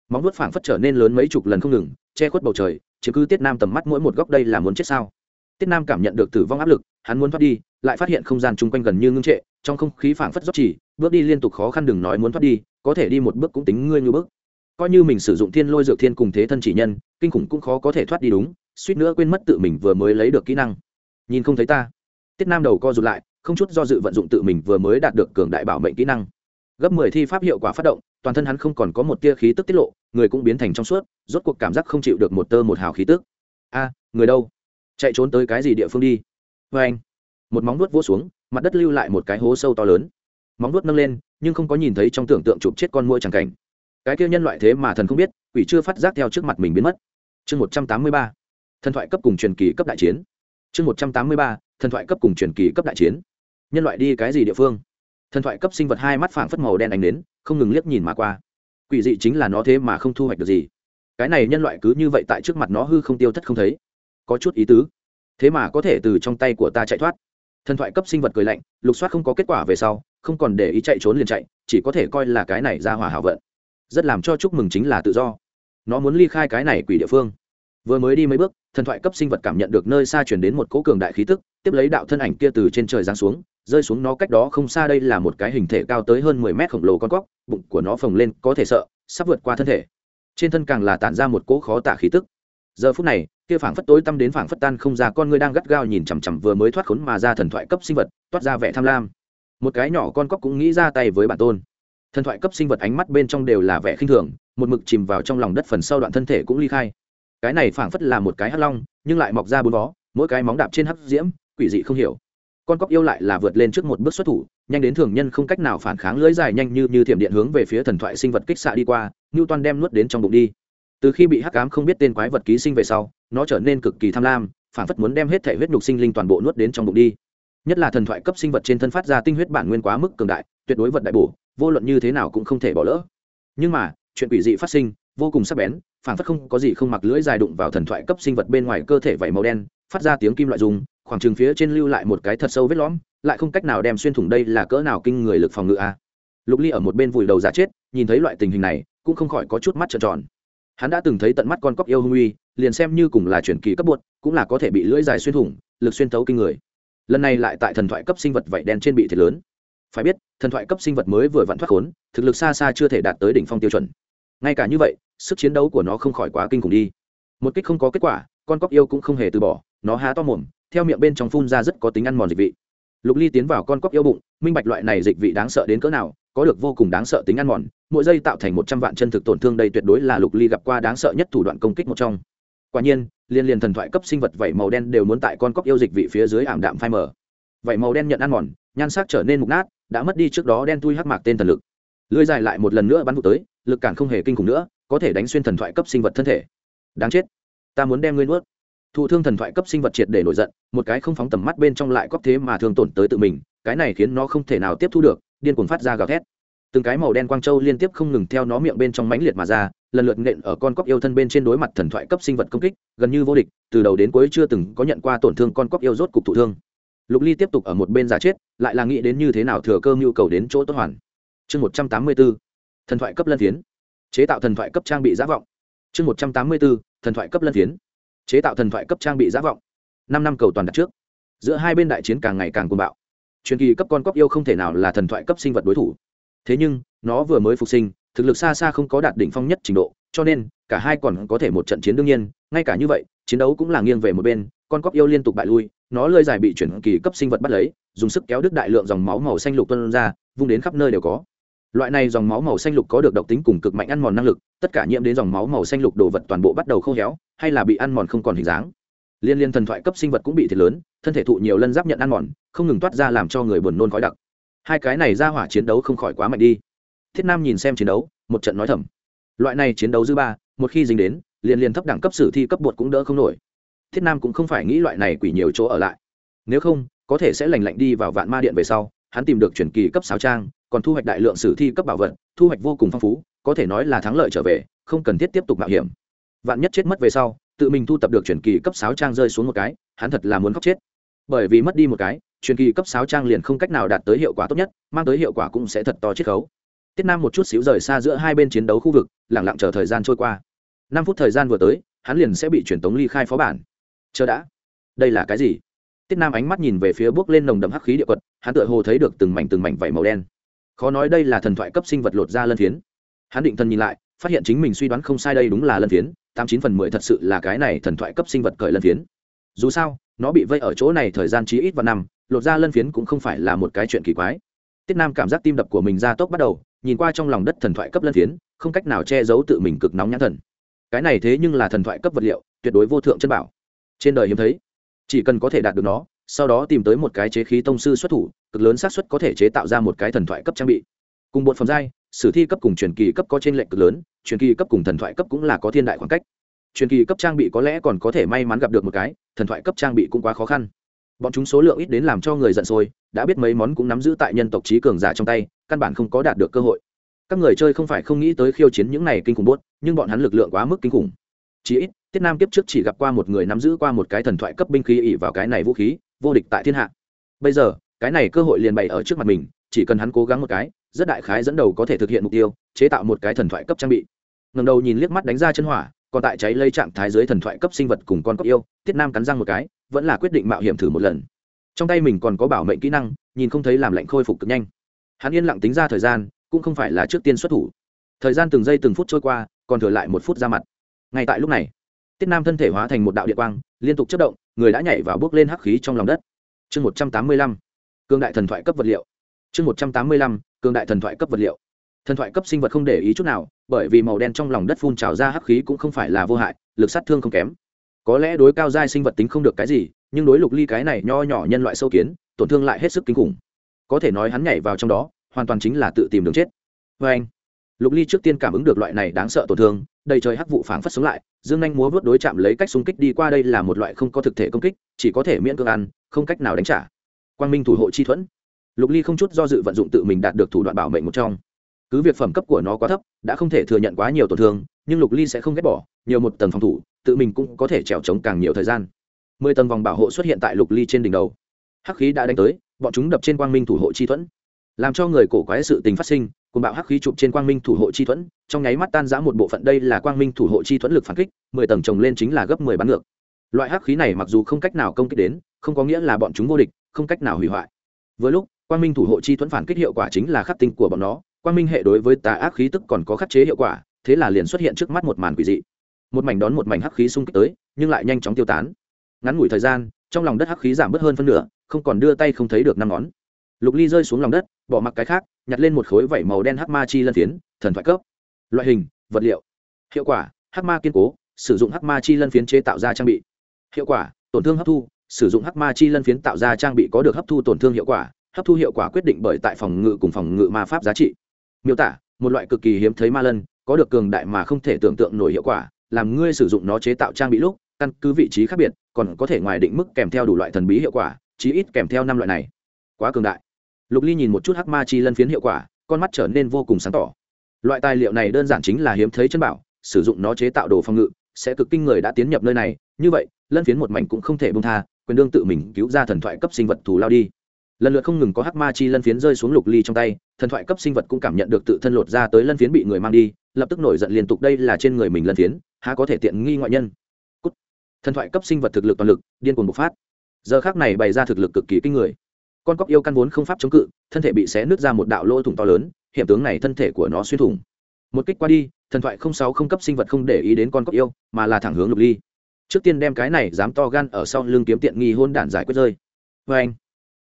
Móng vuốt phảng phất trở nên lớn mấy chục lần không ngừng, che khuất bầu trời chứ cứ tiết nam tầm mắt mỗi một góc đây là muốn chết sao? Tiết nam cảm nhận được tử vong áp lực, hắn muốn thoát đi, lại phát hiện không gian chung quanh gần như ngưng trệ, trong không khí phảng phất rót chỉ, bước đi liên tục khó khăn đừng nói muốn thoát đi, có thể đi một bước cũng tính ngươi như bước. Coi như mình sử dụng thiên lôi dược thiên cùng thế thân chỉ nhân, kinh khủng cũng khó có thể thoát đi đúng, suýt nữa quên mất tự mình vừa mới lấy được kỹ năng. Nhìn không thấy ta. Tiết nam đầu co rụt lại không chút do dự vận dụng tự mình vừa mới đạt được cường đại bảo mệnh kỹ năng. Gấp mười thi pháp hiệu quả phát động, toàn thân hắn không còn có một tia khí tức tiết lộ, người cũng biến thành trong suốt, rốt cuộc cảm giác không chịu được một tơ một hào khí tức. A à, người đâu? Chạy trốn tới cái gì địa phương đi? Vê anh, một móng nuốt vỗ xuống, mặt đất lưu lại một cái hố sâu to lớn. Móng nuốt nâng lên, nhưng không có nhìn thấy trong tưởng tượng chụp chết con môi chẳng cảnh. Cái kia nhân loại thế mà thần không biết, quỷ chưa phát giác theo trước mặt mình biến mất. Chương một trăm tám mươi ba, thần thoại cấp cùng truyền kỳ cấp đại chiến. Chương một trăm tám mươi ba, thần thoại cấp cùng truyền kỳ cấp đại chiến nhân loại đi cái gì địa phương? Thần thoại cấp sinh vật hai mắt phảng phất màu đen ánh đến không ngừng liếc nhìn mà qua. Quỷ dị chính là nó thế mà không thu hoạch được gì. Cái này nhân loại cứ như vậy tại trước mặt nó hư không tiêu thất không thấy. Có chút ý tứ. Thế mà có thể từ trong tay của ta chạy thoát. Thần thoại cấp sinh vật cười lạnh, lục soát không có kết quả về sau, không còn để ý chạy trốn liền chạy, chỉ có thể coi là cái này ra hòa hảo vận. Rất làm cho chúc mừng chính là tự do. Nó muốn ly khai cái này quỷ địa phương vừa mới đi mấy bước, thần thoại cấp sinh vật cảm nhận được nơi xa chuyển đến một cỗ cường đại khí tức, tiếp lấy đạo thân ảnh kia từ trên trời giáng xuống, rơi xuống nó cách đó không xa đây là một cái hình thể cao tới hơn mười mét khổng lồ con cóc, bụng của nó phồng lên, có thể sợ, sắp vượt qua thân thể. Trên thân càng là tản ra một cỗ khó tả khí tức. Giờ phút này, kia phảng phất tối tăm đến phảng phất tan không ra con ngươi đang gắt gao nhìn chằm chằm vừa mới thoát khốn mà ra thần thoại cấp sinh vật, toát ra vẻ tham lam. Một cái nhỏ con cóc cũng nghĩ ra tay với bản tôn. Thần thoại cấp sinh vật ánh mắt bên trong đều là vẻ khinh thường, một mực chìm vào trong lòng đất phần sau đoạn thân thể cũng ly khai cái này phảng phất là một cái hắc long, nhưng lại mọc ra bốn vó, mỗi cái móng đạp trên hắc diễm, quỷ dị không hiểu. Con cóc yêu lại là vượt lên trước một bước xuất thủ, nhanh đến thường nhân không cách nào phản kháng, lưỡi dài nhanh như như thiểm điện hướng về phía thần thoại sinh vật kích xạ đi qua, ngưu toan đem nuốt đến trong bụng đi. Từ khi bị hắc cám không biết tên quái vật ký sinh về sau, nó trở nên cực kỳ tham lam phản phất muốn đem hết thể huyết nhục sinh linh toàn bộ nuốt đến trong bụng đi. Nhất là thần thoại cấp sinh vật trên thân phát ra tinh huyết bản nguyên quá mức cường đại, tuyệt đối vật đại bổ, vô luận như thế nào cũng không thể bỏ lỡ. Nhưng mà, chuyện quỷ dị phát sinh, vô cùng sắc bén phản phất không có gì không mặc lưỡi dài đụng vào thần thoại cấp sinh vật bên ngoài cơ thể vảy màu đen, phát ra tiếng kim loại dùng khoảng trừng phía trên lưu lại một cái thật sâu vết lõm, lại không cách nào đem xuyên thủng đây là cỡ nào kinh người lực phòng ngự a. Lục ly ở một bên vùi đầu giả chết, nhìn thấy loại tình hình này, cũng không khỏi có chút mắt trợn tròn. Hắn đã từng thấy tận mắt con cóc yêu hung uy, liền xem như cùng là chuyển kỳ cấp bột, cũng là có thể bị lưỡi dài xuyên thủng, lực xuyên thấu kinh người. Lần này lại tại thần thoại cấp sinh vật vảy đen trên bị thiệt lớn. Phải biết, thần thoại cấp sinh vật mới vừa vặn thoát khốn, thực lực xa xa chưa thể đạt tới đỉnh phong tiêu chuẩn. Ngay cả như vậy sức chiến đấu của nó không khỏi quá kinh khủng đi. Một kích không có kết quả, con cóc yêu cũng không hề từ bỏ, nó há to mồm, theo miệng bên trong phun ra rất có tính ăn mòn dịch vị. Lục ly tiến vào con cóc yêu bụng, minh bạch loại này dịch vị đáng sợ đến cỡ nào, có được vô cùng đáng sợ tính ăn mòn, mỗi giây tạo thành một trăm vạn chân thực tổn thương đây tuyệt đối là lục ly gặp qua đáng sợ nhất thủ đoạn công kích một trong. Quả nhiên, liên liên thần thoại cấp sinh vật vảy màu đen đều muốn tại con cóc yêu dịch vị phía dưới ảm đạm phai mờ. Vảy màu đen nhận ăn mòn, nhan sắc trở nên mục nát, đã mất đi trước đó đen tui hắc mạc tên thần lực. Lưới dài lại một lần nữa bắn vụ tới, lực cản không hề kinh khủng nữa có thể đánh xuyên thần thoại cấp sinh vật thân thể. Đáng chết. Ta muốn đem ngươi nuốt. Thụ thương thần thoại cấp sinh vật triệt để nổi giận, một cái không phóng tầm mắt bên trong lại cóp thế mà thương tổn tới tự mình, cái này khiến nó không thể nào tiếp thu được, điên cuồng phát ra gào thét. Từng cái màu đen quang châu liên tiếp không ngừng theo nó miệng bên trong mãnh liệt mà ra, lần lượt nện ở con cóc yêu thân bên trên đối mặt thần thoại cấp sinh vật công kích, gần như vô địch, từ đầu đến cuối chưa từng có nhận qua tổn thương con cóc yêu rốt cục thụ thương. Lục ly tiếp tục ở một bên giả chết, lại là nghĩ đến như thế nào thừa cơ nhu cầu đến chỗ tốt hoàn. Chương một trăm tám mươi bốn thần thoại cấp lân phiến chế tạo thần thoại cấp trang bị giả vọng. Chương một trăm tám mươi bốn thần thoại cấp lân phiến. Chế tạo thần thoại cấp trang bị giả vọng. Năm năm cầu toàn đặt trước. Giữa hai bên đại chiến càng ngày càng côn bạo. Truyền kỳ cấp con cóc yêu không thể nào là thần thoại cấp sinh vật đối thủ. Thế nhưng, nó vừa mới phục sinh, thực lực xa xa không có đạt đỉnh phong nhất trình độ, cho nên, cả hai còn có thể một trận chiến đương nhiên, ngay cả như vậy, chiến đấu cũng là nghiêng về một bên, con cóc yêu liên tục bại lui, nó lơi dài bị chuyển kỳ cấp sinh vật bắt lấy, dùng sức kéo đứt đại lượng dòng máu màu xanh lục tuân ra, vung đến khắp nơi đều có loại này dòng máu màu xanh lục có được độc tính cùng cực mạnh ăn mòn năng lực, tất cả nhiễm đến dòng máu màu xanh lục đồ vật toàn bộ bắt đầu khô héo, hay là bị ăn mòn không còn hình dáng. Liên liên thần thoại cấp sinh vật cũng bị thiệt lớn, thân thể thụ nhiều lân giáp nhận ăn mòn, không ngừng toát ra làm cho người buồn nôn khói đặc. Hai cái này ra hỏa chiến đấu không khỏi quá mạnh đi. Thiết nam nhìn xem chiến đấu, một trận nói thầm. Loại này chiến đấu dư ba, một khi dính đến liền liền thấp đẳng cấp sử thi cấp bột cũng đỡ không nổi. Thiết nam cũng không phải nghĩ loại này quỷ nhiều chỗ ở lại. Nếu không, có thể sẽ lành lạnh đi vào vạn ma điện về sau, hắn tìm được chuyển kỳ cấp sáo trang còn thu hoạch đại lượng sử thi cấp bảo vật, thu hoạch vô cùng phong phú, có thể nói là thắng lợi trở về, không cần thiết tiếp tục mạo hiểm. Vạn nhất chết mất về sau, tự mình thu tập được truyền kỳ cấp sáu trang rơi xuống một cái, hắn thật là muốn khóc chết. Bởi vì mất đi một cái, truyền kỳ cấp sáu trang liền không cách nào đạt tới hiệu quả tốt nhất, mang tới hiệu quả cũng sẽ thật to chiết khấu. Tiết nam một chút xíu rời xa giữa hai bên chiến đấu khu vực lẳng lặng chờ thời gian trôi qua. Năm phút thời gian vừa tới, hắn liền sẽ bị truyền tống ly khai phó bản. Chờ đã. Đây là cái gì? Tiết nam ánh mắt nhìn về phía bước lên nồng đậm hắc khí địa quật, hắn tựa hồ thấy được từng mảnh từng mảnh vảy màu đen khó nói đây là thần thoại cấp sinh vật lột ra lân phiến. Hắn định thần nhìn lại, phát hiện chính mình suy đoán không sai đây đúng là lân phiến, tám chín phần mười thật sự là cái này thần thoại cấp sinh vật cởi lân phiến. Dù sao, nó bị vây ở chỗ này thời gian chí ít và năm, lột ra lân phiến cũng không phải là một cái chuyện kỳ quái. Tiết nam cảm giác tim đập của mình ra tốc bắt đầu, nhìn qua trong lòng đất thần thoại cấp lân phiến, không cách nào che giấu tự mình cực nóng nhãn thần. Cái này thế nhưng là thần thoại cấp vật liệu, tuyệt đối vô thượng chân bảo. Trên đời hiếm thấy, chỉ cần có thể đạt được nó sau đó tìm tới một cái chế khí tông sư xuất thủ, cực lớn xác suất có thể chế tạo ra một cái thần thoại cấp trang bị. Cùng bột phẩm giai, sử thi cấp cùng truyền kỳ cấp có trên lệnh cực lớn, truyền kỳ cấp cùng thần thoại cấp cũng là có thiên đại khoảng cách. Truyền kỳ cấp trang bị có lẽ còn có thể may mắn gặp được một cái, thần thoại cấp trang bị cũng quá khó khăn. Bọn chúng số lượng ít đến làm cho người giận sôi, đã biết mấy món cũng nắm giữ tại nhân tộc trí cường giả trong tay, căn bản không có đạt được cơ hội. Các người chơi không phải không nghĩ tới khiêu chiến những này kinh khủng bốt, nhưng bọn hắn lực lượng quá mức kinh khủng. Chí ít, tiết nam kiếp trước chỉ gặp qua một người nắm giữ qua một cái thần thoại cấp binh khí ỉ vào cái này vũ khí vô địch tại thiên hạ. Bây giờ, cái này cơ hội liền bày ở trước mặt mình, chỉ cần hắn cố gắng một cái, rất đại khái dẫn đầu có thể thực hiện mục tiêu, chế tạo một cái thần thoại cấp trang bị. Ngầm đầu nhìn liếc mắt đánh ra chân hỏa, còn tại cháy lây trạng thái dưới thần thoại cấp sinh vật cùng con cóc yêu, tiết nam cắn răng một cái, vẫn là quyết định mạo hiểm thử một lần. Trong tay mình còn có bảo mệnh kỹ năng, nhìn không thấy làm lạnh khôi phục cực nhanh. Hắn yên lặng tính ra thời gian, cũng không phải là trước tiên xuất thủ. Thời gian từng giây từng phút trôi qua, còn thừa lại một phút ra mặt. Ngay tại lúc này, tiết nam thân thể hóa thành một đạo địa quang, liên tục chất động người đã nhảy vào bước lên hắc khí trong lòng đất. Chương một trăm tám mươi lăm cương đại thần thoại cấp vật liệu. Chương một trăm tám mươi lăm cương đại thần thoại cấp vật liệu. Thần thoại cấp sinh vật không để ý chút nào, bởi vì màu đen trong lòng đất phun trào ra hắc khí cũng không phải là vô hại, lực sát thương không kém. Có lẽ đối cao giai sinh vật tính không được cái gì, nhưng đối lục ly cái này nho nhỏ nhân loại sâu kiến, tổn thương lại hết sức kinh khủng. Có thể nói hắn nhảy vào trong đó, hoàn toàn chính là tự tìm đường chết. Vê anh lục ly trước tiên cảm ứng được loại này đáng sợ tổn thương, đầy trời hắc vụ phảng phất sống lại, dương anh múa vớt đối chạm lấy cách xung kích đi qua đây là một loại không có thực thể công kích, chỉ có thể miễn cưỡng ăn, không cách nào đánh trả. Quang minh thủ hộ chi thuẫn. Lục ly không chút do dự vận dụng tự mình đạt được thủ đoạn bảo mệnh một trong. Cứ việc phẩm cấp của nó quá thấp, đã không thể thừa nhận quá nhiều tổn thương, nhưng lục ly sẽ không ghét bỏ, nhiều một tầng phòng thủ, tự mình cũng có thể trèo trống càng nhiều thời gian. Mười tầng vòng bảo hộ xuất hiện tại lục ly trên đỉnh đầu. Hắc khí đã đánh tới, bọn chúng đập trên quang minh thủ hộ chi thuẫn, làm cho người cổ quái sự tình phát sinh cùng bạo hắc khí chụp trên quang minh thủ hộ chi thuẫn, trong nháy mắt tan giã một bộ phận đây là quang minh thủ hộ chi thuẫn lực phản kích, mười tầng trồng lên chính là gấp mười bắn ngược. Loại hắc khí này mặc dù không cách nào công kích đến, không có nghĩa là bọn chúng vô địch, không cách nào hủy hoại. Với lúc, quang minh thủ hộ chi thuẫn phản kích hiệu quả chính là khắc tinh của bọn nó, quang minh hệ đối với tà ác khí tức còn có khắc chế hiệu quả, thế là liền xuất hiện trước mắt một màn quỷ dị. Một mảnh đón một mảnh hắc khí xung kích tới, nhưng lại nhanh chóng tiêu tán. Ngắn ngủi thời gian, trong lòng đất hắc khí giảm bớt hơn phân nửa, không còn đưa tay không thấy được năm ngón. Lục ly rơi xuống lòng đất, bỏ mặc cái khác nhặt lên một khối vảy màu đen hắc ma chi lân phiến, thần thoại cấp. Loại hình, vật liệu. Hiệu quả, hắc ma kiên cố, sử dụng hắc ma chi lân phiến chế tạo ra trang bị. Hiệu quả, tổn thương hấp thu, sử dụng hắc ma chi lân phiến tạo ra trang bị có được hấp thu tổn thương hiệu quả, hấp thu hiệu quả quyết định bởi tại phòng ngự cùng phòng ngự ma pháp giá trị. Miêu tả, một loại cực kỳ hiếm thấy ma lân, có được cường đại mà không thể tưởng tượng nổi hiệu quả, làm ngươi sử dụng nó chế tạo trang bị lúc, căn cứ vị trí khác biệt, còn có thể ngoài định mức kèm theo đủ loại thần bí hiệu quả, chí ít kèm theo năm loại này. Quá cường đại lục ly nhìn một chút hắc ma chi lân phiến hiệu quả, con mắt trở nên vô cùng sáng tỏ. Loại tài liệu này đơn giản chính là hiếm thấy chân bảo, sử dụng nó chế tạo đồ phòng ngự, sẽ cực kinh người đã tiến nhập nơi này. Như vậy, lân phiến một mảnh cũng không thể bông tha, quyền đương tự mình cứu ra thần thoại cấp sinh vật thù lao đi. Lần lượt không ngừng có hắc ma chi lân phiến rơi xuống lục ly trong tay, thần thoại cấp sinh vật cũng cảm nhận được tự thân lột ra tới lân phiến bị người mang đi, lập tức nổi giận liên tục đây là trên người mình lân phiến, há có thể tiện nghi ngoại nhân. Cút. thần thoại cấp sinh vật thực lực toàn lực, điên cuồng bộc phát. Giờ khác này bày ra thực lực cực kỳ kinh người con cóc yêu căn vốn không pháp chống cự, thân thể bị xé nứt ra một đạo lỗ thủng to lớn, hiểm tướng này thân thể của nó xuyên thủng. Một kích qua đi, thần thoại không sáu không cấp sinh vật không để ý đến con cóc yêu, mà là thẳng hướng lục ly. Trước tiên đem cái này dám to gan ở sau lưng kiếm tiện nghi hôn đản giải quyết rơi. Vê anh,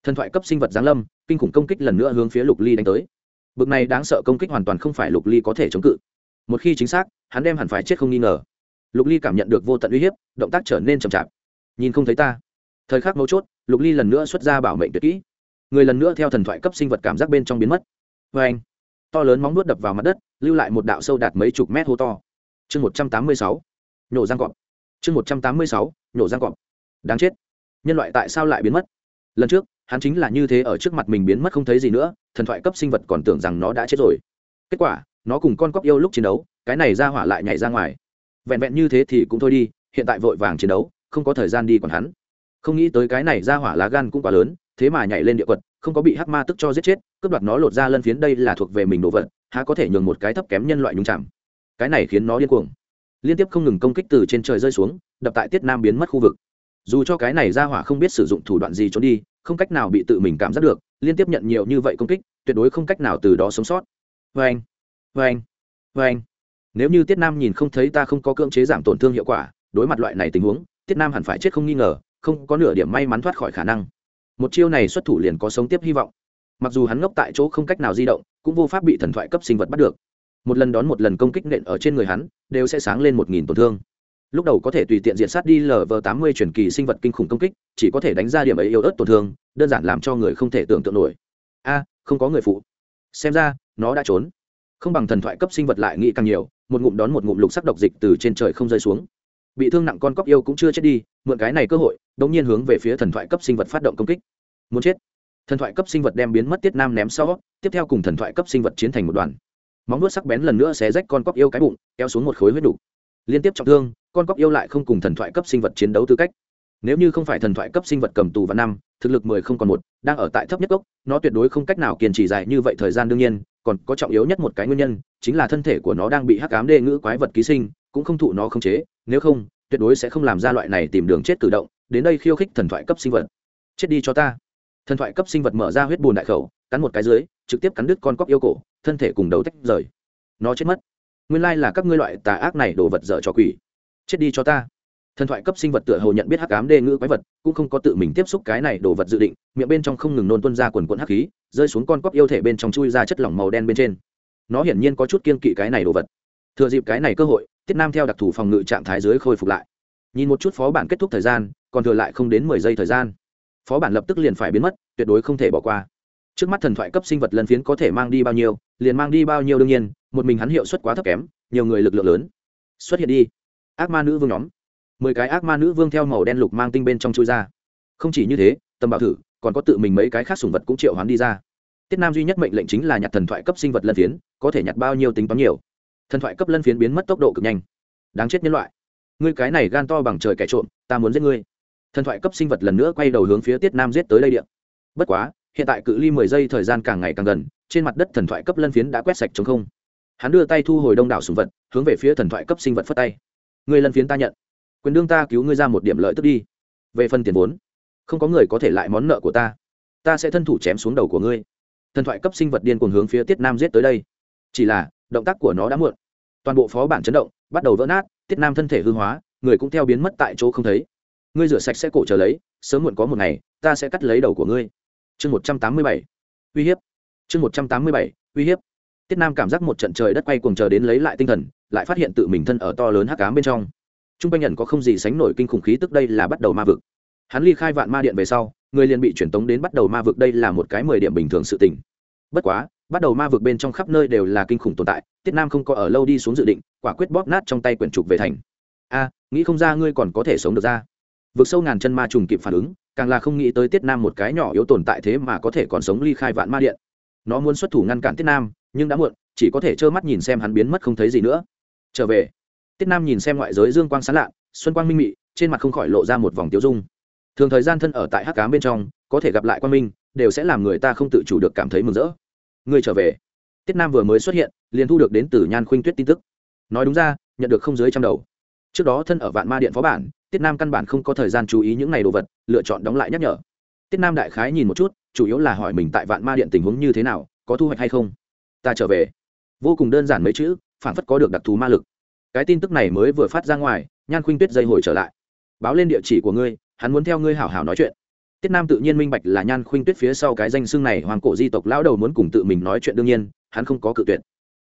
thần thoại cấp sinh vật giáng lâm, kinh khủng công kích lần nữa hướng phía lục ly đánh tới. Bực này đáng sợ công kích hoàn toàn không phải lục ly có thể chống cự. Một khi chính xác, hắn đem hẳn phải chết không nghi ngờ. Lục ly cảm nhận được vô tận uy hiếp, động tác trở nên chậm chạp. Nhìn không thấy ta. Thời khắc mấu chốt, lục ly lần nữa xuất ra bảo mệnh tuyệt kỹ người lần nữa theo thần thoại cấp sinh vật cảm giác bên trong biến mất. Vê anh, to lớn móng nuốt đập vào mặt đất, lưu lại một đạo sâu đạt mấy chục mét hô to. Chương một trăm tám mươi sáu, nhổ răng cọp. Chương một trăm tám mươi sáu, nhổ răng cọp. Đáng chết. Nhân loại tại sao lại biến mất? Lần trước, hắn chính là như thế ở trước mặt mình biến mất không thấy gì nữa, thần thoại cấp sinh vật còn tưởng rằng nó đã chết rồi. Kết quả, nó cùng con cóc yêu lúc chiến đấu, cái này ra hỏa lại nhảy ra ngoài. Vẹn vẹn như thế thì cũng thôi đi, hiện tại vội vàng chiến đấu, không có thời gian đi còn hắn. Không nghĩ tới cái này ra hỏa lá gan cũng quá lớn thế mà nhảy lên địa quật, không có bị hắc ma tức cho giết chết, cướp đoạt nó lột ra lân phiến đây là thuộc về mình đồ vật, há có thể nhường một cái thấp kém nhân loại nhung chạm. Cái này khiến nó điên cuồng. Liên tiếp không ngừng công kích từ trên trời rơi xuống, đập tại tiết nam biến mất khu vực. Dù cho cái này ra hỏa không biết sử dụng thủ đoạn gì trốn đi, không cách nào bị tự mình cảm giác được, liên tiếp nhận nhiều như vậy công kích, tuyệt đối không cách nào từ đó sống sót. Vê anh vê anh vê anh nếu như tiết nam nhìn không thấy ta không có cưỡng chế giảm tổn thương hiệu quả, đối mặt loại này tình huống, tiết nam hẳn phải chết không nghi ngờ, không có nửa điểm may mắn thoát khỏi khả năng một chiêu này xuất thủ liền có sống tiếp hy vọng. Mặc dù hắn ngốc tại chỗ không cách nào di động, cũng vô pháp bị thần thoại cấp sinh vật bắt được. Một lần đón một lần công kích nện ở trên người hắn, đều sẽ sáng lên một nghìn tổn thương. Lúc đầu có thể tùy tiện diện sát đi lv tám mươi truyền kỳ sinh vật kinh khủng công kích, chỉ có thể đánh ra điểm ấy yếu ớt tổn thương, đơn giản làm cho người không thể tưởng tượng nổi. A, không có người phụ. Xem ra, nó đã trốn. Không bằng thần thoại cấp sinh vật lại nghĩ càng nhiều, một ngụm đón một ngụm lục sắc độc dịch từ trên trời không rơi xuống bị thương nặng con cóc yêu cũng chưa chết đi, mượn cái này cơ hội, đống nhiên hướng về phía thần thoại cấp sinh vật phát động công kích. Muốn chết. Thần thoại cấp sinh vật đem biến mất tiết nam ném sau, tiếp theo cùng thần thoại cấp sinh vật chiến thành một đoàn. Móng vuốt sắc bén lần nữa xé rách con cóc yêu cái bụng, kéo xuống một khối huyết đủ. Liên tiếp trọng thương, con cóc yêu lại không cùng thần thoại cấp sinh vật chiến đấu tư cách. Nếu như không phải thần thoại cấp sinh vật cầm tù và năm, thực lực mười không còn một, đang ở tại thấp nhất gốc, nó tuyệt đối không cách nào kiên trì dài như vậy thời gian đương nhiên, còn có trọng yếu nhất một cái nguyên nhân, chính là thân thể của nó đang bị hắc cám đê ngữ quái vật ký sinh, cũng không thụ nó khống chế nếu không, tuyệt đối sẽ không làm ra loại này tìm đường chết cử động, đến đây khiêu khích thần thoại cấp sinh vật. Chết đi cho ta. Thần thoại cấp sinh vật mở ra huyết bùn đại khẩu, cắn một cái dưới, trực tiếp cắn đứt con cóc yêu cổ, thân thể cùng đầu tách rời. Nó chết mất. Nguyên lai là các ngươi loại tà ác này đồ vật dở cho quỷ. Chết đi cho ta. Thần thoại cấp sinh vật tựa hồ nhận biết hắc ám đê ngữ quái vật, cũng không có tự mình tiếp xúc cái này đồ vật dự định, miệng bên trong không ngừng nôn tuân ra quần quận hắc khí, rơi xuống con cóc yêu thể bên trong chui ra chất lỏng màu đen bên trên. Nó hiển nhiên có chút kiên kỵ cái này đồ vật. Thừa dịp cái này cơ hội tiết nam theo đặc thù phòng ngự trạng thái dưới khôi phục lại. Nhìn một chút phó bản kết thúc thời gian, còn thừa lại không đến mười giây thời gian. Phó bản lập tức liền phải biến mất, tuyệt đối không thể bỏ qua. Trước mắt thần thoại cấp sinh vật lần phiến có thể mang đi bao nhiêu, liền mang đi bao nhiêu đương nhiên, một mình hắn hiệu suất quá thấp kém, nhiều người lực lượng lớn. Xuất hiện đi. Ác ma nữ vương nhóm. Mười cái ác ma nữ vương theo màu đen lục mang tinh bên trong chui ra. Không chỉ như thế, tầm bảo thử, còn có tự mình mấy cái khác sùng vật cũng triệu hoán đi ra. Tiết nam duy nhất mệnh lệnh chính là nhặt thần thoại cấp sinh vật lân phiến, có thể nhặt bao nhiêu tính toán nhiều thần thoại cấp lân phiến biến mất tốc độ cực nhanh. Đáng chết nhân loại. Ngươi cái này gan to bằng trời kẻ trộm, ta muốn giết ngươi. Thần thoại cấp sinh vật lần nữa quay đầu hướng phía tiết nam giết tới đây điện. Bất quá, hiện tại cự ly mười giây thời gian càng ngày càng gần, trên mặt đất thần thoại cấp lân phiến đã quét sạch chống không. Hắn đưa tay thu hồi đông đảo sùng vật, hướng về phía thần thoại cấp sinh vật phất tay. Người lân phiến ta nhận. Quyền đương ta cứu ngươi ra một điểm lợi tức đi. Về phần tiền vốn, không có người có thể lại món nợ của ta. Ta sẽ thân thủ chém xuống đầu của ngươi. Thần thoại cấp sinh vật điên cuồng hướng phía tiết nam giết tới đây chỉ là, động tác của nó đã muộn. Toàn bộ phó bản chấn động, bắt đầu vỡ nát, tiết nam thân thể hư hóa, người cũng theo biến mất tại chỗ không thấy. Ngươi rửa sạch sẽ cổ trở lấy, sớm muộn có một ngày, ta sẽ cắt lấy đầu của ngươi. Chương một trăm tám mươi bảy. Uy hiếp. Chương một trăm tám mươi bảy, uy hiếp. Tiết nam cảm giác một trận trời đất quay cuồng chờ đến lấy lại tinh thần, lại phát hiện tự mình thân ở to lớn hắc cám bên trong. T r u n g quanh nhận có không gì sánh nổi kinh khủng khí tức đây là bắt đầu ma vực. Hắn ly khai vạn ma điện về sau, người liền bị truyền tống đến bắt đầu ma vực đây là một cái mười điểm bình thường sự tình. Bất quá bắt đầu ma vực bên trong khắp nơi đều là kinh khủng tồn tại, tiết nam không có ở lâu đi xuống dự định, quả quyết bóp nát trong tay quyển trục về thành. A, nghĩ không ra ngươi còn có thể sống được ra. Vực sâu ngàn chân ma trùng kịp phản ứng, càng là không nghĩ tới tiết nam một cái nhỏ yếu tồn tại thế mà có thể còn sống ly khai vạn ma điện. Nó muốn xuất thủ ngăn cản tiết nam, nhưng đã muộn, chỉ có thể trơ mắt nhìn xem hắn biến mất không thấy gì nữa. Trở về, tiết nam nhìn xem ngoại giới dương quang sán lạ, xuân quang minh mị, trên mặt không khỏi lộ ra một vòng tiêu dung. Thường thời gian thân ở tại hắc cám bên trong, có thể gặp lại quang minh, đều sẽ làm người ta không tự chủ được cảm thấy mừng rỡ ngươi trở về. Tiết nam vừa mới xuất hiện, liền thu được đến từ nhan khuynh tuyết tin tức. Nói đúng ra, nhận được không dưới trăm đầu. Trước đó thân ở vạn ma điện phó bản, tiết nam căn bản không có thời gian chú ý những n à y đồ vật, lựa chọn đóng lại nhắc nhở. Tiết nam đại khái nhìn một chút, chủ yếu là hỏi mình tại vạn ma điện tình huống như thế nào, có thu hoạch hay không. Ta trở về. Vô cùng đơn giản mấy chữ phản phất có được đặc thù ma lực. Cái tin tức này mới vừa phát ra ngoài, nhan khuynh tuyết dây hồi trở lại. Báo lên địa chỉ của ngươi, hắn muốn theo ngươi hảo hảo nói chuyện tiết nam tự nhiên minh bạch là nhan khuynh tuyết phía sau cái danh xưng này hoàng cổ di tộc lão đầu muốn cùng tự mình nói chuyện đương nhiên, hắn không có cự tuyệt.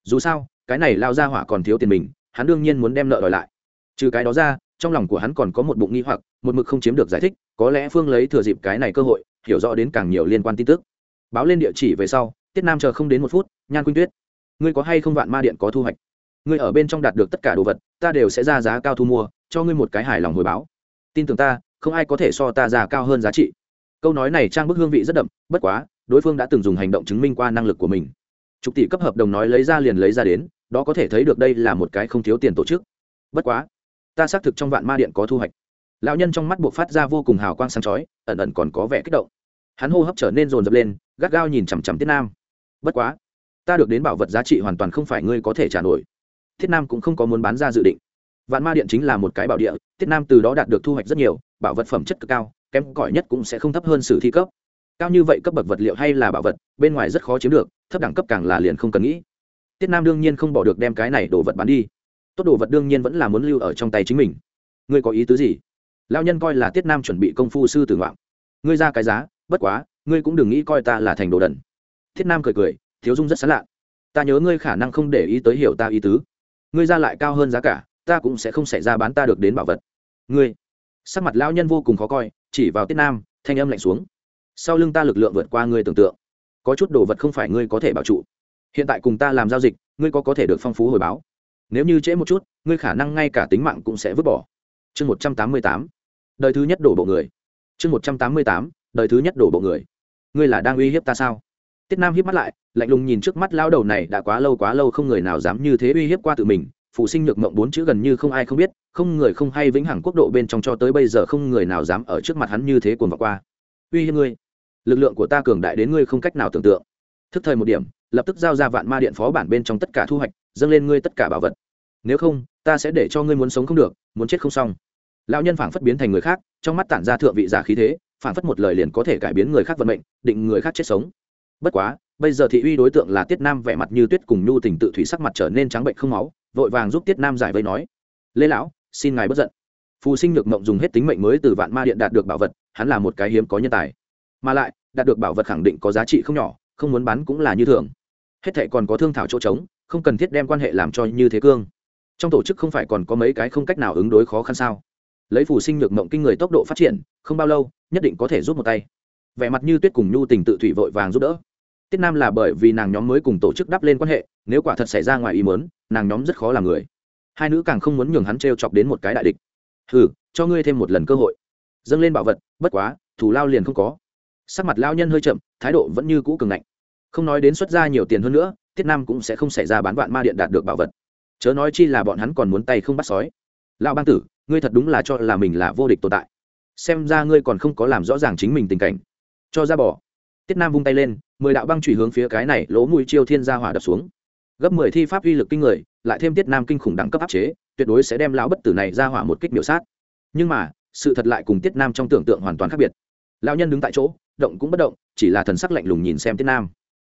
Dù sao, cái này lao ra hỏa còn thiếu tiền mình, hắn đương nhiên muốn đem nợ đòi lại. Trừ cái đó ra, trong lòng của hắn còn có một bụng nghi hoặc, một mực không chiếm được giải thích, có lẽ phương lấy thừa dịp cái này cơ hội, hiểu rõ đến càng nhiều liên quan tin tức. Báo lên địa chỉ về sau, tiết nam chờ không đến một phút, nhan khuynh tuyết, ngươi có hay không vạn ma điện có thu hoạch? Ngươi ở bên trong đạt được tất cả đồ vật, ta đều sẽ ra giá cao thu mua, cho ngươi một cái hài lòng hồi báo. Tin tưởng ta, không ai có thể so ta ra cao hơn giá trị câu nói này trang bức hương vị rất đậm, bất quá, đối phương đã từng dùng hành động chứng minh qua năng lực của mình. Chục tỷ cấp hợp đồng nói lấy ra liền lấy ra đến, đó có thể thấy được đây là một cái không thiếu tiền tổ chức. Bất quá, ta xác thực trong vạn ma điện có thu hoạch. Lão nhân trong mắt buộc phát ra vô cùng hào quang sáng chói, ẩn ẩn còn có vẻ kích động. Hắn hô hấp trở nên rồn rập lên, gắt gao nhìn chằm chằm tiết nam. Bất quá, ta được đến bảo vật giá trị hoàn toàn không phải ngươi có thể trả nổi. Thiết nam cũng không có muốn bán ra dự định. Vạn ma điện chính là một cái bảo địa tiết nam từ đó đạt được thu hoạch rất nhiều, bảo vật phẩm chất cực cao kém cỏi nhất cũng sẽ không thấp hơn sử thi cấp. Cao như vậy cấp bậc vật liệu hay là bảo vật, bên ngoài rất khó chiếm được, thấp đẳng cấp càng là liền không cần nghĩ. Tiết nam đương nhiên không bỏ được đem cái này đồ vật bán đi. Tốt đồ vật đương nhiên vẫn là muốn lưu ở trong tay chính mình. Ngươi có ý tứ gì? Lao nhân coi là tiết nam chuẩn bị công phu sư tử ngoạm. Ngươi ra cái giá, bất quá, ngươi cũng đừng nghĩ coi ta là thành đồ đần. Thiết nam cười cười, thiếu dung rất xán lạ. Ta nhớ ngươi khả năng không để ý tới hiểu ta ý tứ. Ngươi ra lại cao hơn giá cả, ta cũng sẽ không xảy ra bán ta được đến bảo vật. Ngươi. Sắc mặt lao nhân vô cùng khó coi chỉ vào tiết nam, thanh âm lạnh xuống. Sau lưng ta lực lượng vượt qua ngươi tưởng tượng. Có chút đồ vật không phải ngươi có thể bảo trụ. Hiện tại cùng ta làm giao dịch, ngươi có có thể được phong phú hồi báo. Nếu như trễ một chút, ngươi khả năng ngay cả tính mạng cũng sẽ vứt bỏ. Chương một trăm tám mươi tám. Đời thứ nhất đổ bộ người. Chương một trăm tám mươi tám. Đời thứ nhất đổ bộ người. Ngươi là đang uy hiếp ta sao? Tiết nam hiếp mắt lại, lạnh lùng nhìn trước mắt lao đầu này đã quá lâu quá lâu không người nào dám như thế uy hiếp qua tự mình phụ sinh nhược mộng bốn chữ gần như không ai không biết, không người không hay vĩnh hằng quốc độ bên trong cho tới bây giờ không người nào dám ở trước mặt hắn như thế cuồng vào qua. Uy hiếp ngươi. Lực lượng của ta cường đại đến ngươi không cách nào tưởng tượng. Thức thời một điểm, lập tức giao ra vạn ma điện phó bản bên trong tất cả thu hoạch, dâng lên ngươi tất cả bảo vật. Nếu không, ta sẽ để cho ngươi muốn sống không được, muốn chết không xong. Lão nhân phảng phất biến thành người khác, trong mắt tản ra thượng vị giả khí thế, phảng phất một lời liền có thể cải biến người khác vận mệnh, định người khác chết sống. Bất quá, bây giờ thị uy đối tượng là tiết nam vẻ mặt như tuyết cùng nhu tình tự thủy sắc mặt trở nên trắng bệnh không máu vội vàng giúp tiết nam giải vây nói, lê lão, xin ngài bất giận. Phù sinh nhược mộng dùng hết tính mệnh mới từ vạn ma điện đạt được bảo vật, hắn là một cái hiếm có nhân tài. Mà lại, đạt được bảo vật khẳng định có giá trị không nhỏ, không muốn bán cũng là như thường. Hết thệ còn có thương thảo chỗ trống, không cần thiết đem quan hệ làm cho như thế cương. Trong tổ chức không phải còn có mấy cái không cách nào ứng đối khó khăn sao? Lấy phù sinh nhược mộng kinh người tốc độ phát triển, không bao lâu, nhất định có thể giúp một tay. Vẻ mặt như tuyết cùng nhu tình tự thủy vội vàng giúp đỡ. Tiết nam là bởi vì nàng nhóm mới cùng tổ chức đắp lên quan hệ, nếu quả thật xảy ra ngoài ý mớn nàng nhóm rất khó làm người. Hai nữ càng không muốn nhường hắn t r e o chọc đến một cái đại địch. Hừ, cho ngươi thêm một lần cơ hội. Dâng lên bảo vật, bất quá, thủ lao liền không có. Sắc mặt lao nhân hơi chậm, thái độ vẫn như cũ cường ngạnh. Không nói đến xuất ra nhiều tiền hơn nữa, tiết nam cũng sẽ không xảy ra bán vạn ma điện đạt được bảo vật. Chớ nói chi là bọn hắn còn muốn tay không bắt sói. Lão bang tử, ngươi thật đúng là cho là mình là vô địch tồn tại. Xem ra ngươi còn không có làm rõ ràng chính mình tình cảnh. Cho ra bỏ. Tiết nam vung tay lên, mười đạo băng chủy hướng phía cái này lỗ mùi chiêu thiên gia hỏa đập xuống gấp mười thi pháp uy lực kinh người, lại thêm tiết nam kinh khủng đẳng cấp áp chế, tuyệt đối sẽ đem lão bất tử này ra hỏa một kích miểu sát. Nhưng mà, sự thật lại cùng tiết nam trong tưởng tượng hoàn toàn khác biệt. Lão nhân đứng tại chỗ, động cũng bất động, chỉ là thần sắc lạnh lùng nhìn xem tiết nam.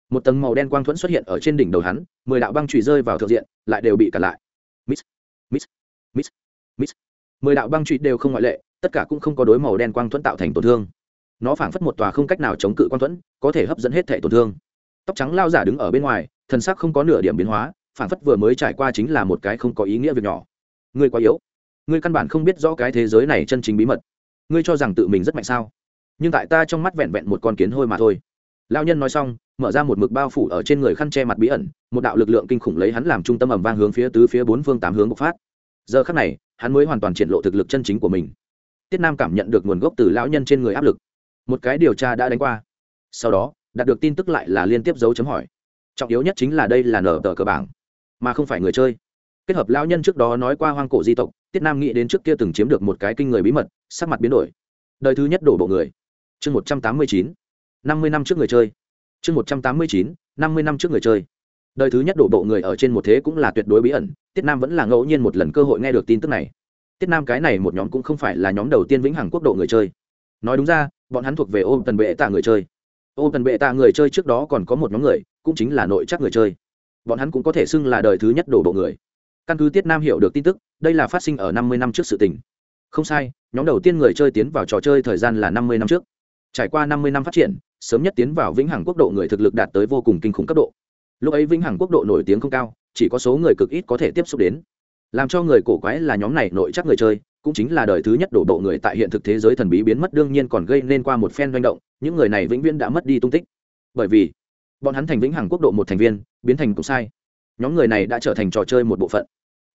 Một tầng màu đen quang thuẫn xuất hiện ở trên đỉnh đầu hắn, mười đạo băng chùy rơi vào thượng diện, lại đều bị cản lại. Miss miss miss miss mười đạo băng chùy đều không ngoại lệ, tất cả cũng không có đối màu đen quang thuẫn tạo thành tổn thương. Nó phảng phất một tòa không cách nào chống cự quang thuẫn, có thể hấp dẫn hết thể tổn thương tóc trắng lao giả đứng ở bên ngoài thần sắc không có nửa điểm biến hóa phản phất vừa mới trải qua chính là một cái không có ý nghĩa việc nhỏ. Ngươi quá yếu. Ngươi căn bản không biết rõ cái thế giới này chân chính bí mật. Ngươi cho rằng tự mình rất mạnh sao? Nhưng tại ta trong mắt vẹn vẹn một con kiến hôi mà thôi. Lao nhân nói xong, mở ra một mực bao phủ ở trên người khăn che mặt bí ẩn, một đạo lực lượng kinh khủng lấy hắn làm trung tâm ẩm vang hướng phía tứ phía bốn phương tám hướng bộc phát. Giờ khắc này, hắn mới hoàn toàn triển lộ thực lực chân chính của mình. Tiết nam cảm nhận được nguồn gốc từ lão nhân trên người áp lực. Một cái điều tra đã đánh qua. Sau đó đạt được tin tức lại là liên tiếp dấu chấm hỏi. Trọng yếu nhất chính là đây là nở tờ cờ bảng, mà không phải người chơi. Kết hợp lão nhân trước đó nói qua hoang cổ di tộc, tiết nam nghĩ đến trước kia từng chiếm được một cái kinh người bí mật, sắc mặt biến đổi. Đời thứ nhất đổ bộ người. Chương một trăm tám mươi chín, năm mươi năm trước người chơi. Chương một trăm tám mươi chín, năm mươi năm trước người chơi. Đời thứ nhất đổ bộ người ở trên một thế cũng là tuyệt đối bí ẩn, tiết nam vẫn là ngẫu nhiên một lần cơ hội nghe được tin tức này. Tiết nam cái này một nhóm cũng không phải là nhóm đầu tiên vĩnh hằng quốc độ người chơi. Nói đúng ra, bọn hắn thuộc về ôm tần bệ tạ người chơi ô cần bệ tạ người chơi trước đó còn có một nhóm người, cũng chính là nội chắc người chơi. Bọn hắn cũng có thể xưng là đời thứ nhất đổ bộ người. Căn cứ tiết nam hiểu được tin tức, đây là phát sinh ở năm mươi năm trước sự tình. Không sai, nhóm đầu tiên người chơi tiến vào trò chơi thời gian là năm mươi năm trước. Trải qua năm mươi năm phát triển, sớm nhất tiến vào vĩnh hằng quốc độ người thực lực đạt tới vô cùng kinh khủng cấp độ. Lúc ấy vĩnh hằng quốc độ nổi tiếng không cao, chỉ có số người cực ít có thể tiếp xúc đến. Làm cho người cổ quái là nhóm này nội chắc người chơi cũng chính là đời thứ nhất đổ bộ người tại hiện thực thế giới thần bí biến mất đương nhiên còn gây nên qua một phen doanh động, những người này vĩnh viễn đã mất đi tung tích. Bởi vì, bọn hắn thành vĩnh hằng quốc độ một thành viên, biến thành cũng sai. Nhóm người này đã trở thành trò chơi một bộ phận.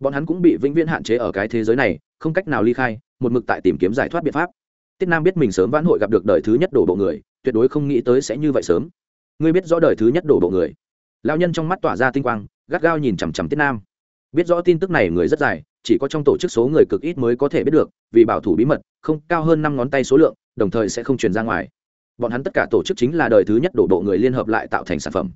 Bọn hắn cũng bị vĩnh viễn hạn chế ở cái thế giới này, không cách nào ly khai, một mực tại tìm kiếm giải thoát biện pháp. Tiết nam biết mình sớm vãn hội gặp được đời thứ nhất đổ bộ người, tuyệt đối không nghĩ tới sẽ như vậy sớm. Ngươi biết rõ đời thứ nhất đổ bộ người. Lao nhân trong mắt tỏa ra tinh quang, gắt gao nhìn chằm chằm tiết nam. Biết rõ tin tức này người rất dài chỉ có trong tổ chức số người cực ít mới có thể biết được, vì bảo thủ bí mật, không cao hơn năm ngón tay số lượng, đồng thời sẽ không truyền ra ngoài. Bọn hắn tất cả tổ chức chính là đời thứ nhất đổ bộ người liên hợp lại tạo thành sản phẩm.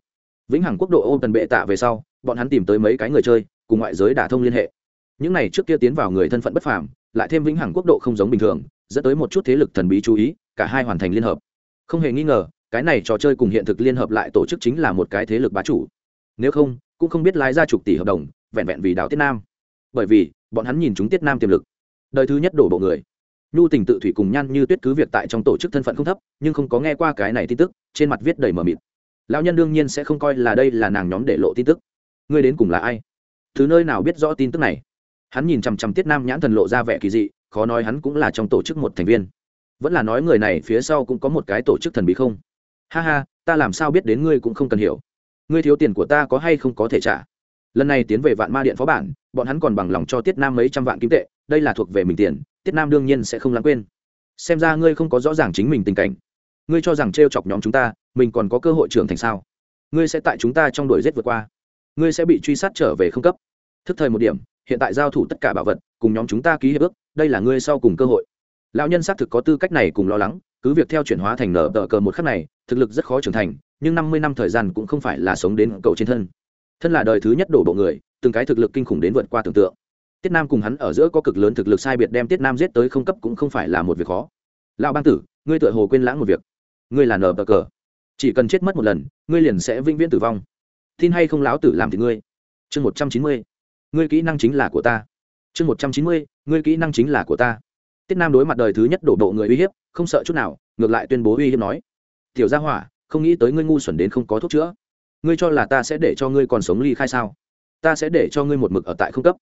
Vĩnh hằng quốc độ ô tần bệ tạ về sau, bọn hắn tìm tới mấy cái người chơi, cùng ngoại giới đả thông liên hệ. Những này trước kia tiến vào người thân phận bất phàm, lại thêm vĩnh hằng quốc độ không giống bình thường, dẫn tới một chút thế lực thần bí chú ý, cả hai hoàn thành liên hợp. Không hề nghi ngờ, cái này trò chơi cùng hiện thực liên hợp lại tổ chức chính là một cái thế lực bá chủ. Nếu không, cũng không biết lái ra chục tỷ hợp đồng, vẹn vẹn vì đào tiết nam bởi vì bọn hắn nhìn chúng tiết nam tiềm lực. Đời thứ nhất đổ bộ người. Nhu tình tự thủy cùng nhan như tuyết cứ việc tại trong tổ chức thân phận không thấp, nhưng không có nghe qua cái này tin tức, trên mặt viết đầy mờ mịt. Lão nhân đương nhiên sẽ không coi là đây là nàng nhóm để lộ tin tức. Ngươi đến cùng là ai? Thứ nơi nào biết rõ tin tức này? Hắn nhìn chằm chằm tiết nam nhãn thần lộ ra vẻ kỳ dị, khó nói hắn cũng là trong tổ chức một thành viên. Vẫn là nói người này phía sau cũng có một cái tổ chức thần bí không? Ha ha, ta làm sao biết đến ngươi cũng không cần hiểu. Ngươi thiếu tiền của ta có hay không có thể trả? Lần này tiến về vạn ma điện phó bản, bọn hắn còn bằng lòng cho tiết nam mấy trăm vạn kim tệ, đây là thuộc về mình tiền, tiết nam đương nhiên sẽ không lãng quên. Xem ra ngươi không có rõ ràng chính mình tình cảnh. Ngươi cho rằng t r e o chọc nhóm chúng ta, mình còn có cơ hội trưởng thành sao? Ngươi sẽ tại chúng ta trong đuổi rét vượt qua. Ngươi sẽ bị truy sát trở về không cấp. Thức thời một điểm, hiện tại giao thủ tất cả bảo vật, cùng nhóm chúng ta ký hiệp ước, đây là ngươi sau cùng cơ hội. Lão nhân xác thực có tư cách này cùng lo lắng, cứ việc theo chuyển hóa thành nở tờ cờ một khắc này, thực lực rất khó trưởng thành, nhưng năm mươi năm thời gian cũng không phải là sống đến cầu trên thân thân là đời thứ nhất đổ bộ người, từng cái thực lực kinh khủng đến vượt qua tưởng tượng. Tiết nam cùng hắn ở giữa có cực lớn thực lực sai biệt đem tiết nam giết tới không cấp cũng không phải là một việc khó. Lão bang tử, ngươi tựa hồ quên lãng một việc. Ngươi là nờ bờ cờ. Chỉ cần chết mất một lần, ngươi liền sẽ vĩnh viễn tử vong. Tin hay không lão tử làm thì ngươi. Chương một trăm chín mươi. Ngươi kỹ năng chính là của ta. Chương một trăm chín mươi. Ngươi kỹ năng chính là của ta. Tiết nam đối mặt đời thứ nhất đổ bộ người uy hiếp, không sợ chút nào, ngược lại tuyên bố uy hiếp nói. Tiểu gia hỏa, không nghĩ tới ngươi ngu xuẩn đến không có thuốc chữa ngươi cho là ta sẽ để cho ngươi còn sống ly khai sao? Ta sẽ để cho ngươi một mực ở tại không cấp.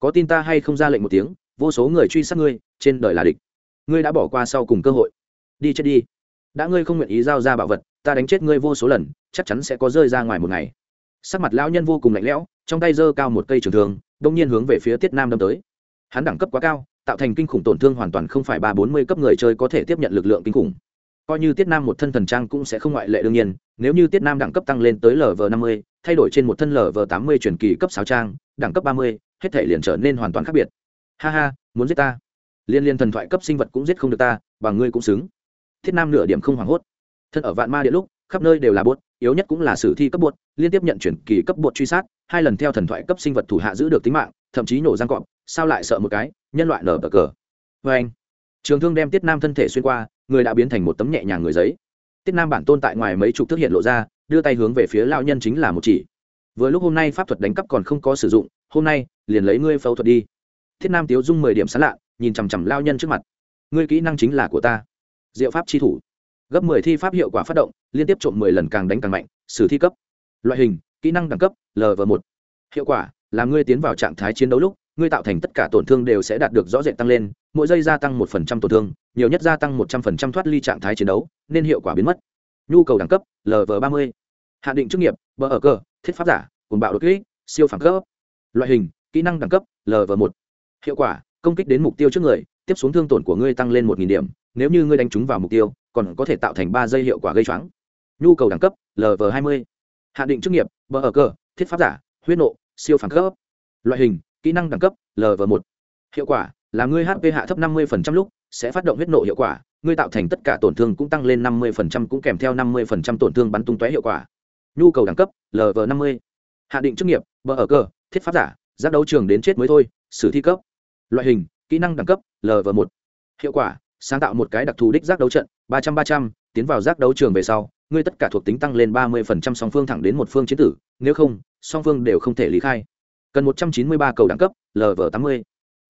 Có tin ta hay không ra lệnh một tiếng, vô số người truy sát ngươi, trên đời là địch. Ngươi đã bỏ qua sau cùng cơ hội. Đi chết đi. Đã ngươi không nguyện ý giao ra bảo vật, ta đánh chết ngươi vô số lần, chắc chắn sẽ có rơi ra ngoài một ngày. Sắc mặt lão nhân vô cùng lạnh lẽo, trong tay giơ cao một cây trường thương, đông nhiên hướng về phía tiết nam đâm tới. Hắn đẳng cấp quá cao, tạo thành kinh khủng tổn thương hoàn toàn không phải ba bốn mươi cấp người chơi có thể tiếp nhận lực lượng kinh khủng coi như tiết nam một thân thần trang cũng sẽ không ngoại lệ đương nhiên, nếu như tiết nam đẳng cấp tăng lên tới lv năm mươi, thay đổi trên một thân lv tám mươi truyền kỳ cấp sáu trang, đẳng cấp ba mươi, hết thể liền trở nên hoàn toàn khác biệt. Ha ha, muốn giết ta. Liên liên thần thoại cấp sinh vật cũng giết không được ta bằng ngươi cũng xứng. Thiết nam nửa điểm không hoảng hốt. Thân ở vạn ma điện lúc, khắp nơi đều là bốt yếu nhất cũng là sử thi cấp bột, liên tiếp nhận chuyển kỳ cấp bột truy sát, hai lần theo thần thoại cấp sinh vật thủ hạ giữ được tính mạng, thậm chí nổ răng cọp, sao lại sợ một cái, nhân loại nở bờ cờ. Vê anh trường thương đem tiết nam thân thể xuyên qua người đã biến thành một tấm nhẹ nhàng người giấy. Tiết nam bản tôn tại ngoài mấy chục thức hiện lộ ra, đưa tay hướng về phía lao nhân chính là một chỉ. Vừa lúc hôm nay pháp thuật đánh cắp còn không có sử dụng, hôm nay, liền lấy ngươi phẫu thuật đi. Thiết nam tiếu dung mười điểm sán lạ, nhìn chằm chằm lao nhân trước mặt. Ngươi kỹ năng chính là của ta. Diệu pháp chi thủ. Gấp mười thi pháp hiệu quả phát động, liên tiếp trộm mười lần càng đánh càng mạnh, sử thi cấp. Loại hình, kỹ năng đẳng cấp lv một. Hiệu quả, là ngươi tiến vào trạng thái chiến đấu lúc, ngươi tạo thành tất cả tổn thương đều sẽ đạt được rõ rệt tăng lên, mỗi giây gia tăng một phần trăm tổn thương nhiều nhất gia tăng một trăm phần trăm thoát ly trạng thái chiến đấu, nên hiệu quả biến mất. Nhu cầu đẳng cấp lv ba mươi. Hạn định chức nghiệp, bờ ở cơ, thiết pháp giả cồn bạo đột kích, siêu phản cấp. Loại hình, kỹ năng đẳng cấp lv một. Hiệu quả, công kích đến mục tiêu trước người, tiếp xuống thương tổn của ngươi tăng lên một điểm, nếu như ngươi đánh trúng vào mục tiêu, còn có thể tạo thành ba giây hiệu quả gây choáng. Nhu cầu đẳng cấp lv hai mươi. Hạn định chức nghiệp, bờ ở cơ, thiết pháp giả, huyết nộ, siêu phản cấp. Loại hình, kỹ năng đẳng cấp lv một. Hiệu quả, là ngươi hp hạ thấp năm mươi lúc sẽ phát động huyết nộ hiệu quả, ngươi tạo thành tất cả tổn thương cũng tăng lên năm mươi cũng kèm theo năm mươi tổn thương bắn tung tóe hiệu quả. Nhu cầu đẳng cấp lv năm mươi. Hạ định chức nghiệp, bờ ở cơ, thiết pháp giả, giác đấu trường đến chết mới thôi, sử thi cấp. Loại hình, kỹ năng đẳng cấp lv một. Hiệu quả, sáng tạo một cái đặc thù đích giác đấu trận, ba trăm ba trăm, tiến vào giác đấu trường về sau, ngươi tất cả thuộc tính tăng lên ba mươi phần trăm, song phương thẳng đến một phương chiến tử, nếu không, song phương đều không thể lý khai. Cần một trăm chín mươi ba cầu đẳng cấp lv tám mươi.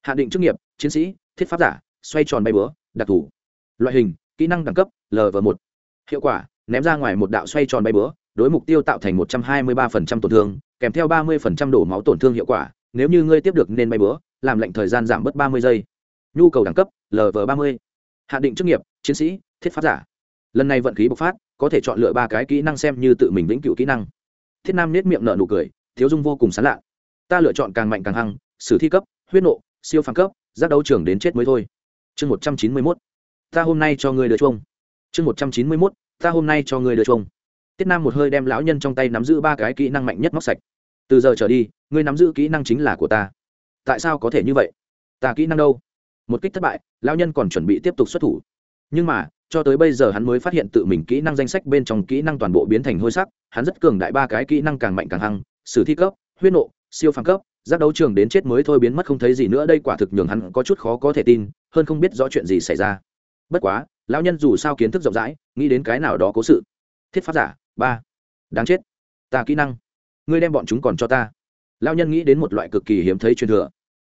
Hạ định chức nghiệp, chiến sĩ, thiết pháp giả xoay tròn bay búa, đặc thù. Loại hình, kỹ năng đẳng cấp lv một. Hiệu quả, ném ra ngoài một đạo xoay tròn bay búa, đối mục tiêu tạo thành một trăm hai mươi ba phần trăm tổn thương, kèm theo ba mươi phần trăm đổ máu tổn thương hiệu quả. Nếu như ngươi tiếp được nên bay búa, làm lệnh thời gian giảm bớt ba mươi giây. Nhu cầu đẳng cấp lv ba mươi. Hạ định chức nghiệp, chiến sĩ, thiết pháp giả. Lần này vận khí bộc phát, có thể chọn lựa ba cái kỹ năng xem như tự mình vĩnh cửu kỹ năng. Thiết nam nết miệng nở nụ cười, thiếu dung vô cùng sán lạ. Ta lựa chọn càng mạnh càng hăng, sử thi cấp, huyết nộ, siêu phàm cấp, giác đấu trường đến chết mới thôi chương một trăm chín mươi mốt, ta hôm nay cho ngươi đưa chuông. Chương một trăm chín mươi mốt, ta hôm nay cho ngươi đưa chuông. Tiết nam một hơi đem lão nhân trong tay nắm giữ ba cái kỹ năng mạnh nhất móc sạch. Từ giờ trở đi, ngươi nắm giữ kỹ năng chính là của ta. Tại sao có thể như vậy? Ta kỹ năng đâu? Một kích thất bại, lão nhân còn chuẩn bị tiếp tục xuất thủ. Nhưng mà, cho tới bây giờ hắn mới phát hiện tự mình kỹ năng danh sách bên trong kỹ năng toàn bộ biến thành hôi sắc, hắn rất cường đại ba cái kỹ năng càng mạnh càng hăng, sử thi cấp, huyết nộ, siêu phàm cấp giác đấu trường đến chết mới thôi biến mất không thấy gì nữa, đây quả thực nhường hắn có chút khó có thể tin, hơn không biết rõ chuyện gì xảy ra. Bất quá, lão nhân dù sao kiến thức rộng rãi, nghĩ đến cái nào đó cố sự. Thiết pháp giả, ba. Đáng chết. Ta kỹ năng. Ngươi đem bọn chúng còn cho ta. Lão nhân nghĩ đến một loại cực kỳ hiếm thấy truyền thừa.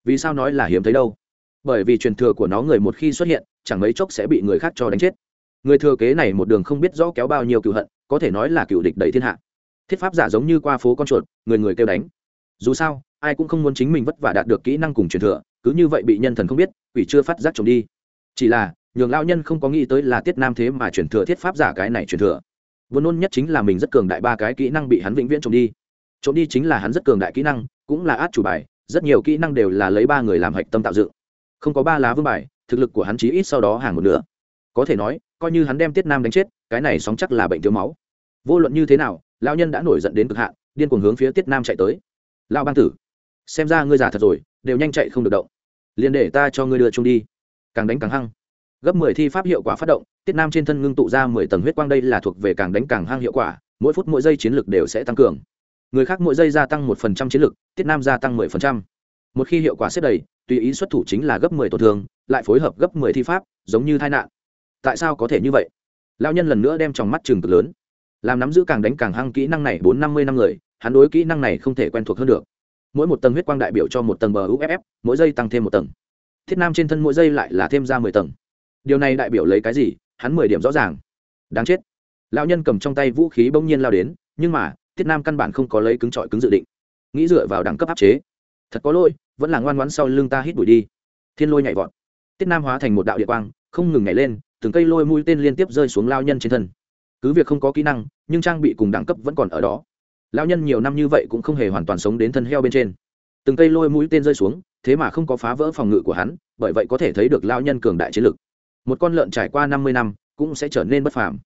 Vì sao nói là hiếm thấy đâu? Bởi vì truyền thừa của nó người một khi xuất hiện, chẳng mấy chốc sẽ bị người khác cho đánh chết. Người thừa kế này một đường không biết rõ kéo bao nhiêu cựu hận, có thể nói là cựu địch đầy thiên hạ. Thiết pháp giả giống như qua phố con chuột, người người kêu đánh dù sao, ai cũng không muốn chính mình vất vả đạt được kỹ năng cùng truyền thừa, cứ như vậy bị nhân thần không biết, quỷ chưa phát giác trộm đi. Chỉ là, nhường lao nhân không có nghĩ tới là tiết nam thế mà truyền thừa thiết pháp giả cái này truyền thừa. Vốn nôn nhất chính là mình rất cường đại ba cái kỹ năng bị hắn vĩnh viễn trộm đi. Trộm đi chính là hắn rất cường đại kỹ năng, cũng là át chủ bài, rất nhiều kỹ năng đều là lấy ba người làm hạch tâm tạo dựng. Không có ba lá vương bài, thực lực của hắn chí ít sau đó hàng một nửa. Có thể nói, coi như hắn đem tiết nam đánh chết, cái này sóng chắc là bệnh thiếu máu. Vô luận như thế nào lao nhân đã nổi giận đến cực hạn, điên cuồng hướng phía tiết nam chạy tới lao bang tử, xem ra ngươi già thật rồi, đều nhanh chạy không được động. Liền để ta cho ngươi đưa chung đi. Càng đánh càng hăng. Gấp mười thi pháp hiệu quả phát động, tiết nam trên thân ngưng tụ ra mười tầng huyết quang đây là thuộc về càng đánh càng hăng hiệu quả, mỗi phút mỗi giây chiến lực đều sẽ tăng cường. Người khác mỗi giây gia tăng một phần trăm chiến lực, tiết nam gia tăng mười phần trăm. Một khi hiệu quả xếp đầy, tùy ý xuất thủ chính là gấp mười tổn thương, lại phối hợp gấp mười thi pháp, giống như tai nạn. Tại sao có thể như vậy? Lao nhân lần nữa đem tròng mắt trường cực lớn. Làm nắm giữ càng đánh càng hăng kỹ năng này bốn năm mươi năm người hắn đối kỹ năng này không thể quen thuộc hơn được. Mỗi một tầng huyết quang đại biểu cho một tầng bờ uff mỗi giây tăng thêm một tầng. Thiết nam trên thân mỗi giây lại là thêm ra mười tầng. Điều này đại biểu lấy cái gì? Hắn mười điểm rõ ràng. Đáng chết. Lão nhân cầm trong tay vũ khí bỗng nhiên lao đến, nhưng mà, thiết nam căn bản không có lấy cứng trọi cứng dự định. Nghĩ dựa vào đẳng cấp áp chế. Thật có lỗi, vẫn là ngoan ngoãn sau lưng ta hít bụi đi. Thiên lôi nhảy vọt. Tiết nam hóa thành một đạo địa quang, không ngừng nhảy lên, từng cây lôi mũi tên liên tiếp rơi xuống lao nhân trên thân. Cứ việc không có kỹ năng, nhưng trang bị cùng đẳng cấp vẫn còn ở đó. Lão nhân nhiều năm như vậy cũng không hề hoàn toàn sống đến thân heo bên trên. Từng cây lôi mũi tên rơi xuống, thế mà không có phá vỡ phòng ngự của hắn, bởi vậy có thể thấy được lão nhân cường đại chiến lực. Một con lợn trải qua năm mươi năm, cũng sẽ trở nên bất phàm.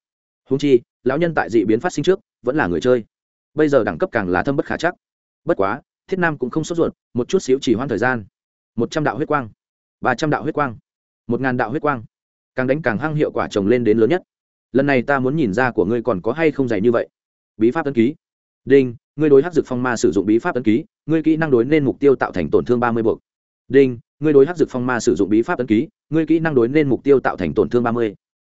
Húng chi, lão nhân tại dị biến phát sinh trước, vẫn là người chơi. Bây giờ đẳng cấp càng là thâm bất khả chắc. Bất quá, thiết nam cũng không sốt ruột, một chút xíu chỉ hoãn thời gian. Một trăm đạo huyết quang. Ba trăm đạo huyết quang. Một ngàn đạo huyết quang. Càng đánh càng hăng hiệu quả trồng lên đến lớn nhất. Lần này ta muốn nhìn ra của ngươi còn có hay không dày như vậy. Bí pháp tân ký đinh, ngươi đối hắc dược phong ma sử dụng bí pháp ấn ký, ngươi kỹ năng đối nên mục tiêu tạo thành tổn thương ba mươi buộc. Đinh, ngươi đối hắc dược phong ma sử dụng bí pháp ấn ký, ngươi kỹ năng đối nên mục tiêu tạo thành tổn thương ba mươi.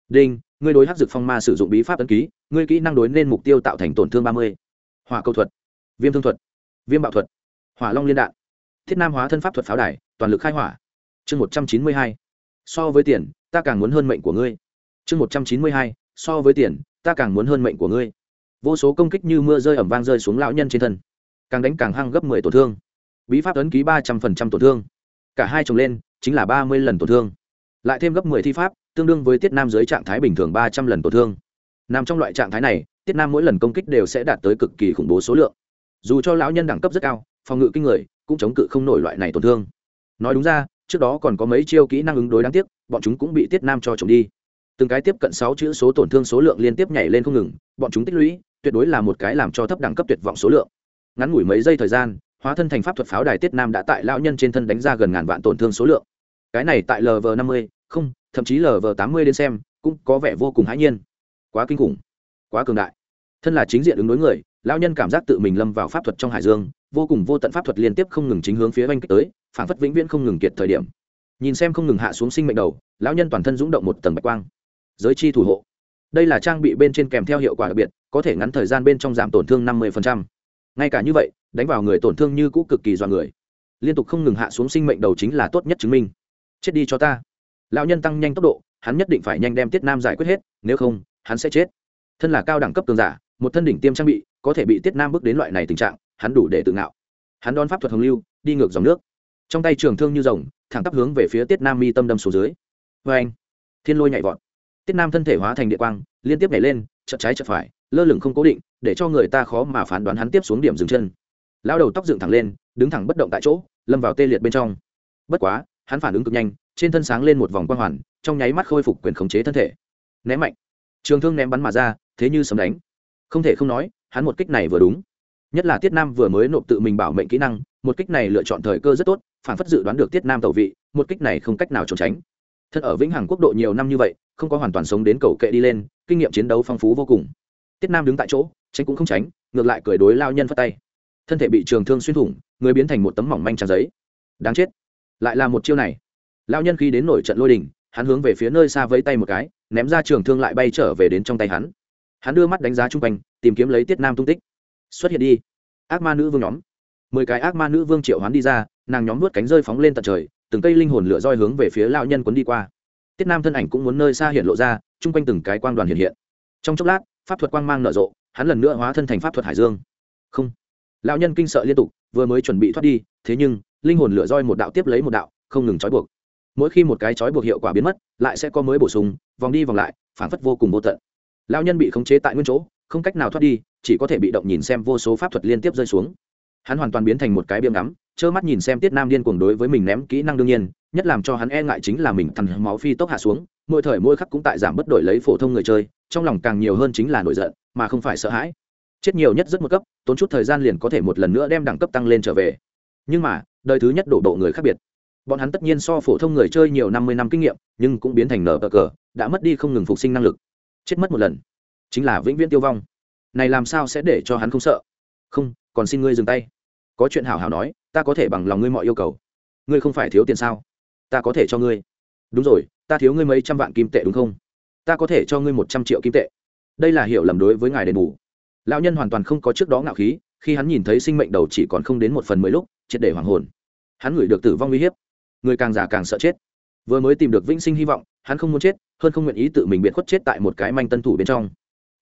Đinh, ngươi đối hắc dược phong ma sử dụng bí pháp ấn ký, ngươi kỹ năng đối nên mục tiêu tạo thành tổn thương ba mươi. Hỏa cầu thuật, viêm thương thuật, viêm bạo thuật, hỏa long liên đạn, thiết nam hóa thân pháp thuật pháo đài, toàn lực khai hỏa. Chương một trăm chín mươi hai. So với tiền, ta càng muốn hơn mệnh của ngươi. Chương một trăm chín mươi hai. So với tiền, ta càng muốn hơn mệnh của ngươi vô số công kích như mưa rơi ẩm vang rơi xuống lão nhân trên thân. Càng đánh càng hăng gấp mười tổn thương. Bí pháp ấn ký ba trăm phần trăm tổn thương. Cả hai chồng lên, chính là ba mươi lần tổn thương. Lại thêm gấp mười thi pháp, tương đương với tiết nam dưới trạng thái bình thường ba trăm lần tổn thương. Nằm trong loại trạng thái này, tiết nam mỗi lần công kích đều sẽ đạt tới cực kỳ khủng bố số lượng. Dù cho lão nhân đẳng cấp rất cao, phòng ngự kinh người, cũng chống cự không nổi loại này tổn thương. Nói đúng ra, trước đó còn có mấy chiêu kỹ năng ứng đối đáng tiếc, bọn chúng cũng bị tiết nam cho trộm đi. Từng cái tiếp cận sáu chữ số tổn thương số lượng liên tiếp nhảy lên không ngừng, bọn chúng tích lũy tuyệt đối là một cái làm cho thấp đẳng cấp tuyệt vọng số lượng. Ngắn ngủi mấy giây thời gian, hóa thân thành pháp thuật pháo đài tiết nam đã tại lão nhân trên thân đánh ra gần ngàn vạn tổn thương số lượng. Cái này tại lv năm mươi, không, thậm chí lv tám mươi đến xem, cũng có vẻ vô cùng hãi nhiên. Quá kinh khủng, quá cường đại. Thân là chính diện ứng đối người, lão nhân cảm giác tự mình lâm vào pháp thuật trong hải dương, vô cùng vô tận pháp thuật liên tiếp không ngừng chính hướng phía oanh kích tới, phản phất vĩnh viễn không ngừng kiệt thời điểm. Nhìn xem không ngừng hạ xuống sinh mệnh đầu, lão nhân toàn thân rúng động một tầng bạch quang. Giới chi thủ hộ đây là trang bị bên trên kèm theo hiệu quả đặc biệt, có thể ngắn thời gian bên trong giảm tổn thương năm mươi ngay cả như vậy, đánh vào người tổn thương như cũ cực kỳ dọa người. Liên tục không ngừng hạ xuống sinh mệnh đầu chính là tốt nhất chứng minh. Chết đi cho ta. Lão nhân tăng nhanh tốc độ, hắn nhất định phải nhanh đem tiết nam giải quyết hết, nếu không, hắn sẽ chết. Thân là cao đẳng cấp cường giả, một thân đỉnh tiêm trang bị, có thể bị tiết nam bước đến loại này tình trạng, hắn đủ để tự ngạo. Hắn đón pháp thuật hồng lưu, đi ngược dòng nước. Trong tay trường thương như rồng, thẳng tắp hướng về phía tiết nam mi tâm đâm xuống dưới. Vê anh thiên lôi nhảy vọt tiết nam thân thể hóa thành địa quang, liên tiếp nhảy lên, chợt trái chợt phải, lơ lửng không cố định, để cho người ta khó mà phán đoán hắn tiếp xuống điểm dừng chân. Lao đầu tóc dựng thẳng lên, đứng thẳng bất động tại chỗ, lâm vào tê liệt bên trong. Bất quá, hắn phản ứng cực nhanh, trên thân sáng lên một vòng quang hoàn, trong nháy mắt khôi phục quyền khống chế thân thể. Ném mạnh. Trường thương ném bắn mà ra, thế như sấm đánh. Không thể không nói, hắn một kích này vừa đúng. Nhất là tiết nam vừa mới nộp tự mình bảo mệnh kỹ năng, một kích này lựa chọn thời cơ rất tốt, phản phất dự đoán được tiết nam tẩu vị, một kích này không cách nào trốn tránh thật ở vĩnh hằng quốc độ nhiều năm như vậy, không có hoàn toàn sống đến cầu kệ đi lên, kinh nghiệm chiến đấu phong phú vô cùng. Tiết nam đứng tại chỗ, tránh cũng không tránh, ngược lại cười đối lao nhân phất tay. Thân thể bị trường thương xuyên thủng, người biến thành một tấm mỏng manh trang giấy. Đáng chết. Lại là một chiêu này. Lao nhân khi đến nổi trận lôi đình, hắn hướng về phía nơi xa vẫy tay một cái, ném ra trường thương lại bay trở về đến trong tay hắn. Hắn đưa mắt đánh giá chung quanh, tìm kiếm lấy tiết nam tung tích. Xuất hiện đi. Ác ma nữ vương nhóm. Mười cái ác ma nữ vương triệu hoán đi ra, nàng nhóm nuốt cánh rơi phóng lên tận trời từng cây linh hồn lửa roi hướng về phía Lão nhân quấn đi qua. Tiết nam thân ảnh cũng muốn nơi xa hiện lộ ra, chung quanh từng cái quang đoàn hiện hiện. Trong chốc lát, pháp thuật quang mang nở rộ, hắn lần nữa hóa thân thành pháp thuật hải dương. Không. Lão nhân kinh sợ liên tục, vừa mới chuẩn bị thoát đi, thế nhưng, linh hồn lửa roi một đạo tiếp lấy một đạo, không ngừng trói buộc. Mỗi khi một cái trói buộc hiệu quả biến mất, lại sẽ có mới bổ sung, vòng đi vòng lại, phản phất vô cùng vô tận. Lão nhân bị khống chế tại nguyên chỗ, không cách nào thoát đi, chỉ có thể bị động nhìn xem vô số pháp thuật liên tiếp rơi xuống. Hắn hoàn toàn biến thành một cái biêm ngắm trơ mắt nhìn xem tiết nam điên cuồng đối với mình ném kỹ năng đương nhiên, nhất làm cho hắn e ngại chính là mình thằn máu phi tốc hạ xuống, mỗi thời mỗi khắc cũng tại giảm bất đổi lấy phổ thông người chơi, trong lòng càng nhiều hơn chính là nổi giận, mà không phải sợ hãi. Chết nhiều nhất rất một cấp, tốn chút thời gian liền có thể một lần nữa đem đẳng cấp tăng lên trở về. Nhưng mà, đời thứ nhất đổ độ người khác biệt. Bọn hắn tất nhiên so phổ thông người chơi nhiều năm mươi năm kinh nghiệm, nhưng cũng biến thành nở cờ cờ, đã mất đi không ngừng phục sinh năng lực. Chết mất một lần, chính là vĩnh viễn tiêu vong. Này làm sao sẽ để cho hắn không sợ? Không, còn xin ngươi dừng tay có chuyện hảo hảo nói, ta có thể bằng lòng ngươi mọi yêu cầu. Ngươi không phải thiếu tiền sao? Ta có thể cho ngươi. Đúng rồi, ta thiếu ngươi mấy trăm vạn kim tệ đúng không? Ta có thể cho ngươi một trăm triệu kim tệ. Đây là hiểu lầm đối với ngài đền bù. Lão nhân hoàn toàn không có trước đó ngạo khí, khi hắn nhìn thấy sinh mệnh đầu chỉ còn không đến một phần mười lúc, triệt để hoàng hồn. Hắn ngửi được tử vong uy hiếp. Người càng già càng sợ chết. Vừa mới tìm được vĩnh sinh hy vọng, hắn không muốn chết, hơn không nguyện ý tự mình biệt khuất chết tại một cái manh tân thủ bên trong.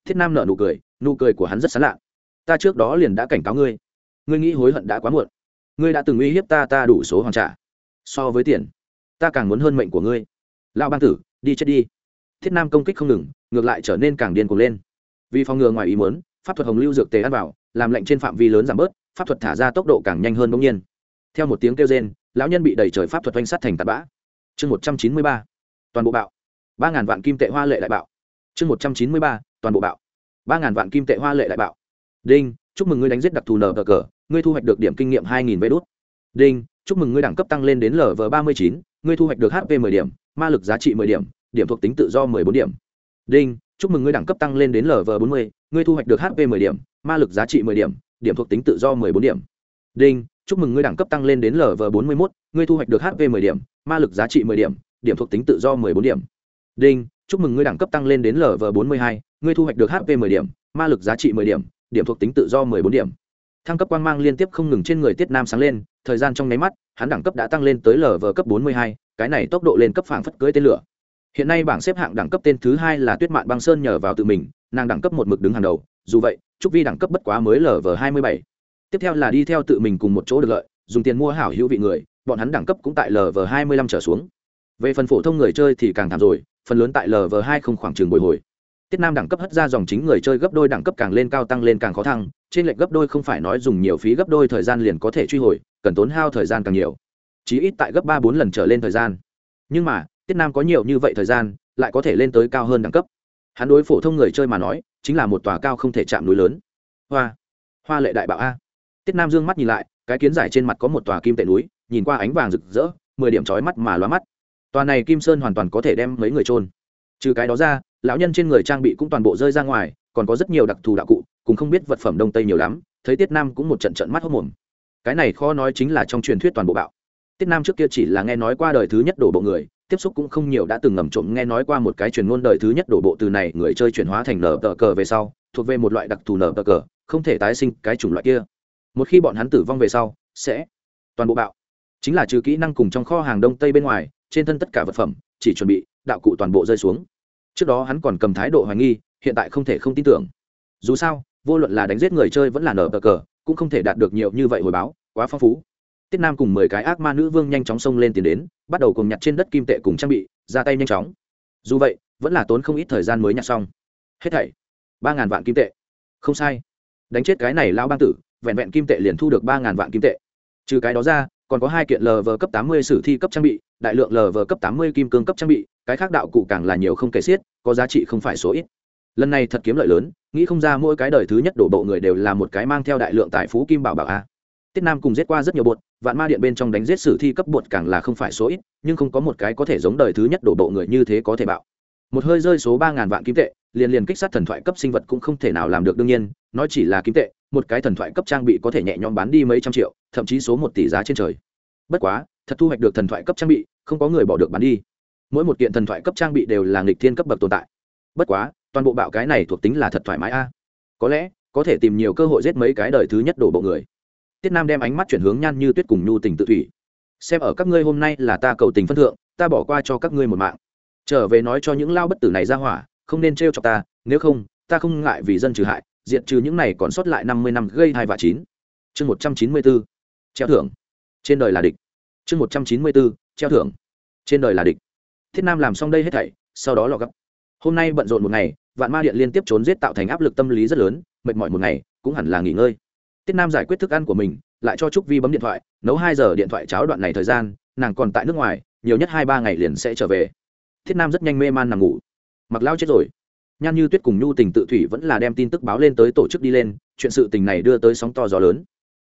Thiết nam nợ nụ cười nụ cười của hắn rất sán lạ. Ta trước đó liền đã cảnh cáo ngươi ngươi nghĩ hối hận đã quá muộn. Ngươi đã từng uy hiếp ta ta đủ số hoàn trả. So với tiền, ta càng muốn hơn mệnh của ngươi. Lão bang tử, đi chết đi. Thiết nam công kích không ngừng, ngược lại trở nên càng điên cuồng lên. Vì phòng ngừa ngoài ý muốn, pháp thuật hồng lưu dược tề ăn vào, làm lệnh trên phạm vi lớn giảm bớt, pháp thuật thả ra tốc độ càng nhanh hơn bỗng nhiên. Theo một tiếng kêu rên, lão nhân bị đẩy trời pháp thuật oanh sắt thành tạt bã. Chương một trăm chín mươi ba, toàn bộ bạo. Ba ngàn vạn kim tệ hoa lệ đại bạo. Chương một trăm chín mươi ba, toàn bộ bạo. Ba ngàn vạn kim tệ hoa lệ đại bạo. Đinh chúc mừng ngươi đánh giết đặc thù nờ cờ cờ ngươi thu hoạch được điểm kinh nghiệm hai nghìn vé đốt đinh, chúc mừng ngươi đẳng cấp tăng lên đến lv ba mươi chín, ngươi thu hoạch được hp mười điểm, ma lực giá trị mười điểm điểm thuộc tính tự do mười bốn điểm. Đinh, chúc mừng ngươi đẳng cấp tăng lên đến lv bốn mươi, ngươi thu hoạch được hp mười điểm, ma lực giá trị mười điểm điểm thuộc tính tự do mười bốn điểm. Đinh, chúc mừng ngươi đẳng cấp tăng lên đến lv bốn mươi mốt, ngươi thu hoạch được hp mười điểm, ma lực giá trị mười điểm điểm thuộc tính tự do mười bốn điểm. Đinh, chúc mừng ngươi đẳng cấp tăng lên đến lv bốn mươi hai, ngươi thu hoạch được hp mười điểm, ma lực giá trị mười điểm điểm thuộc tính tự do mười bốn điểm. Thăng cấp quang mang liên tiếp không ngừng trên người tiết nam sáng lên, thời gian trong nháy mắt, hắn đẳng cấp đã tăng lên tới lv cấp bốn mươi hai, cái này tốc độ lên cấp phảng phất cưới tên lửa. Hiện nay bảng xếp hạng đẳng cấp tên thứ hai là tuyết mạn băng sơn nhờ vào tự mình, nàng đẳng cấp một mực đứng hàng đầu, dù vậy, trúc vi đẳng cấp bất quá mới lv hai mươi bảy. Tiếp theo là đi theo tự mình cùng một chỗ được lợi, dùng tiền mua hảo hữu vị người, bọn hắn đẳng cấp cũng tại lv hai mươi lăm trở xuống. Về phần phổ thông người chơi thì càng thảm rồi, phần lớn tại lv hai không khoảng trường bồi hồi tiết nam đẳng cấp hất ra dòng chính người chơi gấp đôi đẳng cấp càng lên cao tăng lên càng khó thăng, trên lệch gấp đôi không phải nói dùng nhiều phí gấp đôi thời gian liền có thể truy hồi, cần tốn hao thời gian càng nhiều. Chí ít tại gấp ba bốn lần trở lên thời gian. Nhưng mà, tiết nam có nhiều như vậy thời gian, lại có thể lên tới cao hơn đẳng cấp. Hắn đối phổ thông người chơi mà nói, chính là một tòa cao không thể chạm núi lớn. Hoa hoa lệ đại bạo a. Tiết nam dương mắt nhìn lại, cái kiến giải trên mặt có một tòa kim tệ núi, nhìn qua ánh vàng rực rỡ, mười điểm trói mắt mà loa mắt. Tòa này kim sơn hoàn toàn có thể đem mấy người trôn trừ cái đó ra, lão nhân trên người trang bị cũng toàn bộ rơi ra ngoài, còn có rất nhiều đặc thù đạo cụ, cùng không biết vật phẩm đông tây nhiều lắm, thấy tiết nam cũng một trận trận mắt hốc mồm. Cái này khó nói chính là trong truyền thuyết toàn bộ bạo. Tiết nam trước kia chỉ là nghe nói qua đời thứ nhất đổ bộ người, tiếp xúc cũng không nhiều đã từng ngầm trộm nghe nói qua một cái truyền ngôn đời thứ nhất đổ bộ từ này người chơi chuyển hóa thành nở tờ cờ về sau, thuộc về một loại đặc thù nở tờ cờ, không thể tái sinh cái chủng loại kia. Một khi bọn hắn tử vong về sau, sẽ toàn bộ bạo. Chính là trừ kỹ năng cùng trong kho hàng đông tây bên ngoài, trên thân tất cả vật phẩm, chỉ chuẩn bị, đạo cụ toàn bộ rơi xuống trước đó hắn còn cầm thái độ hoài nghi, hiện tại không thể không tin tưởng. Dù sao, vô luận là đánh giết người chơi vẫn là nở tờ cờ, cũng không thể đạt được nhiều như vậy hồi báo, quá phong phú. Tiết nam cùng mười cái ác ma nữ vương nhanh chóng xông lên tiến đến, bắt đầu cùng nhặt trên đất kim tệ cùng trang bị, ra tay nhanh chóng. Dù vậy, vẫn là tốn không ít thời gian mới nhặt xong. Hết thảy, ba ngàn vạn kim tệ. Không sai. Đánh chết cái này lao bang tử, vẹn vẹn kim tệ liền thu được ba ngàn vạn kim tệ. Trừ cái đó ra còn có hai kiện lv cấp tám mươi sử thi cấp trang bị, đại lượng lv cấp tám mươi kim cương cấp trang bị, cái khác đạo cụ càng là nhiều không kể xiết, có giá trị không phải số ít. Lần này thật kiếm lợi lớn, nghĩ không ra mỗi cái đời thứ nhất đổ bộ người đều là một cái mang theo đại lượng tài phú kim bảo bảo a. Tiết nam cùng giết qua rất nhiều bột, vạn ma điện bên trong đánh giết sử thi cấp bột càng là không phải số ít, nhưng không có một cái có thể giống đời thứ nhất đổ bộ người như thế có thể bạo. Một hơi rơi số ba ngàn vạn kim tệ, liền liền kích sát thần thoại cấp sinh vật cũng không thể nào làm được đương nhiên nó chỉ là kim tệ một cái thần thoại cấp trang bị có thể nhẹ nhõm bán đi mấy trăm triệu, thậm chí số một tỷ giá trên trời. Bất quá, thật thu hoạch được thần thoại cấp trang bị, không có người bỏ được bán đi. Mỗi một kiện thần thoại cấp trang bị đều là nghịch thiên cấp bậc tồn tại. Bất quá, toàn bộ bạo cái này thuộc tính là thật thoải mái a. Có lẽ, có thể tìm nhiều cơ hội giết mấy cái đời thứ nhất đổ bộ người. Tiết nam đem ánh mắt chuyển hướng nhan như tuyết cùng nhu tình tự thủy. Xem ở các ngươi hôm nay là ta cầu tình phân thượng, ta bỏ qua cho các ngươi một mạng. Trở về nói cho những lao bất tử này ra hỏa, không nên t r chọc ta, nếu không, ta không ngại vì dân trừ hại diệt trừ những này còn sót lại năm mươi năm gây hai và chín. Chương một trăm chín mươi bốn. Treo thưởng. Trên đời là địch. Chương một trăm chín mươi bốn. Treo thưởng. Trên đời là địch. Thiết nam làm xong đây hết thảy, sau đó lọ gấp. Hôm nay bận rộn một ngày, vạn ma điện liên tiếp trốn giết tạo thành áp lực tâm lý rất lớn, mệt mỏi một ngày, cũng hẳn là nghỉ ngơi. Tiết nam giải quyết thức ăn của mình, lại cho trúc vi bấm điện thoại, nấu hai giờ điện thoại cháo đoạn này thời gian, nàng còn tại nước ngoài, nhiều nhất hai ba ngày liền sẽ trở về. Thiết nam rất nhanh mê man nằm ngủ. Mặc lao chết rồi nhan như tuyết cùng nhu tình tự thủy vẫn là đem tin tức báo lên tới tổ chức đi lên, chuyện sự tình này đưa tới sóng to gió lớn.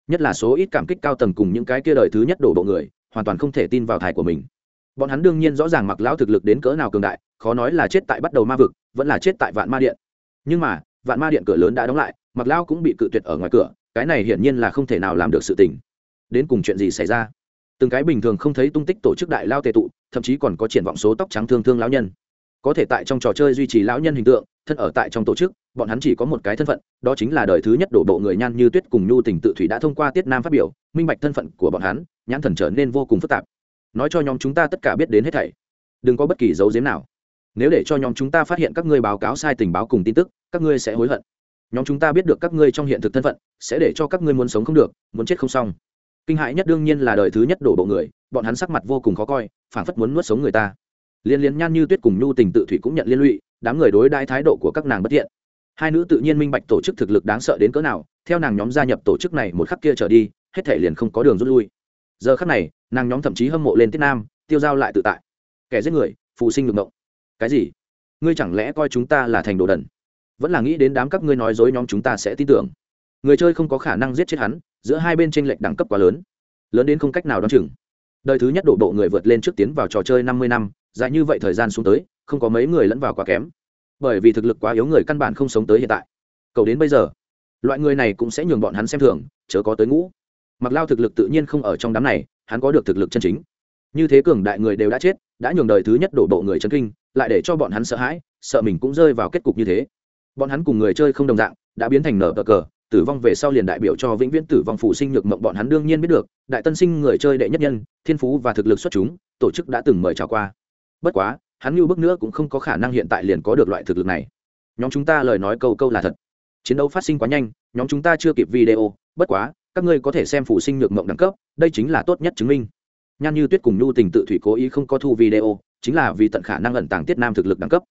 Nhất là số ít cảm kích cao tầng cùng những cái kia đời thứ nhất đổ bộ người, hoàn toàn không thể tin vào thải của mình. Bọn hắn đương nhiên rõ ràng mặc lão thực lực đến cỡ nào cường đại, khó nói là chết tại bắt đầu ma vực, vẫn là chết tại vạn ma điện. Nhưng mà, vạn ma điện cửa lớn đã đóng lại, mặc lão cũng bị cự tuyệt ở ngoài cửa, cái này hiển nhiên là không thể nào làm được sự tình. Đến cùng chuyện gì xảy ra? Từng cái bình thường không thấy tung tích tổ chức đại lao tệ tụ, thậm chí còn có triển vọng số tóc trắng thương thương lão nhân có thể tại trong trò chơi duy trì lão nhân hình tượng, thân ở tại trong tổ chức, bọn hắn chỉ có một cái thân phận, đó chính là đời thứ nhất đổ bộ người nhan như tuyết cùng nhu tình tự thủy đã thông qua tiết nam phát biểu, minh bạch thân phận của bọn hắn, nhãn thần trở nên vô cùng phức tạp. Nói cho nhóm chúng ta tất cả biết đến hết thảy. Đừng có bất kỳ dấu diếm nào. Nếu để cho nhóm chúng ta phát hiện các ngươi báo cáo sai tình báo cùng tin tức, các ngươi sẽ hối hận. Nhóm chúng ta biết được các ngươi trong hiện thực thân phận, sẽ để cho các ngươi muốn sống không được, muốn chết không xong. Kinh hại nhất đương nhiên là đời thứ nhất đổ bộ người, bọn hắn sắc mặt vô cùng khó coi, phảng phất muốn nuốt sống người ta liên liên nhan như tuyết cùng nhu tình tự thủy cũng nhận liên lụy, đám người đối đãi thái độ của các nàng bất thiện. Hai nữ tự nhiên minh bạch tổ chức thực lực đáng sợ đến cỡ nào, theo nàng nhóm gia nhập tổ chức này một khắc kia trở đi, hết thể liền không có đường rút lui. Giờ khắc này, nàng nhóm thậm chí hâm mộ lên tiết nam, tiêu giao lại tự tại. Kẻ giết người phụ sinh ngược ngộng. Cái gì? Ngươi chẳng lẽ coi chúng ta là thành đồ đần? Vẫn là nghĩ đến đám các ngươi nói dối nhóm chúng ta sẽ tin tưởng. Người chơi không có khả năng giết chết hắn, giữa hai bên tranh lệch đẳng cấp quá lớn. Lớn đến không cách nào đón chừng. Đời thứ nhất đổ bộ người vượt lên trước tiến vào trò chơi năm mươi năm dài như vậy thời gian xuống tới, không có mấy người lẫn vào quá kém. Bởi vì thực lực quá yếu người căn bản không sống tới hiện tại. Cầu đến bây giờ, loại người này cũng sẽ nhường bọn hắn xem thường, chớ có tới ngũ. Mặc lao thực lực tự nhiên không ở trong đám này, hắn có được thực lực chân chính. Như thế cường đại người đều đã chết, đã nhường đời thứ nhất đổ bộ người chân kinh, lại để cho bọn hắn sợ hãi, sợ mình cũng rơi vào kết cục như thế. Bọn hắn cùng người chơi không đồng dạng, đã biến thành nở cờ cờ, tử vong về sau liền đại biểu cho vĩnh viễn tử vong phụ sinh nhược mộng bọn hắn đương nhiên biết được, đại tân sinh người chơi đệ nhất nhân, thiên phú và thực lực xuất chúng, tổ chức đã từng mời chào qua bất quá, hắn như bước nữa cũng không có khả năng hiện tại liền có được loại thực lực này. Nhóm chúng ta lời nói câu câu là thật. Chiến đấu phát sinh quá nhanh, nhóm chúng ta chưa kịp video, bất quá, các ngươi có thể xem phụ sinh nhược mộng đẳng cấp, đây chính là tốt nhất chứng minh. Nhan như tuyết cùng nhu tình tự thủy cố ý không có thu video, chính là vì tận khả năng ẩn tàng tiết nam thực lực đẳng cấp.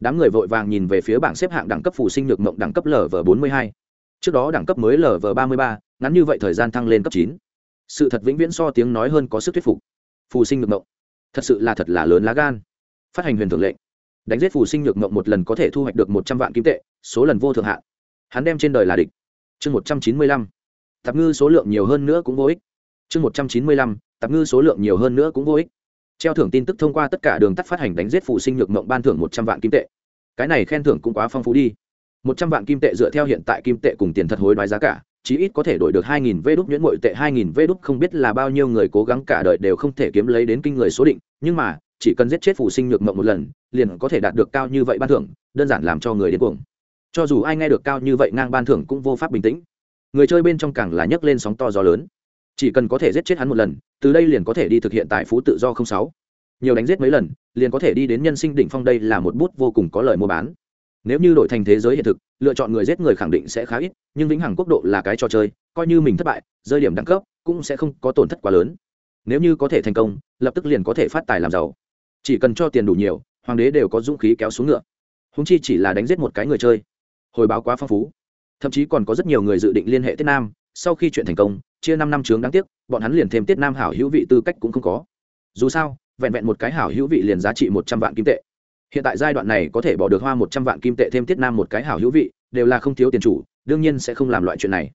Đám người vội vàng nhìn về phía bảng xếp hạng đẳng cấp phụ sinh nhược mộng đẳng cấp lv bốn mươi hai. Trước đó đẳng cấp mới lv ba mươi ba, ngắn như vậy thời gian thăng lên cấp chín. Sự thật vĩnh viễn so tiếng nói hơn có sức thuyết phục. Phù sinh nhược mộng thật sự là thật là lớn lá gan. Phát hành huyền thượng lệnh. Đánh giết phù sinh nhược mộng một lần có thể thu hoạch được một trăm vạn kim tệ, số lần vô thượng hạn. Hắn đem trên đời là địch. Chương một trăm chín mươi lăm. Tạp ngư số lượng nhiều hơn nữa cũng vô ích. Chương một trăm chín mươi lăm. Tạp ngư số lượng nhiều hơn nữa cũng vô ích. Treo thưởng tin tức thông qua tất cả đường tắt phát hành đánh giết phù sinh nhược mộng ban thưởng một trăm vạn kim tệ. Cái này khen thưởng cũng quá phong phú đi. Một trăm vạn kim tệ dựa theo hiện tại kim tệ cùng tiền thật hối đoái giá cả chí ít có thể đổi được hai nghìn đúc nhuyễn muội tệ hai nghìn đúc không biết là bao nhiêu người cố gắng cả đời đều không thể kiếm lấy đến kinh người số định, nhưng mà, chỉ cần giết chết phù sinh nhược mộng một lần, liền có thể đạt được cao như vậy ban thưởng, đơn giản làm cho người đến cuồng. Cho dù ai nghe được cao như vậy ngang ban thưởng cũng vô pháp bình tĩnh. Người chơi bên trong càng là nhấc lên sóng to gió lớn. Chỉ cần có thể giết chết hắn một lần, từ đây liền có thể đi thực hiện tại phú tự do không sáu. Nhiều đánh giết mấy lần, liền có thể đi đến nhân sinh đỉnh phong đây là một bút vô cùng có lợi mua bán nếu như đổi thành thế giới hiện thực, lựa chọn người giết người khẳng định sẽ khá ít, nhưng vĩnh hằng quốc độ là cái trò chơi, coi như mình thất bại, rơi điểm đẳng cấp cũng sẽ không có tổn thất quá lớn. Nếu như có thể thành công, lập tức liền có thể phát tài làm giàu. Chỉ cần cho tiền đủ nhiều, hoàng đế đều có dũng khí kéo xuống ngựa. Húng chi chỉ là đánh giết một cái người chơi. Hồi báo quá phong phú. Thậm chí còn có rất nhiều người dự định liên hệ tiết nam, sau khi chuyện thành công, chia năm năm trướng đáng tiếc, bọn hắn liền thêm tiết nam hảo hữu vị tư cách cũng không có. Dù sao, vẹn vẹn một cái hảo hữu vị liền giá trị một trăm vạn kim tệ hiện tại giai đoạn này có thể bỏ được hoa một trăm vạn kim tệ thêm tiết nam một cái hảo hữu vị, đều là không thiếu tiền chủ, đương nhiên sẽ không làm loại chuyện này.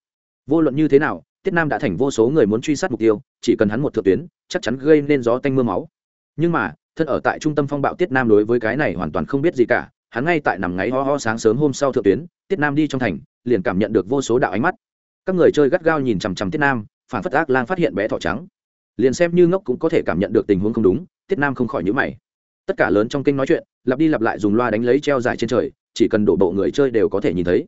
Vô luận như thế nào, tiết nam đã thành vô số người muốn truy sát mục tiêu, chỉ cần hắn một thượng tuyến, chắc chắn gây nên gió tanh m ư a máu. Nhưng mà, thân ở tại trung tâm phong bạo tiết nam đối với cái này hoàn toàn không biết gì cả, hắn ngay tại nằm ngáy ho ho sáng sớm hôm sau thượng tuyến, tiết nam đi trong thành, liền cảm nhận được vô số đạo ánh mắt. Các người chơi gắt gao nhìn chằm chằm tiết nam, phản phất ác lang phát hiện bé thỏ trắng. Liền xem như ngốc cũng có thể cảm nhận được tình huống không đúng, tiết nam không khỏi nhữ mày tất cả lớn trong kinh nói chuyện, lặp đi lặp lại dùng loa đánh lấy treo dài trên trời, chỉ cần đổ bộ người chơi đều có thể nhìn thấy.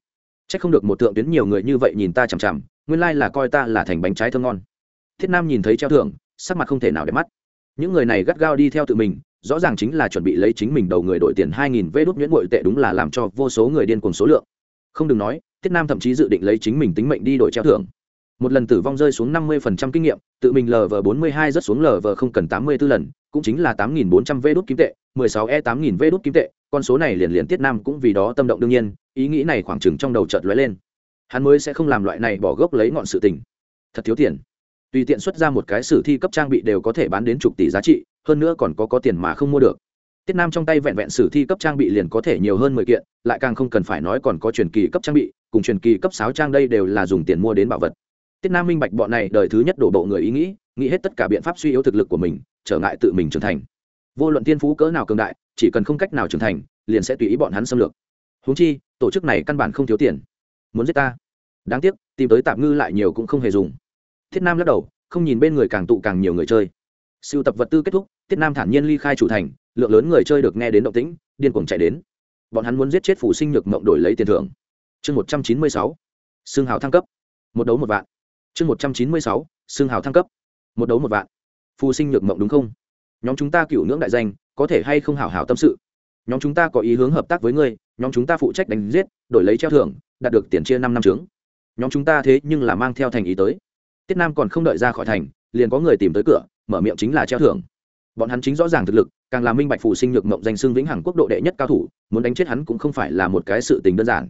C h ắ c không được một tượng tuyến nhiều người như vậy nhìn ta chằm chằm, nguyên lai、like、là coi ta là thành bánh trái thơ ngon. Thiết nam nhìn thấy treo thưởng, sắc mặt không thể nào để mắt. Những người này gắt gao đi theo tự mình, rõ ràng chính là chuẩn bị lấy chính mình đầu người đổi tiền hai nghìn vê đốt nhuyễn bội tệ đúng là làm cho vô số người điên cùng số lượng. Không đừng nói, thiết nam thậm chí dự định lấy chính mình tính mệnh đi đổi treo thưởng một lần tử vong rơi xuống năm mươi phần trăm kinh nghiệm, tự mình lv bốn mươi hai rất xuống lv không cần tám mươi b ố lần, cũng chính là tám nghìn bốn trăm v đốt kim tệ, mười sáu e tám nghìn v đốt kim tệ, con số này liền liền tiết nam cũng vì đó tâm động đương nhiên, ý nghĩ này khoảng chừng trong đầu chợt lóe lên. Hắn mới sẽ không làm loại này bỏ gốc lấy ngọn sự tình. Thật thiếu tiền. Tùy tiện xuất ra một cái sử thi cấp trang bị đều có thể bán đến chục tỷ giá trị, hơn nữa còn có có tiền mà không mua được. Tiết nam trong tay vẹn vẹn sử thi cấp trang bị liền có thể nhiều hơn mười kiện, lại càng không cần phải nói còn có truyền kỳ cấp trang bị, cùng truyền kỳ cấp sáu trang đây đều là dùng tiền mua đến bảo vật tiết nam minh bạch bọn này đời thứ nhất đổ bộ người ý nghĩ nghĩ hết tất cả biện pháp suy yếu thực lực của mình, trở ngại tự mình trưởng thành. Vô luận tiên phú cỡ nào cường đại, chỉ cần không cách nào trưởng thành, liền sẽ tùy ý bọn hắn xâm lược. Húng chi, tổ chức này căn bản không thiếu tiền. Muốn giết ta? Đáng tiếc, tìm tới tạm ngư lại nhiều cũng không hề dùng. Thiết nam lắc đầu, không nhìn bên người càng tụ càng nhiều người chơi. Siêu tập vật tư kết thúc, Tiết nam thản nhiên ly khai chủ thành, lượng lớn người chơi được nghe đến động tĩnh, điên cuồng chạy đến. Bọn hắn muốn giết chết phủ sinh nhược mộng đổi lấy tiền thưởng. Chương một trăm chín mươi sáu. Xương hào thăng cấp. Một đấu một vạn chương một trăm chín mươi sáu, xương hào thăng cấp. Một đấu một vạn. Phù sinh nhược mộng đúng không? Nhóm chúng ta cựu ngưỡng đại danh, có thể hay không hảo hảo tâm sự? Nhóm chúng ta có ý hướng hợp tác với ngươi, nhóm chúng ta phụ trách đánh giết, đổi lấy treo thưởng, đạt được tiền chia năm năm trướng. Nhóm chúng ta thế nhưng là mang theo thành ý tới. Tiết nam còn không đợi ra khỏi thành, liền có người tìm tới cửa, mở miệng chính là treo thưởng. Bọn hắn chính rõ ràng thực lực, càng là minh bạch phù sinh nhược mộng danh xưng vĩnh hằng quốc độ đệ nhất cao thủ, muốn đánh chết hắn cũng không phải là một cái sự tình đơn giản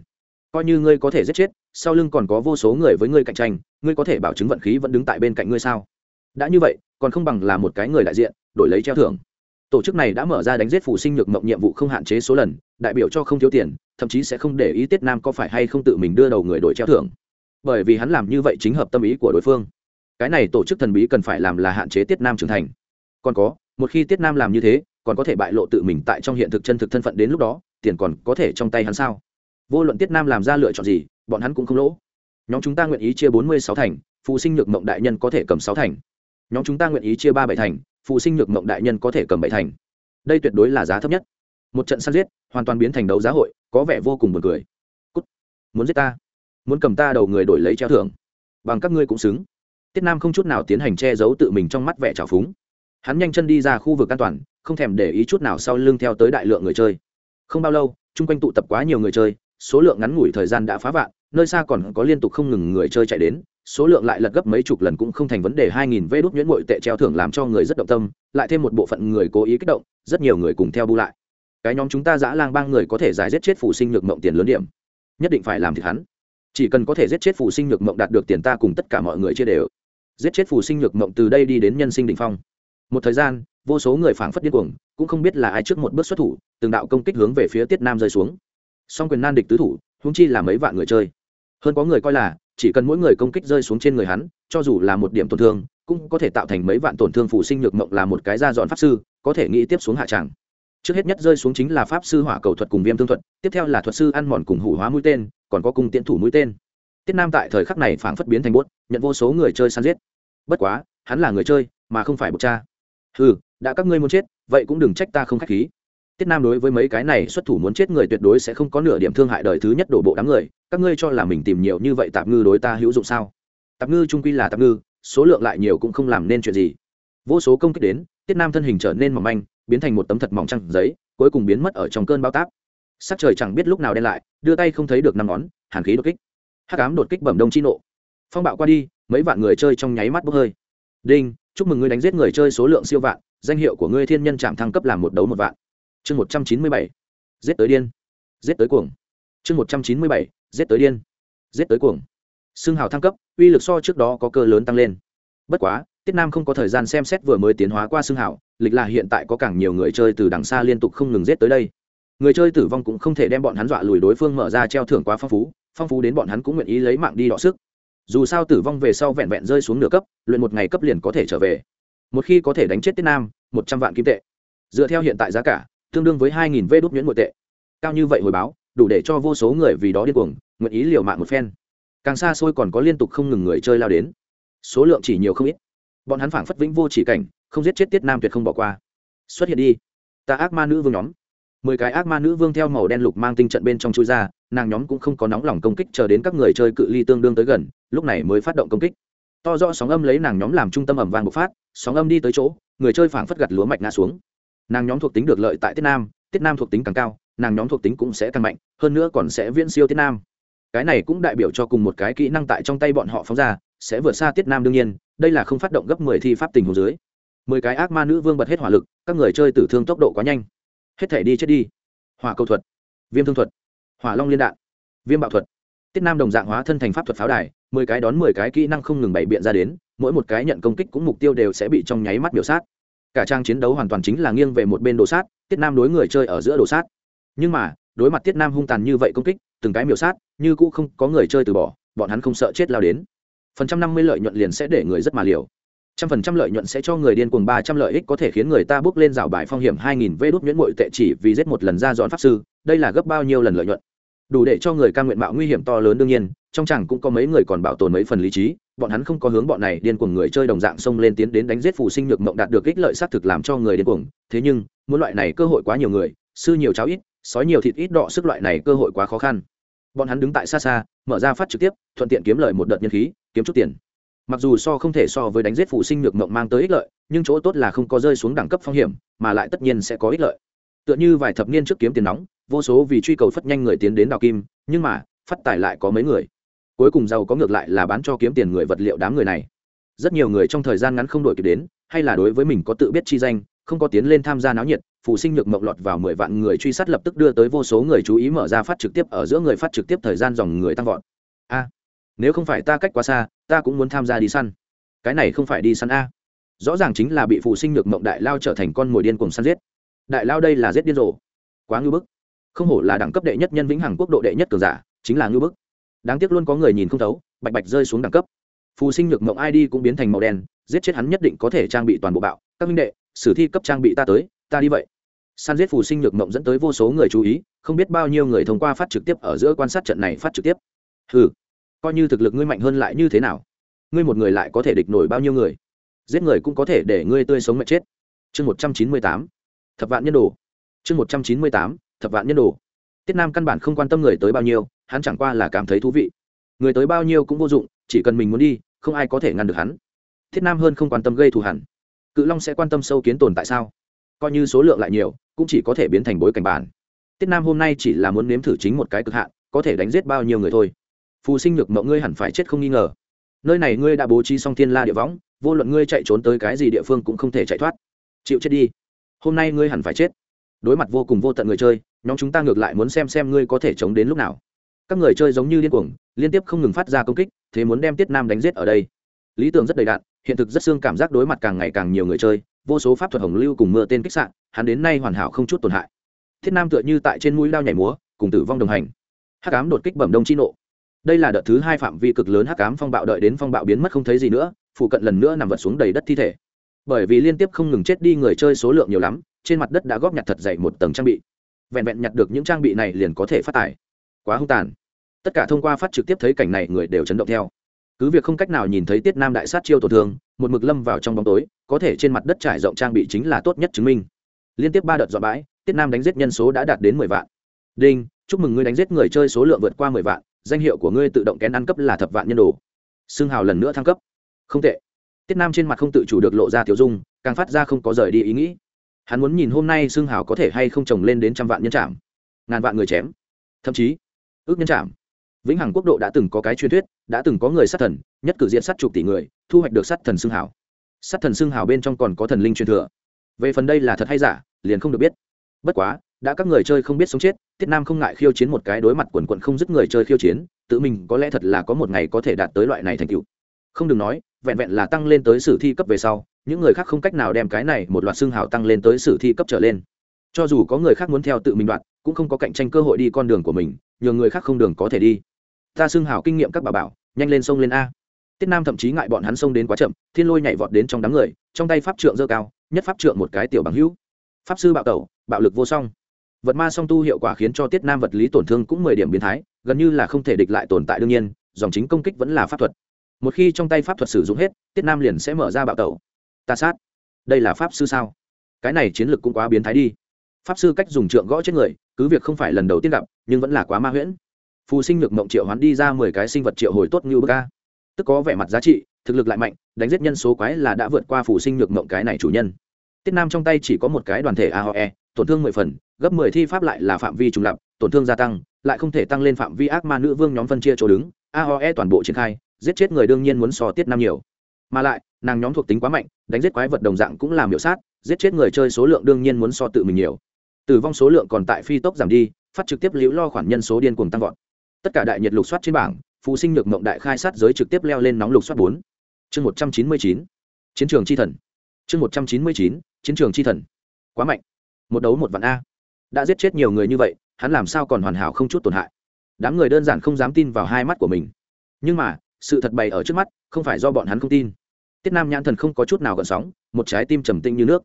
coi như ngươi có thể giết chết, sau lưng còn có vô số người với ngươi cạnh tranh, ngươi có thể bảo chứng vận khí vẫn đứng tại bên cạnh ngươi sao? Đã như vậy, còn không bằng là một cái người đại diện, đổi lấy treo thưởng. Tổ chức này đã mở ra đánh giết phụ sinh nhược mộng nhiệm vụ không hạn chế số lần, đại biểu cho không thiếu tiền, thậm chí sẽ không để ý tiết nam có phải hay không tự mình đưa đầu người đổi treo thưởng. Bởi vì hắn làm như vậy chính hợp tâm ý của đối phương. Cái này tổ chức thần bí cần phải làm là hạn chế tiết nam trưởng thành. Còn có, một khi tiết nam làm như thế, còn có thể bại lộ tự mình tại trong hiện thực chân thực thân phận đến lúc đó, tiền còn có thể trong tay hắn sao? Vô luận tiết nam làm ra lựa chọn gì, bọn hắn cũng không lỗ. Nhóm chúng ta nguyện ý chia bốn mươi sáu thành, phụ sinh nhược mộng đại nhân có thể cầm sáu thành. Nhóm chúng ta nguyện ý chia ba bảy thành, phụ sinh nhược mộng đại nhân có thể cầm bảy thành. Đây tuyệt đối là giá thấp nhất. Một trận săn giết, hoàn toàn biến thành đấu giá hội, có vẻ vô cùng buồn cười. Cút. muốn giết ta? Muốn cầm ta đầu người đổi lấy treo thưởng? Bằng các ngươi cũng xứng. Tiết nam không chút nào tiến hành che giấu tự mình trong mắt vẻ trào phúng. Hắn nhanh chân đi ra khu vực an toàn, không thèm để ý chút nào sau lưng theo tới đại lượng người chơi. Không bao lâu, chung quanh tụ tập quá nhiều người chơi số lượng ngắn ngủi thời gian đã phá vạn, nơi xa còn có liên tục không ngừng người chơi chạy đến, số lượng lại lật gấp mấy chục lần cũng không thành vấn đề, hai nghìn vê đốt nhuyễn bội tệ treo thưởng làm cho người rất động tâm, lại thêm một bộ phận người cố ý kích động, rất nhiều người cùng theo bu lại. Cái nhóm chúng ta dã lang bang người có thể giải giết chết phù sinh nhược mộng tiền lớn điểm, nhất định phải làm thịt hắn. Chỉ cần có thể giết chết phù sinh nhược mộng đạt được tiền ta cùng tất cả mọi người chia đều. Giết chết phù sinh nhược mộng từ đây đi đến nhân sinh đ ỉ n h phong. Một thời gian, vô số người phảng phất điên cuồng, cũng không biết là ai trước một bước xuất thủ, từng đạo công kích hướng về phía tiết nam rơi xuống song quyền nan địch tứ thủ húng chi là mấy vạn người chơi. Hơn có người coi là, chỉ cần mỗi người công kích rơi xuống trên người hắn, cho dù là một điểm tổn thương, cũng có thể tạo thành mấy vạn tổn thương phụ sinh nhược mộng là một cái ra dọn pháp sư, có thể nghĩ tiếp xuống hạ tràng. Trước hết nhất rơi xuống chính là pháp sư hỏa cầu thuật cùng viêm thương thuật, tiếp theo là thuật sư ăn mòn cùng hủ hóa mũi tên, còn có cung tiễn thủ mũi tên. Tiết nam tại thời khắc này phảng phất biến thành bốt nhận vô số người chơi săn giết. Bất quá, hắn là người chơi, mà không phải bột cha. Ừ đã các ngươi muốn chết, vậy cũng đừng trách ta không k h á c h khí tiết nam đối với mấy cái này xuất thủ muốn chết người tuyệt đối sẽ không có nửa điểm thương hại đời thứ nhất đổ bộ đám người, các ngươi cho là mình tìm nhiều như vậy tạp ngư đối ta hữu dụng sao? Tạp ngư trung quy là tạp ngư, số lượng lại nhiều cũng không làm nên chuyện gì. Vô số công kích đến, tiết nam thân hình trở nên mỏng manh, biến thành một tấm thật mỏng trăng giấy, cuối cùng biến mất ở trong cơn bao táp. Sắc trời chẳng biết lúc nào đen lại, đưa tay không thấy được năm ngón, hàn khí đột kích. Hắc ám đột kích bẩm đông chi nộ. Phong bạo qua đi, mấy vạn người chơi trong nháy mắt bốc hơi. Đinh, chúc mừng ngươi đánh giết người chơi số lượng siêu vạn, danh hiệu của ngươi thiên nhân chạm thăng cấp làm một đấu một vạn chương một trăm chín mươi bảy, giết tới điên. Giết tới cuồng. Chương một trăm chín mươi bảy, giết tới điên. Giết tới cuồng. Xương hào thăng cấp, uy lực so trước đó có cơ lớn tăng lên. Bất quá, tiết nam không có thời gian xem xét vừa mới tiến hóa qua xương hào, lịch là hiện tại có càng nhiều người chơi từ đằng xa liên tục không ngừng giết tới đây. Người chơi tử vong cũng không thể đem bọn hắn dọa lùi đối phương mở ra treo thưởng quá phong phú phong phú đến bọn hắn cũng nguyện ý lấy mạng đi đọ sức. Dù sao tử vong về sau vẹn vẹn rơi xuống nửa cấp, luyện một ngày cấp liền có thể trở về. Một khi có thể đánh chết tiết nam, một trăm vạn kim tệ. Dựa theo hiện tại giá cả tương đương với hai nghìn vê đốt nhuyễn nội tệ. Cao như vậy hồi báo, đủ để cho vô số người vì đó điên cuồng, nguyện ý liều mạng một phen. Càng xa xôi còn có liên tục không ngừng người chơi lao đến. Số lượng chỉ nhiều không ít. Bọn hắn phảng phất vĩnh vô chỉ cảnh, không giết chết tiết nam tuyệt không bỏ qua. Xuất hiện đi. Ta ác ma nữ vương nhóm. Mười cái ác ma nữ vương theo màu đen lục mang tinh trận bên trong chui ra, nàng nhóm cũng không có nóng lòng công kích chờ đến các người chơi cự ly tương đương tới gần, lúc này mới phát động công kích. To do sóng âm lấy nàng nhóm làm trung tâm ẩm vàng bộc phát, sóng âm đi tới chỗ, người chơi phảng phất gặt lúa mạch ngã xuống nàng nhóm thuộc tính được lợi tại tiết nam tiết nam thuộc tính càng cao, nàng nhóm thuộc tính cũng sẽ càng mạnh, hơn nữa còn sẽ viễn siêu tiết nam. Cái này cũng đại biểu cho cùng một cái kỹ năng tại trong tay bọn họ phóng ra, sẽ vượt xa tiết nam đương nhiên, đây là không phát động gấp mười thi pháp tình hồ dưới. Mười cái ác ma nữ vương bật hết hỏa lực, các người chơi tử thương tốc độ quá nhanh. Hết thể đi chết đi. Hỏa cầu thuật, viêm thương thuật, hỏa long liên đạn, viêm bạo thuật. Tiết nam đồng dạng hóa thân thành pháp thuật pháo đài, mười cái đón mười cái kỹ năng không ngừng bày biện ra đến, mỗi một cái nhận công kích cũng mục tiêu đều sẽ bị trong nháy mắt biểu sát cả trang chiến đấu hoàn toàn chính là nghiêng về một bên đồ sát, tiết nam đối người chơi ở giữa đồ sát. Nhưng mà, đối mặt tiết nam hung tàn như vậy công kích, từng cái miểu sát, như cũ không có người chơi từ bỏ, bọn hắn không sợ chết lao đến. Phần trăm năm mươi lợi nhuận liền sẽ để người rất mà liều. Trăm phần trăm lợi nhuận sẽ cho người điên cuồng ba trăm lợi ích có thể khiến người ta bước lên rào bài phong hiểm hai nghìn vê đốt nhuyễn bội tệ chỉ vì giết một lần ra dọn pháp sư, đây là gấp bao nhiêu lần lợi nhuận? Đủ để cho người ca nguyện mạo nguy hiểm to lớn đương nhiên, trong chẳng cũng có mấy người còn bảo tồn mấy phần lý trí, bọn hắn không có hướng bọn này điên cuồng người chơi đồng dạng xông lên tiến đến đánh giết phù sinh nhược mộng đạt được ích lợi xác thực làm cho người điên cuồng, thế nhưng, muốn loại này cơ hội quá nhiều người, sư nhiều cháo ít, sói nhiều thịt ít đọ sức loại này cơ hội quá khó khăn. Bọn hắn đứng tại xa xa, mở ra phát trực tiếp, thuận tiện kiếm lời một đợt nhân khí, kiếm chút tiền. Mặc dù so không thể so với đánh giết phụ sinh nhược mộng mang tới ích lợi, nhưng chỗ tốt là không có rơi xuống đẳng cấp phong hiểm, mà lại tất nhiên sẽ có ích lợi. Tựa như vài thập niên trước kiếm tiền nóng vô số vì truy cầu phất nhanh người tiến đến đào kim, nhưng mà, phát tài lại có mấy người. Cuối cùng giàu có ngược lại là bán cho kiếm tiền người vật liệu đám người này. Rất nhiều người trong thời gian ngắn không đổi kịp đến, hay là đối với mình có tự biết chi danh, không có tiến lên tham gia náo nhiệt, phụ sinh nhược mộng lọt vào mười vạn người truy sát lập tức đưa tới vô số người chú ý mở ra phát trực tiếp ở giữa người phát trực tiếp thời gian dòng người tăng vọt. A, nếu không phải ta cách quá xa, ta cũng muốn tham gia đi săn. Cái này không phải đi săn a. Rõ ràng chính là bị phụ sinh nhược mộng đại lao trở thành con mồi điên cùng săn giết. Đại lao đây là giết điên rồ. Quá ngư bức không hổ là đẳng cấp đệ nhất nhân vĩnh hằng quốc độ đệ nhất cường giả, chính là ngư bức. Đáng tiếc luôn có người nhìn không thấu, bạch bạch rơi xuống đẳng cấp. Phù sinh nhược mộng id cũng biến thành màu đen, giết chết hắn nhất định có thể trang bị toàn bộ bạo. Các minh đệ, sử thi cấp trang bị ta tới, ta đi vậy. San giết phù sinh nhược mộng dẫn tới vô số người chú ý, không biết bao nhiêu người thông qua phát trực tiếp ở giữa quan sát trận này phát trực tiếp. Ừ coi như thực lực ngươi mạnh hơn lại như thế nào? Ngươi một người lại có thể địch nổi bao nhiêu người? Giết người cũng có thể để ngươi tươi sống mệt chết. Chương một trăm chín mươi tám, thập vạn nhân đồ. Chương một trăm chín mươi tám thập vạn nhân đồ. Tiết nam căn bản không quan tâm người tới bao nhiêu, hắn chẳng qua là cảm thấy thú vị. Người tới bao nhiêu cũng vô dụng, chỉ cần mình muốn đi, không ai có thể ngăn được hắn. Thiết nam hơn không quan tâm gây thù hẳn. Cự long sẽ quan tâm sâu kiến tồn tại sao? Coi như số lượng lại nhiều, cũng chỉ có thể biến thành bối cảnh bản. Tiết nam hôm nay chỉ là muốn nếm thử chính một cái cực hạn, có thể đánh giết bao nhiêu người thôi. Phù sinh nhược mộng ngươi hẳn phải chết không nghi ngờ. Nơi này ngươi đã bố trí xong thiên la địa võng, vô luận ngươi chạy trốn tới cái gì địa phương cũng không thể chạy thoát. Chịu chết đi. Hôm nay ngươi hẳn phải chết đối mặt vô cùng vô tận người chơi, nhóm chúng ta ngược lại muốn xem xem ngươi có thể chống đến lúc nào. Các người chơi giống như điên cuồng, liên tiếp không ngừng phát ra công kích, thế muốn đem tiết nam đánh giết ở đây. Lý tưởng rất đầy đạn hiện thực rất xương cảm giác đối mặt càng ngày càng nhiều người chơi, vô số pháp thuật hồng lưu cùng mưa tên kích sạn, hắn đến nay hoàn hảo không chút tổn hại. Thiết nam tựa như tại trên mũi lao nhảy múa, cùng tử vong đồng hành. Hắc ám đột kích bẩm đông chi nộ. Đây là đợt thứ hai phạm vi cực lớn hắc ám phong bạo đợi đến phong bạo biến mất không thấy gì nữa, phụ cận lần nữa nằm vật xuống đầy đất thi thể. Bởi vì liên tiếp không ngừng chết đi người chơi số lượng nhiều lắm trên mặt đất đã góp nhặt thật dày một tầng trang bị. Vẹn vẹn nhặt được những trang bị này liền có thể phát tải. Quá hung tàn. Tất cả thông qua phát trực tiếp thấy cảnh này người đều chấn động theo. Cứ việc không cách nào nhìn thấy tiết nam đại sát chiêu tổn thương, một mực lâm vào trong bóng tối, có thể trên mặt đất trải rộng trang bị chính là tốt nhất chứng minh. Liên tiếp ba đợt dọn bãi, tiết nam đánh giết nhân số đã đạt đến mười vạn. Đinh, chúc mừng ngươi đánh giết người chơi số lượng vượt qua mười vạn, danh hiệu của ngươi tự động kén ăn cấp là thập vạn nhân đồ. Xương hào lần nữa thăng cấp. Không tệ. Tiết nam trên mặt không tự chủ được lộ ra tiểu dung, càng phát ra không có rời đi ý nghĩ hắn muốn nhìn hôm nay xương hào có thể hay không trồng lên đến trăm vạn nhân trạm ngàn vạn người chém. Thậm chí, ước nhân trạm vĩnh hằng quốc độ đã từng có cái truyền thuyết, đã từng có người sát thần, nhất cử diện sát chục tỷ người, thu hoạch được sát thần xương hào. Sát thần xương hào bên trong còn có thần linh truyền thừa. Về phần đây là thật hay giả, liền không được biết. Bất quá, đã các người chơi không biết sống chết, tiết nam không ngại khiêu chiến một cái đối mặt quần quận không dứt người chơi khiêu chiến, tự mình có lẽ thật là có một ngày có thể đạt tới loại này thành tựu. Không đừng nói, vẹn vẹn là tăng lên tới sử thi cấp về sau những người khác không cách nào đem cái này một loạt xương hào tăng lên tới sử thi cấp trở lên. Cho dù có người khác muốn theo tự mình đoạn cũng không có cạnh tranh cơ hội đi con đường của mình, nhờ người khác không đường có thể đi. Ta xương hào kinh nghiệm các bà bảo, nhanh lên sông lên a. Tiết nam thậm chí ngại bọn hắn xông đến quá chậm, thiên lôi nhảy vọt đến trong đám người, trong tay pháp trượng dơ cao, nhất pháp trượng một cái tiểu bằng hữu. Pháp sư bạo tẩu, bạo lực vô song. Vật ma song tu hiệu quả khiến cho tiết nam vật lý tổn thương cũng mười điểm biến thái, gần như là không thể địch lại tồn tại đương nhiên, dòng chính công kích vẫn là pháp thuật. Một khi trong tay pháp thuật sử dụng hết, tiết nam liền sẽ mở ra bạo tẩu ta sát. Đây là pháp sư sao? Cái này chiến lược cũng quá biến thái đi. Pháp sư cách dùng trượng gõ chết người, cứ việc không phải lần đầu tiên gặp, nhưng vẫn là quá ma huyễn. Phù sinh nhược mộng triệu hoán đi ra mười cái sinh vật triệu hồi tốt như bờ ca tức có vẻ mặt giá trị, thực lực lại mạnh, đánh giết nhân số quái là đã vượt qua phù sinh nhược mộng cái này chủ nhân. Tiết nam trong tay chỉ có một cái đoàn thể aoe tổn thương mười phần, gấp mười thi pháp lại là phạm vi trùng lập, tổn thương gia tăng, lại không thể tăng lên phạm vi ác ma nữ vương nhóm phân chia chỗ đứng. Aoe toàn bộ triển khai, giết chết người đương nhiên muốn so tiết nam nhiều mà lại, nàng nhóm thuộc tính quá mạnh, đánh giết quái vật đồng dạng cũng làm hiệu sát, giết chết người chơi số lượng đương nhiên muốn so tự mình nhiều. Tử vong số lượng còn tại phi tốc giảm đi, phát trực tiếp liễu lo khoản nhân số điên cuồng tăng vọt. Tất cả đại nhiệt lục soát trên bảng phụ sinh nhược mộng đại khai sát giới trực tiếp leo lên nóng lục soát bốn. Chương một trăm chín mươi chín, chiến trường chi thần. Chương một trăm chín mươi chín, chiến trường chi thần. Quá mạnh. Một đấu một vạn a. Đã giết chết nhiều người như vậy, hắn làm sao còn hoàn hảo không chút tổn hại? Đám người đơn giản không dám tin vào hai mắt của mình. Nhưng mà, sự thật bày ở trước mắt, không phải do bọn hắn không tin tiết nam nhãn thần không có chút nào gợn sóng, một trái tim trầm tinh như nước.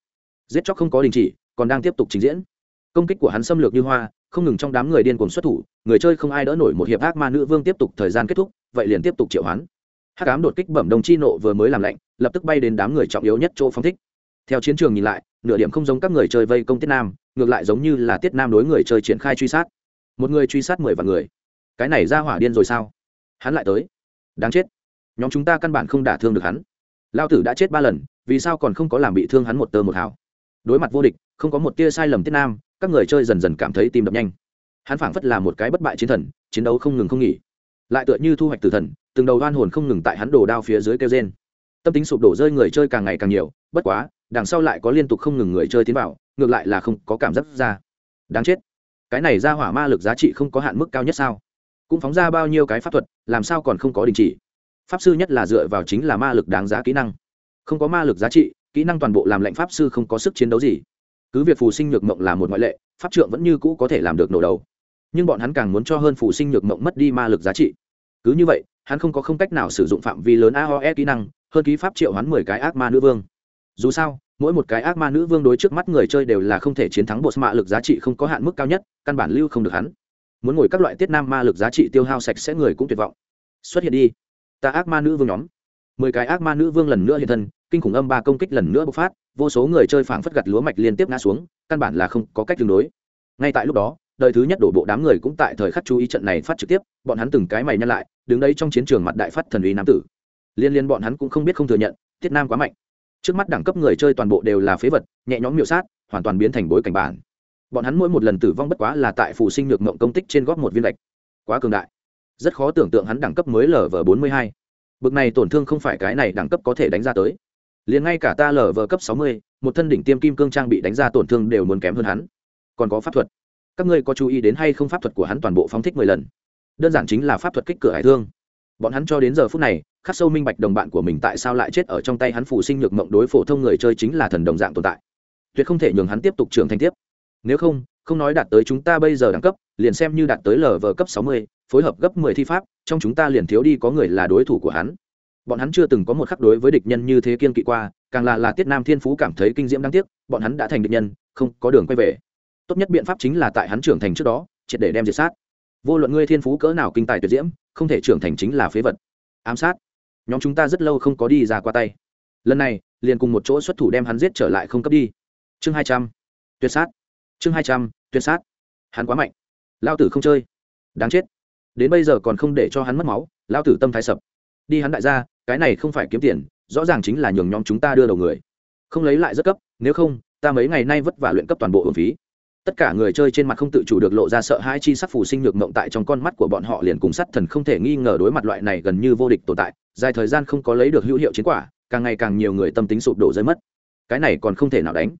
Giết chóc không có đình chỉ, còn đang tiếp tục trình diễn. Công kích của hắn xâm lược như hoa, không ngừng trong đám người điên cuồng xuất thủ, người chơi không ai đỡ nổi một hiệp ác ma nữ vương tiếp tục thời gian kết thúc, vậy liền tiếp tục triệu hoán. Hắc ám đột kích bẩm đồng chi nộ vừa mới làm lạnh, lập tức bay đến đám người trọng yếu nhất chỗ phong thích. Theo chiến trường nhìn lại, nửa điểm không giống các người chơi vây công tiết nam, ngược lại giống như là tiết nam đối người chơi triển khai truy sát. Một người truy sát mười vạn người. Cái này ra hỏa điên rồi sao? Hắn lại tới. Đáng chết. Nhóm chúng ta căn bản không đả thương được hắn lao tử đã chết ba lần, vì sao còn không có làm bị thương hắn một tơ một hào? Đối mặt vô địch, không có một tia sai lầm tiết nam, các người chơi dần dần cảm thấy tim đập nhanh. Hắn phảng phất là một cái bất bại chiến thần, chiến đấu không ngừng không nghỉ. Lại tựa như thu hoạch tử thần, từng đầu đoan hồn không ngừng tại hắn đổ đao phía dưới kêu trên tâm tính sụp đổ rơi người chơi càng ngày càng nhiều, bất quá, đằng sau lại có liên tục không ngừng người chơi tiến vào, ngược lại là không có cảm giác ra. Đáng chết. Cái này ra hỏa ma lực giá trị không có hạn mức cao nhất sao? Cũng phóng ra bao nhiêu cái pháp thuật, làm sao còn không có đình chỉ? Pháp sư nhất là dựa vào chính là ma lực đáng giá kỹ năng. Không có ma lực giá trị, kỹ năng toàn bộ làm lệnh pháp sư không có sức chiến đấu gì. Cứ việc phù sinh nhược mộng là một ngoại lệ, pháp trượng vẫn như cũ có thể làm được nổ đầu. Nhưng bọn hắn càng muốn cho hơn phù sinh nhược mộng mất đi ma lực giá trị. Cứ như vậy, hắn không có không cách nào sử dụng phạm vi lớn aoe kỹ năng, hơn ký pháp triệu hắn mười cái ác ma nữ vương. Dù sao, mỗi một cái ác ma nữ vương đối trước mắt người chơi đều là không thể chiến thắng bột mạ lực giá trị không có hạn mức cao nhất, căn bản lưu không được hắn. Muốn ngồi các loại tiết nam ma lực giá trị tiêu hao sạch sẽ người cũng tuyệt vọng. Xuất hiện đi ta ác ma nữ vương nhóm. Mười cái ác ma nữ vương lần nữa hiện thân, kinh khủng âm ba công kích lần nữa bộc phát, vô số người chơi phảng phất gặt lúa mạch liên tiếp ngã xuống, căn bản là không có cách tương đối. Ngay tại lúc đó, đời thứ nhất đổ bộ đám người cũng tại thời khắc chú ý trận này phát trực tiếp, bọn hắn từng cái mày nhăn lại, đứng đấy trong chiến trường mặt đại phát thần uy nam tử. Liên liên bọn hắn cũng không biết không thừa nhận, tiết nam quá mạnh. Trước mắt đẳng cấp người chơi toàn bộ đều là phế vật, nhẹ nhõm miểu sát, hoàn toàn biến thành bối cảnh bản. Bọn hắn mỗi một lần tử vong bất quá là tại phù sinh nhược mộng công tích trên góp một viên lệch. Quá cường đại rất khó tưởng tượng hắn đẳng cấp mới lv bốn mươi hai. Bực này tổn thương không phải cái này đẳng cấp có thể đánh ra tới. Liền ngay cả ta lv cấp sáu mươi, một thân đỉnh tiêm kim cương trang bị đánh ra tổn thương đều muốn kém hơn hắn. Còn có pháp thuật. Các ngươi có chú ý đến hay không pháp thuật của hắn toàn bộ phóng thích mười lần? Đơn giản chính là pháp thuật kích cửa hải thương. Bọn hắn cho đến giờ phút này, khắc sâu minh bạch đồng bạn của mình tại sao lại chết ở trong tay hắn phụ sinh nhược mộng đối phổ thông người chơi chính là thần đồng dạng tồn tại. Tuyệt không thể nhường hắn tiếp tục trưởng thành tiếp. Nếu không không nói đạt tới chúng ta bây giờ đẳng cấp, liền xem như đạt tới lv cấp sáu mươi phối hợp gấp mười thi pháp, trong chúng ta liền thiếu đi có người là đối thủ của hắn. Bọn hắn chưa từng có một khắc đối với địch nhân như thế kiên kỵ qua, càng là là tiết nam thiên phú cảm thấy kinh diễm đáng tiếc, bọn hắn đã thành địch nhân, không có đường quay về. Tốt nhất biện pháp chính là tại hắn trưởng thành trước đó, triệt để đem diệt sát. Vô luận ngươi thiên phú cỡ nào kinh tài tuyệt diễm, không thể trưởng thành chính là phế vật. Ám sát. Nhóm chúng ta rất lâu không có đi ra qua tay. Lần này, liền cùng một chỗ xuất thủ đem hắn giết trở lại không cấp đi. Chương hai trăm. Tuyệt sát. Chương hai trăm. Tuyệt sát. Hắn quá mạnh. Lao tử không chơi. Đáng chết đến bây giờ còn không để cho hắn mất máu lao tử tâm thái sập. Đi hắn đại gia, cái này không phải kiếm tiền, rõ ràng chính là nhường nhóm chúng ta đưa đầu người. Không lấy lại rất cấp, nếu không, ta mấy ngày nay vất vả luyện cấp toàn bộ hưởng phí. Tất cả người chơi trên mặt không tự chủ được lộ ra sợ hãi chi sắc phù sinh nhược mộng tại trong con mắt của bọn họ liền cùng sắt thần không thể nghi ngờ đối mặt loại này gần như vô địch tồn tại, dài thời gian không có lấy được hữu hiệu chiến quả, càng ngày càng nhiều người tâm tính sụp đổ rơi mất. Cái này còn không thể nào đánh.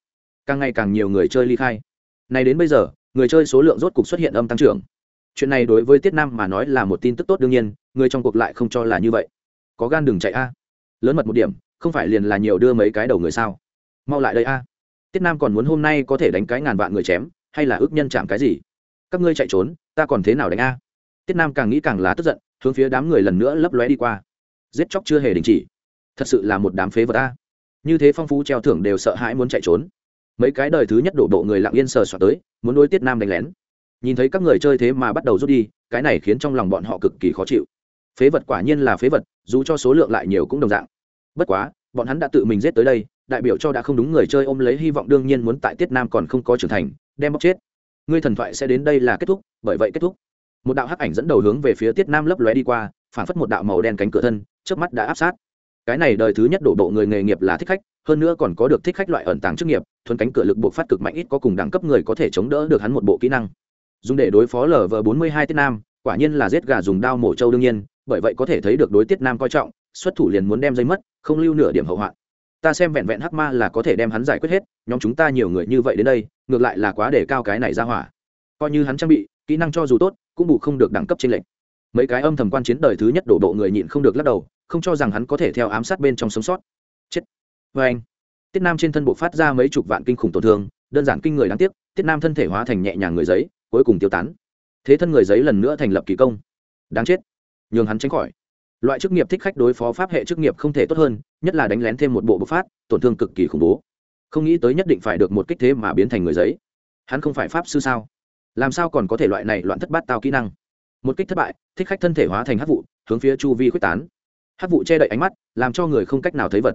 Càng ngày càng nhiều người chơi ly khai. Này đến bây giờ, người chơi số lượng rốt cục xuất hiện âm tăng trưởng chuyện này đối với tiết nam mà nói là một tin tức tốt đương nhiên, người trong cuộc lại không cho là như vậy. Có gan đừng chạy a. Lớn mật một điểm, không phải liền là nhiều đưa mấy cái đầu người sao? Mau lại đây a. Tiết nam còn muốn hôm nay có thể đánh cái ngàn vạn người chém, hay là ước nhân chạm cái gì? Các ngươi chạy trốn, ta còn thế nào đánh a? Tiết nam càng nghĩ càng là tức giận, hướng phía đám người lần nữa lấp lóe đi qua. Giết chóc chưa hề đình chỉ. Thật sự là một đám phế vật a. Như thế phong phú treo thưởng đều sợ hãi muốn chạy trốn. Mấy cái đời thứ nhất đổ bộ người lặng yên sờ soạt tới, muốn đối tiết nam đánh lén nhìn thấy các người chơi thế mà bắt đầu rút đi, cái này khiến trong lòng bọn họ cực kỳ khó chịu. Phế vật quả nhiên là phế vật, dù cho số lượng lại nhiều cũng đồng dạng. Bất quá, bọn hắn đã tự mình giết tới đây, đại biểu cho đã không đúng người chơi ôm lấy hy vọng đương nhiên muốn tại tiết nam còn không có trưởng thành, đem bóc chết. Ngươi thần thoại sẽ đến đây là kết thúc, bởi vậy kết thúc. Một đạo hắc ảnh dẫn đầu hướng về phía tiết nam lấp lóe đi qua phản phất một đạo màu đen cánh cửa thân trước mắt đã áp sát. Cái này đời thứ nhất đổ bộ người nghề nghiệp là thích khách, hơn nữa còn có được thích khách loại ẩn tàng chức nghiệp, thuần cánh cửa lực bộ phát cực mạnh ít có cùng đẳng cấp người có thể chống đỡ được hắn một bộ kỹ năng dùng để đối phó lv bốn mươi hai tiết nam, quả nhiên là giết gà dùng đao mổ trâu đương nhiên, bởi vậy có thể thấy được đối tiết nam coi trọng, xuất thủ liền muốn đem dây mất, không lưu nửa điểm hậu hoạn. Ta xem vẹn vẹn hắc ma là có thể đem hắn giải quyết hết, nhóm chúng ta nhiều người như vậy đến đây, ngược lại là quá để cao cái này ra hỏa. Coi như hắn trang bị, kỹ năng cho dù tốt, cũng bù không được đẳng cấp trên lệnh mấy cái âm thầm quan chiến đời thứ nhất đổ bộ người nhịn không được lắc đầu, không cho rằng hắn có thể theo ám sát bên trong sống sót. Chết. Vê anh, tiết nam trên thân bộ phát ra mấy chục vạn kinh khủng tổn thương, đơn giản kinh người đáng tiếc, tiết nam thân thể hóa thành nhẹ nhàng người giấy cuối cùng tiêu tán. Thế thân người giấy lần nữa thành lập kỳ công. Đáng chết. Nhường hắn tránh khỏi. Loại chức nghiệp thích khách đối phó pháp hệ chức nghiệp không thể tốt hơn, nhất là đánh lén thêm một bộ bộc phát, tổn thương cực kỳ khủng bố. Không nghĩ tới nhất định phải được một kích thế mà biến thành người giấy. Hắn không phải pháp sư sao? Làm sao còn có thể loại này loạn thất bát tao kỹ năng? Một kích thất bại, thích khách thân thể hóa thành hát vụ, hướng phía chu vi quyết tán. Hát vụ che đậy ánh mắt, làm cho người không cách nào thấy vật.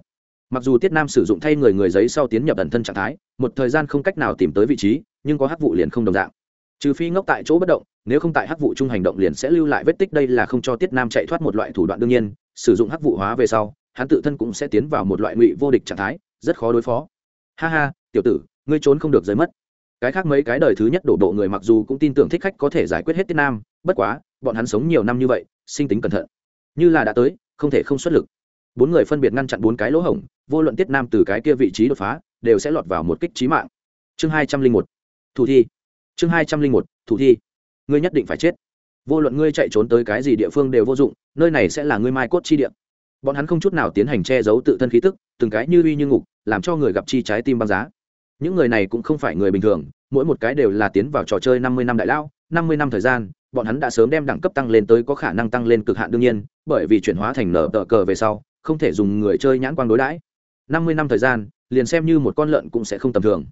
Mặc dù tiết nam sử dụng thay người người giấy sau tiến nhập ẩn thân trạng thái, một thời gian không cách nào tìm tới vị trí, nhưng có hát vụ liền không đồng dạng trừ phi ngốc tại chỗ bất động, nếu không tại hắc vụ chung hành động liền sẽ lưu lại vết tích đây là không cho tiết nam chạy thoát một loại thủ đoạn đương nhiên, sử dụng hắc vụ hóa về sau, hắn tự thân cũng sẽ tiến vào một loại ngụy vô địch trạng thái, rất khó đối phó. Ha ha, tiểu tử, ngươi trốn không được rơi mất. Cái khác mấy cái đời thứ nhất đổ độ người mặc dù cũng tin tưởng thích khách có thể giải quyết hết tiết nam, bất quá, bọn hắn sống nhiều năm như vậy, sinh tính cẩn thận. Như là đã tới, không thể không xuất lực. Bốn người phân biệt ngăn chặn bốn cái lỗ hổng, vô luận tiết nam từ cái kia vị trí đột phá, đều sẽ lọt vào một kích trí mạng. Chương hai trăm linh một. Thủ thi chương hai trăm linh một, thủ thi. Ngươi nhất định phải chết. Vô luận ngươi chạy trốn tới cái gì địa phương đều vô dụng, nơi này sẽ là ngươi mai cốt chi địa. Bọn hắn không chút nào tiến hành che giấu tự thân khí tức, từng cái như uy như ngục, làm cho người gặp chi trái tim băng giá. Những người này cũng không phải người bình thường, mỗi một cái đều là tiến vào trò chơi năm mươi năm đại lão, năm mươi năm thời gian, bọn hắn đã sớm đem đẳng cấp tăng lên tới có khả năng tăng lên cực hạn đương nhiên, bởi vì chuyển hóa thành nở tờ cờ về sau, không thể dùng người chơi nhãn quang đối đãi. Năm mươi năm thời gian, liền xem như một con lợn cũng sẽ không tầm thường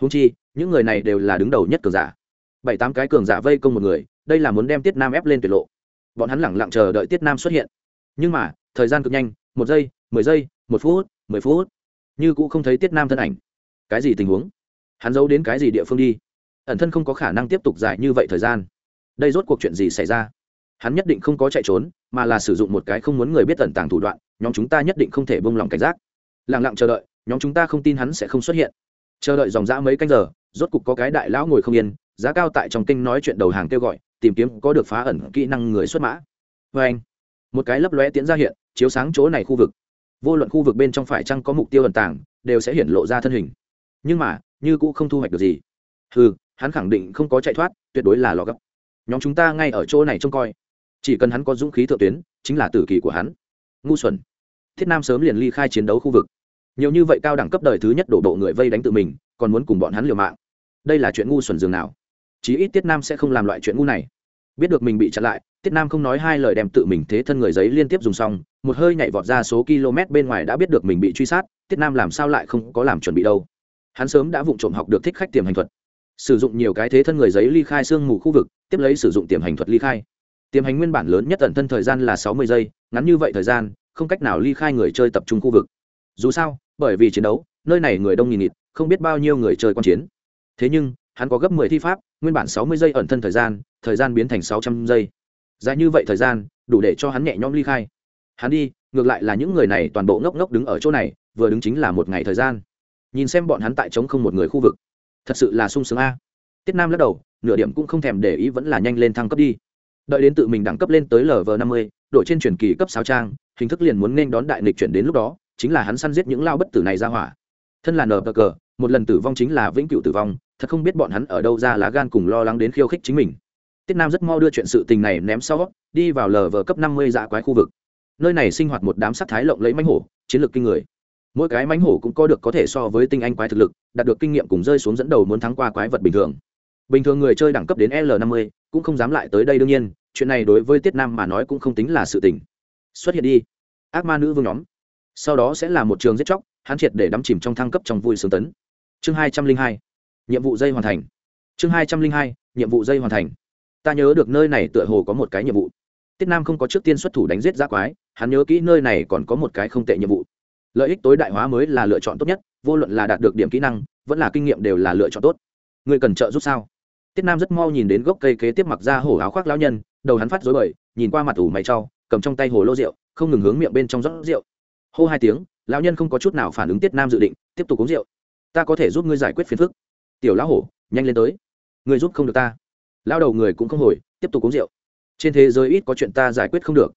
húng chi, những người này đều là đứng đầu nhất cường giả. Bảy tám cái cường giả vây công một người, đây là muốn đem tiết nam ép lên tuyệt lộ. Bọn hắn lẳng lặng chờ đợi tiết nam xuất hiện. Nhưng mà, thời gian cực nhanh, một giây, mười giây, một phút, mười phút. Như cũng không thấy tiết nam thân ảnh. Cái gì tình huống? Hắn giấu đến cái gì địa phương đi? Ẩn thân không có khả năng tiếp tục dài như vậy thời gian. Đây rốt cuộc chuyện gì xảy ra? Hắn nhất định không có chạy trốn, mà là sử dụng một cái không muốn người biết tẩn tàng thủ đoạn, nhóm chúng ta nhất định không thể bông lòng cảnh giác. Lẳng lặng chờ đợi, nhóm chúng ta không tin hắn sẽ không xuất hiện chờ đợi dòng dã mấy canh giờ, rốt cục có cái đại lão ngồi không yên, giá cao tại trong kinh nói chuyện đầu hàng kêu gọi, tìm kiếm có được phá ẩn kỹ năng người xuất mã. Vê anh, một cái lấp lóe tiến ra hiện, chiếu sáng chỗ này khu vực. Vô luận khu vực bên trong phải chăng có mục tiêu ẩn tàng, đều sẽ hiển lộ ra thân hình. Nhưng mà, như cũng không thu hoạch được gì. Ừ hắn khẳng định không có chạy thoát, tuyệt đối là lò gấp. Nhóm chúng ta ngay ở chỗ này trông coi. Chỉ cần hắn có dũng khí thượng tuyến, chính là tử kỳ của hắn. Ngu xuẩn. Thiết nam sớm liền ly khai chiến đấu khu vực nhiều như vậy cao đẳng cấp đời thứ nhất đổ bộ người vây đánh tự mình, còn muốn cùng bọn hắn liều mạng. Đây là chuyện ngu xuẩn dường nào. Chí ít tiết nam sẽ không làm loại chuyện ngu này. Biết được mình bị chặn lại, tiết nam không nói hai lời đem tự mình thế thân người giấy liên tiếp dùng xong, một hơi nhảy vọt ra số km bên ngoài đã biết được mình bị truy sát, tiết nam làm sao lại không có làm chuẩn bị đâu. Hắn sớm đã vụng trộm học được thích khách tiềm hành thuật. Sử dụng nhiều cái thế thân người giấy ly khai sương mù khu vực, tiếp lấy sử dụng tiềm hành thuật ly khai. Tiềm hành nguyên bản lớn nhất ẩn thân thời gian là sáu mươi giây, ngắn như vậy thời gian, không cách nào ly khai người chơi tập trung khu vực. Dù sao bởi vì chiến đấu, nơi này người đông nghìn nghịt, không biết bao nhiêu người chơi quan chiến. Thế nhưng, hắn có gấp mười thi pháp, nguyên bản sáu mươi giây ẩn thân thời gian thời gian biến thành sáu trăm giây. Dài như vậy thời gian, đủ để cho hắn nhẹ nhõm ly khai. Hắn đi, ngược lại là những người này toàn bộ ngốc ngốc đứng ở chỗ này, vừa đứng chính là một ngày thời gian. Nhìn xem bọn hắn tại trống không một người khu vực. Thật sự là sung sướng a. Tiết nam lắc đầu, nửa điểm cũng không thèm để ý vẫn là nhanh lên thăng cấp đi. Đợi đến tự mình đẳng cấp lên tới lv năm mươi, đội trên truyền kỳ cấp sáu trang, hình thức liền muốn nên đón đại nịch chuyển đến lúc đó chính là hắn săn giết những lao bất tử này ra hỏa. Thân là nờ cờ, một lần tử vong chính là vĩnh cửu tử vong, thật không biết bọn hắn ở đâu ra lá gan cùng lo lắng đến khiêu khích chính mình. Tiết nam rất mau đưa chuyện sự tình này ném sau, đi vào lờ vờ cấp năm mươi dạ quái khu vực. Nơi này sinh hoạt một đám sắc thái lộng lấy mánh hổ, chiến lược kinh người. Mỗi cái mánh hổ cũng có được có thể so với tinh anh quái thực lực, đạt được kinh nghiệm cùng rơi xuống dẫn đầu muốn thắng qua quái vật bình thường. Bình thường người chơi đẳng cấp đến l năm mươi, cũng không dám lại tới đây đương nhiên, chuyện này đối với tiết nam mà nói cũng không tính là sự tình. Xuất hiện đi. Ác ma nữ vương nhóm sau đó sẽ là một trường giết chóc, hắn triệt để đắm chìm trong thăng cấp trong vui sướng tấn. Chương hai trăm linh hai, nhiệm vụ dây hoàn thành. Chương hai trăm linh hai, nhiệm vụ dây hoàn thành. Ta nhớ được nơi này tựa hồ có một cái nhiệm vụ. Tiết nam không có trước tiên xuất thủ đánh giết giác quái, hắn nhớ kỹ nơi này còn có một cái không tệ nhiệm vụ. Lợi ích tối đại hóa mới là lựa chọn tốt nhất, vô luận là đạt được điểm kỹ năng, vẫn là kinh nghiệm đều là lựa chọn tốt. Người cần trợ giúp sao? Tiết nam rất mau nhìn đến gốc cây kế tiếp mặc ra hổ áo khoác lão nhân, đầu hắn phát dối bời, nhìn qua mặt ủ mày trau, cầm trong tay hồ lô rượu, không ngừng hướng miệng bên trong rót rượu hô hai tiếng, lão nhân không có chút nào phản ứng tiết nam dự định, tiếp tục uống rượu. Ta có thể giúp ngươi giải quyết phiền phức. Tiểu lão hổ, nhanh lên tới. Ngươi giúp không được ta. Lao đầu người cũng không hồi, tiếp tục uống rượu. Trên thế giới ít có chuyện ta giải quyết không được.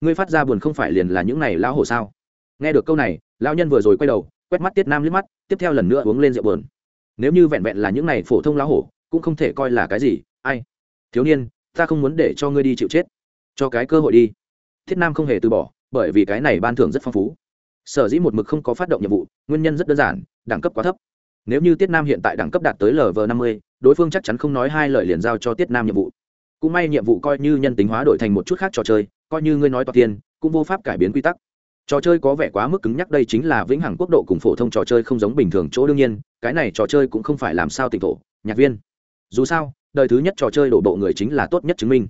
Ngươi phát ra buồn không phải liền là những này lão hổ sao? Nghe được câu này, lão nhân vừa rồi quay đầu, quét mắt tiết nam liếc mắt, tiếp theo lần nữa uống lên rượu buồn. Nếu như vẹn vẹn là những này phổ thông lão hổ, cũng không thể coi là cái gì, ai? Thiếu niên, ta không muốn để cho ngươi đi chịu chết. Cho cái cơ hội đi. Thiết nam không hề từ bỏ bởi vì cái này ban thưởng rất phong phú. Sở dĩ một mực không có phát động nhiệm vụ, nguyên nhân rất đơn giản, đẳng cấp quá thấp. Nếu như tiết nam hiện tại đẳng cấp đạt tới lv năm mươi, đối phương chắc chắn không nói hai lời liền giao cho tiết nam nhiệm vụ. Cũng may nhiệm vụ coi như nhân tính hóa đổi thành một chút khác trò chơi, coi như ngươi nói toạc tiền, cũng vô pháp cải biến quy tắc. Trò chơi có vẻ quá mức cứng nhắc, đây chính là vĩnh hằng quốc độ cùng phổ thông trò chơi không giống bình thường chỗ đương nhiên, cái này trò chơi cũng không phải làm sao tỉnh thổ, nhạc viên. Dù sao, đời thứ nhất trò chơi đổ bộ người chính là tốt nhất chứng minh.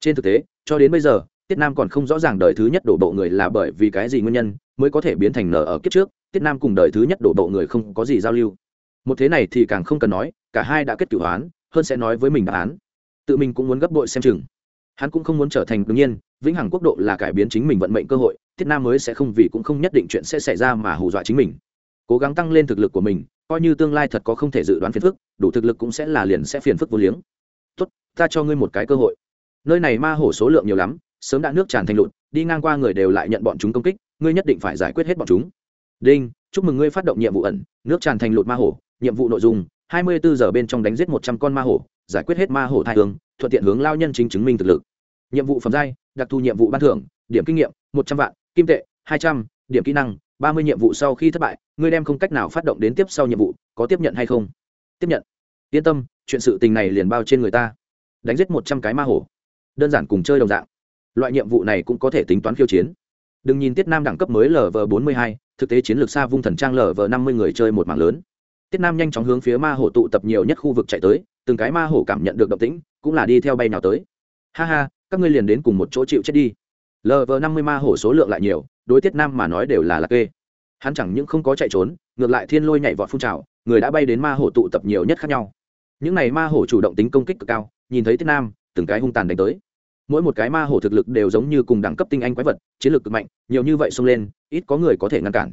Trên thực tế, cho đến bây giờ tiết nam còn không rõ ràng đời thứ nhất đổ bộ người là bởi vì cái gì nguyên nhân, mới có thể biến thành nở ở kiếp trước, tiết nam cùng đời thứ nhất đổ bộ người không có gì giao lưu. Một thế này thì càng không cần nói, cả hai đã kết cửu án hơn sẽ nói với mình đáp án. Tự mình cũng muốn gấp bội xem chừng. Hắn cũng không muốn trở thành đương nhiên, vĩnh hằng quốc độ là cải biến chính mình vận mệnh cơ hội, tiết nam mới sẽ không vì cũng không nhất định chuyện sẽ xảy ra mà hù dọa chính mình. Cố gắng tăng lên thực lực của mình, coi như tương lai thật có không thể dự đoán phiền phức, đủ thực lực cũng sẽ là liền sẽ phiền phức vô liếng. Tốt, ta cho ngươi một cái cơ hội. Nơi này ma hổ số lượng nhiều lắm sớm đã nước tràn thành lụt, đi ngang qua người đều lại nhận bọn chúng công kích, ngươi nhất định phải giải quyết hết bọn chúng. Đinh, chúc mừng ngươi phát động nhiệm vụ ẩn, nước tràn thành lụt ma hổ, nhiệm vụ nội dung, hai mươi bốn giờ bên trong đánh giết một trăm con ma hổ, giải quyết hết ma hổ thai hương, thuận tiện hướng lao nhân chính chứng minh thực lực. Nhiệm vụ phẩm giai, đặc thù nhiệm vụ ban thưởng, điểm kinh nghiệm, một trăm vạn, kim tệ, hai trăm, điểm kỹ năng, ba mươi nhiệm vụ sau khi thất bại, ngươi đem không cách nào phát động đến tiếp sau nhiệm vụ, có tiếp nhận hay không? Tiếp nhận. Yên tâm, chuyện sự tình này liền bao trên người ta. Đánh giết một trăm cái ma hổ. Đơn giản cùng chơi đồng dạng loại nhiệm vụ này cũng có thể tính toán khiêu chiến. Đừng nhìn tiết nam đẳng cấp mới lv bốn mươi hai, thực tế chiến lược xa vung thần trang lv năm mươi người chơi một mạng lớn. Tiết nam nhanh chóng hướng phía ma hổ tụ tập nhiều nhất khu vực chạy tới, từng cái ma hổ cảm nhận được động tĩnh, cũng là đi theo bay nào tới. Ha ha, các ngươi liền đến cùng một chỗ chịu chết đi. Lv năm mươi ma hổ số lượng lại nhiều, đối tiết nam mà nói đều là lạc kê. Hắn chẳng những không có chạy trốn, ngược lại thiên lôi nhảy vọt phun trào, người đã bay đến ma hổ tụ tập nhiều nhất khác nhau. Những n à y ma hổ chủ động tính công kích cực cao, nhìn thấy tiết nam, từng cái hung tàn đánh tới mỗi một cái ma hổ thực lực đều giống như cùng đẳng cấp tinh anh quái vật, chiến lược cực mạnh, nhiều như vậy xông lên, ít có người có thể ngăn cản.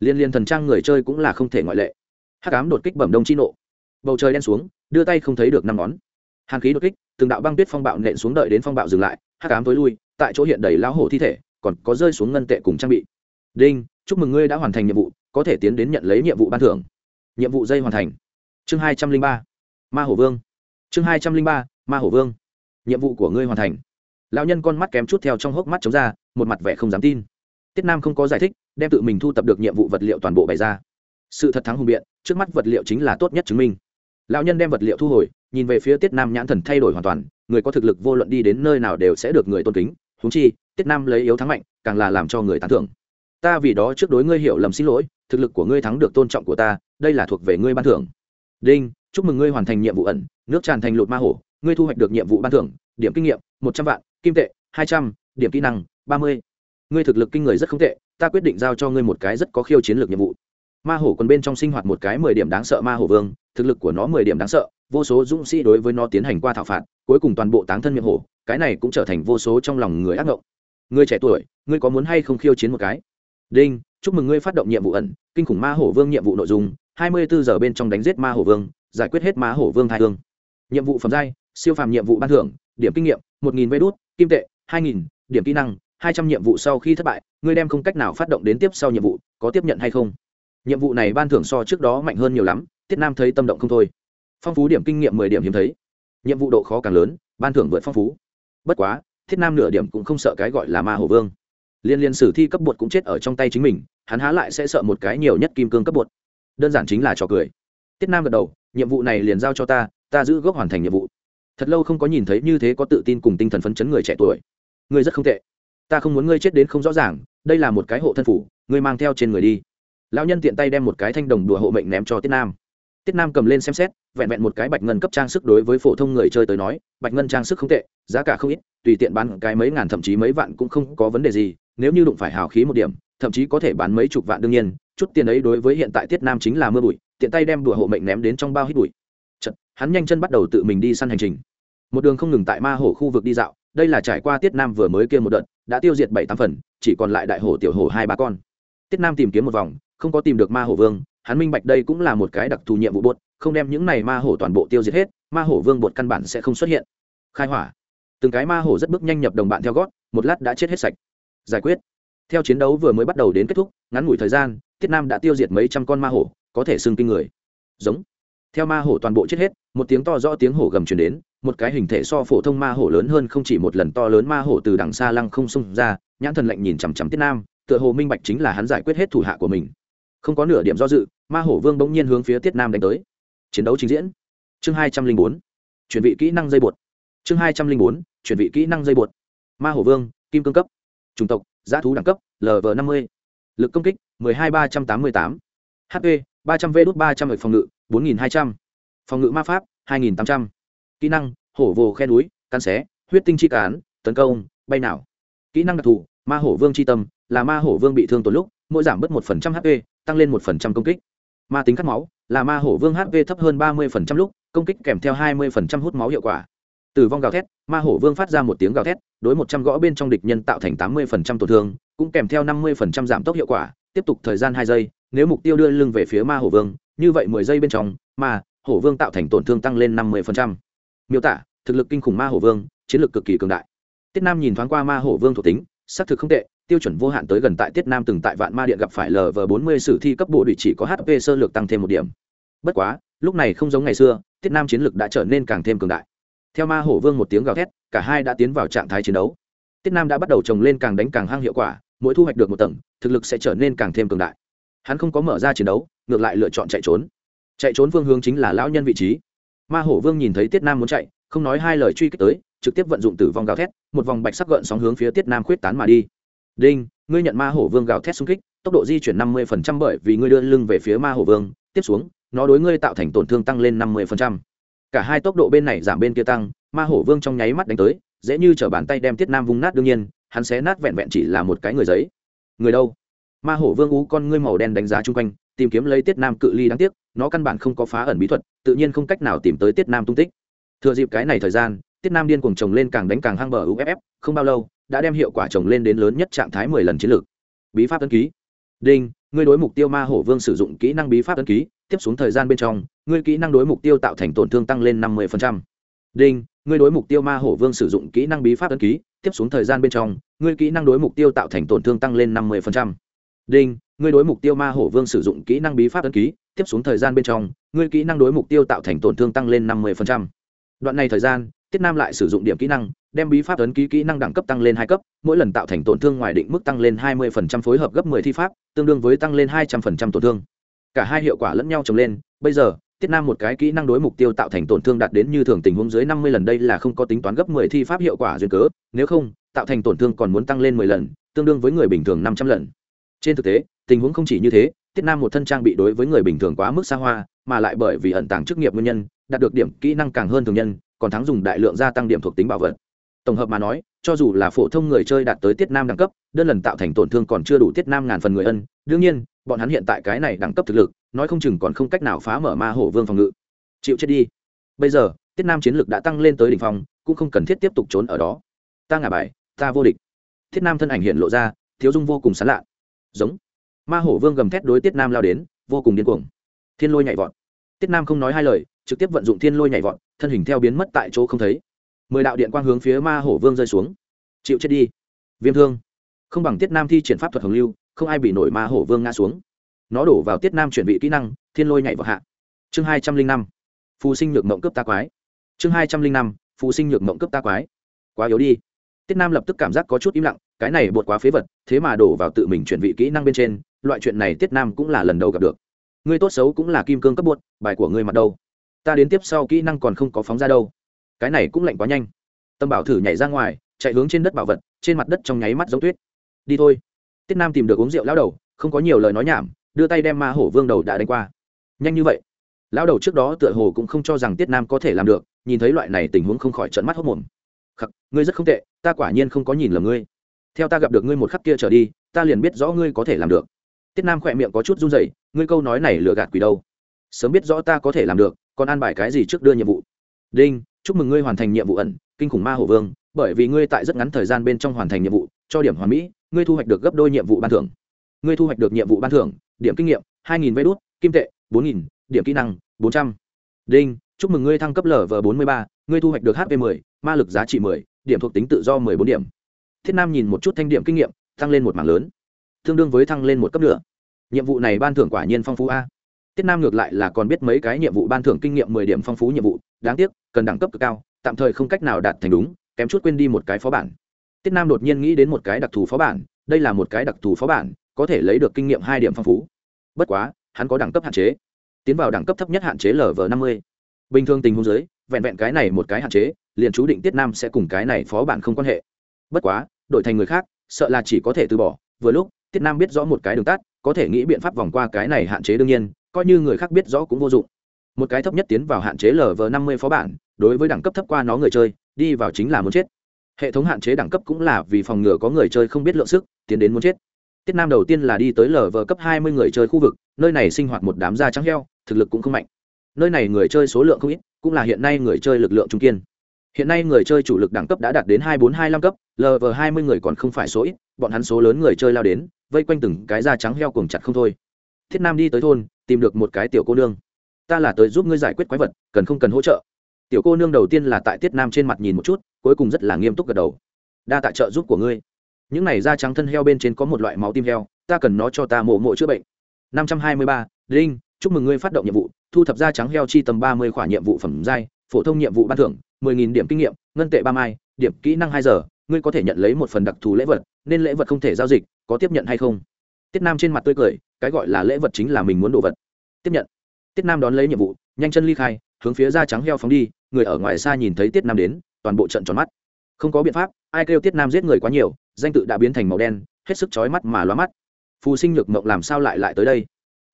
Liên liên thần trang người chơi cũng là không thể ngoại lệ. Hắc ám đột kích bẩm đông chi nộ. Bầu trời đen xuống, đưa tay không thấy được năm ngón. Hàn khí đột kích, từng đạo băng tuyết phong bạo nện xuống đợi đến phong bạo dừng lại, hắc ám tối lui, tại chỗ hiện đầy lão hổ thi thể, còn có rơi xuống ngân tệ cùng trang bị. Đinh, chúc mừng ngươi đã hoàn thành nhiệm vụ, có thể tiến đến nhận lấy nhiệm vụ ban thưởng. Nhiệm vụ dây hoàn thành. Chương hai trăm linh ba, ma hổ vương. Chương hai trăm linh ba, ma hổ vương. Nhiệm vụ của ngươi hoàn thành lão nhân con mắt kém chút theo trong hốc mắt chống ra, một mặt vẻ không dám tin. Tiết nam không có giải thích, đem tự mình thu tập được nhiệm vụ vật liệu toàn bộ bày ra. Sự thật thắng hùng biện, trước mắt vật liệu chính là tốt nhất chứng minh. Lão nhân đem vật liệu thu hồi, nhìn về phía tiết nam nhãn thần thay đổi hoàn toàn, người có thực lực vô luận đi đến nơi nào đều sẽ được người tôn kính. Húng chi, tiết nam lấy yếu thắng mạnh, càng là làm cho người tán thưởng. Ta vì đó trước đối ngươi hiểu lầm xin lỗi, thực lực của ngươi thắng được tôn trọng của ta, đây là thuộc về ngươi ban thưởng. Đinh, chúc mừng ngươi hoàn thành nhiệm vụ ẩn, nước tràn thành lụt ma hổ, ngươi thu hoạch được nhiệm vụ ban thưởng, điểm kinh nghiệm, một trăm vạn kim tệ, hai trăm, điểm kỹ năng, ba mươi. Ngươi thực lực kinh người rất không tệ, ta quyết định giao cho ngươi một cái rất có khiêu chiến lược nhiệm vụ. Ma hổ còn bên trong sinh hoạt một cái mười điểm đáng sợ ma hổ vương, thực lực của nó mười điểm đáng sợ, vô số dũng sĩ đối với nó tiến hành qua thảo phạt, cuối cùng toàn bộ táng thân miệng hổ, cái này cũng trở thành vô số trong lòng người ác ngộng. Ngươi trẻ tuổi, ngươi có muốn hay không khiêu chiến một cái? Đinh, chúc mừng ngươi phát động nhiệm vụ ẩn, kinh khủng ma hổ vương nhiệm vụ nội dung, hai mươi bốn giờ bên trong đánh giết ma hổ vương, giải quyết hết ma hổ vương thai hương. Nhiệm vụ phẩm giai, siêu phàm nhiệm vụ ban thưởng, điểm kinh nghiệm, một nghìn vé đốt kim tệ, hai nghìn, điểm kỹ năng, hai trăm nhiệm vụ sau khi thất bại, ngươi đem không cách nào phát động đến tiếp sau nhiệm vụ, có tiếp nhận hay không? Nhiệm vụ này ban thưởng so trước đó mạnh hơn nhiều lắm, tiết nam thấy tâm động không thôi. Phong phú điểm kinh nghiệm mười điểm hiếm thấy. Nhiệm vụ độ khó càng lớn, ban thưởng vượt phong phú. Bất quá thiết nam nửa điểm cũng không sợ cái gọi là ma hổ vương. Liên liên sử thi cấp bột cũng chết ở trong tay chính mình, hắn há lại sẽ sợ một cái nhiều nhất kim cương cấp bột. Đơn giản chính là trò cười. Tiết nam gật đầu, nhiệm vụ này liền giao cho ta ta giữ gốc hoàn thành nhiệm vụ thật lâu không có nhìn thấy như thế có tự tin cùng tinh thần phấn chấn người trẻ tuổi. Ngươi rất không tệ. Ta không muốn ngươi chết đến không rõ ràng đây là một cái hộ thân phủ ngươi mang theo trên người đi. Lão nhân tiện tay đem một cái thanh đồng đùa hộ mệnh ném cho tiết nam. Tiết nam cầm lên xem xét vẹn vẹn một cái bạch ngân cấp trang sức đối với phổ thông người chơi tới nói bạch ngân trang sức không tệ giá cả không ít tùy tiện bán cái mấy ngàn thậm chí mấy vạn cũng không có vấn đề gì nếu như đụng phải hào khí một điểm thậm chí có thể bán mấy chục vạn đương nhiên chút tiền ấy đối với hiện tại tiết nam chính là mưa bụi tiện tay đem đùa hộ mệnh ném đến trong bao hít bụi. Chật, hắn nhanh chân bắt đầu tự mình đi săn hành trình một đường không ngừng tại ma hổ khu vực đi dạo, đây là trải qua tiết nam vừa mới kia một đợt, đã tiêu diệt bảy tám phần, chỉ còn lại đại hổ tiểu hổ hai ba con. Tiết nam tìm kiếm một vòng, không có tìm được ma hổ vương, hắn minh bạch đây cũng là một cái đặc thù nhiệm vụ bột không đem những này ma hổ toàn bộ tiêu diệt hết, ma hổ vương bột căn bản sẽ không xuất hiện. Khai hỏa. Từng cái ma hổ rất bước nhanh nhập đồng bạn theo gót, một lát đã chết hết sạch. Giải quyết. Theo chiến đấu vừa mới bắt đầu đến kết thúc, ngắn ngủi thời gian, tiết nam đã tiêu diệt mấy trăm con ma hổ, có thể xưng kinh người. Giống. Theo ma hổ toàn bộ chết hết, một tiếng to rõ tiếng hổ gầm truyền đến một cái hình thể so phổ thông ma hổ lớn hơn không chỉ một lần to lớn ma hổ từ đằng xa lăng không xông ra, nhãn thần lạnh nhìn chằm chằm tiết nam, tựa hồ minh bạch chính là hắn giải quyết hết thủ hạ của mình. Không có nửa điểm do dự, ma hổ vương bỗng nhiên hướng phía tiết nam đánh tới. Chiến đấu trình diễn. Chương hai trăm linh bốn. Chuyển vị kỹ năng dây bột. Chương hai trăm linh bốn. Chuyển vị kỹ năng dây bột. Ma hổ vương, kim cương cấp. Chủng tộc giá thú đẳng cấp lv năm mươi. Lực công kích, mười hai ba trăm tám mươi tám. Hp ba trăm v đốt ba trăm l phòng ngự, bốn nghìn hai trăm. Phòng ngự ma pháp, hai nghìn tám trăm kỹ năng, hổ vồ khe núi căn xé, huyết tinh chi cán, tấn công, bay nào. Kỹ năng đặc thù, ma hổ vương c h i tâm, là ma hổ vương bị thương tổn lúc, mỗi giảm bớt một phần trăm hp tăng lên một phần trăm công kích. Ma tính cắt máu, là ma hổ vương hp thấp hơn ba mươi phần trăm lúc, công kích kèm theo hai mươi phần trăm hút máu hiệu quả. Tử vong gào thét, ma hổ vương phát ra một tiếng gào thét, đối một trăm gõ bên trong địch nhân tạo thành tám mươi phần trăm tổn thương, cũng kèm theo năm mươi phần trăm giảm tốc hiệu quả, tiếp tục thời gian hai giây, nếu mục tiêu đưa lưng về phía ma hổ vương, như vậy mười giây bên trong, ma hổ vương tạo thành tổn thương tăng lên năm mươi phần trăm miêu tả, thực lực kinh khủng ma hổ vương, chiến lược cực kỳ cường đại. Tiết nam nhìn thoáng qua ma hổ vương thuộc tính, xác thực không tệ, tiêu chuẩn vô hạn tới gần tại tiết nam từng tại vạn ma điện gặp phải lv bốn mươi sử thi cấp bộ địch chỉ có hp sơ lược tăng thêm một điểm. Bất quá, lúc này không giống ngày xưa, tiết nam chiến lược đã trở nên càng thêm cường đại. Theo ma hổ vương một tiếng gào thét, cả hai đã tiến vào trạng thái chiến đấu. Tiết nam đã bắt đầu trồng lên càng đánh càng hăng hiệu quả, mỗi thu hoạch được một tầng, thực lực sẽ trở nên càng thêm cường đại. Hắn không có mở ra chiến đấu, ngược lại lựa chọn chạy trốn. Chạy trốn phương hướng chính là lão nhân vị trí ma hổ vương nhìn thấy tiết nam muốn chạy, không nói hai lời truy kích tới, trực tiếp vận dụng tử vong gào thét, một vòng bạch sắc gợn sóng hướng phía tiết nam khuyết tán mà đi. Đinh, ngươi nhận ma hổ vương gào thét xung kích, tốc độ di chuyển năm mươi bởi vì ngươi đưa lưng về phía ma hổ vương, tiếp xuống, nó đối ngươi tạo thành tổn thương tăng lên năm mươi cả hai tốc độ bên này giảm bên kia tăng, ma hổ vương trong nháy mắt đánh tới, dễ như chở bàn tay đem tiết nam vung nát đương nhiên, hắn sẽ nát vẹn vẹn chỉ là một cái người giấy. Người đâu? Ma hổ vương ú con ngươi màu đen đánh giá chung quanh tìm kiếm lấy tiết nam cự ly đáng tiếc, nó căn bản không có phá ẩn bí thuật, tự nhiên không cách nào tìm tới tiết nam tung tích. Thừa dịp cái này thời gian, tiết nam điên cuồng trồng lên càng đánh càng hăng bờ uff không bao lâu, đã đem hiệu quả trồng lên đến lớn nhất trạng thái mười lần chiến lược. Bí pháp tân ký. Đinh, ngươi đối mục tiêu ma hổ vương sử dụng kỹ năng bí pháp tân ký, tiếp xuống thời gian bên trong, ngươi kỹ năng đối mục tiêu tạo thành tổn thương tăng lên năm mươi đinh, ngươi đối mục tiêu ma hổ vương sử dụng kỹ năng bí pháp tân ký, tiếp xuống thời gian bên trong, ngươi kỹ năng đối mục tiêu tạo thành tổn thương tăng lên năm mươi đinh ngươi đối mục tiêu ma hổ vương sử dụng kỹ năng bí pháp ấn ký, tiếp xuống thời gian bên trong, ngươi kỹ năng đối mục tiêu tạo thành tổn thương tăng lên năm mươi đoạn này thời gian, tiết nam lại sử dụng điểm kỹ năng, đem bí pháp ấn ký kỹ năng đẳng cấp tăng lên hai cấp, mỗi lần tạo thành tổn thương ngoài định mức tăng lên hai mươi phối hợp gấp mười thi pháp, tương đương với tăng lên hai trăm linh tổn thương. Cả hai hiệu quả lẫn nhau trồng lên, bây giờ, tiết nam một cái kỹ năng đối mục tiêu tạo thành tổn thương đạt đến như thường tình huống dưới năm mươi lần đây là không có tính toán gấp mười thi pháp hiệu quả duyên cớ, nếu không, tạo thành tổn thương còn muốn tăng lên mười lần, tương đương với người bình thường năm trăm lần. Trên thực tế tình huống không chỉ như thế, tiết nam một thân trang bị đối với người bình thường quá mức xa hoa, mà lại bởi vì ẩn tàng chức nghiệp nguyên nhân, đạt được điểm kỹ năng càng hơn thường nhân, còn thắng dùng đại lượng gia tăng điểm thuộc tính bảo vật. Tổng hợp mà nói, cho dù là phổ thông người chơi đạt tới tiết nam đẳng cấp, đơn lần tạo thành tổn thương còn chưa đủ tiết nam ngàn phần người ân, đương nhiên, bọn hắn hiện tại cái này đẳng cấp thực lực, nói không chừng còn không cách nào phá mở ma hổ vương phòng ngự. Chịu chết đi. Bây giờ, tiết nam chiến lực đã tăng lên tới đỉnh phòng cũng không cần thiết tiếp tục trốn ở đó. Ta ngả bài, ta vô địch. Thiết nam thân ảnh hiện lộ ra, thiếu dung vô cùng sán lạ. Giống ma hổ vương gầm thét đối tiết nam lao đến, vô cùng điên cuồng. Thiên lôi nhảy vọt. Tiết nam không nói hai lời, trực tiếp vận dụng thiên lôi nhảy vọt, thân hình theo biến mất tại chỗ không thấy. Mười đạo điện quang hướng phía ma hổ vương rơi xuống. Chịu chết đi. Viêm thương. Không bằng tiết nam thi triển pháp thuật hồng lưu, không ai bị nổi ma hổ vương ngã xuống. Nó đổ vào tiết nam chuẩn bị kỹ năng, thiên lôi nhảy vào hạ. Chương hai trăm linh năm. Phù sinh nhược mộng cướp ta quái. Chương hai trăm linh năm. Phù sinh nhược mộng cướp ta quái. Quá yếu đi. Tiết nam lập tức cảm giác có chút im lặng, cái này bột quá phế vật thế mà đổ vào tự mình chuyển vị kỹ năng bên trên, loại chuyện này tiết nam cũng là lần đầu gặp được. Ngươi tốt xấu cũng là kim cương cấp bột bài của ngươi mặt đâu? Ta đến tiếp sau kỹ năng còn không có phóng ra đâu. Cái này cũng lạnh quá nhanh. Tâm bảo thử nhảy ra ngoài, chạy hướng trên đất bảo vật, trên mặt đất trong nháy mắt giống tuyết. Đi thôi. Tiết nam tìm được uống rượu lão đầu, không có nhiều lời nói nhảm, đưa tay đem ma hổ vương đầu đã đánh qua. Nhanh như vậy. Lão đầu trước đó tựa hồ cũng không cho rằng tiết nam có thể làm được, nhìn thấy loại này tình huống không khỏi trận mắt hốc mồm. Khắc, ngươi rất không tệ, ta quả nhiên không có nhìn lầm ngươi theo ta gặp được ngươi một khắc kia trở đi, ta liền biết rõ ngươi có thể làm được. Tiết nam khỏe miệng có chút run rẩy, ngươi câu nói này lừa gạt quỷ đâu? Sớm biết rõ ta có thể làm được, còn an bài cái gì trước đưa nhiệm vụ? Đinh, chúc mừng ngươi hoàn thành nhiệm vụ ẩn, kinh khủng ma hổ vương, bởi vì ngươi tại rất ngắn thời gian bên trong hoàn thành nhiệm vụ, cho điểm hoàn mỹ, ngươi thu hoạch được gấp đôi nhiệm vụ ban thưởng. Ngươi thu hoạch được nhiệm vụ ban thưởng, điểm kinh nghiệm, hai nghìn vé đốt kim tệ, bốn nghìn, điểm kỹ năng, bốn trăm. Đinh, chúc mừng ngươi thăng cấp lv bốn mươi ba, ngươi thu hoạch được hp mười, ma lực giá trị mười, điểm thuộc tính tự do mười bốn điểm thiết nam nhìn một chút thanh điểm kinh nghiệm, tăng lên một mảng lớn. Tương đương với thăng lên một cấp nữa nhiệm vụ này ban thưởng quả nhiên phong phú a. Tiết nam ngược lại là còn biết mấy cái nhiệm vụ ban thưởng kinh nghiệm mười điểm phong phú nhiệm vụ, đáng tiếc, cần đẳng cấp cực cao, tạm thời không cách nào đạt thành đúng, kém chút quên đi một cái phó bản. Tiết nam đột nhiên nghĩ đến một cái đặc thù phó bản, đây là một cái đặc thù phó bản, có thể lấy được kinh nghiệm hai điểm phong phú. Bất quá, hắn có đẳng cấp hạn chế. Tiến vào đẳng cấp thấp nhất hạn chế lv năm mươi. Bình thường tình huống giới vẹn vẹn cái này một cái hạn chế, liền chú định tiết nam sẽ cùng cái này phó bản không quan hệ bất quá, đổi thành người khác, sợ là chỉ có thể từ bỏ. Vừa lúc, tiết nam biết rõ một cái đường tắt, có thể nghĩ biện pháp vòng qua cái này hạn chế đương nhiên, coi như người khác biết rõ cũng vô dụng. Một cái thấp nhất tiến vào hạn chế lv năm mươi phó bản, đối với đẳng cấp thấp qua nó người chơi, đi vào chính là muốn chết. Hệ thống hạn chế đẳng cấp cũng là vì phòng ngừa có người chơi không biết lượng sức, tiến đến muốn chết. Tiết nam đầu tiên là đi tới lờ cấp hai mươi người chơi khu vực, nơi này sinh hoạt một đám da trắng heo, thực lực cũng không mạnh. Nơi này người chơi số lượng không ít, cũng là hiện nay người chơi lực lượng trung kiên hiện nay người chơi chủ lực đẳng cấp đã đạt đến hai bốn hai năm cấp lv hai mươi người còn không phải số ít, bọn hắn số lớn người chơi lao đến, vây quanh từng cái da trắng heo cùng chặt không thôi. Thiết nam đi tới thôn, tìm được một cái tiểu cô nương. Ta là tới giúp ngươi giải quyết quái vật, cần không cần hỗ trợ? Tiểu cô nương đầu tiên là tại tiết nam trên mặt nhìn một chút, cuối cùng rất là nghiêm túc gật đầu. Đa tạ trợ giúp của ngươi. Những này da trắng thân heo bên trên có một loại máu tim heo, ta cần nó cho ta mổ mộ chữa bệnh. Năm trăm hai mươi ba linh chúc mừng ngươi phát động nhiệm vụ, thu thập da trắng heo chi tầm ba mươi khoản nhiệm vụ phẩm giai, phổ thông nhiệm vụ ban thưởng mười nghìn điểm kinh nghiệm, ngân tệ ba mai, điểm kỹ năng hai giờ, ngươi có thể nhận lấy một phần đặc thù lễ vật, nên lễ vật không thể giao dịch, có tiếp nhận hay không? Tiết nam trên mặt tươi cười, cái gọi là lễ vật chính là mình muốn đồ vật. Tiếp nhận. Tiết nam đón lấy nhiệm vụ, nhanh chân ly khai, hướng phía da trắng heo phóng đi, người ở ngoài xa nhìn thấy tiết nam đến, toàn bộ trận tròn mắt. Không có biện pháp, ai kêu tiết nam giết người quá nhiều, danh tự đã biến thành màu đen, hết sức chói mắt mà loa mắt. Phù sinh nhược mộng làm sao lại lại tới đây?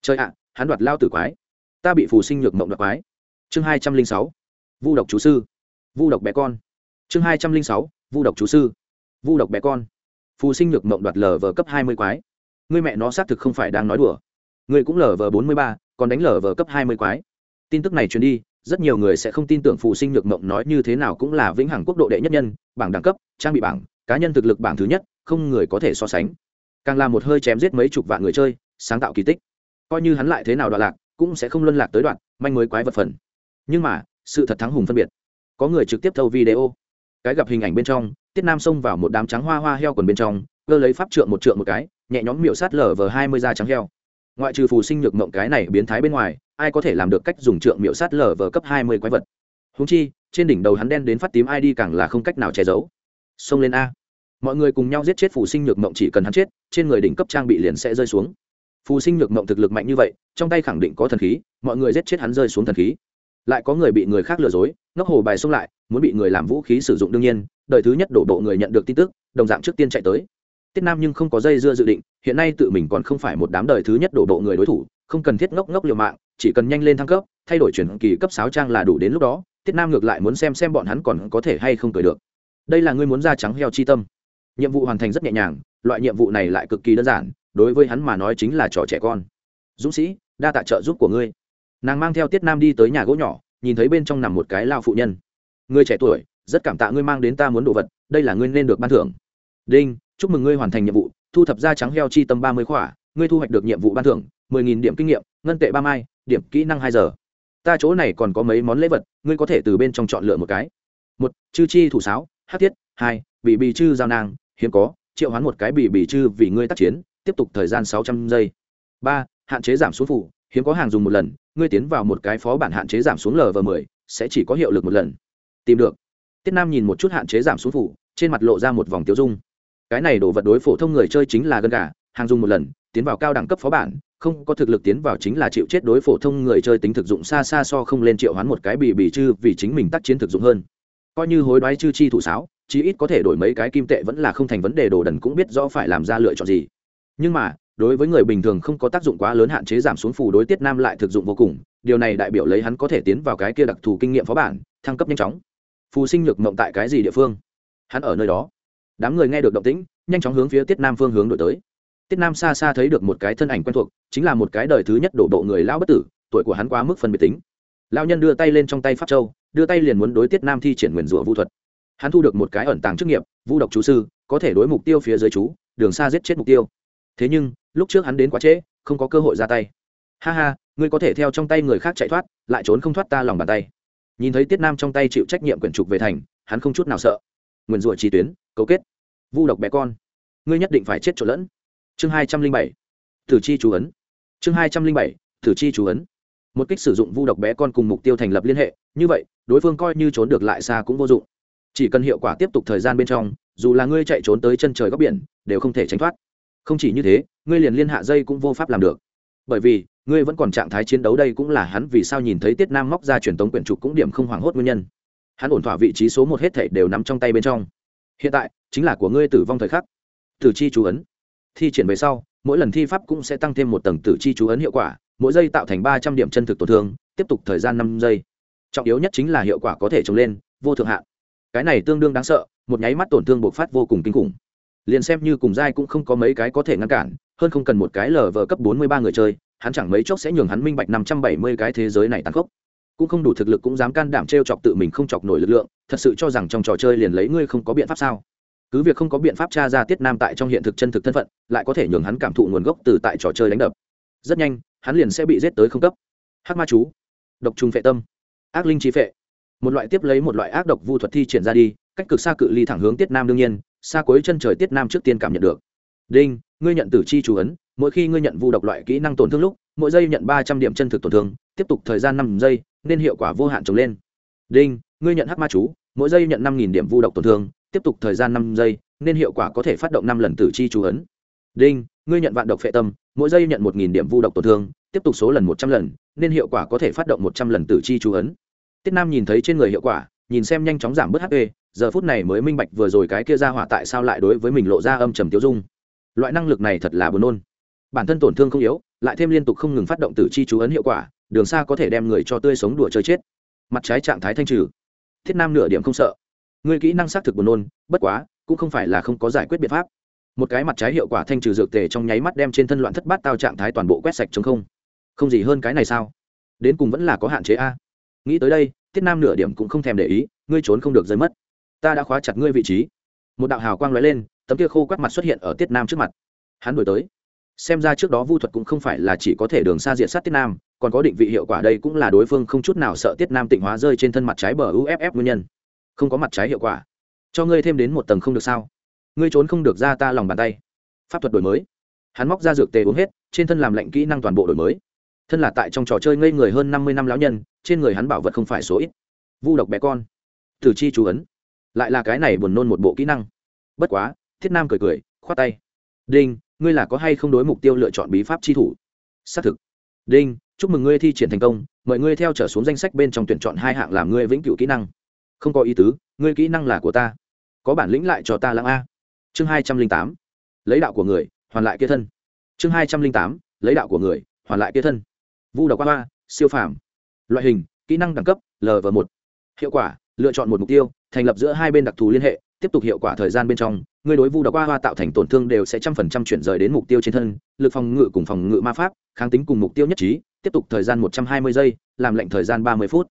Chơi ạ, hắn đoạt lao tử quái. Ta bị phù sinh nhược mộng đoạt quái. Chương hai trăm linh sáu. Vu độc chú sư vu độc bé con. Chương hai trăm linh sáu, vu độc chú sư. Vu độc bé con. Phù sinh nhược mộng đoạt lờ vờ cấp hai mươi quái. Người mẹ nó xác thực không phải đang nói đùa. Người cũng lờ vờ bốn mươi ba, còn đánh lờ vờ cấp hai mươi quái. Tin tức này truyền đi, rất nhiều người sẽ không tin tưởng phù sinh nhược mộng nói như thế nào cũng là vĩnh hằng quốc độ đệ nhất nhân, bảng đẳng cấp, trang bị bảng, cá nhân thực lực bảng thứ nhất, không người có thể so sánh. Càng là một hơi chém giết mấy chục vạn người chơi, sáng tạo kỳ tích. Coi như hắn lại thế nào đoạn lạc, cũng sẽ không luân lạc tới đoạn, manh mới quái vật phần. Nhưng mà, sự thật thắng hùng phân biệt có người trực tiếp thâu video. Cái gặp hình ảnh bên trong, tiết nam xông vào một đám trắng hoa hoa heo còn bên trong, cơ lấy pháp trượng một trượng một cái, nhẹ nhõm miệu sát lở vờ hai mươi da trắng heo. Ngoại trừ phù sinh nhược mộng cái này biến thái bên ngoài, ai có thể làm được cách dùng trượng miệu sát lở vờ cấp hai mươi quái vật? Húng chi, trên đỉnh đầu hắn đen đến phát tím id càng là không cách nào che giấu. Xông lên a. Mọi người cùng nhau giết chết phù sinh nhược mộng chỉ cần hắn chết, trên người đỉnh cấp trang bị liền sẽ rơi xuống. Phù sinh nhược mộng thực lực mạnh như vậy, trong tay khẳng định có thần khí, mọi người giết chết hắn rơi xuống thần khí lại có người bị người khác lừa dối, ngốc hồ bài xông lại, muốn bị người làm vũ khí sử dụng đương nhiên, Đời thứ nhất đổ bộ người nhận được tin tức, đồng dạng trước tiên chạy tới. Tiết nam nhưng không có dây dưa dự định, hiện nay tự mình còn không phải một đám đời thứ nhất đổ bộ người đối thủ, không cần thiết ngốc ngốc liều mạng, chỉ cần nhanh lên thăng cấp, thay đổi chuyển kỳ cấp sáu trang là đủ đến lúc đó, tiết nam ngược lại muốn xem xem bọn hắn còn có thể hay không cười được. Đây là ngươi muốn ra trắng heo chi tâm. Nhiệm vụ hoàn thành rất nhẹ nhàng, loại nhiệm vụ này lại cực kỳ đơn giản, đối với hắn mà nói chính là trò trẻ con. Dũng sĩ, đa tạ trợ giúp của ngươi nàng mang theo tiết nam đi tới nhà gỗ nhỏ, nhìn thấy bên trong nằm một cái lao phụ nhân. Người trẻ tuổi, rất cảm tạ ngươi mang đến ta muốn đồ vật, đây là ngươi nên được ban thưởng. Đinh, chúc mừng ngươi hoàn thành nhiệm vụ, thu thập da trắng heo chi tâm ba mươi khỏa, ngươi thu hoạch được nhiệm vụ ban thưởng, mười nghìn điểm kinh nghiệm, ngân tệ ba mai, điểm kỹ năng hai giờ. Ta chỗ này còn có mấy món lễ vật, ngươi có thể từ bên trong chọn lựa một cái. Một, chư chi thủ sáo, hát thiết. Hai bị bì chư giao nang, hiếm có, triệu hoán một cái bị bì chư vì ngươi tác chiến, tiếp tục thời gian sáu trăm giây. Ba, hạn chế giảm xuống phủ hiếm có hàng dùng một lần, ngươi tiến vào một cái phó bản hạn chế giảm xuống lv mười, sẽ chỉ có hiệu lực một lần. Tìm được. Tiết nam nhìn một chút hạn chế giảm xuống phủ, trên mặt lộ ra một vòng tiêu dung. Cái này đổ vật đối phổ thông người chơi chính là gân gà, hàng dùng một lần, tiến vào cao đẳng cấp phó bản, không có thực lực tiến vào chính là chịu chết đối phổ thông người chơi tính thực dụng xa xa so không lên triệu hoán một cái bị bị chư, vì chính mình tác chiến thực dụng hơn. Coi như hối đoái chư chi thủ sáo, chí ít có thể đổi mấy cái kim tệ vẫn là không thành vấn đề, đồ đần cũng biết rõ phải làm ra lựa chọn gì. Nhưng mà đối với người bình thường không có tác dụng quá lớn hạn chế giảm xuống phù đối tiết nam lại thực dụng vô cùng, điều này đại biểu lấy hắn có thể tiến vào cái kia đặc thù kinh nghiệm phó bản, thăng cấp nhanh chóng. Phù sinh nhược mộng tại cái gì địa phương? Hắn ở nơi đó. Đám người nghe được động tĩnh, nhanh chóng hướng phía tiết nam phương hướng đổi tới. Tiết nam xa xa thấy được một cái thân ảnh quen thuộc, chính là một cái đời thứ nhất đổ bộ người lão bất tử, tuổi của hắn quá mức phân biệt tính. Lão nhân đưa tay lên trong tay pháp châu, đưa tay liền muốn đối tiết nam thi triển nguyền rủa vũ thuật. Hắn thu được một cái ẩn tàng chức nghiệp vũ độc chú sư, có thể đối mục tiêu phía dưới chú, đường xa giết chết mục tiêu. Thế nhưng lúc trước hắn đến quá trễ, không có cơ hội ra tay. Ha ha, ngươi có thể theo trong tay người khác chạy thoát, lại trốn không thoát ta lòng bàn tay. Nhìn thấy tiết nam trong tay chịu trách nhiệm quyển trục về thành, hắn không chút nào sợ. Nguyền rủa trí tuyến, cấu kết. Vu độc bé con. Ngươi nhất định phải chết trộn lẫn. Chương hai trăm linh bảy. Thử chi chú ấn. Chương hai trăm linh bảy. Thử chi chú ấn. Một kích sử dụng vu độc bé con cùng mục tiêu thành lập liên hệ, như vậy, đối phương coi như trốn được lại xa cũng vô dụng. Chỉ cần hiệu quả tiếp tục thời gian bên trong, dù là ngươi chạy trốn tới chân trời góc biển, đều không thể tránh thoát không chỉ như thế, ngươi liền liên hạ dây cũng vô pháp làm được. Bởi vì, ngươi vẫn còn trạng thái chiến đấu đây cũng là hắn vì sao nhìn thấy tiết nam móc ra truyền tống quyển trục cũng điểm không hoảng hốt nguyên nhân. Hắn ổn thỏa vị trí số một hết thể đều nắm trong tay bên trong. Hiện tại, chính là của ngươi tử vong thời khắc. Tử chi chú ấn. Thi triển về sau, mỗi lần thi pháp cũng sẽ tăng thêm một tầng tử chi chú ấn hiệu quả, mỗi giây tạo thành ba trăm điểm chân thực tổn thương, tiếp tục thời gian năm giây. Trọng yếu nhất chính là hiệu quả có thể trồng lên, vô thượng hạn cái này tương đương đáng sợ, một nháy mắt tổn thương bộc phát vô cùng kinh khủng liền xem như cùng giai cũng không có mấy cái có thể ngăn cản, hơn không cần một cái lờ vờ cấp bốn mươi ba người chơi, hắn chẳng mấy chốc sẽ nhường hắn minh bạch năm trăm bảy mươi cái thế giới này tàn khốc. Cũng không đủ thực lực cũng dám can đảm t r e o chọc tự mình không chọc nổi lực lượng, thật sự cho rằng trong trò chơi liền lấy ngươi không có biện pháp sao? Cứ việc không có biện pháp tra ra tiết nam tại trong hiện thực chân thực thân phận, lại có thể nhường hắn cảm thụ nguồn gốc từ tại trò chơi đánh đập. Rất nhanh, hắn liền sẽ bị giết tới không cấp. Hắc ma chú, độc trùng phệ tâm, ác linh trí phệ. Một loại tiếp lấy một loại ác độc vu thuật thi triển ra đi, cách cực xa cự ly thẳng hướng tiết nam đương nhiên xa cuối chân trời tiết nam trước tiên cảm nhận được. Đinh, ngươi nhận tử chi chú ấn, mỗi khi ngươi nhận vu độc loại kỹ năng tổn thương lúc, mỗi giây nhận ba trăm điểm chân thực tổn thương, tiếp tục thời gian năm giây, nên hiệu quả vô hạn trồng lên. Đinh, ngươi nhận hắc ma chú, mỗi giây nhận năm nghìn điểm vu độc tổn thương, tiếp tục thời gian năm giây, nên hiệu quả có thể phát động năm lần tử chi chú ấn. Đinh, ngươi nhận vạn độc phệ tâm, mỗi giây nhận một nghìn điểm vu độc tổn thương, tiếp tục số lần một trăm lần, nên hiệu quả có thể phát động một trăm lần tử chi chú ấn. Tiết nam nhìn thấy trên người hiệu quả nhìn xem nhanh chóng giảm bớt hp giờ phút này mới minh bạch vừa rồi cái kia ra hỏa tại sao lại đối với mình lộ ra âm trầm tiêu dung. Loại năng lực này thật là buồn nôn. Bản thân tổn thương không yếu, lại thêm liên tục không ngừng phát động tử chi chú ấn hiệu quả, đường xa có thể đem người cho tươi sống đùa chơi chết. Mặt trái trạng thái thanh trừ. Thiết nam nửa điểm không sợ. Người kỹ năng xác thực buồn nôn, bất quá, cũng không phải là không có giải quyết biện pháp. Một cái mặt trái hiệu quả thanh trừ dược tề trong nháy mắt đem trên thân loạn thất bát tao trạng thái toàn bộ quét sạch chống không. Không gì hơn cái này sao? Đến cùng vẫn là có hạn chế a. Nghĩ tới đây Tiết nam nửa điểm cũng không thèm để ý, ngươi trốn không được rơi mất. Ta đã khóa chặt ngươi vị trí. Một đạo hào quang lóe lên, tấm kia khô quắt mặt xuất hiện ở tiết nam trước mặt. Hắn đổi tới. Xem ra trước đó vu thuật cũng không phải là chỉ có thể đường xa diện sát tiết nam, còn có định vị hiệu quả đây cũng là đối phương không chút nào sợ tiết nam tịnh hóa rơi trên thân mặt trái bờ uff nguyên nhân. Không có mặt trái hiệu quả. Cho ngươi thêm đến một tầng không được sao? Ngươi trốn không được ra ta lòng bàn tay. Pháp thuật đổi mới. Hắn móc ra dược tề uống hết, trên thân làm lệnh kỹ năng toàn bộ đổi mới thân là tại trong trò chơi ngây người hơn năm mươi năm lão nhân, trên người hắn bảo vật không phải số ít. Vu độc bé con. Thử chi chú ấn. Lại là cái này buồn nôn một bộ kỹ năng. Bất quá, thiết nam cười cười, khoát tay. Đinh, ngươi là có hay không đối mục tiêu lựa chọn bí pháp chi thủ? Xác thực. Đinh, chúc mừng ngươi thi triển thành công, mời ngươi theo trở xuống danh sách bên trong tuyển chọn hai hạng làm ngươi vĩnh cửu kỹ năng. Không có ý tứ, ngươi kỹ năng là của ta. Có bản lĩnh lại cho ta lãng a. Chương hai trăm linh tám. Lấy đạo của người, hoàn lại kia thân. Chương hai trăm linh tám. Lấy đạo của người, hoàn lại kia thân vu độc qua siêu phàm. Loại hình, kỹ năng đẳng cấp lv một. Hiệu quả, lựa chọn một mục tiêu, thành lập giữa hai bên đặc thù liên hệ, tiếp tục hiệu quả thời gian bên trong người đối vu độc qua hoa tạo thành tổn thương đều sẽ trăm phần trăm chuyển rời đến mục tiêu trên thân, lực phòng ngự cùng phòng ngự ma pháp, kháng tính cùng mục tiêu nhất trí, tiếp tục thời gian một trăm hai mươi giây, làm lệnh thời gian ba mươi phút.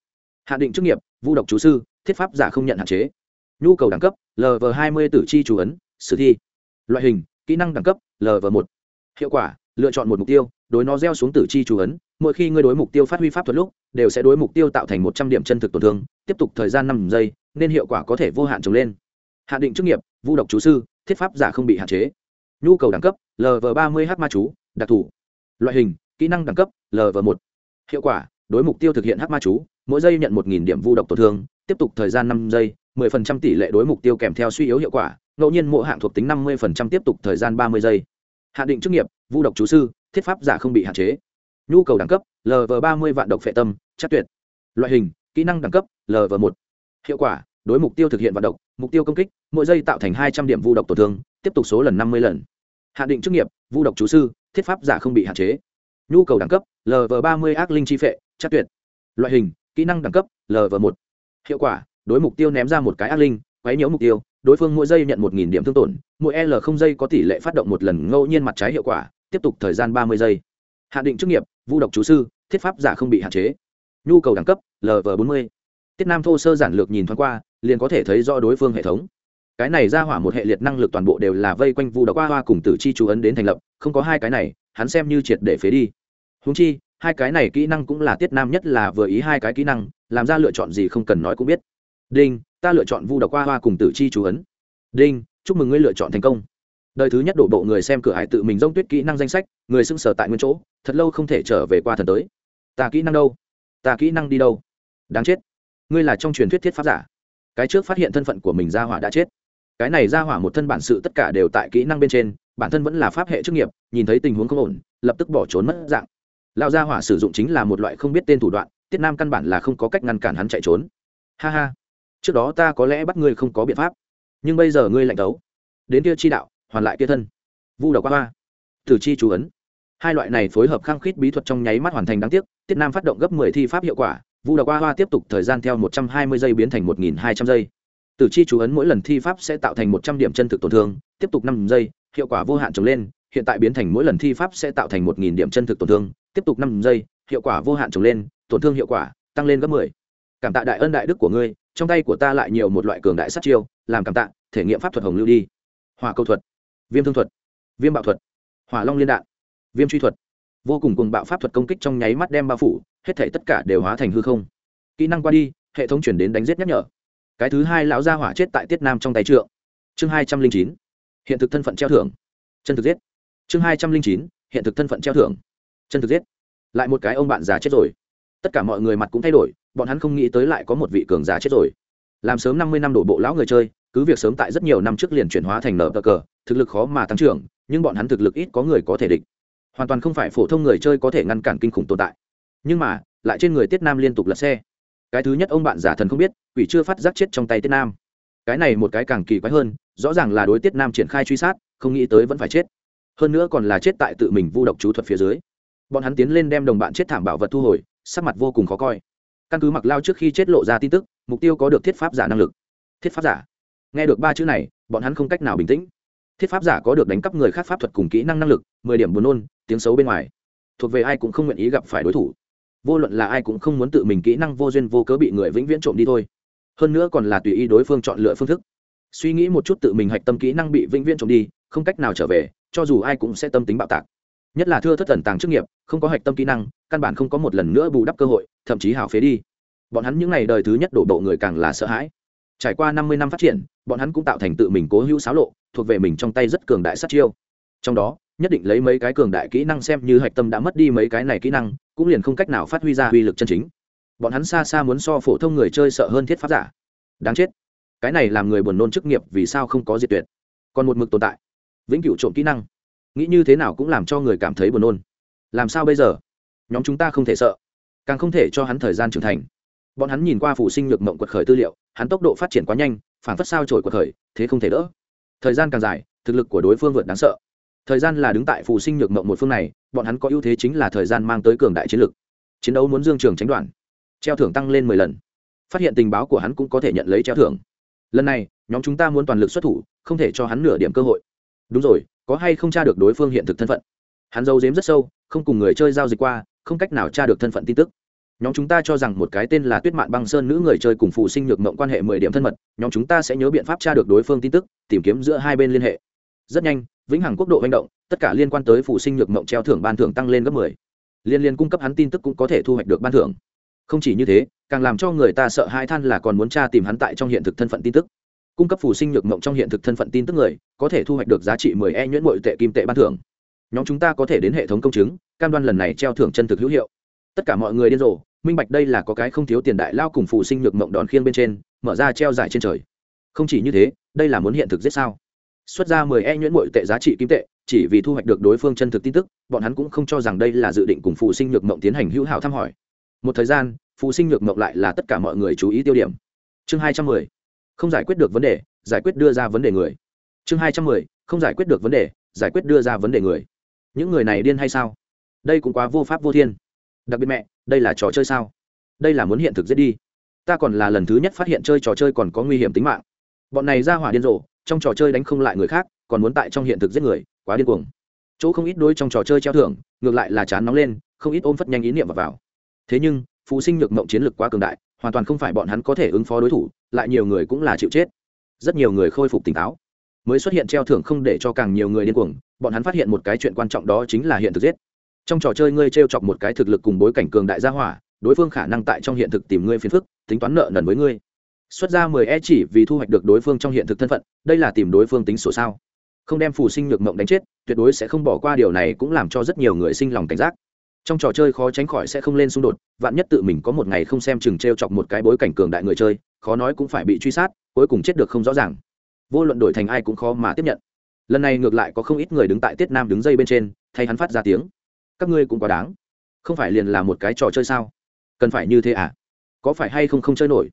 Hạ định chức nghiệp, vu độc chú sư, thiết pháp giả không nhận hạn chế. Nhu cầu đẳng cấp lv hai mươi tử chi chú ấn, sử thi. Loại hình, kỹ năng đẳng cấp lv một. Hiệu quả, lựa chọn một mục tiêu đối nó gieo xuống tử chi chú ấn, mỗi khi ngươi đối mục tiêu phát huy pháp thuật lúc, đều sẽ đối mục tiêu tạo thành một trăm điểm chân thực tổn thương, tiếp tục thời gian năm giây, nên hiệu quả có thể vô hạn trồng lên. Hạn định chức nghiệp, vu độc chú sư, thiết pháp giả không bị hạn chế. Nhu cầu đẳng cấp lv ba mươi h ma chú, đặc thù. Loại hình, kỹ năng đẳng cấp lv một. Hiệu quả, đối mục tiêu thực hiện h ma chú, mỗi giây nhận một điểm vu độc tổn thương, tiếp tục thời gian năm giây, mười phần trăm tỷ lệ đối mục tiêu kèm theo suy yếu hiệu quả, ngẫu nhiên mỗi hạng thuộc tính năm mươi phần trăm tiếp tục thời gian ba mươi giây. Hạn định chức nghiệp, vu độc chú sư thiết pháp giả không bị hạn chế. Nhu cầu đẳng cấp lv ba mươi vạn độc phệ tâm, chắc tuyệt. Loại hình, kỹ năng đẳng cấp lv một. Hiệu quả, đối mục tiêu thực hiện vận động mục tiêu công kích, mỗi giây tạo thành hai trăm điểm vu độc tổn thương, tiếp tục số lần năm mươi lần. Hạ định chức nghiệp, vu độc chú sư, thiết pháp giả không bị hạn chế. Nhu cầu đẳng cấp lv ba mươi ác linh chi phệ, chắc tuyệt. Loại hình, kỹ năng đẳng cấp lv một. Hiệu quả, đối mục tiêu ném ra một cái ác linh, quấy nhiễu mục tiêu, đối phương mỗi giây nhận một điểm thương tổn, mỗi l không giây có tỷ lệ phát động một lần ngẫu nhiên mặt trái hiệu quả tiếp tục thời gian ba mươi giây. Hạn định chức nghiệp, vu độc chú sư, thiết pháp giả không bị hạn chế. Nhu cầu đẳng cấp lv bốn mươi. Tiết nam thô sơ giản lược nhìn thoáng qua, liền có thể thấy rõ đối phương hệ thống. Cái này ra hỏa một hệ liệt năng lực toàn bộ đều là vây quanh vu độc qua hoa cùng tử chi chú ấn đến thành lập, không có hai cái này, hắn xem như triệt để phế đi. Húng chi, hai cái này kỹ năng cũng là tiết nam nhất là vừa ý hai cái kỹ năng, làm ra lựa chọn gì không cần nói cũng biết. Đinh, ta lựa chọn vu độc qua hoa cùng tử chi chú ấn. Đinh, chúc mừng ngươi lựa chọn thành công đời thứ nhất đổ bộ người xem cửa hải tự mình rông tuyết kỹ năng danh sách, người xưng sở tại nguyên chỗ, thật lâu không thể trở về qua thần tới. Ta kỹ năng đâu? Ta kỹ năng đi đâu? Đáng chết. Ngươi là trong truyền thuyết thiết pháp giả. Cái trước phát hiện thân phận của mình ra hỏa đã chết. Cái này ra hỏa một thân bản sự tất cả đều tại kỹ năng bên trên, bản thân vẫn là pháp hệ chức nghiệp, nhìn thấy tình huống không ổn, lập tức bỏ trốn mất dạng. Lão gia hỏa sử dụng chính là một loại không biết tên thủ đoạn, tiết nam căn bản là không có cách ngăn cản hắn chạy trốn. Ha ha. Trước đó ta có lẽ bắt ngươi không có biện pháp. Nhưng bây giờ ngươi lạnh đấu đến kia chi đạo hoàn lại kia thân. Vu đầu qua hoa. Tử chi chú ấn. Hai loại này phối hợp khăng khít bí thuật trong nháy mắt hoàn thành đáng tiếc, tiết nam phát động gấp mười thi pháp hiệu quả, vu độc Qua hoa tiếp tục thời gian theo một trăm hai mươi giây biến thành một nghìn hai trăm giây. Tử chi chú ấn mỗi lần thi pháp sẽ tạo thành một trăm điểm chân thực tổn thương, tiếp tục năm giây, hiệu quả vô hạn trồng lên, hiện tại biến thành mỗi lần thi pháp sẽ tạo thành một nghìn điểm chân thực tổn thương, tiếp tục năm giây, hiệu quả vô hạn trồng lên, tổn thương hiệu quả tăng lên gấp mười. Cảm tạ đại ân đại đức của ngươi, trong tay của ta lại nhiều một loại cường đại sát chiêu, làm cảm tạ, thể nghiệm pháp thuật hồng lưu đi. Hòa câu thuật viêm thương thuật, viêm bạo thuật, hỏa long liên đạn, viêm truy thuật. Vô cùng cùng bạo pháp thuật công kích trong nháy mắt đem bao phủ, hết thể tất cả đều hóa thành hư không. Kỹ năng qua đi, hệ thống chuyển đến đánh giết nhắc nhở. Cái thứ hai lão gia hỏa chết tại tiết nam trong tay trượng. Chương hai trăm linh chín, hiện thực thân phận treo thưởng. Chân thực giết. Chương hai trăm linh chín, hiện thực thân phận treo thưởng. Chân thực giết. Lại một cái ông bạn già chết rồi. Tất cả mọi người mặt cũng thay đổi, bọn hắn không nghĩ tới lại có một vị cường giả chết rồi. Làm sớm năm mươi năm đổ bộ lão người chơi cứ việc sớm tại rất nhiều năm trước liền chuyển hóa thành nở cờ, thực lực khó mà tăng trưởng, nhưng bọn hắn thực lực ít có người có thể địch. Hoàn toàn không phải phổ thông người chơi có thể ngăn cản kinh khủng tồn tại. Nhưng mà, lại trên người tiết nam liên tục lật xe. Cái thứ nhất ông bạn giả thần không biết, quỷ chưa phát giác chết trong tay tiết nam. Cái này một cái càng kỳ quái hơn, rõ ràng là đối tiết nam triển khai truy sát, không nghĩ tới vẫn phải chết. Hơn nữa còn là chết tại tự mình vu độc chú thuật phía dưới. Bọn hắn tiến lên đem đồng bạn chết thảm bảo vật thu hồi, sắc mặt vô cùng khó coi. Căn cứ mặc lao trước khi chết lộ ra tin tức, mục tiêu có được thiết pháp giả năng lực. Thiết pháp giả nghe được ba chữ này, bọn hắn không cách nào bình tĩnh. Thiết pháp giả có được đánh cắp người khác pháp thuật cùng kỹ năng năng lực, mười điểm buồn nôn, tiếng xấu bên ngoài. Thuộc về ai cũng không nguyện ý gặp phải đối thủ. Vô luận là ai cũng không muốn tự mình kỹ năng vô duyên vô cớ bị người vĩnh viễn trộm đi thôi. Hơn nữa còn là tùy ý đối phương chọn lựa phương thức. Suy nghĩ một chút tự mình hạch tâm kỹ năng bị vĩnh viễn trộm đi, không cách nào trở về, cho dù ai cũng sẽ tâm tính bạo tạc. Nhất là thưa thất tần tàng chức nghiệp, không có hạch tâm kỹ năng, căn bản không có một lần nữa bù đắp cơ hội, thậm chí hào phế đi. Bọn hắn những ngày đời thứ nhất đổ bộ người càng là sợ hãi trải qua năm mươi năm phát triển, bọn hắn cũng tạo thành tự mình cố hữu xáo lộ, thuộc về mình trong tay rất cường đại sát chiêu. Trong đó, nhất định lấy mấy cái cường đại kỹ năng xem như hạch tâm đã mất đi mấy cái này kỹ năng, cũng liền không cách nào phát huy ra uy lực chân chính. Bọn hắn xa xa muốn so phổ thông người chơi sợ hơn thiết pháp giả. Đáng chết. Cái này làm người buồn nôn chức nghiệp vì sao không có diệt tuyệt. Còn một mực tồn tại. Vĩnh cửu trộm kỹ năng. Nghĩ như thế nào cũng làm cho người cảm thấy buồn nôn. Làm sao bây giờ? Nhóm chúng ta không thể sợ. Càng không thể cho hắn thời gian trưởng thành. Bọn hắn nhìn qua phủ sinh nhược mộng quật khởi tư liệu hắn tốc độ phát triển quá nhanh phản phất sao trổi của thời, thế không thể đỡ. Thời gian càng dài, thực lực của đối phương vượt đáng sợ. Thời gian là đứng tại phù sinh nhược mộng một phương này, bọn hắn có ưu thế chính là thời gian mang tới cường đại chiến lực. Chiến đấu muốn dương trường tránh đoạn. Treo thưởng tăng lên mười lần. Phát hiện tình báo của hắn cũng có thể nhận lấy treo thưởng. Lần này, nhóm chúng ta muốn toàn lực xuất thủ, không thể cho hắn nửa điểm cơ hội. Đúng rồi, có hay không tra được đối phương hiện thực thân phận? Hắn giấu giếm rất sâu, không cùng người chơi giao dịch qua, không cách nào tra được thân phận tin tức nhóm chúng ta cho rằng một cái tên là tuyết mạn băng sơn nữ người chơi cùng phụ sinh nhược mộng quan hệ mười điểm thân mật, nhóm chúng ta sẽ nhớ biện pháp tra được đối phương tin tức, tìm kiếm giữa hai bên liên hệ. Rất nhanh, vĩnh hằng quốc độ manh động, tất cả liên quan tới phụ sinh nhược mộng treo thưởng ban thưởng tăng lên gấp mười. Liên liên cung cấp hắn tin tức cũng có thể thu hoạch được ban thưởng. Không chỉ như thế, càng làm cho người ta sợ hai than là còn muốn tra tìm hắn tại trong hiện thực thân phận tin tức. Cung cấp phù sinh nhược mộng trong hiện thực thân phận tin tức người, có thể thu hoạch được giá trị mười e nhuyễn bội tệ kim tệ ban thưởng. Nhóm chúng ta có thể đến hệ thống công chứng, cam đoan lần này treo thưởng chân thực hữu hiệu tất cả mọi người điên rồ, minh bạch đây là có cái không thiếu tiền đại lao cùng phụ sinh nhược mộng đón khiên bên trên, mở ra treo giải trên trời. Không chỉ như thế, đây là muốn hiện thực giết sao? Xuất ra mười e nhuyễn bội tệ giá trị kim tệ, chỉ vì thu hoạch được đối phương chân thực tin tức, bọn hắn cũng không cho rằng đây là dự định cùng phụ sinh nhược mộng tiến hành hữu hảo thăm hỏi. Một thời gian phụ sinh nhược mộng lại là tất cả mọi người chú ý tiêu điểm. Chương hai trăm mười, không giải quyết được vấn đề, giải quyết đưa ra vấn đề người. Chương hai trăm mười, không giải quyết được vấn đề, giải quyết đưa ra vấn đề người. Những người này điên hay sao? Đây cũng quá vô pháp vô thiên đặc biệt mẹ đây là trò chơi sao? Đây là muốn hiện thực giết đi. Ta còn là lần thứ nhất phát hiện chơi trò chơi còn có nguy hiểm tính mạng. Bọn này ra hỏa điên rồ trong trò chơi đánh không lại người khác còn muốn tại trong hiện thực giết người quá điên cuồng. Chỗ không ít đôi trong trò chơi treo thưởng ngược lại là chán nóng lên không ít ôm phất nhanh ý niệm vào, vào. thế nhưng phụ sinh nhược mộng chiến lược quá cường đại hoàn toàn không phải bọn hắn có thể ứng phó đối thủ lại nhiều người cũng là chịu chết. Rất nhiều người khôi phục tỉnh táo. Mới xuất hiện treo thưởng không để cho càng nhiều người điên cuồng bọn hắn phát hiện một cái chuyện quan trọng đó chính là hiện thực giết trong trò chơi ngươi t r e o chọc một cái thực lực cùng bối cảnh cường đại gia hỏa, đối phương khả năng tại trong hiện thực tìm ngươi phiền phức, tính toán nợ nần với ngươi. Xuất ra mười e chỉ vì thu hoạch được đối phương trong hiện thực thân phận, đây là tìm đối phương tính sổ sao. Không đem phù sinh nhược mộng đánh chết, tuyệt đối sẽ không bỏ qua điều này cũng làm cho rất nhiều người sinh lòng cảnh giác. Trong trò chơi khó tránh khỏi sẽ không lên xung đột, vạn nhất tự mình có một ngày không xem chừng t r e o chọc một cái bối cảnh cường đại người chơi, khó nói cũng phải bị truy sát, cuối cùng chết được không rõ ràng. Vô luận đổi thành ai cũng khó mà tiếp nhận. Lần này ngược lại có không ít người đứng tại tiết nam đứng dây bên trên, thay hắn phát ra tiếng các ngươi cũng quá đáng. Không phải liền là một cái trò chơi sao? Cần phải như thế à? Có phải hay không không chơi nổi?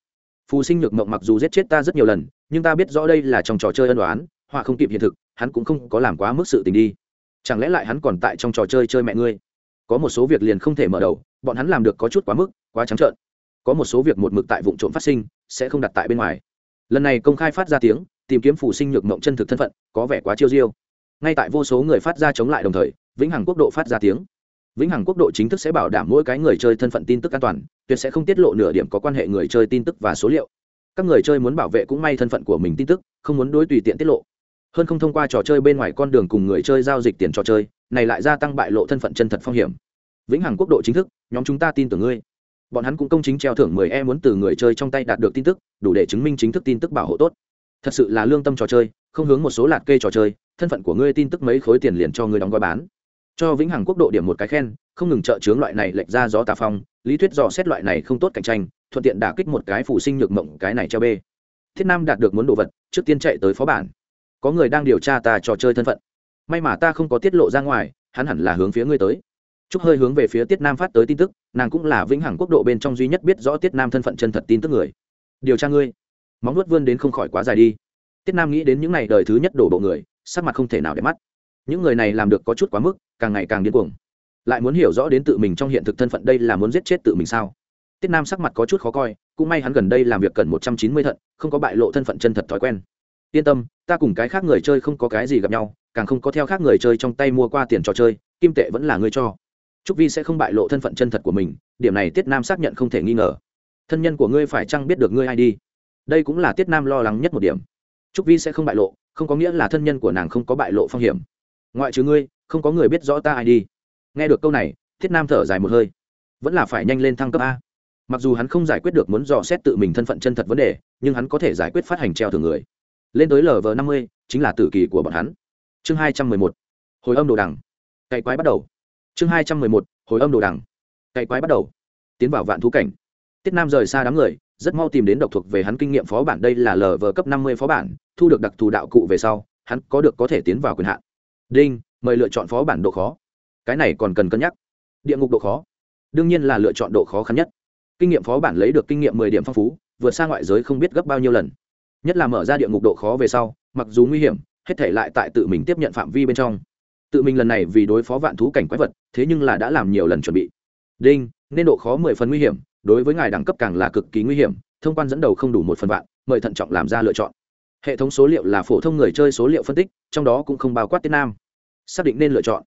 Phù sinh nhược mộng mặc dù giết chết ta rất nhiều lần, nhưng ta biết rõ đây là trong trò chơi ân đoán họa không kịp hiện thực, hắn cũng không có làm quá mức sự tình đi. Chẳng lẽ lại hắn còn tại trong trò chơi chơi mẹ ngươi? Có một số việc liền không thể mở đầu, bọn hắn làm được có chút quá mức, quá trắng trợn. Có một số việc một mực tại vụ trộm phát sinh, sẽ không đặt tại bên ngoài. Lần này công khai phát ra tiếng, tìm kiếm phù sinh nhược mộng chân thực thân phận, có vẻ quá chiêu diêu. Ngay tại vô số người phát ra chống lại đồng thời, vĩnh hằng quốc độ phát ra tiếng vĩnh hằng quốc độ chính thức sẽ bảo đảm mỗi cái người chơi thân phận tin tức an toàn, tuyệt sẽ không tiết lộ nửa điểm có quan hệ người chơi tin tức và số liệu. Các người chơi muốn bảo vệ cũng may thân phận của mình tin tức, không muốn đối tùy tiện tiết lộ. Hơn không thông qua trò chơi bên ngoài con đường cùng người chơi giao dịch tiền trò chơi, này lại gia tăng bại lộ thân phận chân thật phong hiểm. Vĩnh hằng quốc độ chính thức, nhóm chúng ta tin tưởng ngươi. Bọn hắn cũng công chính treo thưởng 10 e muốn từ người chơi trong tay đạt được tin tức, đủ để chứng minh chính thức tin tức bảo hộ tốt. Thật sự là lương tâm trò chơi, không hướng một số lạt kê trò chơi, thân phận của ngươi tin tức mấy khối tiền liền cho ngươi đóng gói bán cho vĩnh hằng quốc độ điểm một cái khen, không ngừng trợ chướng loại này lệch ra gió tà phong, lý thuyết dò xét loại này không tốt cạnh tranh, thuận tiện đả kích một cái phủ sinh nhược mộng cái này cho b thiết nam đạt được muốn đồ vật, trước tiên chạy tới phó bản. Có người đang điều tra ta trò chơi thân phận. May mà ta không có tiết lộ ra ngoài, hắn hẳn là hướng phía ngươi tới. Chúc hơi hướng về phía tiết nam phát tới tin tức, nàng cũng là vĩnh hằng quốc độ bên trong duy nhất biết rõ tiết nam thân phận chân thật tin tức người. Điều tra ngươi. Móng nuốt vươn đến không khỏi quá dài đi. Tiết nam nghĩ đến những ngày đời thứ nhất đổ bộ người, sắc mặt không thể nào để mắt những người này làm được có chút quá mức, càng ngày càng điên cuồng. Lại muốn hiểu rõ đến tự mình trong hiện thực thân phận đây là muốn giết chết tự mình sao? Tiết nam sắc mặt có chút khó coi, cũng may hắn gần đây làm việc cần một trăm chín mươi thận, không có bại lộ thân phận chân thật thói quen. Yên tâm, ta cùng cái khác người chơi không có cái gì gặp nhau, càng không có theo khác người chơi trong tay mua qua tiền trò chơi, kim tệ vẫn là người cho. Trúc vi sẽ không bại lộ thân phận chân thật của mình, điểm này tiết nam xác nhận không thể nghi ngờ. Thân nhân của ngươi phải chăng biết được ngươi ai đi? Đây cũng là tiết nam lo lắng nhất một điểm. Trúc vi sẽ không bại lộ, không có nghĩa là thân nhân của nàng không có bại lộ phong hiểm ngoại trừ ngươi, không có người biết rõ ta ai đi. Nghe được câu này tiết nam thở dài một hơi. Vẫn là phải nhanh lên thăng cấp a. Mặc dù hắn không giải quyết được muốn dò xét tự mình thân phận chân thật vấn đề, nhưng hắn có thể giải quyết phát hành treo thường người. Lên tới lv năm mươi, chính là tử kỳ của bọn hắn. Chương hai trăm mười một, hồi âm đồ đằng. Cày quái bắt đầu. Chương hai trăm mười một, hồi âm đồ đằng. Cày quái bắt đầu. Tiến vào vạn thú cảnh. Tiết nam rời xa đám người, rất mau tìm đến độc thuộc về hắn kinh nghiệm phó bản, đây là lv cấp năm mươi phó bản, thu được đặc thù đạo cụ về sau, hắn có được có thể tiến vào quyền hạn đinh, mời lựa chọn phó bản độ khó. Cái này còn cần cân nhắc. Địa ngục độ khó. Đương nhiên là lựa chọn độ khó khăn nhất. Kinh nghiệm phó bản lấy được kinh nghiệm mười điểm phong phú, vượt xa ngoại giới không biết gấp bao nhiêu lần. Nhất là mở ra địa ngục độ khó về sau, mặc dù nguy hiểm, hết thể lại tại tự mình tiếp nhận phạm vi bên trong. Tự mình lần này vì đối phó vạn thú cảnh quái vật, thế nhưng là đã làm nhiều lần chuẩn bị. Đinh, nên độ khó mười phần nguy hiểm, đối với ngài đẳng cấp càng là cực kỳ nguy hiểm, thông quan dẫn đầu không đủ một phần vạn, mời thận trọng làm ra lựa chọn hệ thống số liệu là phổ thông người chơi số liệu phân tích, trong đó cũng không bao quát tiết nam. Xác định nên lựa chọn.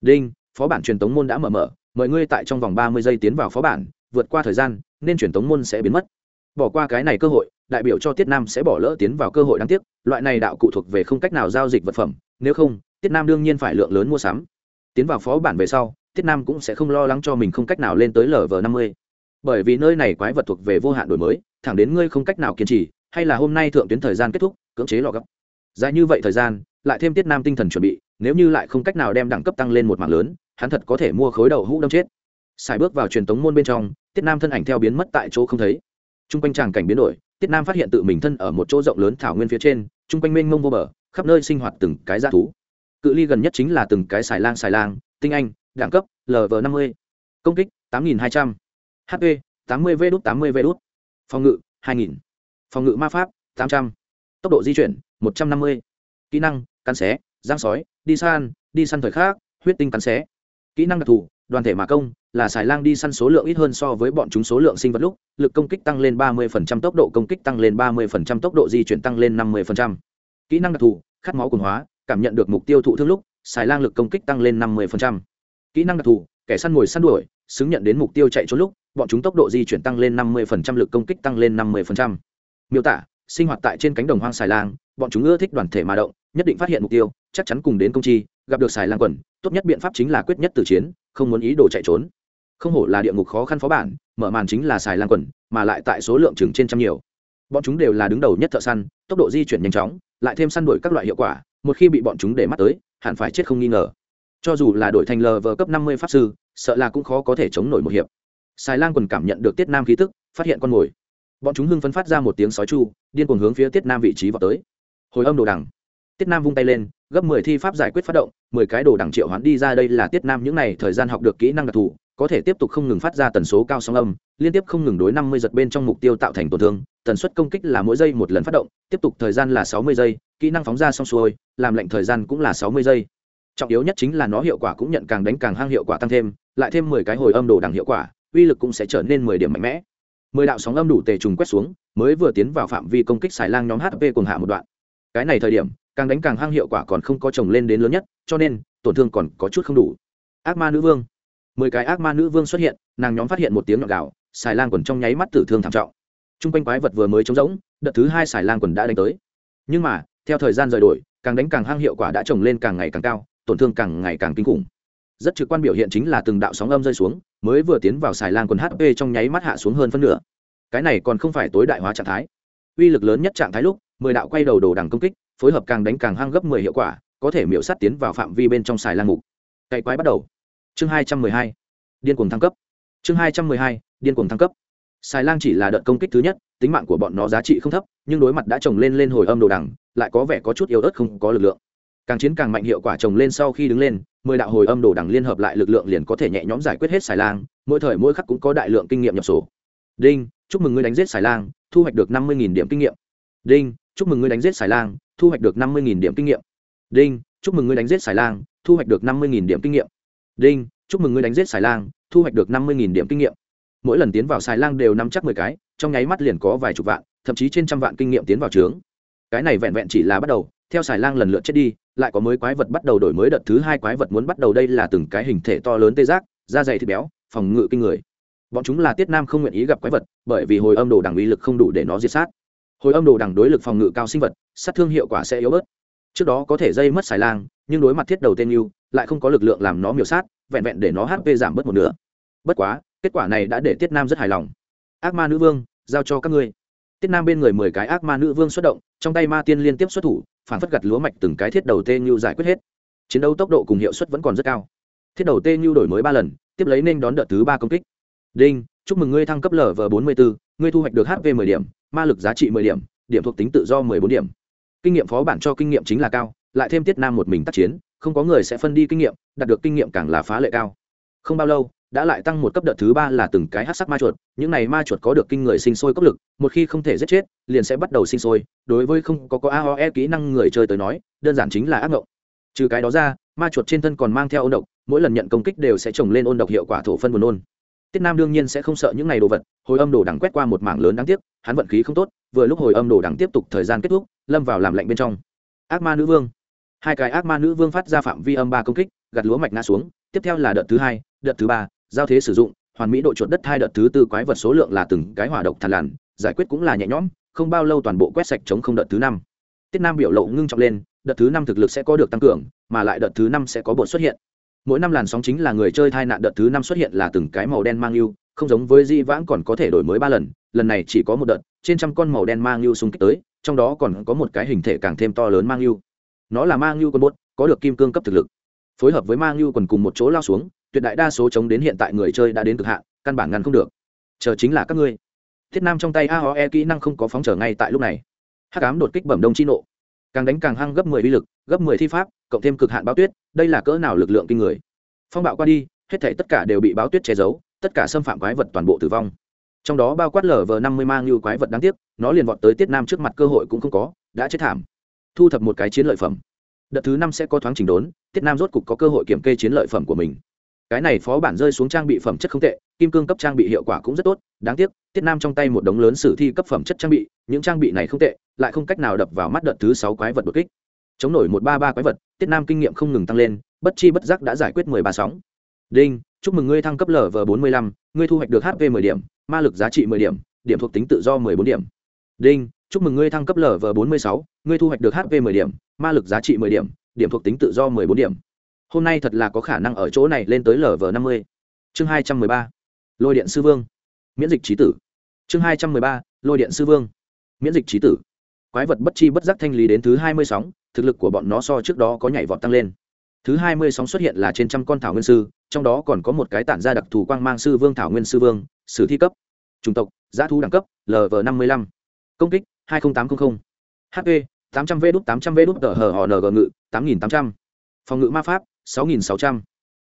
Đinh, phó bản truyền tống môn đã mở mở, mời ngươi tại trong vòng ba mươi giây tiến vào phó bản, vượt qua thời gian, nên truyền tống môn sẽ biến mất. Bỏ qua cái này cơ hội, đại biểu cho tiết nam sẽ bỏ lỡ tiến vào cơ hội đáng tiếc, loại này đạo cụ thuộc về không cách nào giao dịch vật phẩm, nếu không, tiết nam đương nhiên phải lượng lớn mua sắm. Tiến vào phó bản về sau, tiết nam cũng sẽ không lo lắng cho mình không cách nào lên tới lv năm mươi. Bởi vì nơi này quái vật thuộc về vô hạn đổi mới, thẳng đến ngươi không cách nào kiên trì hay là hôm nay thượng tuyến thời gian kết thúc, cưỡng chế lò gấp. Dài như vậy thời gian, lại thêm tiết nam tinh thần chuẩn bị, nếu như lại không cách nào đem đẳng cấp tăng lên một mạng lớn, hắn thật có thể mua khối đầu hũ đâm chết. Xài bước vào truyền tống môn bên trong, tiết nam thân ảnh theo biến mất tại chỗ không thấy. T r u n g quanh tràng cảnh biến đổi, tiết nam phát hiện tự mình thân ở một chỗ rộng lớn thảo nguyên phía trên t r u n g quanh mênh mông vô bờ, khắp nơi sinh hoạt từng cái g thú. Cự ly gần nhất chính là từng cái xài lang xài lang, tinh anh, đẳng cấp lv năm mươi. Công kích, tám nghìn hai trăm. Hp tám mươi v đút, tám mươi v đút. Phòng ngự, hai nghìn phòng ngự ma pháp tám trăm tốc độ di chuyển một trăm năm mươi kỹ năng cắn xé giang sói đi san đi săn thời khác huyết tinh cắn xé kỹ năng đặc thù đoàn thể mà công là xài lang đi săn số lượng ít hơn so với bọn chúng số lượng sinh vật lúc lực công kích tăng lên 30%, tốc độ công kích tăng lên 30%, tốc độ di chuyển tăng lên 50%. kỹ năng đặc thù khát máu cuồng hóa cảm nhận được mục tiêu thụ thương lúc xài lang lực công kích tăng lên 50%. kỹ năng đặc thù kẻ săn ngồi săn đuổi xứng nhận đến mục tiêu chạy trốn lúc bọn chúng tốc độ di chuyển tăng lên 50%, lực công kích tăng lên 50% miêu tả, sinh hoạt tại trên cánh đồng hoang xài lang, bọn chúng ưa thích đoàn thể mà động, nhất định phát hiện mục tiêu, chắc chắn cùng đến công chi, gặp được xài lang quần, tốt nhất biện pháp chính là quyết nhất từ chiến, không muốn ý đồ chạy trốn. Không hổ là địa ngục khó khăn phó bản, mở màn chính là xài lang quần, mà lại tại số lượng chừng trên trăm nhiều. Bọn chúng đều là đứng đầu nhất thợ săn, tốc độ di chuyển nhanh chóng, lại thêm săn đuổi các loại hiệu quả, một khi bị bọn chúng để mắt tới, hẳn phải chết không nghi ngờ. Cho dù là đổi thành lờ vờ cấp năm mươi pháp sư, sợ là cũng khó có thể chống nổi một hiệp. Xài lang quần cảm nhận được tiết nam khí tức, phát hiện con mồi bọn chúng hưng phấn phát ra một tiếng sói chu, điên cuồng hướng phía tiết nam vị trí vào tới. Hồi âm đồ đằng. Tiết nam vung tay lên, gấp mười thi pháp giải quyết phát động, mười cái đồ đằng triệu hoán đi ra đây là tiết nam những n à y thời gian học được kỹ năng đặc thù, có thể tiếp tục không ngừng phát ra tần số cao sóng âm, liên tiếp không ngừng đối năm mươi giật bên trong mục tiêu tạo thành tổn thương, tần suất công kích là mỗi giây một lần phát động, tiếp tục thời gian là sáu mươi giây, kỹ năng phóng ra xong xuôi, làm lệnh thời gian cũng là sáu mươi giây. Trọng yếu nhất chính là nó hiệu quả cũng nhận càng đánh càng hang hiệu quả tăng thêm, lại thêm mười cái hồi âm đồ đằng hiệu quả, uy lực cũng sẽ trở nên mười điểm mạnh mẽ mười đạo sóng âm đủ tề trùng quét xuống, mới vừa tiến vào phạm vi công kích xài lang nhóm hp cùng hạ một đoạn. Cái này thời điểm, càng đánh càng hăng hiệu quả còn không có chồng lên đến lớn nhất, cho nên, tổn thương còn có chút không đủ. Ác ma nữ vương. Mười cái ác ma nữ vương xuất hiện, nàng nhóm phát hiện một tiếng nhọn gạo xài lang quần trong nháy mắt tử thương thảm trọng. T r u n g quanh quái vật vừa mới trống rỗng, đợt thứ hai xài lang quần đã đánh tới. Nhưng mà, theo thời gian rời đổi, càng đánh càng hăng hiệu quả đã trồng lên càng ngày càng cao, tổn thương càng ngày càng kinh khủng. Rất trực quan biểu hiện chính là từng đạo sóng âm rơi xuống mới vừa tiến vào xài lang quần hp trong nháy mắt hạ xuống hơn phân nửa. Cái này còn không phải tối đại hóa trạng thái. Uy lực lớn nhất trạng thái lúc, mười đạo quay đầu đồ đằng công kích, phối hợp càng đánh càng hăng gấp mười hiệu quả, có thể miễu sát tiến vào phạm vi bên trong xài lang mục cậy quái bắt đầu. Chương hai trăm mười hai. Điên cuồng thăng cấp. Chương hai trăm mười hai, điên cuồng thăng cấp. Xài lang chỉ là đợt công kích thứ nhất, tính mạng của bọn nó giá trị không thấp, nhưng đối mặt đã trồng lên lên hồi âm đồ đằng, lại có vẻ có chút yếu ớt không có lực lượng. Càng chiến càng mạnh hiệu quả trồng lên sau khi đứng lên mười đạo hồi âm đồ đằng liên hợp lại lực lượng liền có thể nhẹ nhõm giải quyết hết xài lang, mỗi thời mỗi khắc cũng có đại lượng kinh nghiệm nhập sổ. Đinh, chúc mừng ngươi đánh giết xài lang, thu hoạch được năm mươi điểm kinh nghiệm. Đinh, chúc mừng ngươi đánh giết xài lang, thu hoạch được năm mươi điểm kinh nghiệm. Đinh, chúc mừng ngươi đánh giết xài lang, thu hoạch được năm mươi điểm kinh nghiệm. Đinh, chúc mừng ngươi đánh giết xài lang, thu hoạch được năm mươi điểm kinh nghiệm. Mỗi lần tiến vào xài lang đều nắm chắc mười cái, trong nháy mắt liền có vài chục vạn, thậm chí trên trăm vạn kinh nghiệm tiến vào trướng cái này vẹn vẹn chỉ là bắt đầu theo xài lang lần lượt chết đi, lại có mới quái vật bắt đầu đổi mới đợt thứ hai quái vật muốn bắt đầu đây là từng cái hình thể to lớn tê giác, da dày thịt béo, phòng ngự kinh người. Bọn chúng là tiết nam không nguyện ý gặp quái vật, bởi vì hồi âm đồ đằng uy lực không đủ để nó diệt sát. Hồi âm đồ đằng đối lực phòng ngự cao sinh vật, sát thương hiệu quả sẽ yếu bớt. Trước đó có thể dây mất xài lang, nhưng đối mặt thiết đầu tên yêu, lại không có lực lượng làm nó miểu sát, vẹn vẹn để nó hp giảm bớt một nửa. Bất quá, kết quả này đã để tiết nam rất hài lòng. Ác ma nữ vương, giao cho các ngươi. Tiết nam bên người mười cái ác ma nữ vương xuất động, trong tay ma tiên liên tiếp xuất thủ phản phất gặt lúa mạch từng cái thiết đầu tê như giải quyết hết. Chiến đấu tốc độ cùng hiệu suất vẫn còn rất cao. Thiết đầu tê như đổi mới ba lần, tiếp lấy nên đón đợt thứ ba công kích. Đinh, chúc mừng ngươi thăng cấp lv bốn mươi bốn ngươi thu hoạch được hv mười điểm, ma lực giá trị mười điểm điểm thuộc tính tự do mười bốn điểm. Kinh nghiệm phó bản cho kinh nghiệm chính là cao, lại thêm tiết nam một mình tác chiến, không có người sẽ phân đi kinh nghiệm, đạt được kinh nghiệm càng là phá lệ cao. Không bao lâu đã lại tăng một cấp đợt thứ ba là từng cái hát sắc ma chuột, những này ma chuột có được kinh người sinh sôi cấp lực, một khi không thể giết chết, liền sẽ bắt đầu sinh sôi, đối với không có có aoe kỹ năng người chơi tới nói, đơn giản chính là ác mộng trừ cái đó ra, ma chuột trên thân còn mang theo ôn độc, mỗi lần nhận công kích đều sẽ trồng lên ôn độc hiệu quả thổ phân buồn ôn. tiết nam đương nhiên sẽ không sợ những này đồ vật, hồi âm đồ đằng quét qua một mảng lớn đáng tiếc, hắn vận khí không tốt, vừa lúc hồi âm đồ đằng tiếp tục thời gian kết thúc, lâm vào làm lạnh bên trong. Ác ma nữ vương. Hai cái ác ma nữ vương phát ra phạm vi âm ba công kích gặt lúa mạch ngã xuống, tiếp theo là đợt thứ hai, đợt thứ ba giao thế sử dụng, hoàn mỹ độ chuột đất hai đợt thứ tư quái vật số lượng là từng cái hỏa độc thàn làn giải quyết cũng là nhẹ nhõm, không bao lâu toàn bộ quét sạch chống không đợt thứ năm. Tiết nam biểu lộ ngưng trọng lên, đợt thứ năm thực lực sẽ có được tăng cường, mà lại đợt thứ năm sẽ có bột xuất hiện. Mỗi năm làn sóng chính là người chơi thai nạn đợt thứ năm xuất hiện là từng cái màu đen mang yêu, không giống với di vãng còn có thể đổi mới ba lần lần này chỉ có một đợt, trên trăm con màu đen mang yêu xung kích tới, trong đó còn có một cái hình thể càng thêm to lớn mang yêu. Nó là mang yêu con bốt, có được kim cương cấp thực lực. Phối hợp với mang yêu quần cùng một chỗ lao xuống tuyệt đại đa số chống đến hiện tại người chơi đã đến cực hạn, căn bản ngăn không được. Chờ chính là các ngươi. Thiết nam trong tay aoe kỹ năng không có phóng trở ngay tại lúc này. Hắc cám đột kích bẩm đông chi nộ. Càng đánh càng hăng gấp mười uy lực, gấp mười thi pháp, cộng thêm cực hạn báo tuyết, đây là cỡ nào lực lượng kinh người. Phong bạo qua đi, hết thể tất cả đều bị báo tuyết che giấu, tất cả xâm phạm quái vật toàn bộ tử vong. Trong đó bao quát lở vờ năm mươi mang như quái vật đáng tiếc, nó liền vọt tới tiết nam trước mặt cơ hội cũng không có, đã chết thảm. Thu thập một cái chiến lợi phẩm. Đợt thứ năm sẽ có thoáng trình đốn, tiết nam rốt cục có cơ hội kiểm kê chiến lợi phẩm của mình cái này phó bản rơi xuống trang bị phẩm chất không tệ, kim cương cấp trang bị hiệu quả cũng rất tốt, đáng tiếc, tiết nam trong tay một đống lớn sử thi cấp phẩm chất trang bị, những trang bị này không tệ, lại không cách nào đập vào mắt đợt thứ sáu quái vật đột kích. Chống nổi một ba ba quái vật, tiết nam kinh nghiệm không ngừng tăng lên, bất chi bất giác đã giải quyết mười ba sóng. Đinh, chúc mừng ngươi thăng cấp lv bốn mươi lăm, ngươi thu hoạch được hp mười điểm, ma lực giá trị mười điểm điểm thuộc tính tự do mười bốn điểm. Đinh, chúc mừng ngươi thăng cấp lv bốn mươi sáu, ngươi thu hoạch được hp mười điểm, ma lực giá trị mười điểm điểm thuộc tính tự do mười bốn điểm hôm nay thật là có khả năng ở chỗ này lên tới lv năm mươi. Chương hai trăm mười ba. Lôi điện sư vương. Miễn dịch trí tử. Chương hai trăm mười ba. Lôi điện sư vương. Miễn dịch trí tử. Quái vật bất chi bất giác thanh lý đến thứ hai mươi sóng, thực lực của bọn nó so trước đó có nhảy vọt tăng lên. Thứ hai mươi sóng xuất hiện là trên trăm con thảo nguyên sư, trong đó còn có một cái tản ra đặc thù quang mang sư vương thảo nguyên sư vương, sử thi cấp. Chủng tộc giá thu đẳng cấp lv năm mươi lăm. Công kích, hai nghìn tám trăm linh hp tám trăm v đút tám trăm v đút tờ hờ họ ng ngự, tám nghìn tám trăm. Phòng ngự ma pháp sáu nghìn sáu trăm.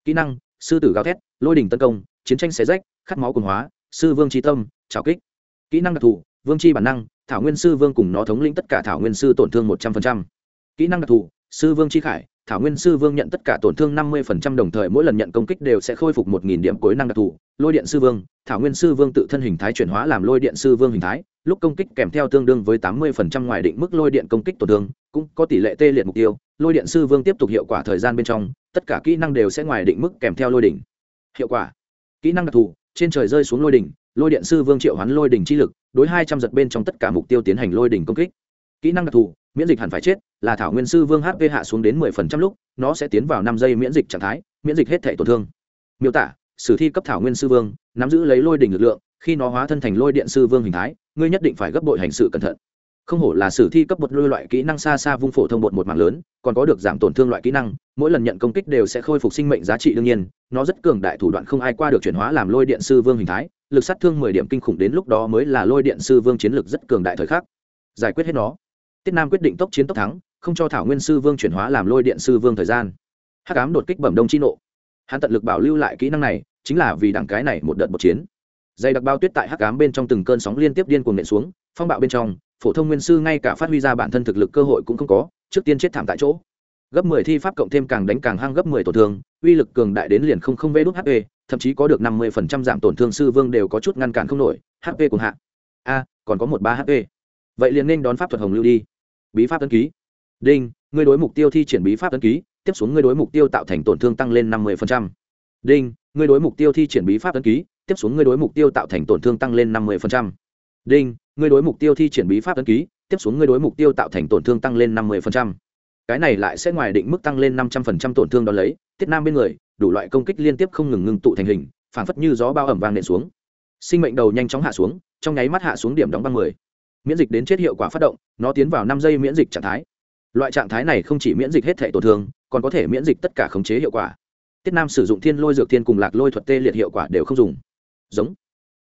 Kỹ năng, sư tử gào thét, lôi đỉnh tấn công, chiến tranh xé rách, khát máu quần hóa, sư vương trí tâm trào kích. Kỹ năng đặc thù, vương chi bản năng, thảo nguyên sư vương cùng nó thống lĩnh tất cả thảo nguyên sư tổn thương một trăm linh kỹ năng đặc thù, sư vương chi khải, thảo nguyên sư vương nhận tất cả tổn thương năm mươi đồng thời mỗi lần nhận công kích đều sẽ khôi phục một điểm cuối năng đặc thù lôi điện sư vương, thảo nguyên sư vương tự thân hình thái chuyển hóa làm lôi điện sư vương hình thái, lúc công kích kèm theo tương đương với tám mươi phần trăm ngoài định mức lôi điện công kích tổn thương, cũng có tỷ lệ tê liệt mục tiêu, lôi điện sư vương tiếp tục hiệu quả thời gian bên trong, tất cả kỹ năng đều sẽ ngoài định mức kèm theo lôi đỉnh. Hiệu quả. Kỹ năng đặc thù, trên trời rơi xuống lôi đỉnh, lôi điện sư vương triệu hoán lôi đỉnh chi lực, đối hai trăm giật bên trong tất cả mục tiêu tiến hành lôi đỉnh công kích. Kỹ năng đặc thù, miễn dịch hẳn phải chết, là thảo nguyên sư vương hp hạ xuống đến mười phần trăm lúc, nó sẽ tiến vào năm giây miễn dịch trạng thái, miễn dịch hết thể tổn thương. Miêu tả sử thi cấp thảo nguyên sư vương, nắm giữ lấy lôi đỉnh lực lượng, khi nó hóa thân thành lôi điện sư vương hình thái, ngươi nhất định phải gấp bội hành sự cẩn thận. Không hổ là sử thi cấp bột lôi loại kỹ năng xa xa vung phổ thông bột một mạng lớn, còn có được giảm tổn thương loại kỹ năng, mỗi lần nhận công kích đều sẽ khôi phục sinh mệnh giá trị đương nhiên, nó rất cường đại thủ đoạn không ai qua được chuyển hóa làm lôi điện sư vương hình thái, lực sát thương mười điểm kinh khủng đến lúc đó mới là lôi điện sư vương chiến lược rất cường đại thời khắc. Giải quyết hết nó. Tiết nam quyết định tốc chiến tốc thắng, không cho thảo nguyên sư vương chuyển hóa làm lôi điện sư vương thời gian. Hắc ám đột kích bẩm đông chi nộ hắn tận lực bảo lưu lại kỹ năng này, chính là vì đẳng cái này một đợt một chiến. Dày đặc bao tuyết tại hắc ám bên trong từng cơn sóng liên tiếp điên cuồng nện xuống, phong bạo bên trong, phổ thông nguyên sư ngay cả phát huy ra bản thân thực lực cơ hội cũng không có, trước tiên chết thảm tại chỗ. Gấp mười thi pháp cộng thêm càng đánh càng hăng gấp mười tổn thương, uy lực cường đại đến liền không không vê đốt hp thậm chí có được năm mươi phần trăm giảm tổn thương sư vương đều có chút ngăn cản không nổi hp cùng hạ. A, còn có một ba hp vậy liền nên đón pháp thuật hồng lưu đi. Bí pháp tân ký. Đinh, ngươi đối mục tiêu thi triển bí pháp tân ký tiếp xuống ngươi đối mục tiêu tạo thành tổn thương tăng lên năm mươi đinh, ngươi đối mục tiêu thi triển bí pháp ấn ký, tiếp xuống ngươi đối mục tiêu tạo thành tổn thương tăng lên năm mươi đinh, ngươi đối mục tiêu thi triển bí pháp ấn ký, tiếp xuống ngươi đối mục tiêu tạo thành tổn thương tăng lên năm mươi cái này lại sẽ ngoài định mức tăng lên năm trăm linh tổn thương đ ó lấy, tiết nam bên người, đủ loại công kích liên tiếp không ngừng ngưng tụ thành hình phản phất như gió bao ẩm vang nện xuống. Sinh mệnh đầu nhanh chóng hạ xuống, trong nháy mắt hạ xuống điểm đóng băng mười. Miễn dịch đến chết hiệu quả phát động, nó tiến vào năm giây miễn dịch trạng thái. Loại trạng thái này không chỉ miễn dịch hết thể tổn thương còn có thể miễn dịch tất cả khống chế hiệu quả. Tiết nam sử dụng thiên lôi dược thiên cùng lạc lôi thuật tê liệt hiệu quả đều không dùng. Giống.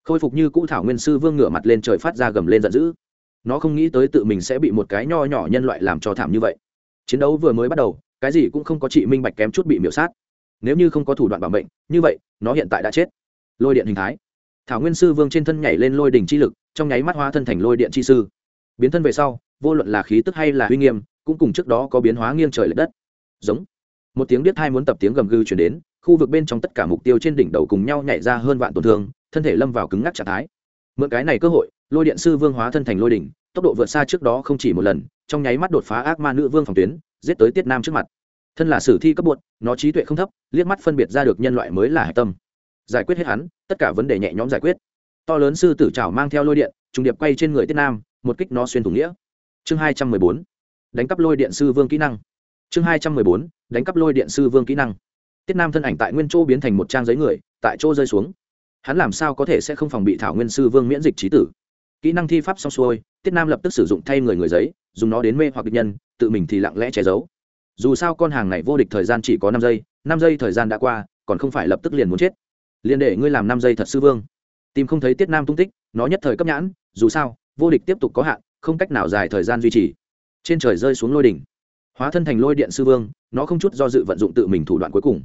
Khôi phục như cũ thảo nguyên sư vương ngửa mặt lên trời phát ra gầm lên giận dữ. Nó không nghĩ tới tự mình sẽ bị một cái nho nhỏ nhân loại làm cho thảm như vậy. Chiến đấu vừa mới bắt đầu, cái gì cũng không có chị minh bạch kém chút bị miễu sát. Nếu như không có thủ đoạn bảo mệnh, như vậy, nó hiện tại đã chết. Lôi điện hình thái. Thảo nguyên sư vương trên thân nhảy lên lôi đỉnh chi lực, trong nháy mắt hóa thân thành lôi điện chi sư. Biến thân về sau, vô luận là khí tức hay là uy nghiêm, cũng cùng trước đó có biến hóa nghiêng trời l ệ đất giống. Một tiếng biết hai muốn tập tiếng gầm gừ chuyển đến, khu vực bên trong tất cả mục tiêu trên đỉnh đầu cùng nhau nhảy ra hơn vạn tổn thương, thân thể lâm vào cứng ngắc trạng thái. Mượn cái này cơ hội, lôi điện sư vương hóa thân thành lôi đỉnh, tốc độ vượt xa trước đó không chỉ một lần, trong nháy mắt đột phá ác ma nữ vương phòng tuyến, giết tới tiết nam trước mặt. Thân là sử thi cấp bột nó trí tuệ không thấp, liếc mắt phân biệt ra được nhân loại mới là hạch tâm. Giải quyết hết hắn, tất cả vấn đề nhẹ nhõm giải quyết. To lớn sư tử trào mang theo lôi điện, trùng điệp quay trên người tiết nam, một kích nó xuyên thủng nghĩa. Chương hai trăm mười bốn. Đánh cắp lôi điện sư vương kỹ năng chương hai trăm mười bốn, đánh cắp lôi điện sư vương kỹ năng. Tiết nam thân ảnh tại nguyên chỗ biến thành một trang giấy người, tại chỗ rơi xuống. Hắn làm sao có thể sẽ không phòng bị thảo nguyên sư vương miễn dịch trí tử? Kỹ năng thi pháp xong xuôi, tiết nam lập tức sử dụng thay người người giấy, dùng nó đến mê hoặc địch nhân, tự mình thì lặng lẽ che giấu. Dù sao con hàng này vô địch thời gian chỉ có năm giây năm giây thời gian đã qua, còn không phải lập tức liền muốn chết. Liền để ngươi làm năm giây thật sư vương. Tìm không thấy tiết nam tung tích, nó nhất thời cấp nhãn, dù sao, vô địch tiếp tục có hạn, không cách nào dài thời gian duy trì. Trên trời rơi xuống lôi đỉnh hóa thân thành lôi điện sư vương, nó không chút do dự vận dụng tự mình thủ đoạn cuối cùng.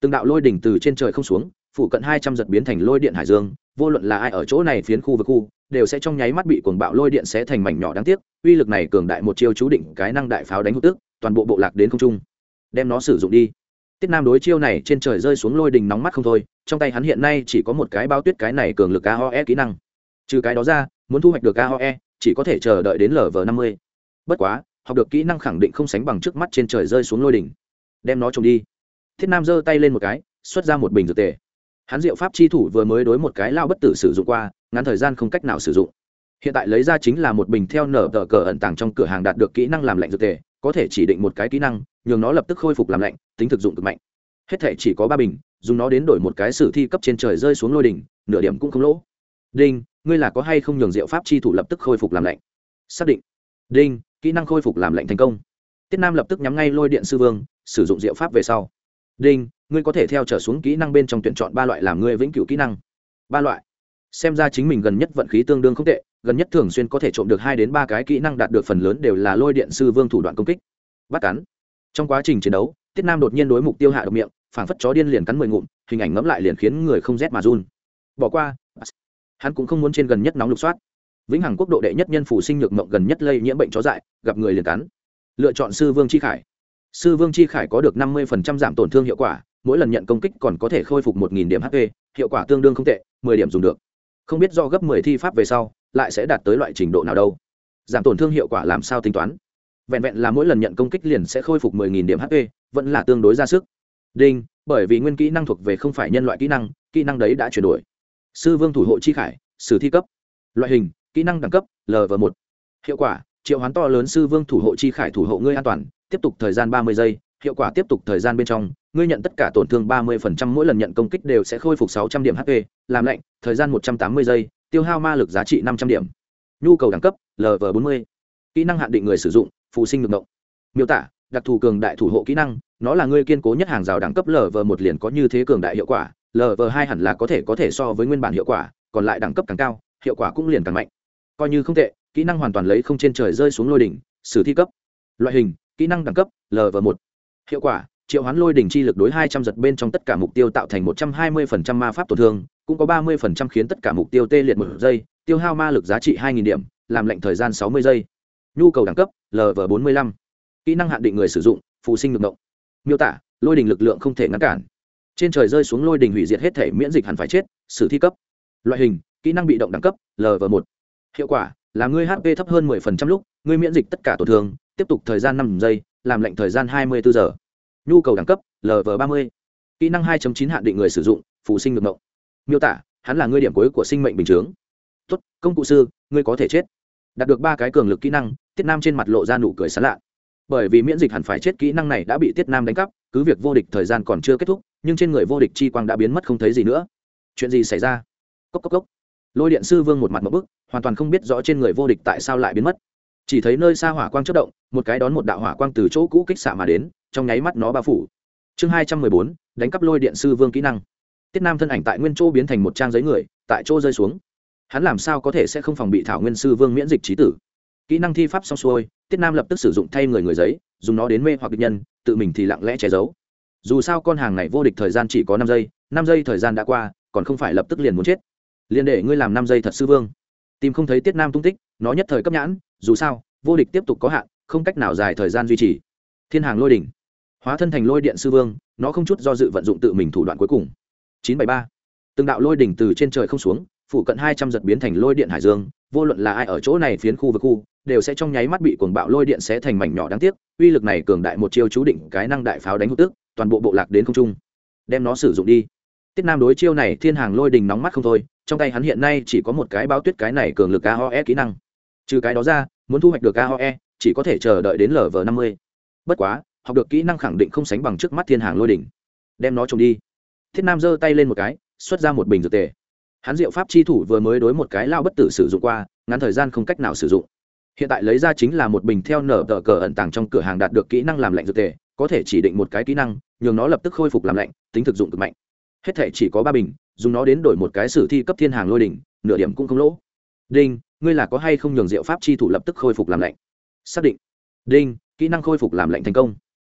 Từng đạo lôi đỉnh từ trên trời không xuống phụ cận hai trăm giật biến thành lôi điện hải dương, vô luận là ai ở chỗ này phiến khu vực khu, đều sẽ trong nháy mắt bị cuồng bạo lôi điện xé thành mảnh nhỏ đáng tiếc, uy lực này cường đại một chiêu chú định cái năng đại pháo đánh hụt tức, toàn bộ bộ lạc đến không trung. Đem nó sử dụng đi. Tiết nam đối chiêu này trên trời rơi xuống lôi đình nóng mắt không thôi, trong tay hắn hiện nay chỉ có một cái bao tuyết cái này cường lực aoe kỹ năng. Trừ cái đó ra, muốn thu hoạch được aoe chỉ có thể chờ đợi đến lv năm mươi. Bất quá học được kỹ năng khẳng định không sánh bằng trước mắt trên trời rơi xuống lôi đỉnh. Đem nó trồng đi. Thiết nam giơ tay lên một cái, xuất ra một bình dược tề. Hắn diệu pháp chi thủ vừa mới đối một cái lao bất tử sử dụng qua, ngắn thời gian không cách nào sử dụng. Hiện tại lấy ra chính là một bình theo nở tờ cờ ẩn tàng trong cửa hàng đạt được kỹ năng làm lạnh dược tề, có thể chỉ định một cái kỹ năng, nhường nó lập tức khôi phục làm lạnh, tính thực dụng cực mạnh. Hết thể chỉ có ba bình, dùng nó đến đổi một cái sử thi cấp trên trời rơi xuống lôi đỉnh, nửa điểm cũng không lỗ. Đinh, ngươi là có hay không nhường diệu pháp chi thủ lập tức khôi phục làm lạnh? Xác định. Đinh kỹ năng khôi phục làm lệnh thành công. Tiết nam lập tức nhắm ngay lôi điện sư vương, sử dụng diệu pháp về sau. Đinh, ngươi có thể theo trở xuống kỹ năng bên trong tuyển chọn ba loại làm ngươi vĩnh cửu kỹ năng. Ba loại? Xem ra chính mình gần nhất vận khí tương đương không tệ, gần nhất thường xuyên có thể trộm được hai đến ba cái kỹ năng đạt được phần lớn đều là lôi điện sư vương thủ đoạn công kích. Bắt cắn. Trong quá trình chiến đấu, tiết nam đột nhiên đối mục tiêu hạ độc miệng, phảng phất chó điên liền cắn mười ngụm, hình ảnh ngẫm lại liền khiến người không rét mà run. Bỏ qua. Hắn cũng không muốn trên gần nhất nóng lục soát. Vĩnh hằng quốc độ đệ nhất nhân phủ sinh nhược mộng gần nhất lây nhiễm bệnh chó dại gặp người liền cắn. Lựa chọn sư vương chi khải. Sư vương chi khải có được năm mươi giảm tổn thương hiệu quả, mỗi lần nhận công kích còn có thể khôi phục một nghìn điểm hp hiệu quả tương đương không tệ, mười điểm dùng được. Không biết do gấp mười thi pháp về sau, lại sẽ đạt tới loại trình độ nào đâu. Giảm tổn thương hiệu quả làm sao tính toán? Vẹn vẹn là mỗi lần nhận công kích liền sẽ khôi phục mười nghìn điểm hp vẫn là tương đối ra sức. Đinh, bởi vì nguyên kỹ năng thuộc về không phải nhân loại kỹ năng kỹ năng đấy đã chuyển đổi. Sư vương thủ hộ chi khải, sử thi cấp. Loại hình, kỹ năng đẳng cấp lv một. Hiệu quả triệu hoán to lớn sư vương thủ hộ chi khải thủ hộ ngươi an toàn, tiếp tục thời gian ba mươi giây, hiệu quả tiếp tục thời gian bên trong, ngươi nhận tất cả tổn thương ba mươi phần trăm, mỗi lần nhận công kích đều sẽ khôi phục sáu trăm điểm hp làm lạnh, thời gian một trăm tám mươi giây, tiêu hao ma lực giá trị năm trăm điểm. Nhu cầu đẳng cấp lv bốn mươi. Kỹ năng hạn định người sử dụng phụ sinh ngược động. Miêu tả, đặc thù cường đại thủ hộ kỹ năng, nó là ngươi kiên cố nhất hàng rào đẳng cấp lv một liền có như thế cường đại hiệu quả lv hai hẳn là có thể có thể so với nguyên bản hiệu quả, còn lại đẳng cấp càng cao, hiệu quả cũng liền càng mạnh. Coi như không tệ kỹ năng hoàn toàn lấy không trên trời rơi xuống lôi đỉnh, sử thi cấp. Loại hình, kỹ năng đẳng cấp lv một. Hiệu quả, triệu hoán lôi đỉnh chi lực đối hai trăm giật bên trong tất cả mục tiêu tạo thành một trăm hai mươi phần trăm ma pháp tổn thương, cũng có ba mươi phần trăm khiến tất cả mục tiêu tê liệt một giây, tiêu hao ma lực giá trị hai nghìn điểm, làm lệnh thời gian sáu mươi giây. Nhu cầu đẳng cấp lv bốn mươi lăm. Kỹ năng hạn định người sử dụng, phụ sinh lực động miêu tả, lôi đình lực lượng không thể ngăn cản. Trên trời rơi xuống lôi đình hủy diệt hết thể miễn dịch hẳn phải chết, sử thi cấp. Loại hình, kỹ năng bị động đẳng cấp lv một. Hiệu quả là ngươi hp thấp hơn 10% lúc, ngươi miễn dịch tất cả tổn thương, tiếp tục thời gian năm giây, làm lệnh thời gian 24 giờ. Nhu cầu đẳng cấp lv 30 kỹ năng 2.9 hạn định người sử dụng phụ sinh ngược mộng. Miêu tả, hắn là ngươi điểm cuối của sinh mệnh bình chướng. Tốt, công cụ sư, ngươi có thể chết. Đạt được ba cái cường lực kỹ năng, tiết nam trên mặt lộ ra nụ cười sán lạ. Bởi vì miễn dịch hẳn phải chết, kỹ năng này đã bị tiết nam đánh cắp, cứ việc vô địch thời gian còn chưa kết thúc, nhưng trên người vô địch chi quang đã biến mất không thấy gì nữa. Chuyện gì xảy ra? Cốc cốc cốc lôi điện sư vương một mặt một bức, hoàn toàn không biết rõ trên người vô địch tại sao lại biến mất. Chỉ thấy nơi xa hỏa quang chất động, một cái đón một đạo hỏa quang từ chỗ cũ kích xạ mà đến, trong nháy mắt nó bao phủ. Chương hai trăm mười bốn, đánh cắp lôi điện sư vương kỹ năng. Tiết nam thân ảnh tại nguyên chỗ biến thành một trang giấy người, tại chỗ rơi xuống. Hắn làm sao có thể sẽ không phòng bị thảo nguyên sư vương miễn dịch trí tử? Kỹ năng thi pháp xong xuôi, tiết nam lập tức sử dụng thay người người giấy, dùng nó đến mê hoặc địch nhân, tự mình thì lặng lẽ che giấu. Dù sao con hàng này vô địch thời gian chỉ có năm giây năm giây thời gian đã qua, còn không phải lập tức liền muốn chết liền để ngươi làm năm giây thật sư vương. Tìm không thấy tiết nam tung tích, nó nhất thời cấp nhãn, dù sao, vô địch tiếp tục có hạn, không cách nào dài thời gian duy trì. Thiên hàng lôi đỉnh. Hóa thân thành lôi điện sư vương, nó không chút do dự vận dụng tự mình thủ đoạn cuối cùng. Chín bảy ba. Từng đạo lôi đỉnh từ trên trời không xuống phụ cận hai trăm giật biến thành lôi điện hải dương, vô luận là ai ở chỗ này phiến khu vực khu, đều sẽ trong nháy mắt bị cuồng bạo lôi điện sẽ thành mảnh nhỏ đáng tiếc, uy lực này cường đại một chiêu chú định cái năng đại pháo đánh hụt tức, toàn bộ bộ lạc đến không trung. Đem nó sử dụng đi. Tiết nam đối chiêu này, thiên hàng lôi đình nóng mắt không thôi trong tay hắn hiện nay chỉ có một cái báo tuyết cái này cường lực aoe kỹ năng. Trừ cái đó ra, muốn thu hoạch được aoe chỉ có thể chờ đợi đến lv năm mươi. Bất quá, học được kỹ năng khẳng định không sánh bằng trước mắt thiên hàng lôi đỉnh. Đem nó trồng đi. Thiết nam giơ tay lên một cái, xuất ra một bình dược tề. Hắn diệu pháp chi thủ vừa mới đối một cái lao bất tử sử dụng qua, ngắn thời gian không cách nào sử dụng. Hiện tại lấy ra chính là một bình theo nở tờ cờ ẩn tàng trong cửa hàng đạt được kỹ năng làm lạnh dược tề, có thể chỉ định một cái kỹ năng, nhường nó lập tức khôi phục làm lạnh, tính thực dụng cực mạnh. Hết thể chỉ có ba bình dùng nó đến đổi một cái sử thi cấp thiên hàng lôi đỉnh, nửa điểm cũng không lỗ. Đinh, ngươi là có hay không nhường diệu pháp chi thủ lập tức khôi phục làm lạnh? Xác định. Đinh, kỹ năng khôi phục làm lạnh thành công.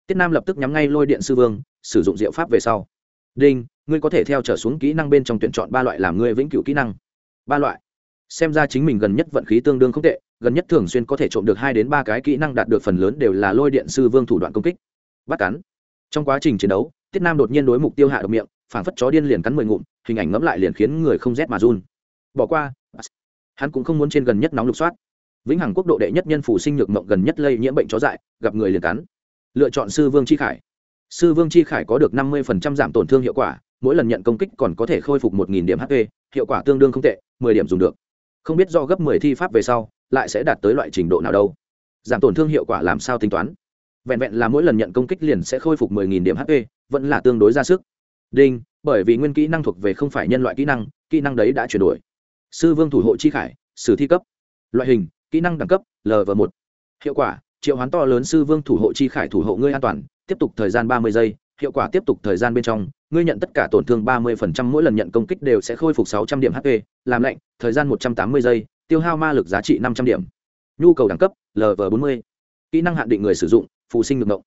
Tiết nam lập tức nhắm ngay lôi điện sư vương, sử dụng diệu pháp về sau. Đinh, ngươi có thể theo trở xuống kỹ năng bên trong tuyển chọn ba loại làm ngươi vĩnh cửu kỹ năng. Ba loại. Xem ra chính mình gần nhất vận khí tương đương không tệ, gần nhất thường xuyên có thể trộm được hai đến ba cái kỹ năng đạt được phần lớn đều là lôi điện sư vương thủ đoạn công kích. Bắt cắn. Trong quá trình chiến đấu, tiết nam đột nhiên đối mục tiêu hạ độc miệng phảng phất chó điên liền cắn mười ngụm, hình ảnh ngẫm lại liền khiến người không rét mà run. Bỏ qua. Hắn cũng không muốn trên gần nhất nóng lục soát. Vĩnh hằng quốc độ đệ nhất nhân phủ sinh nhược mộng gần nhất lây nhiễm bệnh chó dại, gặp người liền cắn. Lựa chọn sư vương chi khải. Sư vương chi khải có được năm mươi giảm tổn thương hiệu quả, mỗi lần nhận công kích còn có thể khôi phục một điểm hp hiệu quả tương đương không tệ, mười điểm dùng được. Không biết do gấp mười thi pháp về sau, lại sẽ đạt tới loại trình độ nào đâu. Giảm tổn thương hiệu quả làm sao tính toán? Vẹn vẹn là mỗi lần nhận công kích liền sẽ khôi phục mười nghìn điểm hp vẫn là tương đối ra sức đinh, bởi vì nguyên kỹ năng thuộc về không phải nhân loại kỹ năng kỹ năng đấy đã chuyển đổi. Sư vương thủ hộ chi khải, sử thi cấp. Loại hình, kỹ năng đẳng cấp lv một. Hiệu quả, triệu hoán to lớn sư vương thủ hộ chi khải thủ hộ ngươi an toàn, tiếp tục thời gian ba mươi giây, hiệu quả tiếp tục thời gian bên trong, ngươi nhận tất cả tổn thương ba mươi phần trăm, mỗi lần nhận công kích đều sẽ khôi phục sáu trăm điểm hp làm lạnh, thời gian một trăm tám mươi giây, tiêu hao ma lực giá trị năm trăm điểm. Nhu cầu đẳng cấp lv bốn mươi. Kỹ năng hạn định người sử dụng phụ sinh ngược động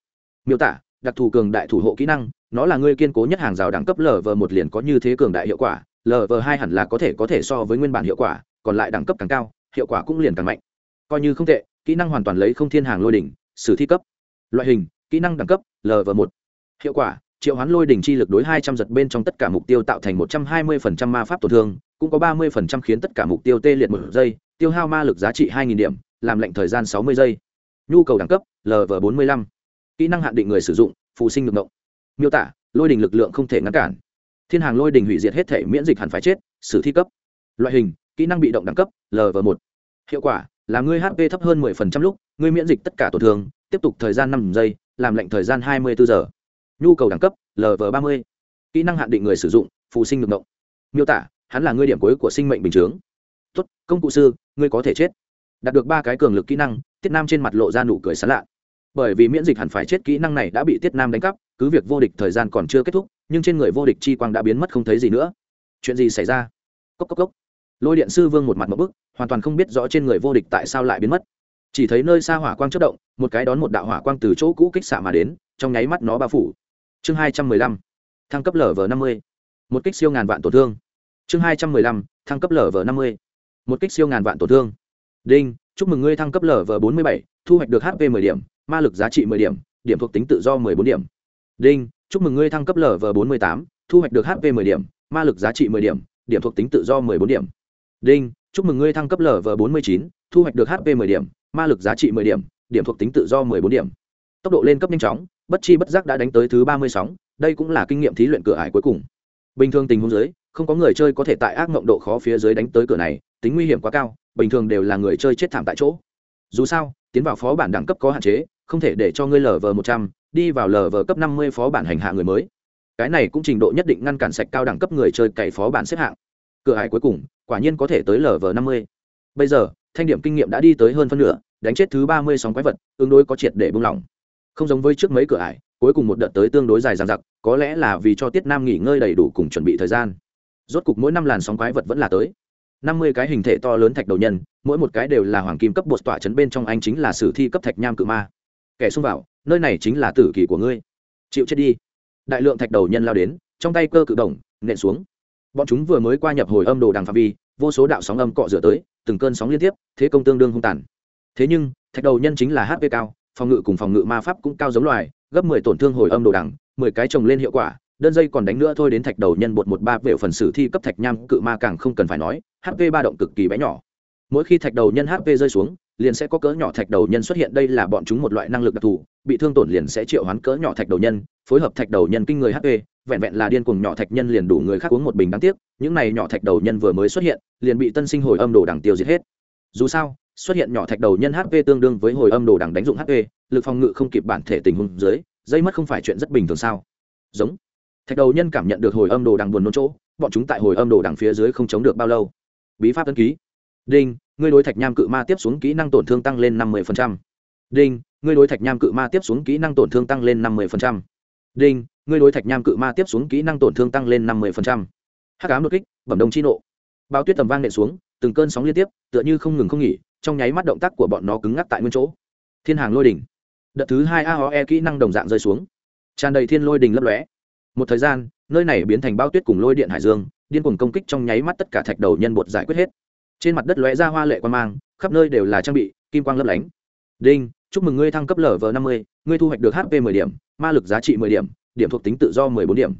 miêu tả, đặc thù cường đại thủ hộ kỹ năng nó là ngươi kiên cố nhất hàng rào đẳng cấp lv một liền có như thế cường đại hiệu quả lv hai hẳn là có thể có thể so với nguyên bản hiệu quả, còn lại đẳng cấp càng cao, hiệu quả cũng liền càng mạnh. Coi như không tệ, kỹ năng hoàn toàn lấy không thiên hàng lôi đỉnh, sử thi cấp. Loại hình, kỹ năng đẳng cấp lv một. Hiệu quả, triệu hoán lôi đỉnh chi lực đối hai trăm giật bên trong tất cả mục tiêu tạo thành một trăm hai mươi phần trăm ma pháp tổn thương, cũng có ba mươi phần trăm khiến tất cả mục tiêu tê liệt một giây, tiêu hao ma lực giá trị hai nghìn điểm, làm lệnh thời gian sáu mươi giây. Nhu cầu đẳng cấp lv bốn mươi lăm. Kỹ năng hạn định người sử dụng, phụ sinh lực ngộng miêu tả, lôi đình lực lượng không thể ngăn cản. Thiên hàng lôi đình hủy diệt hết thể miễn dịch hẳn phải chết, sử thi cấp. Loại hình, kỹ năng bị động đẳng cấp lv một. Hiệu quả, là ngươi hp thấp hơn 10% lúc, ngươi miễn dịch tất cả tổn thương, tiếp tục thời gian năm giây, làm lệnh thời gian 24 giờ. Nhu cầu đẳng cấp lv 30 kỹ năng hạn định người sử dụng, phù sinh ngược động. Miêu tả, hắn là ngươi điểm cuối của sinh mệnh bình chướng. Tốt, công cụ sư, ngươi có thể chết. Đạt được ba cái cường lực kỹ năng, tiết nam trên mặt lộ ra nụ cười sán lạ bởi vì miễn dịch hẳn phải chết kỹ năng này đã bị tiết nam đánh cắp, cứ việc vô địch thời gian còn chưa kết thúc, nhưng trên người vô địch chi quang đã biến mất không thấy gì nữa. Chuyện gì xảy ra? Cốc cốc cốc. Lôi điện sư vương một mặt một bức, hoàn toàn không biết rõ trên người vô địch tại sao lại biến mất. Chỉ thấy nơi xa hỏa quang chất động, một cái đón một đạo hỏa quang từ chỗ cũ kích xạ mà đến, trong nháy mắt nó bao phủ. Chương hai trăm mười lăm, thăng cấp lv năm mươi. Một kích siêu ngàn vạn tổn thương. Chương hai trăm mười lăm, thăng cấp lv năm mươi. Một kích siêu ngàn vạn tổn thương. Đinh chúc mừng ngươi thăng cấp lv bốn mươi bảy, thu hoạch được hp mười điểm, ma lực giá trị mười điểm điểm thuộc tính tự do mười bốn điểm. Đinh, chúc mừng ngươi thăng cấp lv bốn mươi tám, thu hoạch được hp mười điểm, ma lực giá trị mười điểm điểm thuộc tính tự do mười bốn điểm. Đinh, chúc mừng ngươi thăng cấp lv bốn mươi chín, thu hoạch được hp mười điểm, ma lực giá trị mười điểm điểm thuộc tính tự do mười bốn điểm. Tốc độ lên cấp nhanh chóng, bất chi bất giác đã đánh tới thứ ba mươi sóng, đây cũng là kinh nghiệm thí luyện cửa ải cuối cùng. Bình thường tình huống dưới, không có người chơi có thể tại ác mộng độ khó phía dưới đánh tới cửa này, tính nguy hiểm quá cao bình thường đều là người chơi chết thảm tại chỗ. Dù sao, tiến vào phó bản đẳng cấp có hạn chế, không thể để cho ngươi lv một trăm đi vào lv cấp năm mươi phó bản hành hạ người mới. Cái này cũng trình độ nhất định ngăn cản sạch cao đẳng cấp người chơi cày phó bản xếp hạng. Cửa hải cuối cùng, quả nhiên có thể tới lv năm mươi. Bây giờ, thanh điểm kinh nghiệm đã đi tới hơn phân nửa, đánh chết thứ ba mươi sóng quái vật, tương đối có triệt để buông lỏng. Không giống với trước mấy cửa ải cuối cùng một đợt tới tương đối dài dằng dặc, có lẽ là vì cho tiết nam nghỉ ngơi đầy đủ cùng chuẩn bị thời gian. Rốt cục mỗi năm làn sóng quái vật vẫn là tới năm mươi cái hình thể to lớn thạch đầu nhân, mỗi một cái đều là hoàng kim cấp bột tỏa chấn bên trong anh chính là sử thi cấp thạch nham cự ma. Kẻ xông vào, nơi này chính là tử kỳ của ngươi. Chịu chết đi. Đại lượng thạch đầu nhân lao đến, trong tay cơ cự đồng, nện xuống. Bọn chúng vừa mới qua nhập hồi âm đồ đằng phạm vi, vô số đạo sóng âm cọ rửa tới, từng cơn sóng liên tiếp, thế công tương đương hung tàn. Thế nhưng, thạch đầu nhân chính là hp cao, phòng ngự cùng phòng ngự ma pháp cũng cao giống loài, gấp mười tổn thương hồi âm đồ đằng, mười cái trồng lên hiệu quả đơn dây còn đánh nữa thôi đến thạch đầu nhân bột một ba vệu phần sử thi cấp thạch nham cự ma càng không cần phải nói hp ba động cực kỳ bé nhỏ. Mỗi khi thạch đầu nhân hp rơi xuống, liền sẽ có cỡ nhỏ thạch đầu nhân xuất hiện, đây là bọn chúng một loại năng lực đặc thù, bị thương tổn liền sẽ triệu hoán cỡ nhỏ thạch đầu nhân, phối hợp thạch đầu nhân kinh người hp vẹn vẹn là điên cuồng nhỏ thạch nhân liền đủ người khác uống một bình đáng tiếc, những này nhỏ thạch đầu nhân vừa mới xuất hiện, liền bị tân sinh hồi âm đồ đằng tiêu diệt hết. Dù sao, xuất hiện nhỏ thạch đầu nhân hp tương đương với hồi âm đồ đằng đánh dụng hp lực phòng ngự không kịp bản thể tình huống dưới, dây mất không phải chuyện rất bình thường sao? Giống thạch đầu nhân cảm nhận được hồi âm đồ đằng buồn nôn chỗ, bọn chúng tại hồi âm đồ đằng phía dưới không chống được bao lâu. Bí pháp tân ký. Đinh, ngươi đối thạch nham cự ma tiếp xuống kỹ năng tổn thương tăng lên năm mươi đinh, ngươi đối thạch nham cự ma tiếp xuống kỹ năng tổn thương tăng lên năm mươi đinh, ngươi đối thạch nham cự ma tiếp xuống kỹ năng tổn thương tăng lên năm mươi hắc ám đột kích, bẩm đồng chi nộ. Bao tuyết tầm vang nện xuống, từng cơn sóng liên tiếp, tựa như không ngừng không nghỉ, trong nháy mắt động tác của bọn nó cứng ngắc tại nguyên chỗ. Thiên hàng lôi đỉnh. Đợt thứ hai aoe kỹ năng đồng dạng rơi xuống. Tràn đầy thiên lôi đỉnh lấp lóe một thời gian, nơi này biến thành bao tuyết cùng lôi điện hải dương, điên cuồng công kích trong nháy mắt tất cả thạch đầu nhân bột giải quyết hết. Trên mặt đất lóe ra hoa lệ quan mang, khắp nơi đều là trang bị, kim quang lấp lánh. Đinh, chúc mừng ngươi thăng cấp lv năm mươi, ngươi thu hoạch được hp mười điểm, ma lực giá trị mười điểm điểm thuộc tính tự do mười bốn điểm.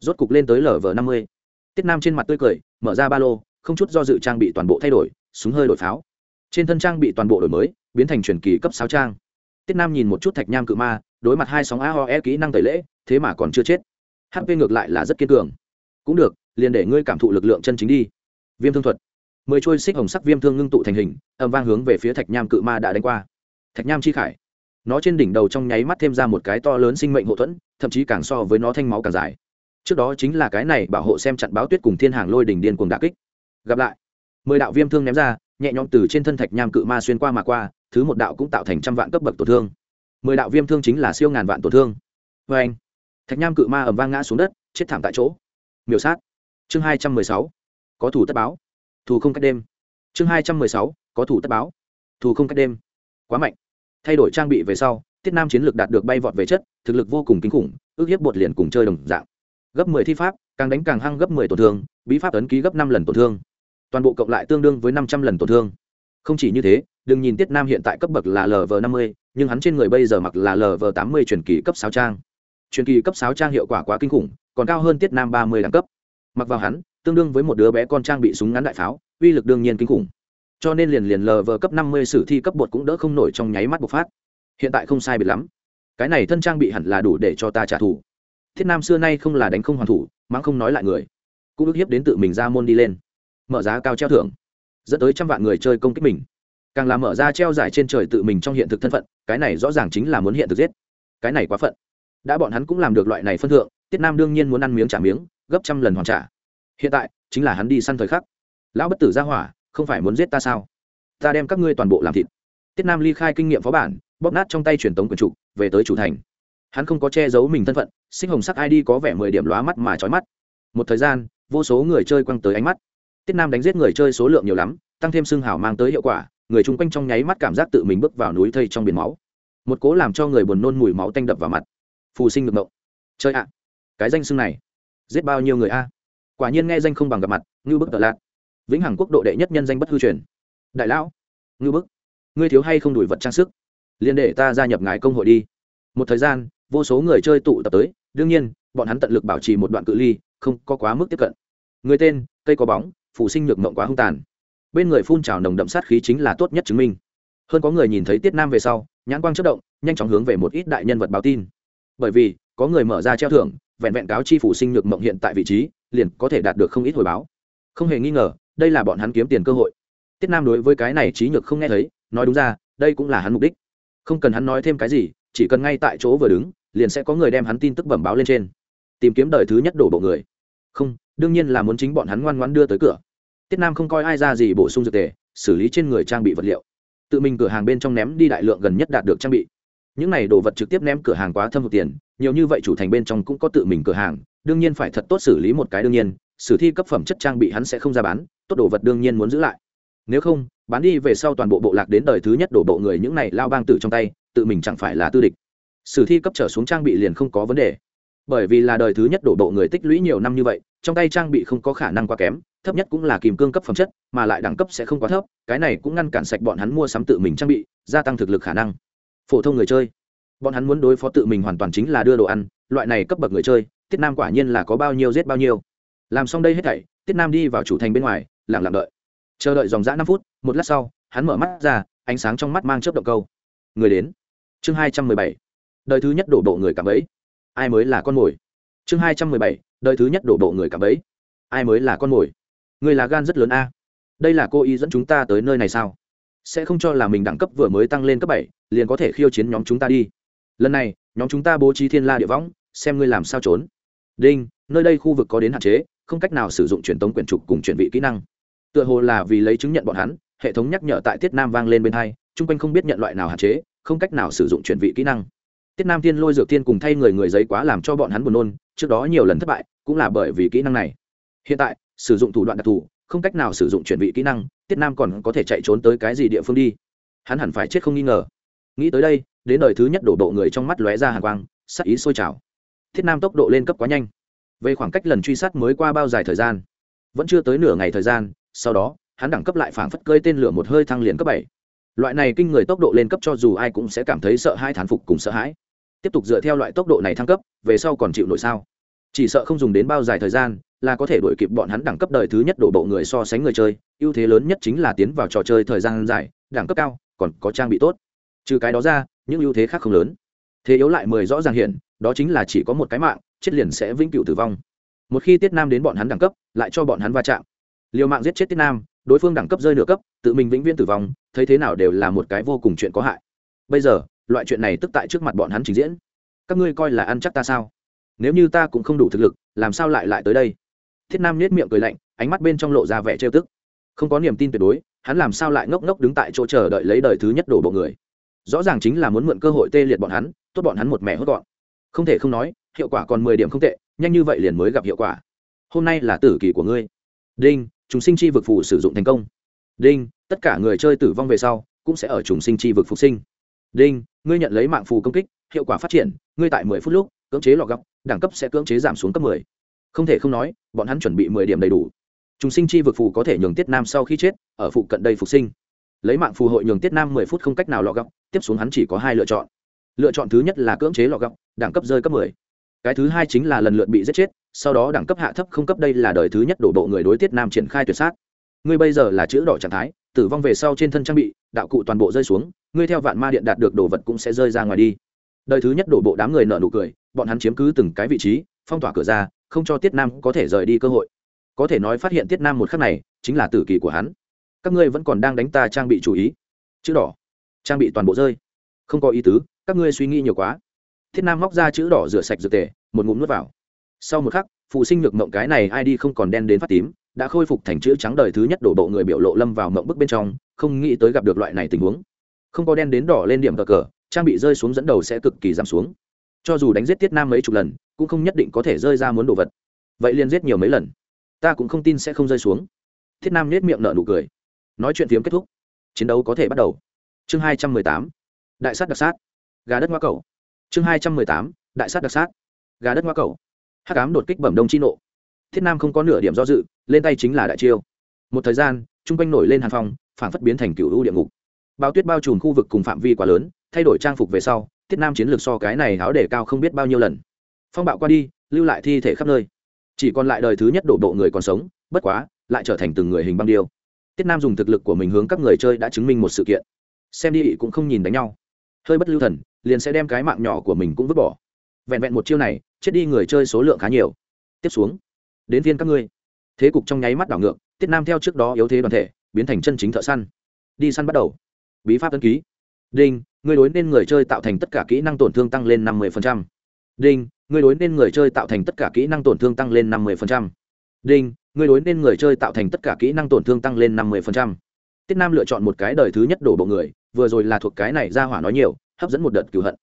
Rốt cục lên tới lv năm mươi. Tiết nam trên mặt tươi cười, mở ra ba lô, không chút do dự trang bị toàn bộ thay đổi, súng hơi đổi pháo. Trên thân trang bị toàn bộ đổi mới, biến thành truyền kỳ cấp sáu trang. Tiết nam nhìn một chút thạch nham cự ma, đối mặt hai sóng aoe kỹ năng tẩy lễ, thế mà còn chưa chết hp ngược lại là rất kiên cường. Cũng được, liền để ngươi cảm thụ lực lượng chân chính đi. Viêm thương thuật. Mười trôi xích hồng sắc viêm thương ngưng tụ thành hình ẩm vang hướng về phía thạch nham cự ma đã đánh qua. Thạch nham chi khải. Nó trên đỉnh đầu trong nháy mắt thêm ra một cái to lớn sinh mệnh hậu thuẫn, thậm chí càng so với nó thanh máu càng dài. Trước đó chính là cái này bảo hộ xem chặn báo tuyết cùng thiên hàng lôi đỉnh điên cuồng đà kích. Gặp lại. Mười đạo viêm thương ném ra, nhẹ nhõm từ trên thân thạch nham cự ma xuyên qua mà qua, thứ một đạo cũng tạo thành trăm vạn cấp bậc tổn thương. Mười đạo viêm thương chính là siêu ngàn vạn tổn thương. Vê anh thạch nham cự ma ẩm vang ngã xuống đất, chết thảm tại chỗ. Miểu sát. Chương hai trăm mười sáu. Có thủ tất báo. Thù không cách đêm. Chương hai trăm mười sáu. Có thủ tất báo. Thù không cách đêm. Quá mạnh. Thay đổi trang bị về sau, tiết nam chiến lược đạt được bay vọt về chất, thực lực vô cùng kinh khủng, ước hiếp bột liền cùng chơi đồng dạng. Gấp mười thi pháp, càng đánh càng hăng gấp mười tổn thương, bí pháp ấn ký gấp năm lần tổn thương. Toàn bộ cộng lại tương đương với năm trăm lần tổn thương. Không chỉ như thế, đừng nhìn tiết nam hiện tại cấp bậc là lv năm mươi, nhưng hắn trên người bây giờ mặc là lv tám mươi truyền kỳ cấp sáu trang truyền kỳ cấp sáu trang hiệu quả quá kinh khủng, còn cao hơn tiết nam ba mươi đẳng cấp. Mặc vào hắn, tương đương với một đứa bé con trang bị súng ngắn đại pháo, uy lực đương nhiên kinh khủng. Cho nên liền liền lờ vờ cấp năm mươi sử thi cấp bột cũng đỡ không nổi trong nháy mắt bộc phát. Hiện tại không sai biệt lắm. Cái này thân trang bị hẳn là đủ để cho ta trả thù. Thiết nam xưa nay không là đánh không hoàn thủ, mắng không nói lại người. Cũng ức hiếp đến tự mình ra môn đi lên. Mở giá cao treo thưởng. Dẫn tới trăm vạn người chơi công kích mình. Càng là mở ra treo giải trên trời tự mình trong hiện thực thân phận, cái này rõ ràng chính là muốn hiện thực giết. Cái này quá phận đã bọn hắn cũng làm được loại này phân thượng, tiết nam đương nhiên muốn ăn miếng trả miếng, gấp trăm lần hoàn trả. Hiện tại, chính là hắn đi săn thời khắc. Lão bất tử ra hỏa, không phải muốn giết ta sao? Ta đem các ngươi toàn bộ làm thịt. Tiết nam ly khai kinh nghiệm phó bản, bóp nát trong tay truyền tống quyền trục về tới chủ thành. Hắn không có che giấu mình thân phận sinh hồng sắc id có vẻ mười điểm lóa mắt mà trói mắt. Một thời gian, vô số người chơi quăng tới ánh mắt. Tiết nam đánh giết người chơi số lượng nhiều lắm, tăng thêm xương hào mang tới hiệu quả, người chung quanh trong nháy mắt cảm giác tự mình bước vào núi thây trong biển máu. Một cố làm cho người buồn nôn mùi máu tanh đập vào mặt phù sinh ngược mộng. Chơi ạ, cái danh xưng này, giết bao nhiêu người a? Quả nhiên nghe danh không bằng gặp mặt ngư bức tợ lạc vĩnh hằng quốc độ đệ nhất nhân danh bất hư truyền. Đại lão ngư bức, ngươi thiếu hay không đuổi vật trang sức? Liên để ta gia nhập ngài công hội đi. Một thời gian, vô số người chơi tụ tập tới, đương nhiên, bọn hắn tận lực bảo trì một đoạn cự ly, không có quá mức tiếp cận. Người tên, cây có bóng phủ sinh nhược mộng quá hung tàn. Bên người phun trào nồng đậm sát khí chính là tốt nhất chứng minh. Hơn có người nhìn thấy tiết nam về sau, nhãn quang chất động, nhanh chóng hướng về một ít đại nhân vật báo tin bởi vì có người mở ra treo thưởng, vẹn vẹn cáo chi phủ sinh nhược mộng hiện tại vị trí, liền có thể đạt được không ít hồi báo. Không hề nghi ngờ, đây là bọn hắn kiếm tiền cơ hội. Tiết nam đối với cái này trí nhược không nghe thấy, nói đúng ra, đây cũng là hắn mục đích. Không cần hắn nói thêm cái gì, chỉ cần ngay tại chỗ vừa đứng, liền sẽ có người đem hắn tin tức bẩm báo lên trên. Tìm kiếm đời thứ nhất đổ bộ người. Không, đương nhiên là muốn chính bọn hắn ngoan ngoãn đưa tới cửa. Tiết nam không coi ai ra gì bổ sung dược tề, xử lý trên người trang bị vật liệu. Tự mình cửa hàng bên trong ném đi đại lượng gần nhất đạt được trang bị những này đồ vật trực tiếp ném cửa hàng quá thâm hụt tiền, nhiều như vậy chủ thành bên trong cũng có tự mình cửa hàng, đương nhiên phải thật tốt xử lý một cái đương nhiên, sử thi cấp phẩm chất trang bị hắn sẽ không ra bán, tốt đồ vật đương nhiên muốn giữ lại. Nếu không, bán đi về sau toàn bộ bộ lạc đến đời thứ nhất đổ bộ người những này lao bang tử trong tay, tự mình chẳng phải là tư địch. Sử thi cấp trở xuống trang bị liền không có vấn đề. Bởi vì là đời thứ nhất đổ bộ người tích lũy nhiều năm như vậy, trong tay trang bị không có khả năng quá kém, thấp nhất cũng là kìm cương cấp phẩm chất, mà lại đẳng cấp sẽ không quá thấp, cái này cũng ngăn cản sạch bọn hắn mua sắm tự mình trang bị, gia tăng thực lực khả năng phổ thông người chơi. Bọn hắn muốn đối phó tự mình hoàn toàn chính là đưa đồ ăn, loại này cấp bậc người chơi, tiết nam quả nhiên là có bao nhiêu giết bao nhiêu. Làm xong đây hết thảy, tiết nam đi vào chủ thành bên ngoài, lặng lặng đợi. Chờ đợi dòng dã năm phút, một lát sau, hắn mở mắt ra, ánh sáng trong mắt mang chớp động câu. Người đến. Chương hai trăm mười bảy. Đời thứ nhất đổ bộ người cảm ấy ai mới là con mồi? Chương hai trăm mười bảy. Đời thứ nhất đổ bộ người cảm ấy ai mới là con mồi? Người là gan rất lớn a. Đây là cô ý dẫn chúng ta tới nơi này sao? Sẽ không cho là mình đẳng cấp vừa mới tăng lên cấp bảy, liền có thể khiêu chiến nhóm chúng ta đi. Lần này, nhóm chúng ta bố trí thiên la địa võng, xem ngươi làm sao trốn. Đinh, nơi đây khu vực có đến hạn chế, không cách nào sử dụng truyền tống quyển trục cùng chuyển vị kỹ năng. Tựa hồ là vì lấy chứng nhận bọn hắn, hệ thống nhắc nhở tại tiết nam vang lên bên hai, chung quanh không biết nhận loại nào hạn chế, không cách nào sử dụng chuyển vị kỹ năng. Tiết nam tiên lôi dược tiên cùng thay người người giấy quá làm cho bọn hắn buồn nôn, trước đó nhiều lần thất bại, cũng là bởi vì kỹ năng này. Hiện tại, sử dụng thủ đoạn đặc thù không cách nào sử dụng chuyển vị kỹ năng, tiết nam còn có thể chạy trốn tới cái gì địa phương đi? Hắn hẳn phải chết không nghi ngờ. Nghĩ tới đây, đến đời thứ nhất đổ bộ người trong mắt lóe ra hàng quang, sắc ý sôi trào. Thiết nam tốc độ lên cấp quá nhanh. Về khoảng cách lần truy sát mới qua bao dài thời gian? Vẫn chưa tới nửa ngày thời gian, sau đó, hắn đẳng cấp lại phảng phất cơi tên lửa một hơi thăng liền cấp bảy. Loại này kinh người tốc độ lên cấp cho dù ai cũng sẽ cảm thấy sợ hai thán phục cùng sợ hãi. Tiếp tục dựa theo loại tốc độ này thăng cấp, về sau còn chịu nổi sao? Chỉ sợ không dùng đến bao dài thời gian là có thể đuổi kịp bọn hắn đẳng cấp đời thứ nhất đổ bộ người so sánh người chơi, ưu thế lớn nhất chính là tiến vào trò chơi thời gian dài, đẳng cấp cao, còn có trang bị tốt. Trừ cái đó ra, những ưu thế khác không lớn. Thế yếu lại mười rõ ràng hiện, đó chính là chỉ có một cái mạng, chết liền sẽ vĩnh cửu tử vong. Một khi tiết nam đến bọn hắn đẳng cấp, lại cho bọn hắn va chạm. Liều mạng giết chết tiết nam, đối phương đẳng cấp rơi nửa cấp, tự mình vĩnh viễn tử vong, thấy thế nào đều là một cái vô cùng chuyện có hại. Bây giờ, loại chuyện này tức tại trước mặt bọn hắn trình diễn. Các ngươi coi là ăn chắc ta sao? Nếu như ta cũng không đủ thực lực, làm sao lại lại tới đây? Thiết nam nết miệng cười lạnh, ánh mắt bên trong lộ ra vẻ trêu tức. Không có niềm tin tuyệt đối, hắn làm sao lại ngốc ngốc đứng tại chỗ chờ đợi lấy đời thứ nhất đổ bộ người? Rõ ràng chính là muốn mượn cơ hội tê liệt bọn hắn, tốt bọn hắn một mẻ hốt gọn. Không thể không nói, hiệu quả còn mười điểm không tệ, nhanh như vậy liền mới gặp hiệu quả. Hôm nay là tử kỳ của ngươi. Đinh chúng sinh chi vực phủ sử dụng thành công. Đinh, tất cả người chơi tử vong về sau, cũng sẽ ở trùng sinh chi vực phục sinh. Đinh, ngươi nhận lấy mạng phù công kích, hiệu quả phát triển, ngươi tại mười phút lúc, cưỡng chế lọ gọc, đẳng cấp sẽ cưỡng chế giảm xuống cấp mười không thể không nói, bọn hắn chuẩn bị mười điểm đầy đủ. Trùng sinh chi vực phù có thể nhường tiết nam sau khi chết, ở phụ cận đây phục sinh. Lấy mạng phù hội nhường tiết nam mười phút không cách nào lọ gọc tiếp xuống hắn chỉ có hai lựa chọn. Lựa chọn thứ nhất là cưỡng chế lọ gọc đẳng cấp rơi cấp mười. Cái thứ hai chính là lần lượt bị giết chết, sau đó đẳng cấp hạ thấp không cấp đây là đời thứ nhất đổ bộ người đối tiết nam triển khai tuyệt sát. Ngươi bây giờ là chữ đỏ trạng thái, tử vong về sau trên thân trang bị, đạo cụ toàn bộ rơi xuống, ngươi theo vạn ma điện đạt được đồ vật cũng sẽ rơi ra ngoài đi. Đời thứ nhất đổ bộ đám người nợ nụ cười, bọn hắn chiếm cứ từng cái vị trí phong tỏa cửa ra, không cho tiết nam có thể rời đi cơ hội. Có thể nói phát hiện tiết nam một khắc này, chính là tử kỳ của hắn. Các ngươi vẫn còn đang đánh ta trang bị chủ ý. Chữ đỏ. Trang bị toàn bộ rơi. Không có ý tứ, các ngươi suy nghĩ nhiều quá. Thiết nam móc ra chữ đỏ rửa sạch dược tề, một ngụm nuốt vào. Sau một khắc, phụ sinh nhược mộng cái này ai đi không còn đen đến phát tím, đã khôi phục thành chữ trắng đời thứ nhất đổ bộ người biểu lộ lâm vào mộng bức bên trong, không nghĩ tới gặp được loại này tình huống. Không có đen đến đỏ lên điểm cờ cờ, trang bị rơi xuống dẫn đầu sẽ cực kỳ giảm xuống cho dù đánh giết tiết nam mấy chục lần, cũng không nhất định có thể rơi ra muốn đồ vật. Vậy liền giết nhiều mấy lần. Ta cũng không tin sẽ không rơi xuống. Thiết nam nết miệng nở nụ cười. Nói chuyện phiếm kết thúc. Chiến đấu có thể bắt đầu. Chương hai trăm mười tám. Đại sát đặc sát. Gà đất hoa cầu. Chương hai trăm mười tám. Đại sát đặc sát. Gà đất hoa cầu. Hắc ám đột kích bẩm đông chi nộ. Thiết nam không có nửa điểm do dự, lên tay chính là đại chiêu. Một thời gian chung quanh nổi lên hàn phong phản phất biến thành cựu u địa ngục. Bao tuyết bao trùm khu vực cùng phạm vi quá lớn, thay đổi trang phục về sau Tiết nam chiến lược so cái này áo để cao không biết bao nhiêu lần. Phong bạo qua đi, lưu lại thi thể khắp nơi. Chỉ còn lại đời thứ nhất đổ bộ người còn sống, bất quá, lại trở thành từng người hình băng điêu. Tiết nam dùng thực lực của mình hướng các người chơi đã chứng minh một sự kiện. Xem đi, cũng không nhìn đánh nhau. Hơi bất lưu thần, liền sẽ đem cái mạng nhỏ của mình cũng vứt bỏ. Vẹn vẹn một chiêu này, chết đi người chơi số lượng khá nhiều. Tiếp xuống, đến viên các ngươi. Thế cục trong nháy mắt đảo ngược, tiết nam theo trước đó yếu thế đoàn thể, biến thành chân chính thợ săn. Đi săn bắt đầu. Bí pháp tân ký đinh người đối nên người chơi tạo thành tất cả kỹ năng tổn thương tăng lên năm mươi đinh người đối nên người chơi tạo thành tất cả kỹ năng tổn thương tăng lên năm mươi đinh người đối nên người chơi tạo thành tất cả kỹ năng tổn thương tăng lên năm mươi tiết nam lựa chọn một cái đời thứ nhất đổ bộ người, vừa rồi là thuộc cái này ra hỏa nói nhiều, hấp dẫn một đợt cửu hận.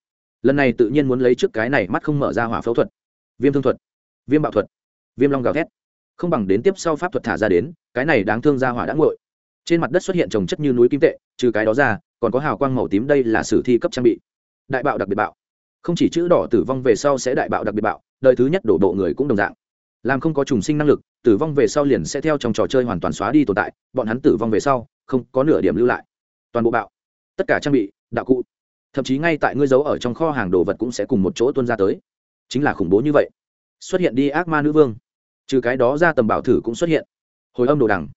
Lần này tự nhiên muốn lấy trước cái này mắt không mở ra hỏa phẫu thuật. Viêm thương thuật, viêm bạo thuật, viêm long gào thét. Không bằng đến tiếp sau pháp thuật thả ra đến, cái này đáng thương ra hỏa đã ngội trên mặt đất xuất hiện trồng chất như núi kim tệ, trừ cái đó ra còn có hào quang màu tím đây là sử thi cấp trang bị. Đại bạo đặc biệt bạo. Không chỉ chữ đỏ tử vong về sau sẽ đại bạo đặc biệt bạo, đời thứ nhất đổ bộ người cũng đồng dạng. Làm không có trùng sinh năng lực, tử vong về sau liền sẽ theo trong trò chơi hoàn toàn xóa đi tồn tại, bọn hắn tử vong về sau, không có nửa điểm lưu lại. Toàn bộ bạo. Tất cả trang bị, đạo cụ. Thậm chí ngay tại ngươi giấu ở trong kho hàng đồ vật cũng sẽ cùng một chỗ tuân ra tới. Chính là khủng bố như vậy. Xuất hiện đi ác ma nữ vương. Trừ cái đó ra tầm bảo thử cũng xuất hiện. Hồi âm đồ đằng.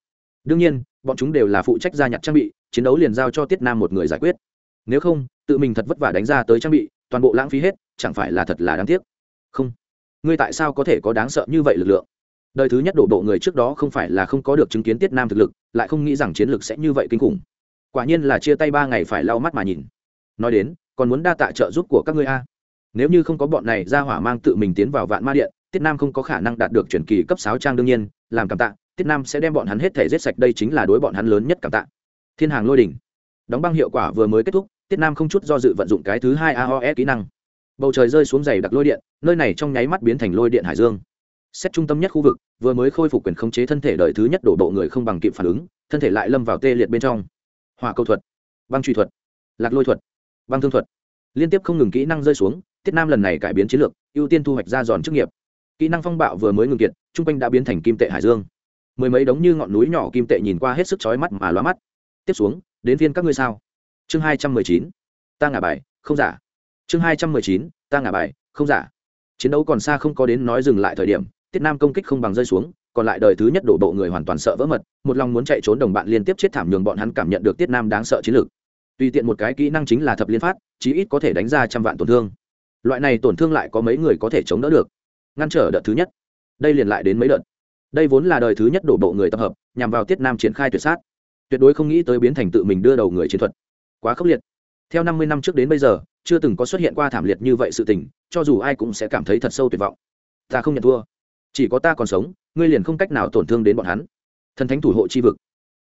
Đương nhiên bọn chúng đều là phụ trách gia nhặt trang bị, chiến đấu liền giao cho tiết nam một người giải quyết. Nếu không, tự mình thật vất vả đánh ra tới trang bị, toàn bộ lãng phí hết, chẳng phải là thật là đáng tiếc? Không. Ngươi tại sao có thể có đáng sợ như vậy lực lượng? Đời thứ nhất đổ bộ người trước đó không phải là không có được chứng kiến tiết nam thực lực, lại không nghĩ rằng chiến lược sẽ như vậy kinh khủng. Quả nhiên là chia tay ba ngày phải lau mắt mà nhìn. Nói đến, còn muốn đa tạ trợ giúp của các ngươi a. Nếu như không có bọn này ra hỏa mang tự mình tiến vào vạn ma điện, tiết nam không có khả năng đạt được chuyển kỳ cấp sáu trang đương nhiên, làm cảm tạ tiết nam sẽ đem bọn hắn hết thể giết sạch, đây chính là đối bọn hắn lớn nhất cảm tạ. Thiên hàng lôi đỉnh. Đóng băng hiệu quả vừa mới kết thúc, tiết nam không chút do dự vận dụng cái thứ hai aoe kỹ năng. Bầu trời rơi xuống dày đặc lôi điện, nơi này trong nháy mắt biến thành lôi điện hải dương. Xét trung tâm nhất khu vực, vừa mới khôi phục quyền khống chế thân thể đời thứ nhất đổ bộ người không bằng kịp phản ứng, thân thể lại lâm vào tê liệt bên trong. Hỏa câu thuật, băng truy thuật, lạc lôi thuật, băng thương thuật. Liên tiếp không ngừng kỹ năng rơi xuống, tiết nam lần này cải biến chiến lược, ưu tiên thu hoạch ra giòn chức nghiệp. Kỹ năng phong bạo vừa mới ngừng kiệt t r u n g quanh đã biến thành kim tệ hải dương mười mấy đống như ngọn núi nhỏ kim tệ nhìn qua hết sức chói mắt mà lóa mắt. Tiếp xuống, đến phiên các ngươi sao? Chương hai trăm mười chín, ta ngả bài, không giả. Chương hai trăm mười chín, ta ngả bài, không giả. Chiến đấu còn xa không có đến nói dừng lại thời điểm, tiết nam công kích không bằng rơi xuống, còn lại đời thứ nhất đổ bộ người hoàn toàn sợ vỡ mật, một lòng muốn chạy trốn đồng bạn liên tiếp chết thảm nhường bọn hắn cảm nhận được tiết nam đáng sợ chiến lược. Tùy tiện một cái kỹ năng chính là thập liên phát, chí ít có thể đánh ra trăm vạn tổn thương. Loại này tổn thương lại có mấy người có thể chống đỡ được. Ngăn trở đợt thứ nhất. Đây liền lại đến mấy đợt đây vốn là đời thứ nhất đổ bộ người tập hợp, nhằm vào tiết nam triển khai tuyệt sát. Tuyệt đối không nghĩ tới biến thành tự mình đưa đầu người chiến thuật. Quá khốc liệt. Theo năm mươi năm trước đến bây giờ, chưa từng có xuất hiện qua thảm liệt như vậy sự tình, cho dù ai cũng sẽ cảm thấy thật sâu tuyệt vọng. Ta không nhận thua. Chỉ có ta còn sống, ngươi liền không cách nào tổn thương đến bọn hắn. Thần thánh thủ hộ chi vực.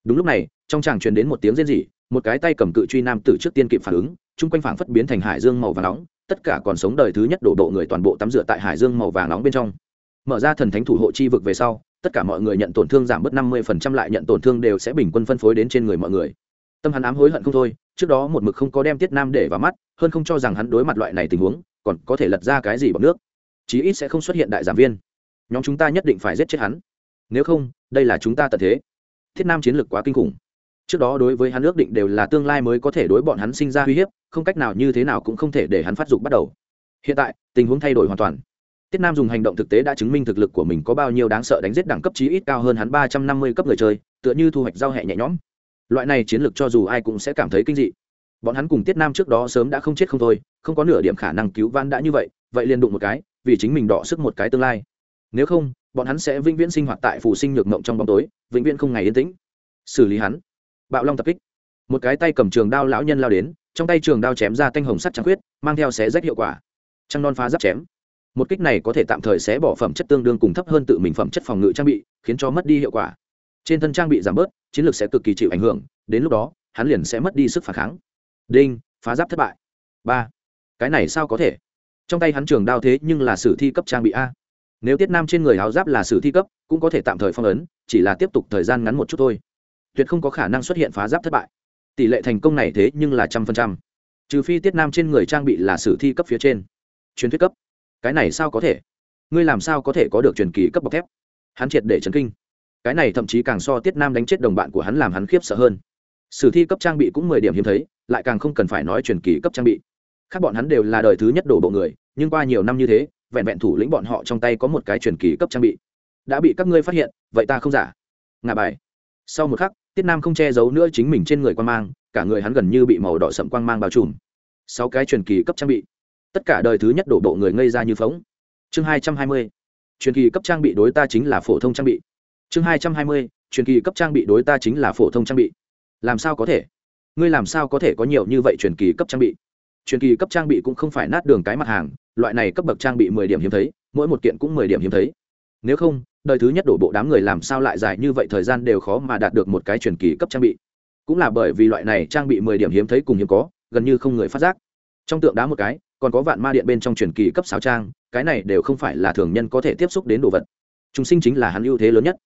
Đúng lúc này, trong tràng truyền đến một tiếng rên rỉ, một cái tay cầm cự truy nam tử trước tiên kịp phản ứng, chung quanh phảng phất biến thành hải dương màu vàng nóng, tất cả còn sống đời thứ nhất đổ bộ người toàn bộ tắm rửa tại hải dương màu vàng nóng bên trong. Mở ra thần thánh thủ hộ chi vực về sau tất cả mọi người nhận tổn thương giảm bớt năm mươi phần trăm lại nhận tổn thương đều sẽ bình quân phân phối đến trên người mọi người. Tâm hắn ám hối hận không thôi, trước đó một mực không có đem tiết nam để vào mắt, hơn không cho rằng hắn đối mặt loại này tình huống, còn có thể lật ra cái gì bằng nước. Chí ít sẽ không xuất hiện đại giảm viên. Nhóm chúng ta nhất định phải giết chết hắn. Nếu không, đây là chúng ta tận thế. Thiết nam chiến lược quá kinh khủng. Trước đó đối với hắn ước định đều là tương lai mới có thể đối bọn hắn sinh ra uy hiếp, không cách nào như thế nào cũng không thể để hắn phát dục bắt đầu. Hiện tại, tình huống thay đổi hoàn toàn tiết nam dùng hành động thực tế đã chứng minh thực lực của mình có bao nhiêu đáng sợ đánh giết đẳng cấp chí ít cao hơn hắn ba trăm năm mươi cấp người chơi tựa như thu hoạch giao hẹ nhẹ nhõm. Loại này chiến lược cho dù ai cũng sẽ cảm thấy kinh dị. Bọn hắn cùng tiết nam trước đó sớm đã không chết không thôi không có nửa điểm khả năng cứu vãn đã như vậy vậy liền đụng một cái vì chính mình đọ sức một cái tương lai. Nếu không bọn hắn sẽ vĩnh viễn sinh hoạt tại phủ sinh nhược mộng trong bóng tối vĩnh viễn không ngày yên tĩnh. Xử lý hắn. Bạo long tập kích. Một cái tay cầm trường đao lão nhân lao đến trong tay trường đao chém ra tanh hồng sắt trắng quyết, mang theo xé rách hiệu quả. Trăng non phá giáp chém một kích này có thể tạm thời xé bỏ phẩm chất tương đương cùng thấp hơn tự mình phẩm chất phòng ngự trang bị, khiến cho mất đi hiệu quả. Trên thân trang bị giảm bớt, chiến lược sẽ cực kỳ chịu ảnh hưởng, đến lúc đó, hắn liền sẽ mất đi sức phản kháng. Đinh, phá giáp thất bại. Ba. Cái này sao có thể? Trong tay hắn trường đao thế nhưng là sử thi cấp trang bị a. Nếu tiết nam trên người áo giáp là sử thi cấp, cũng có thể tạm thời phong ấn, chỉ là tiếp tục thời gian ngắn một chút thôi. Tuyệt không có khả năng xuất hiện phá giáp thất bại. Tỷ lệ thành công này thế nhưng là trăm phần trăm. Trừ phi tiết nam trên người trang bị là sử thi cấp phía trên. Truyền thuyết cấp cái này sao có thể? Ngươi làm sao có thể có được truyền kỳ cấp bọc thép? Hắn triệt để chấn kinh. Cái này thậm chí càng so tiết nam đánh chết đồng bạn của hắn làm hắn khiếp sợ hơn. Sử thi cấp trang bị cũng mười điểm hiếm thấy, lại càng không cần phải nói truyền kỳ cấp trang bị. Khác bọn hắn đều là đời thứ nhất đổ bộ người, nhưng qua nhiều năm như thế, vẹn vẹn thủ lĩnh bọn họ trong tay có một cái truyền kỳ cấp trang bị. Đã bị các ngươi phát hiện, vậy ta không giả. Ngà bài. Sau một khắc, tiết nam không che giấu nữa chính mình trên người quan mang, cả người hắn gần như bị màu đỏ sậm quang mang bao trùm. Sáu cái truyền kỳ cấp trang bị tất cả đời thứ nhất đổ bộ người ngây ra như phóng. Chương hai trăm hai mươi, truyền kỳ cấp trang bị đối ta chính là phổ thông trang bị. Chương hai trăm hai mươi, truyền kỳ cấp trang bị đối ta chính là phổ thông trang bị. Làm sao có thể? Ngươi làm sao có thể có nhiều như vậy truyền kỳ cấp trang bị? Truyền kỳ cấp trang bị cũng không phải nát đường cái mặt hàng, loại này cấp bậc trang bị mười điểm hiếm thấy, mỗi một kiện cũng mười điểm hiếm thấy. Nếu không, đời thứ nhất đổ bộ đám người làm sao lại dài như vậy thời gian đều khó mà đạt được một cái truyền kỳ cấp trang bị. Cũng là bởi vì loại này trang bị mười điểm hiếm thấy cùng hiếm có, gần như không người phát giác trong tượng đá một cái, còn có vạn ma điện bên trong truyền kỳ cấp sáo trang, cái này đều không phải là thường nhân có thể tiếp xúc đến đồ vật. Chúng sinh chính là hắn ưu thế lớn nhất.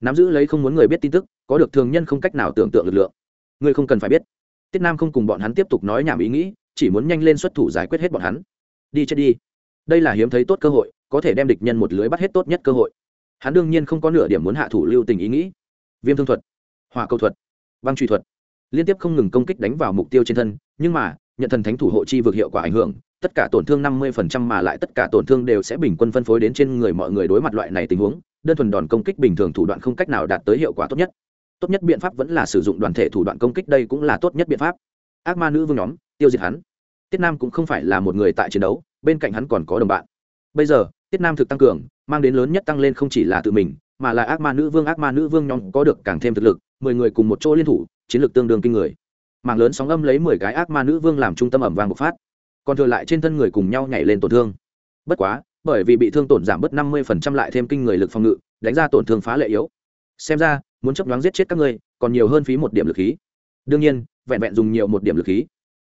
Nắm giữ lấy không muốn người biết tin tức, có được thường nhân không cách nào tưởng tượng lực lượng. Ngươi không cần phải biết. Tiết nam không cùng bọn hắn tiếp tục nói nhảm ý nghĩ, chỉ muốn nhanh lên xuất thủ giải quyết hết bọn hắn. Đi chết đi. Đây là hiếm thấy tốt cơ hội, có thể đem địch nhân một lưới bắt hết tốt nhất cơ hội. Hắn đương nhiên không có nửa điểm muốn hạ thủ lưu tình ý nghĩ. Viêm thương thuật, hỏa câu thuật, băng truy thuật, liên tiếp không ngừng công kích đánh vào mục tiêu trên thân, nhưng mà nhận thần thánh thủ hộ chi vực hiệu quả ảnh hưởng, tất cả tổn thương năm mươi phần trăm mà lại tất cả tổn thương đều sẽ bình quân phân phối đến trên người mọi người đối mặt loại này tình huống, đơn thuần đòn công kích bình thường thủ đoạn không cách nào đạt tới hiệu quả tốt nhất. Tốt nhất biện pháp vẫn là sử dụng đoàn thể thủ đoạn công kích, đây cũng là tốt nhất biện pháp. Ác ma nữ vương nhóm, tiêu diệt hắn. Tiết nam cũng không phải là một người tại chiến đấu, bên cạnh hắn còn có đồng bạn. Bây giờ, tiết nam thực tăng cường, mang đến lớn nhất tăng lên không chỉ là tự mình, mà là ác ma nữ vương, ác ma nữ vương nhóm có được càng thêm thực lực, mười người cùng một chỗ liên thủ, chiến lược tương đương kinh người mạng lớn sóng âm lấy mười cái ác ma nữ vương làm trung tâm ẩm vàng bộc phát. Còn thừa lại trên thân người cùng nhau nhảy lên tổn thương. Bất quá, bởi vì bị thương tổn giảm bớt năm mươi phần trăm lại thêm kinh người lực phòng ngự, đánh ra tổn thương phá lệ yếu. Xem ra, muốn chấp đoán giết chết các ngươi, còn nhiều hơn phí một điểm lực khí. Đương nhiên, vẹn vẹn dùng nhiều một điểm lực khí.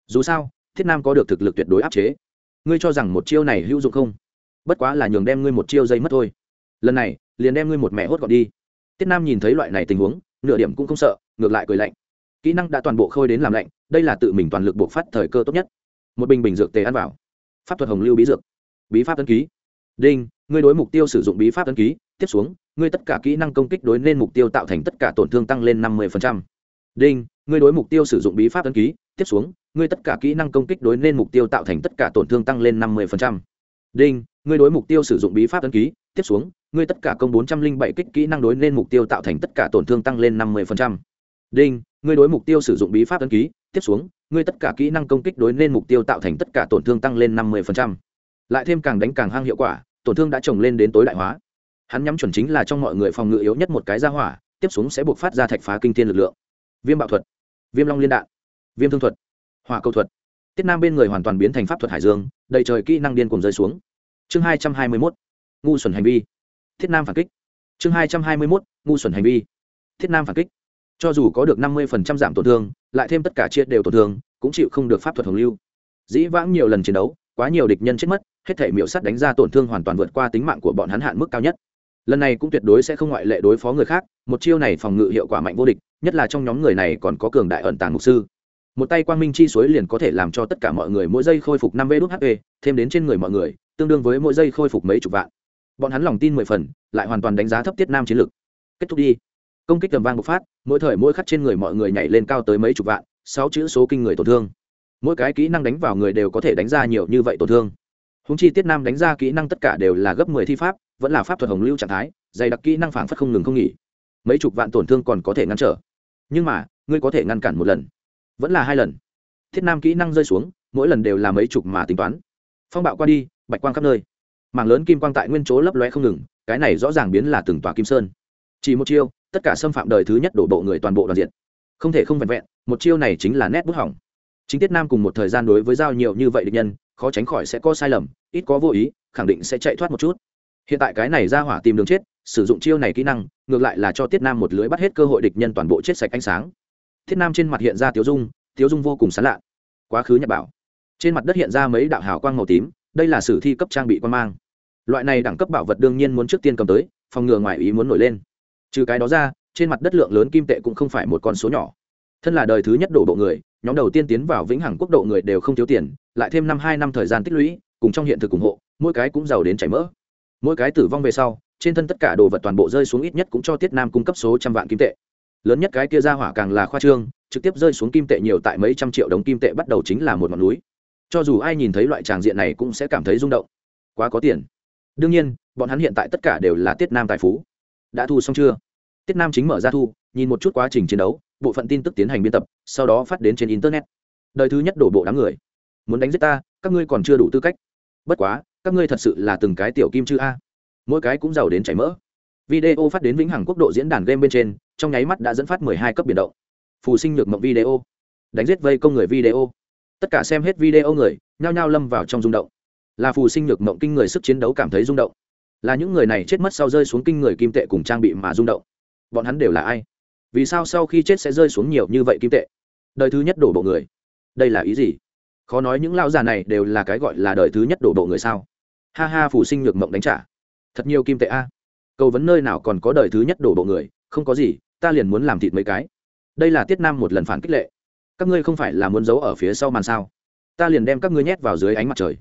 Dù sao, thiết nam có được thực lực tuyệt đối áp chế. Ngươi cho rằng một chiêu này hữu dụng không? Bất quá là nhường đem ngươi một chiêu dây mất thôi. Lần này, liền đem ngươi một mẹ hốt gọn đi. Thiết nam nhìn thấy loại này tình huống, nửa điểm cũng không sợ, ngược lại cười lạnh kỹ năng đã toàn bộ khôi đến làm lạnh, đây là tự mình toàn lực buộc phát thời cơ tốt nhất. Một bình bình dược tề ăn vào. Pháp thuật hồng lưu bí dược. Bí pháp tân ký. Đinh, ngươi đối mục tiêu sử dụng bí pháp tân ký. Tiếp xuống, ngươi tất cả kỹ năng công kích đối nên mục tiêu tạo thành tất cả tổn thương tăng lên năm mươi đinh, ngươi đối mục tiêu sử dụng bí pháp tân ký. Tiếp xuống, ngươi tất cả kỹ năng công kích đối nên mục tiêu tạo thành tất cả tổn thương tăng lên năm mươi đinh, ngươi đối mục tiêu sử dụng bí pháp tân ký. Tiếp xuống, ngươi tất cả công bốn trăm linh bảy kích kỹ năng đối nên mục tiêu tạo thành tất cả tổn thương tăng lên năm mươi đinh ngươi đối mục tiêu sử dụng bí pháp ấn ký, tiếp xuống, ngươi tất cả kỹ năng công kích đối nên mục tiêu tạo thành tất cả tổn thương tăng lên năm mươi lại thêm càng đánh càng hang hiệu quả, tổn thương đã trồng lên đến tối đại hóa. Hắn nhắm chuẩn chính là trong mọi người phòng ngự yếu nhất một cái ra hỏa, tiếp xuống sẽ buộc phát ra thạch phá kinh thiên lực lượng. Viêm bạo thuật, viêm long liên đạn, viêm thương thuật, hỏa cầu thuật. Tiết nam bên người hoàn toàn biến thành pháp thuật hải dương, đầy trời kỹ năng điên cùng rơi xuống. Chương hai trăm hai mươi mốt, ngu xuẩn hành vi. Thiết nam phản kích. Chương hai trăm hai mươi mốt, ngu xuẩn hành vi. Thiết nam phản kích cho dù có được năm mươi giảm tổn thương, lại thêm tất cả chia đều tổn thương, cũng chịu không được pháp thuật hồng lưu. Dĩ vãng nhiều lần chiến đấu, quá nhiều địch nhân chết mất, hết thể miểu sắt đánh ra tổn thương hoàn toàn vượt qua tính mạng của bọn hắn hạn mức cao nhất. Lần này cũng tuyệt đối sẽ không ngoại lệ đối phó người khác, một chiêu này phòng ngự hiệu quả mạnh vô địch, nhất là trong nhóm người này còn có cường đại ẩn tàng mục sư. Một tay quang minh chi suối liền có thể làm cho tất cả mọi người mỗi giây khôi phục năm vê đốt hp thêm đến trên người mọi người, tương đương với mỗi giây khôi phục mấy chục vạn. Bọn hắn lòng tin mười phần, lại hoàn toàn đánh giá thấp tiết nam chiến lực. Kết thúc đi công kích tầm vang bộc phát, mỗi thời mỗi khắc trên người mọi người nhảy lên cao tới mấy chục vạn, sáu chữ số kinh người tổn thương. Mỗi cái kỹ năng đánh vào người đều có thể đánh ra nhiều như vậy tổn thương. Húng chi tiết nam đánh ra kỹ năng tất cả đều là gấp mười thi pháp, vẫn là pháp thuật hồng lưu trạng thái, dày đặc kỹ năng phảng phất không ngừng không nghỉ. Mấy chục vạn tổn thương còn có thể ngăn trở. Nhưng mà, ngươi có thể ngăn cản một lần. Vẫn là hai lần. Thiết nam kỹ năng rơi xuống, mỗi lần đều là mấy chục mà tính toán. Phong bạo qua đi, bạch quang khắp nơi. Mảng lớn kim quang tại nguyên chỗ lấp loe không ngừng, cái này rõ ràng biến là từng tòa kim sơn. Chỉ một chiêu tất cả xâm phạm đời thứ nhất đổ bộ người toàn bộ đoàn diện. Không thể không vẹn vẹn, một chiêu này chính là nét bút hỏng. Chính tiết nam cùng một thời gian đối với giao nhiều như vậy địch nhân, khó tránh khỏi sẽ có sai lầm, ít có vô ý, khẳng định sẽ chạy thoát một chút. Hiện tại cái này ra hỏa tìm đường chết, sử dụng chiêu này kỹ năng, ngược lại là cho tiết nam một lưới bắt hết cơ hội địch nhân toàn bộ chết sạch ánh sáng. Thiết nam trên mặt hiện ra tiếu dung tiếu dung vô cùng sán lạ. Quá khứ nhật bảo. Trên mặt đất hiện ra mấy đạo hào quang màu tím, đây là sử thi cấp trang bị quan mang. Loại này đẳng cấp bảo vật đương nhiên muốn trước tiên cầm tới, phòng ngừa ngoài ý muốn nổi lên trừ cái đó ra, trên mặt đất lượng lớn kim tệ cũng không phải một con số nhỏ. Thân là đời thứ nhất đổ bộ người, nhóm đầu tiên tiến vào vĩnh hằng quốc độ người đều không thiếu tiền, lại thêm năm hai năm thời gian tích lũy, cùng trong hiện thực ủng hộ, mỗi cái cũng giàu đến chảy mỡ. Mỗi cái tử vong về sau, trên thân tất cả đồ vật toàn bộ rơi xuống ít nhất cũng cho tiết nam cung cấp số trăm vạn kim tệ. Lớn nhất cái kia ra hỏa càng là khoa trương, trực tiếp rơi xuống kim tệ nhiều tại mấy trăm triệu đồng kim tệ bắt đầu chính là một ngọn núi. Cho dù ai nhìn thấy loại tràng diện này cũng sẽ cảm thấy rung động. Quá có tiền. Đương nhiên, bọn hắn hiện tại tất cả đều là tiết nam tài phú đã thu xong chưa? Tiết nam chính mở ra thu, nhìn một chút quá trình chiến đấu, bộ phận tin tức tiến hành biên tập, sau đó phát đến trên internet. Đời thứ nhất đổ bộ đám người. Muốn đánh giết ta, các ngươi còn chưa đủ tư cách. Bất quá, các ngươi thật sự là từng cái tiểu kim chư a. Mỗi cái cũng giàu đến chảy mỡ. Video phát đến vĩnh hằng quốc độ diễn đàn game bên trên, trong nháy mắt đã dẫn phát mười hai cấp biển động. Phù sinh nhược mộng video. Đánh giết vây công người video. Tất cả xem hết video người, nhao nhao lâm vào trong rung động. Là phù sinh nhược mộng kinh người sức chiến đấu cảm thấy rung động là những người này chết mất sau rơi xuống kinh người kim tệ cùng trang bị mà rung động. Bọn hắn đều là ai? Vì sao sau khi chết sẽ rơi xuống nhiều như vậy kim tệ? Đời thứ nhất đổ bộ người. Đây là ý gì? Khó nói những lao già này đều là cái gọi là đời thứ nhất đổ bộ người sao? Ha ha phủ sinh nhược mộng đánh trả. Thật nhiều kim tệ a. Cầu vấn nơi nào còn có đời thứ nhất đổ bộ người? Không có gì, ta liền muốn làm thịt mấy cái. Đây là tiết nam một lần phản kích lệ. Các ngươi không phải là muốn giấu ở phía sau màn sao? Ta liền đem các ngươi nhét vào dưới ánh mặt trời.